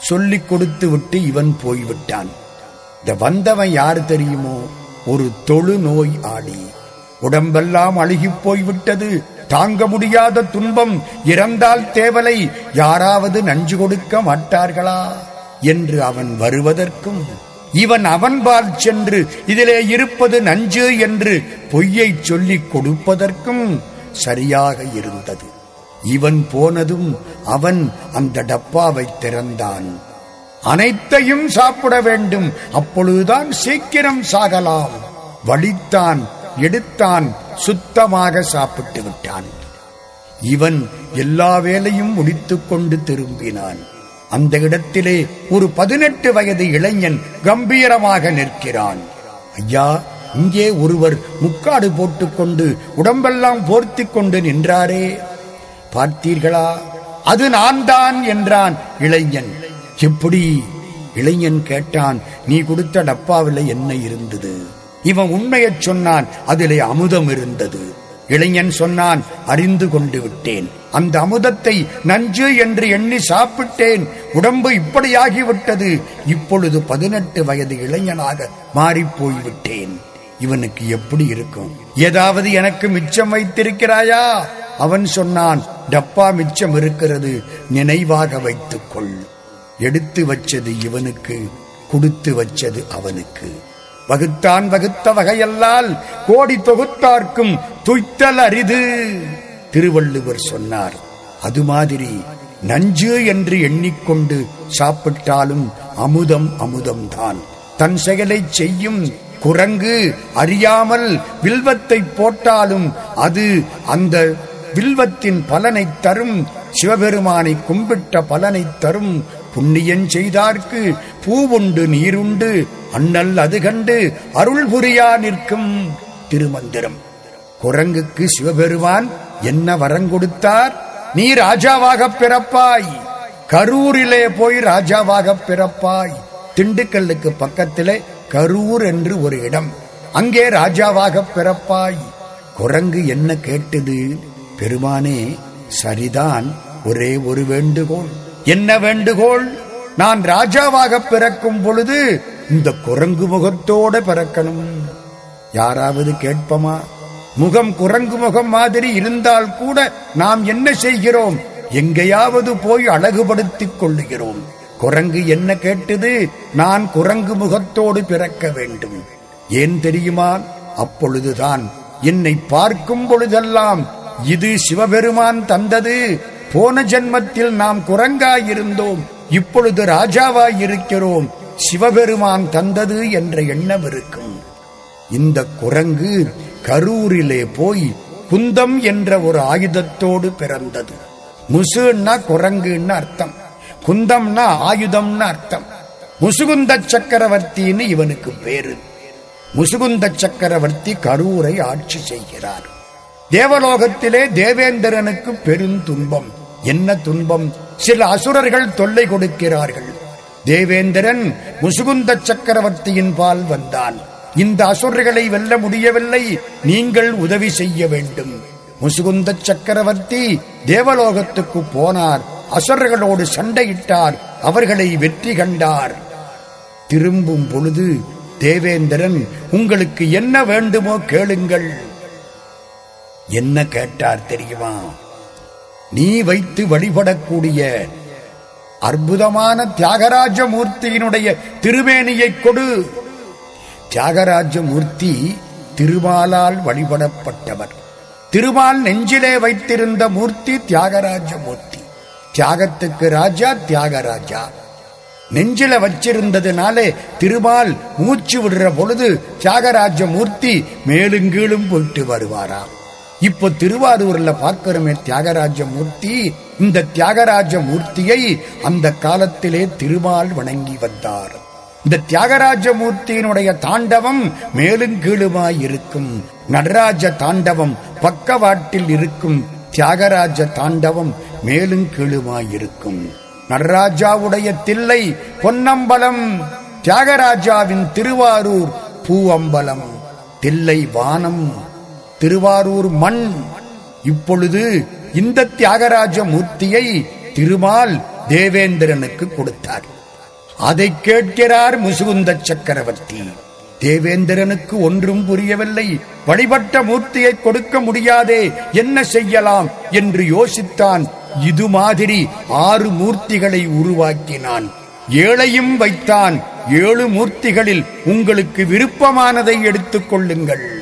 சொல்லிக் கொடுத்து விட்டு இவன் போய்விட்டான். இந்த வந்தவன் யார் தெரியுமோ? ஒரு தொழு நோய் ஆடி உடம்பெல்லாம் அழுகிப் போய்விட்டது. தாங்க முடியாத துன்பம் இறந்தால் தேவலை யாராவது நஞ்சு கொடுக்க மாட்டார்களா? என்று அவன் வருவதற்கும் இவன் அவன்பால் சென்று இதிலே இருப்பது நஞ்சு என்று பொய்யை சொல்லிக் கொடுப்பதற்கும் சரியாக இருந்தது. இவன் போனதும் அவன் அந்த டப்பாவை திறந்தான். அனைத்தையும் சாப்பிட வேண்டும் அப்பொழுதுதான் சீக்கிரம் சாகலாம். வலித்தான் எடுத்தான் சுத்தமாக சாப்பிட்டு விட்டான். இவன் எல்லா வேலையும் முடித்துக்கொண்டு திரும்பினான். அந்த இடத்திலே ஒரு பதினெட்டு வயது இளைஞன் கம்பீரமாக நிற்கிறான். ஐயா இங்கே ஒருவர் முக்காடு போட்டுக்கொண்டு உடம்பெல்லாம் போர்த்திக் கொண்டு நின்றாரே. பார்த்தீர்களா? அது நான் தான் என்றான் இளைஞன். எப்படி? இளைஞன் கேட்டான் நீ கொடுத்த டப்பாவில் என்ன இருந்தது? இவன் உண்மையைச் சொன்னான் அதிலே அமுதம் இருந்தது இளைஞன் சொன்னான் அறிந்து கொண்டு விட்டேன். அந்த அமுதத்தை நஞ்சு என்று எண்ணி சாப்பிட்டேன். உடம்பு இப்படியாகிவிட்டது. இப்பொழுது பதினெட்டு வயது இளைஞனாக மாறிப் போய்விட்டேன் இவனுக்கு எப்படி இருக்கும்? ஏதாவது எனக்கு மிச்சம் வைத்திருக்கிறாயா? அவன் சொன்னான் டப்பா மிச்சம் இருக்கிறது நினைவாக வைத்துக்கொள். எடுத்து வச்சது இவனுக்கு கொடுத்து வச்சது அவனுக்கு. வகுத்தான் வகுத்த வகையல்லால் கோடி தொகுத்தார்க்கும் துய்த்தல் அரிது. திருவள்ளுவர் சொன்னார் அது மாதிரி நஞ்சு என்று எண்ணிக்கொண்டு சாப்பிட்டாலும் அமுதம் அமுதம்தான். தன் செயலை செய்யும் குரங்கு அறியாமல் வில்வத்தை போட்டாலும் அது அந்த வில்வத்தின் பலனை தரும். சிவபெருமானை கும்பிட்ட பலனை தரும். புண்ணியன் செய்தார்க்கு பூவுண்டு நீருண்டு அண்ணல் அது கண்டு அருள் புரியா நிற்கும் திருமந்திரம். குரங்குக்கு சிவபெருமான் என்ன வரம் கொடுத்தார்? நீ ராஜாவாக பிறப்பாய். கரூரிலே போய் ராஜாவாக பிறப்பாய். திண்டுக்கல்லுக்கு பக்கத்திலே கரூர் என்று ஒரு இடம். அங்கே ராஜாவாக பிறப்பாய். குரங்கு என்ன கேட்டது? பெருமானே சரிதான். ஒரே ஒரு வேண்டுகோள். என்ன வேண்டுகோள்? நான் ராஜாவாக பிறக்கும் பொழுது இந்த குரங்கு முகத்தோட பிறக்கணும். யாராவது கேட்பமா? முகம் குரங்கு முகம் மாதிரி இருந்தால் கூட நாம் என்ன செய்கிறோம்? எங்கேயாவது போய் அழகுபடுத்திக் கொள்ளுகிறோம். குரங்கு என்ன கேட்டது? நான் குரங்கு முகத்தோடு பிறக்க வேண்டும். ஏன் தெரியுமா? அப்பொழுதுதான் என்னை பார்க்கும் பொழுதெல்லாம் இது சிவபெருமான் தந்தது. போன ஜென்மத்தில் நாம் குரங்காயிருந்தோம். இப்பொழுது ராஜாவாய் இருக்கிறோம் சிவபெருமான் தந்தது என்ற எண்ணம் இருக்கும். இந்த குரங்கு கரூரிலே போய் குந்தம் என்ற ஒரு ஆயுதத்தோடு பிறந்தது. முசுன்னா குரங்குன்னு அர்த்தம். குந்தம்னா ஆயுதம்னு அர்த்தம். முசுகுந்த சக்கரவர்த்தின்னு இவனுக்கு பேரு. முசுகுந்த சக்கரவர்த்தி கரூரை ஆட்சி செய்கிறார். தேவலோகத்திலே தேவேந்திரனுக்கு பெருந்துன்பம். என்ன துன்பம்? சில அசுரர்கள் தொல்லை கொடுக்கிறார்கள். தேவேந்திரன் முசுகுந்த சக்கரவர்த்தியின் பால் வந்தான் இந்த அசுரர்களை வெல்ல முடியவில்லை நீங்கள் உதவி செய்ய வேண்டும். முசுகுந்த சக்கரவர்த்தி தேவலோகத்துக்கு போனார் அசுரர்களோடு சண்டையிட்டார் அவர்களை வெற்றி கண்டார். திரும்பும் பொழுது தேவேந்திரன் உங்களுக்கு என்ன வேண்டுமோ கேளுங்கள். என்ன கேட்டார் தெரியுமா? நீ வைத்து வழிபடக்கூடிய அற்புதமான தியாகராஜ மூர்த்தியினுடைய திருமேனியை கொடு. தியாகராஜ மூர்த்தி திருமாலால் வழிபடப்பட்டவர். திருமால் நெஞ்சிலே வைத்திருந்த மூர்த்தி தியாகராஜ மூர்த்தி தியாகத்துக்கு ராஜா தியாகராஜா. நெஞ்சில வச்சிருந்ததுனாலே திருமால் மூச்சு விடுற பொழுது தியாகராஜ மூர்த்தி மேலும் கீழும் போயிட்டு வருவாராம். இப்போ திருவாரூர்ல பார்க்கிறோமே தியாகராஜ மூர்த்தி இந்த தியாகராஜ மூர்த்தியை அந்த காலத்திலே திருமால் வணங்கி வந்தார். இந்த தியாகராஜ மூர்த்தியினுடைய தாண்டவம் மேலும் கீழுமாய் இருக்கும். நடராஜ தாண்டவம் பக்கவாட்டில் இருக்கும். தியாகராஜ தாண்டவம் மேலும் கீழுமாய் இருக்கும். நடராஜாவுடைய தில்லை பொன்னம்பலம் தியாகராஜாவின் திருவாரூர் பூவம்பலம் தில்லை வானம் திருவாரூர் மண். இப்பொழுது இந்த தியாகராஜ மூர்த்தியை திருமால் தேவேந்திரனுக்கு கொடுத்தார். அதை கேட்கிறார் முசுகுந்த சக்கரவர்த்தி. தேவேந்திரனுக்கு ஒன்றும் புரியவில்லை. வழிபட்ட மூர்த்தியை கொடுக்க முடியாதே என்ன செய்யலாம் என்று யோசித்தான். இது மாதிரி ஆறு மூர்த்திகளை உருவாக்கினான். ஏழையும் வைத்தான். ஏழு மூர்த்திகளில் உங்களுக்கு விருப்பமானதை எடுத்துக் கொள்ளுங்கள்.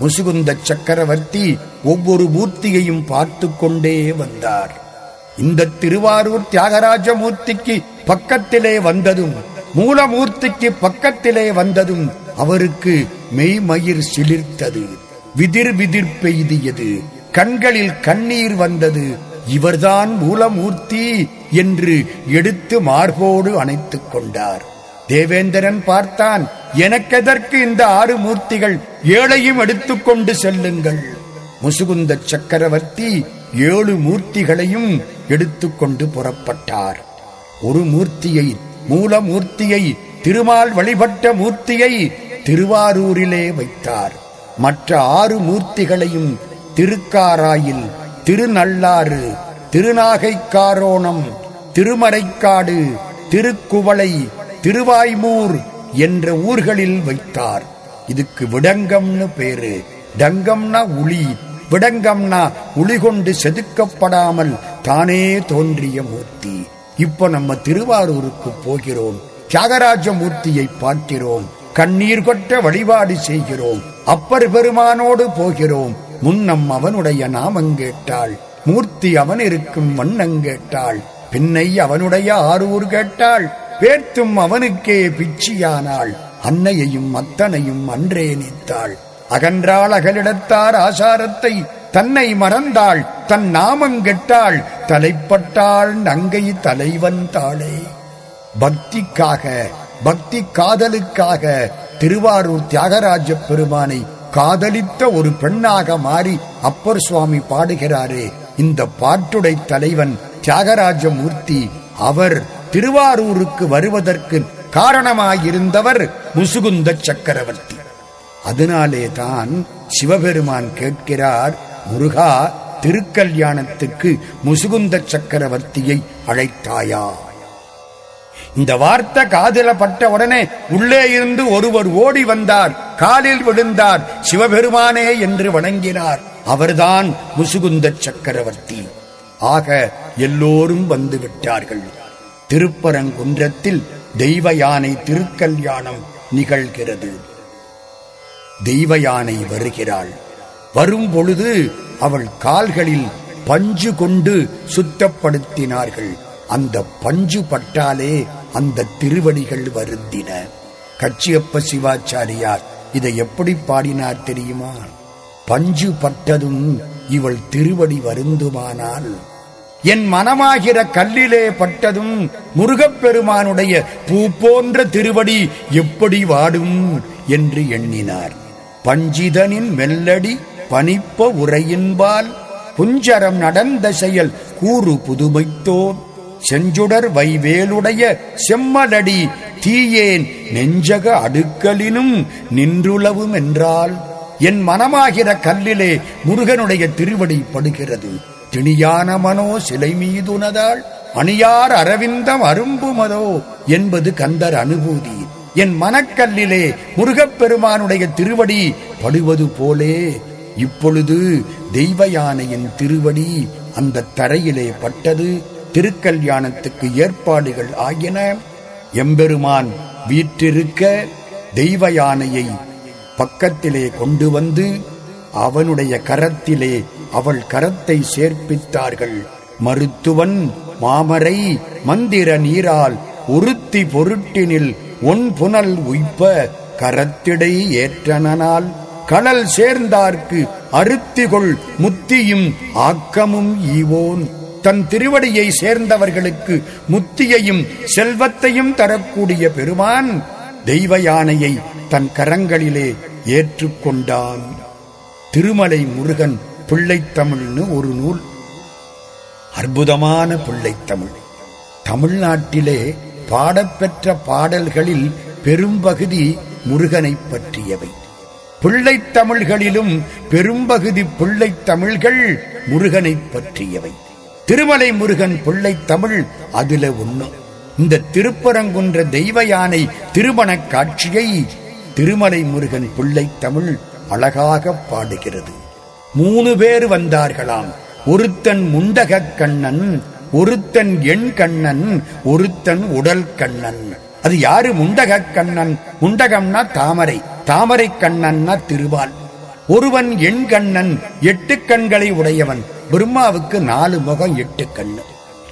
முசுகுந்த சக்கரவர்த்தி ஒவ்வொரு மூர்த்தியையும் பார்த்து கொண்டே வந்தார். இந்த திருவாரூர் தியாகராஜ மூர்த்திக்கு பக்கத்திலே வந்ததும் மூலமூர்த்திக்கு பக்கத்திலே வந்ததும் அவருக்கு மெய்மயிர் சிலிர்த்தது. விதிர் விதிர் பெய்தியது. கண்களில் கண்ணீர் வந்தது. இவர்தான் மூலமூர்த்தி என்று எடுத்து மார்போடு அணைத்துக் கொண்டார். தேவேந்திரன் பார்த்தான். எனக்கெதற்கு இந்த ஆறு மூர்த்திகள் ஏழையும் எடுத்துக்கொண்டு செல்லுங்கள். முசுகுந்த சக்கரவர்த்தி ஏழு மூர்த்திகளையும் எடுத்துக்கொண்டு புறப்பட்டார். ஒரு மூர்த்தியை மூலமூர்த்தியை திருமால் வழிபட்ட மூர்த்தியை திருவாரூரிலே வைத்தார். மற்ற ஆறு மூர்த்திகளையும் திருக்காராயில் திருநள்ளாறு திருநாகைக்காரோணம் திருமறைக்காடு திருக்குவளை திருவாய்மூர் என்ற ஊர்களில் வைத்தார். இதுக்கு விடங்கம்னு பேரு. டங்கம்னா உளி. விடங்கம்னா உளி கொண்டு செதுக்கப்படாமல் தானே தோன்றிய மூர்த்தி. இப்ப நம்ம திருவாரூருக்கு போகிறோம். தியாகராஜ மூர்த்தியை பார்க்கிறோம். கண்ணீர் கொட்ட வழிபாடு செய்கிறோம். அப்பர் பெருமானோடு போகிறோம். முன்னம் அவனுடைய நாமங்கேட்டாள் மூர்த்தி அவன் இருக்கும் வண்ணங்கேட்டாள் பின்னை அவனுடைய ஆரூர் கேட்டாள். பேர்த்தும் அவனுக்கே பிச்சியானாள். அன்னையையும் அத்தனையும் அன்றே நீத்தாள். அகன்றாள் அகலிடத்தார் ஆசாரத்தை தன்னை மறந்தாள். தன் நாமங்கெட்டாள் தலைப்பட்டாள் நங்கை தலைவன் தாளே. பக்திக்காக பக்தி காதலுக்காக திருவாரூர் தியாகராஜ பெருமானை காதலித்த ஒரு பெண்ணாக மாறி அப்பர் சுவாமி பாடுகிறாரே. இந்த பாட்டுடை தலைவன் தியாகராஜமூர்த்தி. அவர் திருவாரூருக்கு வருவதற்கு காரணமாயிருந்தவர் முசுகுந்த சக்கரவர்த்தி. அதனாலே தான் சிவபெருமான் கேட்கிறார் முருகா திருக்கல்யாணத்துக்கு முசுகுந்த சக்கரவர்த்தியை அழைத்தாயா? இந்த வார்த்தை காதில பட்ட உடனே உள்ளே இருந்து ஒருவர் ஓடி வந்தார். காலில் விழுந்தார். சிவபெருமானே என்று வணங்கினார். அவர்தான் முசுகுந்த சக்கரவர்த்தி. ஆக எல்லோரும் வந்து விட்டார்கள். திருப்பரங்குன்றத்தில் தெய்வ யானை திருக்கல்யாணம் நிகழ்கிறது. தெய்வ யானை வருகிறாள். வரும் பொழுது அவள் கால்களில் பஞ்சு கொண்டு சுத்தப்படுத்தினார்கள். அந்த பஞ்சு பட்டாலே அந்த திருவடிகள் வருந்தின. கச்சியப்ப சிவாச்சாரியார் இதை எப்படி பாடினார் தெரியுமா? பஞ்சு பட்டதும் இவள் திருவடி வருந்துமானால் என் மனமாகிற கல்லிலே பட்டதும் முருகப்பெருமானுடைய பூ போன்ற திருவடி எப்படி வாடும் என்று எண்ணினார். பஞ்சிதனின் மெல்லடி பனிப்ப உரையின்பால் புஞ்சரம் நடந்த செயல் கூறு புதுமைத்தோன். செஞ்சுடர் வைவேலுடைய செம்மலடி தீயேன் நெஞ்சக அடுக்கலினும் நின்றுளவும் என்றால் என் மனமாகிற கல்லிலே முருகனுடைய திருவடி படுகிறது. திணியான மனோ சிலை மீதுனதாள். அணியார் அரவிந்தம் அரும்புமதோ என்பது கந்தர் அனுபூதி. என் மனக்கல்லிலே முருகப்பெருமானுடைய திருவடி படுவது போலே. இப்பொழுது தெய்வ யானையின் திருவடி அந்த தரையிலே பட்டது. திருக்கல்யாணத்துக்கு ஏற்பாடுகள் ஆகின. எம்பெருமான் வீற்றிருக்க தெய்வ யானையை பக்கத்திலே கொண்டு வந்து அவனுடைய கரத்திலே அவள் கரத்தை சேர்ப்பித்தார்கள். மருத்துவன் மாமரை மந்திர நீரால் உறுத்தி பொருட்டினில் ஒன் புனல் உய்ப்ப கரத்திடை ஏற்றனால் கடல் சேர்ந்தார்க்கு அருத்திகொள் முத்தியும் ஆக்கமும் ஈவோன். தன் திருவடியை சேர்ந்தவர்களுக்கு முத்தியையும் செல்வத்தையும் தரக்கூடிய பெருமான் தெய்வ யானையை தன் கரங்களிலே ஏற்றுக்கொண்டான். திருமலை முருகன் பிள்ளைத்தமிழ்னு ஒரு நூல். அற்புதமான பிள்ளைத்தமிழ். தமிழ்நாட்டிலே பாடப்பெற்ற பாடல்களில் பெரும்பகுதி முருகனைப் பற்றியவை. பிள்ளைத்தமிழ்களிலும் பெரும்பகுதி பிள்ளைத்தமிழ்கள் முருகனை முருகனைப் பற்றியவை. திருமலை முருகன் பிள்ளைத்தமிழ் அதுல ஒண்ணு. இந்த திருப்பரங்குன்ற தெய்வ யானை திருமணக் காட்சியை திருமலை முருகன் பிள்ளைத்தமிழ் அழகாக பாடுகிறது. மூணு பேர் வந்தார்களாம். ஒருத்தன் முண்டகக் கண்ணன் ஒருத்தன் எண் கண்ணன் ஒருத்தன் உடல் கண்ணன். அது யாரு முண்டகக் கண்ணன்? முண்டகம்னா தாமரை தாமரை கண்ணன்னா திருவான். ஒருவன் எண் கண்ணன் எட்டு கண்களை உடையவன். பிரம்மாவுக்கு நாலு முகம் எட்டு கண்ணு.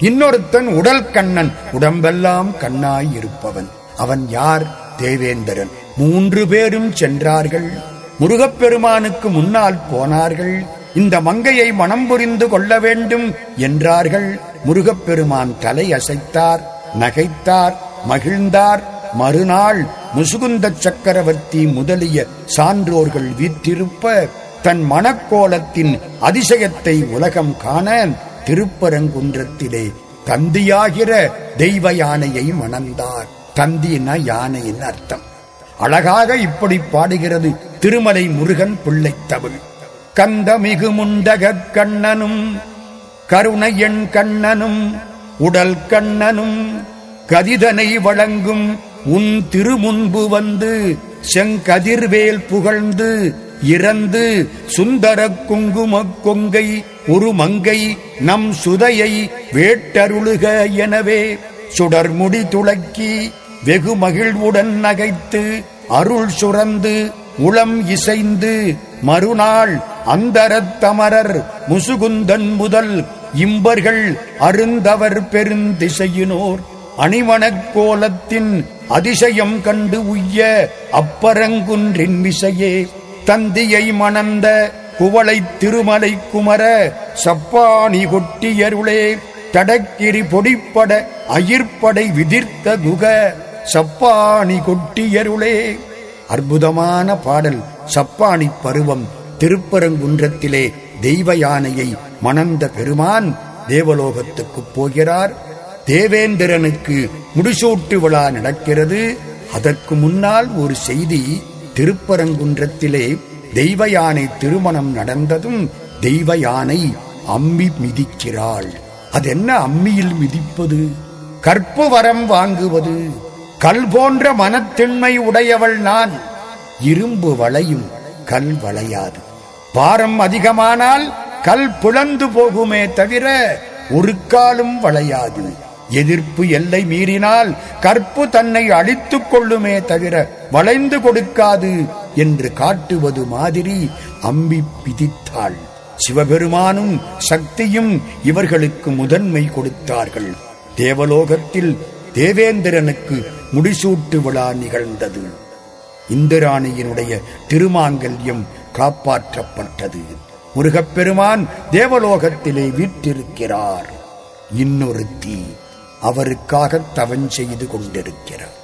இன்னொருத்தன் உடல் கண்ணன் உடம்பெல்லாம் கண்ணாய் இருப்பவன். அவன் யார்? தேவேந்திரன். மூன்று பேரும் சென்றார்கள். முருகப்பெருமானுக்கு முன்னால் போனார்கள். இந்த மங்கையை மனம் புரிந்து கொள்ள வேண்டும் என்றார்கள். முருகப்பெருமான் தலை அசைத்தார் நகைத்தார் மகிழ்ந்தார். மறுநாள் முசுகுந்த சக்கரவர்த்தி முதலிய சான்றோர்கள் வீற்றிருப்ப தன் மணக்கோலத்தின் அதிசயத்தை உலகம் காண திருப்பரங்குன்றத்திலே தந்தியாகிற தெய்வ யானையை மணந்தார். தந்தினா யானையின் அர்த்தம். அழகாக இப்படி பாடுகிறது. திருமலை முருகன் பிள்ளைத் தமிழ் கந்தமிகு முண்டகக் கண்ணனும் கருணையன் கண்ணனும் உடல் கண்ணனும் கதிதனை வழங்கும் உன் திருமுன்பு வந்து செங்கதிர்வேல் புகழ்ந்து இறந்து சுந்தர குங்குமக் கொங்கை ஒரு மங்கை நம் சுதையை வேட்டருளுக எனவே. சுடர்முடி துளக்கி வெகு மகிழ்வுடன் நகைத்து அருள் சுரந்து உளம் இசைந்து மறுநாள் அந்தரத்தமரர் முசுகுந்தன் முதல் இம்பர்கள் அருந்தவர் பெருந்திசையினோர் அணிவனக் கோலத்தின் அதிசயம் கண்டு உய்ய அப்பரங்குன்றின் விசையே தந்தியை மணந்த குவளை திருமலை குமர சப்பாணி கொட்டியருளே. தடக்கிரி பொடிப்பட அயிர்ப்படை விதிர்த்த குக சப்பாணி கொட்டியருளே. அற்புதமான பாடல் சப்பாணி பருவம் திருப்பரங்குன்றத்திலே தெய்வ யானையை மணந்த பெருமான் தேவலோகத்துக்குப் போகிறார். தேவேந்திரனுக்கு முடிசூட்டு விழா நடக்கிறது. அதற்கு முன்னால் ஒரு செய்தி திருப்பரங்குன்றத்திலே தெய்வ யானை திருமணம் நடந்ததும் தெய்வ யானை அம்மி மிதிக்கிறாள். அது என்ன அம்மியில் மிதிப்பது? கற்பு வரம் வாங்குவது. கல் போன்ற மனத்திண்மை உடையவள் நான். இரும்பு வளையும் கல் வளையாது. பாரம் அதிகமானால் கல் பிளந்து போகுமே தவிர ஒரு காலும் வளையாது. எதிர்ப்பு எல்லை மீறினால் கற்பு தன்னை அழித்துக் கொள்ளுமே தவிர வளைந்து கொடுக்காது என்று காட்டுவது மாதிரி அம்பி பிதித்தாள். சிவபெருமானும் சக்தியும் இவர்களுக்கு முதன்மை கொடுத்தார்கள். தேவலோகத்தில் தேவேந்திரனுக்கு முடிசூட்டு விழா நிகழ்ந்தது. இந்திராணியினுடைய திருமாங்கல்யம் காப்பாற்றப்பட்டது. முருகப்பெருமான் தேவலோகத்திலே வீற்றிருக்கிறார். இன்னொருத்தி அவருக்காக தவன் செய்து கொண்டிருக்கிறார்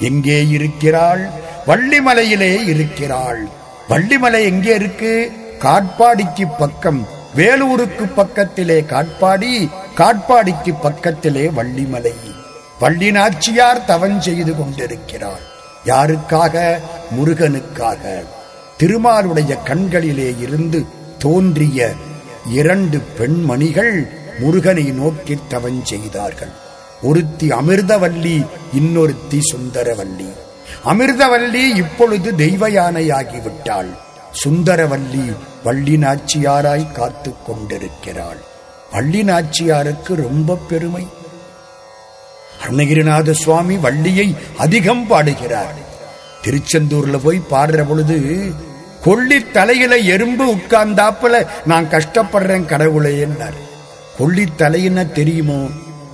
எங்கே இருக்கிறாள்? வள்ளிமலையிலே இருக்கிறாள். வள்ளிமலை எங்கே இருக்கு? காட்பாடிக்கு பக்கம் வேலூருக்கு பக்கத்திலே காட்பாடி காட்பாடிக்கு பக்கத்திலே வள்ளிமலை. வள்ளி நாச்சியார் தவன் செய்து கொண்டிருக்கிறாள். யாருக்காக? முருகனுக்காக. திருமாலுடைய கண்களிலே இருந்து தோன்றிய இரண்டு பெண்மணிகள் முருகனை நோக்கி தவன் செய்தார்கள். ஒருத்தி அமிர்தவல்லி இன்னொருத்தி சுந்தரவல்லி. அமிர்தவல்லி இப்பொழுது தெய்வ யானையாகிவிட்டாள் சுந்தரவல்லி வள்ளி நாச்சியாராய் கொண்டிருக்கிறாள். வள்ளி நாச்சியாருக்கு ரொம்ப பெருமை. அருணகிரிநாத சுவாமி வள்ளியை அதிகம் பாடுகிறார். திருச்செந்தூர்ல போய் பாடுற பொழுது கொள்ளி தலையில எறும்பு உட்கார்ந்தாப்புல நான் கஷ்டப்படுறேன் கடவுளே என்றார். கொள்ளி தலையின தெரியுமோ?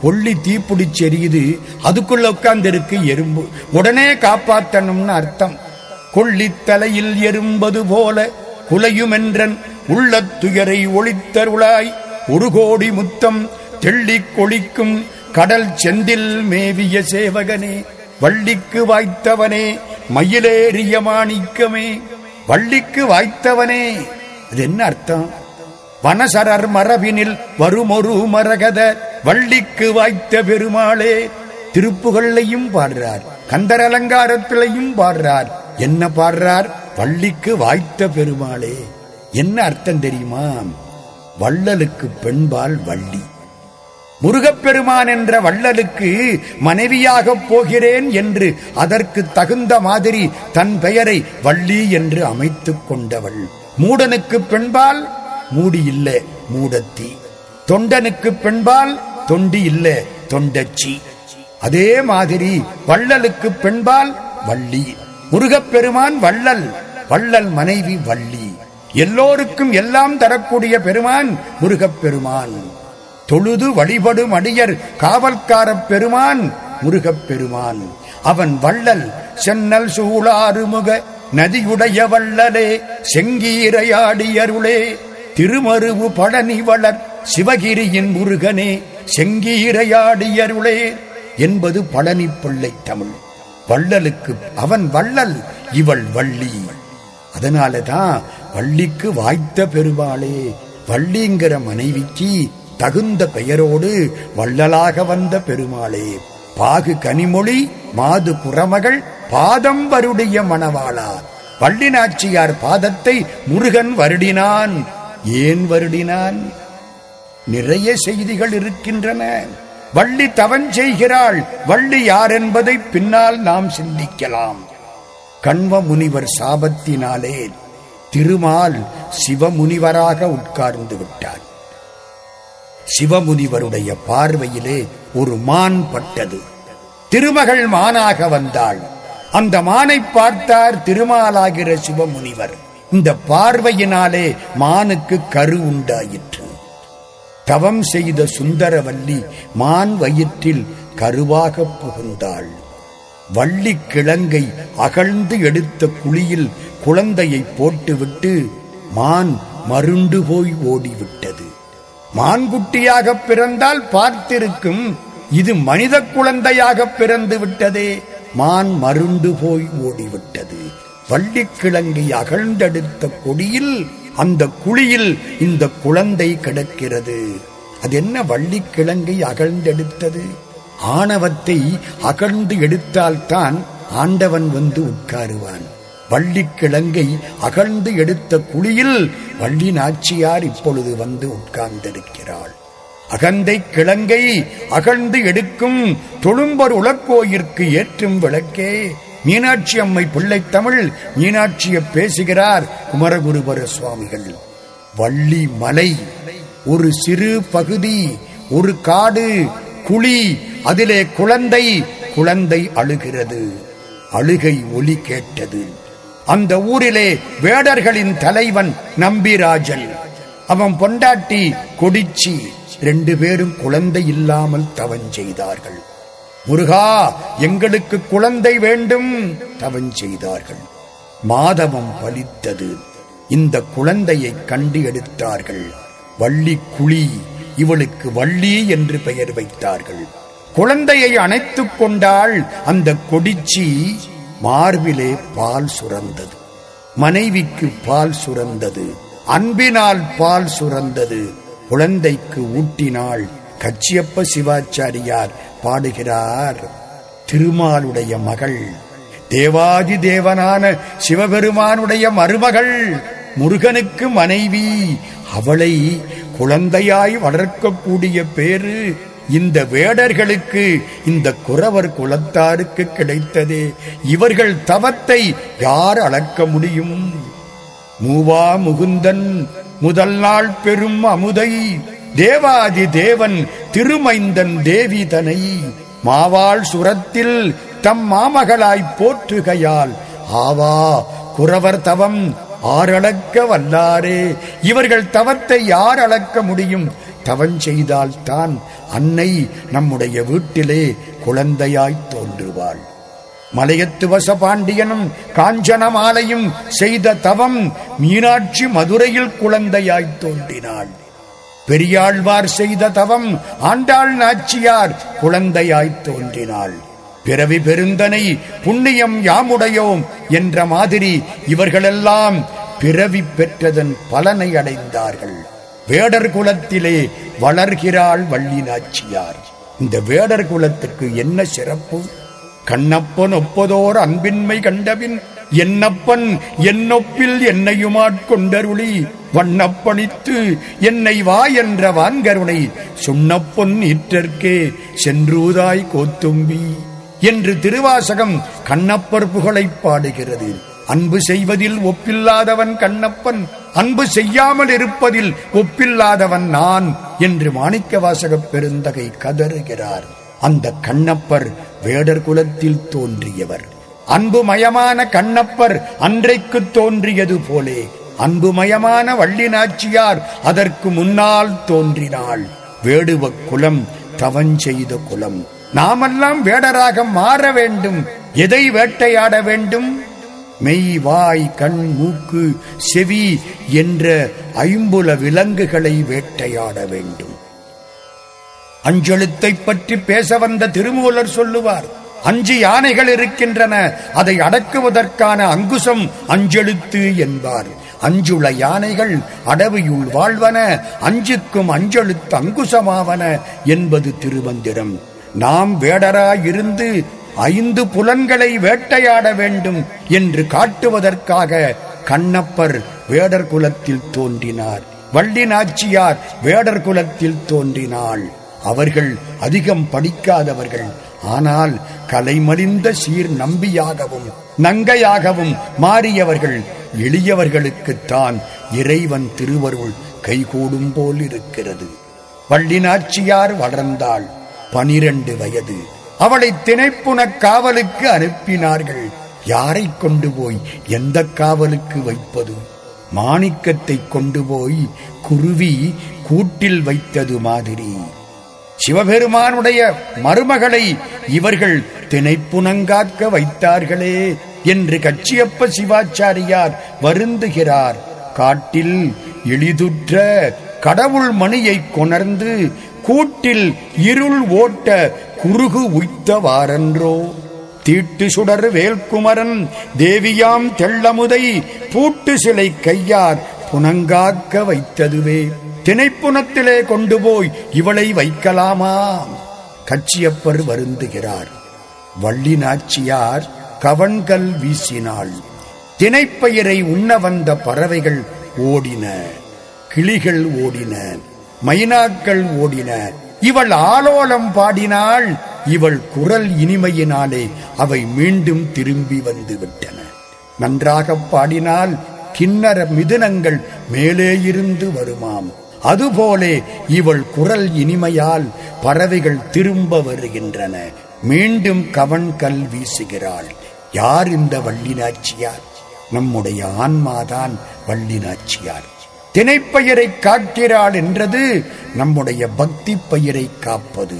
கொள்ளி தீப்பிடிச்சு எரியுது அதுக்குள்ள உட்கார்ந்து இருக்கு எறும்பு. உடனே காப்பாத்தணும்னு அர்த்தம். கொள்ளி தலையில் எறும்பது போல குலையுமென்றன் உள்ள துயரை ஒளித்தருளாய். ஒரு கோடி முத்தம் தெள்ளிக் கொளிக்கும் கடல் செந்தில் மேவிய சேவகனே வள்ளிக்கு வாய்த்தவனே மயிலேறிய மாணிக்கமே. வள்ளிக்கு வாய்த்தவனே. அது என்ன அர்த்தம்? வனசரர் மரபினில் வருமொரு மரகத வள்ளிக்கு வாய்த்த பெருமாளே. திருப்புகள்லையும் பாடுறார் கந்தர் அலங்காரத்திலையும் பாடுறார். என்ன பாடுறார்? வள்ளிக்கு வாய்த்த பெருமாளே. என்ன அர்த்தம் தெரியுமா? வள்ளலுக்கு பெண்பால் வள்ளி. முருகப்பெருமான் என்ற வள்ளலுக்கு மனைவியாகப் போகிறேன் என்று அதற்கு தகுந்த மாதிரி தன் பெயரை வள்ளி என்று அமைத்துக் கொண்டவள். மூடனுக்கு பெண்பால் மூடி இல்ல மூடத்தி. தொண்டனுக்கு பெண்பால் தொண்டி இல்ல தொண்டச்சி. அதே மாதிரி வள்ளலுக்கு பெண்பால் வள்ளி. முருகப்பெருமான் வள்ளல் வள்ளல் மனைவி வள்ளி. எல்லோருக்கும் எல்லாம் தரக்கூடிய பெருமான் முருகப்பெருமான். தொழுது வழிபடும் அடியர் காவல்காரப் பெருமான் முருகப்பெருமான் அவன் வள்ளல் சென்னல் சூழாறுமுக நதியுடைய வள்ளலே செங்கீரையாடியருளே. திருமருவு பழனி வளர் சிவகிரியின் முருகனே செங்கீரையாடியருளே என்பது பழனி பிள்ளை தமிழ். வள்ளலுக்கு அவன் வள்ளல் இவள் வள்ளி. அதனாலதான் வள்ளிக்கு வாய்த்த பெருமாளே வள்ளிங்கிற மனைவிக்கு தகுந்த பெயரோடு வள்ளலாக வந்த பெருமாளே பாகு கனிமொழி மாது புறமகள் பாதம் வருடைய மணவாளா வள்ளினாட்சியார் பாதத்தை முருகன் வருடினான். ஏன் வருடினான்? நிறைய செய்திகள் இருக்கின்றன. வள்ளி தவன் செய்கிறாள் வள்ளி யார் என்பதை பின்னால் நாம் சிந்திக்கலாம். கண்வ முனிவர் சாபத்தினாலே திருமால் சிவமுனிவராக உட்கார்ந்து விட்டார். சிவமுனிவருடைய பார்வையிலே ஒரு மான் பட்டது. திருமகள் மானாக வந்தாள். அந்த மானை பார்த்தார் திருமாலாகிற சிவமுனிவர். இந்த பார்வையினாலே மானுக்கு கரு உண்டாயிற்று. தவம் செய்த சுந்தரவல்லி மான் வயிற்றில் கருவாக புகுந்தாள். வள்ளி கிழங்கை அகழ்ந்து எடுத்த குழியில் குழந்தையை போட்டுவிட்டு மான் மருண்டு போய் ஓடிவிட்டது. மான்குட்டியாக பிறந்தால் பார்த்திருக்கும். இது மனித குழந்தையாக பிறந்து விட்டதே. மான் மருண்டு போய் ஓடிவிட்டது. வள்ளிக்கிழங்கை அகழ்ந்தெடுத்த கொடியில் அந்த குழியில் இந்த குழந்தை கிடக்கிறது. அது என்ன வள்ளிக்கிழங்கை அகழ்ந்தெடுத்தது? ஆணவத்தை அகழ்ந்து எடுத்தால்தான் ஆண்டவன் வந்து உட்காருவான். வள்ளிக்கிழங்கை அகழ்ந்து எடுத்த குழியில் வள்ளி நாச்சியார் இப்பொழுது வந்து உட்கார்ந்திருக்கிறாள். அகந்தை கிழங்கை அகழ்ந்து எடுக்கும் தொழும்பர் உலக்கோயிற்கு ஏற்றும் விளக்கே. மீனாட்சி அம்மை பிள்ளைத்தமிழ் மீனாட்சிய பேசுகிறார் குமரகுருபர சுவாமிகள். வள்ளி மலை ஒரு சிறு பகுதி ஒரு காடு குழி அதிலே குழந்தை குழந்தை அழுகிறது. அழுகை ஒலி கேட்டது. அந்த ஊரிலே வேடர்களின் தலைவன் நம்பிராஜன். அவன் பொண்டாட்டி கொடிச்சி ரெண்டு பேரும் குழந்தை இல்லாமல் தவஞ்செய்தார்கள் முருகா எங்களுக்கு குழந்தை வேண்டும் தவஞ்செய்தார்கள் மாதவம் பலித்தது. இந்த குழந்தையை கண்டு எடுத்தார்கள். வள்ளி குழி இவளுக்கு வள்ளி என்று பெயர் வைத்தார்கள். குழந்தையை அணைத்துக் கொண்டால் அந்த கொடிச்சி மார்பிலே பால் சுரந்தது. மனைவிக்கு பால் சுரந்தது. அன்பினால் பால் சுரந்தது. குழந்தைக்கு ஊட்டினால் கச்சியப்ப சிவாச்சாரியார் பாடுகிறார். திருமாலுடைய மகள் தேவாதி தேவனான சிவபெருமானுடைய மருமகள் முருகனுக்கு மனைவி. அவளை குழந்தையாய் வளர்க்கக்கூடிய பேரு இந்த வேடர்களுக்கு இந்த குறவர் குலத்தாருக்கு கிடைத்ததே. இவர்கள் தவத்தை யார் அளக்க முடியும்? மூவா முகுந்தன் முதல் நாள் பெரும் அமுதை. தேவாதி தேவன் திருமைந்தன் தேவிதனை மாவாள் சுரத்தில் தம் மாமகளாய் போற்றுகையால் ஆவா குறவர் தவம் ஆரளக்க வல்லாரே. இவர்கள் தவத்தை யார் அளக்க முடியும்? தவஞ்செய்தால்தான் அன்னை நம்முடைய வீட்டிலே குழந்தையாய் தோன்றுவாள். மலையத்து வசபாண்டியனும் காஞ்சனமாலையும் செய்த தவம் மீனாட்சி மதுரையில் குழந்தையாய் தோன்றினாள். பெரியாழ்வார் செய்த தவம் ஆண்டாள் நாச்சியார் குழந்தையாய் தோன்றினாள். பிறவி பெருந்தனை புண்ணியம் யாமுடையோம் என்ற மாதிரி இவர்களெல்லாம் பிறவி பெற்றதன் பலனை அடைந்தார்கள். வேடர் குலத்திலே வளர்கிறாள் வள்ளி நாச்சியார். இந்த வேடர் குலத்துக்கு என்ன சிறப்பு? கண்ணப்பன் ஒப்பதோர் அன்பின்மை கண்டபின் என்னப்பன் என்னொப்பில் என்னையுமாட்கொண்டருளி வண்ணப்பணித்து என்னை வா என்ற வான்கருணை சுண்ணப்பொன் ஈற்றற்கே சென்றூதாய் கோத்தும்பி. என்று திருவாசகம் கண்ணப்பர் புகழை பாடுகிறது. அன்பு செய்வதில் ஒப்பில்லாதவன் கண்ணப்பன் அன்பு செய்யாமல் இருப்பதில் ஒப்பில்லாதவன் நான் என்று வாணிக்கவாசகப் பெருந்தகை கதறுகிறார். அந்த கண்ணப்பர் வேடர் குலத்தில் தோன்றியவர். அன்புமயமான கண்ணப்பர் அன்றைக்கு தோன்றியது போலே. அன்புமயமான வள்ளி நாச்சியார் அதற்கு முன்னால் தோன்றினாள். வேடுவ குலம் தவஞ்செய்த குலம். நாமெல்லாம் வேடராக மாற வேண்டும். எதை வேட்டையாட வேண்டும்? மெய் வாய் கண் மூக்கு செவி என்ற ஐம்புல விலங்குகளை வேட்டையாட வேண்டும். அஞ்செழுத்தை பற்றி பேச வந்த திருமூலர் சொல்லுவார் அஞ்சு யானைகள் இருக்கின்றன அதை அடக்குவதற்கான அங்குசம் அஞ்செழுத்து என்பார். அஞ்சுள யானைகள் அடவியுள் வாழ்வன அஞ்சுக்கும் அஞ்செழுத்து அங்குசமாவன என்பது திருமந்திரம். நாம் வேடராயிருந்து ஐந்து புலன்களை வேட்டையாட வேண்டும் என்று காட்டுவதற்காக கண்ணப்பர் வேடர் குலத்தில் தோன்றினார். வள்ளி நாச்சியார் வேடர் குலத்தில் தோன்றினாள். அவர்கள் அதிகம் படிக்காதவர்கள். ஆனால் கலைமலிந்த சீர் நம்பியாகவும் நங்கையாகவும் மாறியவர்கள். எளியவர்களுக்குத்தான் இறைவன் திருவருள் கைகூடும் போல் இருக்கிறது. வள்ளி நாச்சியார் வளர்ந்தாள் பனிரண்டு வயது. அவளை திணைப்புன காவலுக்கு அனுப்பினார்கள். யாரை கொண்டு போய் எந்த காவலுக்கு வைப்பது? மாணிக்கத்தை கொண்டு போய் குருவி கூட்டில் வைத்தது மாதிரி. சிவபெருமானுடைய மருமகளை இவர்கள் திணைப்புனங்காக்க வைத்தார்களே என்று கச்சியப்ப சிவாச்சாரியார் வருந்துகிறார். காட்டில் எளிதுற்ற கடவுள் மணியை கொணர்ந்து கூட்டில் இருள் ஓட்ட குறுகு உய்த்தவாரன்றோ தீட்டு சுடர் வேல்குமரன் தேவியாம் தெள்ளமுதை பூட்டு சிலை கையார் புனங்காக்க வைத்ததுவே. திணைப்புணத்திலே கொண்டு போய் இவளை வைக்கலாமா? கச்சியப்பர் வருந்துகிறார். வள்ளி நாச்சியார் கவன்கள் வீசினாள். திணைப்பயிரை உண்ண வந்த பறவைகள் ஓடின. கிளிகள் ஓடின. மைனாக்கள் ஓடின. இவள் ஆலோலம் பாடினாள். இவள் குரல் இனிமையினாலே அவை மீண்டும் திரும்பி வந்து விட்டன. நன்றாக பாடினால் கிண்ணற மிதுனங்கள் மேலே இருந்து வருமாம். அதுபோலே இவள் குரல் இனிமையால் பறவைகள் திரும்ப வருகின்றன. மீண்டும் கவன் கல் வீசுகிறாள். யார் இந்த வள்ளினாச்சியார்? நம்முடைய ஆன்மாதான் வள்ளினாச்சியார். தினைப்பயிரை காக்கிறாள் என்றது நம்முடைய பக்தி பயிரை காப்பது.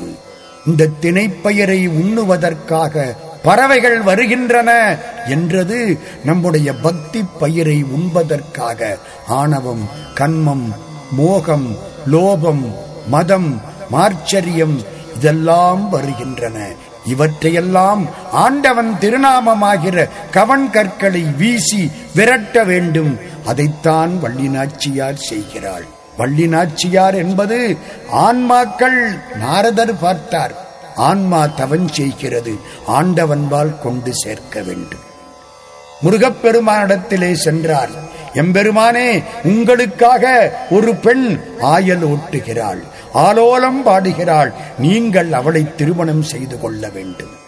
இந்த திணைப்பெயரை உண்ணுவதற்காக பறவைகள் வருகின்றன என்றது நம்முடைய பக்தி பயிரை உண்பதற்காக. ஆணவம் கண்மம் மோகம் லோபம் மதம் மார்ச்சரியம் இதெல்லாம் வருகின்றன. இவற்றையெல்லாம் ஆண்டவன் திருநாமமாகிற கவன் கற்களை வீசி விரட்ட வேண்டும். அதைத்தான் வள்ளினாச்சியார் செய்கிறாள். வள்ளினாச்சியார் என்பது ஆன்மாக்கள் நாரதர் பார்த்தார். ஆன்மா தவன் செய்கிறது. ஆண்டவன்பால் கொண்டு சேர்க்க வேண்டும். முருகப்பெருமானிடத்திலே சென்றார். எம்பெருமானே உங்களுக்காக ஒரு பெண் ஆயல் ஓட்டுகிறாள் ஆலோலம் பாடுகிறாள். நீங்கள் அவளை திருமணம் செய்து கொள்ள வேண்டும்.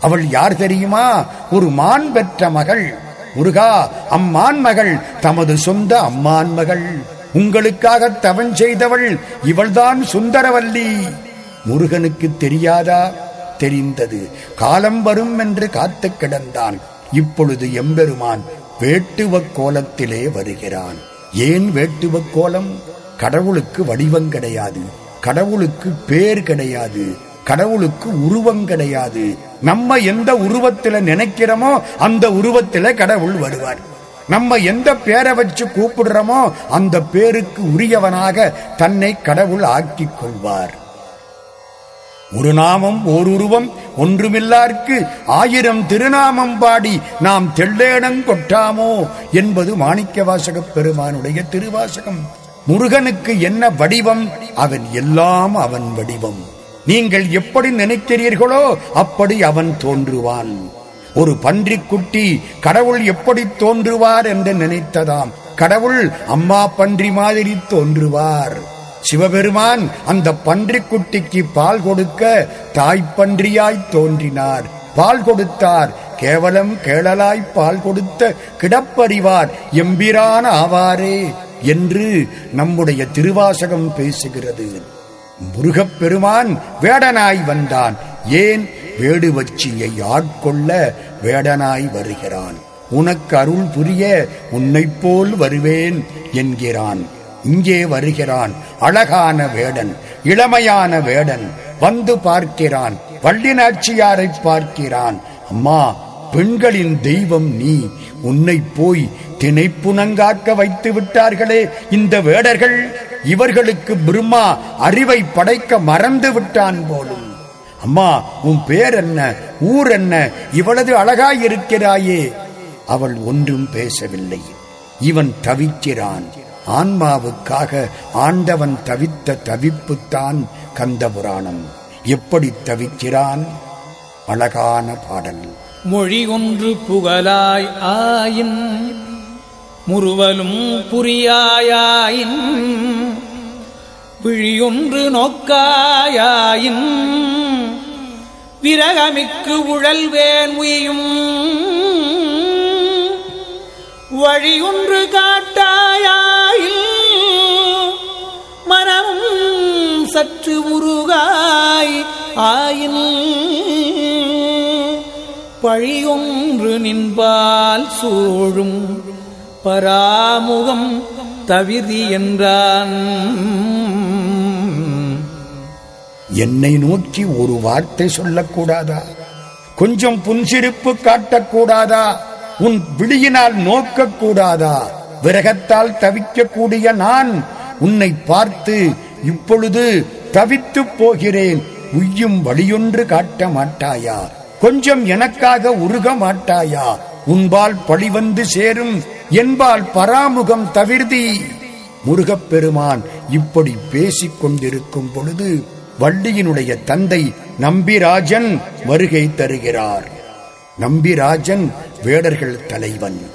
அவள் யார் தெரியுமா? ஒரு மான் பெற்ற மகள். முருகா அம்மான் மகள். தமது சொந்த அம்மான் மகள். உங்களுக்காக தவன் செய்தவள் இவள்தான் சுந்தரவல்லி. முருகனுக்கு தெரியாதா? தெரிந்தது. காலம் வரும் என்று காத்து கிடந்தான். இப்பொழுது எம்பெருமான் வேட்டுவ கோலத்திலே வருகிறான். ஏன் வேட்டுவ கோலம்? கடவுளுக்கு வடிவம் கிடையாது. கடவுளுக்கு பேர் கிடையாது. கடவுளுக்கு உருவம் கிடையாது. நம்ம எந்த உருவத்துல நினைக்கிறோமோ அந்த உருவத்துல கடவுள் வருவார். நம்ம எந்த பேரை வச்சு கூப்பிடுறோமோ அந்த பேருக்கு உரியவனாக தன்னை கடவுள் ஆக்கிக் கொள்வார். ஒரு நாமம் ஓர் உருவம் ஒன்றுமில்லார்க்கு ஆயிரம் திருநாமம் பாடி நாம் தெள்ளேடம் கொட்டாமோ என்பது மாணிக்க வாசகப் பெருமானுடைய திருவாசகம். முருகனுக்கு என்ன வடிவம்? அவன் எல்லாம் அவன் வடிவம். நீங்கள் எப்படி நினைக்கிறீர்களோ அப்படி அவன் தோன்றுவான். ஒரு பன்றிக்குட்டி கடவுள் எப்படி தோன்றுவார் என்று நினைத்ததாம். கடவுள் அம்மா பன்றி மாதிரி தோன்றுவார். சிவபெருமான் அந்த பன்றிக்குட்டிக்கு பால் கொடுக்க தாய்ப்பன்றியாய் தோன்றினார். பால் கொடுத்தார். கேவலம் கேளலாய் பால் கொடுத்த கிடப்பறிவார். எம்பிரான் ஆவாரே. என்று நம்முடைய திருவாசகம் பேசுகிறது. முருகப்பெருமான் வேடனாய் வந்தான். ஏன்? வேடுவச்சியை ஆட்கொள்ள வேடனாய் வருகிறான். உனக்கு அருள் புரிய உன்னைப் போல் வருவேன் என்கிறான். இங்கே வருகிறான் அழகான வேடன் இளமையான வேடன். வந்து பார்க்கிறான். வள்ளினாட்சியாரை பார்க்கிறான். அம்மா பெண்களின் தெய்வம் நீ. உன்னை போய் திணைப்புணங்காக்க வைத்து விட்டார்களே இந்த வேடர்கள். இவர்களுக்கு பிரம்மா அறிவை படைக்க மறந்து விட்டான் போலும். அம்மா உன் பேர் என்ன? ஊர் என்ன? இவளது அழகாயிருக்கிறாயே. அவள் ஒன்றும் பேசவில்லை. இவன் தவிக்கிறான். ஆன்மாவுக்காக ஆண்டவன் தவித்த தவிப்புத்தான் கந்த புராணம். எப்படி தவிக்கிறான்? அழகான பாடல். மொழி ஒன்று புகழாய் ஆயின் முறுவலும் புரியாயின் விழியொன்று நோக்காயின் விரகமிக்கு உழல்வேன் உயும் வழியொன்று காட்டாயில் மனமும் சற்று உருகாய் ஆயின். பழியொன்று நின்பால் சூழும் பராமுகம் தவிதி என்றான். என்னை நோக்கி ஒரு வார்த்தை சொல்லக்கூடாதா? கொஞ்சம் புன்சிரிப்பு காட்டக்கூடாதா? உன் விழியினால் நோக்கக்கூடாதா? விரகத்தால் தவிக்கக்கூடிய நான் உன்னை பார்த்து இப்பொழுது தவித்துப் போகிறேன். உய்யும் வழியொன்று காட்ட மாட்டாயா? கொஞ்சம் எனக்காக உருக மாட்டாயா? உன்பால் பழி வந்து சேரும் என்பால் பராமுகம் தவிர்தி. முருகப்பெருமான் இப்படி பேசிக் கொண்டிருக்கும் பொழுது வள்ளியினுடைய தந்தை நம்பிராஜன் வருகை தருகிறார். நம்பிராஜன் வேடர்கள் தலைவன்.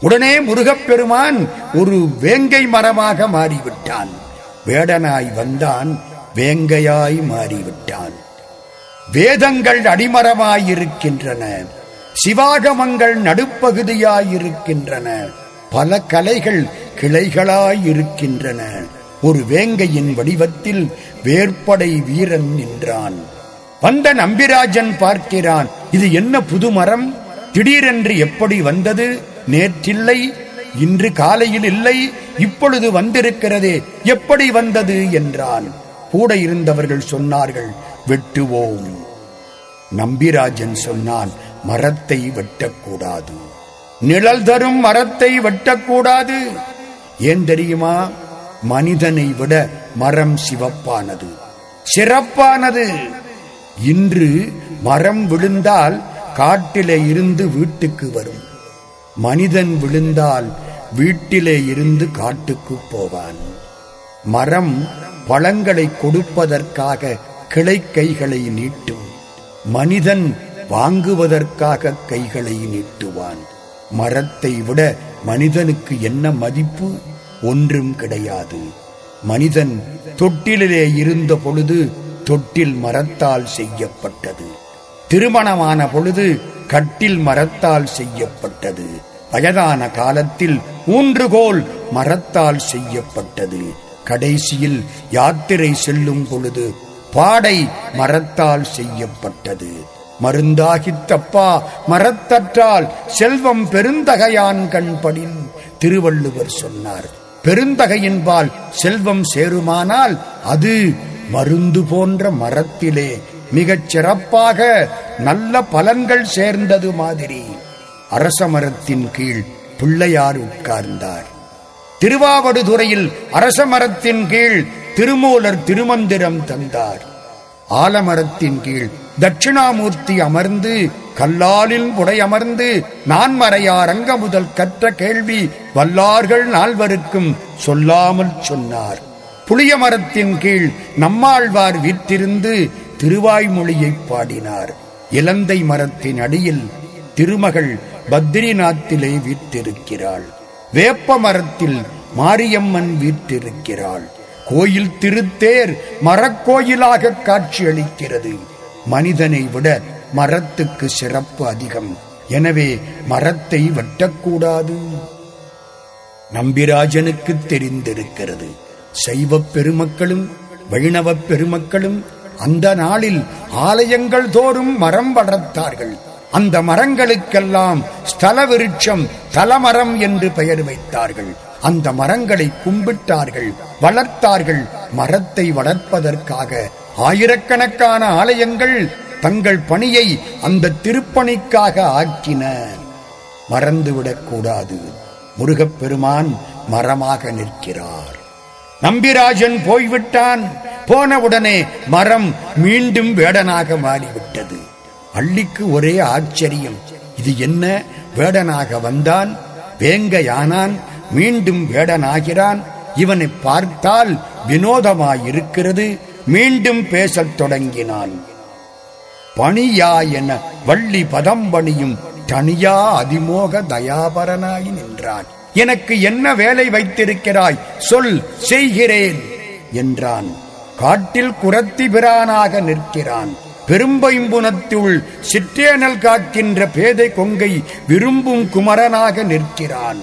உடனே முருகப்பெருமான் ஒரு வேங்கை மரமாக மாறிவிட்டான். வேடனாய் வந்தான் வேங்கையாய் மாறிவிட்டான். வேதங்கள் அடிமரமாயிருக்கின்றன. சிவாகமங்கள் நடுப்பகுதியாயிருக்கின்றன. பல கலைகள் கிளைகளாயிருக்கின்றன. ஒரு வேங்கையின் வடிவத்தில் வேற்படை வீரன் நின்றான். வந்த நம்பிராஜன் பார்க்கிறான் இது என்ன புது மரம் திடீரென்று எப்படி வந்தது? நேற்றில்லை இன்று காலையில் இல்லை இப்பொழுது வந்திருக்கிறதே எப்படி வந்தது? என்றான். கூட இருந்தவர்கள் சொன்னார்கள் வெட்டுவோம். நம்பிராஜன் சொன்னான் மரத்தை வெட்டக்கூடாது. நிழல் தரும் மரத்தை வெட்டக்கூடாது. ஏன் தெரியுமா? மனிதனை விட மரம் சிவப்பானது. சிறப்பானது. இன்று மரம் விழுந்தால் காட்டிலே இருந்து வீட்டுக்கு வரும். மனிதன் விழுந்தால் வீட்டிலே இருந்து காட்டுக்கு போவான். மரம் பழங்களை கொடுப்பதற்காக கிளை கைகளை நீட்டும் மனிதன் வாங்குவதற்காக கைகளை நீட்டுவான். மரத்தை விட மனிதனுக்கு என்ன மதிப்பு? ஒன்றும் கிடையாது. மனிதன் தொட்டிலே இருந்த பொழுது தொட்டில் மரத்தால் செய்யப்பட்டது. திருமணமான பொழுது கட்டில் மரத்தால் செய்யப்பட்டது. வயதான காலத்தில் ஊன்றுகோல் மரத்தால் செய்யப்பட்டது. கடைசியில் யாத்திரை செல்லும் பொழுது பாடை மரத்தால் செய்யப்பட்டது. மருந்தாகித் தப்பா மரத்தற்றால் செல்வம் பெருந்தகையான் கண்படின் திருவள்ளுவர் சொன்னார். பெருந்தகையின்பால் செல்வம் சேருமானால் அது மருந்து போன்ற மரத்திலே மிகச் சிறப்பாக நல்ல பலன்கள் சேர்ந்தது மாதிரி. அரச மரத்தின் கீழ் பிள்ளையார் உட்கார்ந்தார். திருவாவடுதுறையில் அரச மரத்தின் கீழ் திருமூலர் திருமந்திரம் தந்தார். ஆலமரத்தின் கீழ் தட்சிணாமூர்த்தி அமர்ந்து கல்லாலில் புடையமர்ந்து நான்மறையார் அங்க முதல் கற்ற கேள்வி வல்லார்கள் நால்வருக்கும் சொல்லாமல் சொன்னார். புளிய மரத்தின் கீழ் நம்மாழ்வார் வீற்றிருந்து திருவாய்மொழியை பாடினார். இலந்தை மரத்தின் அடியில் திருமகள் பத்ரிநாத்திலே வீற்றிருக்கிறாள். வேப்ப மரத்தில் மாரியம்மன் வீற்றிருக்கிறாள். கோயில் திருத்தேர் மரக்கோயிலாக காட்சியளிக்கிறது. மனிதனை விட மரத்துக்கு சிறப்பு அதிகம். எனவே மரத்தை வெட்டக்கூடாது. நம்பிராஜனுக்கு தெரிந்திருக்கிறது. சைவப் பெருமக்களும் வைணவப் பெருமக்களும் அந்த நாளில் ஆலயங்கள் தோறும் மரம் வளர்த்தார்கள். அந்த மரங்களுக்கெல்லாம் ஸ்தல விருட்சம் தலமரம் என்று பெயர் வைத்தார்கள். அந்த மரங்களை கும்பிட்டார்கள் வளர்த்தார்கள். மரத்தை வளர்ப்பதற்காக ஆயிரக்கணக்கான ஆலயங்கள் தங்கள் பணியை அந்த திருப்பணிக்காக ஆக்கின. மறந்துவிடக் கூடாது. முருகப்பெருமான் மரமாக நிற்கிறார். நம்பிராஜன் போய்விட்டான். போனவுடனே மரம் மீண்டும் வேடனாக மாறிவிட்டது. அள்ளிக்கு ஒரே ஆச்சரியம். இது என்ன? வேடனாக வந்தான் வேங்கையானான் மீண்டும் வேடனாகிறான். இவனை பார்த்தால் வினோதமாயிருக்கிறது. மீண்டும் பேசத் தொடங்கினான். பணியா என வள்ளி பதம்பணியும் தனியா அதிமோக தயாபரனாய் நின்றான். எனக்கு என்ன வேலை வைத்திருக்கிறாய்? சொல் செய்கிறேன் என்றான். காட்டில் குரத்தி பிரானாக நிற்கிறான். பெரும்பைம்புனத்துள் சிற்றேனல் காக்கின்ற பேதை கொங்கை விரும்பும் குமரனாக நிற்கிறான்.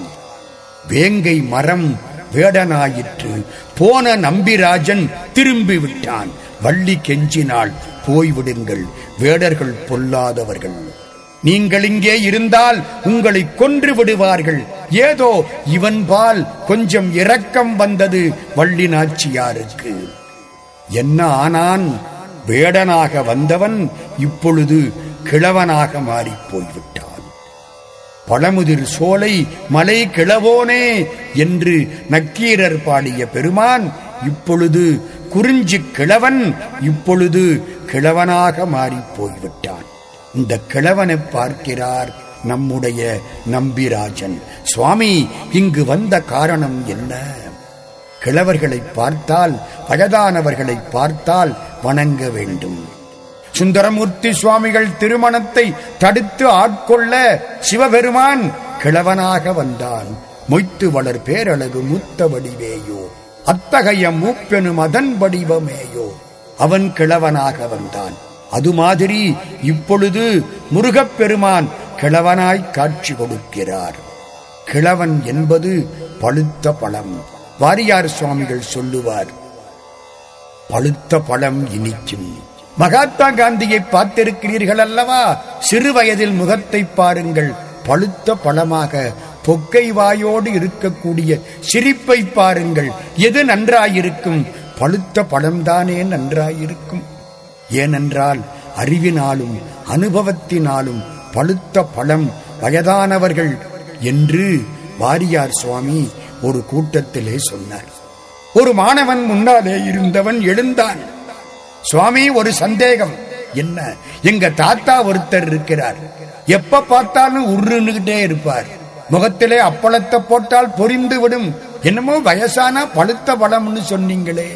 வேங்கை மரம் வேடனாயிற்று. போன நம்பிராஜன் திரும்பி விட்டான் வள்ளி கெஞ்சினாள் போய்விடுங்கள் வேடர்கள் பொல்லாதவர்கள். நீங்கள் இங்கே இருந்தால் உங்களை கொன்று விடுவார்கள். ஏதோ இவன்பால் கொஞ்சம் இரக்கம் வந்தது வள்ளி நாச்சியாருக்கு. என்ன ஆனான்? வேடனாக வந்தவன் இப்பொழுது கிழவனாக மாறிப் போய்விட்டான் பழமுதிர் சோலை மலை கிழவோனே என்று நக்கீரர் பாடிய பெருமான் இப்பொழுது குறிஞ்சி கிழவன் இப்பொழுது கிழவனாக மாறிப் போய்விட்டான் இந்த கிழவனை பார்க்கிறார் நம்முடைய நம்பிராஜன். சுவாமி இங்கு வந்த காரணம் என்ன? கிழவர்களை பார்த்தால் வயதானவர்களை பார்த்தால் வணங்க வேண்டும். சுந்தரமூர்த்தி சுவாமிகள் திருமணத்தை தடுத்து ஆட்கொள்ள சிவபெருமான் கிழவனாக வந்தான். மொய்த்து வளர் பேரழகு முத்த வடிவேயோ அத்தகைய மூப்பெனும் அதன் வடிவமேயோ அவன் கிழவனாக வந்தான். அது மாதிரி இப்பொழுது முருகப்பெருமான் கிழவனாய் காட்சி கொடுக்கிறார். கிழவன் என்பது பழுத்த பழம். வாரியார் சுவாமிகள் சொல்லுவார் பழுத்த பழம் இனிக்கும். மகாத்மா காந்தியை பார்த்திருக்கிறீர்கள் அல்லவா சிறு வயதில் முகத்தை பாருங்கள். பழுத்த பழமாக பொக்கை வாயோடு இருக்கக்கூடிய சிரிப்பை பாருங்கள். எது நன்றாயிருக்கும்? பழுத்த பழம்தானே நன்றாயிருக்கும். ஏனென்றால் அறிவினாலும் அனுபவத்தினாலும் பழுத்த பழம் வயதானவர்கள் என்று வாரியார் சுவாமி ஒரு கூட்டத்திலே சொன்னார். ஒரு மாணவன் முன்னாலே இருந்தவன் எழுந்தான். சுவாமி ஒரு சந்தேகம். என்ன? எங்க தாத்தா ஒருத்தர் இருக்கிறார். எப்ப பார்த்தாலும் உருன்னுகிட்டே இருப்பார். முகத்திலே அப்பளத்தை போட்டால் பொரிந்து விடும். என்னமோ வயசான பழுத்த பழம்னு சொன்னீங்களே.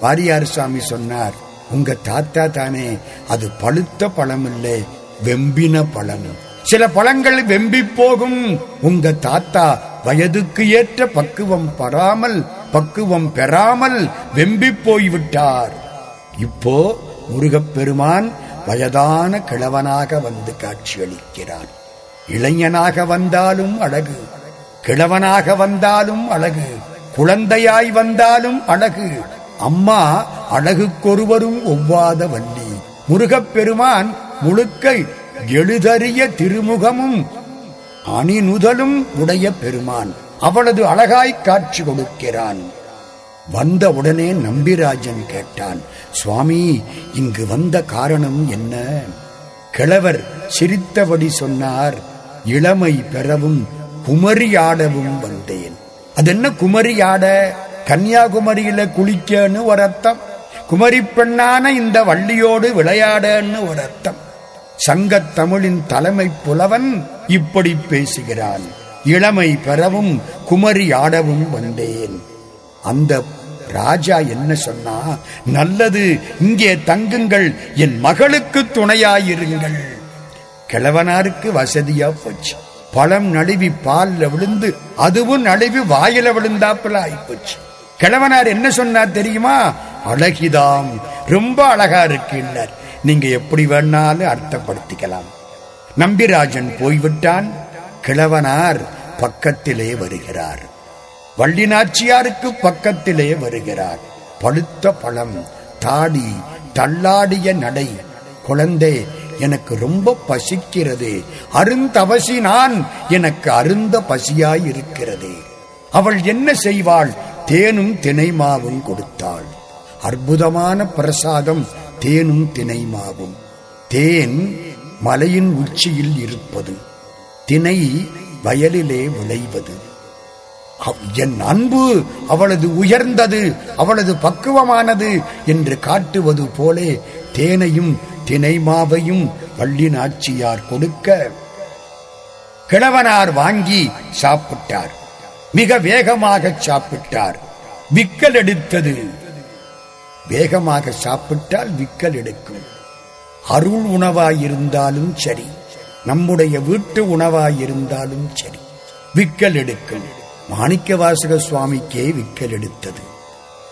வாரியார் சுவாமி சொன்னார் உங்க தாத்தா தானே அது பழுத்த பழம் இல்லை வெம்பின பழம். சில பழங்கள் வெம்பி போகும். உங்க தாத்தா வயதுக்கு ஏற்ற பக்குவம் படாமல் பக்குவம் பெறாமல் வெம்பி போய்விட்டார். இப்போ முருகப்பெருமான் வயதான கிழவனாக வந்து காட்சியளிக்கிறான். இளைஞனாக வந்தாலும் அழகு கிழவனாக வந்தாலும் அழகு குழந்தையாய் வந்தாலும் அழகு. அம்மா அழகுக்கொருவரும் ஒவ்வாத வள்ளி. முருகப்பெருமான் முழுக்க எழுதறிய திருமுகமும் அணிநுதலும் உடைய பெருமான். அவளது அழகாய் காட்சி கொடுக்கிறான். வந்த உடனே நம்பிராஜன் கேட்டான் சுவாமி இங்கு வந்த காரணம் என்ன? கிழவர் சிரித்தபடி சொன்னார் இளமை பெறவும் குமரியாடவும் வந்தேன். அது என்ன குமரியாட? கன்னியாகுமரியில குளிக்கன்னு ஒரு அர்த்தம். குமரி பெண்ணான இந்த வள்ளியோடு விளையாடன்னு ஒரு அர்த்தம். சங்கத் தமிழின் தலைமை புலவன் இப்படி பேசுகிறான். இளமை பெறவும் குமரி ஆடவும் வந்தேன். அந்த ராஜா என்ன சொன்னா நல்லது இங்கே தங்குங்கள் என் மகளுக்கு துணையாயிருங்கள். கிழவனாருக்கு வசதியா போச்சு. பழம் நழுவி பால்ல விழுந்து அதுவும் நழுவி வாயில விழுந்தாப்புல ஆயிப்போச்சு. கிழவனார் என்ன சொன்னார் தெரியுமா? அழகிதாம் ரொம்ப அழகா இருக்கு நீங்க எப்படி வேணாலும் அர்த்தப்படுத்திக்கலாம். நம்பிராஜன் போய்விட்டான். கிழவனார் பக்கத்திலே வருகிறார். வள்ளினாச்சியாருக்கு பக்கத்திலே வருகிறார். பழுத்த பழம் தாடி தள்ளாடிய நடை. குழந்தை எனக்கு ரொம்ப பசிக்கிறது. அருந்தவசி நான் எனக்கு அருந்த பசியாய் இருக்கிறது அவள் என்ன செய்வாள்? தேனும் தினைமாவும் கொடுத்தாள். அற்புதமான பிரசாதம் தேனும் தினைமாவும் தேன் மலையின் உச்சியில் இருப்பது. தினை வயலிலே விளைவது. அவ்- என் அன்பு அவளது உயர்ந்தது அவளது பக்குவமானது என்று காட்டுவது போலே தேனையும் தினைமாவையும் வள்ளி நாச்சியார் கொடுக்க கிழவனார் வாங்கி சாப்பிட்டார். மிக வேகமாக சாப்பிட்டார். விக்கல் எடுத்தது. வேகமாக சாப்பிட்டால் விக்கல் எடுக்கும். அருள் உணவாயிருந்தாலும் சரி நம்முடைய வீட்டு உணவாயிருந்தாலும் சரி விக்கல் எடுக்கும். மாணிக்க வாசக சுவாமிக்கே விக்கல் எடுத்தது.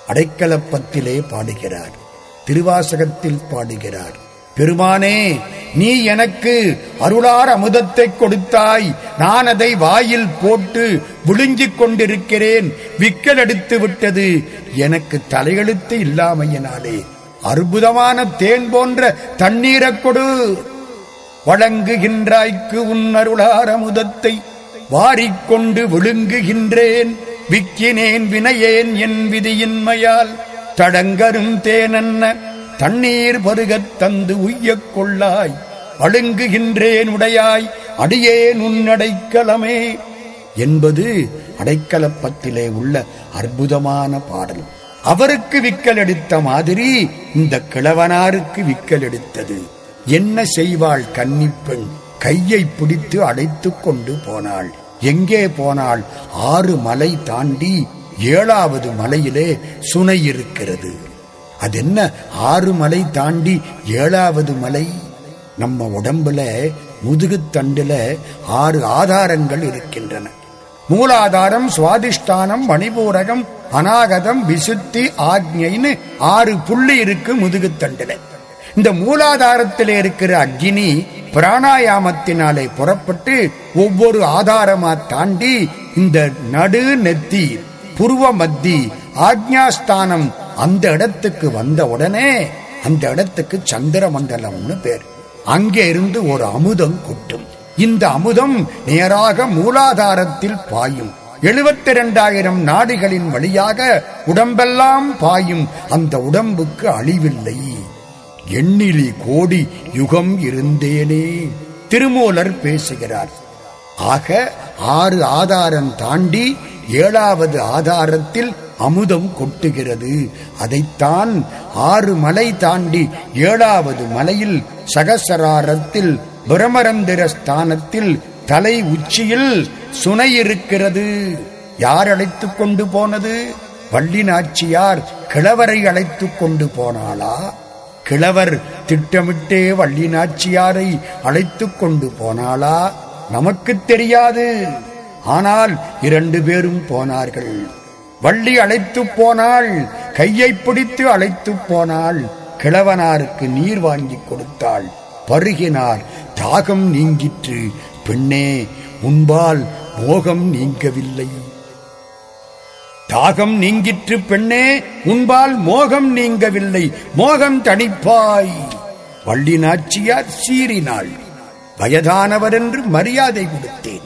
அடைக்கலப்பத்திலே பாடுகிறார் திருவாசகத்தில் பாடுகிறார். பெருமானே நீ எனக்கு அருளார் அமுதத்தை கொடுத்தாய். நான் அதை வாயில் போட்டு விழுங்கிக் கொண்டிருக்கிறேன். விக்கல் எடுத்து விட்டது. எனக்கு தலையெழுத்து இல்லாமையினாலே அற்புதமான தேன் போன்ற தண்ணீரை கொடு. வழங்குகின்றாய்க்கு உன் அருளார் அமுதத்தை. வாரிக்கொண்டு விழுங்குகின்றேன். விக்கினேன் வினையேன் என் விதியின்மையால். தடங்கரும் தேனென்ன தண்ணீர் பருகத் தந்து உய்யக் கொள்ளாய். அழுங்குகின்றேன் உடையாய். அடியேன் உன்னடைக்கலமே என்பது அடைக்கலப்பத்திலே உள்ள அற்புதமான பாடல். அவருக்கு விக்கல் எடுத்த மாதிரி இந்த கிழவனாருக்கு விக்கல் எடுத்தது. என்ன செய்வாள் கன்னிப்பெண் கையை பிடித்து அடைத்து கொண்டு போனாள். எங்கே போனாள்? ஆறு மலை தாண்டி ஏழாவது மலையிலே சுனை இருக்கிறது. அது என்ன ஆறு மலை தாண்டி ஏழாவது மலை? நம்ம உடம்புல முதுகுத்தண்டுல ஆறு ஆதாரங்கள் இருக்கின்றன. மூலாதாரம் சுவாதிஷ்டானம் மணிபூரகம் அநாகதம் விசுத்தி ஆக்ஞைன்னு ஆறு புள்ளி இருக்கு முதுகுத்தண்டுல இந்த மூலாதாரத்தில் இருக்கிற அக்னி பிராணாயாமத்தினாலே புறப்பட்டு ஒவ்வொரு ஆதாரமா தாண்டி இந்த நடு நெத்தி புருவ மத்தி ஆக்ஞாஸ்தானம் அந்த இடத்துக்கு வந்த உடனே அந்த இடத்துக்கு சந்திர மண்டலம்னு பேர். அங்கே இருந்து ஒரு அமுதம் கொட்டும். இந்த அமுதம் நேராக மூலாதாரத்தில் பாயும். எழுபத்தி இரண்டாயிரம் நாடுகளின் வழியாக உடம்பெல்லாம் பாயும். அந்த உடம்புக்கு அழிவில்லை. எண்ணிலி கோடி யுகம் இருந்தேனே திருமூலர் பேசுகிறார். ஆக ஆறு ஆதாரம் தாண்டி ஏழாவது ஆதாரத்தில் அமுதம் கொட்டுகிறது. அதைத்தான் ஆறு மலை தாண்டி ஏழாவது மலையில் சகசராரத்தில் பிரமரந்திர ஸ்தானத்தில் தலை உச்சியில் சுனை இருக்கிறது. யார் அழைத்துக் கொண்டு போனது? வள்ளிநாச்சியார் கிழவரை அழைத்துக் கொண்டு போனாளா? கிழவர் திட்டமிட்டே வள்ளி நாச்சியாரை அழைத்துக் கொண்டு போனாளா? நமக்கு தெரியாது. ஆனால் இரண்டு பேரும் போனார்கள். வள்ளி அழைத்து போனாள் கையை பிடித்து அழைத்து போனாள். கிழவனாருக்கு நீர் வாங்கி கொடுத்தாள். பருகினார் தாகம் நீங்கிற்று. பெண்ணே உன்பால் மோகம் நீங்கவில்லை. தாகம் நீங்கிற்று பெண்ணே உன்பால் மோகம் நீங்கவில்லை. மோகம் தணிப்பாய். வள்ளி நாச்சியார் சீறினாள். வயதானவர் என்று மரியாதை கொடுத்தேன்.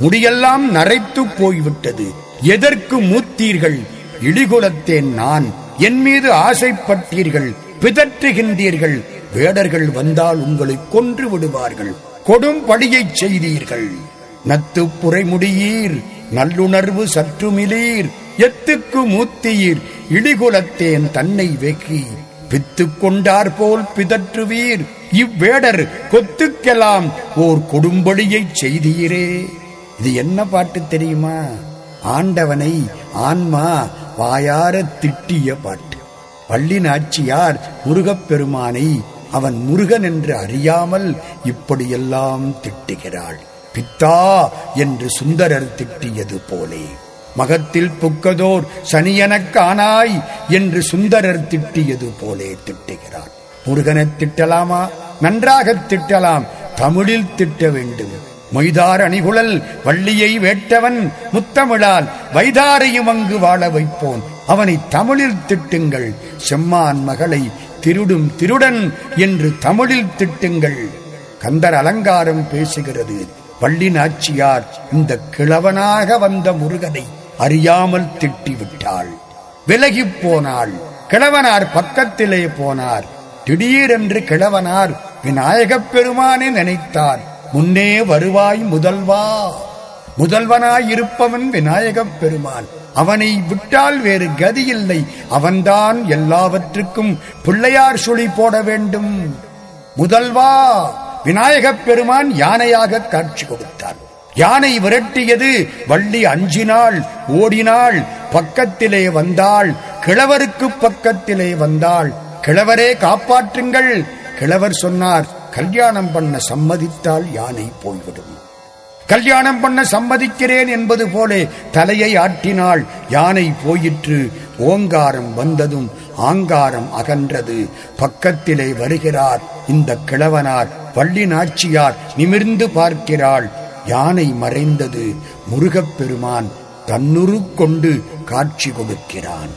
முடியெல்லாம் நரைத்து போய்விட்டது. எதற்கு மூத்தீர்கள்? இழிகுலத்தேன் நான். என் மீது ஆசைப்பட்டீர்கள். பிதற்றுகின்றீர்கள். வேடர்கள் வந்தால் உங்களை கொன்று விடுவார்கள். கொடும் பழியை செய்தீர்கள். நத்து புரைமுடியீர். நல்லுணர்வு சற்றுமிலீர். எத்துக்கு மூத்தீர். இடிகுலத்தேன் தன்னை வெக்கி பித்து கொண்டார் போல் பிதற்றுவீர். இவ்வேடர் கொத்துக்கெல்லாம் ஓர் கொடும்படியை செய்தீரே. இது என்ன பாட்டு தெரியுமா? ஆண்டவனை ஆன்மா வாயார திட்டிய பாட்டு. பள்ளி நாச்சியார் முருகப்பெருமானை அவன் முருகன் என்று அறியாமல் இப்படியெல்லாம் திட்டுகிறாள். பித்தா என்று சுந்தரர் திட்டியது போலே. மகத்தில் புக்கதோர் சனியனக் காணாய் என்று சுந்தரர் திட்டியது போலே திட்டுகிறார். முருகனைத் திட்டலாமா? நன்றாகத் திட்டலாம். தமிழில் திட்ட வேண்டும். மொய்தார் அணிகுழல் வள்ளியை வேட்டவன் முத்தமிழால் வைதாரையும் அங்கு வாழ வைப்போன். அவனை தமிழில் திட்டுங்கள். செம்மான் மகளை திருடும் திருடன் என்று தமிழில் திட்டுங்கள். கந்தர் அலங்காரம் பேசுகிறது. வள்ளி நாச்சியார் இந்த கிழவனாக வந்த முருகனை அறியாமல் திட்டிவிட்டாள். விலகிப் போனாள். கிழவனார் பக்கத்திலே போனார். திடீரென்று கிழவனார் விநாயகப் பெருமானை நினைத்தார். முன்னே வருவாய் முதல்வா. முதல்வனாயிருப்பவன் விநாயகப் பெருமான். அவனை விட்டால் வேறு கதியில்லை. அவன்தான் எல்லாவற்றுக்கும் பிள்ளையார் சுழி போட வேண்டும். முதல்வா விநாயகப் பெருமான் யானையாக காட்சி கொடுத்தார். யானை விரட்டியது வள்ளி அஞ்சினாள் ஓடினாள் பக்கத்திலே வந்தாள் கிழவருக்கு பக்கத்திலே வந்தாள். கிழவரே காப்பாற்றுங்கள்! கிழவர் சொன்னார் கல்யாணம் பண்ண சம்மதித்தால் யானை போய்விடும். கல்யாணம் பண்ண சம்மதிக்கிறேன் என்பது போலே தலையை ஆட்டினாள். யானை போயிற்று ஓங்காரம் வந்ததும் ஆங்காரம் அகன்றது. பக்கத்திலே வருகிறார் இந்த கிழவனார் வள்ளி நாச்சியார் நிமிர்ந்து பார்க்கிறாள். யானை மறைந்தது முருகப்பெருமான் தன்னுரு கொண்டு காட்சி கொடுக்கிறான்.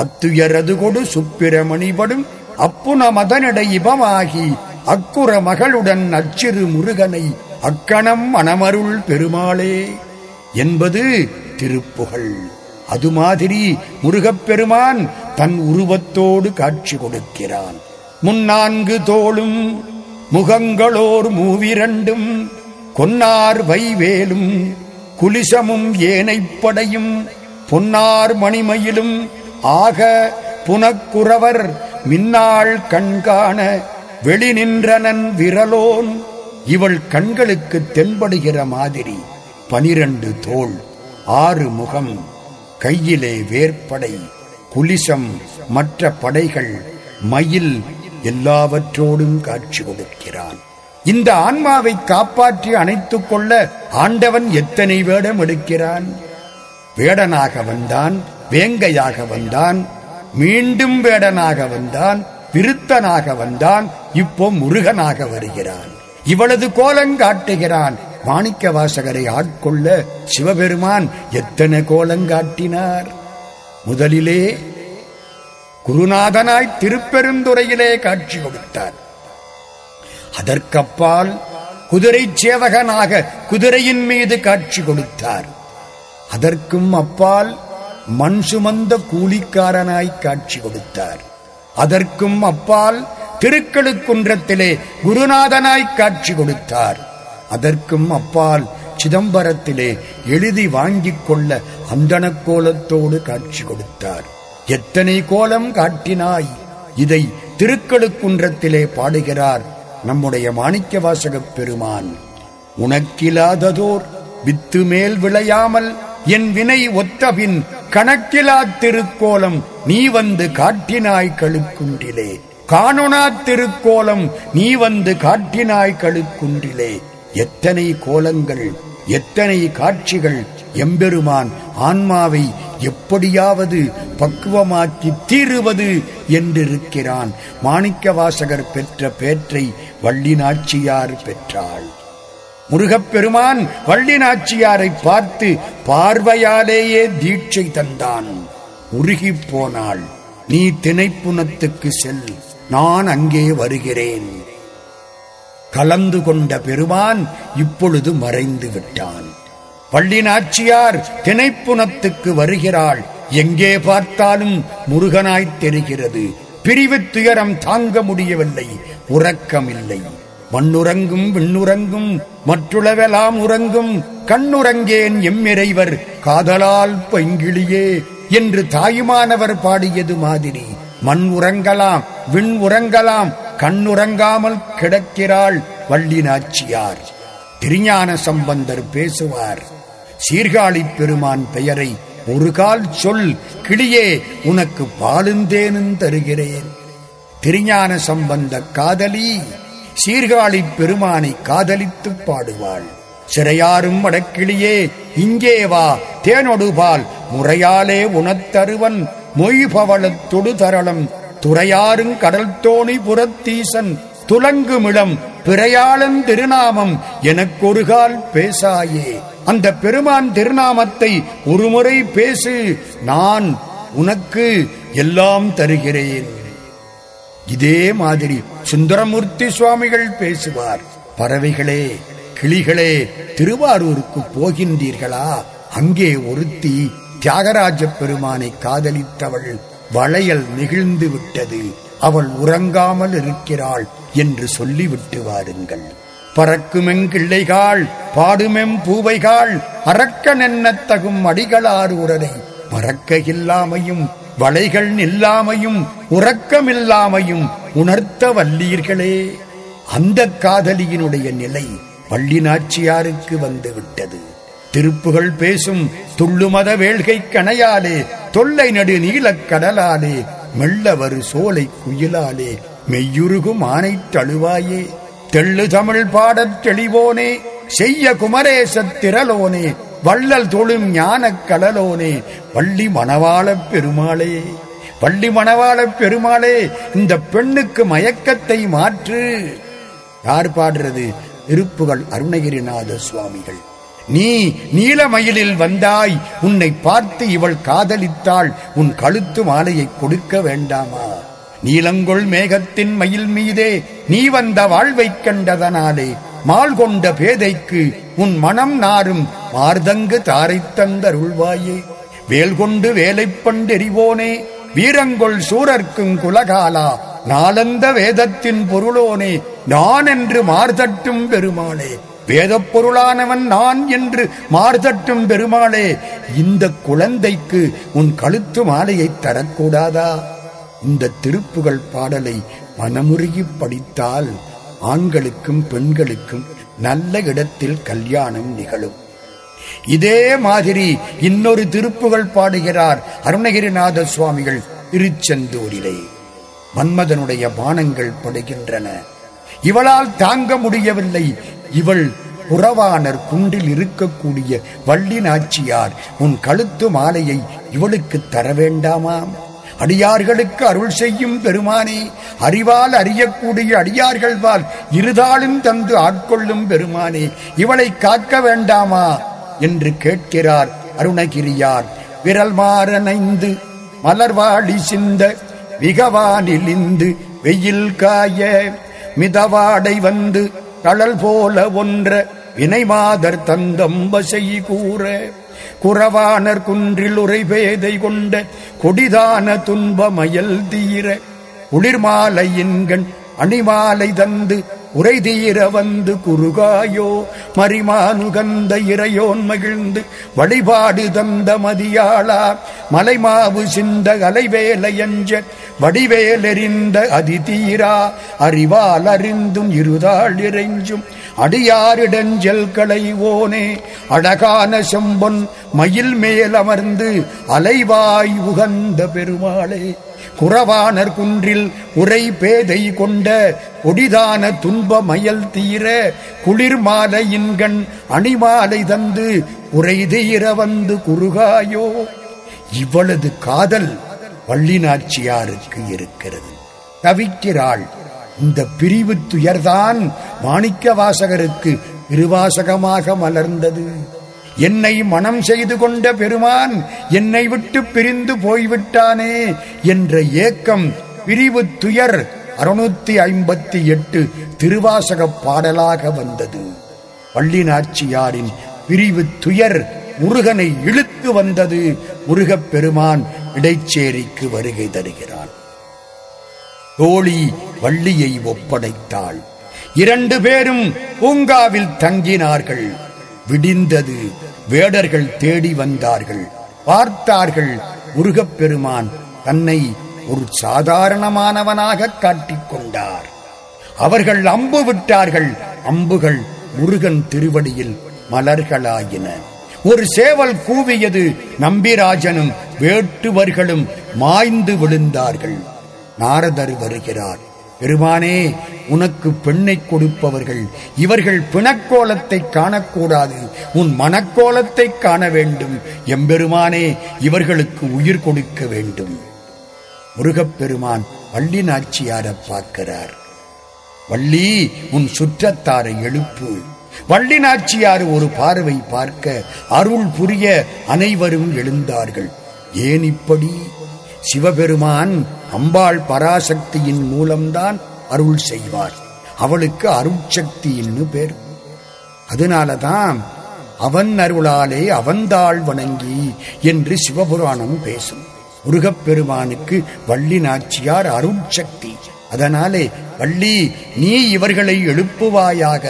அத்துயரது கொடு சுப்பிரமணிபடும் அப்புன மதனடை இபமாகி அக்குற மகளுடன் அச்சிறு முருகனை அக்கணம் மணமருள் பெருமாளே என்பது திருப்புகழ். அது மாதிரி முருகப்பெருமான் தன் உருவத்தோடு காட்சி கொடுக்கிறான். முன்னான்கு தோளும் முகங்களோர் மூவிரண்டும் கொன்னார் வைவேலும் குலிசமும் ஏனைப்படையும் பொன்னார் மணிமயிலும் ஆக புனக்குறவர் மின்னாள் கண்காண வெளி நின்றனன் விரலோன். இவள் கண்களுக்கு தென்படுகிற மாதிரி பனிரண்டு தோள் ஆறு முகம் கையிலே வேற்படை குலிசம் மற்ற படைகள் மயில் எல்லாவற்றோடும் காட்சி கொடுக்கிறான். இந்த ஆன்மாவை காப்பாற்றி அணைத்துக் கொள்ள ஆண்டவன் எத்தனை வேடம் எடுக்கிறான்? வேடனாக வந்தான் வேங்கையாக வந்தான் மீண்டும் வேடனாக வந்தான் விருத்தனாக வந்தான் இப்போ முருகனாக வருகிறான். இவளது கோலங்காட்டுகிறான் மாணிக்க வாசகரை ஆட்கொள்ள சிவபெருமான் எத்தனை கோலங்காட்டினார் முதலிலே குருநாதனாய் திருப்பெருந்துறையிலே காட்சி கொடுத்தார் அதற்கப்பால் குதிரை சேவகனாக குதிரையின் மீது காட்சி கொடுத்தார். அதற்கும் அப்பால் மண் சுமந்த கூலிக்காரனாய் காட்சி கொடுத்தார். அதற்கும் அப்பால் திருக்கழுக்குன்றத்திலே குருநாதனாய் காட்சி கொடுத்தார். அதற்கும் அப்பால் சிதம்பரத்திலே எழுதி வாங்கிக் கொள்ள அந்தன கோலத்தோடு காட்சி கொடுத்தார். எத்தனை கோலம் காட்டினாய்? இதை திருக்கழுக்குன்றத்திலே பாடுகிறார் நம்முடைய மாணிக்க வாசகப் பெருமான் உனக்கிலாததோர் வித்து மேல் விளையாமல் என் வினை ஒத்தபின் கணக்கிலா திருக்கோலம் நீ வந்து காட்டினாய் கழுக்குன்றிலே. காணொனா திருக்கோலம் நீ வந்து காட்டினாய் கழுக்குன்றிலே. எத்தனை கோலங்கள் எத்தனை காட்சிகள் எம்பெருமான் ஆன்மாவை எப்படியாவது பக்குவமாக்கி தீருவது என்றிருக்கிறான். மாணிக்க வாசகர் பெற்ற பேற்றை வள்ளினாட்சியார் பெற்றாள். முருகப்பெருமான் வள்ளினாட்சியாரை பார்த்து பார்வையாலேயே தீட்சை தந்தான். உருகிப் போனாள். நீ திணைப்புணத்துக்கு செல். நான் அங்கே வருகிறேன். கலந்து கொண்ட பெருமான் இப்பொழுது மறைந்து விட்டான். வள்ளினாட்சியார் திணைப்புணத்துக்கு வருகிறாள். எங்கே பார்த்தாலும் முருகனாய்த் தெரிகிறது. பிரிவு துயரம் தாங்க முடியவில்லை. உறக்கமில்லை. மண்ணுறங்கும் விண்ணுறங்கும் மற்றுளவெல்லாம் உறங்கும் கண்ணுறங்கேன் எம்மிறைவர் காதலால் பைங்கிளியே என்று தாயுமானவர் பாடியது மாதிரி. மண் உறங்கலாம் விண் உறங்கலாம் கண்ணுறங்காமல் கிடக்கிறாள் வள்ளி நாச்சியார் திருஞான சம்பந்தர் பேசுவார். சீர்காழி பெருமான் பெயரை ஒரு கால் சொல் கிளியே உனக்கு பாலுந்தேனும் தருகிறேன். திருஞான சம்பந்த காதலி சீர்காழி பெருமானை காதலித்து பாடுவாள். சிறையாரும் வடக்கிளியே இங்கே வா தேனொடுபால் முறையாலே உணத்தருவன் மொய்பவளத் தொடுதரளம் துறையாறுங் கடல் தோணி புறத்தீசன். துலங்குமிளம் பிறையாளன் திருநாமம் எனக்கொருகால் பேசாயே. அந்த பெருமான் திருநாமத்தை ஒருமுறை பேசு நான் உனக்கு எல்லாம் தருகிறேன். இதே மாதிரி சுந்தரமூர்த்தி சுவாமிகள் பேசுவார் பறவைகளே கிளிகளே திருவாரூருக்கு போகின்றீர்களா? அங்கே ஒருத்தி தியாகராஜ பெருமானை காதலித்தவள் வளையல் நெகிழ்ந்து விட்டது. அவள் உறங்காமல் இருக்கிறாள் என்று சொல்லிவிட்டு வாருங்கள். பறக்குமெங்கிள்ளைகாள் பாடுமெம் பூவைகாள் அறக்கனென்னத்தகும் அடிகளார் உரலை. மறக்க இல்லாமையும் வளைகள் நில்லாமையும் உறக்கமில்லாமையும் உணர்த்த வல்லீர்களே. அந்த காதலியினுடைய நிலை வள்ளி நாச்சியாருக்கு வந்துவிட்டது. திருப்புகள் பேசும் துள்ளுமத வேள்கை கணையாலே தொல்லை நடு நீலக் கடலாலே மெல்லவரு சோலை குயிலாலே மெய்யுருகும் ஆனை தழுவாயே. தெள்ளு தமிழ் பாடத் தெளிவோனே செய்ய குமரேசத்திரலோனே வள்ளல் தொழும் ஞானக் கடலோனே வள்ளி மணவாளப் பெருமாளே வள்ளி மணவாளப் பெருமாளே இந்த பெண்ணுக்கு மயக்கத்தை மாற்று. யார் பாடுறது? திருப்புகள் அருணகிரிநாத சுவாமிகள். நீ நீலமயிலில் வந்தாய் உன்னை பார்த்து இவள் காதலித்தாள் உன் கழுத்து மாலையை கொடுக்க வேண்டாமா? நீலங்கொள் மேகத்தின் மயில் மீதே நீ வந்த வாழ்வைக் கண்டதனாலே மால் கொண்ட பேதைக்கு உன் மனம் நாரும் மார்தங்கு தாரை தந்தருள்வாயே. வேல் கொண்டு வேலைப்பண்டெறிவோனே வீரங்கொள் சூரர்க்கும் குலகாலா நாளந்த வேதத்தின் பொருளோனே நான் என்று மார்தட்டும் பெருமாளே. வேதப் பொருளானவன் நான் என்று மார்தட்டும் பெருமாளே இந்த குழந்தைக்கு உன் கழுத்து மாலையை தரக்கூடாதா? இந்த திருப்புகழ் பாடலை மனமுருகி படித்தால் ஆண்களுக்கும் பெண்களுக்கும் நல்ல இடத்தில் கல்யாணம் நிகழும். இதே மாதிரி இன்னொரு திருப்புகள் பாடுகிறார் அருணகிரிநாத சுவாமிகள் திருச்செந்தூரிலே. மன்மதனுடைய பானங்கள் படுகின்றன. இவளால் தாங்க முடியவில்லை. இவள் புறவானர் குன்றில் இருக்கக்கூடிய வள்ளி நாச்சியார் உன் கழுத்து மாலையை இவளுக்கு தர வேண்டாமாம்? அடியார்களுக்கு அருள் செய்யும் பெருமானே அறிவால் அறியக்கூடிய அடியார்கள்வால் இருதாளும் தந்து ஆட்கொள்ளும் பெருமானே இவளை காக்க வேண்டாமா? என்று கேட்கிறார் அருணகிரியார். விரல் மாறனைந்து மலர்வாடி சிந்த மிகவானிலிந்து வெயில் காய மிதவாடை வந்து தளல் போல ஒன்ற வினைமாதர் தந்தம்பசை கூற குறவானர் குன்றில் உரைபேதை கொண்ட கொடிதான துன்பமயல் தீர குளிர்மாலையின்கண் அணிமாலை தந்து உரை தீர வந்து குறுகாயோ மறிமானுகந்த இறையோன் மகிழ்ந்து வழிபாடு தந்த மதியாளா மலைமாவு சிந்த அலைவேலையஞ்ச வடிவேலெறிந்த அதிதீரா அறிவால் அறிந்தும் இருதாள் இறைஞ்சும் அடியாரிடஞ்சல் களைவோனே அழகான செம்பொன் மயில் மேல் அமர்ந்து அலைவாய் உகந்த பெருமாளே. குறவானர் குன்றில் உரை பேதை கொண்ட கொடிதான துன்ப மயல் தீர குளிர் மாலையின்கண் அணிமாலை தந்து உரை தீர வந்து குறுகாயோ. இவளது காதல் வள்ளினாட்சியாருக்கு இருக்கிறது. தவிக்கிறாள். இந்த பிரிவு துயர்தான் மாணிக்க வாசகருக்கு திருவாசகமாக மலர்ந்தது. என்னை மனம் செய்து கொண்ட பெருமான் என்னை விட்டு பிரிந்து போய்விட்டானே என்ற ஏக்கம் பிரிவு துயர் அறுநூத்தி ஐம்பத்தி எட்டு திருவாசக பாடலாக வந்தது. பள்ளினாட்சியாரின் பிரிவு துயர் முருகனை இழுத்து வந்தது முருகப் பெருமான் இடைச்சேரிக்கு வருகை தருகிறான். தோழி வள்ளியை ஒப்படைத்தாள். இரண்டு பேரும் பூங்காவில் தங்கினார்கள். விடிந்தது. வேடர்கள் தேடி வந்தார்கள். பார்த்தார்கள் முருகப்பெருமான் தன்னை ஒரு சாதாரணமானவனாக காட்டிக் கொண்டார். அவர்கள் அம்பு விட்டார்கள். அம்புகள் முருகன் திருவடியில் மலர்களாயின. ஒரு சேவல் கூவியது நம்பிராஜனும் வேட்டுவர்களும் மாய்ந்து விழுந்தார்கள். நாரதர் வருகிறார். பெருமானே உனக்கு பெண்ணை கொடுப்பவர்கள் இவர்கள் பிணக்கோலத்தை காணக்கூடாது. உன் மனக்கோலத்தை காண வேண்டும். எம்பெருமானே இவர்களுக்கு உயிர் கொடுக்க வேண்டும். முருகப்பெருமான் வள்ளி நாச்சியார பார்க்கிறார். வள்ளி உன் சுற்றத்தாரை எழுப்பு. வள்ளி நாச்சியார் ஒரு பார்வை பார்க்க அருள் புரிய அனைவரும் எழுந்தார்கள். ஏன் இப்படி? சிவபெருமான் அம்பாள் பராசக்தியின் மூலம்தான் அருள் செய்வார். அவளுக்கு அருட்சக்தின்னு பேர். அதனாலதான் அவன் அருளாலே அவன்தாள் வணங்கி என்று சிவபுராணம் பேசும். முருகப்பெருமானுக்கு வள்ளி நாச்சியார் அருட்சக்தி. அதனாலே வள்ளி நீ இவர்களை எழுப்புவாயாக.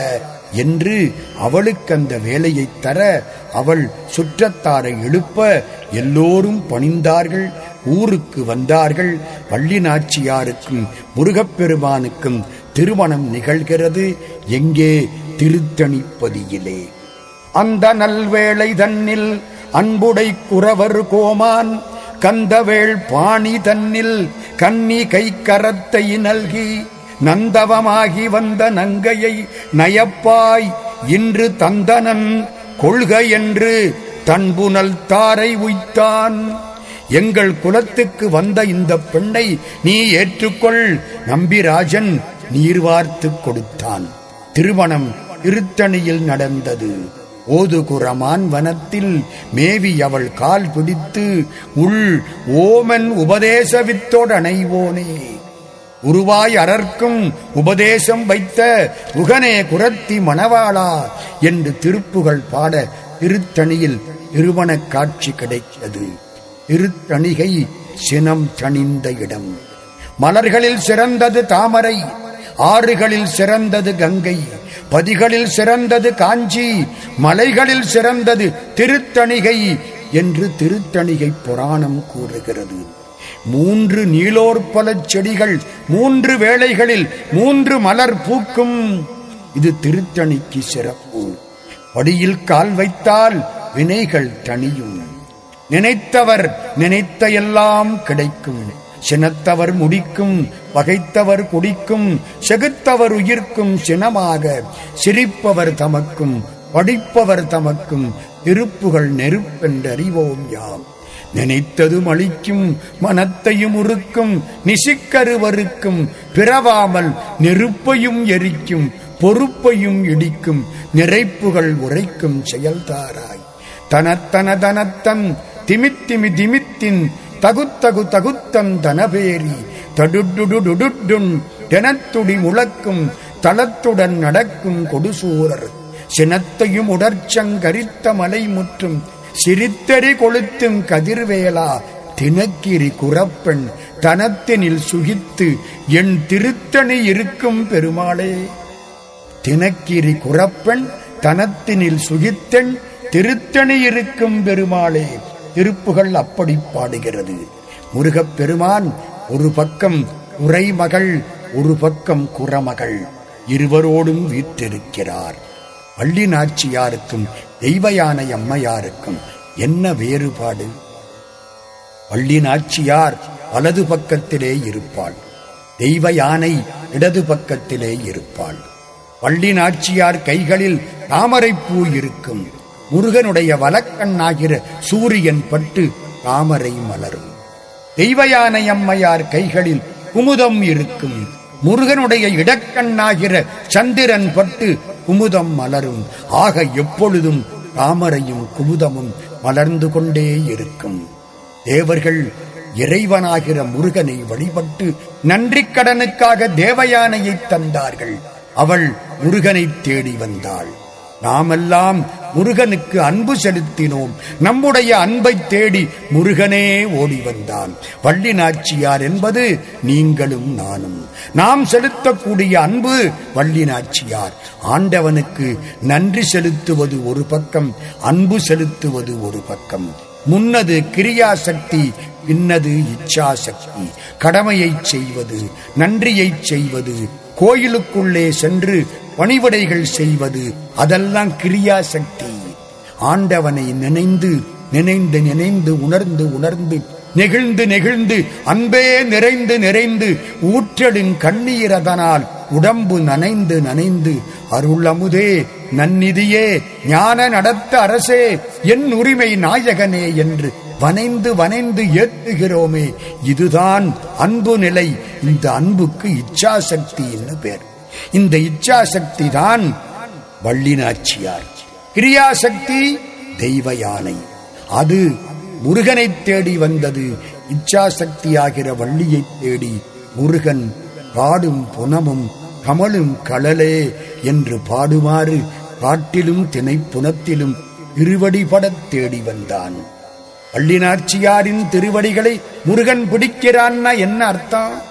என்று அவளுக்கு அந்த வேலையைத் தர அவள் சுற்றத்தாரை எழுப்ப எல்லோரும் பணிந்தார்கள் ஊருக்கு வந்தார்கள் வள்ளி நாச்சியாருக்கும் முருகப்பெருமானுக்கும் திருமணம் நிகழ்கிறது. எங்கே? திருத்தணிப்பதியிலே. அந்த நல்வேளை தன்னில் அன்புடை குறவர் கோமான் கந்தவேள் பாணி தன்னில் கன்னி கை கரத்தை நல்கி நந்தவமாகி வந்த நங்கையை நயப்பாய் இன்று தந்தனன் கொள்க என்று தன்புனல் தாரை உய்த்தான். எங்கள் குலத்துக்கு வந்த இந்த பெண்ணை நீ ஏற்றுக்கொள் நம்பிராஜன் நீர்வார்த்து கொடுத்தான். திருமணம் திருத்தணியில் நடந்தது. ஓதுகுரமான் வனத்தில் மேவி அவள் கால் பிடித்து உள் ஓமன் உபதேசவித்தோடனைவோனே உருவாய் அறர்க்கும் உபதேசம் வைத்த உகனே குரத்தி மணவாளா என்று திருப்புகள் பாட திருத்தணியில் திருவனக் காட்சி கிடைத்தது. திருத்தணிகை சினம் தணிந்த இடம். மலர்களில் சிறந்தது தாமரை ஆறுகளில் சிறந்தது கங்கை பதிகளில் சிறந்தது காஞ்சி மலைகளில் சிறந்தது திருத்தணிகை என்று திருத்தணிகை புராணம் கூறுகிறது. மூன்று நீலோற்பலச் செடிகள் மூன்று வேளைகளில் மூன்று மலர் பூக்கும். இது திருத்தணிக்கு சிறப்பு. படியில் கால் வைத்தால் வினைகள் தணியும். நினைத்தவர் நினைத்த எல்லாம் கிடைக்கும். சினத்தவர் முடிக்கும் பகைத்தவர் குடிக்கும் செகுத்தவர் உயிர்க்கும் சினமாக சிரிப்பவர் தமக்கும் படிப்பவர் தமக்கும் திருப்புகள் நெருப்பென்றறிவோம் யாம். நினைத்ததும் அளிக்கும் மனத்தையும் உருக்கும் நிசிக்கருவருக்கும் பிறவாமல் நெருப்பையும் எரிக்கும் பொறுப்பையும் இடிக்கும் நிறைப்புகள் உரைக்கும் செயல்தாராய். தனத்தன தனத்தன் திமித்திமி திமித்தின் தகுத்தகு தகுத்தன் தனபேரி தடுடுடுடுடுடுன் தெனத்துடி முழக்கும் தளத்துடன் நடக்கும் கொடுசூரர். சினத்தையும் உடற்சங்கரித்த மலை முற்றும் சிரித்தடி கொளுத்தும் கதிர்வேலா தினக்கிரி குறப்பெண் தனத்தினில் சுகித்து என் திருத்தணி இருக்கும் பெருமாளே. தினக்கிரி குறப்பெண் தனத்தினில் சுகித்தெண் திருத்தணி இருக்கும் பெருமாளே. திருப்புகள் அப்படி பாடுகிறது. முருகப் பெருமான் ஒரு பக்கம் உரைமகள் ஒரு பக்கம் குறமகள். இருவரோடும் வீற்றிருக்கிறார். வள்ளி நாச்சியாருக்கும் தெய்வயானை அம்மையாருக்கும் என்ன வேறுபாடு? வள்ளி நாச்சியார் வலது பக்கத்திலே இருப்பாள். தெய்வ யானை இடது பக்கத்திலே இருப்பாள். வள்ளினாட்சியார் கைகளில் தாமரைப்பூ இருக்கும். முருகனுடைய வலக்கண்ணாகிற சூரியன் பட்டு தாமரை மலரும். தெய்வயானை அம்மையார் கைகளில் குமுதம் இருக்கும். முருகனுடைய இடக்கண்ணாகிற சந்திரன் பட்டு குமுதம் மலரும். ஆக எப்பொழுதும் தாமரையும் குமுதமும் மலர்ந்து கொண்டே இருக்கும். தேவர்கள் இறைவனாகிற முருகனை வழிபட்டு நன்றி கடனுக்காக தேவயானையை தந்தார்கள். அவள் முருகனை தேடி வந்தாள். நாமெல்லாம் முருகனுக்கு அன்பு செலுத்தினோம். நம்முடைய அன்பை தேடி முருகனே ஓடி வந்தான். வள்ளி நாச்சியார் என்பது நீங்களும் நானும். நாம் செலுத்தக்கூடிய அன்பு வள்ளி நாச்சியார் ஆண்டவனுக்கு நன்றி செலுத்துவது ஒரு பக்கம் அன்பு செலுத்துவது ஒரு பக்கம். முன்னது கிரியாசக்தி பின்னது இச்சாசக்தி. கடமையைச் செய்வது நன்றியைச் செய்வது கோயிலுக்குள்ளே சென்று பணிவடைகள் செய்வது அதெல்லாம் கிரியா சக்தி. ஆண்டவனை நினைந்து நினைந்து நினைந்து உணர்ந்து உணர்ந்து நெகிழ்ந்து நெகிழ்ந்து அன்பே நிறைந்து நிறைந்து ஊற்றலின் கண்ணீரதனால் உடம்பு நனைந்து நனைந்து அருளமுதே நன்னிதியே ஞான நடத்த அரசே என் உரிமை நாயகனே என்று வனைந்து வனைந்து ஏத்துகிறோமே இதுதான் அன்பு நிலை. இந்த அன்புக்கு இச்சாசக்தி என்று பேர்? இந்த இச்சாசக்தி தான் வள்ளினாச்சியார். கிரியாசக்தி தெய்வ யானை. அது முருகனை தேடி வந்தது. இச்சாசக்தியாகிற வள்ளியை தேடி முருகன் பாடும் புனமும் கமலும் களலே என்று பாடுமாறு காட்டிலும் திணைப்புணத்திலும் இருவடிபடத் தேடி வந்தான். பள்ளினாச்சியாரின் திருவடிகளை முருகன் பிடிக்கிறான்னா என்ன அர்த்தம்?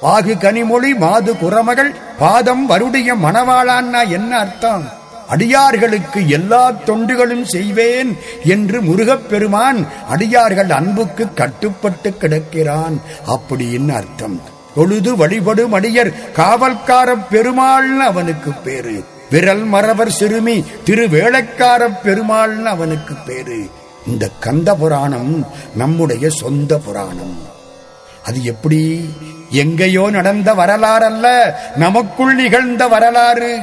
பாகு கனிமொழி மாது குரமகள் பாதம் வருடைய மணவாளான்னா என்ன அர்த்தம்? அடியார்களுக்கு எல்லா தொண்டுகளும் செய்வேன் என்று முருகப்பெருமான் அடியார்கள் அன்புக்கு கட்டுப்பட்டு கிடக்கிறான். அப்படின்னு அர்த்தம்? தொழுது வழிபடும் அடியர் காவல்கார பெருமாள்னு அவனுக்கு பேரு. விரல் மரவர் சிறுமி திருவேளக்கார பெருமாள்னு அவனுக்கு பேரு. இந்த கந்த புராணம் நம்முடைய சொந்த புராணம். அது எப்படி? எங்கேயோ நடந்த வரலாறல்ல நமக்குள் நிகழ்ந்த வரலாறு.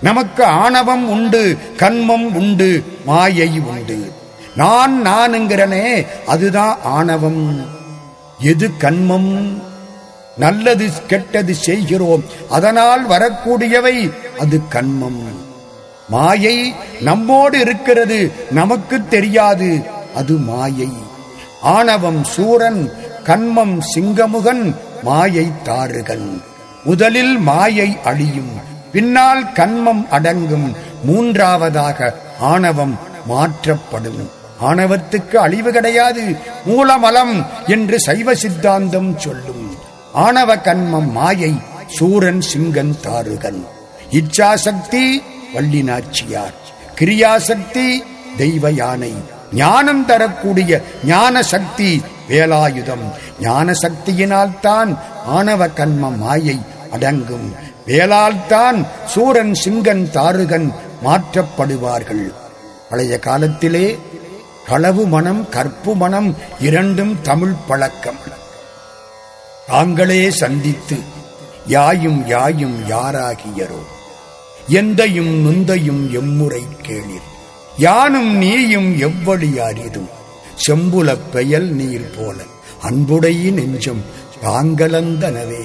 நமக்கு ஆணவம் உண்டு கண்மம் உண்டு மாயை உண்டு. நான் நானுங்கிறனே அதுதான் ஆணவம். எது கண்மம்? நல்லது கெட்டது செய்கிறோம். அதனால் வரக்கூடியவை அது கண்மம். மாயை நம்மோடு இருக்கிறது நமக்கு தெரியாது. அது மாயை. ஆணவம் சூரன் கண்மம் சிங்கமுகன் மாயை தாருகன் முதலில் மாயை அழியும் பின்னால் கண்மம் அடங்கும். மூன்றாவதாக ஆணவம் மாற்றப்படும். ஆணவத்துக்கு அழிவு கிடையாது மூலமலம் என்று சைவ சித்தாந்தம் சொல்லும். ஆணவ கண்மம் மாயை சூரன் சிங்கன் தாருகன் இச்சாசக்தி வள்ளி நாச்சியார் கிரியாசக்தி தெய்வ யானை ஞானம் தரக்கூடிய ஞான சக்தி வேலாயுதம். ஞான சக்தியினால் தான் ஆணவ கண்ம மாயை அடங்கும். வேலால் தான் சூரன் சிங்கன் தாருகன் மாற்றப்படுவார்கள். பழைய காலத்திலே களவு மனம் கற்பு மனம் இரண்டும் தமிழ் பழக்கம். தாங்களே சந்தித்து யாயும் யாயும் யாராகியரோ. எந்தையும் நுந்தையும் எம்முறை கேளிர். யானும் நீயும் எவ்வழி அறிதும் செம்புல பெயல் நீர் போல அன்புடைய நெஞ்சம் தாங்கலந்தனவே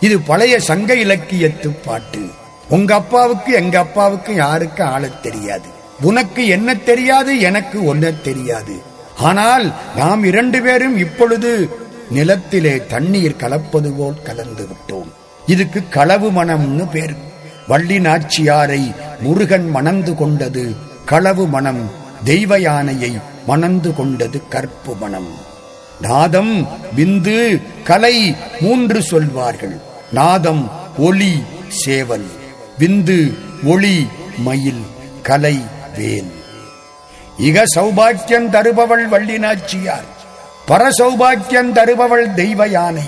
இது பழைய சங்க இலக்கியத்து பாட்டு. உங்க அப்பாவுக்கு எங்க அப்பாவுக்கு யாருக்கு ஆள தெரியாது. உனக்கு என்ன தெரியாது எனக்கு ஒன்ன தெரியாது. ஆனால் நாம் இரண்டு பேரும் இப்பொழுது நிலத்திலே தண்ணீர் கலப்பது போல் கலந்து விட்டோம். இதுக்கு களவு மனம்னு பேரு. வள்ளி நாச்சியாரை முருகன் மணந்து கொண்டது களவு மனம் தெய்வ யானையை மணந்து கொண்டது கற்பு மனம். நாதம் விந்து கலை மூன்று சொல்வார்கள். நாதம் ஒளி சேவல். விந்து ஒளி மயில் கலை வேல். இக சௌபாக்கியம் தருபவள் வள்ளி நாச்சியார் பரசௌபாக்கியம் தருபவள் தெய்வ யானை.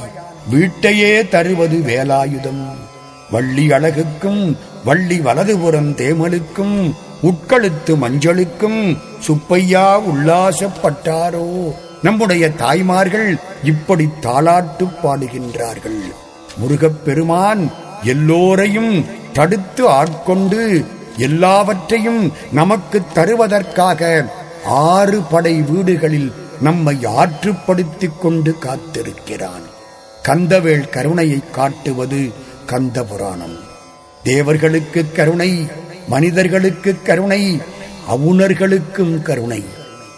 வீட்டையே தருவது வேலாயுதம். வள்ளி அழகுக்கும் வள்ளி வலதுபுறம் தேமலுக்கும் உட்கழுத்து மஞ்சளுக்கும் சுப்பையா உல்லாசப்பட்டாரோ நம்முடைய தாய்மார்கள் இப்படி தாளாட்டு பாடுகின்றார்கள். முருகப்பெருமான் எல்லோரையும் தடுத்து ஆட்கொண்டு எல்லாவற்றையும் நமக்கு தருவதற்காக ஆறு படை வீடுகளில் நம்மை ஆற்றுப்படுத்திக் கொண்டு காத்திருக்கிறான். கந்தவேள் கருணையை காட்டுவது கந்த புராணம். தேவர்களுக்கு கருணை மனிதர்களுக்கு கருணை அவுணர்களுக்கும் கருணை.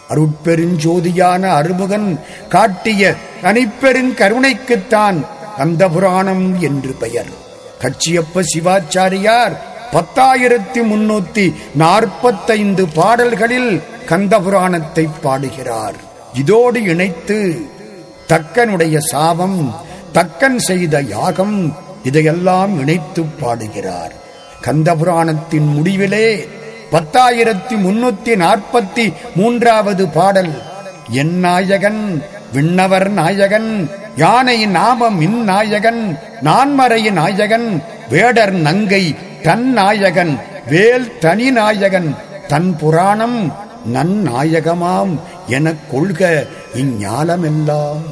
அருட்பெருஞ்சோதியான அருமுகன் காட்டிய தனிப்பெருங் கருணைக்குத்தான் கந்த புராணம் என்று பெயர். கச்சியப்ப சிவாச்சாரியார் பத்தாயிரத்தி முன்னூத்தி நாற்பத்தைந்து பாடல்களில் கந்த புராணத்தை பாடுகிறார். இதோடு இணைத்து தக்கனுடைய சாபம் தக்கன் செய்த யாகம் இதையெல்லாம் இணைத்து பாடுகிறார். கந்த புராணத்தின் முடிவிலே பத்தாயிரத்தி முன்னூத்தி நாற்பத்தி மூன்றாவது பாடல் என் நாயகன் விண்ணவர் நாயகன் யானை நாமம் இன் நாயகன் நான்மறையின் நாயகன் வேடர் நங்கை தன் நாயகன் வேல் தனி நாயகன் தன் புராணம் நன்னாயகமாம் எனக் கொள்க இஞ்ஞாலமெல்லாம்.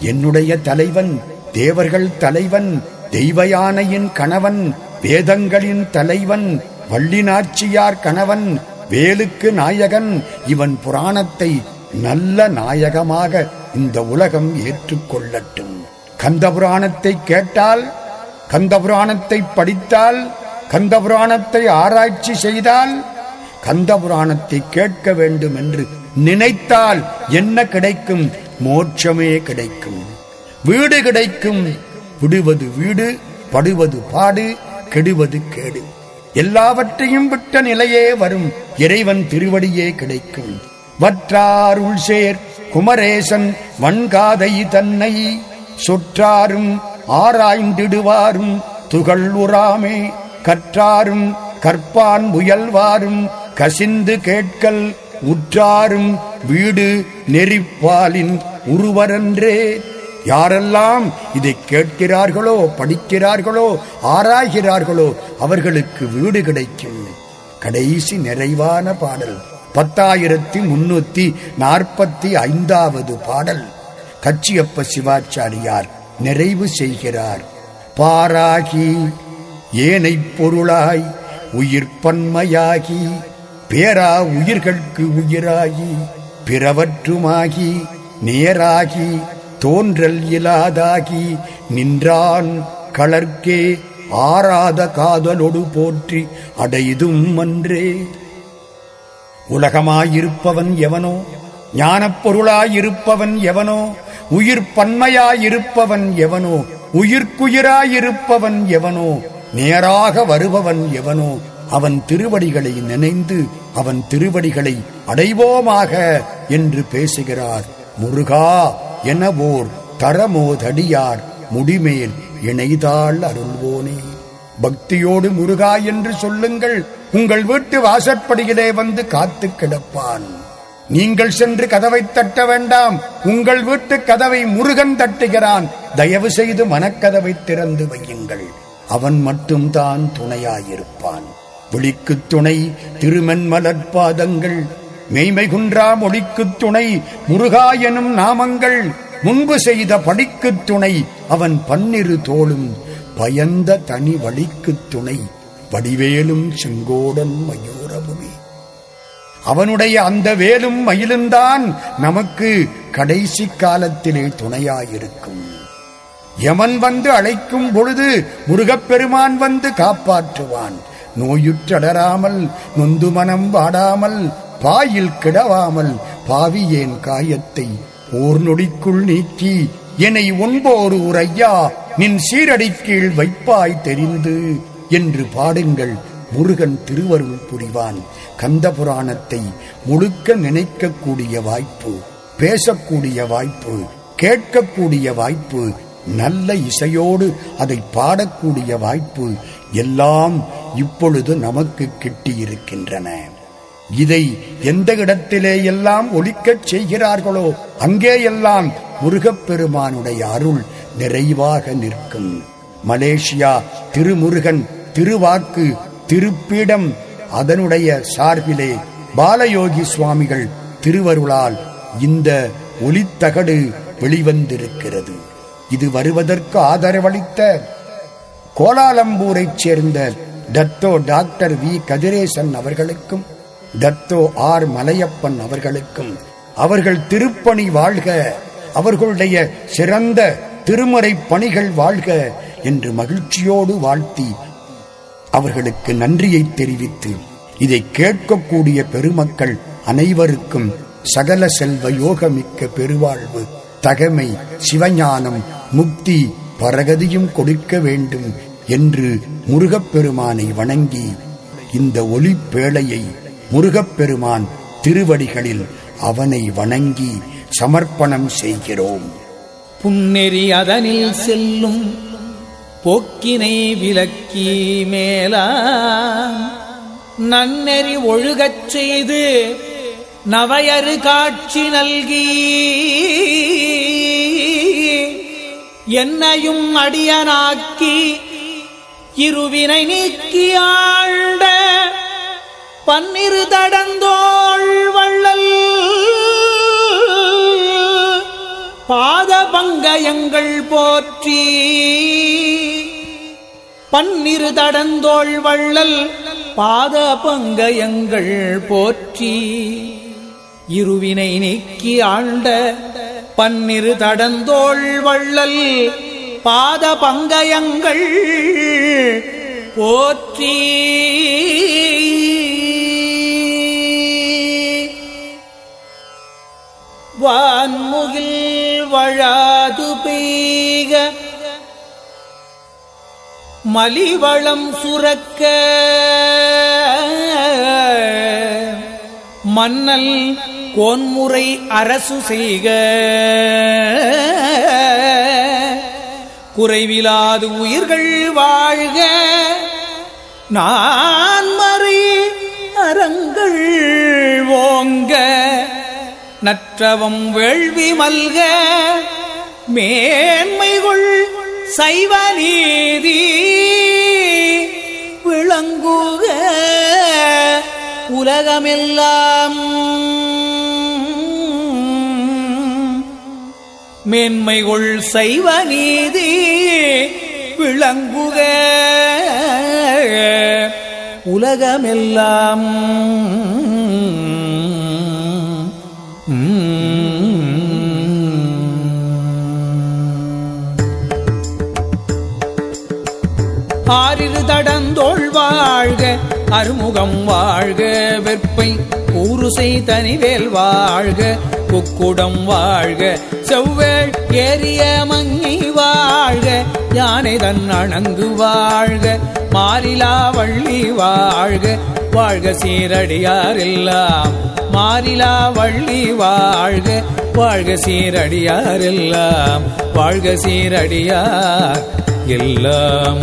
என்னுடைய தலைவன் தேவர்கள் தலைவன் தெய்வயானையின் கணவன் வேதங்களின் தலைவன் வள்ளினாச்சியார் கணவன் வேலுக்கு நாயகன் இவன் புராணத்தை நல்ல நாயகமாக இந்த உலகம் ஏற்றுக்கொள்ளட்டும் கந்த புராணத்தை கேட்டால் கந்த புராணத்தை படித்தால் கந்த புராணத்தை ஆராய்ச்சி செய்தால் கந்த புராணத்தை கேட்க வேண்டும் என்று நினைத்தால் என்ன கிடைக்கும்? மோட்சமே கிடைக்கும். வீடு கிடைக்கும். விடுவது வீடு படுவது பாடு கெடுவது கேடு. எல்லாவற்றையும் விட்ட நிலையே வரும் இறைவன் திருவடியே கிடைக்கும். வற்றாருள் சேர் குமரேசன் வன்காதை தன்னை சொற்றாரும் ஆராய்ந்திடுவாரும் துகள் உறாமே கற்றாரும் கற்பான் முயல்வாரும் கசிந்து கேட்கல் உற்றாரும் வீடு நெறிப்பாலின் உருவரன்றே. யாரெல்லாம் இதை கேட்கிறார்களோ படிக்கிறார்களோ ஆராய்கிறார்களோ அவர்களுக்கு வீடு கிடைக்கும். கடைசி நிறைவான பாடல். பத்தாயிரத்தி முன்னூத்தி நாற்பத்தி ஐந்தாவது பாடல். கச்சியப்ப சிவாச்சாரியார் நிறைவு செய்கிறார். பாராகி ஏனைப் பொருளாய் உயிர் பன்மையாகி பேரா உயிர்களுக்கு உயிராகி பிறவற்றுமாகி நேராகி தோன்றல் இலாதாகி நின்றான் களர்க்கே ஆறாத காதலொடு போற்றி அடைதும் அன்றே. உலகமாயிருப்பவன் எவனோ? ஞானப்பொருளாயிருப்பவன் எவனோ? உயிர் பன்மையாயிருப்பவன் எவனோ? உயிர்க்குயிராயிருப்பவன் எவனோ? நேராக வருபவன் எவனோ? அவன் திருவடிகளை நினைந்து அவன் திருவடிகளை அடைவோமாக என்று பேசுகிறார் முருகா. எனவோர் தரமோதடியார் முடிமேல் இணைதாள் அருள்வோனே. பக்தியோடு முருகா என்று சொல்லுங்கள். உங்கள் வீட்டு வாசற்படியிலே வந்து காத்து கிடப்பான். நீங்கள் சென்று கதவை தட்ட வேண்டாம். உங்கள் வீட்டு கதவை முருகன் தட்டுகிறான். தயவு செய்து மனக்கதவை திறந்து வையுங்கள். அவன் மட்டும்தான் துணையாயிருப்பான். விழிக்கு துணை திருமன் மலர்பாதங்கள் மெய்மை குன்றா மொழிக்குத் துணை முருகா எனும் நாமங்கள் முன்பு செய்த படிக்குத் துணை அவன் பன்னிரு தோளும் பயந்த தனி வழிக்குத் துணை வடிவேலும் செங்கோடன் மயூரமுமே அவனுடைய அந்த வேலும் மயிலும்தான் நமக்கு கடைசி காலத்திலே துணையாயிருக்கும். யமன் வந்து அழைக்கும் பொழுது முருகப்பெருமான் வந்து காப்பாற்றுவான். நோயுற்றடராமல் நொந்து மனம் வாடாமல் பாயில் கிடவாமல் பாவியேன் காயத்தை. ஓர் நொடிக்குள் நீக்கி என்னை ஒன்போரு உரையா நின் சீரடி கீழ் வைப்பாய் தெரிந்து என்று பாடுங்கள் முருகன் திருவருள் புரிவான். கந்த புராணத்தை முழுக்க நினைக்கக்கூடிய வாய்ப்பு பேசக்கூடிய வாய்ப்பு கேட்கக்கூடிய வாய்ப்பு நல்ல இசையோடு அதை பாடக்கூடிய வாய்ப்பு எல்லாம் இப்பொழுது நமக்கு கிட்டியிருக்கின்றன. இதை எந்த இடத்திலே எல்லாம் ஒழிக்கச் செய்கிறார்களோ அங்கேயெல்லாம் முருகப்பெருமானுடைய அருள் நிறைவாக நிற்கும். மலேசியா திருமுருகன் திருவாக்கு திருப்பீடம் அதனுடைய சார்பிலே பாலயோகி சுவாமிகள் திருவருளால் இந்த ஒளித்தகடு வெளிவந்திருக்கிறது. இது வருவதற்கு ஆதரவளித்த கோலாலம்பூரைச் சேர்ந்த டத்தோ டாக்டர் வி. கதிரேசன் அவர்களுக்கும் தத்தோ ஆர் மலையப்பன் அவர்களுக்கும். அவர்கள் திருப்பணி வாழ்க. அவர்களுடைய சிறந்த திருமறை பணிகள் வாழ்க என்று மகிழ்ச்சியோடு வாழ்த்தி அவர்களுக்கு நன்றியை தெரிவித்து இதை கேட்கக்கூடிய பெருமக்கள் அனைவருக்கும் சகல செல்வ யோகமிக்க பெருவாழ்வு தகமை சிவஞானம் முக்தி பரகதியும் கொடுக்க வேண்டும் என்று முருகப்பெருமானை வணங்கி இந்த ஒளிப்பேழையை முருகப்பெருமான் திருவடிகளில் அவனை வணங்கி சமர்ப்பணம் செய்கிறோம். புன்னெறி அதனில் செல்லும் போக்கினை விலக்கி மேலா. நன்னெறி ஒழுகச் செய்து நவையறு காட்சி நல்கி. என்னையும் அடியனாக்கி இருவினை நீக்கி பன்னிரு தடந்தோள் வள்ளல். பாத பங்கயங்கள் போற்றி. பன்னிரு தடந்தோள் வள்ளல் பாத பங்கயங்கள் போற்றி. இருவினை நீக்கி ஆண்ட பன்னிரு தடந்தோள் வள்ளல் பாத பங்கயங்கள் போற்றி. வான்முகில் வழாது பெய்க. மலிவளம் சுரக்க. மன்னல் கோன்முறை அரசு செய்க. குறைவிலாது உயிர்கள் வாழ்க. நான் மறை அறங்கள் ஓங்க. நற்றவம் வேள்வி மல்க மேன்மைகள் சைவ நீதி விளங்குக உலகமெல்லாம் மேன்மைகள் சைவ நீதி விளங்குக உலகமெல்லாம் ஆறிரு தடந்தோள் வாழ்க அருமுகம் வாழ்க வெப்பை ஊருசை தனிவேல் வாழ்க குக்குடம் வாழ்க செவ்வேள் ஏரிய மங்கி வாழ்க யானை தன் அணங்கு வாழ்க மாறிலா வள்ளி வாழ்க வாழ்க சீரடியாரெல்லாம் மாறிலா வள்ளி வாழ்க வாழ்க சீரடியாரெல்லாம் வாழ்க சீரடியார் எல்லாம்.